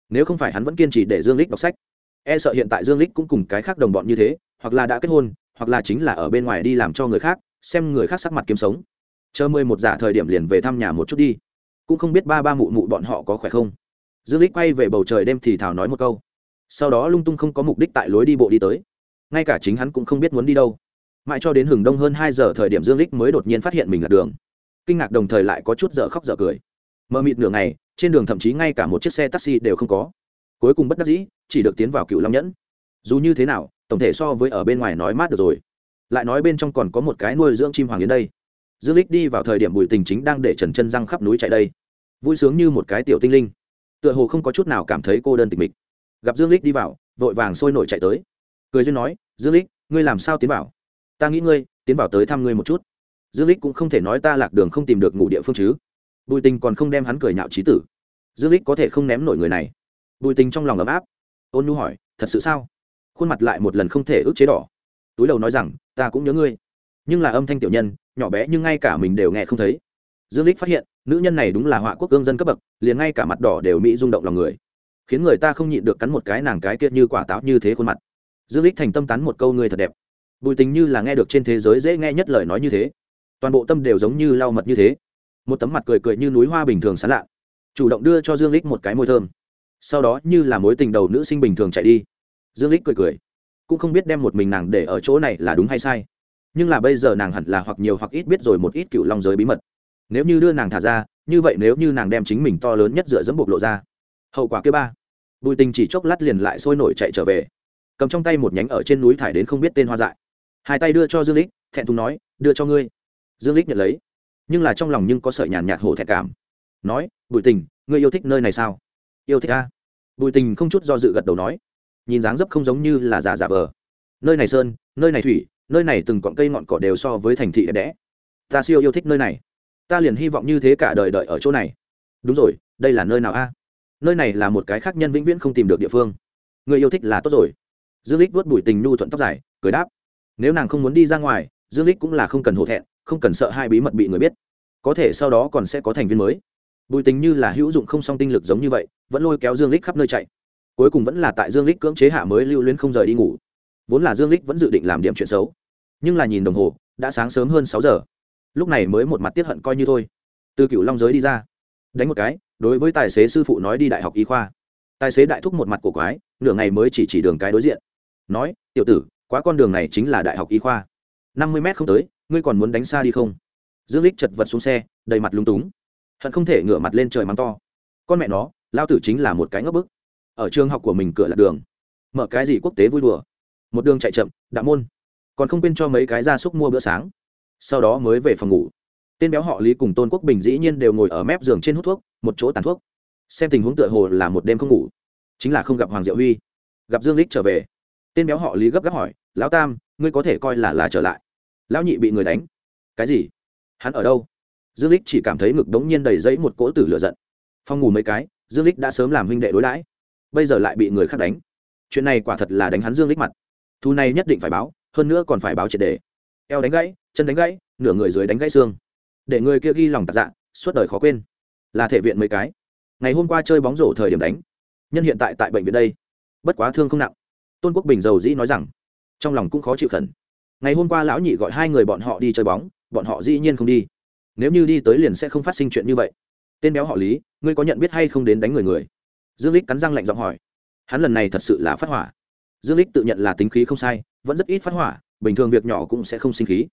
Nếu không phải hắn vẫn kiên trì để dương lích đọc sách. E sợ hiện tại dương lích cũng cùng cái khác đồng bọn như thế hoặc là đã kết hôn, hoặc là chính là ở bên ngoài đi làm cho người khác, xem người khác sắc mặt kiếm sống. Chờ mười một giả thời điểm liền về thăm nhà một chút đi. Cũng không biết ba ba mụ mụ bọn họ có khỏe không. Dương lích quay về bầu trời đêm thì thảo nói một câu. Sau đó lung tung không có mục đích tại lối đi bộ đi tới. Ngay cả chính hắn cũng không biết muốn đi đâu. Mãi cho đến hừng đông hơn hai giờ thời điểm dương lích mới đột nhiên phát hiện mình lạc đường. Kinh ngạc đồng thời lại có chút dở khóc dở cười. Mờ mịt nửa ngày, trên đường thậm chí ngay cả một chiếc xe taxi đều không có. Cuối cùng bất đắc dĩ, chỉ được tiến vào cựu long nhẫn. Dù như thế nào tổng thể so với ở bên ngoài nói mát được rồi. Lại nói bên trong còn có một cái nuôi dưỡng chim hoàng yến đây. Dương lích đi vào thời điểm bùi tình chính đang để trần chân răng khắp núi chạy đây. Vui sướng như một cái tiểu tinh linh. Tựa hồ không có chút nào cảm thấy cô đơn tịch mịch. Gặp dương lích đi vào, vội vàng sôi nổi chạy tới. Cười duyên nói dương lích ngươi làm sao tiến vào? Ta nghĩ ngươi, tiến vào tới thăm ngươi một chút. Dương lích cũng không thể nói ta lạc đường không tìm được ngủ địa phương chứ. Bùi tình còn không đem hắn cười nhạo trí tử. Dương lích có thể không ném nổi người này. Bùi tình trong lòng ấm áp. Ôn nhu hỏi, thật sự sao? Khuôn mặt lại một lần không thể ức chế đỏ. Túi đầu nói rằng, ta cũng nhớ ngươi. Nhưng là âm thanh tiểu nhân, nhỏ bé nhưng ngay cả mình đều nghe không thấy. Dương lích phát hiện, nữ nhân này đúng là họa quốc cương dân cấp bậc, liền ngay cả mặt đỏ đều mỹ rung động lòng người. Khiến người ta không nhịn được cắn một cái nàng cái kia như quả táo như thế khuôn mặt. Dương lích thành tâm tán một câu người thật đẹp. Bùi tình như là nghe được trên thế giới dễ nghe nhất lời nói như thế. Toàn bộ tâm đều giống như lau mật như thế. Một tấm mặt cười cười như núi hoa bình thường sán lạ. Chủ động đưa cho dương lích một cái môi thơm. Sau đó như là mối tình đầu nữ sinh bình thường chạy đi dương lích cười cười. Cũng không biết đem một mình nàng để ở chỗ này là đúng hay sai. Nhưng là bây giờ nàng hẳn là hoặc nhiều hoặc ít biết rồi một ít cựu long giới bí mật. Nếu như đưa nàng thả ra, như vậy nếu như nàng đem chính mình to lớn nhất dựa dẫm bộc lộ ra. Hậu quả kia ba. Bùi tình chỉ chốc lát liền lại sôi nổi chạy trở về. Cầm trong tay một nhánh ở trên núi thải đến không biết tên hoa dại. Hai tay đưa cho dương lích, thẹn thùng nói, đưa cho ngươi. Dương lích nhận lấy. Nhưng là trong lòng nhưng có sợi nhàn nhạt hổ thẹn cảm. Nói, bùi tình, ngươi yêu thích nơi này sao? Yêu thích a. Bùi tình không chút do dự gật đầu nói nhìn dáng dấp không giống như là giả giả vờ. Nơi này sơn, nơi này thủy, nơi này từng cọn cây ngọn cỏ đều so với thành thị đẹp đẽ. Ta siêu yêu thích nơi này. Ta liền hy vọng như thế cả đời đợi ở chỗ này. Đúng rồi, đây là nơi nào a? Nơi này là một cái khác nhân vĩnh viễn không tìm được địa phương. Người yêu thích là tốt rồi. Dương lích vớt bùi tình nhu thuận tóc dài, cười đáp. Nếu nàng không muốn đi ra ngoài, dương lích cũng là không cần hổ thẹn, không cần sợ hai bí mật bị người biết. Có thể sau đó còn sẽ có thành viên mới. Bùi tình như là hữu dụng không song tinh lực giống như vậy, vẫn lôi kéo dương lích khắp nơi chạy cuối cùng vẫn là tại dương lích cưỡng chế hạ mới lưu luyến không rời đi ngủ. Vốn là dương lích vẫn dự định làm điểm chuyện xấu. Nhưng là nhìn đồng hồ, đã sáng sớm hơn sáu giờ. Lúc này mới một mặt tiết hận coi như thôi. Từ cựu long giới đi ra. Đánh một cái, đối với tài xế sư phụ nói đi đại học y khoa. Tài xế đại thúc một mặt cổ quái, nửa ngày mới chỉ chỉ đường cái đối diện. Nói, tiểu tử, quá con đường này chính là đại học y khoa. Năm mươi mét không tới, ngươi còn muốn đánh xa đi không? Dương lích chật vật xuống xe, đầy mặt lúng túng. Hận không thể ngửa mặt lên trời mắng to. Con mẹ nó lao tử chính là một cái ngốc bức ở trường học của mình cửa lạc đường. Mở cái gì quốc tế vui đùa. Một đường chạy chậm, đạo môn. Còn không quên cho mấy cái gia súc mua bữa sáng. Sau đó mới về phòng ngủ. Tên béo họ lý cùng tôn quốc bình dĩ nhiên đều ngồi ở mép giường trên hút thuốc, một chỗ tàn thuốc. Xem tình huống tựa hồ là một đêm không ngủ. Chính là không gặp hoàng diệu huy. Gặp dương lích trở về. Tên béo họ lý gấp gáp hỏi, lão tam, ngươi có thể coi là là trở lại? Lão nhị bị người đánh. Cái gì? Hắn ở đâu? Dương lích chỉ cảm thấy ngực đống nhiên đầy giấy một cỗ tử lửa giận. Phòng ngủ mấy cái, dương lích đã sớm làm huynh đệ đối đãi bây giờ lại bị người khác đánh. Chuyện này quả thật là đánh hắn dương lích mặt. Thu này nhất định phải báo, hơn nữa còn phải báo triệt đề eo đánh gãy, chân đánh gãy, nửa người dưới đánh gãy xương. Để người kia ghi lòng tạc dạ suốt đời khó quên. Là thể viện mấy cái. Ngày hôm qua chơi bóng rổ thời điểm đánh. Nhân hiện tại tại bệnh viện đây. Bất quá thương không nặng. Tôn quốc bình dầu dĩ nói rằng, trong lòng cũng khó chịu khẩn. Ngày hôm qua lão nhị gọi hai người bọn họ đi chơi bóng, bọn họ dĩ nhiên không đi. Nếu như đi tới liền sẽ không phát sinh chuyện như vậy. Tên béo họ lý, ngươi có nhận biết hay không đến đánh người người? Dương lích cắn răng lạnh giọng hỏi. Hắn lần này thật sự là phát hỏa. Dương lích tự nhận là tính khí không sai, vẫn rất ít phát hỏa, bình thường việc nhỏ cũng sẽ không sinh khí.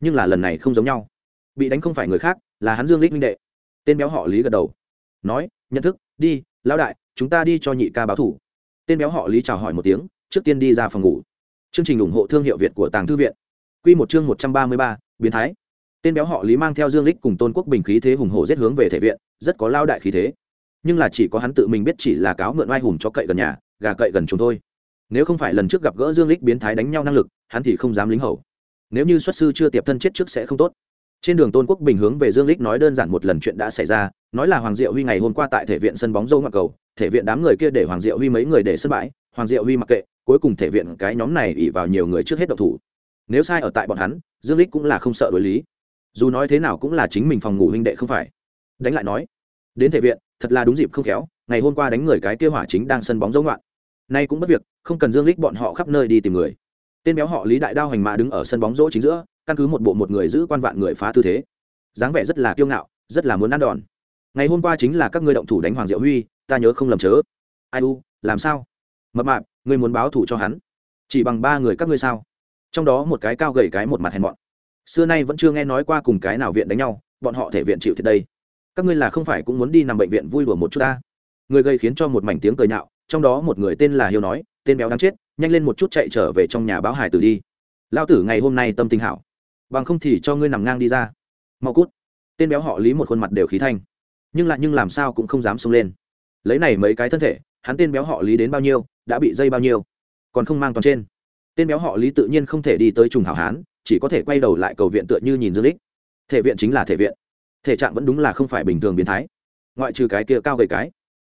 Nhưng là lần này không giống nhau. Bị đánh không phải người khác, là hắn dương lích minh đệ. Tên béo họ lý gật đầu. Nói, nhận thức, đi, lão đại, chúng ta đi cho nhị ca báo thủ. Tên béo họ lý chào hỏi một tiếng, trước tiên đi ra phòng ngủ. Chương trình ủng hộ thương hiệu việt của tàng thư viện. Q một chương một trăm ba mươi ba, biến thái. Tên béo họ lý mang theo dương lích cùng tôn quốc bình khí thế hùng hổ giết hướng về thể viện, rất có lao đại khí thế nhưng là chỉ có hắn tự mình biết chỉ là cáo mượn oai hùng cho cậy gần nhà, gà cậy gần chúng thôi. Nếu không phải lần trước gặp gỡ dương lích biến thái đánh nhau năng lực, hắn thì không dám lính hầu. Nếu như xuất sư chưa tiệp thân chết trước sẽ không tốt. Trên đường tôn quốc bình hướng về dương lích nói đơn giản một lần chuyện đã xảy ra, nói là hoàng diệu huy ngày hôm qua tại thể viện sân bóng dâu ngoặc cầu, thể viện đám người kia để hoàng diệu huy mấy người để sân bãi, hoàng diệu huy mặc kệ, cuối cùng thể viện cái nhóm này ỉ vào nhiều người trước hết độc thủ. Nếu sai ở tại bọn hắn, dương lích cũng là không sợ đối lý. Dù nói thế nào cũng là chính mình phòng ngủ huynh đệ không phải. Đánh lại nói, đến thể viện thật là đúng dịp không khéo, ngày hôm qua đánh người cái kia hỏa chính đang sân bóng dấu ngoạn. Nay cũng bất việc, không cần dương lích bọn họ khắp nơi đi tìm người. Tên béo họ lý đại đao hành mã đứng ở sân bóng rỗ chính giữa, căn cứ một bộ một người giữ quan vạn người phá tư thế. Dáng vẻ rất là kiêu ngạo, rất là muốn ăn đòn. Ngày hôm qua chính là các ngươi động thủ đánh hoàng diệu huy, ta nhớ không lầm chớ. Ai u, làm sao? Mập mạp, ngươi muốn báo thủ cho hắn? Chỉ bằng ba người các ngươi sao? Trong đó một cái cao gầy cái một mặt hèn mọn. Xưa nay vẫn chưa nghe nói qua cùng cái nào viện đánh nhau, bọn họ thể viện chịu thiệt đây các ngươi là không phải cũng muốn đi nằm bệnh viện vui đùa một chút ta? Người gây khiến cho một mảnh tiếng cười nhạo, trong đó một người tên là hiếu nói, tên béo đáng chết, nhanh lên một chút chạy trở về trong nhà báo hải tử đi. Lao tử ngày hôm nay tâm tình hảo, bằng không thì cho ngươi nằm ngang đi ra. Mau cút. Tên béo họ lý một khuôn mặt đều khí thanh. Nhưng lại nhưng làm sao cũng không dám xông lên. Lấy này mấy cái thân thể, hắn tên béo họ lý đến bao nhiêu, đã bị dây bao nhiêu, còn không mang toàn trên. Tên béo họ lý tự nhiên không thể đi tới trùng hảo hán, chỉ có thể quay đầu lại cầu viện tựa như nhìn dương lích. Thể viện chính là thể viện thể trạng vẫn đúng là không phải bình thường biến thái. Ngoại trừ cái kia cao gầy cái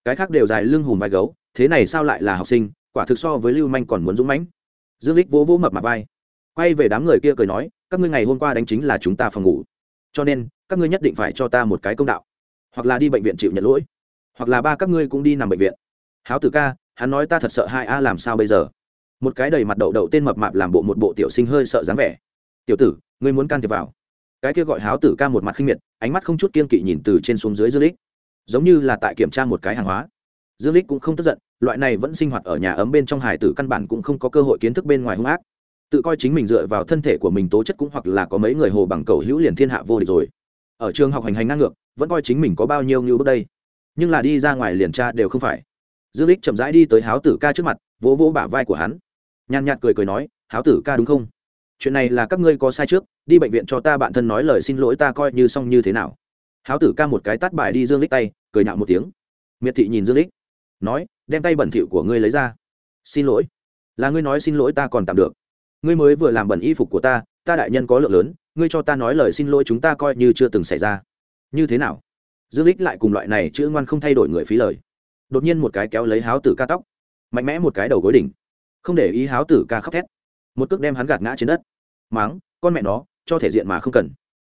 cái khác đều dài lưng hùm vai gấu, thế này sao lại là học sinh, quả thực so với lưu manh còn muốn dũng mãnh. Dương lích vỗ vỗ mập mặt vai, quay về đám người kia cười nói, các ngươi ngày hôm qua đánh chính là chúng ta phòng ngủ. Cho nên, các ngươi nhất định phải cho ta một cái công đạo. Hoặc là đi bệnh viện chịu nhận lỗi. Hoặc là ba các ngươi cũng đi nằm bệnh viện. Háo tử ca, hắn nói ta thật sợ hai a làm sao bây giờ? Một cái đầy mặt đậu đậu tên mập mạp làm bộ một bộ tiểu sinh hơi sợ dáng vẻ. Tiểu tử, ngươi muốn can thiệp vào cái kia gọi háo tử ca một mặt khinh miệt, ánh mắt không chút kiên kỵ nhìn từ trên xuống dưới dương lích. Giống như là tại kiểm tra một cái hàng hóa. Dương lích cũng không tức giận, loại này vẫn sinh hoạt ở nhà ấm bên trong hải tử căn bản cũng không có cơ hội kiến thức bên ngoài hung ác. Tự coi chính mình dựa vào thân thể của mình tố chất cũng hoặc là có mấy người hồ bằng cầu hữu liền thiên hạ vô địch rồi. Ở trường học hành hành ngang ngược, vẫn coi chính mình có bao nhiêu như bước đây. Nhưng là đi ra ngoài liền tra đều không phải. Dương lích chậm rãi đi tới háo tử ca trước mặt, vỗ vỗ bả vai của hắn. Nhàn nhạt cười cười nói, háo tử ca đúng không? Chuyện này là các ngươi có sai trước, đi bệnh viện cho ta bạn thân nói lời xin lỗi ta coi như xong như thế nào. Háo tử ca một cái tắt bài đi dương lích tay, cười nhạo một tiếng. Miệt thị nhìn dương lích, nói, đem tay bẩn thỉu của ngươi lấy ra. Xin lỗi. Là ngươi nói xin lỗi ta còn tạm được. Ngươi mới vừa làm bẩn y phục của ta ta đại nhân có lượng lớn, ngươi cho ta nói lời xin lỗi chúng ta coi như chưa từng xảy ra. Như thế nào? Dương lích lại cùng loại này chữ ngoan không thay đổi người phí lời. Đột nhiên một cái kéo lấy háo tử ca tóc. Mạnh mẽ một cái đầu gối đỉnh. Không để ý háo tử ca khóc thét một cước đem hắn gạt ngã trên đất. Máng, con mẹ nó, cho thể diện mà không cần.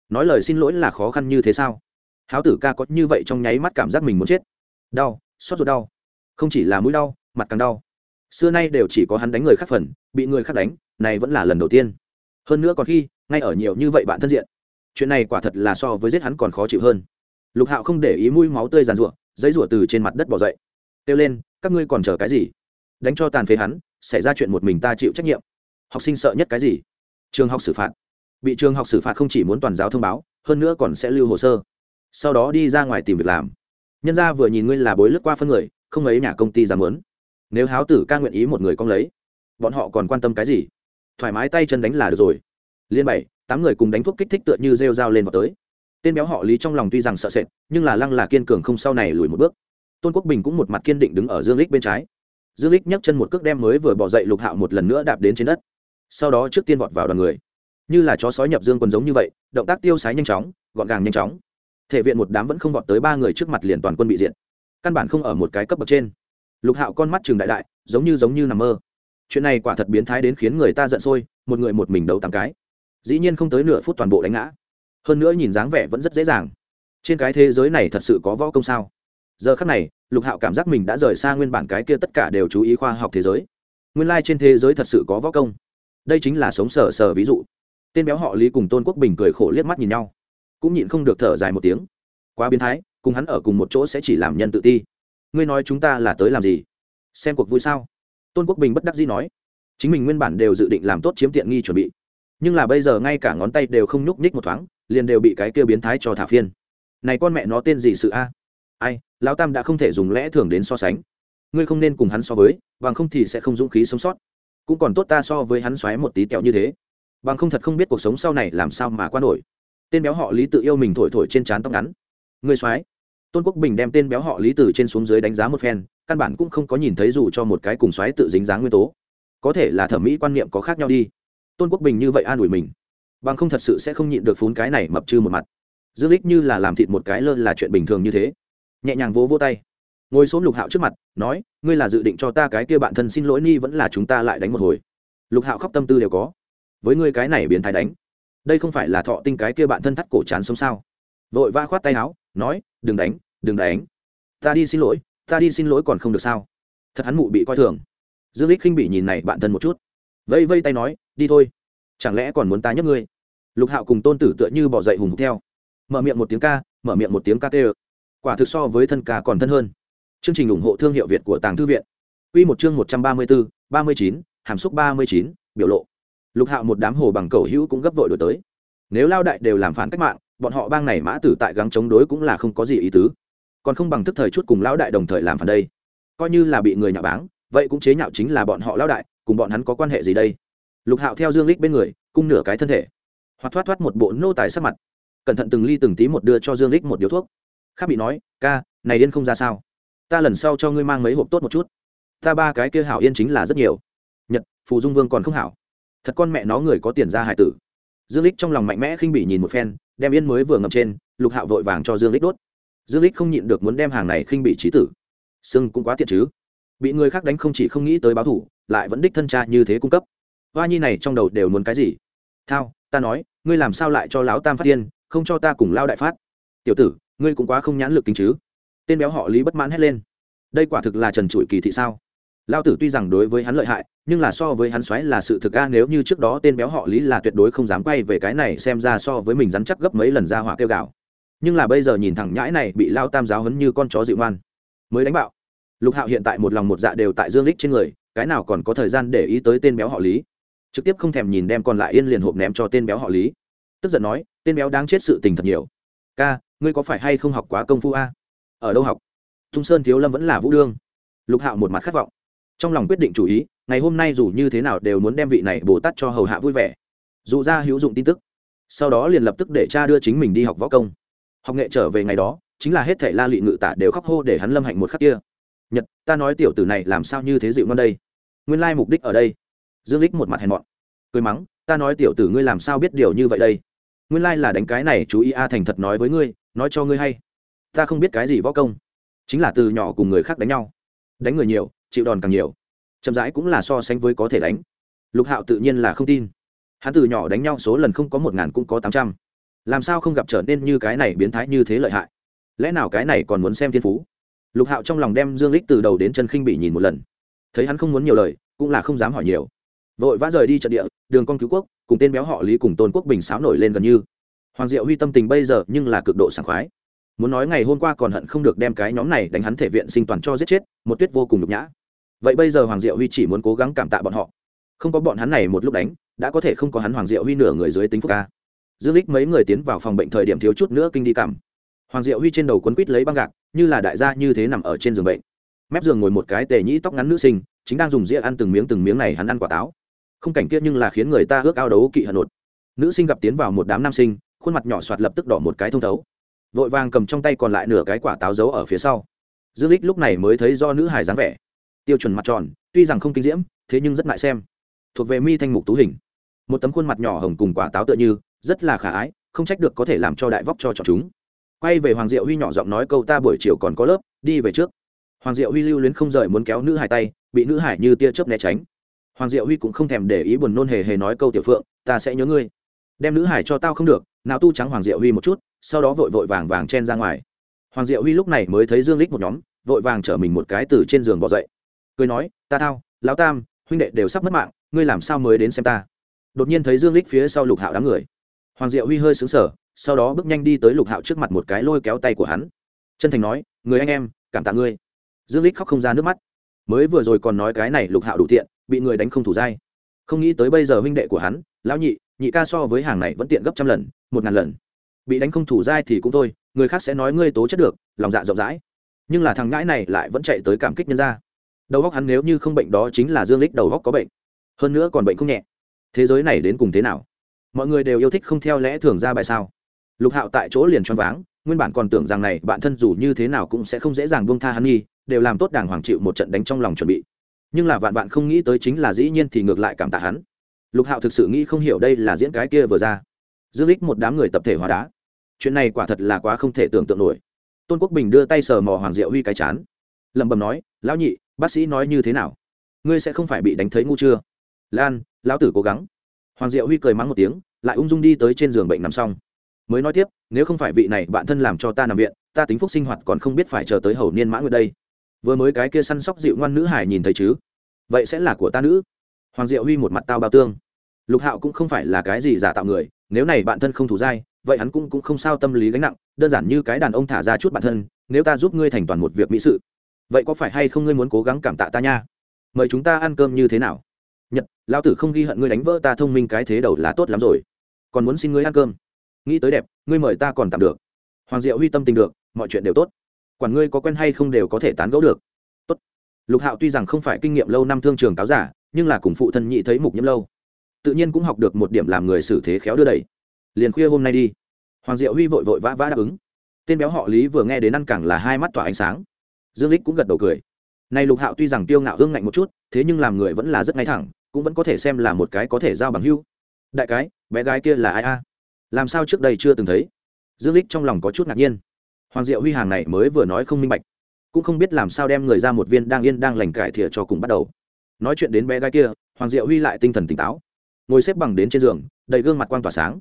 Nói lời xin lỗi là khó khăn như thế sao? Háo tử ca có như vậy trong nháy mắt cảm giác mình muốn chết. Đau xót ruột đau. Không chỉ là mũi đau, mặt càng đau. Xưa nay đều chỉ có hắn đánh người khác phần, bị người khác đánh, này vẫn là lần đầu tiên. Hơn nữa còn khi, ngay ở nhiều như vậy bạn thân diện, chuyện này quả thật là so với giết hắn còn khó chịu hơn. Lục hạo không để ý mũi máu tươi giàn rụa giấy rụa từ trên mặt đất bỏ dậy. Kêu lên, các ngươi còn chờ cái gì? Đánh cho tàn phế hắn, xảy ra chuyện một mình ta chịu trách nhiệm học sinh sợ nhất cái gì? Trường học xử phạt. Bị trường học xử phạt không chỉ muốn toàn giáo thông báo, hơn nữa còn sẽ lưu hồ sơ. Sau đó đi ra ngoài tìm việc làm. Nhân ra vừa nhìn ngươi là bối lướt qua phân người, không ấy nhà công ty dám muốn. Nếu háo tử ca nguyện ý một người con lấy, bọn họ còn quan tâm cái gì? Thoải mái tay chân đánh là được rồi. Liên bảy, tám người cùng đánh thuốc kích thích tựa như rêu dao lên vào tới. Tên béo họ lý trong lòng tuy rằng sợ sệt, nhưng là lăng là kiên cường không sau này lùi một bước. Tôn quốc bình cũng một mặt kiên định đứng ở dương lích bên trái. Dương lích nhấc chân một cước đem mới vừa bỏ dậy lục hạo một lần nữa đạp đến trên đất sau đó trước tiên vọt vào đoàn người. Như là chó sói nhập dương quần giống như vậy, động tác tiêu sái nhanh chóng, gọn gàng nhanh chóng. Thể viện một đám vẫn không vọt tới ba người trước mặt liền toàn quân bị diện căn bản không ở một cái cấp bậc trên. Lục hạo con mắt trường đại đại, giống như giống như nằm mơ. Chuyện này quả thật biến thái đến khiến người ta giận sôi, một người một mình đấu tám cái. Dĩ nhiên không tới nửa phút toàn bộ đánh ngã. Hơn nữa nhìn dáng vẻ vẫn rất dễ dàng. Trên cái thế giới này thật sự có võ công sao? Giờ khắc này, lục hạo cảm giác mình đã rời xa nguyên bản cái kia tất cả đều chú ý khoa học thế giới. Nguyên lai、like、trên thế giới thật sự có võ công đây chính là sống sờ sờ ví dụ. Tên béo họ lý cùng tôn quốc bình cười khổ liếc mắt nhìn nhau. Cũng nhịn không được thở dài một tiếng. Quá biến thái, cùng hắn ở cùng một chỗ sẽ chỉ làm nhân tự ti. Ngươi nói chúng ta là tới làm gì? Xem cuộc vui sao? Tôn quốc bình bất đắc dĩ nói. Chính mình nguyên bản đều dự định làm tốt chiếm tiện nghi chuẩn bị. Nhưng là bây giờ ngay cả ngón tay đều không nhúc nhích một thoáng, liền đều bị cái kia biến thái cho thả phiên. Này con mẹ nó tên gì sự a? Ai, lão tam đã không thể dùng lẽ thường đến so sánh. Ngươi không nên cùng hắn so với, bằng không thì sẽ không dũng khí sống sót cũng còn tốt ta so với hắn xoáy một tí tẹo như thế. Bằng không thật không biết cuộc sống sau này làm sao mà qua nổi. Tên béo họ lý tự yêu mình thổi thổi trên trán tóc ngắn. Người xoáy. Tôn quốc bình đem tên béo họ lý từ trên xuống dưới đánh giá một phen, căn bản cũng không có nhìn thấy dù cho một cái cùng xoáy tự dính dáng nguyên tố. Có thể là thẩm mỹ quan niệm có khác nhau đi. Tôn quốc bình như vậy an ủi mình. Bằng không thật sự sẽ không nhịn được phún cái này mập chư một mặt. Dương lích như là làm thịt một cái lơ là chuyện bình thường như thế. Nhẹ nhàng vỗ vỗ tay ngồi xuống lục hạo trước mặt, nói, ngươi là dự định cho ta cái kia bạn thân xin lỗi ni vẫn là chúng ta lại đánh một hồi? Lục hạo khóc tâm tư đều có. Với ngươi cái này biến thái đánh, đây không phải là thọ tinh cái kia bạn thân thắt cổ chán sống sao? Vội va khoát tay áo, nói, đừng đánh đừng đánh. Ta đi xin lỗi, ta đi xin lỗi còn không được sao? Thật hắn mụ bị coi thường. Dương lích khinh bị nhìn này bạn thân một chút. Vây vây tay nói, đi thôi, chẳng lẽ còn muốn ta nhấc ngươi? Lục hạo cùng tôn tử tựa như bỏ dậy hùng hục theo. Mở miệng một tiếng ca, mở miệng một tiếng ca tê quả thực so với thân ca còn thân hơn chương trình ủng hộ thương hiệu việt của tàng thư viện. Quy một chương một trăm ba mươi bốn, ba mươi chín, hàm xúc ba mươi chín, biểu lộ. Lục hạo một đám hồ bằng cầu hữu cũng gấp vội đổi tới. Nếu lao đại đều làm phản cách mạng, bọn họ bang này mã tử tại gắng chống đối cũng là không có gì ý tứ. Còn không bằng tức thời chút cùng lão đại đồng thời làm phản đây. Coi như là bị người nhạo báng, vậy cũng chế nhạo chính là bọn họ lão đại, cùng bọn hắn có quan hệ gì đây? Lục hạo theo dương Lịch bên người, cung nửa cái thân thể. Hoặc thoát thoát một bộ nô tài sắc mặt. Cẩn thận từng ly từng tí một đưa cho dương Lịch một điếu thuốc. Khác bị nói, ca, này điên không ra sao? Ta lần sau cho ngươi mang mấy hộp tốt một chút. Ta ba cái kia hảo yên chính là rất nhiều. Nhật, phù dung vương còn không hảo. Thật con mẹ nó người có tiền ra hải tử. Dương lích trong lòng mạnh mẽ khinh bỉ nhìn một phen, đem yên mới vừa ngậm trên, lục hạo vội vàng cho dương lích đốt. Dương lích không nhịn được muốn đem hàng này khinh bị trí tử. Sưng cũng quá tiện chứ. Bị người khác đánh không chỉ không nghĩ tới báo thủ, lại vẫn đích thân cha như thế cung cấp. Hoa nhi này trong đầu đều muốn cái gì? Thao, ta nói, ngươi làm sao lại cho lão tam phát tiên không cho ta cùng lao đại phát? Tiểu tử, ngươi cũng quá không nhãn lực kính chứ tên béo họ lý bất mãn hét lên. Đây quả thực là trần trụi kỳ thị sao? Lao tử tuy rằng đối với hắn lợi hại, nhưng là so với hắn xoáy là sự thực a, nếu như trước đó tên béo họ lý là tuyệt đối không dám quay về cái này xem ra so với mình rắn chắc gấp mấy lần ra hỏa kêu gạo nhưng là bây giờ nhìn thẳng nhãi này bị lao tam giáo hấn như con chó dịu ngoan. Mới đánh bạo. Lục hạo hiện tại một lòng một dạ đều tại dương lích trên người, cái nào còn có thời gian để ý tới tên béo họ lý? Trực tiếp không thèm nhìn đem còn lại yên liền hộp ném cho tên béo họ lý. Tức giận nói, tên béo đang chết sự tình thật nhiều. Ca, ngươi có phải hay không học quá công phu a? Ở đâu học? Tung sơn thiếu lâm vẫn là vũ đương. Lục hạo một mặt khát vọng. Trong lòng quyết định chủ ý, ngày hôm nay dù như thế nào đều muốn đem vị này bồ tát cho hầu hạ vui vẻ. Dù ra hữu dụng tin tức, sau đó liền lập tức để cha đưa chính mình đi học võ công. Học nghệ trở về ngày đó, chính là hết thảy la lị ngự tả đều khóc hô để hắn lâm hạnh một khắc kia. Nhật, ta nói tiểu tử này làm sao như thế dịu non đây? Nguyên lai mục đích ở đây. Dương lích một mặt hèn mọn. Cười mắng, ta nói tiểu tử ngươi làm sao biết điều như vậy đây? Nguyên lai là đánh cái này chú ý a thành thật nói với ngươi, nói cho ngươi hay ta không biết cái gì võ công. Chính là từ nhỏ cùng người khác đánh nhau. Đánh người nhiều, chịu đòn càng nhiều. Chậm rãi cũng là so sánh với có thể đánh. Lục hạo tự nhiên là không tin. Hắn từ nhỏ đánh nhau số lần không có một ngàn cũng có tám trăm. Làm sao không gặp trở nên như cái này biến thái như thế lợi hại? Lẽ nào cái này còn muốn xem thiên phú? Lục hạo trong lòng đem dương lích từ đầu đến chân khinh bị nhìn một lần. Thấy hắn không muốn nhiều lời, cũng là không dám hỏi nhiều. Vội vã rời đi trận địa, đường con cứu quốc, cùng tên béo họ lý cùng tôn quốc bình sáo nổi lên gần như. Hoàng diệu huy tâm tình bây giờ nhưng là cực độ sảng khoái muốn nói ngày hôm qua còn hận không được đem cái nhóm này đánh hắn thể viện sinh toàn cho giết chết, một tuyết vô cùng nhục nhã. Vậy bây giờ hoàng diệu huy chỉ muốn cố gắng cảm tạ bọn họ. Không có bọn hắn này một lúc đánh, đã có thể không có hắn hoàng diệu huy nửa người dưới tính phúc ca. Dương lích mấy người tiến vào phòng bệnh thời điểm thiếu chút nữa kinh đi cảm. Hoàng diệu huy trên đầu quấn quít lấy băng gạc, như là đại gia như thế nằm ở trên giường bệnh. Mép giường ngồi một cái tề nhĩ tóc ngắn nữ sinh, chính đang dùng dĩa ăn từng miếng từng miếng này hắn ăn quả táo. Không cảnh kia nhưng là khiến người ta ước ao đấu kỵ hận nột. Nữ sinh gặp tiến vào một đám nam sinh, khuôn mặt nhỏ soạt lập tức đỏ một cái thông thấu vội vàng cầm trong tay còn lại nửa cái quả táo giấu ở phía sau. Dương lích lúc này mới thấy do nữ hải dáng vẻ. Tiêu chuẩn mặt tròn, tuy rằng không kinh diễm, thế nhưng rất ngại xem. Thuộc về mi thanh mục tú hình. Một tấm khuôn mặt nhỏ hồng cùng quả táo tựa như, rất là khả ái, không trách được có thể làm cho đại vóc cho chọn chúng. Quay về hoàng diệu huy nhỏ giọng nói câu ta buổi chiều còn có lớp, đi về trước. Hoàng diệu huy lưu luyến không rời muốn kéo nữ hải tay, bị nữ hải như tia chớp né tránh. Hoàng diệu huy cũng không thèm để ý buồn nôn hề hề nói câu tiểu phượng, ta sẽ nhớ ngươi đem nữ hải cho tao không được, nào tu trắng hoàng diệu huy một chút, sau đó vội vội vàng vàng chen ra ngoài. Hoàng diệu huy lúc này mới thấy dương lích một nhóm, vội vàng chở mình một cái từ trên giường bỏ dậy. Cười nói, ta thao, lão tam, huynh đệ đều sắp mất mạng, ngươi làm sao mới đến xem ta? Đột nhiên thấy dương lích phía sau lục hạo đám người. Hoàng diệu huy hơi xứng sở sau đó bước nhanh đi tới lục hạo trước mặt một cái lôi kéo tay của hắn. Chân thành nói, người anh em, cảm tạ ngươi. Dương lích khóc không ra nước mắt. Mới vừa rồi còn nói cái này lục hạo đủ tiện, bị người đánh không thủ dai. Không nghĩ tới bây giờ huynh đệ của hắn, lão nhị nhị ca so với hàng này vẫn tiện gấp trăm lần, một ngàn lần. Bị đánh không thủ dai thì cũng thôi, người khác sẽ nói ngươi tố chất được, lòng dạ rộng rãi. Nhưng là thằng ngãi này lại vẫn chạy tới cảm kích nhân ra đầu góc hắn nếu như không bệnh đó chính là dương lích đầu góc có bệnh. Hơn nữa còn bệnh không nhẹ. Thế giới này đến cùng thế nào? Mọi người đều yêu thích không theo lẽ thường ra bài sao? Lục hạo tại chỗ liền choáng váng, nguyên bản còn tưởng rằng này bạn thân dù như thế nào cũng sẽ không dễ dàng buông tha hắn nghi, đều làm tốt đàng hoàng chịu một trận đánh trong lòng chuẩn bị. Nhưng là vạn bạn không nghĩ tới chính là dĩ nhiên thì ngược lại cảm tạ hắn lục hạo thực sự nghĩ không hiểu đây là diễn cái kia vừa ra. Dương lích một đám người tập thể hóa đá. Chuyện này quả thật là quá không thể tưởng tượng nổi. Tôn quốc bình đưa tay sờ mò hoàng diệu huy cái chán. Lẩm bẩm nói, lão nhị, bác sĩ nói như thế nào? Ngươi sẽ không phải bị đánh thấy ngu chưa? Lan, lão tử cố gắng. Hoàng diệu huy cười mắng một tiếng, lại ung dung đi tới trên giường bệnh nằm xong. Mới nói tiếp, nếu không phải vị này bạn thân làm cho ta nằm viện, ta tính phúc sinh hoạt còn không biết phải chờ tới hầu niên mã nguyệt đây. Vừa mới cái kia săn sóc dịu ngoan nữ hải nhìn thấy chứ? Vậy sẽ là của ta nữ hoàng diệu huy một mặt tao bao tương. Lục hạo cũng không phải là cái gì giả tạo người, nếu này bạn thân không thủ dai, vậy hắn cũng cũng không sao tâm lý gánh nặng, đơn giản như cái đàn ông thả ra chút bản thân, nếu ta giúp ngươi thành toàn một việc mỹ sự, vậy có phải hay không ngươi muốn cố gắng cảm tạ ta nha? Mời chúng ta ăn cơm như thế nào? Nhật lao tử không ghi hận ngươi đánh vỡ ta thông minh cái thế đầu là tốt lắm rồi. Còn muốn xin ngươi ăn cơm. Nghĩ tới đẹp, ngươi mời ta còn tạm được. Hoàng diệu huy tâm tình được, mọi chuyện đều tốt. Quản ngươi có quen hay không đều có thể tán gẫu được. Tốt. Lục hạo tuy rằng không phải kinh nghiệm lâu năm thương trường cáo giả nhưng là cùng phụ thân nhị thấy mục nhiễm lâu. Tự nhiên cũng học được một điểm làm người xử thế khéo đưa đẩy. Liền khuya hôm nay đi. Hoàng diệu huy vội vội vã vã đáp ứng. Tên béo họ lý vừa nghe đến ăn cẳng là hai mắt tỏa ánh sáng. Dương lích cũng gật đầu cười. Này lục hạo tuy rằng tiêu ngạo hương ngạnh một chút, thế nhưng làm người vẫn là rất ngay thẳng, cũng vẫn có thể xem là một cái có thể giao bằng hưu. Đại cái, bé gái kia là ai a? Làm sao trước đây chưa từng thấy? Dương lích trong lòng có chút ngạc nhiên. Hoàng diệu huy hàng này mới vừa nói không minh bạch, cũng không biết làm sao đem người ra một viên đang yên đang lành cải thiện cho cùng bắt đầu nói chuyện đến bé gái kia, hoàng diệu huy lại tinh thần tỉnh táo. Ngồi xếp bằng đến trên giường, đầy gương mặt quang tỏa sáng.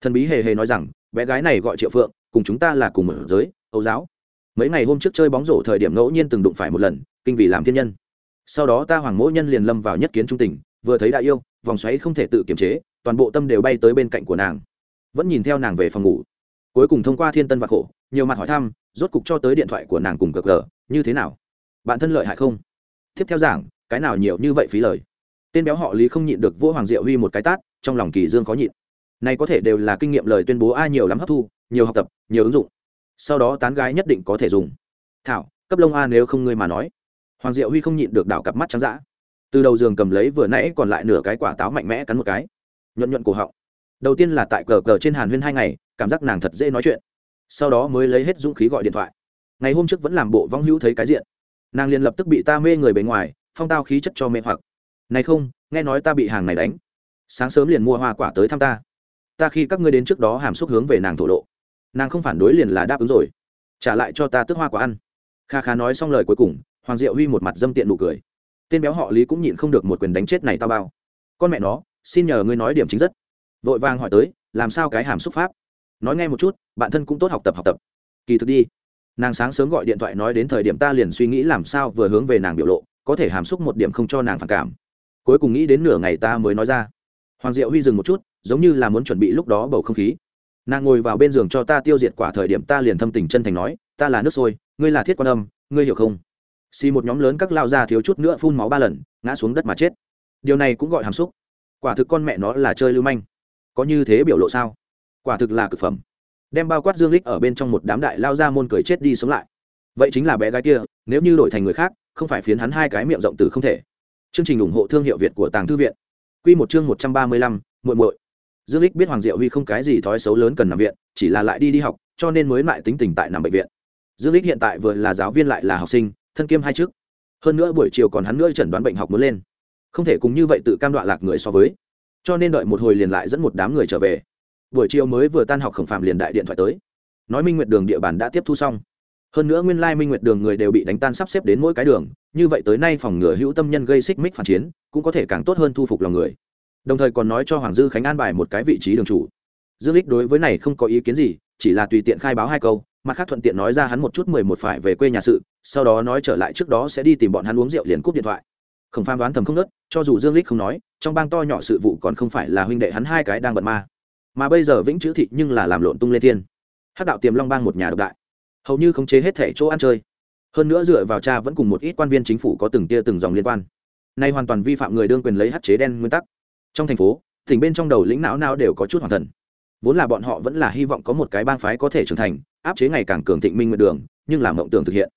Thần bí hề hề nói rằng, bé gái này gọi triệu phượng, cùng chúng ta là cùng ở giới âu giáo. Mấy ngày hôm trước chơi bóng rổ thời điểm ngẫu nhiên từng đụng phải một lần, kinh vì làm thiên nhân. Sau đó ta hoàng mỗi nhân liền lâm vào nhất kiến trung tình, vừa thấy đã yêu, vòng xoáy không thể tự kiềm chế, toàn bộ tâm đều bay tới bên cạnh của nàng. Vẫn nhìn theo nàng về phòng ngủ. Cuối cùng thông qua thiên tân và khổ, nhiều mặt hỏi thăm, rốt cục cho tới điện thoại của nàng cùng cờ cờ, như thế nào? Bạn thân lợi hại không? Tiếp theo giảng cái nào nhiều như vậy phí lời. Tên béo họ lý không nhịn được vua hoàng diệu huy một cái tát, trong lòng kỳ dương có nhịn. Này có thể đều là kinh nghiệm lời tuyên bố ai nhiều lắm hấp thu, nhiều học tập, nhiều ứng dụng. Sau đó tán gái nhất định có thể dùng. Thảo, cấp lông a nếu không ngươi mà nói. Hoàng diệu huy không nhịn được đảo cặp mắt trắng dã. Từ đầu giường cầm lấy vừa nãy còn lại nửa cái quả táo mạnh mẽ cắn một cái. Nhuận nhuận cổ họng. Đầu tiên là tại cờ cờ trên hàn huyên hai ngày, cảm giác nàng thật dễ nói chuyện. Sau đó mới lấy hết dũng khí gọi điện thoại. Ngày hôm trước vẫn làm bộ vong hữu thấy cái diện. Nàng liền lập tức bị ta mê người bề ngoài phong tao khí chất cho mê hoặc. Này không, nghe nói ta bị hàng này đánh. Sáng sớm liền mua hoa quả tới thăm ta. Ta khi các ngươi đến trước đó hàm xúc hướng về nàng thổ lộ. Nàng không phản đối liền là đáp ứng rồi. Trả lại cho ta tước hoa quả ăn. Kha kha nói xong lời cuối cùng, hoàng diệu huy một mặt dâm tiện nụ cười. Tên béo họ lý cũng nhịn không được một quyền đánh chết này tao bao. Con mẹ nó, xin nhờ ngươi nói điểm chính rất. Vội vàng hỏi tới, làm sao cái hàm xúc pháp? Nói nghe một chút, bạn thân cũng tốt học tập học tập. Kỳ thực đi. Nàng sáng sớm gọi điện thoại nói đến thời điểm ta liền suy nghĩ làm sao vừa hướng về nàng biểu lộ có thể hàm xúc một điểm không cho nàng phản cảm. Cuối cùng nghĩ đến nửa ngày ta mới nói ra. Hoàng diệu huy dừng một chút, giống như là muốn chuẩn bị lúc đó bầu không khí. Nàng ngồi vào bên giường cho ta tiêu diệt quả thời điểm ta liền thâm tình chân thành nói, ta là nước sôi, ngươi là thiết quan âm, ngươi hiểu không? Xì một nhóm lớn các lao ra thiếu chút nữa phun máu ba lần, ngã xuống đất mà chết. Điều này cũng gọi hàm xúc. Quả thực con mẹ nó là chơi lưu manh. Có như thế biểu lộ sao? Quả thực là cực phẩm. Đem bao quát dương lích ở bên trong một đám đại lao ra môn cười chết đi sống lại. Vậy chính là bé gái kia, nếu như đổi thành người khác không phải phiến hắn hai cái miệng rộng từ không thể. Chương trình ủng hộ thương hiệu việt của tàng thư viện. Quy một chương một trăm ba mươi lăm, muội muội. Dương lích biết hoàng diệu huy không cái gì thói xấu lớn cần nằm viện, chỉ là lại đi đi học, cho nên mới lại tính tình tại nằm bệnh viện. Dương lích hiện tại vừa là giáo viên lại là học sinh, thân kiêm hai chức. Hơn nữa buổi chiều còn hắn nữa chẩn đoán bệnh học muốn lên. Không thể cùng như vậy tự cam đoạ lạc người so với. Cho nên đợi một hồi liền lại dẫn một đám người trở về. Buổi chiều mới vừa tan học khổng phạm liền đại điện thoại tới. Nói minh nguyệt đường địa bàn đã tiếp thu xong hơn nữa nguyên lai minh nguyệt đường người đều bị đánh tan sắp xếp đến mỗi cái đường, như vậy tới nay phòng ngừa hữu tâm nhân gây xích mích phản chiến, cũng có thể càng tốt hơn thu phục lòng người. Đồng thời còn nói cho hoàng dư khánh an bài một cái vị trí đường chủ. Dương lích đối với này không có ý kiến gì, chỉ là tùy tiện khai báo hai câu, mặt khác thuận tiện nói ra hắn một chút mười một phải về quê nhà sự, sau đó nói trở lại trước đó sẽ đi tìm bọn hắn uống rượu liền cúp điện thoại. Khổng phán đoán thầm không nớt, cho dù dương lích không nói, trong bang to nhỏ sự vụ còn không phải là huynh đệ hắn hai cái đang bận ma. Mà bây giờ vĩnh chữ thị nhưng là làm lộn tung lên thiên. Hắc đạo tiềm long bang một nhà độc đại hầu như khống chế hết thể chỗ ăn chơi. Hơn nữa dựa vào cha vẫn cùng một ít quan viên chính phủ có từng tia từng dòng liên quan. Nay hoàn toàn vi phạm người đương quyền lấy hạn chế đen nguyên tắc. Trong thành phố, tỉnh bên trong đầu lĩnh não não đều có chút hoàn thần. Vốn là bọn họ vẫn là hy vọng có một cái bang phái có thể trưởng thành, áp chế ngày càng cường thịnh minh nguyệt đường, nhưng làm mộng tưởng thực hiện.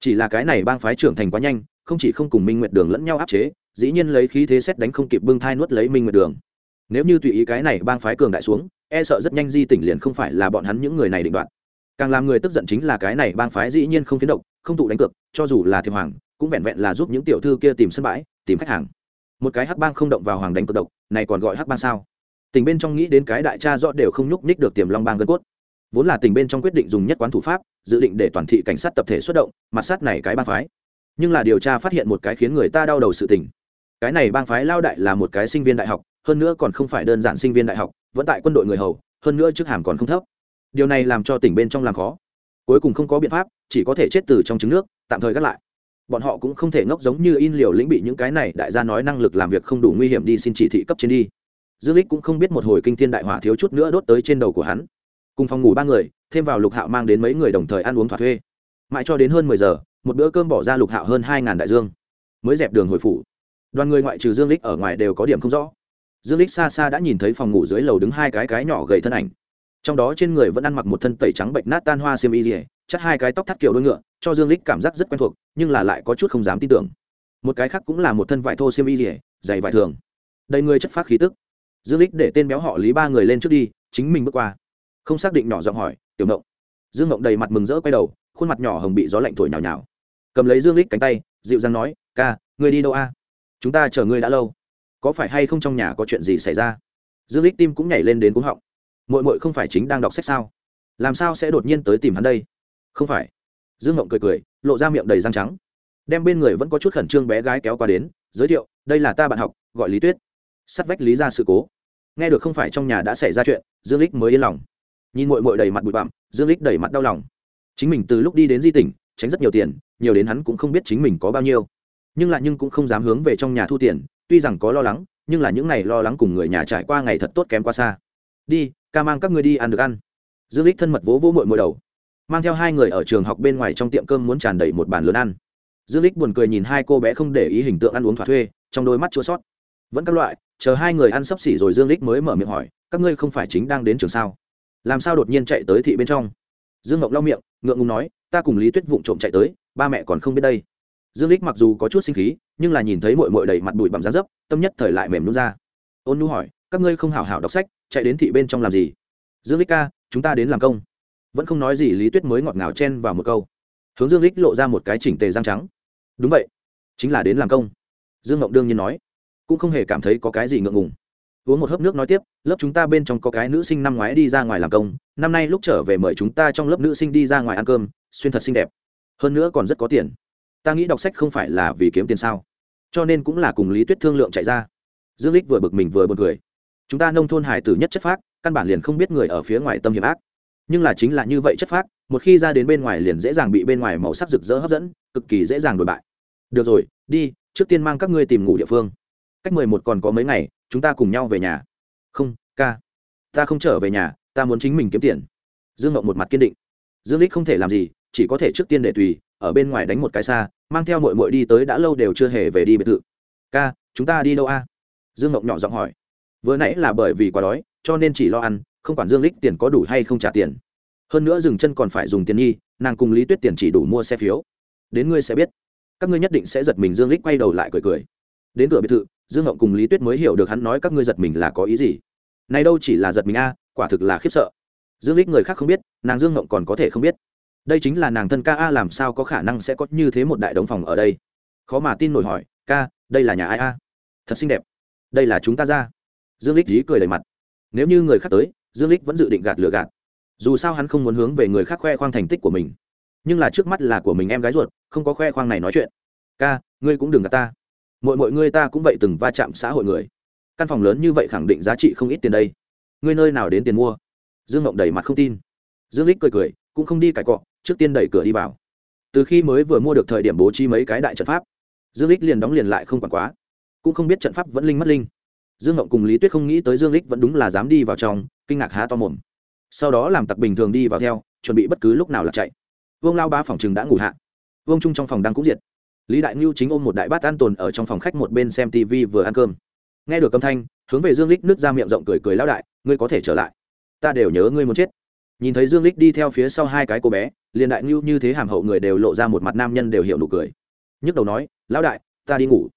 Chỉ là cái này bang phái trưởng thành quá nhanh, không chỉ không cùng minh nguyệt đường lẫn nhau áp chế, dĩ nhiên lấy khí thế xét đánh không kịp bưng thai nuốt lấy minh nguyệt đường. Nếu như tùy ý cái này bang phái cường đại xuống e sợ rất nhanh di tỉnh liền không phải là bọn hắn những người này định đoạt càng làm người tức giận chính là cái này bang phái dĩ nhiên không phiến động không tụ đánh cược cho dù là thiệp hoàng cũng vẹn vẹn là giúp những tiểu thư kia tìm sân bãi tìm khách hàng. Một cái hắc bang không động vào hoàng đánh cược, độc này còn gọi hắc bang sao? Tình bên trong nghĩ đến cái đại cha rõ đều không nhúc nhích được tiềm long bang gân cốt. Vốn là tình bên trong quyết định dùng nhất quán thủ pháp dự định để toàn thị cảnh sát tập thể xuất động mặt sát này cái bang phái. Nhưng là điều tra phát hiện một cái khiến người ta đau đầu sự tình. Cái này bang phái lao đại là một cái sinh viên đại học hơn nữa còn không phải đơn giản sinh viên đại học vẫn tại quân đội người hầu hơn nữa chức hàm còn không thấp điều này làm cho tỉnh bên trong làm khó. Cuối cùng không có biện pháp, chỉ có thể chết từ trong trứng nước, tạm thời gác lại. Bọn họ cũng không thể ngốc giống như in liều lĩnh bị những cái này đại gia nói năng lực làm việc không đủ nguy hiểm đi xin chỉ thị cấp trên đi. Dương lích cũng không biết một hồi kinh thiên đại hỏa thiếu chút nữa đốt tới trên đầu của hắn. Cùng phòng ngủ ba người, thêm vào lục hạo mang đến mấy người đồng thời ăn uống thỏa thuê. Mãi cho đến hơn mười giờ, một bữa cơm bỏ ra lục hạo hơn hai ngàn đại dương. Mới dẹp đường hồi phủ. Đoàn người ngoại trừ dương lích ở ngoài đều có điểm không rõ. Dương lích xa xa đã nhìn thấy phòng ngủ dưới lầu đứng hai cái cái nhỏ gầy thân ảnh trong đó trên người vẫn ăn mặc một thân tẩy trắng bệnh nát tan hoa xiêm y dỉa chắt hai cái tóc thắt kiểu đôi ngựa, cho dương lích cảm giác rất quen thuộc, nhưng là lại có chút không dám tin tưởng. Một cái khác cũng là một thân vải thô xiêm y dỉa dày vải thường. Đầy người chất phát khí tức. Dương lích để tên béo họ lý ba người lên trước đi, chính mình bước qua. Không xác định nhỏ giọng hỏi, tiểu ngộng. Dương ngộng đầy mặt mừng rỡ quay đầu, khuôn mặt nhỏ hồng bị gió lạnh thổi nhào nhào. Cầm lấy dương lích cánh tay, dịu dàng nói, ca người đi đâu a? Chúng ta chờ ngươi đã lâu. Có phải hay không trong nhà có chuyện gì xảy ra? Dương lích tim cũng nhảy lên đến cuống họng mội mội không phải chính đang đọc sách sao? Làm sao sẽ đột nhiên tới tìm hắn đây? Không phải. Dương mộng cười cười, lộ ra miệng đầy răng trắng. Đem bên người vẫn có chút khẩn trương bé gái kéo qua đến, giới thiệu, đây là ta bạn học, gọi lý tuyết. Sắt vách lý ra sự cố. Nghe được không phải trong nhà đã xảy ra chuyện, dương lích mới yên lòng. Nhìn mội mội đầy mặt bụi bặm, dương lích đầy mặt đau lòng. Chính mình từ lúc đi đến di tỉnh, tránh rất nhiều tiền, nhiều đến hắn cũng không biết chính mình có bao nhiêu. Nhưng lại nhưng cũng không dám hướng về trong nhà thu tiền, tuy rằng có lo lắng, nhưng là những ngày lo lắng cùng người nhà trải qua ngày thật tốt kém qua xa. Đi ca mang các ngươi đi ăn được ăn. Dương lích thân mật vỗ vỗ mội mội đầu, mang theo hai người ở trường học bên ngoài trong tiệm cơm muốn tràn đầy một bàn lớn ăn. Dương lích buồn cười nhìn hai cô bé không để ý hình tượng ăn uống thỏa thuê, trong đôi mắt chua sót vẫn các loại, chờ hai người ăn sấp xỉ rồi dương lích mới mở miệng hỏi, các ngươi không phải chính đang đến trường sao? Làm sao đột nhiên chạy tới thị bên trong? Dương ngọc lau miệng, ngượng ngùng nói, ta cùng lý tuyết vụng trộm chạy tới, ba mẹ còn không biết đây. Dương lích mặc dù có chút sinh khí, nhưng là nhìn thấy mội mội đầy mặt bụi bặm giá dấp, tâm nhất thời lại mềm nút ra. Ôn nu hỏi, các ngươi không hảo hảo đọc sách chạy đến thị bên trong làm gì? Dương lích ca, chúng ta đến làm công. Vẫn không nói gì lý tuyết mới ngọt ngào chen vào một câu. Hướng dương lích lộ ra một cái chỉnh tề răng trắng. Đúng vậy, chính là đến làm công. Dương ngọc đương nhiên nói. Cũng không hề cảm thấy có cái gì ngượng ngùng. Uống một hớp nước nói tiếp, lớp chúng ta bên trong có cái nữ sinh năm ngoái đi ra ngoài làm công. Năm nay lúc trở về mời chúng ta trong lớp nữ sinh đi ra ngoài ăn cơm, xuyên thật xinh đẹp. Hơn nữa còn rất có tiền. Ta nghĩ đọc sách không phải là vì kiếm tiền sao? Cho nên cũng là cùng lý tuyết thương lượng chạy ra. Dương lích vừa bực mình vừa buồn cười chúng ta nông thôn hải tử nhất chất phác, căn bản liền không biết người ở phía ngoài tâm hiểm ác. Nhưng là chính là như vậy chất phác, một khi ra đến bên ngoài liền dễ dàng bị bên ngoài màu sắc rực rỡ hấp dẫn, cực kỳ dễ dàng đổi bại. Được rồi, đi, trước tiên mang các ngươi tìm ngủ địa phương. Cách mười một còn có mấy ngày, chúng ta cùng nhau về nhà. Không, ca. Ta không trở về nhà, ta muốn chính mình kiếm tiền. Dương ngộng một mặt kiên định. Dương lích không thể làm gì, chỉ có thể trước tiên để tùy, ở bên ngoài đánh một cái xa, mang theo mội mội đi tới đã lâu đều chưa hề về đi biệt thự. Ca, chúng ta đi đâu a? Dương ngộng nhỏ giọng hỏi vừa nãy là bởi vì quá đói, cho nên chỉ lo ăn, không quản dương lích tiền có đủ hay không trả tiền. Hơn nữa dừng chân còn phải dùng tiền nghi, nàng cùng lý tuyết tiền chỉ đủ mua xe phiếu. Đến ngươi sẽ biết. Các ngươi nhất định sẽ giật mình, dương lích quay đầu lại cười cười. Đến cửa biệt thự, dương ngộng cùng lý tuyết mới hiểu được hắn nói các ngươi giật mình là có ý gì. Này đâu chỉ là giật mình a, quả thực là khiếp sợ. Dương lích người khác không biết, nàng dương ngộng còn có thể không biết. Đây chính là nàng thân ca a, làm sao có khả năng sẽ có như thế một đại đống phòng ở đây? Khó mà tin nổi hỏi, ca, đây là nhà ai a? Thật xinh đẹp. Đây là chúng ta ra dương lích dí cười đầy mặt. Nếu như người khác tới, dương lích vẫn dự định gạt lừa gạt. Dù sao hắn không muốn hướng về người khác khoe khoang thành tích của mình. Nhưng là trước mắt là của mình em gái ruột, không có khoe khoang này nói chuyện. Ca, ngươi cũng đừng gạt ta. Mọi mọi người ta cũng vậy từng va chạm xã hội người. Căn phòng lớn như vậy khẳng định giá trị không ít tiền đây. Ngươi nơi nào đến tiền mua? Dương mộng đầy mặt không tin. Dương lích cười cười, cũng không đi cải cọ, trước tiên đẩy cửa đi vào. Từ khi mới vừa mua được thời điểm bố trí mấy cái đại trận pháp, dương lích liền đóng liền lại không quản quá. Cũng không biết trận pháp vẫn linh mất linh dương ngộng cùng lý tuyết không nghĩ tới dương lích vẫn đúng là dám đi vào trong, kinh ngạc há to mồm. Sau đó làm tặc bình thường đi vào theo, chuẩn bị bất cứ lúc nào là chạy. Vương lao ba phòng chừng đã ngủ hạ. Vương trung trong phòng đang cũng diệt. Lý đại ngưu chính ôm một đại bát an tồn ở trong phòng khách một bên xem tv vừa ăn cơm. Nghe được âm thanh, hướng về dương lích nước ra miệng rộng cười cười lão đại, ngươi có thể trở lại. Ta đều nhớ ngươi muốn chết. Nhìn thấy dương lích đi theo phía sau hai cái cô bé, liền đại ngưu như thế hàm hậu người đều lộ ra một mặt nam nhân đều hiểu nụ cười. Nhức đầu nói, lão đại, ta đi ngủ.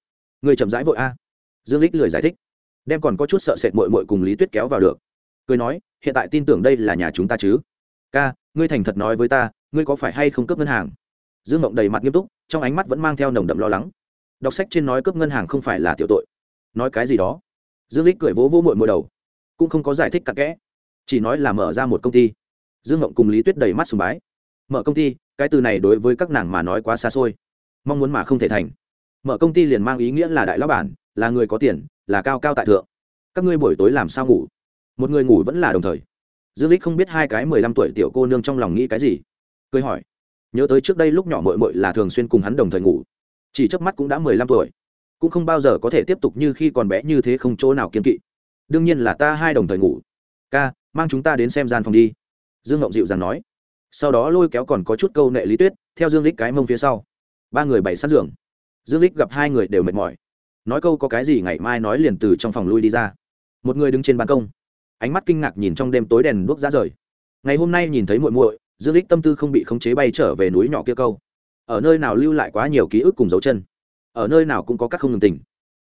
Người chậm rãi vội a. Dương lích lười giải thích đem còn có chút sợ sệt mội mội cùng lý tuyết kéo vào được. Cười nói, hiện tại tin tưởng đây là nhà chúng ta chứ? Ca, ngươi thành thật nói với ta, ngươi có phải hay không cướp ngân hàng? Dương mộng đầy mặt nghiêm túc, trong ánh mắt vẫn mang theo nồng đậm lo lắng. Đọc sách trên nói cướp ngân hàng không phải là tiểu tội. Nói cái gì đó? Dương lích cười vỗ vỗ mội mội đầu. Cũng không có giải thích cặn kẽ. Chỉ nói là mở ra một công ty. Dương mộng cùng lý tuyết đầy mắt sùng bái. Mở công ty, cái từ này đối với các nàng mà nói quá xa xôi. Mong muốn mà không thể thành. Mở công ty liền mang ý nghĩa là đại lão bản, là người có tiền là cao cao tại thượng. Các ngươi buổi tối làm sao ngủ? Một người ngủ vẫn là đồng thời. Dương lích không biết hai cái mười lăm tuổi tiểu cô nương trong lòng nghĩ cái gì. Cười hỏi. Nhớ tới trước đây lúc nhỏ mội mội là thường xuyên cùng hắn đồng thời ngủ. Chỉ chớp mắt cũng đã mười lăm tuổi. Cũng không bao giờ có thể tiếp tục như khi còn bé như thế không chỗ nào kiên kỵ. Đương nhiên là ta hai đồng thời ngủ. Ca, mang chúng ta đến xem gian phòng đi. Dương ngộng dịu dàng nói. Sau đó lôi kéo còn có chút câu nệ lý tuyết, theo dương lích cái mông phía sau. Ba người bày sát giường. Dương lích gặp hai người đều mệt mỏi nói câu có cái gì ngày mai nói liền từ trong phòng lui đi ra. Một người đứng trên ban công. Ánh mắt kinh ngạc nhìn trong đêm tối đèn đuốc ra rời. Ngày hôm nay nhìn thấy muội muội dương lích tâm tư không bị khống chế bay trở về núi nhỏ kia câu. Ở nơi nào lưu lại quá nhiều ký ức cùng dấu chân? Ở nơi nào cũng có các không ngừng tình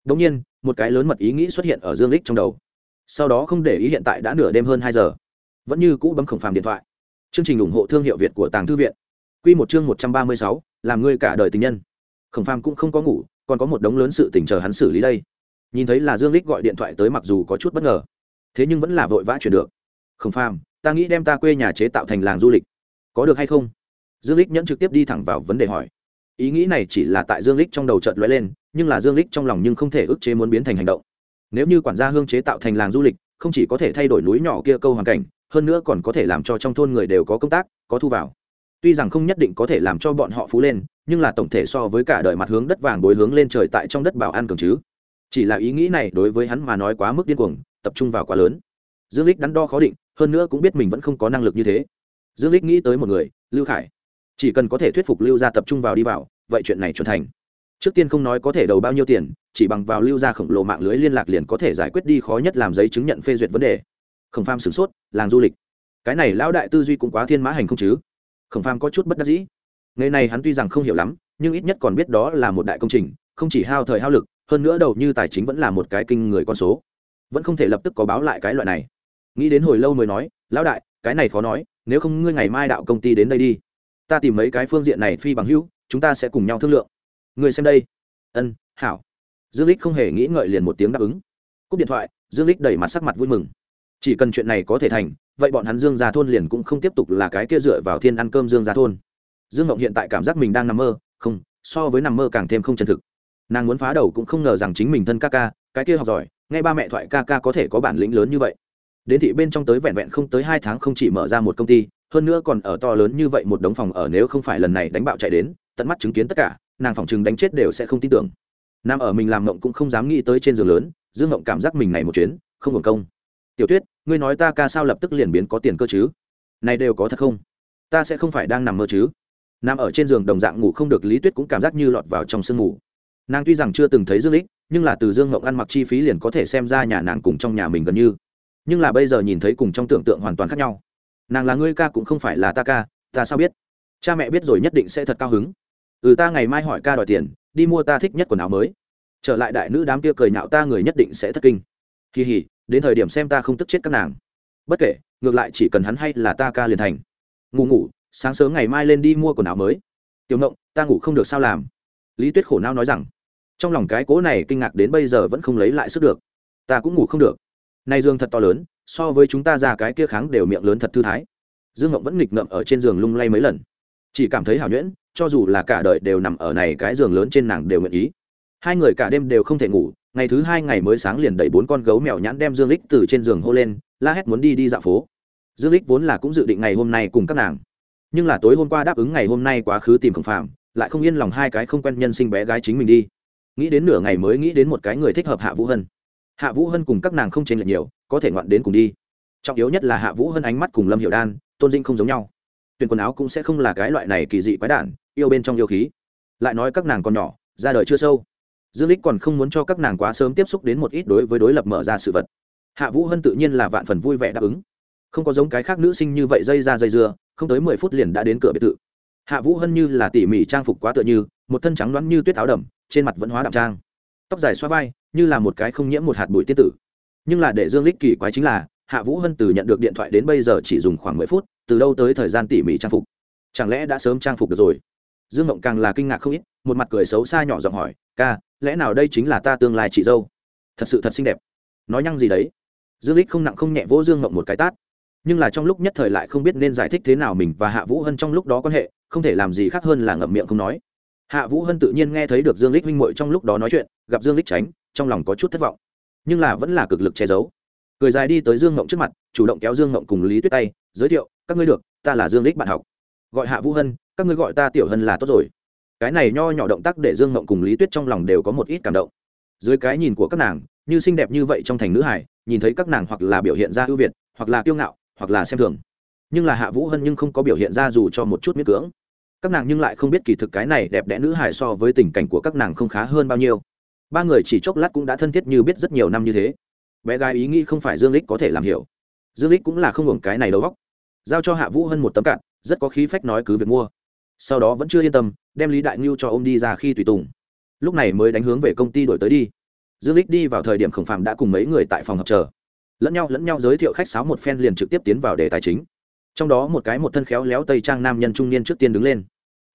đống nhiên một cái lớn mật ý nghĩ xuất hiện ở dương lích trong đầu. Sau đó không để ý hiện tại đã nửa đêm hơn hai giờ. Vẫn như cũ bấm khổng phàm điện thoại. Chương trình ủng hộ thương hiệu việt của tàng thư viện. Quy một chương một trăm ba mươi sáu, làm ngươi cả đời tình nhân. Khổng phàm cũng không có ngủ còn có một đống lớn sự tình chờ hắn xử lý đây. Nhìn thấy là dương lích gọi điện thoại tới mặc dù có chút bất ngờ, thế nhưng vẫn là vội vã chuyển được. Khổng phàm, ta nghĩ đem ta quê nhà chế tạo thành làng du lịch, có được hay không? Dương lích nhẫn trực tiếp đi thẳng vào vấn đề hỏi. Ý nghĩ này chỉ là tại dương lích trong đầu chợt lóe lên, nhưng là dương lích trong lòng nhưng không thể ức chế muốn biến thành hành động. Nếu như quản gia hương chế tạo thành làng du lịch, không chỉ có thể thay đổi núi nhỏ kia câu hoàn cảnh, hơn nữa còn có thể làm cho trong thôn người đều có công tác, có thu vào tuy rằng không nhất định có thể làm cho bọn họ phú lên, nhưng là tổng thể so với cả đời mặt hướng đất vàng bối hướng lên trời tại trong đất bảo an cường chứ. Chỉ là ý nghĩ này đối với hắn mà nói quá mức điên cuồng, tập trung vào quá lớn. Dương lích đắn đo khó định, hơn nữa cũng biết mình vẫn không có năng lực như thế. Dương lích nghĩ tới một người, lưu khải. Chỉ cần có thể thuyết phục lưu gia tập trung vào đi vào, vậy chuyện này chuẩn thành. Trước tiên không nói có thể đầu bao nhiêu tiền, chỉ bằng vào lưu gia khổng lồ mạng lưới liên lạc liền có thể giải quyết đi khó nhất làm giấy chứng nhận phê duyệt vấn đề. Khổng pham sửng sốt, làng du lịch. Cái này lão đại tư duy cũng quá thiên mã hành không chứ? Khổng phàm có chút bất đắc dĩ. Nghề này hắn tuy rằng không hiểu lắm, nhưng ít nhất còn biết đó là một đại công trình, không chỉ hao thời hao lực, hơn nữa đầu như tài chính vẫn là một cái kinh người con số. Vẫn không thể lập tức có báo lại cái loại này. Nghĩ đến hồi lâu mới nói, lão đại, cái này khó nói, nếu không ngươi ngày mai đạo công ty đến đây đi. Ta tìm mấy cái phương diện này phi bằng hữu, chúng ta sẽ cùng nhau thương lượng. Người xem đây. Ân, hảo. Dương lích không hề nghĩ ngợi liền một tiếng đáp ứng. Cúp điện thoại, dương lích đẩy mặt sắc mặt vui mừng. Chỉ cần chuyện này có thể thành vậy bọn hắn dương gia thôn liền cũng không tiếp tục là cái kia dựa vào thiên ăn cơm dương gia thôn. Dương ngộng hiện tại cảm giác mình đang nằm mơ, không, so với nằm mơ càng thêm không chân thực. Nàng muốn phá đầu cũng không ngờ rằng chính mình thân ca ca, cái kia học giỏi, nghe ba mẹ thoại ca ca có thể có bản lĩnh lớn như vậy. Đến thị bên trong tới vẹn vẹn không tới hai tháng không chỉ mở ra một công ty, hơn nữa còn ở to lớn như vậy một đống phòng ở nếu không phải lần này đánh bạo chạy đến, tận mắt chứng kiến tất cả, nàng phòng chừng đánh chết đều sẽ không tin tưởng. Nam ở mình làm mộng cũng không dám nghĩ tới trên giường lớn, dương mộng cảm giác mình này một chuyến, không hưởng công tiểu tuyết, ngươi nói ta ca sao lập tức liền biến có tiền cơ chứ? Này đều có thật không? Ta sẽ không phải đang nằm mơ chứ? Nằm ở trên giường đồng dạng ngủ không được, lý tuyết cũng cảm giác như lọt vào trong sương ngủ. Nàng tuy rằng chưa từng thấy dương lích, nhưng là từ dương ngộng ăn mặc chi phí liền có thể xem ra nhà nàng cùng trong nhà mình gần như. Nhưng là bây giờ nhìn thấy cùng trong tưởng tượng hoàn toàn khác nhau. Nàng là ngươi ca cũng không phải là ta ca, ta sao biết? Cha mẹ biết rồi nhất định sẽ thật cao hứng. Ừ ta ngày mai hỏi ca đòi tiền, đi mua ta thích nhất quần áo mới. Trở lại đại nữ đám kia cười nhạo ta người nhất định sẽ thất kinh. Kỳ hỉ đến thời điểm xem ta không tức chết các nàng. Bất kể, ngược lại chỉ cần hắn hay là ta ca liền thành. Ngủ ngủ, sáng sớm ngày mai lên đi mua quần áo mới. Tiểu ngộng, ta ngủ không được sao làm? Lý tuyết khổ não nói rằng. Trong lòng cái cố này kinh ngạc đến bây giờ vẫn không lấy lại sức được. Ta cũng ngủ không được. Nay dương thật to lớn, so với chúng ta ra cái kia kháng đều miệng lớn thật thư thái. Dương ngộng vẫn nghịch ngợm ở trên giường lung lay mấy lần. Chỉ cảm thấy hảo nhuyễn, cho dù là cả đời đều nằm ở này cái giường lớn trên nàng đều nguyện ý. Hai người cả đêm đều không thể ngủ ngày thứ hai ngày mới sáng liền đẩy bốn con gấu mèo nhãn đem dương lích từ trên giường hô lên, la hét muốn đi đi dạo phố. Dương lích vốn là cũng dự định ngày hôm nay cùng các nàng. Nhưng là tối hôm qua đáp ứng ngày hôm nay quá khứ tìm khổng phạm lại không yên lòng hai cái không quen nhân sinh bé gái chính mình đi. Nghĩ đến nửa ngày mới nghĩ đến một cái người thích hợp hạ vũ hân. Hạ vũ hân cùng các nàng không chênh lệch nhiều, có thể ngoạn đến cùng đi. Trọng yếu nhất là hạ vũ hân ánh mắt cùng lâm hiệu đan, tôn dinh không giống nhau. Tuyển quần áo cũng sẽ không là cái loại này kỳ dị quái đản, yêu bên trong yêu khí. Lại nói các nàng còn nhỏ, ra đời chưa sâu dương lích còn không muốn cho các nàng quá sớm tiếp xúc đến một ít đối với đối lập mở ra sự vật. Hạ vũ hân tự nhiên là vạn phần vui vẻ đáp ứng. Không có giống cái khác nữ sinh như vậy dây ra dây dưa, không tới mười phút liền đã đến cửa biệt thự. Hạ vũ hân như là tỉ mỉ trang phục quá tựa như, một thân trắng loáng như tuyết áo đầm, trên mặt vẫn hóa đạm trang. Tóc dài xoa vai, như là một cái không nhiễm một hạt bụi tiết tử. Nhưng là để dương lích kỳ quái chính là, hạ vũ hân từ nhận được điện thoại đến bây giờ chỉ dùng khoảng mười phút, từ đâu tới thời gian tỉ mỉ trang phục? Chẳng lẽ đã sớm trang phục được rồi? Dương mộng càng là kinh ngạc không ít, một mặt cười xấu xa nhỏ giọng hỏi, ca lẽ nào đây chính là ta tương lai chị dâu? Thật sự thật xinh đẹp. Nói nhăng gì đấy? Dương lích không nặng không nhẹ vỗ dương mộng một cái tát. Nhưng là trong lúc nhất thời lại không biết nên giải thích thế nào mình và hạ vũ hân trong lúc đó quan hệ, không thể làm gì khác hơn là ngậm miệng không nói. Hạ vũ hân tự nhiên nghe thấy được dương lích huynh muội trong lúc đó nói chuyện, gặp dương lích tránh, trong lòng có chút thất vọng. Nhưng là vẫn là cực lực che giấu. Cười dài đi tới dương ngộng trước mặt, chủ động kéo dương ngộng cùng lý tuyết tay, giới thiệu, các ngươi được, ta là dương lích bạn học. Gọi hạ vũ hân, các ngươi gọi ta tiểu hân là tốt rồi cái này nho nhỏ động tác để dương Mộng cùng lý tuyết trong lòng đều có một ít cảm động. Dưới cái nhìn của các nàng, như xinh đẹp như vậy trong thành nữ hải nhìn thấy các nàng hoặc là biểu hiện ra ưu việt, hoặc là kiêu ngạo, hoặc là xem thường. Nhưng là hạ vũ hân nhưng không có biểu hiện ra dù cho một chút miết cưỡng. Các nàng nhưng lại không biết kỳ thực cái này đẹp đẽ nữ hải so với tình cảnh của các nàng không khá hơn bao nhiêu. Ba người chỉ chốc lát cũng đã thân thiết như biết rất nhiều năm như thế. Bé gái ý nghĩ không phải dương lích có thể làm hiểu. Dương lích cũng là không hưởng cái này đầu góc giao cho hạ vũ hân một tấm cạn, rất có khí phách nói cứ việc mua. Sau đó vẫn chưa yên tâm đem lý đại ngưu cho ông đi ra khi tùy tùng. Lúc này mới đánh hướng về công ty đổi tới đi. Dương lích đi vào thời điểm khổng phạm đã cùng mấy người tại phòng họp chờ. Lẫn nhau lẫn nhau giới thiệu khách sáo một phen liền trực tiếp tiến vào đề tài chính. Trong đó một cái một thân khéo léo tây trang nam nhân trung niên trước tiên đứng lên.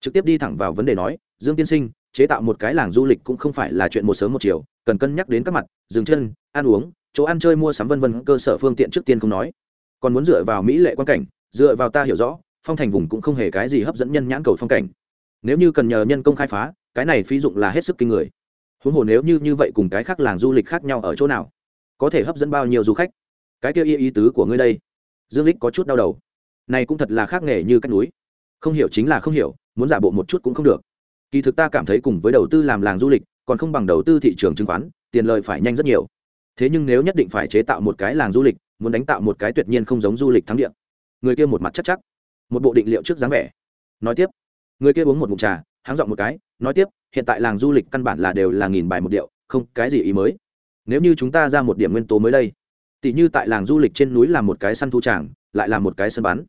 Trực tiếp đi thẳng vào vấn đề nói, dương tiên sinh, chế tạo một cái làng du lịch cũng không phải là chuyện một sớm một chiều, cần cân nhắc đến các mặt, dừng chân, ăn uống, chỗ ăn chơi mua sắm vân vân, cơ sở phương tiện trước tiên không nói. Còn muốn dựa vào mỹ lệ quan cảnh, dựa vào ta hiểu rõ, phong thành vùng cũng không hề cái gì hấp dẫn nhân nhãn cầu phong cảnh nếu như cần nhờ nhân công khai phá cái này phí dụng là hết sức kinh người. Huống hồ nếu như như vậy cùng cái khác làng du lịch khác nhau ở chỗ nào có thể hấp dẫn bao nhiêu du khách? Cái kia ý, ý tứ của ngươi đây dương lích có chút đau đầu. Này cũng thật là khác nghề như cách núi. Không hiểu chính là không hiểu muốn giả bộ một chút cũng không được. Kỳ thực ta cảm thấy cùng với đầu tư làm làng du lịch còn không bằng đầu tư thị trường chứng khoán tiền lợi phải nhanh rất nhiều. Thế nhưng nếu nhất định phải chế tạo một cái làng du lịch muốn đánh tạo một cái tuyệt nhiên không giống du lịch thắng địa. Người kia một mặt chắc chắc một bộ định liệu trước dáng vẻ. Nói tiếp người kia uống một mụn trà, háng dọn một cái, nói tiếp, hiện tại làng du lịch căn bản là đều là nghìn bài một điệu, không cái gì ý mới. Nếu như chúng ta ra một điểm nguyên tố mới đây tỷ như tại làng du lịch trên núi làm một cái săn thu tràng, lại làm một cái sân bắn.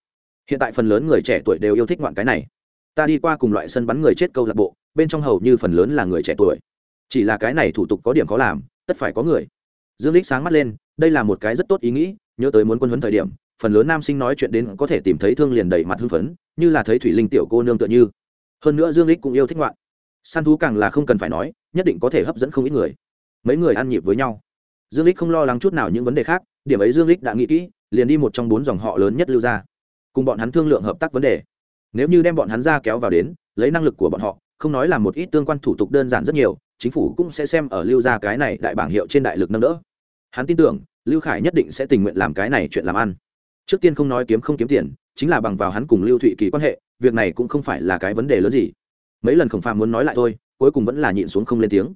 Hiện tại phần lớn người trẻ tuổi đều yêu thích ngoạn cái này. Ta đi qua cùng loại sân bắn người chết câu lạc bộ, bên trong hầu như phần lớn là người trẻ tuổi. Chỉ là cái này thủ tục có điểm khó làm, tất phải có người. Dương lích sáng mắt lên, đây là một cái rất tốt ý nghĩ, nhớ tới muốn quân huấn thời điểm phần lớn nam sinh nói chuyện đến có thể tìm thấy thương liền đầy mặt hưng phấn, như là thấy thủy linh tiểu cô nương tựa như. Hơn nữa dương lích cũng yêu thích ngoạn. Săn thú càng là không cần phải nói, nhất định có thể hấp dẫn không ít người. Mấy người ăn nhịp với nhau. Dương lích không lo lắng chút nào những vấn đề khác, điểm ấy dương lích đã nghĩ kỹ, liền đi một trong bốn dòng họ lớn nhất lưu ra, cùng bọn hắn thương lượng hợp tác vấn đề. Nếu như đem bọn hắn ra kéo vào đến, lấy năng lực của bọn họ, không nói là một ít tương quan thủ tục đơn giản rất nhiều, chính phủ cũng sẽ xem ở lưu ra cái này đại bảng hiệu trên đại lực nâng đỡ. Hắn tin tưởng, lưu khải nhất định sẽ tình nguyện làm cái này chuyện làm ăn trước tiên không nói kiếm không kiếm tiền, chính là bằng vào hắn cùng lưu thụy kỳ quan hệ, việc này cũng không phải là cái vấn đề lớn gì. Mấy lần khổng phàm muốn nói lại thôi, cuối cùng vẫn là nhịn xuống không lên tiếng.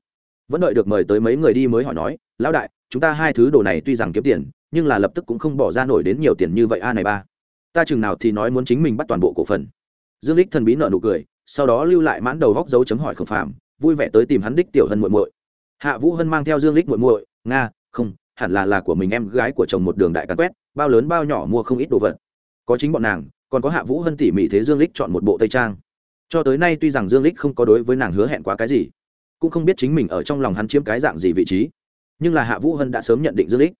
Vẫn đợi được mời tới mấy người đi mới hỏi nói, lão đại, chúng ta hai thứ đồ này tuy rằng kiếm tiền, nhưng là lập tức cũng không bỏ ra nổi đến nhiều tiền như vậy a này ba. Ta chừng nào thì nói muốn chính mình bắt toàn bộ cổ phần. Dương lích thần bí nợ nụ cười, sau đó lưu lại mãn đầu góc dấu chấm hỏi khổng phàm vui vẻ tới tìm hắn đích tiểu hân muội muội. Hạ vũ hân mang theo dương lích muội muội, nga, không, hẳn là là của mình em gái của chồng một đường đại cắn quét bao lớn bao nhỏ mua không ít đồ vật. Có chính bọn nàng, còn có hạ vũ hân tỉ mỉ thế dương lích chọn một bộ tây trang. Cho tới nay tuy rằng dương lích không có đối với nàng hứa hẹn quá cái gì, cũng không biết chính mình ở trong lòng hắn chiếm cái dạng gì vị trí. Nhưng là hạ vũ hân đã sớm nhận định dương lích,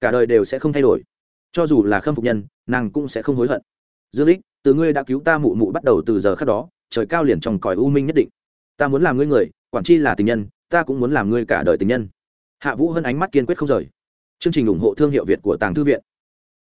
cả đời đều sẽ không thay đổi. Cho dù là khâm phục nhân, nàng cũng sẽ không hối hận. Dương lích, từ ngươi đã cứu ta mụ mụ bắt đầu từ giờ khác đó, trời cao liền trong còi u minh nhất định. Ta muốn làm ngươi người, quản chi là tình nhân, ta cũng muốn làm ngươi cả đời tình nhân. Hạ vũ hân ánh mắt kiên quyết không rời. Chương trình ủng hộ thương hiệu việt của tàng thư viện.